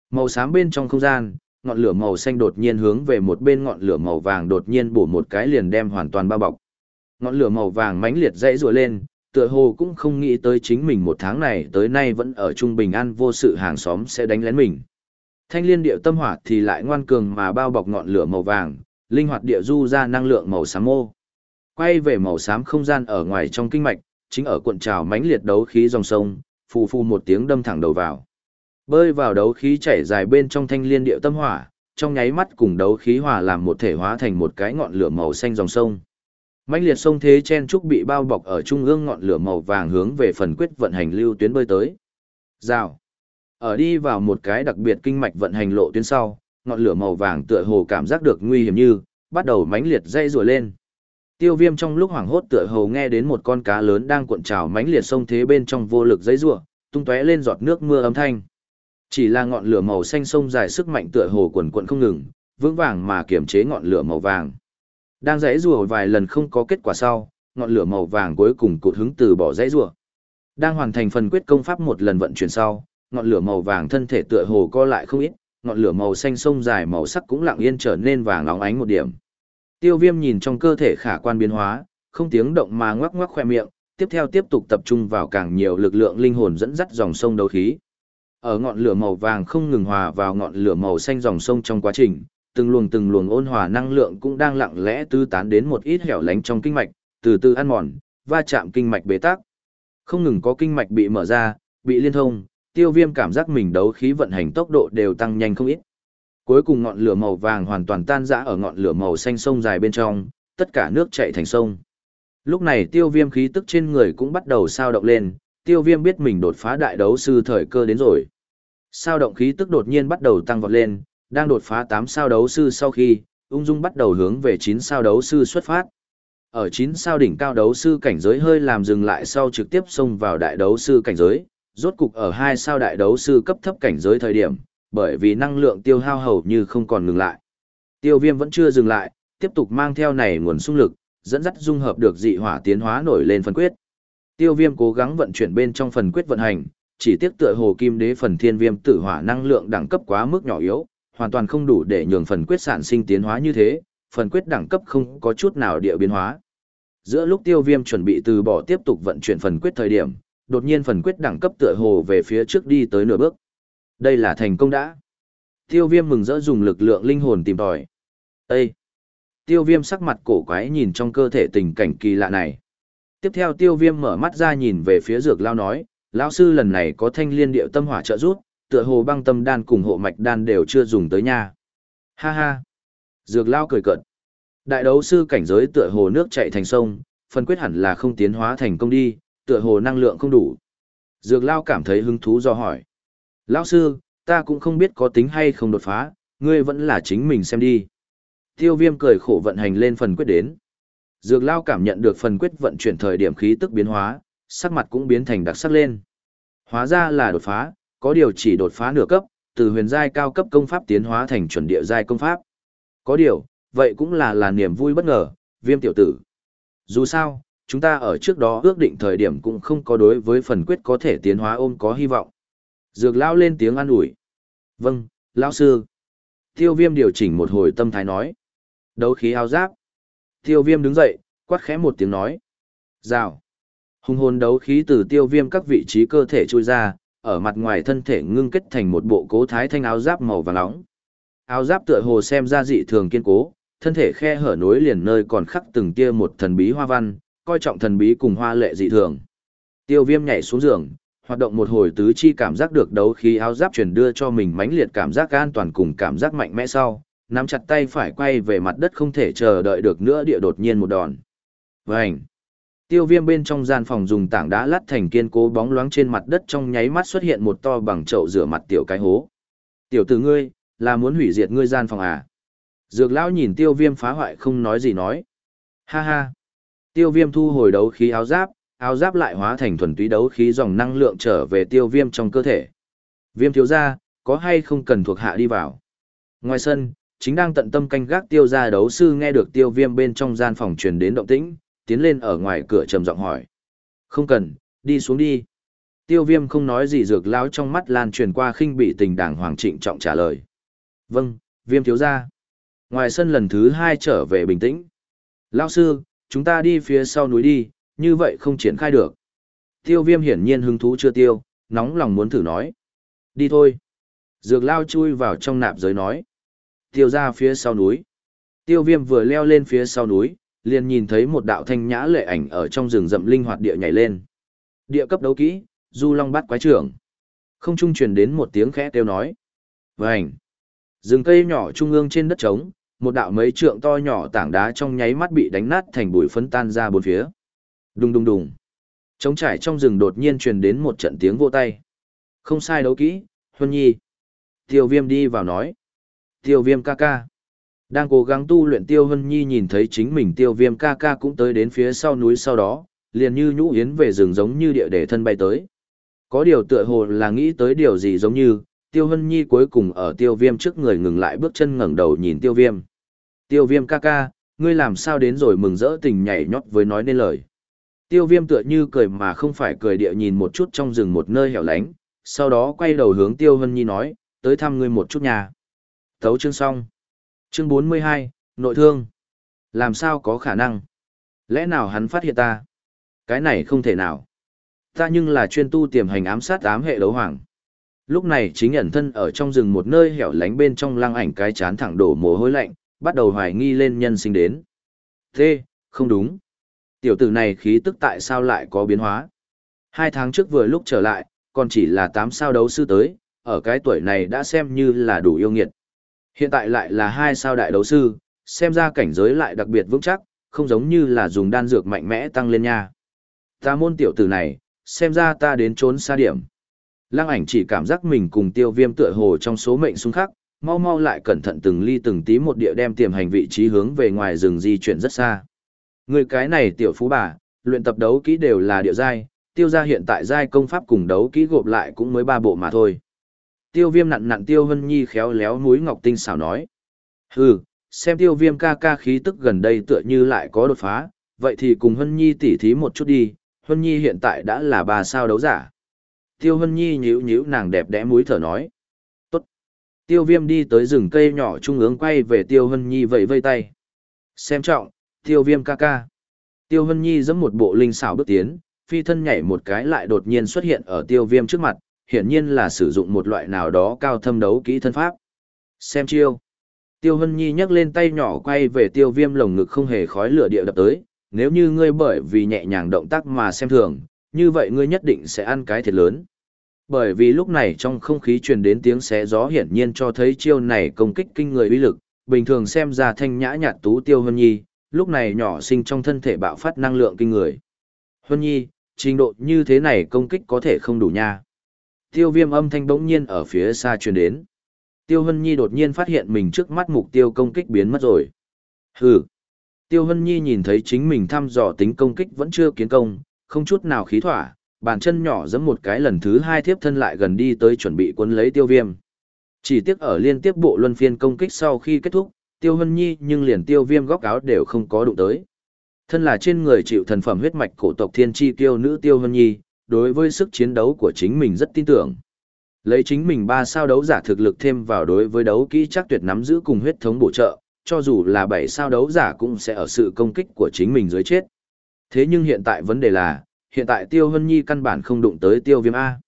Màu xám bên trong không gian, ngọn lửa màu xanh đột nhiên hướng về một bên ngọn lửa màu vàng đột nhiên bổ một cái liền đem hoàn toàn bao bọc. Ngọn lửa màu vàng mãnh liệt dãy rùa lên, tựa hồ cũng không nghĩ tới chính mình một tháng này tới nay vẫn ở trung bình an vô sự hàng xóm sẽ đánh lén mình. Thanh liên điệu tâm hỏa thì lại ngoan cường mà bao bọc ngọn lửa màu vàng, linh hoạt địa du ra năng lượng màu xám mô. Quay về màu xám không gian ở ngoài trong kinh mạch, chính ở cuộn trào mãnh liệt đấu khí dòng sông, phù phù một tiếng đâm thẳng đầu vào. Bơi vào đấu khí chảy dài bên trong thanh liên điệu tâm hỏa, trong nháy mắt cùng đấu khí hòa làm một thể hóa thành một cái ngọn lửa màu xanh dòng sông. Mãnh liệt sông thế chen trúc bị bao bọc ở trung ương ngọn lửa màu vàng hướng về phần quyết vận hành lưu tuyến bơi tới. Rào. Ở đi vào một cái đặc biệt kinh mạch vận hành lộ tuyến sau, ngọn lửa màu vàng tựa hồ cảm giác được nguy hiểm như, bắt đầu mãnh liệt dây rùa lên. Tiêu viêm trong lúc hoảng hốt tựa hồ nghe đến một con cá lớn đang cuộn trào mãnh liệt sông thế bên trong vô lực dây rua, tung tóe lên giọt nước mưa âm thanh. Chỉ là ngọn lửa màu xanh sông dài sức mạnh tựa hồ quần quận không ngừng, vững vàng mà kiềm chế ngọn lửa màu vàng. Đang dãy rùa vài lần không có kết quả sau, ngọn lửa màu vàng cuối cùng cụt hứng từ bỏ dãy rùa. Đang hoàn thành phần quyết công pháp một lần vận chuyển sau, ngọn lửa màu vàng thân thể tựa hồ co lại không ít, ngọn lửa màu xanh sông dài màu sắc cũng lặng yên trở nên vàng óng ánh một điểm. Tiêu Viêm nhìn trong cơ thể khả quan biến hóa, không tiếng động mà ngoắc ngoắc khoe miệng, tiếp theo tiếp tục tập trung vào càng nhiều lực lượng linh hồn dẫn dắt dòng sông đấu khí. Ở ngọn lửa màu vàng không ngừng hòa vào ngọn lửa màu xanh dòng sông trong quá trình, từng luồng từng luồng ôn hòa năng lượng cũng đang lặng lẽ tư tán đến một ít hẻo lánh trong kinh mạch, từ từ ăn mòn, va chạm kinh mạch bế tắc. Không ngừng có kinh mạch bị mở ra, bị liên thông, tiêu viêm cảm giác mình đấu khí vận hành tốc độ đều tăng nhanh không ít. Cuối cùng ngọn lửa màu vàng hoàn toàn tan rã ở ngọn lửa màu xanh sông dài bên trong, tất cả nước chảy thành sông. Lúc này tiêu viêm khí tức trên người cũng bắt đầu sao động lên, tiêu viêm biết mình đột phá đại đấu sư thời cơ đến rồi. Sao động khí tức đột nhiên bắt đầu tăng vọt lên, đang đột phá 8 sao đấu sư sau khi, ung dung bắt đầu hướng về 9 sao đấu sư xuất phát. Ở 9 sao đỉnh cao đấu sư cảnh giới hơi làm dừng lại sau trực tiếp xông vào đại đấu sư cảnh giới, rốt cục ở 2 sao đại đấu sư cấp thấp cảnh giới thời điểm, bởi vì năng lượng tiêu hao hầu như không còn ngừng lại. Tiêu viêm vẫn chưa dừng lại, tiếp tục mang theo này nguồn xung lực, dẫn dắt dung hợp được dị hỏa tiến hóa nổi lên phần quyết. Tiêu viêm cố gắng vận chuyển bên trong phần quyết vận hành, chỉ tiếc tựa hồ kim đế phần thiên viêm tử hỏa năng lượng đẳng cấp quá mức nhỏ yếu, hoàn toàn không đủ để nhường phần quyết sản sinh tiến hóa như thế, phần quyết đẳng cấp không có chút nào địa biến hóa. Giữa lúc tiêu viêm chuẩn bị từ bỏ tiếp tục vận chuyển phần quyết thời điểm, đột nhiên phần quyết đẳng cấp tựa hồ về phía trước đi tới nửa bước. Đây là thành công đã. Tiêu viêm mừng rỡ dùng lực lượng linh hồn tìm tòi. Ê! Tiêu viêm sắc mặt cổ quái nhìn trong cơ thể tình cảnh kỳ lạ này. Tiếp theo tiêu viêm mở mắt ra nhìn về phía dược lao nói, lão sư lần này có thanh liên điệu tâm hỏa trợ rút, tựa hồ băng tâm đan cùng hộ mạch đan đều chưa dùng tới nha. Ha ha! Dược lao cười cợt. Đại đấu sư cảnh giới tựa hồ nước chạy thành sông, phần quyết hẳn là không tiến hóa thành công đi, tựa hồ năng lượng không đủ. Dược lao cảm thấy hứng thú do hỏi. Lão sư, ta cũng không biết có tính hay không đột phá, ngươi vẫn là chính mình xem đi. Tiêu viêm cười khổ vận hành lên phần quyết đến. Dược lao cảm nhận được phần quyết vận chuyển thời điểm khí tức biến hóa, sắc mặt cũng biến thành đặc sắc lên. Hóa ra là đột phá, có điều chỉ đột phá nửa cấp, từ huyền giai cao cấp công pháp tiến hóa thành chuẩn địa giai công pháp. Có điều, vậy cũng là là niềm vui bất ngờ, viêm tiểu tử. Dù sao, chúng ta ở trước đó ước định thời điểm cũng không có đối với phần quyết có thể tiến hóa ôm có hy vọng. Dược lão lên tiếng an ủi. Vâng, lão sư. Tiêu viêm điều chỉnh một hồi tâm thái nói. Đấu khí áo giáp. Tiêu viêm đứng dậy, quát khẽ một tiếng nói. Rào. Hùng hồn đấu khí từ tiêu viêm các vị trí cơ thể trôi ra, ở mặt ngoài thân thể ngưng kết thành một bộ cố thái thanh áo giáp màu vàng nóng. Áo giáp tựa hồ xem ra dị thường kiên cố, thân thể khe hở nối liền nơi còn khắc từng tia một thần bí hoa văn, coi trọng thần bí cùng hoa lệ dị thường. Tiêu Viêm nhảy xuống giường, hoạt động một hồi tứ chi cảm giác được đấu khí áo giáp truyền đưa cho mình mãnh liệt cảm giác an toàn cùng cảm giác mạnh mẽ sau, nắm chặt tay phải quay về mặt đất không thể chờ đợi được nữa địa đột nhiên một đòn. Vành. Tiêu viêm bên trong gian phòng dùng tảng đá lát thành kiên cố bóng loáng trên mặt đất trong nháy mắt xuất hiện một to bằng chậu rửa mặt tiểu cái hố. Tiểu tử ngươi, là muốn hủy diệt ngươi gian phòng à? Dược lão nhìn tiêu viêm phá hoại không nói gì nói. Ha ha. Tiêu viêm thu hồi đấu khí áo giáp, áo giáp lại hóa thành thuần túy đấu khí dòng năng lượng trở về tiêu viêm trong cơ thể. Viêm thiếu ra, có hay không cần thuộc hạ đi vào? Ngoài sân, chính đang tận tâm canh gác tiêu gia đấu sư nghe được tiêu viêm bên trong gian phòng truyền đến động tĩnh, tiến lên ở ngoài cửa trầm giọng hỏi. Không cần, đi xuống đi. Tiêu viêm không nói gì dược lão trong mắt lan truyền qua khinh bị tình đảng hoàng trịnh trọng trả lời. Vâng, viêm thiếu gia. Ngoài sân lần thứ hai trở về bình tĩnh. Lão sư, chúng ta đi phía sau núi đi, như vậy không triển khai được. Tiêu viêm hiển nhiên hứng thú chưa tiêu, nóng lòng muốn thử nói. Đi thôi. Dược lao chui vào trong nạp giới nói. Tiêu ra phía sau núi. Tiêu viêm vừa leo lên phía sau núi, liền nhìn thấy một đạo thanh nhã lệ ảnh ở trong rừng rậm linh hoạt địa nhảy lên. Địa cấp đấu kỹ, du long bắt quái trưởng. Không trung truyền đến một tiếng khẽ kêu nói. Vành. Rừng cây nhỏ trung ương trên đất trống, một đạo mấy trượng to nhỏ tảng đá trong nháy mắt bị đánh nát thành bụi phấn tan ra bốn phía. Đùng đùng đùng. Trống trải trong rừng đột nhiên truyền đến một trận tiếng vô tay. Không sai đấu kỹ, Huân Nhi. Tiêu viêm đi vào nói. Tiêu viêm ca ca. Đang cố gắng tu luyện Tiêu Huân Nhi nhìn thấy chính mình Tiêu viêm ca ca cũng tới đến phía sau núi sau đó, liền như nhũ yến về rừng giống như địa để thân bay tới. Có điều tựa hồ là nghĩ tới điều gì giống như, Tiêu Hân Nhi cuối cùng ở Tiêu Viêm trước người ngừng lại bước chân ngẩng đầu nhìn Tiêu Viêm. Tiêu Viêm ca ca, ngươi làm sao đến rồi mừng rỡ tình nhảy nhót với nói nên lời. Tiêu Viêm tựa như cười mà không phải cười địa nhìn một chút trong rừng một nơi hẻo lánh, sau đó quay đầu hướng Tiêu Hân Nhi nói, tới thăm ngươi một chút nhà. Thấu chương xong. Chương 42, Nội thương. Làm sao có khả năng? Lẽ nào hắn phát hiện ta? Cái này không thể nào. Ta nhưng là chuyên tu tiềm hành ám sát ám hệ đấu hoàng. Lúc này chính ẩn thân ở trong rừng một nơi hẻo lánh bên trong lăng ảnh cái chán thẳng đổ mồ hôi lạnh, bắt đầu hoài nghi lên nhân sinh đến. Thế, không đúng. Tiểu tử này khí tức tại sao lại có biến hóa? Hai tháng trước vừa lúc trở lại, còn chỉ là tám sao đấu sư tới, ở cái tuổi này đã xem như là đủ yêu nghiệt. Hiện tại lại là hai sao đại đấu sư, xem ra cảnh giới lại đặc biệt vững chắc, không giống như là dùng đan dược mạnh mẽ tăng lên nha. Ta môn tiểu tử này, xem ra ta đến trốn xa điểm. Lăng ảnh chỉ cảm giác mình cùng tiêu viêm tựa hồ trong số mệnh xung khắc, mau mau lại cẩn thận từng ly từng tí một địa đem tiềm hành vị trí hướng về ngoài rừng di chuyển rất xa. Người cái này tiểu phú bà, luyện tập đấu kỹ đều là địa giai, tiêu gia hiện tại giai công pháp cùng đấu kỹ gộp lại cũng mới ba bộ mà thôi. Tiêu viêm nặn nặn tiêu hân nhi khéo léo núi ngọc tinh xảo nói. Hừ, xem tiêu viêm ca ca khí tức gần đây tựa như lại có đột phá, vậy thì cùng hân nhi tỉ thí một chút đi, hân nhi hiện tại đã là bà sao đấu giả. Tiêu hân nhi nhíu nhíu nàng đẹp đẽ múi thở nói. Tốt. Tiêu viêm đi tới rừng cây nhỏ trung ướng quay về tiêu hân nhi vẫy vây tay. Xem trọng, tiêu viêm ca ca. Tiêu hân nhi giẫm một bộ linh xảo bước tiến, phi thân nhảy một cái lại đột nhiên xuất hiện ở tiêu viêm trước mặt, hiển nhiên là sử dụng một loại nào đó cao thâm đấu kỹ thân pháp. Xem chiêu. Tiêu Hân Nhi nhấc lên tay nhỏ quay về tiêu viêm lồng ngực không hề khói lửa địa đập tới, nếu như ngươi bởi vì nhẹ nhàng động tác mà xem thường, như vậy ngươi nhất định sẽ ăn cái thiệt lớn. Bởi vì lúc này trong không khí truyền đến tiếng xé gió hiển nhiên cho thấy chiêu này công kích kinh người uy lực, bình thường xem ra thanh nhã nhạt tú tiêu Hân Nhi, lúc này nhỏ sinh trong thân thể bạo phát năng lượng kinh người. huân Nhi, trình độ như thế này công kích có thể không đủ nha. Tiêu viêm âm thanh bỗng nhiên ở phía xa truyền đến. Tiêu Hân Nhi đột nhiên phát hiện mình trước mắt mục tiêu công kích biến mất rồi. Hừ. Tiêu Hân Nhi nhìn thấy chính mình thăm dò tính công kích vẫn chưa kiến công, không chút nào khí thỏa, bàn chân nhỏ giẫm một cái lần thứ hai thiếp thân lại gần đi tới chuẩn bị cuốn lấy tiêu viêm. Chỉ tiếc ở liên tiếp bộ luân phiên công kích sau khi kết thúc, Tiêu Hân Nhi nhưng liền tiêu viêm góc áo đều không có đụng tới. Thân là trên người chịu thần phẩm huyết mạch cổ tộc thiên chi tiêu nữ Tiêu Hân Nhi, đối với sức chiến đấu của chính mình rất tin tưởng. Lấy chính mình ba sao đấu giả thực lực thêm vào đối với đấu kỹ chắc tuyệt nắm giữ cùng huyết thống bổ trợ, cho dù là bảy sao đấu giả cũng sẽ ở sự công kích của chính mình dưới chết. Thế nhưng hiện tại vấn đề là, hiện tại Tiêu Hân Nhi căn bản không đụng tới Tiêu Viêm A.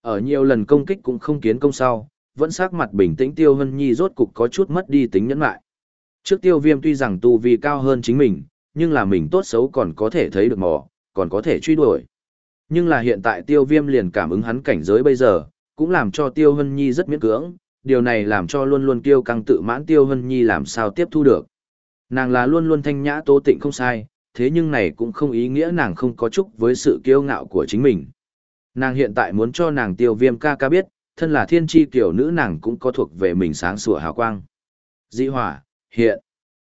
Ở nhiều lần công kích cũng không kiến công sau, vẫn sắc mặt bình tĩnh Tiêu Hân Nhi rốt cục có chút mất đi tính nhẫn lại. Trước Tiêu Viêm tuy rằng tu vi cao hơn chính mình, nhưng là mình tốt xấu còn có thể thấy được mò, còn có thể truy đuổi. Nhưng là hiện tại tiêu viêm liền cảm ứng hắn cảnh giới bây giờ, cũng làm cho tiêu hân nhi rất miễn cưỡng, điều này làm cho luôn luôn kiêu căng tự mãn tiêu hân nhi làm sao tiếp thu được. Nàng là luôn luôn thanh nhã tố tịnh không sai, thế nhưng này cũng không ý nghĩa nàng không có chúc với sự kiêu ngạo của chính mình. Nàng hiện tại muốn cho nàng tiêu viêm ca ca biết, thân là thiên tri tiểu nữ nàng cũng có thuộc về mình sáng sủa hào quang. Dĩ hỏa, hiện.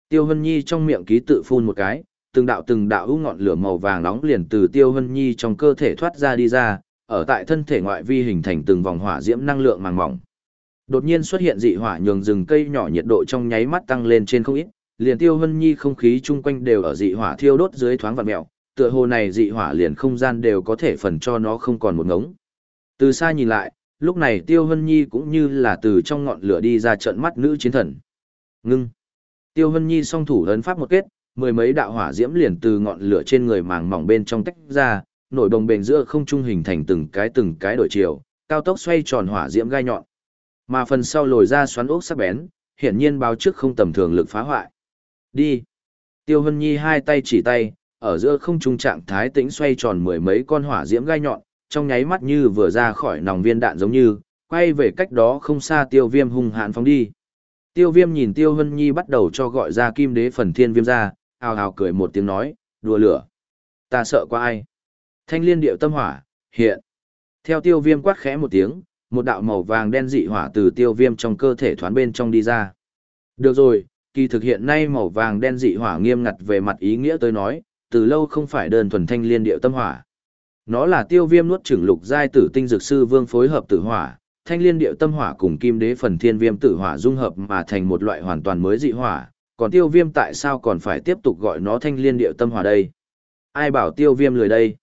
Tiêu hân nhi trong miệng ký tự phun một cái, từng đạo từng đạo ưu ngọn lửa màu vàng nóng liền từ tiêu hân nhi trong cơ thể thoát ra đi ra, ở tại thân thể ngoại vi hình thành từng vòng hỏa diễm năng lượng màng mỏng. Đột nhiên xuất hiện dị hỏa nhường rừng cây nhỏ nhiệt độ trong nháy mắt tăng lên trên không ít, liền Tiêu Hân Nhi không khí chung quanh đều ở dị hỏa thiêu đốt dưới thoáng vặn mèo, tựa hồ này dị hỏa liền không gian đều có thể phần cho nó không còn một ngống. Từ xa nhìn lại, lúc này Tiêu Hân Nhi cũng như là từ trong ngọn lửa đi ra trận mắt nữ chiến thần. Ngưng. Tiêu Hân Nhi song thủ ấn pháp một kết, mười mấy đạo hỏa diễm liền từ ngọn lửa trên người màng mỏng bên trong tách ra, nổi đồng bền giữa không trung hình thành từng cái từng cái đổi chiều, cao tốc xoay tròn hỏa diễm gai nhọn. Mà phần sau lồi ra xoắn ốc sắc bén, hiển nhiên báo trước không tầm thường lực phá hoại. Đi. Tiêu Hân Nhi hai tay chỉ tay, ở giữa không trung trạng thái tĩnh xoay tròn mười mấy con hỏa diễm gai nhọn, trong nháy mắt như vừa ra khỏi nòng viên đạn giống như, quay về cách đó không xa tiêu viêm hung hãn phóng đi. Tiêu viêm nhìn tiêu hân nhi bắt đầu cho gọi ra kim đế phần thiên viêm ra, ào ào cười một tiếng nói, đùa lửa. Ta sợ qua ai? Thanh liên điệu tâm hỏa, hiện. Theo tiêu viêm quát khẽ một tiếng, một đạo màu vàng đen dị hỏa từ tiêu viêm trong cơ thể thoán bên trong đi ra. Được rồi, kỳ thực hiện nay màu vàng đen dị hỏa nghiêm ngặt về mặt ý nghĩa tôi nói, từ lâu không phải đơn thuần thanh liên điệu tâm hỏa. Nó là tiêu viêm nuốt trưởng lục giai tử tinh dược sư vương phối hợp tử hỏa, thanh liên điệu tâm hỏa cùng kim đế phần thiên viêm tử hỏa dung hợp mà thành một loại hoàn toàn mới dị hỏa, còn tiêu viêm tại sao còn phải tiếp tục gọi nó thanh liên điệu tâm hỏa đây? Ai bảo tiêu viêm lười đây?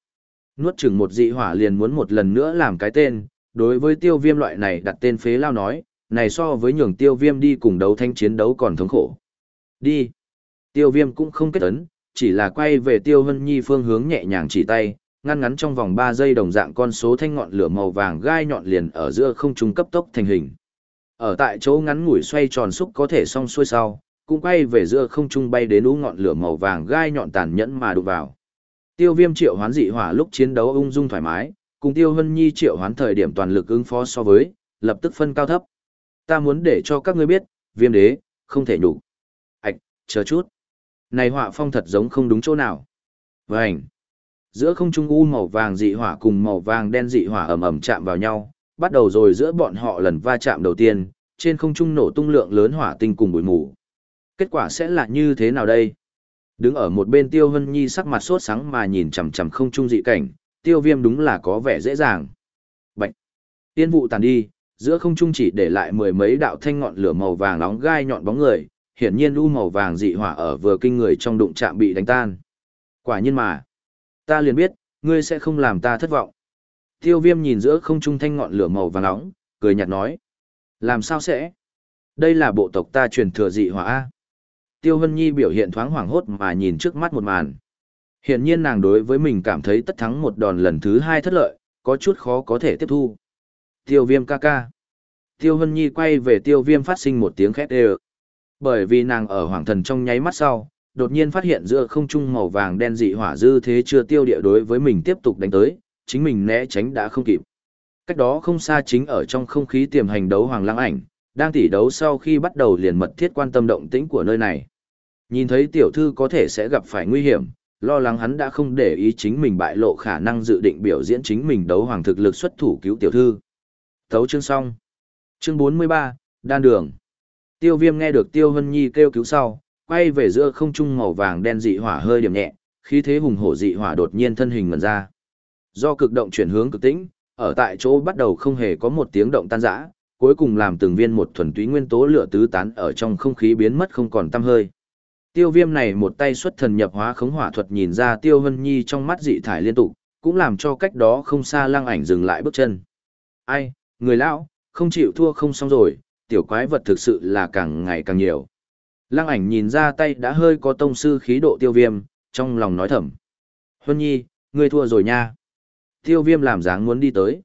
Nuốt chừng một dị hỏa liền muốn một lần nữa làm cái tên, đối với tiêu viêm loại này đặt tên phế lao nói, này so với nhường tiêu viêm đi cùng đấu thanh chiến đấu còn thống khổ. Đi. Tiêu viêm cũng không kết ấn, chỉ là quay về tiêu hân nhi phương hướng nhẹ nhàng chỉ tay, ngăn ngắn trong vòng 3 giây đồng dạng con số thanh ngọn lửa màu vàng gai nhọn liền ở giữa không trung cấp tốc thành hình. Ở tại chỗ ngắn ngủi xoay tròn xúc có thể song xuôi sau, cũng quay về giữa không trung bay đến ú ngọn lửa màu vàng gai nhọn tàn nhẫn mà đụng vào. Tiêu Viêm triệu hoán dị hỏa lúc chiến đấu ung dung thoải mái, cùng Tiêu Hân Nhi triệu hoán thời điểm toàn lực ứng phó so với, lập tức phân cao thấp. Ta muốn để cho các ngươi biết, Viêm đế không thể nhục. Ảch, chờ chút. Này họa phong thật giống không đúng chỗ nào. Vành giữa không trung u màu vàng dị hỏa cùng màu vàng đen dị hỏa ầm ầm chạm vào nhau, bắt đầu rồi giữa bọn họ lần va chạm đầu tiên, trên không trung nổ tung lượng lớn hỏa tinh cùng bụi mù. Kết quả sẽ là như thế nào đây? Đứng ở một bên Tiêu Hân Nhi sắc mặt sốt sáng mà nhìn chằm chằm không trung dị cảnh, Tiêu Viêm đúng là có vẻ dễ dàng. Bạch. Tiên vụ tàn đi, giữa không trung chỉ để lại mười mấy đạo thanh ngọn lửa màu vàng nóng gai nhọn bóng người, hiển nhiên u màu vàng dị hỏa ở vừa kinh người trong đụng chạm bị đánh tan. Quả nhiên mà, Ta liền biết, ngươi sẽ không làm ta thất vọng. Tiêu viêm nhìn giữa không trung thanh ngọn lửa màu vàng nóng, cười nhạt nói. Làm sao sẽ? Đây là bộ tộc ta truyền thừa dị hỏa A. Tiêu Hân Nhi biểu hiện thoáng hoảng hốt mà nhìn trước mắt một màn. Hiển nhiên nàng đối với mình cảm thấy tất thắng một đòn lần thứ hai thất lợi, có chút khó có thể tiếp thu. Tiêu viêm ca ca. Tiêu Hân Nhi quay về tiêu viêm phát sinh một tiếng khét ê Bởi vì nàng ở hoàng thần trong nháy mắt sau, đột nhiên phát hiện giữa không trung màu vàng đen dị hỏa dư thế chưa tiêu địa đối với mình tiếp tục đánh tới, chính mình né tránh đã không kịp. Cách đó không xa chính ở trong không khí tiềm hành đấu hoàng lăng ảnh, đang tỉ đấu sau khi bắt đầu liền mật thiết quan tâm động tĩnh của nơi này. Nhìn thấy tiểu thư có thể sẽ gặp phải nguy hiểm, lo lắng hắn đã không để ý chính mình bại lộ khả năng dự định biểu diễn chính mình đấu hoàng thực lực xuất thủ cứu tiểu thư. Thấu chương xong. Chương 43, Đan Đường. Tiêu viêm nghe được Tiêu Hân Nhi kêu cứu sau, quay về giữa không trung màu vàng đen dị hỏa hơi điểm nhẹ, khí thế hùng hổ dị hỏa đột nhiên thân hình mẩn ra. Do cực động chuyển hướng cực tĩnh, ở tại chỗ bắt đầu không hề có một tiếng động tan rã, cuối cùng làm từng viên một thuần túy nguyên tố lửa tứ tán ở trong không khí biến mất không còn tăm hơi. Tiêu Viêm này một tay xuất thần nhập hóa khống hỏa thuật nhìn ra Tiêu Vân Nhi trong mắt dị thải liên tục, cũng làm cho cách đó không xa lăng ảnh dừng lại bước chân. Ai, người lão, không chịu thua không xong rồi, tiểu quái vật thực sự là càng ngày càng nhiều. Lăng ảnh nhìn ra tay đã hơi có tông sư khí độ tiêu viêm, trong lòng nói thầm. Huân nhi, ngươi thua rồi nha. Tiêu viêm làm dáng muốn đi tới.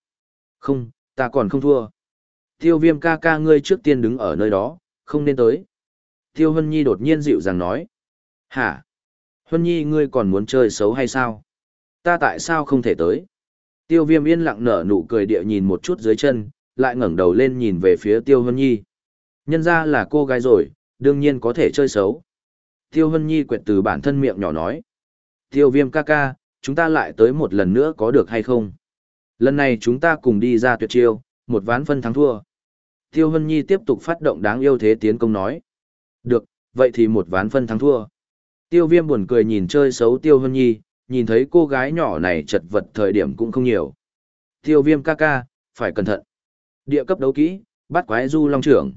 Không, ta còn không thua. Tiêu viêm ca ca ngươi trước tiên đứng ở nơi đó, không nên tới. Tiêu Huân Nhi đột nhiên dịu dàng nói. Hả? Huân Nhi ngươi còn muốn chơi xấu hay sao? Ta tại sao không thể tới? Tiêu viêm yên lặng nở nụ cười địa nhìn một chút dưới chân, lại ngẩng đầu lên nhìn về phía Tiêu Huân Nhi. Nhân ra là cô gái rồi, đương nhiên có thể chơi xấu. Tiêu Hân Nhi quyệt từ bản thân miệng nhỏ nói. Tiêu viêm ca ca, chúng ta lại tới một lần nữa có được hay không? Lần này chúng ta cùng đi ra tuyệt chiêu, một ván phân thắng thua. Tiêu Hân Nhi tiếp tục phát động đáng yêu thế tiến công nói. Được, vậy thì một ván phân thắng thua. Tiêu viêm buồn cười nhìn chơi xấu Tiêu Hân Nhi, nhìn thấy cô gái nhỏ này chật vật thời điểm cũng không nhiều. Tiêu viêm ca ca, phải cẩn thận. Địa cấp đấu kỹ, Bắt quái du long trưởng.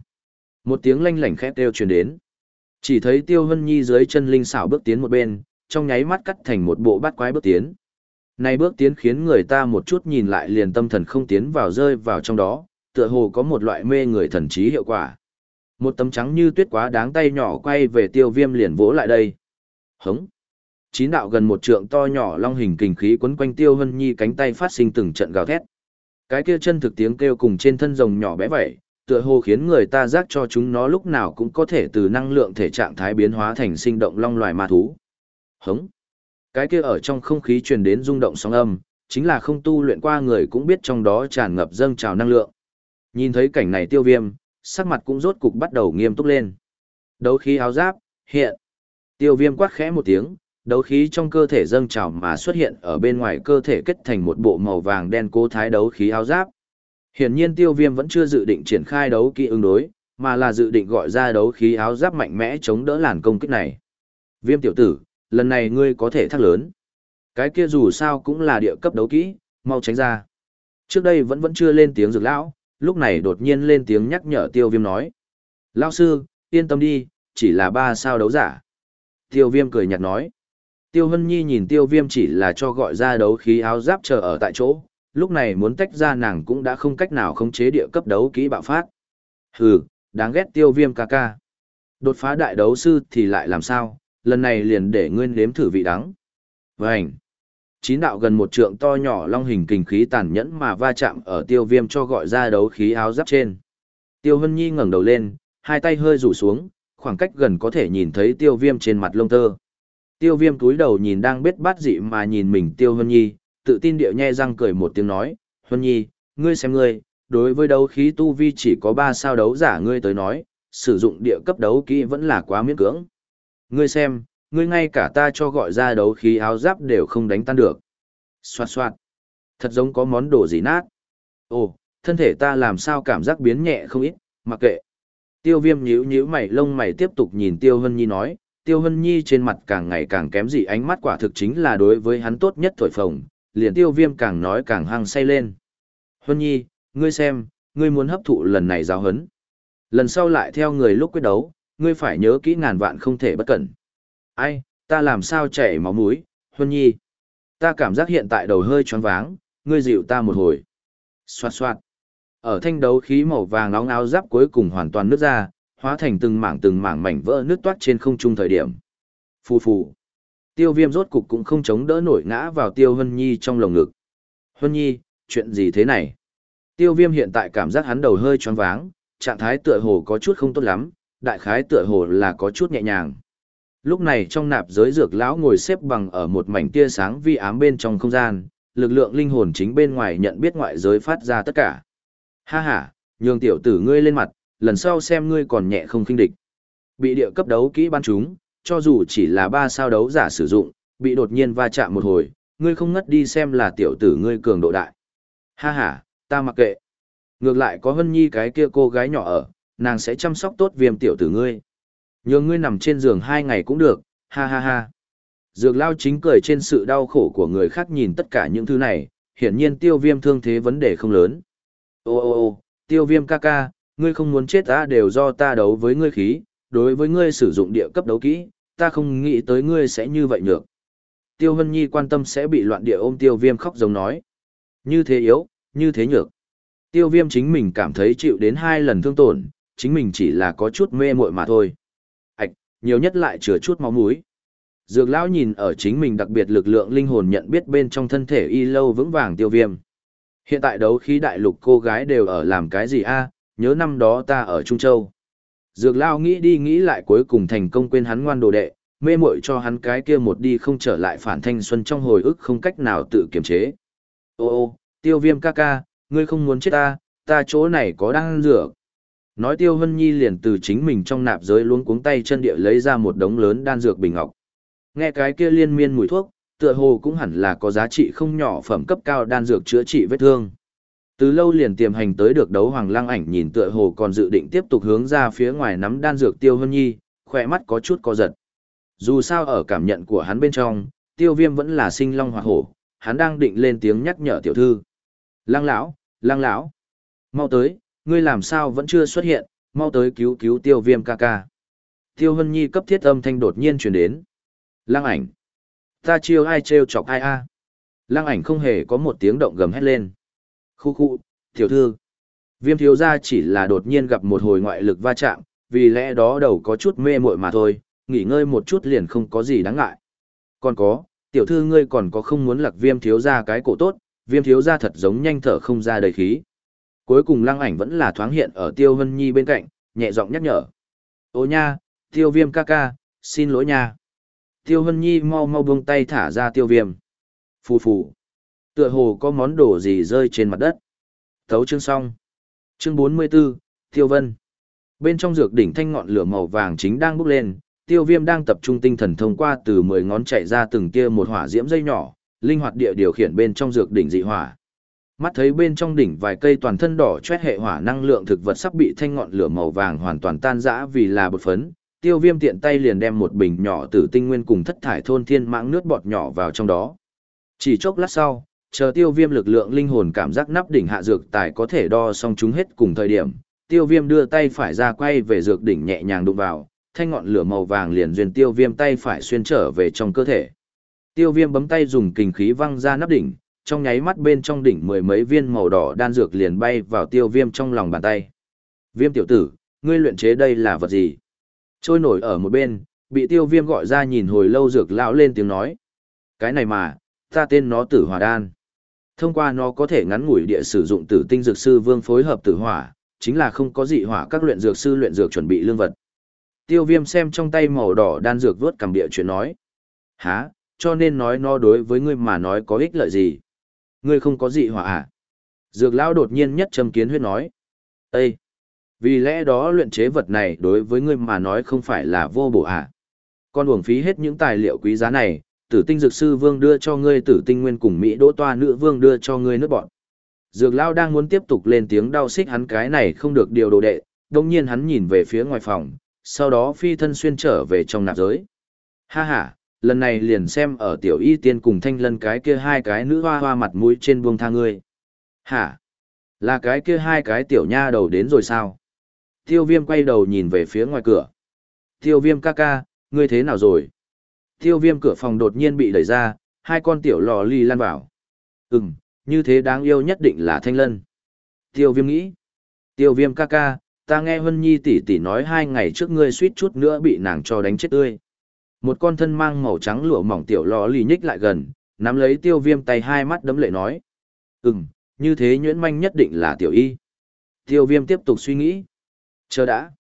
Một tiếng lanh lảnh khét đều truyền đến. Chỉ thấy Tiêu Hân Nhi dưới chân linh xảo bước tiến một bên, trong nháy mắt cắt thành một bộ bắt quái bước tiến. Này bước tiến khiến người ta một chút nhìn lại liền tâm thần không tiến vào rơi vào trong đó, tựa hồ có một loại mê người thần trí hiệu quả. Một tấm trắng như tuyết quá đáng tay nhỏ quay về tiêu viêm liền vỗ lại đây. Hống. Chín đạo gần một trượng to nhỏ long hình kình khí quấn quanh tiêu hân nhi cánh tay phát sinh từng trận gào thét. Cái kia chân thực tiếng kêu cùng trên thân rồng nhỏ bé vậy, tựa hồ khiến người ta giác cho chúng nó lúc nào cũng có thể từ năng lượng thể trạng thái biến hóa thành sinh động long loài ma thú. Hống. Cái kia ở trong không khí truyền đến rung động sóng âm, chính là không tu luyện qua người cũng biết trong đó tràn ngập dâng trào năng lượng. Nhìn thấy cảnh này tiêu viêm, sắc mặt cũng rốt cục bắt đầu nghiêm túc lên. Đấu khí áo giáp, hiện. Tiêu viêm quát khẽ một tiếng, đấu khí trong cơ thể dâng trào mà xuất hiện ở bên ngoài cơ thể kết thành một bộ màu vàng đen cố thái đấu khí áo giáp. Hiển nhiên tiêu viêm vẫn chưa dự định triển khai đấu kỹ ứng đối, mà là dự định gọi ra đấu khí áo giáp mạnh mẽ chống đỡ làn công kích này. Viêm tiểu tử, lần này ngươi có thể thắc lớn. Cái kia dù sao cũng là địa cấp đấu kỹ, mau tránh ra. Trước đây vẫn vẫn chưa lên tiếng dược lão, lúc này đột nhiên lên tiếng nhắc nhở tiêu viêm nói. Lão sư, yên tâm đi, chỉ là ba sao đấu giả. Tiêu viêm cười nhạt nói. Tiêu Hân Nhi nhìn tiêu viêm chỉ là cho gọi ra đấu khí áo giáp chờ ở tại chỗ, lúc này muốn tách ra nàng cũng đã không cách nào khống chế địa cấp đấu kỹ bạo phát. Hừ, đáng ghét tiêu viêm ca ca. Đột phá đại đấu sư thì lại làm sao, lần này liền để ngươi nếm thử vị đắng. Vânh! Chín đạo gần một trượng to nhỏ long hình kình khí tàn nhẫn mà va chạm ở tiêu viêm cho gọi ra đấu khí áo giáp trên. Tiêu Hân Nhi ngẩng đầu lên, hai tay hơi rủ xuống, khoảng cách gần có thể nhìn thấy tiêu viêm trên mặt lông tơ. Tiêu viêm túi đầu nhìn đang biết bát dị mà nhìn mình tiêu Hân Nhi, tự tin điệu nhe răng cười một tiếng nói, Huân Nhi, ngươi xem ngươi, đối với đấu khí tu vi chỉ có ba sao đấu giả ngươi tới nói, sử dụng địa cấp đấu kỹ vẫn là quá miễn cưỡng. Ngươi xem, ngươi ngay cả ta cho gọi ra đấu khí áo giáp đều không đánh tan được. Xoạt xoạt. Thật giống có món đồ gì nát. Ồ, thân thể ta làm sao cảm giác biến nhẹ không ít, mặc kệ. Tiêu viêm nhíu nhíu mày lông mày tiếp tục nhìn Tiêu Hân Nhi nói, Tiêu Hân Nhi trên mặt càng ngày càng kém dị ánh mắt quả thực chính là đối với hắn tốt nhất thổi phồng, liền Tiêu viêm càng nói càng hăng say lên. Huân Nhi, ngươi xem, ngươi muốn hấp thụ lần này giáo hấn. Lần sau lại theo người lúc quyết đấu, ngươi phải nhớ kỹ ngàn vạn không thể bất cẩn. Ai, ta làm sao chảy máu mũi, Huân Nhi. Ta cảm giác hiện tại đầu hơi choáng váng, ngươi dịu ta một hồi. Xoạt xoạt. Ở thanh đấu khí màu vàng nóng áo giáp cuối cùng hoàn toàn nứt ra, hóa thành từng mảng từng mảng mảnh vỡ nứt toát trên không trung thời điểm. Phù phù. Tiêu viêm rốt cục cũng không chống đỡ nổi ngã vào tiêu Hân Nhi trong lồng ngực. Hân Nhi, chuyện gì thế này? Tiêu viêm hiện tại cảm giác hắn đầu hơi choáng váng, trạng thái tựa hồ có chút không tốt lắm, đại khái tựa hồ là có chút nhẹ nhàng. Lúc này trong nạp giới dược lão ngồi xếp bằng ở một mảnh tia sáng vi ám bên trong không gian, lực lượng linh hồn chính bên ngoài nhận biết ngoại giới phát ra tất cả. Ha ha, nhường tiểu tử ngươi lên mặt, lần sau xem ngươi còn nhẹ không kinh địch. Bị địa cấp đấu kỹ ban chúng, cho dù chỉ là ba sao đấu giả sử dụng, bị đột nhiên va chạm một hồi, ngươi không ngất đi xem là tiểu tử ngươi cường độ đại. Ha ha, ta mặc kệ. Ngược lại có Hân Nhi cái kia cô gái nhỏ ở, nàng sẽ chăm sóc tốt viêm tiểu tử ngươi. Nhường ngươi nằm trên giường hai ngày cũng được, ha ha ha. Dược lao chính cười trên sự đau khổ của người khác nhìn tất cả những thứ này, hiển nhiên tiêu viêm thương thế vấn đề không lớn. Ô ô ô, tiêu viêm ca ca, ngươi không muốn chết ta đều do ta đấu với ngươi khí, đối với ngươi sử dụng địa cấp đấu kỹ, ta không nghĩ tới ngươi sẽ như vậy nhược. Tiêu Hân Nhi quan tâm sẽ bị loạn địa ôm tiêu viêm khóc giống nói. Như thế yếu, như thế nhược. Tiêu viêm chính mình cảm thấy chịu đến hai lần thương tổn, chính mình chỉ là có chút mê muội mà thôi. Ảch, nhiều nhất lại chứa chút máu mũi. Dược lão nhìn ở chính mình đặc biệt lực lượng linh hồn nhận biết bên trong thân thể y lâu vững vàng tiêu viêm. Hiện tại đấu khí đại lục cô gái đều ở làm cái gì a? nhớ năm đó ta ở Trung Châu. Dược lao nghĩ đi nghĩ lại cuối cùng thành công quên hắn ngoan đồ đệ, mê muội cho hắn cái kia một đi không trở lại phản thanh xuân trong hồi ức không cách nào tự kiềm chế. Ô ô, tiêu viêm ca ca, ngươi không muốn chết ta, ta chỗ này có đang dược. Nói Tiêu Hân Nhi liền từ chính mình trong nạp giới luống cuống tay chân địa lấy ra một đống lớn đan dược bình ngọc. Nghe cái kia liên miên mùi thuốc, tựa hồ cũng hẳn là có giá trị không nhỏ phẩm cấp cao đan dược chữa trị vết thương. Từ lâu liền tiềm hành tới được đấu hoàng lăng ảnh nhìn tựa hồ còn dự định tiếp tục hướng ra phía ngoài nắm đan dược Tiêu Hân Nhi, khỏe mắt có chút co giật. Dù sao ở cảm nhận của hắn bên trong, Tiêu Viêm vẫn là sinh long hoa hổ, hắn đang định lên tiếng nhắc nhở tiểu thư. Lăng lão, lăng lão, mau tới, ngươi làm sao vẫn chưa xuất hiện, mau tới cứu cứu tiêu viêm ca ca. Tiêu Hân Nhi cấp thiết âm thanh đột nhiên truyền đến. Lăng ảnh. Ta chiêu ai trêu chọc ai a? Lăng ảnh không hề có một tiếng động gầm hét lên. Khu khu, tiểu thư. Viêm thiếu gia chỉ là đột nhiên gặp một hồi ngoại lực va chạm, vì lẽ đó đầu có chút mê muội mà thôi, nghỉ ngơi một chút liền không có gì đáng ngại. Còn có, tiểu thư ngươi còn có không muốn lặc viêm thiếu gia cái cổ tốt, viêm thiếu gia thật giống nhanh thở không ra đầy khí. Cuối cùng lăng ảnh vẫn là thoáng hiện ở tiêu hân nhi bên cạnh, nhẹ giọng nhắc nhở. Ô nha, tiêu viêm ca ca, xin lỗi nha. Tiêu hân nhi mau mau buông tay thả ra tiêu viêm. Phù phù. Tựa hồ có món đồ gì rơi trên mặt đất. Thấu chương xong. Chương 44, Tiêu Vân. Bên trong dược đỉnh thanh ngọn lửa màu vàng chính đang bốc lên, Tiêu Viêm đang tập trung tinh thần thông qua từ 10 ngón chạy ra từng tia một hỏa diễm dây nhỏ, linh hoạt địa điều khiển bên trong dược đỉnh dị hỏa. Mắt thấy bên trong đỉnh vài cây toàn thân đỏ chét hệ hỏa năng lượng thực vật sắp bị thanh ngọn lửa màu vàng hoàn toàn tan rã vì là bột phấn, Tiêu Viêm tiện tay liền đem một bình nhỏ tử tinh nguyên cùng thất thải thôn thiên mãng nước bọt nhỏ vào trong đó. Chỉ chốc lát sau, chờ tiêu viêm lực lượng linh hồn cảm giác nắp đỉnh hạ dược tài có thể đo xong chúng hết cùng thời điểm, tiêu viêm đưa tay phải ra quay về dược đỉnh nhẹ nhàng đụng vào, thanh ngọn lửa màu vàng liền duyên tiêu viêm tay phải xuyên trở về trong cơ thể. Tiêu viêm bấm tay dùng kình khí văng ra nắp đỉnh, trong nháy mắt bên trong đỉnh mười mấy viên màu đỏ đan dược liền bay vào tiêu viêm trong lòng bàn tay. Viêm tiểu tử, ngươi luyện chế đây là vật gì? Trôi nổi ở một bên, bị tiêu viêm gọi ra nhìn hồi lâu dược lão lên tiếng nói. Cái này mà, ta tên nó tử hòa đan. Thông qua nó có thể ngắn ngủi địa sử dụng tử tinh dược sư vương phối hợp tử hỏa, chính là không có dị hỏa các luyện dược sư luyện dược chuẩn bị lương vật. Tiêu viêm xem trong tay màu đỏ đan dược vớt cầm địa chuyện nói. Hả, cho nên nói nó đối với ngươi mà nói có ích lợi gì? Ngươi không có dị hỏa à? Dược lão đột nhiên nhất trầm kiến huyết nói. Ê! Vì lẽ đó luyện chế vật này đối với ngươi mà nói không phải là vô bổ à? Con uổng phí hết những tài liệu quý giá này, tử tinh dược sư vương đưa cho ngươi tử tinh nguyên cùng Mỹ đỗ toa nữ vương đưa cho ngươi nước bọn. Dược lao đang muốn tiếp tục lên tiếng đau xích hắn cái này không được điều đồ đệ, đồng nhiên hắn nhìn về phía ngoài phòng, sau đó phi thân xuyên trở về trong nạp giới. Ha ha, lần này liền xem ở tiểu y tiên cùng thanh lân cái kia hai cái nữ hoa hoa mặt mũi trên buông tha ngươi. Hả? Là cái kia hai cái tiểu nha đầu đến rồi sao? Tiêu viêm quay đầu nhìn về phía ngoài cửa. Tiêu viêm ca ca, ngươi thế nào rồi? Tiêu viêm cửa phòng đột nhiên bị đẩy ra, hai con tiểu lò ly lan vào. Ừm, như thế đáng yêu nhất định là thanh lân. Tiêu viêm nghĩ. Tiêu viêm ca ca, ta nghe Hân Nhi tỷ tỷ nói hai ngày trước ngươi suýt chút nữa bị nàng cho đánh chết tươi. Một con thân mang màu trắng lụa mỏng tiểu lò ly nhích lại gần, nắm lấy tiêu viêm tay hai mắt đấm lệ nói. Ừm, như thế nhuyễn manh nhất định là tiểu y. Tiêu viêm tiếp tục suy nghĩ. Chờ đã.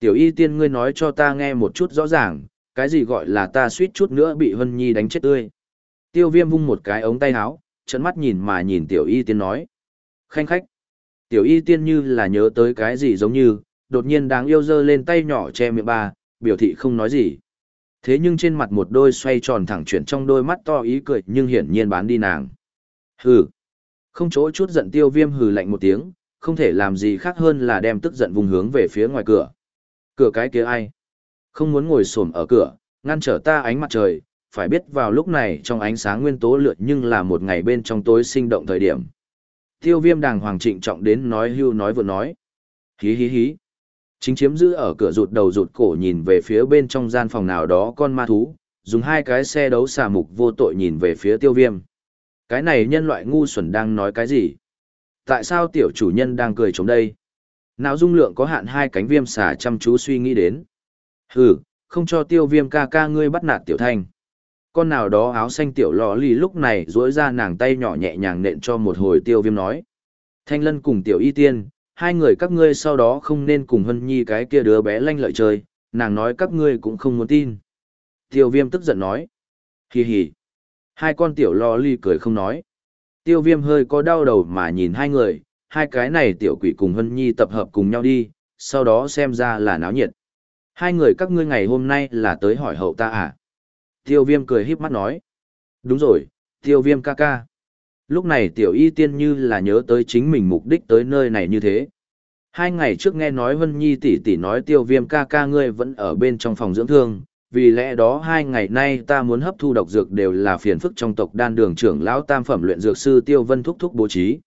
Tiểu y tiên ngươi nói cho ta nghe một chút rõ ràng, cái gì gọi là ta suýt chút nữa bị Hân Nhi đánh chết tươi. Tiêu viêm vung một cái ống tay áo, trận mắt nhìn mà nhìn tiểu y tiên nói. Khanh khách. Tiểu y tiên như là nhớ tới cái gì giống như, đột nhiên đáng yêu dơ lên tay nhỏ che miệng ba, biểu thị không nói gì. Thế nhưng trên mặt một đôi xoay tròn thẳng chuyển trong đôi mắt to ý cười nhưng hiển nhiên bán đi nàng. Hừ. Không chỗ chút giận tiêu viêm hừ lạnh một tiếng, không thể làm gì khác hơn là đem tức giận vùng hướng về phía ngoài cửa. Cửa cái kia ai? Không muốn ngồi xổm ở cửa, ngăn trở ta ánh mặt trời, phải biết vào lúc này trong ánh sáng nguyên tố lượt nhưng là một ngày bên trong tối sinh động thời điểm. Tiêu viêm đàng hoàng trịnh trọng đến nói hưu nói vừa nói. Hí hí hí. Chính chiếm giữ ở cửa rụt đầu rụt cổ nhìn về phía bên trong gian phòng nào đó con ma thú, dùng hai cái xe đấu xà mục vô tội nhìn về phía tiêu viêm. Cái này nhân loại ngu xuẩn đang nói cái gì? Tại sao tiểu chủ nhân đang cười chống đây? Nào dung lượng có hạn hai cánh viêm xà chăm chú suy nghĩ đến. Hừ, không cho tiêu viêm ca ca ngươi bắt nạt tiểu thanh. Con nào đó áo xanh tiểu lò lì lúc này duỗi ra nàng tay nhỏ nhẹ nhàng nện cho một hồi tiêu viêm nói. Thanh lân cùng tiểu y tiên, hai người các ngươi sau đó không nên cùng hân nhi cái kia đứa bé lanh lợi chơi, nàng nói các ngươi cũng không muốn tin. Tiêu viêm tức giận nói. Hì hì. Hai con tiểu lò lì cười không nói. Tiêu viêm hơi có đau đầu mà nhìn hai người, hai cái này tiểu quỷ cùng hân nhi tập hợp cùng nhau đi, sau đó xem ra là náo nhiệt. Hai người các ngươi ngày hôm nay là tới hỏi hậu ta à? Tiêu viêm cười híp mắt nói. Đúng rồi, tiêu viêm ca ca. Lúc này tiểu y tiên như là nhớ tới chính mình mục đích tới nơi này như thế. Hai ngày trước nghe nói Vân Nhi tỷ tỷ nói tiêu viêm ca ca ngươi vẫn ở bên trong phòng dưỡng thương, vì lẽ đó hai ngày nay ta muốn hấp thu độc dược đều là phiền phức trong tộc đan đường trưởng lão tam phẩm luyện dược sư tiêu vân thúc thúc bố trí.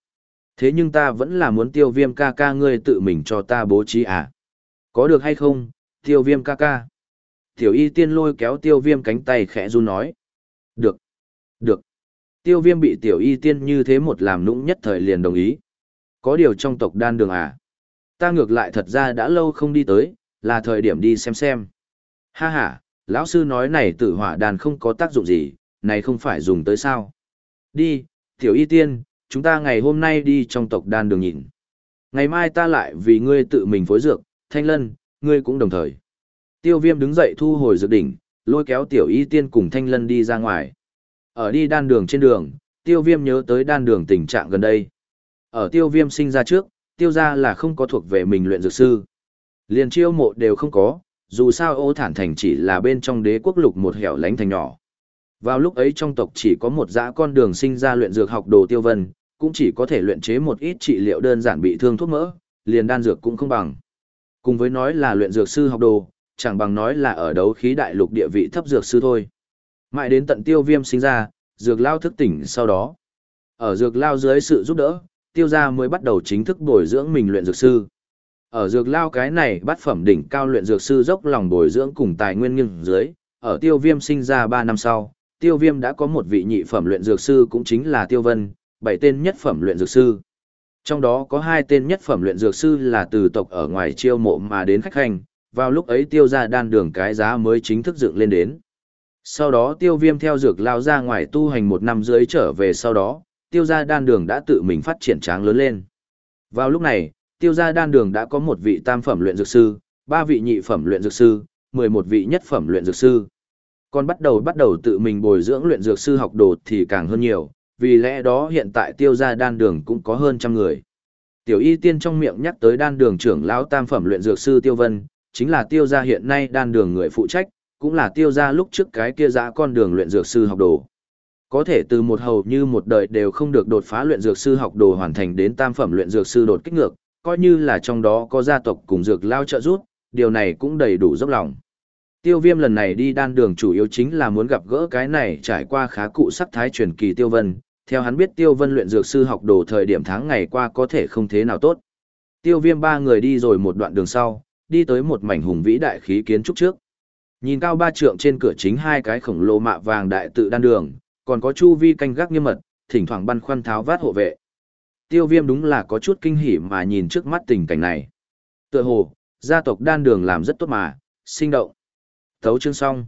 Thế nhưng ta vẫn là muốn tiêu viêm ca ca ngươi tự mình cho ta bố trí à? Có được hay không, tiêu viêm ca ca? Tiểu y tiên lôi kéo tiêu viêm cánh tay khẽ run nói. Được. Được. Tiêu viêm bị tiểu y tiên như thế một làm nũng nhất thời liền đồng ý. Có điều trong tộc đan đường à? Ta ngược lại thật ra đã lâu không đi tới, là thời điểm đi xem xem. Ha ha, lão sư nói này tử hỏa đàn không có tác dụng gì, này không phải dùng tới sao. Đi, tiểu y tiên, chúng ta ngày hôm nay đi trong tộc đan đường nhìn. Ngày mai ta lại vì ngươi tự mình phối dược, thanh lân, ngươi cũng đồng thời. Tiêu viêm đứng dậy thu hồi dược đỉnh, lôi kéo tiểu y tiên cùng thanh lân đi ra ngoài. Ở đi đan đường trên đường, tiêu viêm nhớ tới đan đường tình trạng gần đây. Ở tiêu viêm sinh ra trước, tiêu ra là không có thuộc về mình luyện dược sư. Liền chiêu mộ đều không có, dù sao ô thản thành chỉ là bên trong đế quốc lục một hẻo lánh thành nhỏ. Vào lúc ấy trong tộc chỉ có một dã con đường sinh ra luyện dược học đồ tiêu vân, cũng chỉ có thể luyện chế một ít trị liệu đơn giản bị thương thuốc mỡ, liền đan dược cũng không bằng. Cùng với nói là luyện dược sư học đồ, chẳng bằng nói là ở đấu khí đại lục địa vị thấp dược sư thôi. Mãi đến tận tiêu viêm sinh ra, dược lao thức tỉnh sau đó. Ở dược lao dưới sự giúp đỡ, tiêu gia mới bắt đầu chính thức bồi dưỡng mình luyện dược sư. Ở dược lao cái này bắt phẩm đỉnh cao luyện dược sư dốc lòng bồi dưỡng cùng tài nguyên nghiêng dưới, ở tiêu viêm sinh ra 3 năm sau, tiêu viêm đã có một vị nhị phẩm luyện dược sư cũng chính là tiêu vân, bảy tên nhất phẩm luyện dược sư. Trong đó có hai tên nhất phẩm luyện dược sư là từ tộc ở ngoài chiêu mộ mà đến khách hành, vào lúc ấy tiêu ra đan đường cái giá mới chính thức dựng lên đến. Sau đó tiêu viêm theo dược lao ra ngoài tu hành một năm dưới trở về sau đó, tiêu gia đan đường đã tự mình phát triển tráng lớn lên. Vào lúc này, tiêu gia đan đường đã có một vị tam phẩm luyện dược sư, ba vị nhị phẩm luyện dược sư, mười một vị nhất phẩm luyện dược sư. Còn bắt đầu bắt đầu tự mình bồi dưỡng luyện dược sư học đồ thì càng hơn nhiều, vì lẽ đó hiện tại tiêu gia đan đường cũng có hơn trăm người. Tiểu y tiên trong miệng nhắc tới đan đường trưởng lão tam phẩm luyện dược sư Tiêu Vân, chính là tiêu gia hiện nay đan đường người phụ trách, cũng là tiêu gia lúc trước cái kia dã con đường luyện dược sư học đồ. Có thể từ một hầu như một đời đều không được đột phá luyện dược sư học đồ hoàn thành đến tam phẩm luyện dược sư đột kích ngược, coi như là trong đó có gia tộc cùng dược lao trợ giúp, điều này cũng đầy đủ dốc lòng. Tiêu viêm lần này đi đan đường chủ yếu chính là muốn gặp gỡ cái này trải qua khá cụ sắc thái truyền kỳ tiêu vân, theo hắn biết tiêu vân luyện dược sư học đồ thời điểm tháng ngày qua có thể không thế nào tốt. Tiêu viêm ba người đi rồi một đoạn đường sau, đi tới một mảnh hùng vĩ đại khí kiến trúc trước. Nhìn cao ba trượng trên cửa chính hai cái khổng lồ mạ vàng đại tự đan đường, còn có chu vi canh gác nghiêm mật, thỉnh thoảng băn khoăn tháo vát hộ vệ. Tiêu viêm đúng là có chút kinh hỉ mà nhìn trước mắt tình cảnh này. Tựa hồ, gia tộc đan đường làm rất tốt mà, sinh động. Thấu chương xong.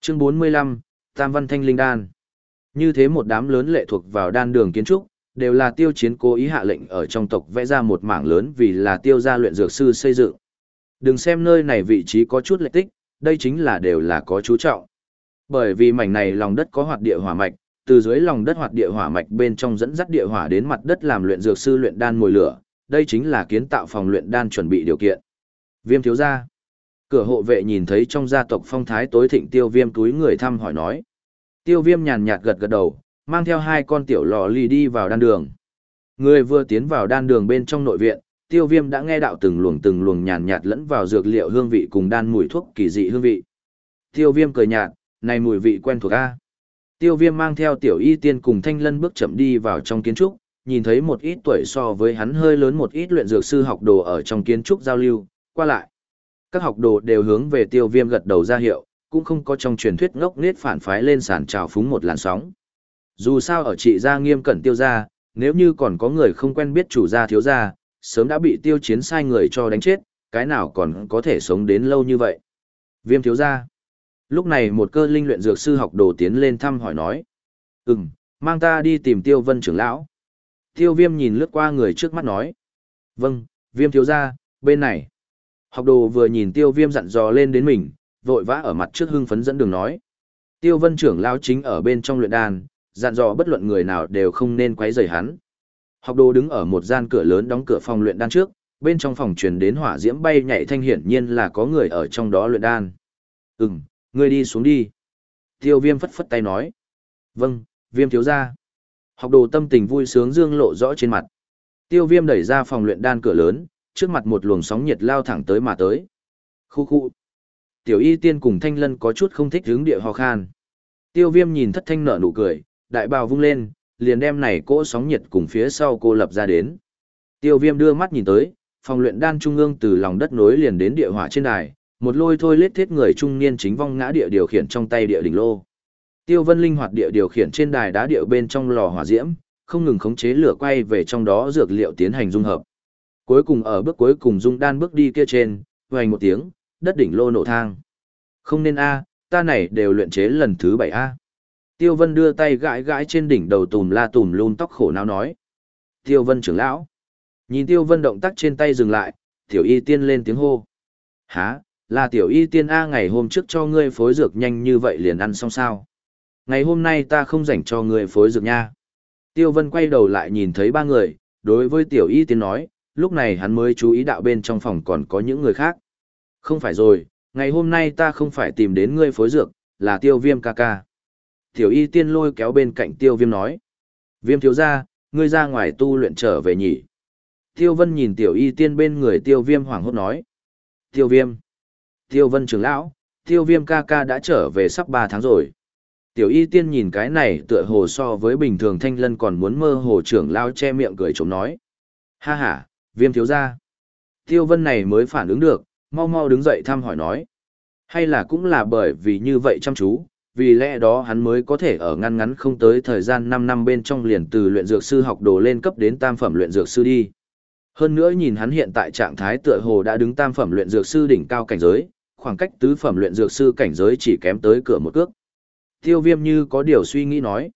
Chương 45, Tam Văn Thanh Linh Đan. Như thế một đám lớn lệ thuộc vào đan đường kiến trúc, đều là tiêu chiến cố ý hạ lệnh ở trong tộc vẽ ra một mảng lớn vì là tiêu gia luyện dược sư xây dựng. Đừng xem nơi này vị trí có chút lệch tích, đây chính là đều là có chú trọng. Bởi vì mảnh này lòng đất có hoạt địa hỏa mạch, từ dưới lòng đất hoạt địa hỏa mạch bên trong dẫn dắt địa hỏa đến mặt đất làm luyện dược sư luyện đan mồi lửa, đây chính là kiến tạo phòng luyện đan chuẩn bị điều kiện. Viêm thiếu gia. Cửa hộ vệ nhìn thấy trong gia tộc phong thái tối thịnh tiêu viêm túi người thăm hỏi nói. Tiêu viêm nhàn nhạt gật gật đầu, mang theo hai con tiểu lò lì đi vào đan đường. Người vừa tiến vào đan đường bên trong nội viện, tiêu viêm đã nghe đạo từng luồng từng luồng nhàn nhạt lẫn vào dược liệu hương vị cùng đan mùi thuốc kỳ dị hương vị. Tiêu viêm cười nhạt, này mùi vị quen thuộc a. Tiêu viêm mang theo tiểu y tiên cùng thanh lân bước chậm đi vào trong kiến trúc, nhìn thấy một ít tuổi so với hắn hơi lớn một ít luyện dược sư học đồ ở trong kiến trúc giao lưu, qua lại. Các học đồ đều hướng về tiêu viêm gật đầu ra hiệu, cũng không có trong truyền thuyết ngốc nết phản phái lên sàn trào phúng một làn sóng. Dù sao ở trị gia nghiêm cẩn tiêu gia, nếu như còn có người không quen biết chủ gia thiếu gia, sớm đã bị tiêu chiến sai người cho đánh chết, cái nào còn có thể sống đến lâu như vậy. Viêm thiếu gia. Lúc này một cơ linh luyện dược sư học đồ tiến lên thăm hỏi nói. Ừm, mang ta đi tìm tiêu vân trưởng lão. Tiêu viêm nhìn lướt qua người trước mắt nói. Vâng, viêm thiếu gia, bên này. Học đồ vừa nhìn tiêu viêm dặn dò lên đến mình, vội vã ở mặt trước hưng phấn dẫn đường nói. Tiêu vân trưởng lao chính ở bên trong luyện đan, dặn dò bất luận người nào đều không nên quấy rầy hắn. Học đồ đứng ở một gian cửa lớn đóng cửa phòng luyện đan trước, bên trong phòng truyền đến hỏa diễm bay nhảy thanh hiển nhiên là có người ở trong đó luyện đan. Ừm, ngươi đi xuống đi. Tiêu viêm phất phất tay nói. Vâng, viêm thiếu ra. Học đồ tâm tình vui sướng dương lộ rõ trên mặt. Tiêu viêm đẩy ra phòng luyện đan cửa lớn, trước mặt một luồng sóng nhiệt lao thẳng tới mà tới. Khu khu. Tiểu y tiên cùng thanh lân có chút không thích hướng địa ho khan. Tiêu viêm nhìn thất thanh nở nụ cười, đại bào vung lên, liền đem này cỗ sóng nhiệt cùng phía sau cô lập ra đến. Tiêu viêm đưa mắt nhìn tới, phòng luyện đan trung ương từ lòng đất nối liền đến địa hỏa trên đài, một lôi thôi lết thiết người trung niên chính vong ngã địa điều khiển trong tay địa đỉnh lô. Tiêu Vân linh hoạt địa điều khiển trên đài đá địa bên trong lò hỏa diễm, không ngừng khống chế lửa quay về trong đó dược liệu tiến hành dung hợp. Cuối cùng ở bước cuối cùng dung đan bước đi kia trên, vang một tiếng, đất đỉnh lô nổ thang. Không nên a, ta này đều luyện chế lần thứ bảy a. Tiêu Vân đưa tay gãi gãi trên đỉnh đầu tùm la tùm lum tóc khổ não nói. Tiêu Vân trưởng lão. Nhìn Tiêu Vân động tác trên tay dừng lại, tiểu y tiên lên tiếng hô. Hả, là tiểu y tiên A ngày hôm trước cho ngươi phối dược nhanh như vậy liền ăn xong sao. Ngày hôm nay ta không dành cho ngươi phối dược nha. Tiêu Vân quay đầu lại nhìn thấy ba người, đối với tiểu y tiên nói, lúc này hắn mới chú ý đạo bên trong phòng còn có những người khác. Không phải rồi, ngày hôm nay ta không phải tìm đến ngươi phối dược, là tiêu viêm ca ca. Tiểu y tiên lôi kéo bên cạnh tiêu viêm nói. Viêm thiếu ra, ngươi ra ngoài tu luyện trở về nhỉ. Tiêu vân nhìn tiểu y tiên bên người tiêu viêm hoảng hốt nói. Tiêu viêm. Tiêu vân trưởng lão, tiêu viêm ca ca đã trở về sắp 3 tháng rồi. Tiểu y tiên nhìn cái này tựa hồ so với bình thường thanh lân còn muốn mơ hồ trưởng lao che miệng cười chống nói. Ha ha, viêm thiếu ra. Tiêu vân này mới phản ứng được, mau mau đứng dậy thăm hỏi nói. Hay là cũng là bởi vì như vậy chăm chú, vì lẽ đó hắn mới có thể ở ngăn ngắn không tới thời gian 5 năm bên trong liền từ luyện dược sư học đồ lên cấp đến tam phẩm luyện dược sư đi. Hơn nữa nhìn hắn hiện tại trạng thái tựa hồ đã đứng tam phẩm luyện dược sư đỉnh cao cảnh giới, khoảng cách tứ phẩm luyện dược sư cảnh giới chỉ kém tới cửa một cước. Tiêu viêm như có điều suy nghĩ nói.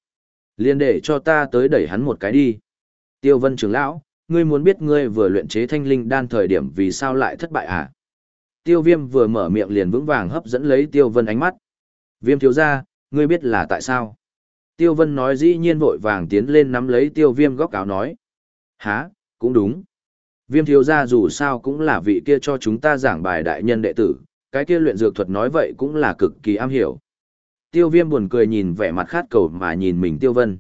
liền để cho ta tới đẩy hắn một cái đi. Tiêu vân trưởng lão, ngươi muốn biết ngươi vừa luyện chế thanh linh đan thời điểm vì sao lại thất bại à? Tiêu viêm vừa mở miệng liền vững vàng hấp dẫn lấy tiêu vân ánh mắt. Viêm thiếu ra, ngươi biết là tại sao? Tiêu vân nói dĩ nhiên vội vàng tiến lên nắm lấy tiêu viêm góc áo nói. Hả, cũng đúng. Viêm thiếu ra dù sao cũng là vị kia cho chúng ta giảng bài đại nhân đệ tử, cái kia luyện dược thuật nói vậy cũng là cực kỳ am hiểu. Tiêu viêm buồn cười nhìn vẻ mặt khát cầu mà nhìn mình tiêu vân.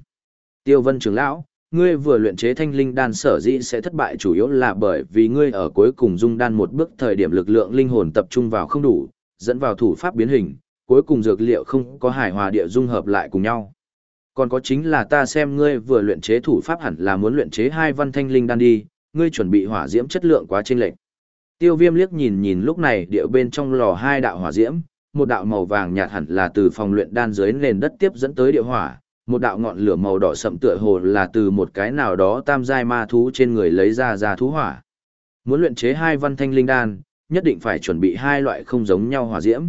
Tiêu vân trưởng lão, ngươi vừa luyện chế thanh linh đan sở dĩ sẽ thất bại chủ yếu là bởi vì ngươi ở cuối cùng dung đan một bước thời điểm lực lượng linh hồn tập trung vào không đủ, dẫn vào thủ pháp biến hình, cuối cùng dược liệu không có hài hòa địa dung hợp lại cùng nhau. Còn có chính là ta xem ngươi vừa luyện chế thủ pháp hẳn là muốn luyện chế hai văn thanh linh đan đi, ngươi chuẩn bị hỏa diễm chất lượng quá chênh lệch. Tiêu Viêm liếc nhìn nhìn lúc này địa bên trong lò hai đạo hỏa diễm, một đạo màu vàng nhạt hẳn là từ phòng luyện đan dưới nền đất tiếp dẫn tới địa hỏa, một đạo ngọn lửa màu đỏ sậm tựa hồ là từ một cái nào đó tam giai ma thú trên người lấy ra ra thú hỏa. Muốn luyện chế hai văn thanh linh đan, nhất định phải chuẩn bị hai loại không giống nhau hỏa diễm.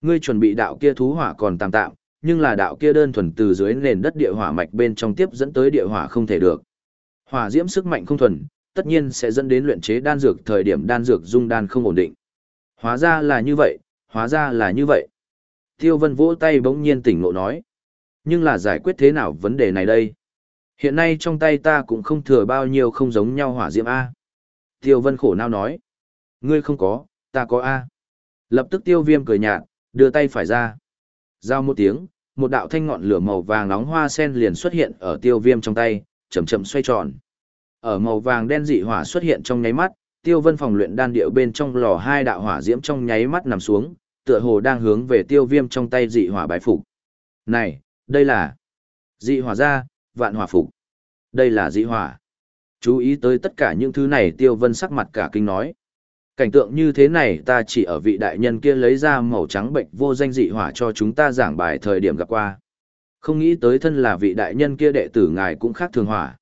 Ngươi chuẩn bị đạo kia thú hỏa còn tạm tạm, nhưng là đạo kia đơn thuần từ dưới nền đất địa hỏa mạch bên trong tiếp dẫn tới địa hỏa không thể được. Hỏa diễm sức mạnh không thuần, tất nhiên sẽ dẫn đến luyện chế đan dược thời điểm đan dược dung đan không ổn định. Hóa ra là như vậy, hóa ra là như vậy. Tiêu Vân vỗ tay bỗng nhiên tỉnh ngộ nói. Nhưng là giải quyết thế nào vấn đề này đây? Hiện nay trong tay ta cũng không thừa bao nhiêu không giống nhau hỏa diễm A. Tiêu Vân khổ nào nói. Ngươi không có, ta có A. Lập tức tiêu viêm cười nhạt, đưa tay phải ra. Giao một tiếng, một đạo thanh ngọn lửa màu vàng nóng hoa sen liền xuất hiện ở tiêu viêm trong tay, chậm chậm xoay tròn. Ở màu vàng đen dị hỏa xuất hiện trong nháy mắt, tiêu vân phòng luyện đan điệu bên trong lò hai đạo hỏa diễm trong nháy mắt nằm xuống, tựa hồ đang hướng về tiêu viêm trong tay dị hỏa bái phục. Này, đây là dị hỏa ra, vạn hỏa phục. Đây là dị hỏa. Chú ý tới tất cả những thứ này tiêu vân sắc mặt cả kinh nói. Cảnh tượng như thế này ta chỉ ở vị đại nhân kia lấy ra màu trắng bệnh vô danh dị hỏa cho chúng ta giảng bài thời điểm gặp qua. Không nghĩ tới thân là vị đại nhân kia đệ tử ngài cũng khác thường hỏa.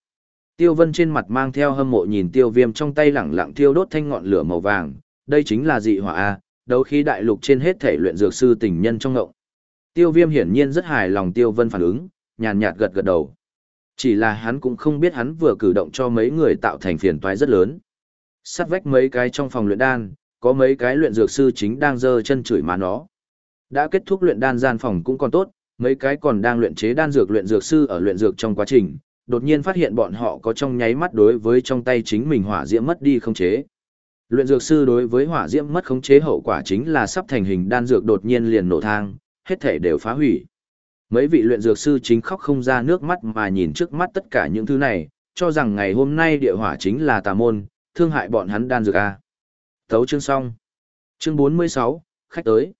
Tiêu vân trên mặt mang theo hâm mộ nhìn tiêu viêm trong tay lẳng lặng thiêu đốt thanh ngọn lửa màu vàng, đây chính là dị hỏa A, đấu khí đại lục trên hết thể luyện dược sư tình nhân trong ngộng. Tiêu viêm hiển nhiên rất hài lòng tiêu vân phản ứng, nhàn nhạt gật gật đầu. Chỉ là hắn cũng không biết hắn vừa cử động cho mấy người tạo thành phiền toái rất lớn. Sắt vách mấy cái trong phòng luyện đan, có mấy cái luyện dược sư chính đang giơ chân chửi má nó. Đã kết thúc luyện đan gian phòng cũng còn tốt, mấy cái còn đang luyện chế đan dược luyện dược sư ở luyện dược trong quá trình, đột nhiên phát hiện bọn họ có trong nháy mắt đối với trong tay chính mình hỏa diễm mất đi không chế. Luyện dược sư đối với hỏa diễm mất khống chế hậu quả chính là sắp thành hình đan dược đột nhiên liền nổ thang, hết thể đều phá hủy. Mấy vị luyện dược sư chính khóc không ra nước mắt mà nhìn trước mắt tất cả những thứ này, cho rằng ngày hôm nay địa hỏa chính là tà môn, thương hại bọn hắn đan dược a. tấu chương xong. Chương 46, khách tới.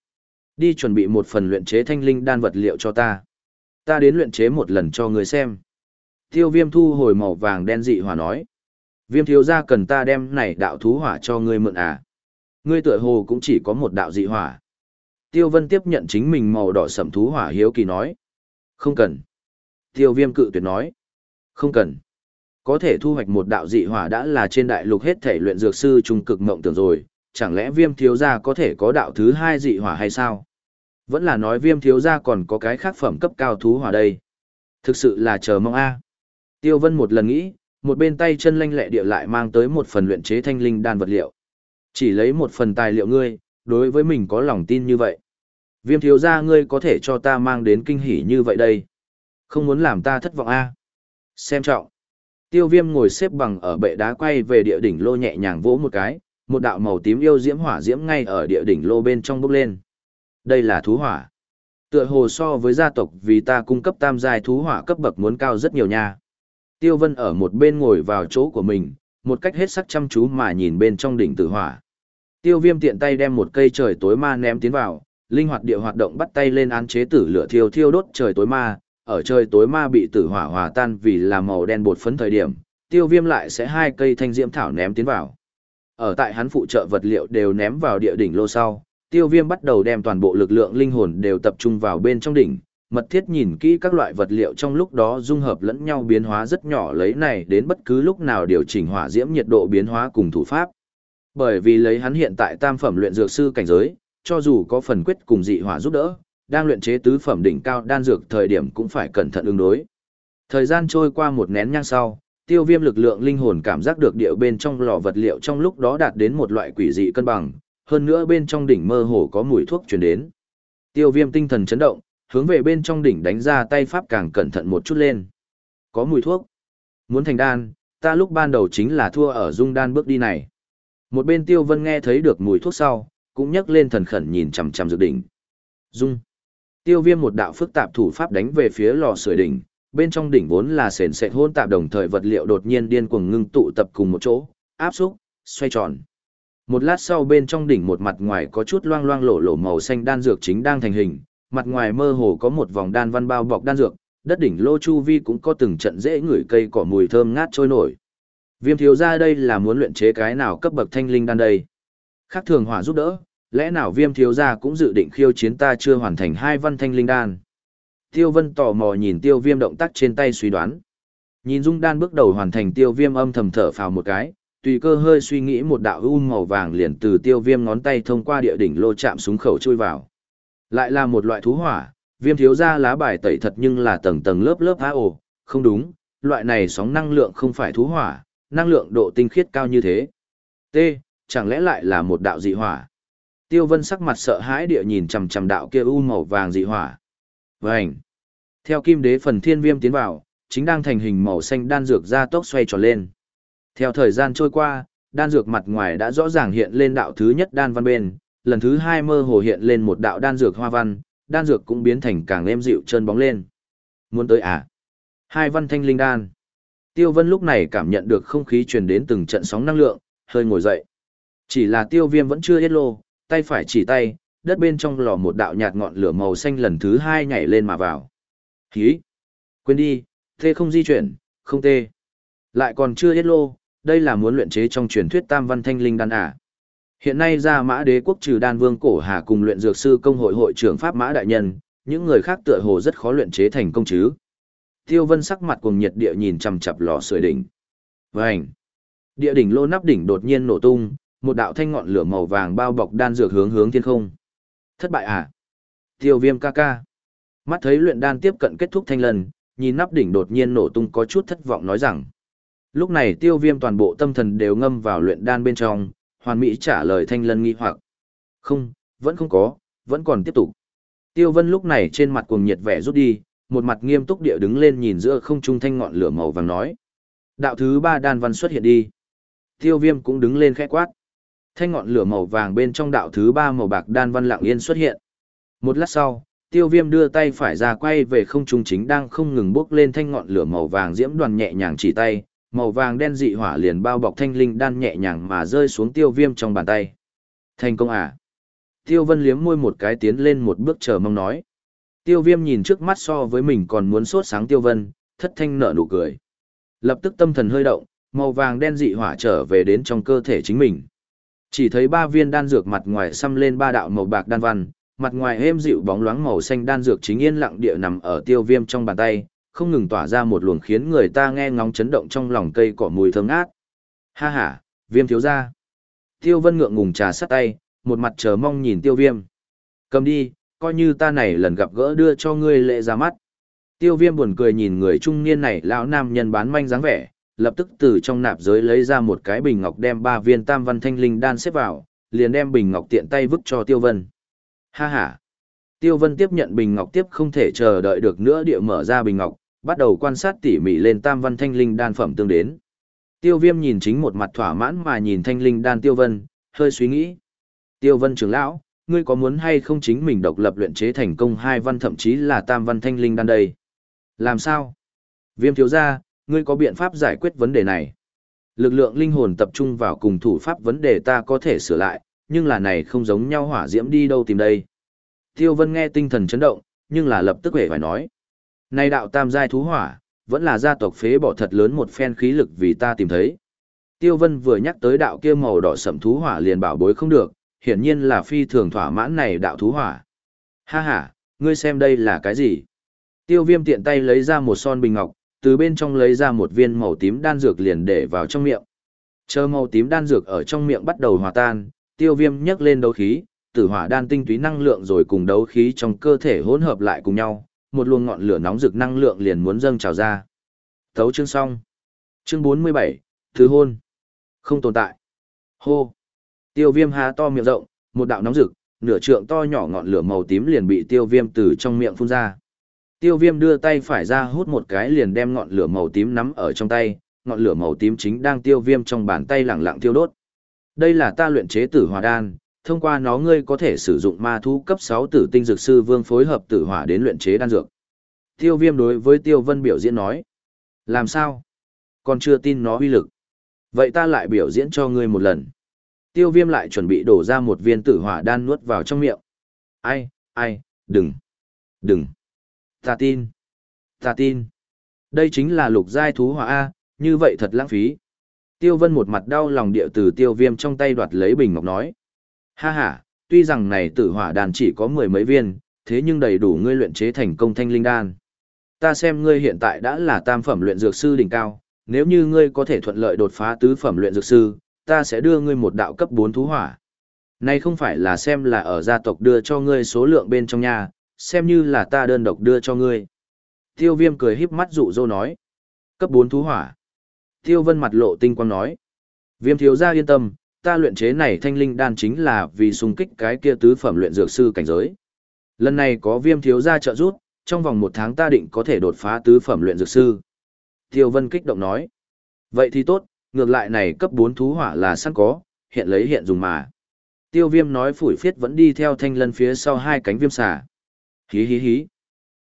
Đi chuẩn bị một phần luyện chế thanh linh đan vật liệu cho ta. Ta đến luyện chế một lần cho người xem. Tiêu viêm thu hồi màu vàng đen dị hỏa nói. Viêm thiếu gia cần ta đem này đạo thú hỏa cho ngươi mượn à. Ngươi tựa hồ cũng chỉ có một đạo dị hỏa. Tiêu vân tiếp nhận chính mình màu đỏ sẩm thú hỏa hiếu kỳ nói. Không cần. Tiêu viêm cự tuyệt nói. Không cần. Có thể thu hoạch một đạo dị hỏa đã là trên đại lục hết thể luyện dược sư trung cực mộng tưởng rồi, chẳng lẽ viêm thiếu gia có thể có đạo thứ hai dị hỏa hay sao? Vẫn là nói viêm thiếu gia còn có cái khác phẩm cấp cao thú hỏa đây. Thực sự là chờ mong a. Tiêu Vân một lần nghĩ, một bên tay chân lanh lẹ địa lại mang tới một phần luyện chế thanh linh đan vật liệu. Chỉ lấy một phần tài liệu ngươi, đối với mình có lòng tin như vậy. Viêm thiếu gia ngươi có thể cho ta mang đến kinh hỉ như vậy đây. Không muốn làm ta thất vọng a. Xem trọng. Tiêu viêm ngồi xếp bằng ở bệ đá quay về địa đỉnh lô nhẹ nhàng vỗ một cái, một đạo màu tím yêu diễm hỏa diễm ngay ở địa đỉnh lô bên trong bốc lên. Đây là thú hỏa. Tựa hồ so với gia tộc vì ta cung cấp tam giai thú hỏa cấp bậc muốn cao rất nhiều nha. Tiêu Vân ở một bên ngồi vào chỗ của mình, một cách hết sắc chăm chú mà nhìn bên trong đỉnh tử hỏa. Tiêu Viêm tiện tay đem một cây trời tối ma ném tiến vào, linh hoạt địa hoạt động bắt tay lên án chế tử lửa thiêu thiêu đốt trời tối ma, ở trời tối ma bị tử hỏa hòa tan vì là màu đen bột phấn thời điểm, Tiêu Viêm lại sẽ hai cây thanh diễm thảo ném tiến vào. Ở tại hắn phụ trợ vật liệu đều ném vào địa đỉnh lô sau, Tiêu Viêm bắt đầu đem toàn bộ lực lượng linh hồn đều tập trung vào bên trong đỉnh, mật thiết nhìn kỹ các loại vật liệu trong lúc đó dung hợp lẫn nhau biến hóa rất nhỏ lấy này đến bất cứ lúc nào điều chỉnh hỏa diễm nhiệt độ biến hóa cùng thủ pháp. Bởi vì lấy hắn hiện tại tam phẩm luyện dược sư cảnh giới, cho dù có phần quyết cùng dị hỏa giúp đỡ, đang luyện chế tứ phẩm đỉnh cao đan dược thời điểm cũng phải cẩn thận ứng đối. Thời gian trôi qua một nén nhang sau, tiêu viêm lực lượng linh hồn cảm giác được điệu bên trong lò vật liệu trong lúc đó đạt đến một loại quỷ dị cân bằng, hơn nữa bên trong đỉnh mơ hồ có mùi thuốc truyền đến. Tiêu viêm tinh thần chấn động, hướng về bên trong đỉnh đánh ra tay pháp càng cẩn thận một chút lên. Có mùi thuốc. Muốn thành đan, ta lúc ban đầu chính là thua ở dung đan bước đi này. Một bên tiêu vân nghe thấy được mùi thuốc sau, cũng nhấc lên thần khẩn nhìn chằm chằm dược đỉnh. Dung. Tiêu viêm một đạo phức tạp thủ pháp đánh về phía lò sưởi đỉnh, bên trong đỉnh vốn là sền sệt hỗn tạp đồng thời vật liệu đột nhiên điên cuồng ngưng tụ tập cùng một chỗ, áp xúc, xoay tròn. Một lát sau bên trong đỉnh một mặt ngoài có chút loang loang lổ lổ màu xanh đan dược chính đang thành hình, mặt ngoài mơ hồ có một vòng đan văn bao bọc đan dược, đất đỉnh lô chu vi cũng có từng trận dễ ngửi cây cỏ mùi thơm ngát trôi nổi. Viêm thiếu gia đây là muốn luyện chế cái nào cấp bậc thanh linh đan đây? Khác thường hỏa giúp đỡ, lẽ nào viêm thiếu gia cũng dự định khiêu chiến ta chưa hoàn thành hai văn thanh linh đan? Tiêu vân tò mò nhìn tiêu viêm động tác trên tay suy đoán. Nhìn dung đan bước đầu hoàn thành tiêu viêm âm thầm thở phào một cái, tùy cơ hơi suy nghĩ một đạo u màu vàng liền từ tiêu viêm ngón tay thông qua địa đỉnh lô chạm súng khẩu chui vào. Lại là một loại thú hỏa, viêm thiếu ra lá bài tẩy thật nhưng là tầng tầng lớp lớp á ồ, không đúng, loại này sóng năng lượng không phải thú hỏa, năng lượng độ tinh khiết cao như thế. T, chẳng lẽ lại là một đạo dị hỏa? Tiêu vân sắc mặt sợ hãi địa nhìn chằm chằm đạo kia u màu vàng dị hỏa. Vành. Theo kim đế phần thiên viêm tiến vào, chính đang thành hình màu xanh đan dược ra tốc xoay tròn lên. Theo thời gian trôi qua, đan dược mặt ngoài đã rõ ràng hiện lên đạo thứ nhất đan văn bên, lần thứ hai mơ hồ hiện lên một đạo đan dược hoa văn, đan dược cũng biến thành càng êm dịu trơn bóng lên. Muốn tới à? Hai văn thanh linh đan. Tiêu Vân lúc này cảm nhận được không khí truyền đến từng trận sóng năng lượng, hơi ngồi dậy. Chỉ là tiêu viêm vẫn chưa hết lô, tay phải chỉ tay, đất bên trong lò một đạo nhạt ngọn lửa màu xanh lần thứ hai nhảy lên mà vào. Hí! Quên đi, tê không di chuyển, không tê. Lại còn chưa hết lô, đây là muốn luyện chế trong truyền thuyết tam văn thanh linh đan à. Hiện nay ra mã đế quốc trừ đan vương cổ hà cùng luyện dược sư công hội hội trưởng pháp mã đại nhân, những người khác tựa hồ rất khó luyện chế thành công chứ. Tiêu vân sắc mặt cùng nhiệt địa nhìn chằm chặp lò sưởi đỉnh. Vành! Địa đỉnh lô nắp đỉnh đột nhiên nổ tung, một đạo thanh ngọn lửa màu vàng bao bọc đan dược hướng hướng thiên không. Thất bại à? Tiêu viêm ca ca. Mắt thấy luyện đan tiếp cận kết thúc thanh lần, nhìn nắp đỉnh đột nhiên nổ tung có chút thất vọng nói rằng. Lúc này tiêu viêm toàn bộ tâm thần đều ngâm vào luyện đan bên trong, hoàn mỹ trả lời thanh lân nghi hoặc. Không, vẫn không có, vẫn còn tiếp tục. Tiêu vân lúc này trên mặt cuồng nhiệt vẻ rút đi, một mặt nghiêm túc địa đứng lên nhìn giữa không trung thanh ngọn lửa màu vàng nói. Đạo thứ ba đan văn xuất hiện đi. Tiêu viêm cũng đứng lên khẽ quát. Thanh ngọn lửa màu vàng bên trong đạo thứ ba màu bạc đan văn lặng yên xuất hiện. Một lát sau, tiêu viêm đưa tay phải ra quay về không trung chính đang không ngừng bước lên thanh ngọn lửa màu vàng diễm đoàn nhẹ nhàng chỉ tay, màu vàng đen dị hỏa liền bao bọc thanh linh đan nhẹ nhàng mà rơi xuống tiêu viêm trong bàn tay. Thành công à? Tiêu vân liếm môi một cái tiến lên một bước chờ mong nói. Tiêu viêm nhìn trước mắt so với mình còn muốn sốt sáng tiêu vân, thất thanh nở nụ cười. Lập tức tâm thần hơi động, màu vàng đen dị hỏa trở về đến trong cơ thể chính mình. Chỉ thấy ba viên đan dược mặt ngoài xăm lên ba đạo màu bạc đan văn, mặt ngoài êm dịu bóng loáng màu xanh đan dược chính yên lặng địa nằm ở tiêu viêm trong bàn tay, không ngừng tỏa ra một luồng khiến người ta nghe ngóng chấn động trong lòng cây cỏ mùi thơm ngát. Ha ha, viêm thiếu ra. Tiêu vân ngượng ngùng trà sắt tay, một mặt chờ mong nhìn tiêu viêm. Cầm đi, coi như ta này lần gặp gỡ đưa cho ngươi lệ ra mắt. Tiêu viêm buồn cười nhìn người trung niên này lão nam nhân bán manh dáng vẻ, lập tức từ trong nạp giới lấy ra một cái bình ngọc đem ba viên tam văn thanh linh đan xếp vào, liền đem bình ngọc tiện tay vứt cho Tiêu Vân. Ha ha! Tiêu Vân tiếp nhận bình ngọc tiếp không thể chờ đợi được nữa địa mở ra bình ngọc, bắt đầu quan sát tỉ mỉ lên tam văn thanh linh đan phẩm tương đến. Tiêu Viêm nhìn chính một mặt thỏa mãn mà nhìn thanh linh đan Tiêu Vân, hơi suy nghĩ. Tiêu Vân trưởng lão, ngươi có muốn hay không chính mình độc lập luyện chế thành công hai văn thậm chí là tam văn thanh linh đan đây? Làm sao? Viêm thiếu gia, ngươi có biện pháp giải quyết vấn đề này. Lực lượng linh hồn tập trung vào cùng thủ pháp vấn đề ta có thể sửa lại, nhưng là này không giống nhau hỏa diễm đi đâu tìm đây. Tiêu Vân nghe tinh thần chấn động, nhưng là lập tức hề phải nói. Này đạo tam giai thú hỏa, vẫn là gia tộc phế bỏ thật lớn một phen khí lực vì ta tìm thấy. Tiêu Vân vừa nhắc tới đạo kia màu đỏ sẫm thú hỏa liền bảo bối không được, hiển nhiên là phi thường thỏa mãn này đạo thú hỏa. Ha ha, ngươi xem đây là cái gì? Tiêu Viêm tiện tay lấy ra một son bình ngọc, từ bên trong lấy ra một viên màu tím đan dược liền để vào trong miệng. Chờ màu tím đan dược ở trong miệng bắt đầu hòa tan, tiêu viêm nhấc lên đấu khí, tử hỏa đan tinh túy năng lượng rồi cùng đấu khí trong cơ thể hỗn hợp lại cùng nhau, một luồng ngọn lửa nóng rực năng lượng liền muốn dâng trào ra. Thấu chương xong. Chương 47, Thứ hôn. Không tồn tại. Hô. Tiêu viêm há to miệng rộng, một đạo nóng rực, nửa trượng to nhỏ ngọn lửa màu tím liền bị tiêu viêm từ trong miệng phun ra. Tiêu viêm đưa tay phải ra hút một cái liền đem ngọn lửa màu tím nắm ở trong tay, ngọn lửa màu tím chính đang tiêu viêm trong bàn tay lẳng lặng tiêu đốt. Đây là ta luyện chế tử hỏa đan, thông qua nó ngươi có thể sử dụng ma thú cấp 6 tử tinh dược sư vương phối hợp tử hỏa đến luyện chế đan dược. Tiêu viêm đối với tiêu vân biểu diễn nói. Làm sao? Còn chưa tin nó uy lực. Vậy ta lại biểu diễn cho ngươi một lần. Tiêu viêm lại chuẩn bị đổ ra một viên tử hỏa đan nuốt vào trong miệng. Ai, ai, đừng, đừng. Ta tin. Ta tin. Đây chính là lục giai thú hỏa A, như vậy thật lãng phí. Tiêu vân một mặt đau lòng địa từ tiêu viêm trong tay đoạt lấy bình ngọc nói. Ha ha, tuy rằng này tử hỏa đàn chỉ có mười mấy viên, thế nhưng đầy đủ ngươi luyện chế thành công thanh linh đan. Ta xem ngươi hiện tại đã là tam phẩm luyện dược sư đỉnh cao, nếu như ngươi có thể thuận lợi đột phá tứ phẩm luyện dược sư, ta sẽ đưa ngươi một đạo cấp 4 thú hỏa. Nay không phải là xem là ở gia tộc đưa cho ngươi số lượng bên trong nhà, xem như là ta đơn độc đưa cho ngươi. Tiêu viêm cười híp mắt dụ dỗ nói. Cấp 4 thú hỏa. Tiêu vân mặt lộ tinh quang nói. Viêm thiếu gia yên tâm, ta luyện chế này thanh linh đan chính là vì xung kích cái kia tứ phẩm luyện dược sư cảnh giới. Lần này có viêm thiếu gia trợ giúp, trong vòng một tháng ta định có thể đột phá tứ phẩm luyện dược sư. Tiêu vân kích động nói. Vậy thì tốt, ngược lại này cấp 4 thú hỏa là sẵn có, hiện lấy hiện dùng mà. Tiêu viêm nói phủi phiết vẫn đi theo thanh lân phía sau hai cánh viêm xà. Hí hí hí.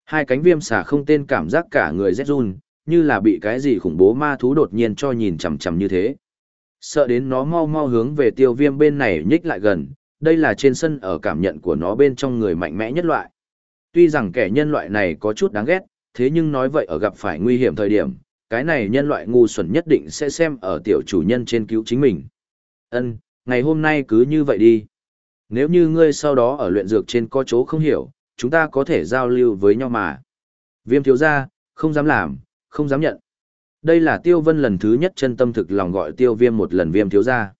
Hai cánh viêm xà không tên cảm giác cả người rét run, như là bị cái gì khủng bố ma thú đột nhiên cho nhìn chằm chằm như thế. Sợ đến nó mau mau hướng về tiêu viêm bên này nhích lại gần, đây là trên sân ở cảm nhận của nó bên trong người mạnh mẽ nhất loại. Tuy rằng kẻ nhân loại này có chút đáng ghét, thế nhưng nói vậy ở gặp phải nguy hiểm thời điểm, cái này nhân loại ngu xuẩn nhất định sẽ xem ở tiểu chủ nhân trên cứu chính mình. Ân, ngày hôm nay cứ như vậy đi. Nếu như ngươi sau đó ở luyện dược trên có chỗ không hiểu, chúng ta có thể giao lưu với nhau mà. Viêm thiếu gia, không dám làm, không dám nhận. Đây là tiêu vân lần thứ nhất chân tâm thực lòng gọi tiêu viêm một lần viêm thiếu gia.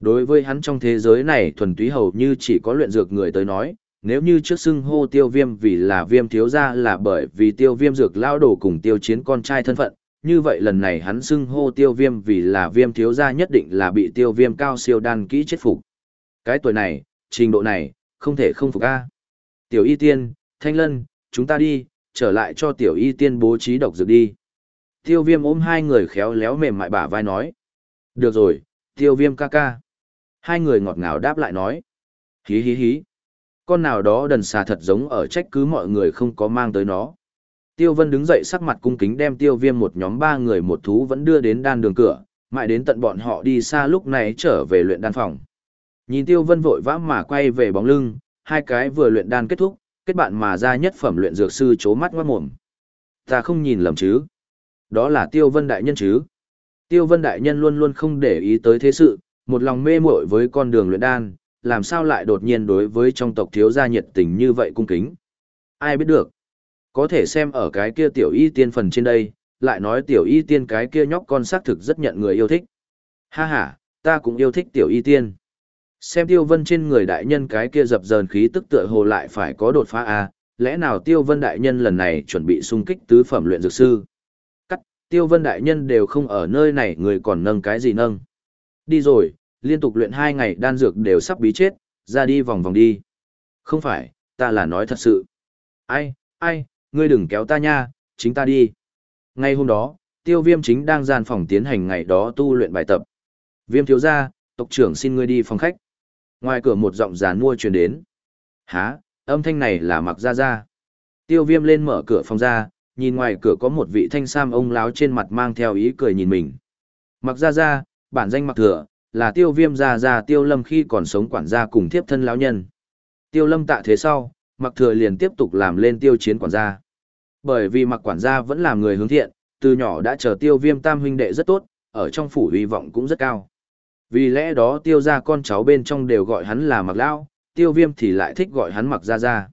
Đối với hắn trong thế giới này thuần túy hầu như chỉ có luyện dược người tới nói, nếu như trước xưng hô tiêu viêm vì là viêm thiếu gia là bởi vì tiêu viêm dược lao đổ cùng tiêu chiến con trai thân phận, như vậy lần này hắn xưng hô tiêu viêm vì là viêm thiếu gia nhất định là bị tiêu viêm cao siêu đan kỹ chết phục. Cái tuổi này, trình độ này, không thể không phục a. Tiểu y tiên, thanh lân, chúng ta đi, trở lại cho tiểu y tiên bố trí độc dược đi. Tiêu viêm ôm hai người khéo léo mềm mại bả vai nói. Được rồi, tiêu viêm ca ca. Hai người ngọt ngào đáp lại nói. Hí hí hí. Con nào đó đần xà thật giống ở trách cứ mọi người không có mang tới nó. Tiêu vân đứng dậy sắc mặt cung kính đem tiêu viêm một nhóm ba người một thú vẫn đưa đến đan đường cửa, mãi đến tận bọn họ đi xa lúc này trở về luyện đan phòng. Nhìn tiêu vân vội vã mà quay về bóng lưng, hai cái vừa luyện đan kết thúc, kết bạn mà ra nhất phẩm luyện dược sư chố mắt ngoát mồm. Ta không nhìn lầm chứ, Đó là Tiêu Vân Đại Nhân chứ. Tiêu Vân Đại Nhân luôn luôn không để ý tới thế sự, một lòng mê muội với con đường luyện đan, làm sao lại đột nhiên đối với trong tộc thiếu gia nhiệt tình như vậy cung kính. Ai biết được. Có thể xem ở cái kia tiểu y tiên phần trên đây, lại nói tiểu y tiên cái kia nhóc con xác thực rất nhận người yêu thích. Ha ha, ta cũng yêu thích tiểu y tiên. Xem tiêu vân trên người đại nhân cái kia dập dờn khí tức tựa hồ lại phải có đột phá à, lẽ nào tiêu vân đại nhân lần này chuẩn bị xung kích tứ phẩm luyện dược sư. Cắt, tiêu vân đại nhân đều không ở nơi này người còn nâng cái gì nâng. Đi rồi, liên tục luyện hai ngày đan dược đều sắp bí chết, ra đi vòng vòng đi. Không phải, ta là nói thật sự. Ai, ai, ngươi đừng kéo ta nha, chính ta đi. Ngay hôm đó, tiêu viêm chính đang gian phòng tiến hành ngày đó tu luyện bài tập. Viêm thiếu gia, tộc trưởng xin ngươi đi phòng khách. Ngoài cửa một giọng giàn mua truyền đến. Há, âm thanh này là mặc ra ra. Tiêu viêm lên mở cửa phòng ra, nhìn ngoài cửa có một vị thanh sam ông láo trên mặt mang theo ý cười nhìn mình. Mặc ra ra, bản danh mặc thừa, là tiêu viêm ra ra tiêu lâm khi còn sống quản gia cùng thiếp thân lão nhân. Tiêu lâm tạ thế sau, mặc thừa liền tiếp tục làm lên tiêu chiến quản gia. Bởi vì mặc quản gia vẫn là người hướng thiện, từ nhỏ đã chờ tiêu viêm tam huynh đệ rất tốt, ở trong phủ hy vọng cũng rất cao. Vì lẽ đó tiêu ra con cháu bên trong đều gọi hắn là mặc lao, tiêu viêm thì lại thích gọi hắn mặc ra ra.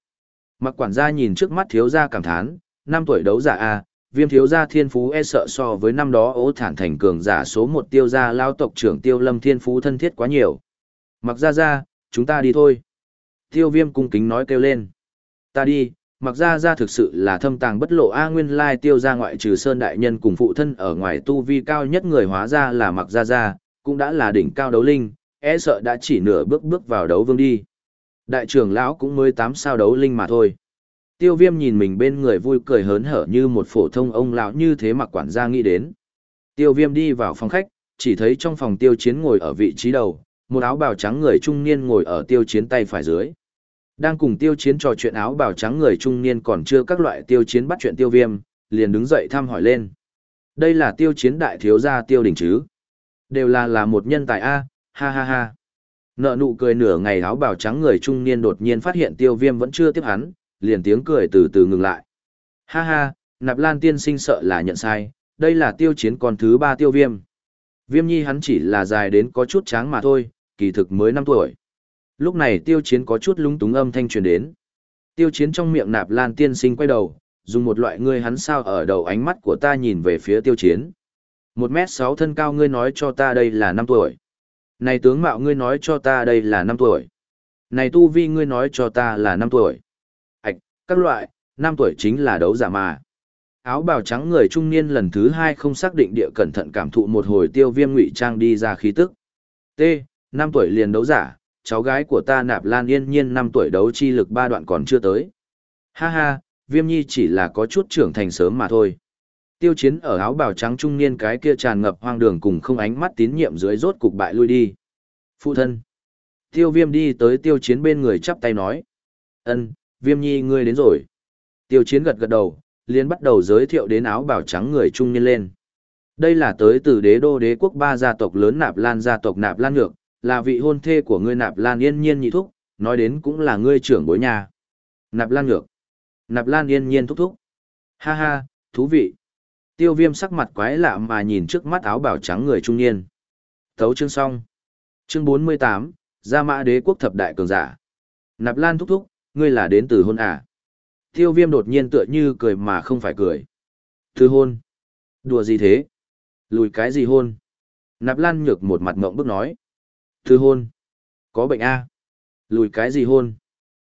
Mặc quản gia nhìn trước mắt thiếu gia cảm thán, năm tuổi đấu giả A, viêm thiếu gia thiên phú e sợ so với năm đó ố thản thành cường giả số một tiêu gia lao tộc trưởng tiêu lâm thiên phú thân thiết quá nhiều. Mặc ra ra, chúng ta đi thôi. Tiêu viêm cung kính nói kêu lên. Ta đi, mặc ra ra thực sự là thâm tàng bất lộ A nguyên lai tiêu ra ngoại trừ sơn đại nhân cùng phụ thân ở ngoài tu vi cao nhất người hóa ra là mặc ra ra, cũng đã là đỉnh cao đấu linh, e sợ đã chỉ nửa bước bước vào đấu vương đi. Đại trưởng lão cũng mới tám sao đấu linh mà thôi. Tiêu viêm nhìn mình bên người vui cười hớn hở như một phổ thông ông lão như thế mặc quản gia nghĩ đến. Tiêu viêm đi vào phòng khách, chỉ thấy trong phòng tiêu chiến ngồi ở vị trí đầu, một áo bào trắng người trung niên ngồi ở tiêu chiến tay phải dưới. Đang cùng tiêu chiến trò chuyện áo bào trắng người trung niên còn chưa các loại tiêu chiến bắt chuyện tiêu viêm, liền đứng dậy thăm hỏi lên. Đây là tiêu chiến đại thiếu gia tiêu đỉnh chứ. Đều là là một nhân tài A, ha ha ha. Nợ nụ cười nửa ngày áo bào trắng người trung niên đột nhiên phát hiện tiêu viêm vẫn chưa tiếp hắn, liền tiếng cười từ từ ngừng lại. Ha ha, nạp lan tiên sinh sợ là nhận sai, đây là tiêu chiến con thứ ba tiêu viêm. Viêm nhi hắn chỉ là dài đến có chút tráng mà thôi, kỳ thực mới 5 tuổi. Lúc này tiêu chiến có chút lúng túng âm thanh truyền đến. Tiêu chiến trong miệng nạp lan tiên sinh quay đầu, dùng một loại ngươi hắn sao ở đầu ánh mắt của ta nhìn về phía tiêu chiến. Một m sáu thân cao ngươi nói cho ta đây là năm tuổi. Này tướng mạo ngươi nói cho ta đây là năm tuổi. Này tu vi ngươi nói cho ta là năm tuổi. Ảch, các loại, năm tuổi chính là đấu giả mà. Áo bào trắng người trung niên lần thứ hai không xác định địa cẩn thận cảm thụ một hồi tiêu viêm ngụy trang đi ra khí tức. T, năm tuổi liền đấu giả, cháu gái của ta nạp lan yên nhiên năm tuổi đấu chi lực ba đoạn còn chưa tới. Ha ha, viêm nhi chỉ là có chút trưởng thành sớm mà thôi. Tiêu chiến ở áo bào trắng trung niên cái kia tràn ngập hoang đường cùng không ánh mắt tín nhiệm dưới rốt cục bại lui đi. Phụ thân. Tiêu viêm đi tới tiêu chiến bên người chắp tay nói. ân viêm nhi ngươi đến rồi. Tiêu chiến gật gật đầu, liền bắt đầu giới thiệu đến áo bào trắng người trung niên lên. Đây là tới từ đế đô đế quốc ba gia tộc lớn nạp lan gia tộc nạp lan ngược, là vị hôn thê của ngươi nạp lan yên nhiên nhị thúc, nói đến cũng là ngươi trưởng bối nhà. Nạp lan ngược. Nạp lan yên nhiên thúc thúc. Ha ha, thú vị. Tiêu viêm sắc mặt quái lạ mà nhìn trước mắt áo bào trắng người trung niên. Thấu chương xong. Chương 48, Gia Mã Đế quốc thập đại cường giả. Nạp Lan thúc thúc, ngươi là đến từ hôn à? Tiêu viêm đột nhiên tựa như cười mà không phải cười. Từ hôn? Đùa gì thế? Lùi cái gì hôn? Nạp Lan nhược một mặt ngộng bức nói. Từ hôn? Có bệnh a? À? Lùi cái gì hôn?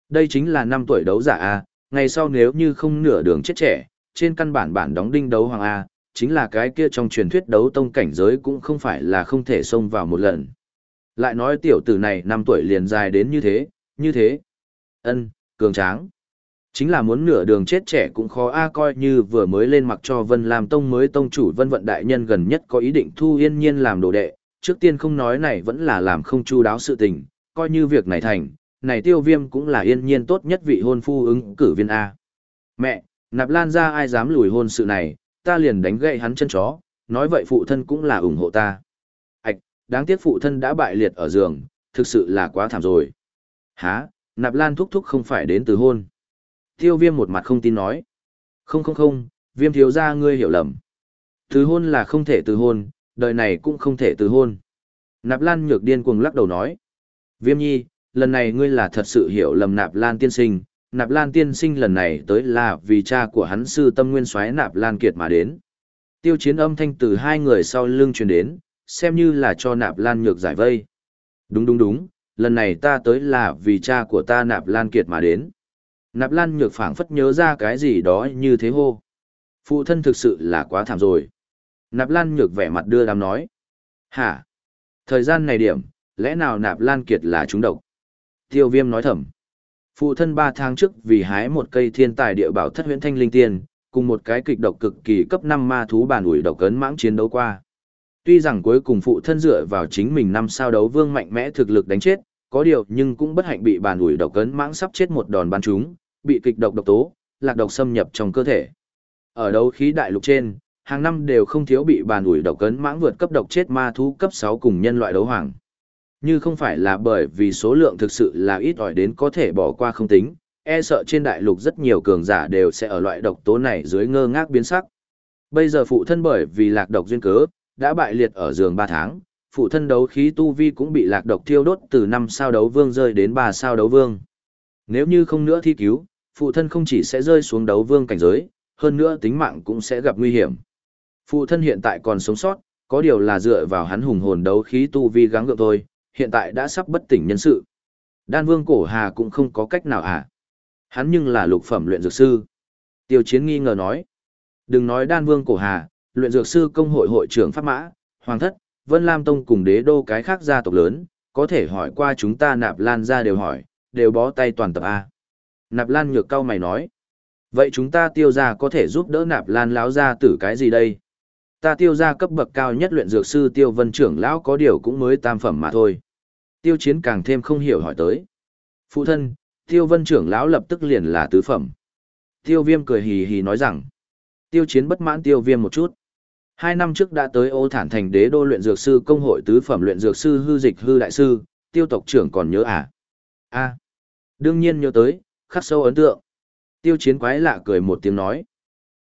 Đây chính là năm tuổi đấu giả a, à? ngày sau nếu như không nửa đường chết trẻ, trên căn bản bản đóng đinh đấu hoàng A, chính là cái kia trong truyền thuyết đấu tông cảnh giới cũng không phải là không thể xông vào một lần. Lại nói tiểu tử này năm tuổi liền dài đến như thế, như thế. ân cường tráng. Chính là muốn nửa đường chết trẻ cũng khó a coi như vừa mới lên mặc cho Vân làm tông mới tông chủ Vân Vận Đại Nhân gần nhất có ý định thu yên nhiên làm đồ đệ, trước tiên không nói này vẫn là làm không chu đáo sự tình, coi như việc này thành, này tiêu viêm cũng là yên nhiên tốt nhất vị hôn phu ứng cử viên A. Mẹ, Nạp Lan ra ai dám lùi hôn sự này, ta liền đánh gậy hắn chân chó, nói vậy phụ thân cũng là ủng hộ ta. Ảch, đáng tiếc phụ thân đã bại liệt ở giường, thực sự là quá thảm rồi. Hả, Nạp Lan thúc thúc không phải đến từ hôn. Tiêu viêm một mặt không tin nói. Không không không, viêm thiếu ra ngươi hiểu lầm. Từ hôn là không thể từ hôn, đời này cũng không thể từ hôn. Nạp Lan nhược điên cuồng lắc đầu nói. Viêm nhi, lần này ngươi là thật sự hiểu lầm Nạp Lan tiên sinh. Nạp Lan tiên sinh lần này tới là vì cha của hắn sư tâm nguyên soái Nạp Lan Kiệt mà đến. Tiêu chiến âm thanh từ hai người sau lưng truyền đến, xem như là cho Nạp Lan nhược giải vây. Đúng đúng đúng, lần này ta tới là vì cha của ta Nạp Lan Kiệt mà đến. Nạp Lan nhược phảng phất nhớ ra cái gì đó như thế hô. Phụ thân thực sự là quá thảm rồi. Nạp Lan nhược vẻ mặt đưa đám nói. Hả? Thời gian này điểm, lẽ nào Nạp Lan Kiệt là trúng độc? Tiêu viêm nói thầm. Phụ thân ba tháng trước vì hái một cây thiên tài địa bảo thất huyễn thanh linh tiên, cùng một cái kịch độc cực kỳ cấp năm ma thú bản ủi độc cấn mãng chiến đấu qua. Tuy rằng cuối cùng phụ thân dựa vào chính mình năm sao đấu vương mạnh mẽ thực lực đánh chết, có điều nhưng cũng bất hạnh bị bản ủi độc cấn mãng sắp chết một đòn bắn chúng bị kịch độc độc tố, lạc độc xâm nhập trong cơ thể. Ở đấu khí đại lục trên, hàng năm đều không thiếu bị bàn ủi độc cấn mãng vượt cấp độc chết ma thú cấp sáu cùng nhân loại đấu hoàng. Như không phải là bởi vì số lượng thực sự là ít ỏi đến có thể bỏ qua không tính, e sợ trên đại lục rất nhiều cường giả đều sẽ ở loại độc tố này dưới ngơ ngác biến sắc. Bây giờ phụ thân bởi vì lạc độc duyên cớ, đã bại liệt ở giường 3 tháng, phụ thân đấu khí tu vi cũng bị lạc độc thiêu đốt từ 5 sao đấu vương rơi đến 3 sao đấu vương. Nếu như không nữa thi cứu, phụ thân không chỉ sẽ rơi xuống đấu vương cảnh giới, hơn nữa tính mạng cũng sẽ gặp nguy hiểm. Phụ thân hiện tại còn sống sót, có điều là dựa vào hắn hùng hồn đấu khí tu vi gắng gượng thôi, hiện tại đã sắp bất tỉnh nhân sự. Đan vương cổ hà cũng không có cách nào à. Hắn nhưng là lục phẩm luyện dược sư. Tiêu chiến nghi ngờ nói. Đừng nói đan vương cổ hà, luyện dược sư công hội hội trưởng Pháp Mã, Hoàng thất, Vân Lam Tông cùng đế đô cái khác gia tộc lớn, có thể hỏi qua chúng ta nạp lan ra đều hỏi, đều bó tay toàn tập A. Nạp lan nhược cao mày nói. Vậy chúng ta tiêu ra có thể giúp đỡ nạp lan lão ra tử cái gì đây? Ta tiêu ra cấp bậc cao nhất luyện dược sư tiêu vân trưởng lão có điều cũng mới tam phẩm mà thôi. Tiêu chiến càng thêm không hiểu hỏi tới. Phụ thân, tiêu vân trưởng lão lập tức liền là tứ phẩm. Tiêu viêm cười hì hì nói rằng. Tiêu chiến bất mãn tiêu viêm một chút. Hai năm trước đã tới ô thản thành đế đô luyện dược sư công hội tứ phẩm luyện dược sư hư dịch hư đại sư, tiêu tộc trưởng còn nhớ à? a đương nhiên nhớ tới, khắc sâu ấn tượng. Tiêu chiến quái lạ cười một tiếng nói.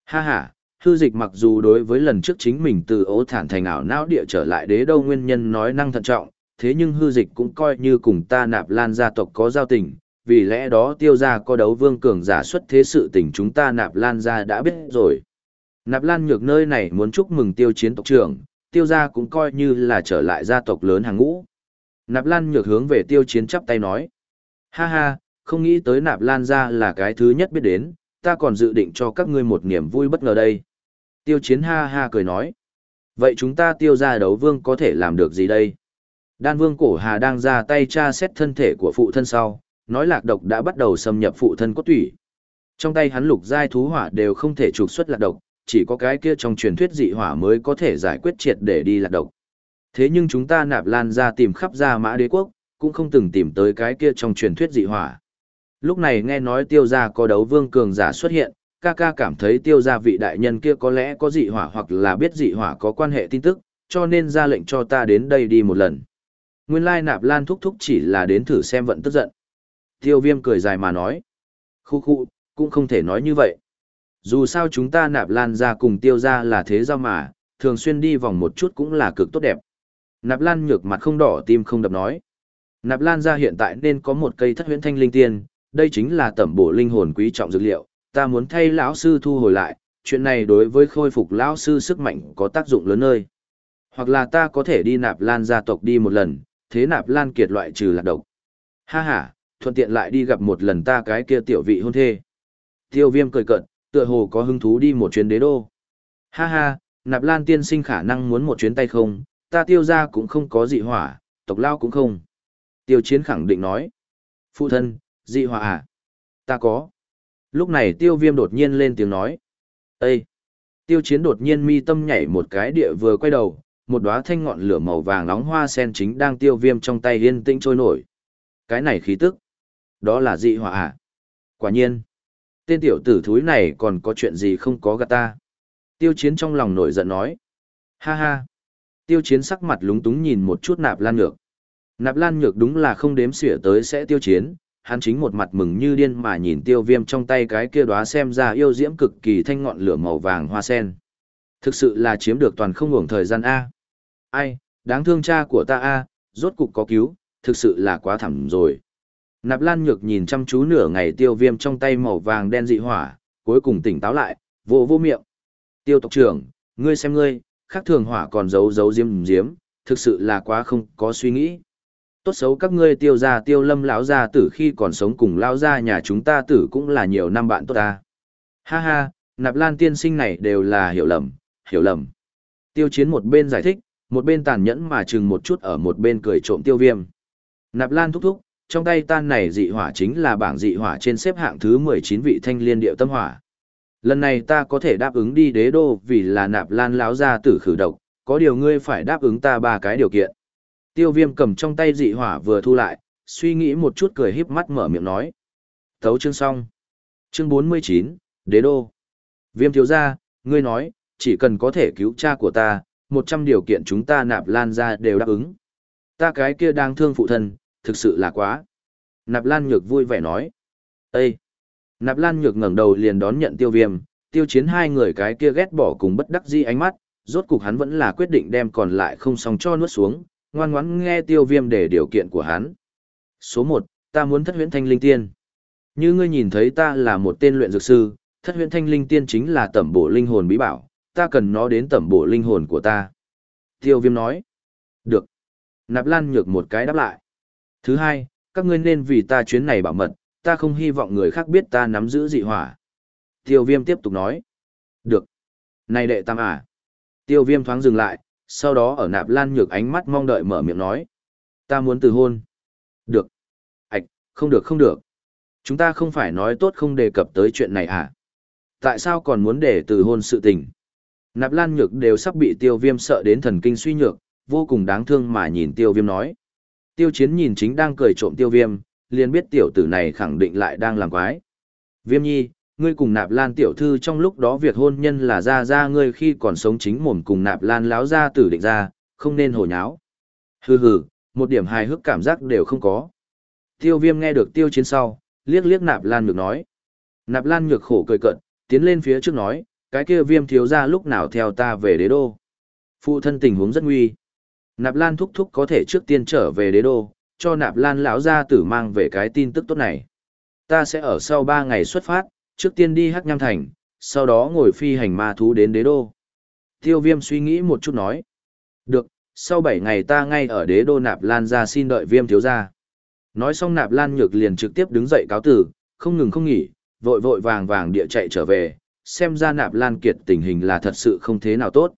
Ha ha, hư dịch mặc dù đối với lần trước chính mình từ ố thản thành ảo não địa trở lại đế đâu nguyên nhân nói năng thận trọng, thế nhưng hư dịch cũng coi như cùng ta nạp lan gia tộc có giao tình, vì lẽ đó tiêu gia có đấu vương cường giả xuất thế sự tình chúng ta nạp lan gia đã biết rồi. Nạp lan nhược nơi này muốn chúc mừng tiêu chiến tộc trưởng, tiêu gia cũng coi như là trở lại gia tộc lớn hàng ngũ. Nạp lan nhược hướng về tiêu chiến chắp tay nói. Ha ha, không nghĩ tới nạp lan gia là cái thứ nhất biết đến, ta còn dự định cho các ngươi một niềm vui bất ngờ đây. Tiêu chiến ha ha cười nói. Vậy chúng ta tiêu ra đấu vương có thể làm được gì đây? Đan vương cổ hà đang ra tay tra xét thân thể của phụ thân sau, nói lạc độc đã bắt đầu xâm nhập phụ thân cốt tủy. Trong tay hắn lục giai thú hỏa đều không thể trục xuất lạc độc, chỉ có cái kia trong truyền thuyết dị hỏa mới có thể giải quyết triệt để đi lạc độc. Thế nhưng chúng ta nạp lan ra tìm khắp ra mã đế quốc, cũng không từng tìm tới cái kia trong truyền thuyết dị hỏa. Lúc này nghe nói tiêu gia có đấu vương cường giả xuất hiện, ca ca cảm thấy tiêu gia vị đại nhân kia có lẽ có dị hỏa hoặc là biết dị hỏa có quan hệ tin tức, cho nên ra lệnh cho ta đến đây đi một lần. Nguyên lai nạp lan thúc thúc chỉ là đến thử xem vận tức giận. Tiêu viêm cười dài mà nói. Khu khu, cũng không thể nói như vậy. Dù sao chúng ta nạp lan ra cùng tiêu ra là thế giao mà, thường xuyên đi vòng một chút cũng là cực tốt đẹp. Nạp lan nhược mặt không đỏ tim không đập nói. Nạp lan ra hiện tại nên có một cây thất huyễn thanh linh tiên, đây chính là tẩm bổ linh hồn quý trọng dược liệu, ta muốn thay lão sư thu hồi lại, chuyện này đối với khôi phục lão sư sức mạnh có tác dụng lớn nơi. Hoặc là ta có thể đi nạp lan gia tộc đi một lần, thế nạp lan kiệt loại trừ lạc độc. Ha ha, thuận tiện lại đi gặp một lần ta cái kia tiểu vị hôn thê. Tiêu viêm cười cận, tựa hồ có hứng thú đi một chuyến đế đô. Ha ha, nạp lan tiên sinh khả năng muốn một chuyến tay không, ta tiêu ra cũng không có dị hỏa, tộc lao cũng không. Tiêu chiến khẳng định nói. Phụ thân, dị hỏa à? Ta có. Lúc này tiêu viêm đột nhiên lên tiếng nói. Ê! Tiêu chiến đột nhiên mi tâm nhảy một cái địa vừa quay đầu, một đóa thanh ngọn lửa màu vàng nóng hoa sen chính đang tiêu viêm trong tay yên tĩnh trôi nổi. Cái này khí tức. Đó là dị hỏa à? Quả nhiên. Tên tiểu tử thúi này còn có chuyện gì không có gạt ta. Tiêu chiến trong lòng nổi giận nói. Ha ha. Tiêu chiến sắc mặt lúng túng nhìn một chút nạp lan nhược. Nạp lan nhược đúng là không đếm xỉa tới sẽ tiêu chiến, hắn chính một mặt mừng như điên mà nhìn tiêu viêm trong tay cái kia đóa xem ra yêu diễm cực kỳ thanh ngọn lửa màu vàng hoa sen. Thực sự là chiếm được toàn không hưởng thời gian A. Ai, đáng thương cha của ta A, rốt cục có cứu, thực sự là quá thẳm rồi. Nạp Lan Nhược nhìn chăm chú nửa ngày tiêu viêm trong tay màu vàng đen dị hỏa, cuối cùng tỉnh táo lại, vô vô miệng. Tiêu tộc trưởng, ngươi xem ngươi, khác thường hỏa còn giấu giấu diếm diếm, thực sự là quá không có suy nghĩ. Tốt xấu các ngươi tiêu gia tiêu lâm lão gia tử khi còn sống cùng lão gia nhà chúng ta tử cũng là nhiều năm bạn tốt ta. Ha ha, nạp lan tiên sinh này đều là hiểu lầm, hiểu lầm. Tiêu chiến một bên giải thích, một bên tàn nhẫn mà chừng một chút ở một bên cười trộm tiêu viêm. Nạp lan thúc thúc, trong tay tan này dị hỏa chính là bảng dị hỏa trên xếp hạng thứ 19 vị thanh liên điệu tâm hỏa. Lần này ta có thể đáp ứng đi đế đô vì là nạp lan láo ra tử khử độc, có điều ngươi phải đáp ứng ta ba cái điều kiện. Tiêu viêm cầm trong tay dị hỏa vừa thu lại, suy nghĩ một chút cười híp mắt mở miệng nói. Thấu chương xong. Chương 49, Đế đô. Viêm thiếu gia, ngươi nói, chỉ cần có thể cứu cha của ta, 100 điều kiện chúng ta nạp lan ra đều đáp ứng. Ta cái kia đang thương phụ thân, thực sự là quá. Nạp lan nhược vui vẻ nói. Ê! Nạp lan nhược ngẩng đầu liền đón nhận tiêu viêm, tiêu chiến hai người cái kia ghét bỏ cùng bất đắc dĩ ánh mắt, rốt cục hắn vẫn là quyết định đem còn lại không xong cho nuốt xuống, ngoan ngoãn nghe tiêu viêm để điều kiện của hắn. Số 1, ta muốn thất huyễn thanh linh tiên. Như ngươi nhìn thấy ta là một tên luyện dược sư, thất huyễn thanh linh tiên chính là tẩm bổ linh hồn bí bảo, ta cần nó đến tẩm bổ linh hồn của ta. Tiêu viêm nói. Được. Nạp lan nhược một cái đáp lại. Thứ hai, các ngươi nên vì ta chuyến này bảo mật, ta không hy vọng người khác biết ta nắm giữ dị hỏa. Tiêu viêm tiếp tục nói. Được. Này đệ tam à. Tiêu viêm thoáng dừng lại, sau đó ở nạp lan nhược ánh mắt mong đợi mở miệng nói. Ta muốn từ hôn. Được. Ảch, không được không được. Chúng ta không phải nói tốt không đề cập tới chuyện này à? Tại sao còn muốn để từ hôn sự tình? Nạp lan nhược đều sắp bị tiêu viêm sợ đến thần kinh suy nhược, vô cùng đáng thương mà nhìn tiêu viêm nói. Tiêu chiến nhìn chính đang cười trộm tiêu viêm, liền biết tiểu tử này khẳng định lại đang làm quái. Viêm nhi, ngươi cùng nạp lan tiểu thư trong lúc đó việc hôn nhân là ra ra ngươi khi còn sống chính mồm cùng nạp lan láo ra tử định ra, không nên hồ nháo. Hừ hừ, một điểm hài hước cảm giác đều không có. Tiêu viêm nghe được tiêu chiến sau, liếc liếc nạp lan nhược nói. Nạp lan nhược khổ cười cận, tiến lên phía trước nói, cái kia viêm thiếu ra lúc nào theo ta về đế đô. Phụ thân tình huống rất nguy. Nạp lan thúc thúc có thể trước tiên trở về đế đô, cho nạp lan lão gia tử mang về cái tin tức tốt này. Ta sẽ ở sau ba ngày xuất phát, trước tiên đi hắc nham thành, sau đó ngồi phi hành ma thú đến đế đô. Tiêu viêm suy nghĩ một chút nói. Được, sau bảy ngày ta ngay ở đế đô nạp lan ra xin đợi viêm thiếu gia. Nói xong nạp lan nhược liền trực tiếp đứng dậy cáo tử, không ngừng không nghỉ, vội vội vàng vàng địa chạy trở về, xem ra nạp lan kiệt tình hình là thật sự không thế nào tốt.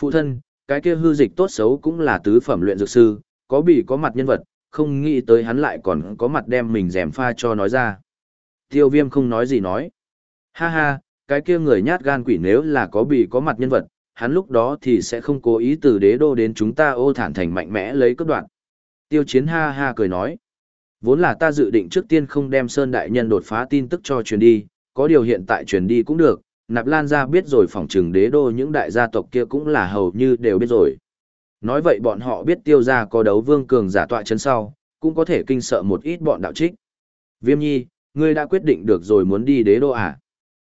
Phụ thân, cái kia hư dịch tốt xấu cũng là tứ phẩm luyện dược sư, có bị có mặt nhân vật, không nghĩ tới hắn lại còn có mặt đem mình dèm pha cho nói ra. Tiêu viêm không nói gì nói. Ha ha, cái kia người nhát gan quỷ nếu là có bị có mặt nhân vật, hắn lúc đó thì sẽ không cố ý từ đế đô đến chúng ta ô thản thành mạnh mẽ lấy cấp đoạn. Tiêu chiến ha ha cười nói. Vốn là ta dự định trước tiên không đem Sơn Đại Nhân đột phá tin tức cho truyền đi, có điều hiện tại truyền đi cũng được, Nạp Lan ra biết rồi phỏng trừng đế đô những đại gia tộc kia cũng là hầu như đều biết rồi. Nói vậy bọn họ biết tiêu gia có đấu vương cường giả tọa chân sau, cũng có thể kinh sợ một ít bọn đạo trích. Viêm nhi, ngươi đã quyết định được rồi muốn đi đế đô à?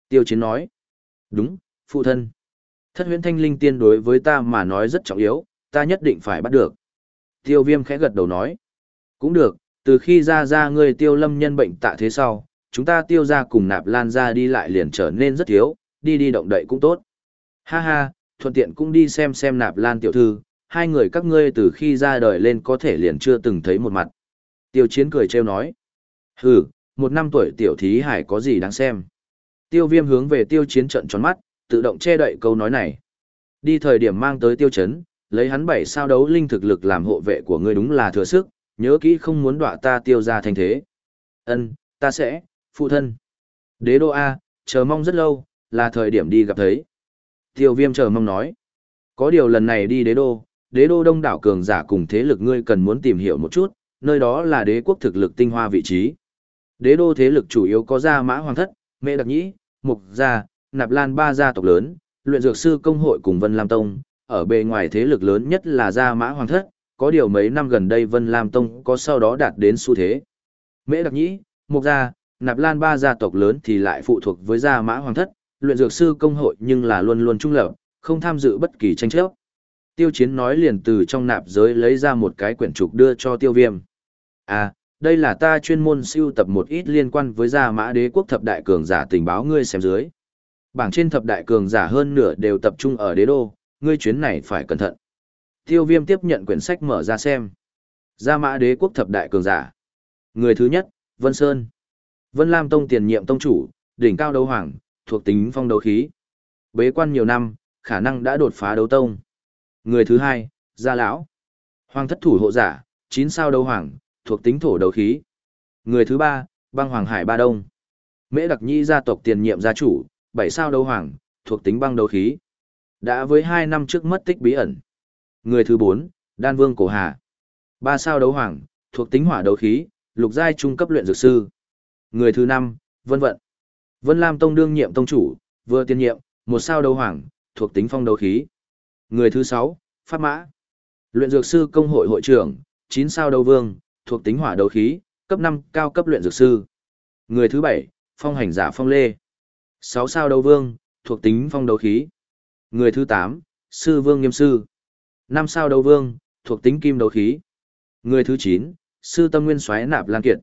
Tiêu chiến nói. Đúng, phụ thân. Thất huyễn thanh linh tiên đối với ta mà nói rất trọng yếu, ta nhất định phải bắt được. Tiêu viêm khẽ gật đầu nói. Cũng được, từ khi ra ra ngươi tiêu lâm nhân bệnh tạ thế sau, chúng ta tiêu ra cùng nạp lan ra đi lại liền trở nên rất thiếu, đi đi động đậy cũng tốt. Ha ha, thuận tiện cũng đi xem xem nạp lan tiểu thư, hai người các ngươi từ khi ra đời lên có thể liền chưa từng thấy một mặt. Tiêu chiến cười trêu nói. Hừ, một năm tuổi tiểu thí hải có gì đáng xem. Tiêu viêm hướng về tiêu chiến trận tròn mắt, tự động che đậy câu nói này. Đi thời điểm mang tới tiêu chấn, lấy hắn bảy sao đấu linh thực lực làm hộ vệ của ngươi đúng là thừa sức, nhớ kỹ không muốn đọa ta tiêu ra thành thế. Ân, ta sẽ, phụ thân. Đế đô A, chờ mong rất lâu, là thời điểm đi gặp thấy. Tiêu viêm chờ mong nói. Có điều lần này đi đế đô, đế đô đông đảo cường giả cùng thế lực ngươi cần muốn tìm hiểu một chút, nơi đó là đế quốc thực lực tinh hoa vị trí. Đế đô thế lực chủ yếu có gia mã hoàng thất, mẹ đặc nhĩ, mục gia, nạp lan ba gia tộc lớn, luyện dược sư công hội cùng Vân Lam Tông, ở bề ngoài thế lực lớn nhất là gia mã hoàng thất, có điều mấy năm gần đây Vân Lam Tông có sau đó đạt đến xu thế. Mễ đặc nhĩ, mục gia, nạp lan ba gia tộc lớn thì lại phụ thuộc với gia mã hoàng thất, luyện dược sư công hội nhưng là luôn luôn trung lập, không tham dự bất kỳ tranh chấp. Tiêu chiến nói liền từ trong nạp giới lấy ra một cái quyển trục đưa cho tiêu viêm. À, đây là ta chuyên môn siêu tập một ít liên quan với gia mã đế quốc thập đại cường giả tình báo ngươi xem dưới. Bảng trên thập đại cường giả hơn nửa đều tập trung ở đế đô, ngươi chuyến này phải cẩn thận. Tiêu viêm tiếp nhận quyển sách mở ra xem. Gia mã đế quốc thập đại cường giả. Người thứ nhất, Vân Sơn. Vân Lam Tông tiền nhiệm tông chủ, đỉnh cao đấu hoàng, thuộc tính phong đấu khí. Bế quan nhiều năm, khả năng đã đột phá đấu tông. Người thứ hai, Gia Lão. Hoàng thất thủ hộ giả, chín sao đấu hoàng, thuộc tính thổ đấu khí. Người thứ ba, băng hoàng hải ba đông. Mễ đặc nhi gia tộc tiền nhiệm gia chủ, bảy sao đấu hoàng, thuộc tính băng đấu khí. Đã với hai năm trước mất tích bí ẩn. Người thứ bốn, đan vương cổ hà. ba sao đấu hoàng, thuộc tính hỏa đấu khí, lục giai trung cấp luyện dược sư. Người thứ năm, vân vận. Vân Lam Tông đương nhiệm tông chủ, vừa tiên nhiệm, một sao đấu hoàng, thuộc tính phong đấu khí. Người thứ sáu, Pháp Mã. Luyện dược sư công hội hội trưởng, chín sao đấu vương, thuộc tính hỏa đấu khí, cấp năm cao cấp luyện dược sư. Người thứ bảy, Phong hành giả Phong Lê. sáu sao đấu vương, thuộc tính phong đấu khí. Người thứ tám, Sư Vương Nghiêm Sư. năm sao đấu vương, thuộc tính kim đấu khí. Người thứ chín, Sư Tâm Nguyên Soái Nạp Lan Kiệt.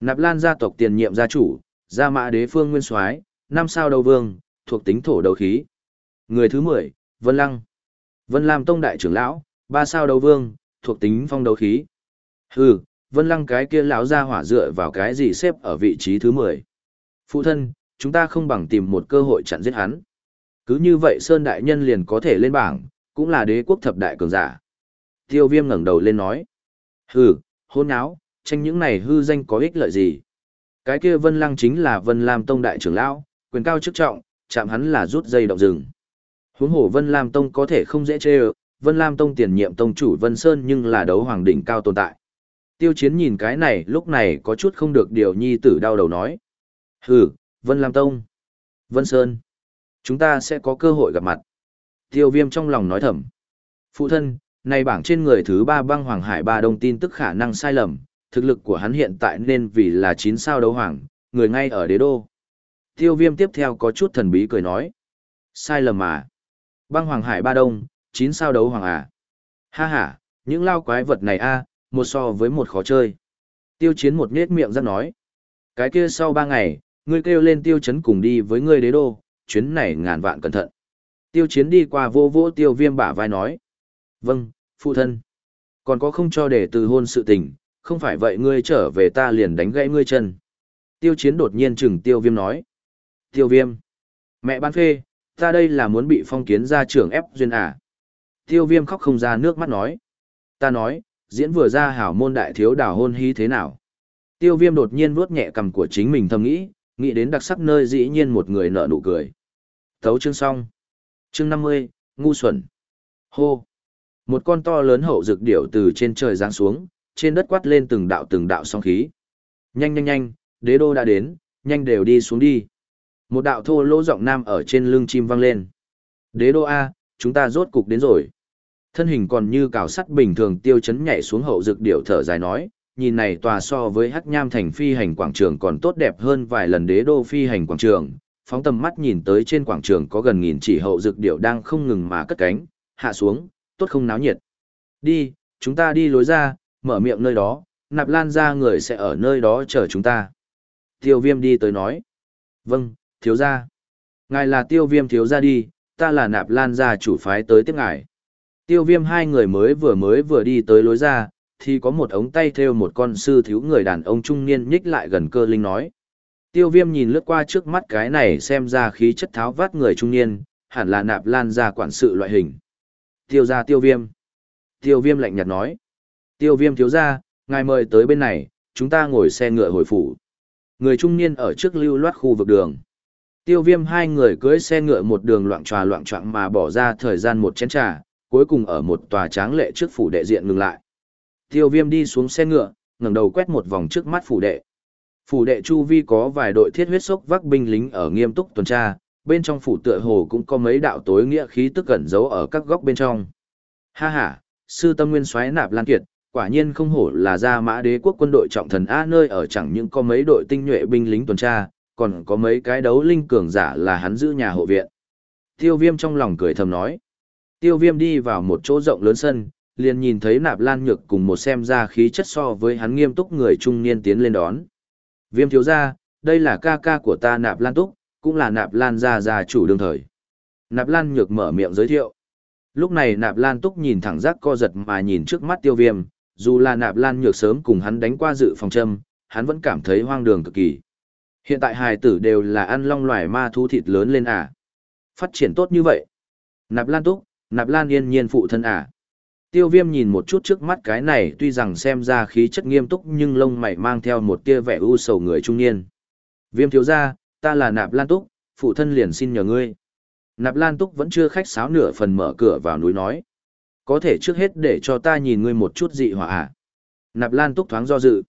Nạp Lan gia tộc tiền nhiệm gia chủ, gia mã đế phương Nguyên Soái, năm sao đấu vương, thuộc tính thổ đấu khí. Người thứ mười, Vân Lăng. Vân Lam Tông đại trưởng lão, ba sao đấu vương, thuộc tính phong đấu khí. Hừ, Vân Lăng cái kia lão ra hỏa dựa vào cái gì xếp ở vị trí thứ 10. Phụ thân, chúng ta không bằng tìm một cơ hội chặn giết hắn. Cứ như vậy Sơn Đại Nhân liền có thể lên bảng, cũng là đế quốc thập đại cường giả. Tiêu viêm ngẩng đầu lên nói. Hừ, hôn áo, tranh những này hư danh có ích lợi gì. Cái kia Vân Lăng chính là Vân Lam Tông đại trưởng lão, quyền cao chức trọng, chạm hắn là rút dây động rừng. Huống hồ Vân Lam Tông có thể không dễ chê Vân Lam Tông tiền nhiệm tông chủ Vân Sơn nhưng là đấu hoàng đỉnh cao tồn tại. Tiêu chiến nhìn cái này lúc này có chút không được điều nhi tử đau đầu nói. Hừ, Vân Lam Tông. Vân Sơn. Chúng ta sẽ có cơ hội gặp mặt. Tiêu viêm trong lòng nói thầm. Phụ thân, này bảng trên người thứ ba băng hoàng hải ba đông tin tức khả năng sai lầm, thực lực của hắn hiện tại nên vì là 9 sao đấu hoàng, người ngay ở đế đô. Tiêu viêm tiếp theo có chút thần bí cười nói. Sai lầm mà. Băng hoàng hải ba đông, 9 sao đấu hoàng à. Ha ha, những lao quái vật này a một so với một khó chơi. Tiêu chiến một nết miệng rất nói. Cái kia sau ba ngày, ngươi kêu lên tiêu chấn cùng đi với ngươi đế đô, chuyến này ngàn vạn cẩn thận. Tiêu chiến đi qua vô vô tiêu viêm bả vai nói. Vâng, phụ thân. Còn có không cho để từ hôn sự tình, không phải vậy ngươi trở về ta liền đánh gãy ngươi chân. Tiêu chiến đột nhiên chừng tiêu viêm nói. Tiêu viêm. Mẹ bán phê, ta đây là muốn bị phong kiến ra trưởng ép duyên à. Tiêu viêm khóc không ra nước mắt nói. Ta nói, diễn vừa ra hảo môn đại thiếu đảo hôn hí thế nào. Tiêu viêm đột nhiên vuốt nhẹ cầm của chính mình thầm nghĩ, nghĩ đến đặc sắc nơi dĩ nhiên một người nợ nụ cười. Thấu chương xong. Chương 50, ngu xuẩn. Hô. Một con to lớn hậu dược điểu từ trên trời giáng xuống, trên đất quát lên từng đạo từng đạo song khí. Nhanh nhanh nhanh, đế đô đã đến, nhanh đều đi xuống đi. Một đạo thô lỗ giọng nam ở trên lưng chim vang lên. Đế đô A, chúng ta rốt cục đến rồi. Thân hình còn như cào sắt bình thường tiêu chấn nhảy xuống hậu dược điệu thở dài nói, nhìn này tòa so với hắc nham thành phi hành quảng trường còn tốt đẹp hơn vài lần đế đô phi hành quảng trường. Phóng tầm mắt nhìn tới trên quảng trường có gần nghìn chỉ hậu dược điệu đang không ngừng mà cất cánh, hạ xuống, tốt không náo nhiệt. Đi, chúng ta đi lối ra, mở miệng nơi đó, nạp lan ra người sẽ ở nơi đó chờ chúng ta. Tiêu viêm đi tới nói. Vâng, thiếu gia. Ngài là tiêu viêm thiếu gia đi, ta là nạp lan gia chủ phái tới tiếp ngài. Tiêu viêm hai người mới vừa mới vừa đi tới lối ra, thì có một ống tay theo một con sư thiếu người đàn ông trung niên nhích lại gần cơ linh nói. Tiêu viêm nhìn lướt qua trước mắt cái này xem ra khí chất tháo vát người trung niên, hẳn là nạp lan gia quản sự loại hình. Tiêu ra tiêu viêm. Tiêu viêm lạnh nhạt nói. Tiêu viêm thiếu ra, ngài mời tới bên này, chúng ta ngồi xe ngựa hồi phủ. Người trung niên ở trước lưu loát khu vực đường. Tiêu viêm hai người cưới xe ngựa một đường loạn tròa loạn trọng mà bỏ ra thời gian một chén trà, cuối cùng ở một tòa tráng lệ trước phủ đệ diện ngừng lại. Tiêu viêm đi xuống xe ngựa, ngẩng đầu quét một vòng trước mắt phủ đệ. Phủ đệ chu vi có vài đội thiết huyết sốc vác binh lính ở nghiêm túc tuần tra, bên trong phủ tựa hồ cũng có mấy đạo tối nghĩa khí tức cẩn giấu ở các góc bên trong. Ha ha, sư tâm nguyên xoáy nạp lan kiệt, quả nhiên không hổ là gia mã đế quốc quân đội trọng thần A nơi ở chẳng những có mấy đội tinh nhuệ binh lính tuần tra, còn có mấy cái đấu linh cường giả là hắn giữ nhà hộ viện. Tiêu viêm trong lòng cười thầm nói. Tiêu viêm đi vào một chỗ rộng lớn sân, liền nhìn thấy nạp lan nhược cùng một xem ra khí chất so với hắn nghiêm túc người trung niên tiến lên đón. Viêm thiếu ra, đây là ca ca của ta nạp lan túc, cũng là nạp lan gia gia chủ đương thời. Nạp lan nhược mở miệng giới thiệu. Lúc này nạp lan túc nhìn thẳng giác co giật mà nhìn trước mắt tiêu viêm, dù là nạp lan nhược sớm cùng hắn đánh qua dự phòng châm, hắn vẫn cảm thấy hoang đường cực kỳ. Hiện tại hài tử đều là ăn long loài ma thu thịt lớn lên à. Phát triển tốt như vậy. Nạp lan túc, nạp lan yên nhiên phụ thân à. Tiêu viêm nhìn một chút trước mắt cái này tuy rằng xem ra khí chất nghiêm túc nhưng lông mày mang theo một tia vẻ u sầu người trung niên. Viêm thiếu ra, ta là nạp lan túc, phụ thân liền xin nhờ ngươi. Nạp lan túc vẫn chưa khách sáo nửa phần mở cửa vào núi nói. Có thể trước hết để cho ta nhìn ngươi một chút dị hỏa à. Nạp lan túc thoáng do dự.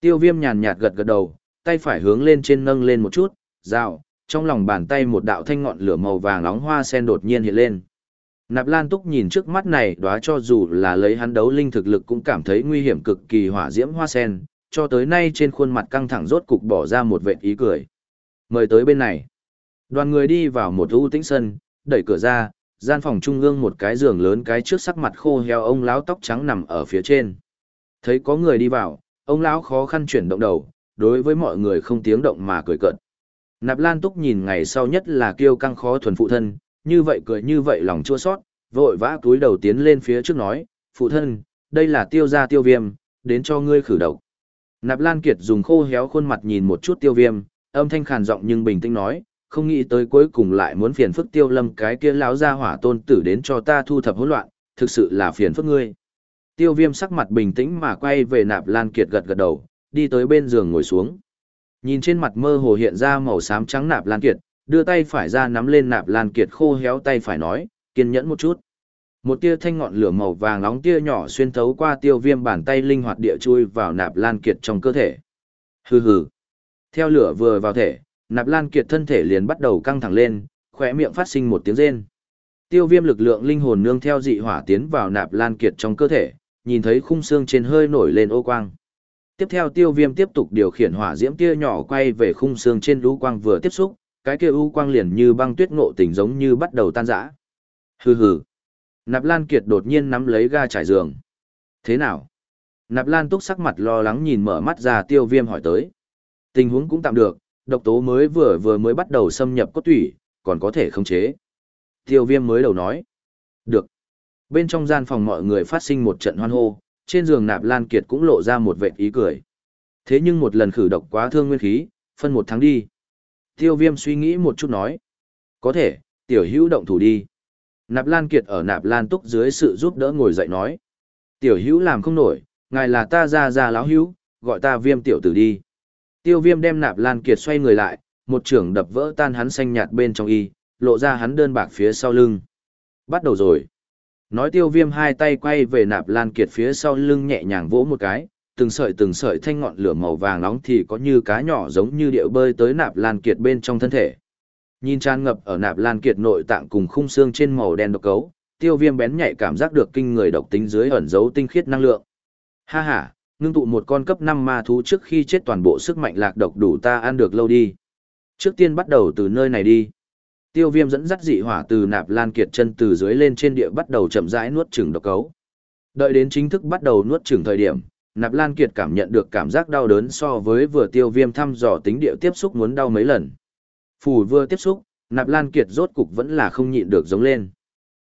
Tiêu viêm nhàn nhạt gật gật đầu, tay phải hướng lên trên nâng lên một chút, rào, trong lòng bàn tay một đạo thanh ngọn lửa màu vàng nóng hoa sen đột nhiên hiện lên. Nạp Lan Túc nhìn trước mắt này đóa cho dù là lấy hắn đấu linh thực lực cũng cảm thấy nguy hiểm cực kỳ hỏa diễm hoa sen, cho tới nay trên khuôn mặt căng thẳng rốt cục bỏ ra một vệt ý cười. Mời tới bên này. Đoàn người đi vào một u tĩnh sân, đẩy cửa ra, gian phòng trung ương một cái giường lớn cái trước sắc mặt khô heo ông lão tóc trắng nằm ở phía trên. Thấy có người đi vào, ông lão khó khăn chuyển động đầu, đối với mọi người không tiếng động mà cười cợt. Nạp Lan Túc nhìn ngày sau nhất là kiêu căng khó thuần phụ thân, như vậy cười như vậy lòng chua sót, vội vã túi đầu tiến lên phía trước nói, phụ thân, đây là tiêu gia tiêu viêm, đến cho ngươi khử độc. Nạp Lan Kiệt dùng khô héo khuôn mặt nhìn một chút tiêu viêm, âm thanh khàn giọng nhưng bình tĩnh nói, không nghĩ tới cuối cùng lại muốn phiền phức tiêu lâm cái kia lão gia hỏa tôn tử đến cho ta thu thập hỗn loạn, thực sự là phiền phức ngươi. Tiêu viêm sắc mặt bình tĩnh mà quay về Nạp Lan Kiệt gật gật đầu, đi tới bên giường ngồi xuống. Nhìn trên mặt mơ hồ hiện ra màu xám trắng Nạp Lan Kiệt, đưa tay phải ra nắm lên Nạp Lan Kiệt khô héo tay phải nói, kiên nhẫn một chút. Một tia thanh ngọn lửa màu vàng nóng tia nhỏ xuyên thấu qua tiêu viêm bàn tay linh hoạt địa chui vào Nạp Lan Kiệt trong cơ thể. Hừ hừ. Theo lửa vừa vào thể, Nạp Lan Kiệt thân thể liền bắt đầu căng thẳng lên, khỏe miệng phát sinh một tiếng rên. Tiêu viêm lực lượng linh hồn nương theo dị hỏa tiến vào Nạp Lan Kiệt trong cơ thể, nhìn thấy khung xương trên hơi nổi lên ô quang. Tiếp theo tiêu viêm tiếp tục điều khiển hỏa diễm tia nhỏ quay về khung xương trên lũ quang vừa tiếp xúc, cái kia u quang liền như băng tuyết ngộ tình giống như bắt đầu tan rã. Hừ hừ. Nạp Lan Kiệt đột nhiên nắm lấy ga trải giường. Thế nào? Nạp Lan túc sắc mặt lo lắng nhìn mở mắt ra tiêu viêm hỏi tới. Tình huống cũng tạm được, độc tố mới vừa vừa mới bắt đầu xâm nhập cốt tủy, còn có thể khống chế. Tiêu viêm mới đầu nói. Được. Bên trong gian phòng mọi người phát sinh một trận hoan hô, trên giường Nạp Lan Kiệt cũng lộ ra một vệt ý cười. Thế nhưng một lần khử độc quá thương nguyên khí, phân một tháng đi. Tiêu viêm suy nghĩ một chút nói. Có thể, tiểu hữu động thủ đi. Nạp Lan Kiệt ở Nạp Lan Túc dưới sự giúp đỡ ngồi dậy nói. Tiểu hữu làm không nổi, ngài là ta ra ra lão hữu, gọi ta viêm tiểu tử đi. Tiêu viêm đem Nạp Lan Kiệt xoay người lại, một trưởng đập vỡ tan hắn xanh nhạt bên trong y, lộ ra hắn đơn bạc phía sau lưng. Bắt đầu rồi. Nói tiêu viêm hai tay quay về Nạp Lan Kiệt phía sau lưng nhẹ nhàng vỗ một cái, từng sợi từng sợi thanh ngọn lửa màu vàng nóng thì có như cá nhỏ giống như điệu bơi tới nạp lan kiệt bên trong thân thể. Nhìn tràn ngập ở nạp lan kiệt nội tạng cùng khung xương trên màu đen độc cấu, tiêu viêm bén nhạy cảm giác được kinh người độc tính dưới ẩn dấu tinh khiết năng lượng. Ha ha, ngưng tụ một con cấp năm ma thú trước khi chết toàn bộ sức mạnh lạc độc đủ ta ăn được lâu đi. Trước tiên bắt đầu từ nơi này đi. Tiêu viêm dẫn dắt dị hỏa từ nạp lan kiệt chân từ dưới lên trên địa bắt đầu chậm rãi nuốt chửng độc cấu. Đợi đến chính thức bắt đầu nuốt chửng thời điểm, Nạp Lan Kiệt cảm nhận được cảm giác đau đớn so với vừa tiêu viêm thăm dò tính địa tiếp xúc muốn đau mấy lần. Phủ vừa tiếp xúc, Nạp Lan Kiệt rốt cục vẫn là không nhịn được giống lên.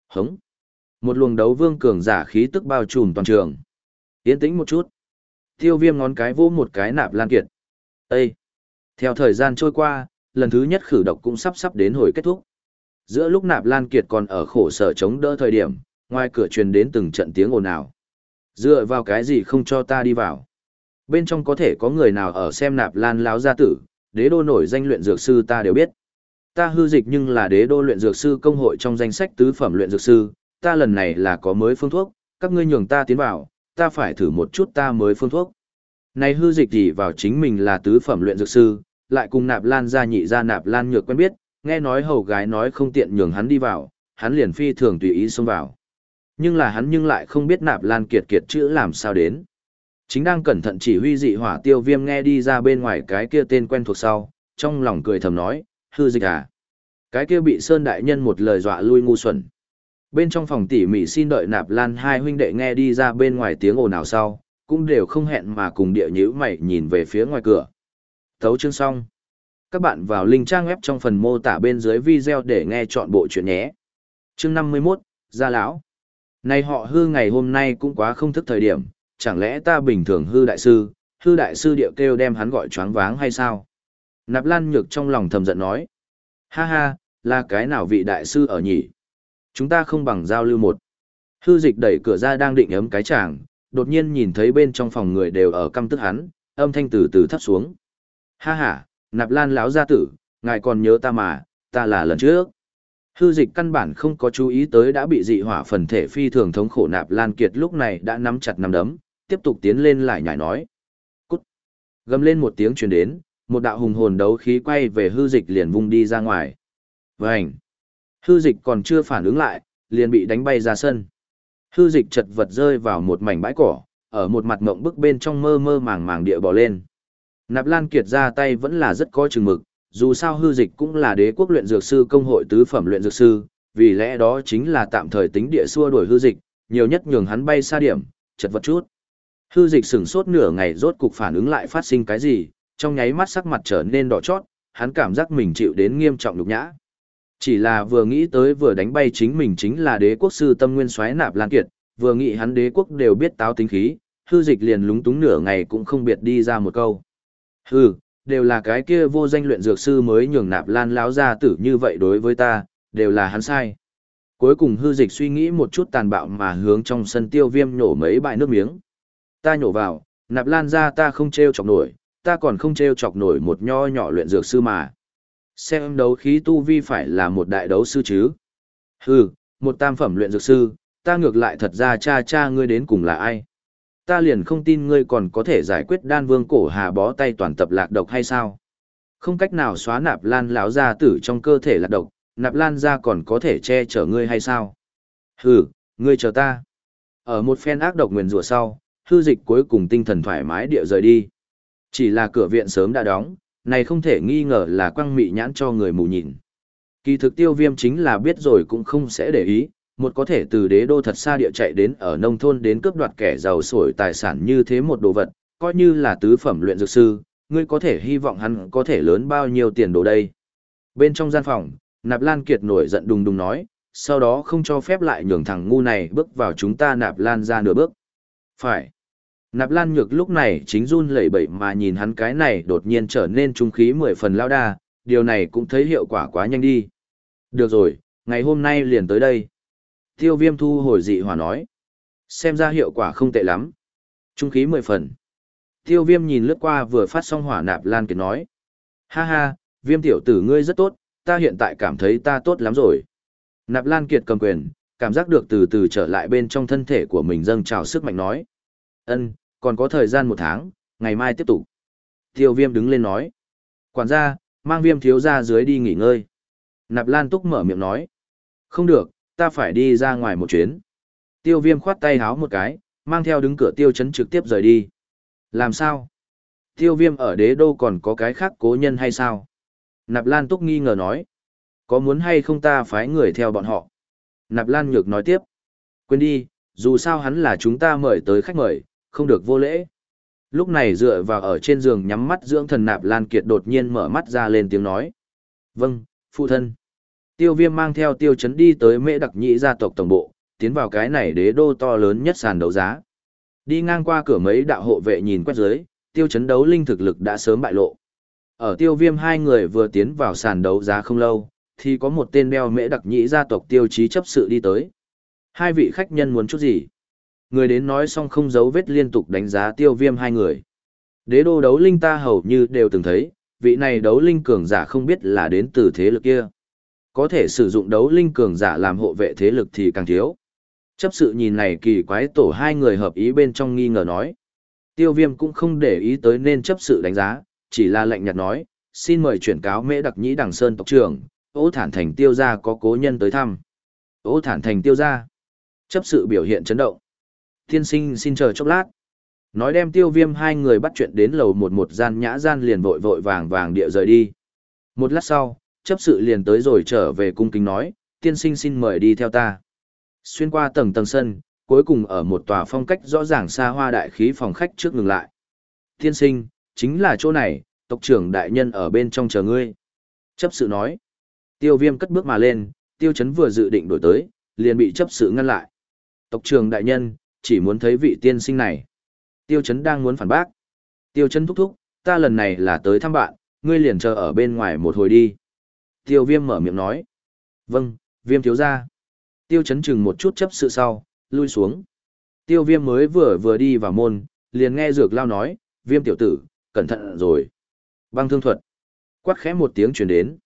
Hống. Một luồng đấu vương cường giả khí tức bao trùm toàn trường. Yên tĩnh một chút. Tiêu viêm ngón cái vỗ một cái Nạp Lan Kiệt. Ê! Theo thời gian trôi qua, lần thứ nhất khử độc cũng sắp sắp đến hồi kết thúc. Giữa lúc Nạp Lan Kiệt còn ở khổ sở chống đỡ thời điểm, ngoài cửa truyền đến từng trận tiếng ồn ào. Dựa vào cái gì không cho ta đi vào? Bên trong có thể có người nào ở xem nạp lan láo gia tử, đế đô nổi danh luyện dược sư ta đều biết. Ta hư dịch nhưng là đế đô luyện dược sư công hội trong danh sách tứ phẩm luyện dược sư, ta lần này là có mới phương thuốc, các ngươi nhường ta tiến vào, ta phải thử một chút ta mới phương thuốc. Này hư dịch thì vào chính mình là tứ phẩm luyện dược sư, lại cùng nạp lan gia nhị gia nạp lan nhược quen biết, nghe nói hầu gái nói không tiện nhường hắn đi vào, hắn liền phi thường tùy ý xông vào. Nhưng là hắn nhưng lại không biết nạp lan kiệt kiệt chữ làm sao đến. Chính đang cẩn thận chỉ huy dị hỏa tiêu viêm nghe đi ra bên ngoài cái kia tên quen thuộc sau, trong lòng cười thầm nói, hư dịch à. Cái kia bị Sơn Đại Nhân một lời dọa lui ngu xuẩn. Bên trong phòng tỉ mỉ xin đợi nạp lan hai huynh đệ nghe đi ra bên ngoài tiếng ồn nào sau, cũng đều không hẹn mà cùng địa nhữ mày nhìn về phía ngoài cửa. Thấu chương xong. Các bạn vào link trang web trong phần mô tả bên dưới video để nghe chọn bộ chuyện nhé. Chương 51, Gia Lão. Này họ hư ngày hôm nay cũng quá không thức thời điểm, chẳng lẽ ta bình thường hư đại sư, hư đại sư địa kêu đem hắn gọi choáng váng hay sao? Nạp Lan Nhược trong lòng thầm giận nói. Ha ha, là cái nào vị đại sư ở nhỉ? Chúng ta không bằng giao lưu một. Hư dịch đẩy cửa ra đang định ấm cái chàng, đột nhiên nhìn thấy bên trong phòng người đều ở căm tức hắn, âm thanh từ từ thấp xuống. Ha ha, Nạp Lan lão gia tử, ngài còn nhớ ta mà, ta là lần trước. Hư dịch căn bản không có chú ý tới đã bị dị hỏa phần thể phi thường thống khổ Nạp Lan Kiệt lúc này đã nắm chặt nắm đấm, tiếp tục tiến lên lại nhảy nói. Cút! Gầm lên một tiếng truyền đến, một đạo hùng hồn đấu khí quay về hư dịch liền vung đi ra ngoài. Vành! Hư dịch còn chưa phản ứng lại, liền bị đánh bay ra sân. Hư dịch chật vật rơi vào một mảnh bãi cỏ, ở một mặt mộng bức bên trong mơ mơ màng màng địa bỏ lên. Nạp Lan Kiệt ra tay vẫn là rất có chừng mực, dù sao hư dịch cũng là đế quốc luyện dược sư công hội tứ phẩm luyện dược sư, vì lẽ đó chính là tạm thời tính địa xua đuổi hư dịch, nhiều nhất nhường hắn bay xa điểm, chật vật chút. Hư dịch sửng sốt nửa ngày rốt cục phản ứng lại phát sinh cái gì, trong nháy mắt sắc mặt trở nên đỏ chót, hắn cảm giác mình chịu đến nghiêm trọng nhục nhã. Chỉ là vừa nghĩ tới vừa đánh bay chính mình chính là đế quốc sư tâm nguyên xoáy nạp lan kiệt, vừa nghĩ hắn đế quốc đều biết táo tính khí, hư dịch liền lúng túng nửa ngày cũng không biệt đi ra một câu. Hừ, đều là cái kia vô danh luyện dược sư mới nhường nạp lan láo ra tử như vậy đối với ta, đều là hắn sai. Cuối cùng hư dịch suy nghĩ một chút tàn bạo mà hướng trong sân tiêu viêm nhổ mấy bãi nước miếng. Ta nhổ vào, nạp lan ra ta không treo chọc nổi, ta còn không treo chọc nổi một nho nhỏ luyện dược sư mà. Xem đấu khí tu vi phải là một đại đấu sư chứ. Hừ, một tam phẩm luyện dược sư, ta ngược lại thật ra cha cha ngươi đến cùng là ai. Ta liền không tin ngươi còn có thể giải quyết đan vương cổ hà bó tay toàn tập lạc độc hay sao. Không cách nào xóa nạp lan lão gia tử trong cơ thể lạc độc, nạp lan ra còn có thể che chở ngươi hay sao. Hừ, ngươi chờ ta. Ở một phen ác độc nguyền rủa sau, hư dịch cuối cùng tinh thần thoải mái địa rời đi. Chỉ là cửa viện sớm đã đóng, này không thể nghi ngờ là quăng mị nhãn cho người mù nhìn. Kỳ thực tiêu viêm chính là biết rồi cũng không sẽ để ý, một có thể từ đế đô thật xa địa chạy đến ở nông thôn đến cướp đoạt kẻ giàu sổi tài sản như thế một đồ vật, coi như là tứ phẩm luyện dược sư, ngươi có thể hy vọng hắn có thể lớn bao nhiêu tiền đồ đây. Bên trong gian phòng, Nạp Lan Kiệt nổi giận đùng đùng nói, sau đó không cho phép lại nhường thằng ngu này bước vào chúng ta Nạp Lan ra nửa bước. Phải. Nạp Lan Nhược lúc này chính run lẩy bẩy mà nhìn hắn cái này đột nhiên trở nên trung khí mười phần lao đa, điều này cũng thấy hiệu quả quá nhanh đi. Được rồi, ngày hôm nay liền tới đây. Tiêu viêm thu hồi dị hỏa nói. Xem ra hiệu quả không tệ lắm. Trung khí mười phần. Tiêu viêm nhìn lướt qua vừa phát xong hỏa nạp Lan Kiệt nói. Ha ha, viêm tiểu tử ngươi rất tốt, ta hiện tại cảm thấy ta tốt lắm rồi. Nạp Lan Kiệt cầm quyền, cảm giác được từ từ trở lại bên trong thân thể của mình dâng trào sức mạnh nói. Ân, còn có thời gian một tháng, ngày mai tiếp tục. Tiêu viêm đứng lên nói. Quản gia, mang viêm thiếu ra dưới đi nghỉ ngơi. Nạp Lan Túc mở miệng nói. Không được, ta phải đi ra ngoài một chuyến. Tiêu viêm khoát tay háo một cái, mang theo đứng cửa tiêu chấn trực tiếp rời đi. Làm sao? Tiêu viêm ở đế đô còn có cái khác cố nhân hay sao? Nạp Lan Túc nghi ngờ nói. Có muốn hay không ta phái người theo bọn họ? Nạp Lan Nhược nói tiếp. Quên đi, dù sao hắn là chúng ta mời tới khách mời, không được vô lễ. Lúc này dựa vào ở trên giường nhắm mắt dưỡng thần Nạp Lan Kiệt đột nhiên mở mắt ra lên tiếng nói. Vâng, phụ thân. Tiêu viêm mang theo tiêu chấn đi tới mễ đặc nhị gia tộc tổng bộ, tiến vào cái này đế đô to lớn nhất sàn đấu giá. Đi ngang qua cửa mấy đạo hộ vệ nhìn quét dưới, tiêu chấn đấu linh thực lực đã sớm bại lộ. Ở tiêu viêm hai người vừa tiến vào sàn đấu giá không lâu, thì có một tên đeo mễ đặc nhị gia tộc tiêu chí chấp sự đi tới. Hai vị khách nhân muốn chút gì? Người đến nói xong không giấu vết liên tục đánh giá tiêu viêm hai người. Đế đô đấu linh ta hầu như đều từng thấy, vị này đấu linh cường giả không biết là đến từ thế lực kia. Có thể sử dụng đấu linh cường giả làm hộ vệ thế lực thì càng thiếu. Chấp sự nhìn này kỳ quái tổ hai người hợp ý bên trong nghi ngờ nói. Tiêu viêm cũng không để ý tới nên chấp sự đánh giá, chỉ là lệnh nhạt nói, xin mời chuyển cáo mễ đặc nhĩ đằng sơn tộc trưởng, ố thản thành tiêu gia có cố nhân tới thăm. Ố thản thành tiêu gia. Chấp sự biểu hiện chấn động. thiên sinh xin chờ chốc lát. Nói đem tiêu viêm hai người bắt chuyện đến lầu một một gian nhã gian liền vội vội vàng vàng địa rời đi. Một lát sau, chấp sự liền tới rồi trở về cung kính nói, tiên sinh xin mời đi theo ta. Xuyên qua tầng tầng sân, cuối cùng ở một tòa phong cách rõ ràng xa hoa đại khí phòng khách trước ngừng lại. Tiên sinh, chính là chỗ này, tộc trưởng đại nhân ở bên trong chờ ngươi. Chấp sự nói. Tiêu viêm cất bước mà lên, tiêu chấn vừa dự định đổi tới, liền bị chấp sự ngăn lại. Tộc trưởng đại nhân, chỉ muốn thấy vị tiên sinh này. Tiêu chấn đang muốn phản bác. Tiêu chấn thúc thúc, ta lần này là tới thăm bạn, ngươi liền chờ ở bên ngoài một hồi đi. Tiêu viêm mở miệng nói. Vâng, viêm thiếu ra. Tiêu chấn chừng một chút chấp sự sau, lui xuống. Tiêu viêm mới vừa vừa đi vào môn, liền nghe dược lao nói, viêm tiểu tử, cẩn thận rồi. Băng thương thuật. Quát khẽ một tiếng chuyển đến.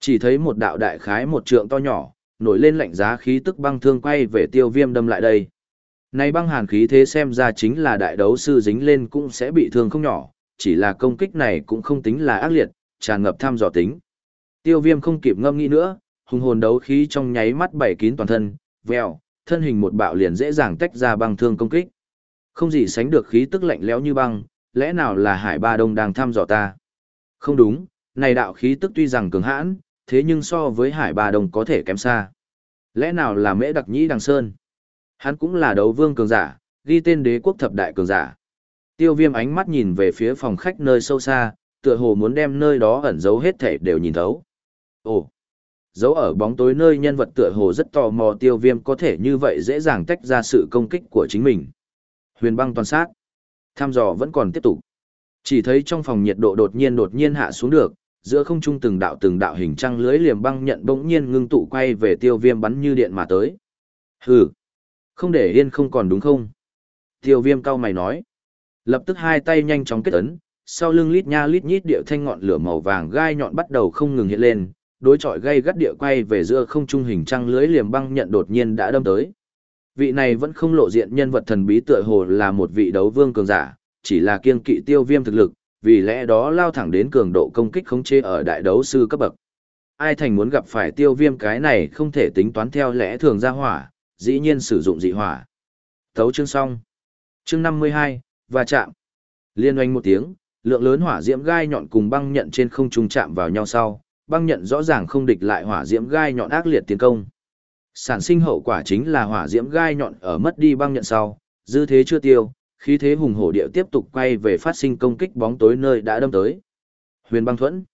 Chỉ thấy một đạo đại khái một trượng to nhỏ, nổi lên lạnh giá khí tức băng thương quay về tiêu viêm đâm lại đây. Này băng hàn khí thế xem ra chính là đại đấu sư dính lên cũng sẽ bị thương không nhỏ, chỉ là công kích này cũng không tính là ác liệt, tràn ngập tham dò tính. Tiêu viêm không kịp ngâm nghĩ nữa, hùng hồn đấu khí trong nháy mắt bảy kín toàn thân, vèo, thân hình một bạo liền dễ dàng tách ra băng thương công kích. Không gì sánh được khí tức lạnh lẽo như băng, lẽ nào là Hải Ba Đông đang thăm dò ta? Không đúng, này đạo khí tức tuy rằng cường hãn, thế nhưng so với Hải Ba Đông có thể kém xa. Lẽ nào là Mễ Đặc Nhĩ Đằng Sơn? Hắn cũng là đấu vương cường giả, ghi tên đế quốc thập đại cường giả. Tiêu viêm ánh mắt nhìn về phía phòng khách nơi sâu xa, tựa hồ muốn đem nơi đó ẩn giấu hết thể đều nhìn thấu. Ồ, giấu ở bóng tối nơi nhân vật tựa hồ rất tò mò tiêu viêm có thể như vậy dễ dàng tách ra sự công kích của chính mình. Huyền băng toàn sát. Tham dò vẫn còn tiếp tục. Chỉ thấy trong phòng nhiệt độ đột nhiên đột nhiên hạ xuống được, giữa không trung từng đạo từng đạo hình trăng lưới liềm băng nhận bỗng nhiên ngưng tụ quay về tiêu viêm bắn như điện mà tới. Hừ, không để yên không còn đúng không? Tiêu viêm cao mày nói. Lập tức hai tay nhanh chóng kết ấn, sau lưng lít nha lít nhít điệu thanh ngọn lửa màu vàng gai nhọn bắt đầu không ngừng hiện lên, đối chọi gây gắt địa quay về giữa không trung hình trăng lưới liềm băng nhận đột nhiên đã đâm tới. Vị này vẫn không lộ diện nhân vật thần bí tựa hồ là một vị đấu vương cường giả, chỉ là kiên kỵ tiêu viêm thực lực, vì lẽ đó lao thẳng đến cường độ công kích khống chế ở đại đấu sư cấp bậc. Ai thành muốn gặp phải tiêu viêm cái này không thể tính toán theo lẽ thường ra hỏa, dĩ nhiên sử dụng dị hỏa. Thấu chương xong. Chương 52, và chạm. Liên oanh một tiếng, lượng lớn hỏa diễm gai nhọn cùng băng nhận trên không trung chạm vào nhau sau, băng nhận rõ ràng không địch lại hỏa diễm gai nhọn ác liệt tiến công. Sản sinh hậu quả chính là hỏa diễm gai nhọn ở mất đi băng nhận sau, dư thế chưa tiêu, khí thế hùng hổ địa tiếp tục quay về phát sinh công kích bóng tối nơi đã đâm tới. Huyền băng thuẫn.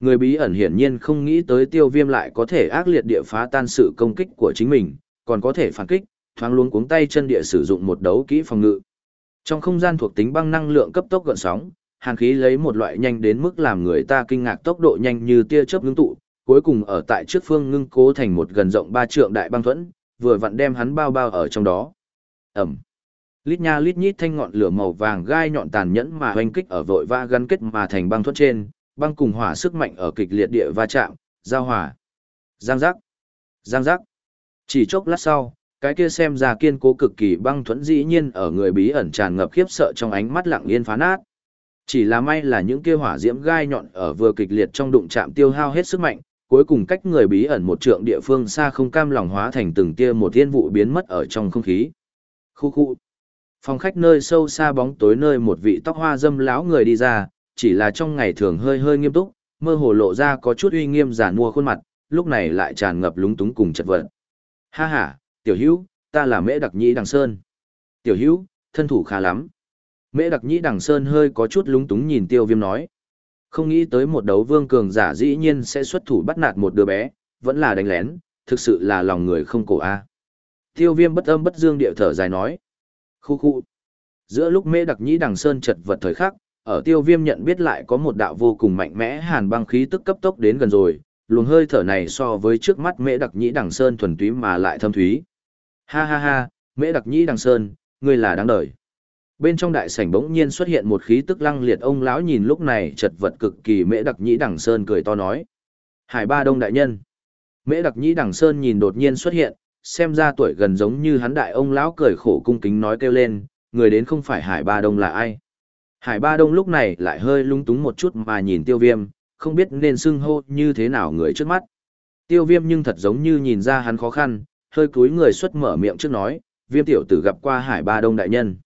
Người bí ẩn hiển nhiên không nghĩ tới tiêu viêm lại có thể ác liệt địa phá tan sự công kích của chính mình, còn có thể phản kích, thoáng luống cuống tay chân địa sử dụng một đấu kỹ phòng ngự. Trong không gian thuộc tính băng năng lượng cấp tốc gợn sóng, hàn khí lấy một loại nhanh đến mức làm người ta kinh ngạc tốc độ nhanh như tia chớp ngưng tụ, cuối cùng ở tại trước phương ngưng cố thành một gần rộng ba trượng đại băng thuẫn, vừa vặn đem hắn bao bao ở trong đó. Ẩm. Lít nha lít nhít thanh ngọn lửa màu vàng gai nhọn tàn nhẫn mà hoành kích ở vội va gắn kết mà thành băng thuẫn trên, băng cùng hỏa sức mạnh ở kịch liệt địa va chạm, giao hỏa. Giang giác. Giang giác. Chỉ chốc lát sau, cái kia xem ra kiên cố cực kỳ băng thuẫn dĩ nhiên ở người bí ẩn tràn ngập khiếp sợ trong ánh mắt lặng yên phá nát. Chỉ là may là những kia hỏa diễm gai nhọn ở vừa kịch liệt trong đụng chạm tiêu hao hết sức mạnh, cuối cùng cách người bí ẩn một trượng địa phương xa không cam lòng hóa thành từng tia một thiên vụ biến mất ở trong không khí. Khu khu. Phòng khách nơi sâu xa bóng tối nơi một vị tóc hoa dâm láo người đi ra, chỉ là trong ngày thường hơi hơi nghiêm túc, mơ hồ lộ ra có chút uy nghiêm giả mua khuôn mặt, lúc này lại tràn ngập lúng túng cùng chật vật. Ha ha, tiểu hữu, ta là mễ đặc nhĩ đằng sơn. Tiểu hữu, thân thủ khá lắm. Mễ đặc nhĩ đằng sơn hơi có chút lúng túng nhìn tiêu viêm nói. Không nghĩ tới một đấu vương cường giả dĩ nhiên sẽ xuất thủ bắt nạt một đứa bé, vẫn là đánh lén, thực sự là lòng người không cổ a. À. Tiêu viêm bất âm bất dương điệu thở dài nói. Khu khu. Giữa lúc mễ đặc nhĩ đằng sơn chật vật thời khắc, ở tiêu viêm nhận biết lại có một đạo vô cùng mạnh mẽ hàn băng khí tức cấp tốc đến gần rồi, luồng hơi thở này so với trước mắt mễ đặc nhĩ đằng sơn thuần túy mà lại thâm thúy. Ha ha ha, mễ đặc nhĩ đằng sơn, ngươi là đáng đời. Bên trong đại sảnh bỗng nhiên xuất hiện một khí tức lăng liệt ông lão nhìn lúc này chật vật cực kỳ mễ đặc nhĩ đằng sơn cười to nói. Hải ba đông đại nhân. Mễ đặc nhĩ đằng sơn nhìn đột nhiên xuất hiện, xem ra tuổi gần giống như hắn đại ông lão cười khổ cung kính nói kêu lên, người đến không phải Hải ba đông là ai. Hải ba đông lúc này lại hơi lung túng một chút mà nhìn tiêu viêm, không biết nên xưng hô như thế nào người trước mắt. Tiêu viêm nhưng thật giống như nhìn ra hắn khó khăn, hơi cúi người xuất mở miệng trước nói, viêm tiểu tử gặp qua hải ba đông đại nhân.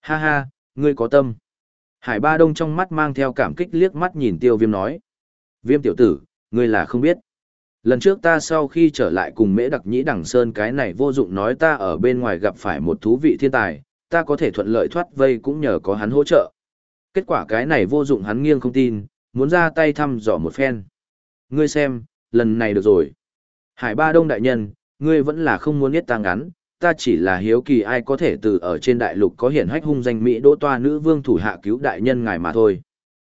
Ha ha, ngươi có tâm. Hải ba đông trong mắt mang theo cảm kích liếc mắt nhìn tiêu viêm nói. Viêm tiểu tử, Ngươi là không biết. Lần trước ta sau khi trở lại cùng mễ đặc nhĩ đằng sơn cái này vô dụng nói ta ở bên ngoài gặp phải một thú vị thiên tài, ta có thể thuận lợi thoát vây cũng nhờ có hắn hỗ trợ. Kết quả cái này vô dụng hắn nghiêng không tin, muốn ra tay thăm dò một phen. Ngươi xem, lần này được rồi. Hải ba đông đại nhân, ngươi vẫn là không muốn biết ta ngắn, ta chỉ là hiếu kỳ ai có thể từ ở trên đại lục có hiển hách hung danh Mỹ đỗ toa nữ vương thủ hạ cứu đại nhân ngài mà thôi.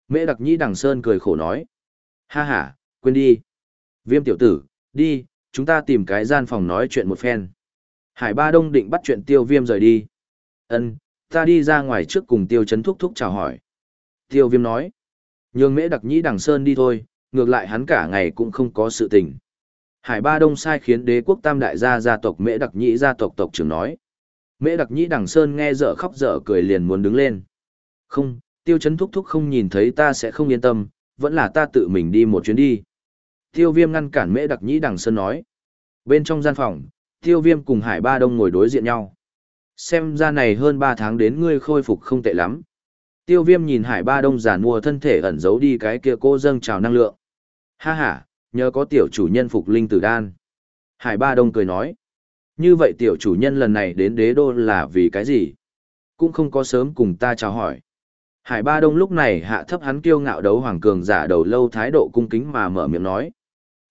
Mễ đặc nhĩ đằng sơn cười khổ nói. Ha ha, quên đi. Viêm tiểu tử, đi, chúng ta tìm cái gian phòng nói chuyện một phen. Hải ba đông định bắt chuyện tiêu viêm rời đi. ân ta đi ra ngoài trước cùng tiêu chấn thúc thúc chào hỏi. Tiêu viêm nói. Nhường mễ đặc nhĩ đằng sơn đi thôi, ngược lại hắn cả ngày cũng không có sự tình. Hải Ba Đông sai khiến đế quốc tam đại gia gia tộc Mễ Đặc Nhĩ gia tộc tộc trưởng nói. Mễ Đặc Nhĩ Đằng Sơn nghe dở khóc dở cười liền muốn đứng lên. Không, tiêu chấn thúc thúc không nhìn thấy ta sẽ không yên tâm, vẫn là ta tự mình đi một chuyến đi. Tiêu viêm ngăn cản Mễ Đặc Nhĩ Đằng Sơn nói. Bên trong gian phòng, tiêu viêm cùng Hải Ba Đông ngồi đối diện nhau. Xem ra này hơn 3 tháng đến ngươi khôi phục không tệ lắm. Tiêu viêm nhìn Hải Ba Đông giả mua thân thể ẩn giấu đi cái kia cô dâng trào năng lượng. Ha ha, nhờ có tiểu chủ nhân phục linh tử đan. Hải Ba Đông cười nói, như vậy tiểu chủ nhân lần này đến đế đô là vì cái gì? Cũng không có sớm cùng ta chào hỏi. Hải Ba Đông lúc này hạ thấp hắn kiêu ngạo đấu hoàng cường giả đầu lâu thái độ cung kính mà mở miệng nói.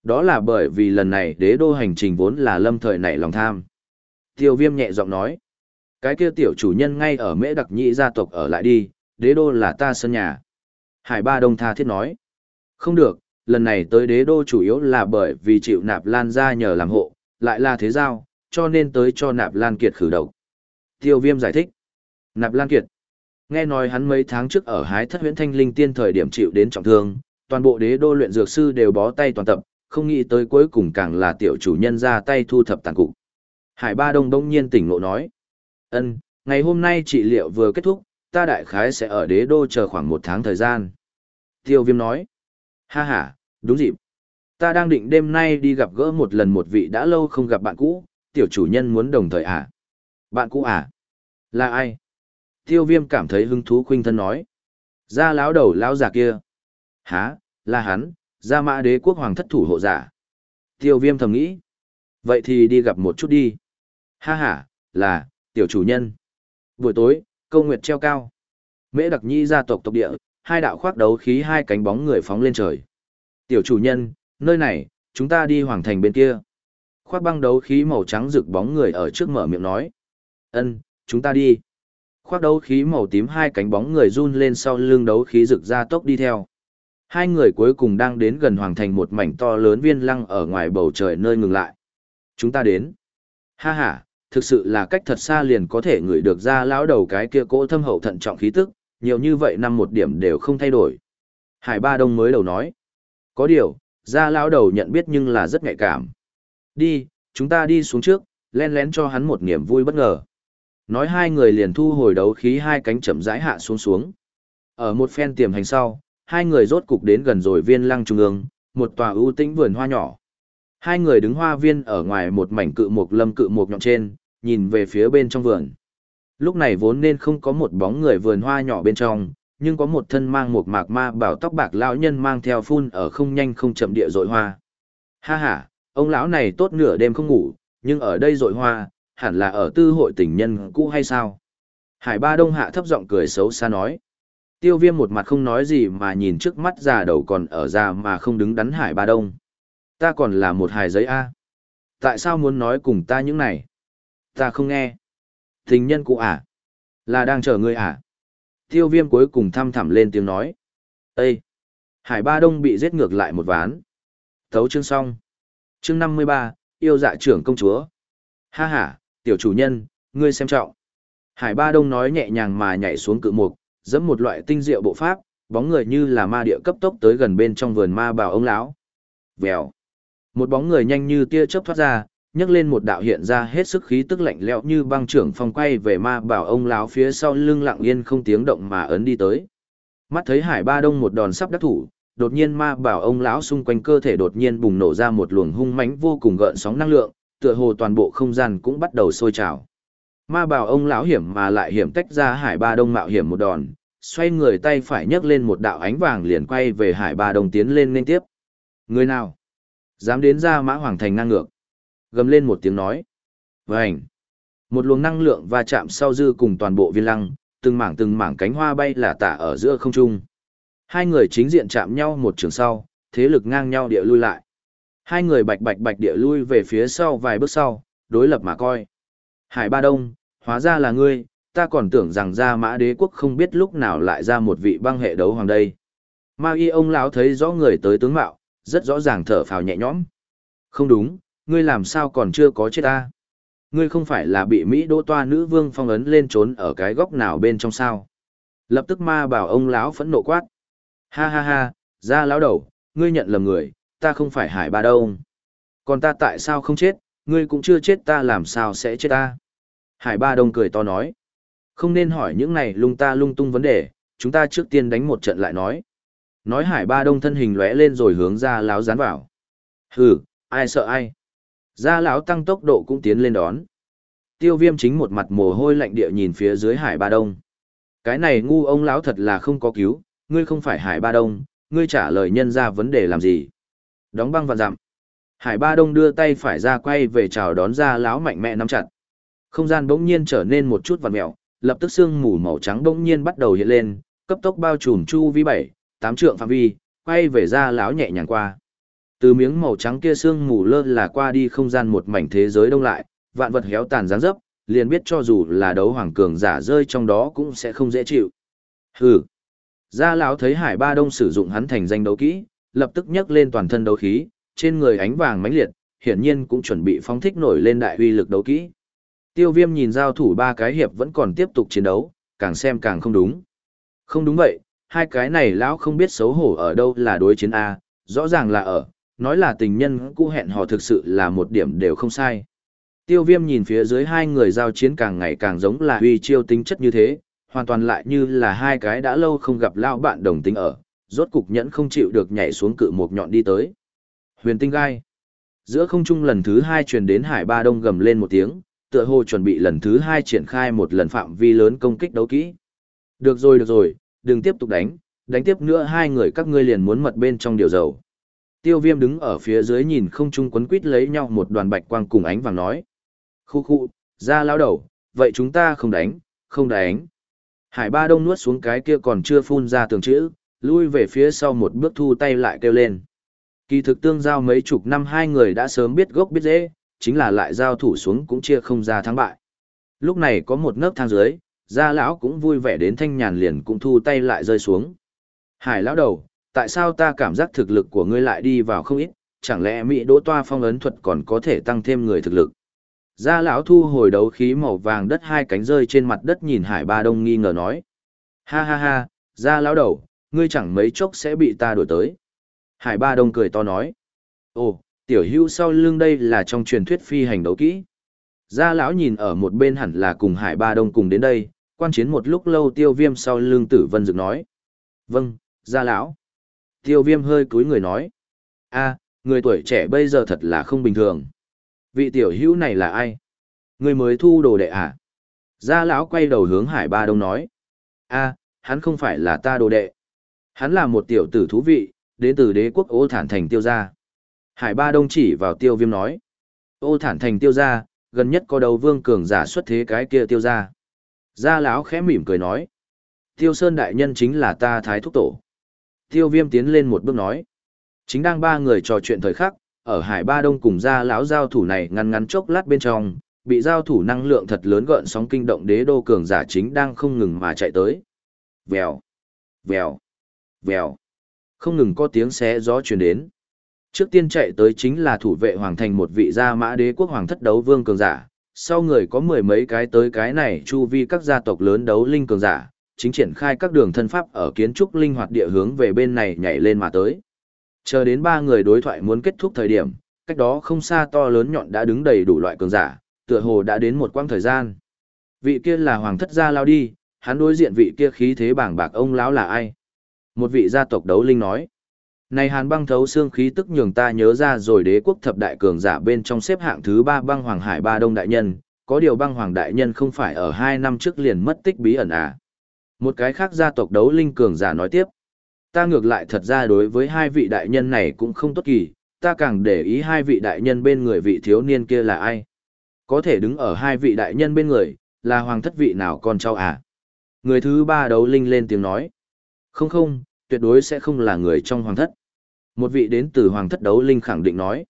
Đó là bởi vì lần này đế đô hành trình vốn là lâm thời nảy lòng tham. Tiêu viêm nhẹ giọng nói. Cái kia tiểu chủ nhân ngay ở mễ đặc nhị gia tộc ở lại đi, đế đô là ta sân nhà. Hải Ba Đông tha thiết nói. Không được, lần này tới đế đô chủ yếu là bởi vì chịu nạp lan ra nhờ làm hộ, lại là thế giao, cho nên tới cho nạp lan kiệt khử độc. Tiêu viêm giải thích. Nạp lan kiệt. Nghe nói hắn mấy tháng trước ở hái thất huyễn thanh linh tiên thời điểm chịu đến trọng thương, toàn bộ đế đô luyện dược sư đều bó tay toàn tập, không nghĩ tới cuối cùng càng là tiểu chủ nhân ra tay thu thập tàn cục. Hải Ba Đông đông nhiên tỉnh ngộ nói. ân ngày hôm nay trị liệu vừa kết thúc, ta đại khái sẽ ở đế đô chờ khoảng một tháng thời gian. Tiêu viêm nói. Ha ha, đúng dịp. Ta đang định đêm nay đi gặp gỡ một lần một vị đã lâu không gặp bạn cũ, tiểu chủ nhân muốn đồng thời à? Bạn cũ à? Là ai? Tiêu viêm cảm thấy hứng thú khuynh thân nói. Ra lão đầu lão già kia. Há, là hắn, ra mã đế quốc hoàng thất thủ hộ giả. Tiêu viêm thầm nghĩ. Vậy thì đi gặp một chút đi. Ha ha, là, tiểu chủ nhân. Buổi tối, câu nguyệt treo cao. Mễ đặc nhi gia tộc tộc địa, hai đạo khoác đấu khí hai cánh bóng người phóng lên trời. Tiểu chủ nhân, nơi này, chúng ta đi hoàng thành bên kia. Khoác băng đấu khí màu trắng rực bóng người ở trước mở miệng nói. Ân, chúng ta đi. Khoác đấu khí màu tím hai cánh bóng người run lên sau lưng đấu khí rực ra tốc đi theo. Hai người cuối cùng đang đến gần hoàng thành một mảnh to lớn viên lăng ở ngoài bầu trời nơi ngừng lại. Chúng ta đến. Ha ha, thực sự là cách thật xa liền có thể ngửi được ra lão đầu cái kia cỗ thâm hậu thận trọng khí tức, nhiều như vậy năm một điểm đều không thay đổi. Hải Ba Đông mới đầu nói. Có điều, ra lão đầu nhận biết nhưng là rất nhạy cảm. Đi, chúng ta đi xuống trước, len lén cho hắn một niềm vui bất ngờ. Nói hai người liền thu hồi đấu khí hai cánh chậm rãi hạ xuống xuống. Ở một phen tiềm hành sau, hai người rốt cục đến gần rồi viên lăng trung ương, một tòa ưu tĩnh vườn hoa nhỏ. Hai người đứng hoa viên ở ngoài một mảnh cự mục lâm cự mục nhọn trên, nhìn về phía bên trong vườn. Lúc này vốn nên không có một bóng người vườn hoa nhỏ bên trong, nhưng có một thân mang một mạc ma bảo tóc bạc lão nhân mang theo phun ở không nhanh không chậm địa dội hoa. Ha ha, ông lão này tốt nửa đêm không ngủ, nhưng ở đây dội hoa, hẳn là ở tư hội tình nhân cũ hay sao? Hải ba đông hạ thấp giọng cười xấu xa nói. Tiêu viêm một mặt không nói gì mà nhìn trước mắt già đầu còn ở già mà không đứng đắn hải ba đông. Ta còn là một hài giấy A. Tại sao muốn nói cùng ta những này? Ta không nghe. Tình nhân cũ à? Là đang chờ ngươi à? Tiêu viêm cuối cùng thăm thẳm lên tiếng nói. Ê! Hải Ba Đông bị giết ngược lại một ván. Thấu chương xong. Chương năm mươi ba yêu dạ trưởng công chúa. Ha ha, tiểu chủ nhân, ngươi xem trọng. Hải Ba Đông nói nhẹ nhàng mà nhảy xuống cự mục, dẫm một loại tinh diệu bộ pháp, bóng người như là ma địa cấp tốc tới gần bên trong vườn ma bảo ông lão. Vèo. Một bóng người nhanh như tia chớp thoát ra, nhấc lên một đạo hiện ra hết sức khí tức lạnh lẽo như băng trưởng phong quay về ma bảo ông lão phía sau lưng lặng yên không tiếng động mà ấn đi tới. Mắt thấy Hải Ba Đông một đòn sắp đắc thủ, đột nhiên ma bảo ông lão xung quanh cơ thể đột nhiên bùng nổ ra một luồng hung mãnh vô cùng gợn sóng năng lượng, tựa hồ toàn bộ không gian cũng bắt đầu sôi trào. Ma bảo ông lão hiểm mà lại hiểm tách ra Hải Ba Đông mạo hiểm một đòn, xoay người tay phải nhấc lên một đạo ánh vàng liền quay về Hải Ba Đông tiến lên liên tiếp. Người nào? Dám đến ra mã hoàng thành ngang ngược. Gầm lên một tiếng nói. Vành! Một luồng năng lượng va chạm sau dư cùng toàn bộ viên lăng, từng mảng từng mảng cánh hoa bay là tả ở giữa không trung. Hai người chính diện chạm nhau một trường sau, thế lực ngang nhau địa lui lại. Hai người bạch bạch bạch địa lui về phía sau vài bước sau, đối lập mà coi. Hải Ba Đông, hóa ra là ngươi, ta còn tưởng rằng ra mã đế quốc không biết lúc nào lại ra một vị băng hệ đấu hoàng đây. Ma y ông lão thấy rõ người tới tướng mạo, rất rõ ràng thở phào nhẹ nhõm. Không đúng, ngươi làm sao còn chưa có chết ta? Ngươi không phải là bị Mỹ đỗ toa nữ vương phong ấn lên trốn ở cái góc nào bên trong sao? Lập tức ma bảo ông lão phẫn nộ quát. Ha ha ha, ra lão đầu, ngươi nhận lầm người, ta không phải hải ba đâu. Còn ta tại sao không chết, ngươi cũng chưa chết ta làm sao sẽ chết ta? Hải ba đông cười to nói. Không nên hỏi những này lung ta lung tung vấn đề, chúng ta trước tiên đánh một trận lại nói. Nói hải ba đông thân hình lóe lên rồi hướng ra lão dán vào. Hừ, ai sợ ai? Gia lão tăng tốc độ cũng tiến lên đón. Tiêu viêm chính một mặt mồ hôi lạnh địa nhìn phía dưới hải ba đông. Cái này ngu ông lão thật là không có cứu, ngươi không phải hải ba đông, ngươi trả lời nhân ra vấn đề làm gì. Đóng băng và dặm. Hải ba đông đưa tay phải ra quay về chào đón ra lão mạnh mẽ nắm chặt. Không gian bỗng nhiên trở nên một chút vằn mẹo, lập tức sương mù màu trắng bỗng nhiên bắt đầu hiện lên, cấp tốc bao trùm chu vi bảy, tám trượng phạm vi, quay về ra lão nhẹ nhàng qua. Từ miếng màu trắng kia xương mù lơ là qua đi không gian một mảnh thế giới đông lại, vạn vật héo tàn giáng dấp, liền biết cho dù là đấu hoàng cường giả rơi trong đó cũng sẽ không dễ chịu. Hừ. Gia lão thấy Hải Ba Đông sử dụng hắn thành danh đấu kỹ, lập tức nhấc lên toàn thân đấu khí, trên người ánh vàng mãnh liệt, hiển nhiên cũng chuẩn bị phóng thích nổi lên đại uy lực đấu kỹ. Tiêu Viêm nhìn giao thủ ba cái hiệp vẫn còn tiếp tục chiến đấu, càng xem càng không đúng. Không đúng vậy, hai cái này lão không biết xấu hổ ở đâu là đối chiến a, rõ ràng là ở, nói là tình nhân cũ hẹn hò thực sự là một điểm đều không sai. Tiêu viêm nhìn phía dưới hai người giao chiến càng ngày càng giống là huy chiêu tính chất như thế, hoàn toàn lại như là hai cái đã lâu không gặp lao bạn đồng tính ở, rốt cục nhẫn không chịu được nhảy xuống cự một nhọn đi tới. Huyền tinh gai. Giữa không trung lần thứ hai truyền đến hải ba đông gầm lên một tiếng, tựa hồ chuẩn bị lần thứ hai triển khai một lần phạm vi lớn công kích đấu kỹ. Được rồi được rồi, đừng tiếp tục đánh, đánh tiếp nữa hai người các ngươi liền muốn mật bên trong điều dầu. Tiêu viêm đứng ở phía dưới nhìn không trung quấn quít lấy nhau một đoàn bạch quang cùng ánh vàng nói. Khu khu, ra lao đầu, vậy chúng ta không đánh, không đánh. Hải ba đông nuốt xuống cái kia còn chưa phun ra tường chữ, lui về phía sau một bước thu tay lại kêu lên. Kỳ thực tương giao mấy chục năm hai người đã sớm biết gốc biết dễ, chính là lại giao thủ xuống cũng chia không ra thắng bại. Lúc này có một nấc thang dưới, gia lão cũng vui vẻ đến thanh nhàn liền cũng thu tay lại rơi xuống. Hải lão đầu, tại sao ta cảm giác thực lực của ngươi lại đi vào không ít, chẳng lẽ Mỹ đỗ toa phong ấn thuật còn có thể tăng thêm người thực lực. Gia lão thu hồi đấu khí màu vàng đất hai cánh rơi trên mặt đất nhìn Hải Ba Đông nghi ngờ nói. Ha ha ha, gia lão đầu, ngươi chẳng mấy chốc sẽ bị ta đuổi tới. Hải Ba Đông cười to nói. Ồ, tiểu hưu sau lưng đây là trong truyền thuyết phi hành đấu kỹ. Gia lão nhìn ở một bên hẳn là cùng Hải Ba Đông cùng đến đây, quan chiến một lúc lâu tiêu viêm sau lưng tử vân dực nói. Vâng, gia lão. Tiêu viêm hơi cúi người nói. a người tuổi trẻ bây giờ thật là không bình thường. Vị tiểu hữu này là ai? Người mới thu đồ đệ à? Gia lão quay đầu hướng Hải Ba Đông nói. a hắn không phải là ta đồ đệ. Hắn là một tiểu tử thú vị, đến từ đế quốc ô thản thành tiêu gia. Hải Ba Đông chỉ vào tiêu viêm nói. Ô thản thành tiêu gia, gần nhất có đầu vương cường giả xuất thế cái kia tiêu gia. Gia lão khẽ mỉm cười nói. Tiêu Sơn đại nhân chính là ta thái thúc tổ. Tiêu viêm tiến lên một bước nói. Chính đang ba người trò chuyện thời khắc, ở hải ba đông cùng gia lão giao thủ này ngăn ngắn chốc lát bên trong, bị giao thủ năng lượng thật lớn gợn sóng kinh động đế đô cường giả chính đang không ngừng mà chạy tới. Vèo, vèo, vèo. Không ngừng có tiếng xé gió truyền đến. Trước tiên chạy tới chính là thủ vệ hoàng thành một vị gia mã đế quốc hoàng thất đấu vương cường giả, sau người có mười mấy cái tới cái này chu vi các gia tộc lớn đấu linh cường giả, chính triển khai các đường thân pháp ở kiến trúc linh hoạt địa hướng về bên này nhảy lên mà tới. Chờ đến ba người đối thoại muốn kết thúc thời điểm, cách đó không xa to lớn nhọn đã đứng đầy đủ loại cường giả, tựa hồ đã đến một quãng thời gian. Vị kia là hoàng thất gia lao đi, hắn đối diện vị kia khí thế bảng bạc ông lão là ai? Một vị gia tộc đấu linh nói. Này hàn băng thấu xương khí tức nhường ta nhớ ra rồi đế quốc thập đại cường giả bên trong xếp hạng thứ ba băng hoàng hải ba đông đại nhân, có điều băng hoàng đại nhân không phải ở hai năm trước liền mất tích bí ẩn à. Một cái khác gia tộc đấu linh cường giả nói tiếp. Ta ngược lại thật ra đối với hai vị đại nhân này cũng không tốt kỳ, ta càng để ý hai vị đại nhân bên người vị thiếu niên kia là ai. Có thể đứng ở hai vị đại nhân bên người, là hoàng thất vị nào con cháu à? Người thứ ba đấu linh lên tiếng nói. Không không, tuyệt đối sẽ không là người trong hoàng thất. Một vị đến từ hoàng thất đấu linh khẳng định nói.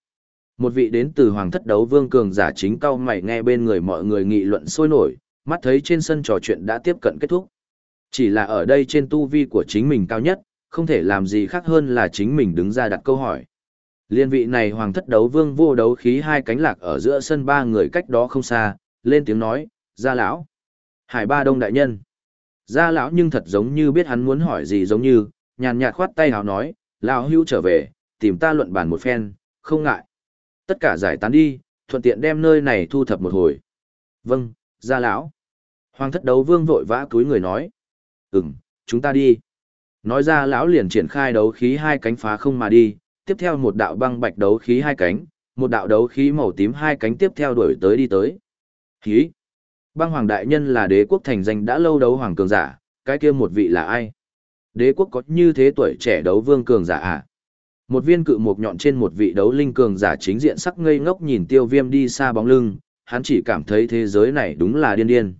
Một vị đến từ hoàng thất đấu vương cường giả chính cao mày nghe bên người mọi người nghị luận sôi nổi, mắt thấy trên sân trò chuyện đã tiếp cận kết thúc. Chỉ là ở đây trên tu vi của chính mình cao nhất, không thể làm gì khác hơn là chính mình đứng ra đặt câu hỏi. Liên vị này hoàng thất đấu vương vô đấu khí hai cánh lạc ở giữa sân ba người cách đó không xa, lên tiếng nói, gia lão. Hải ba đông đại nhân. Gia lão nhưng thật giống như biết hắn muốn hỏi gì giống như, nhàn nhạt khoát tay hào nói, lão hưu trở về, tìm ta luận bàn một phen, không ngại. Tất cả giải tán đi, thuận tiện đem nơi này thu thập một hồi. Vâng, gia lão. Hoàng thất đấu vương vội vã cúi người nói. Ừm, chúng ta đi. Nói ra lão liền triển khai đấu khí hai cánh phá không mà đi, tiếp theo một đạo băng bạch đấu khí hai cánh, một đạo đấu khí màu tím hai cánh tiếp theo đuổi tới đi tới. Khí. Băng hoàng đại nhân là đế quốc thành danh đã lâu đấu hoàng cường giả, cái kia một vị là ai? Đế quốc có như thế tuổi trẻ đấu vương cường giả à? Một viên cự mục nhọn trên một vị đấu linh cường giả chính diện sắc ngây ngốc nhìn tiêu viêm đi xa bóng lưng, hắn chỉ cảm thấy thế giới này đúng là điên điên.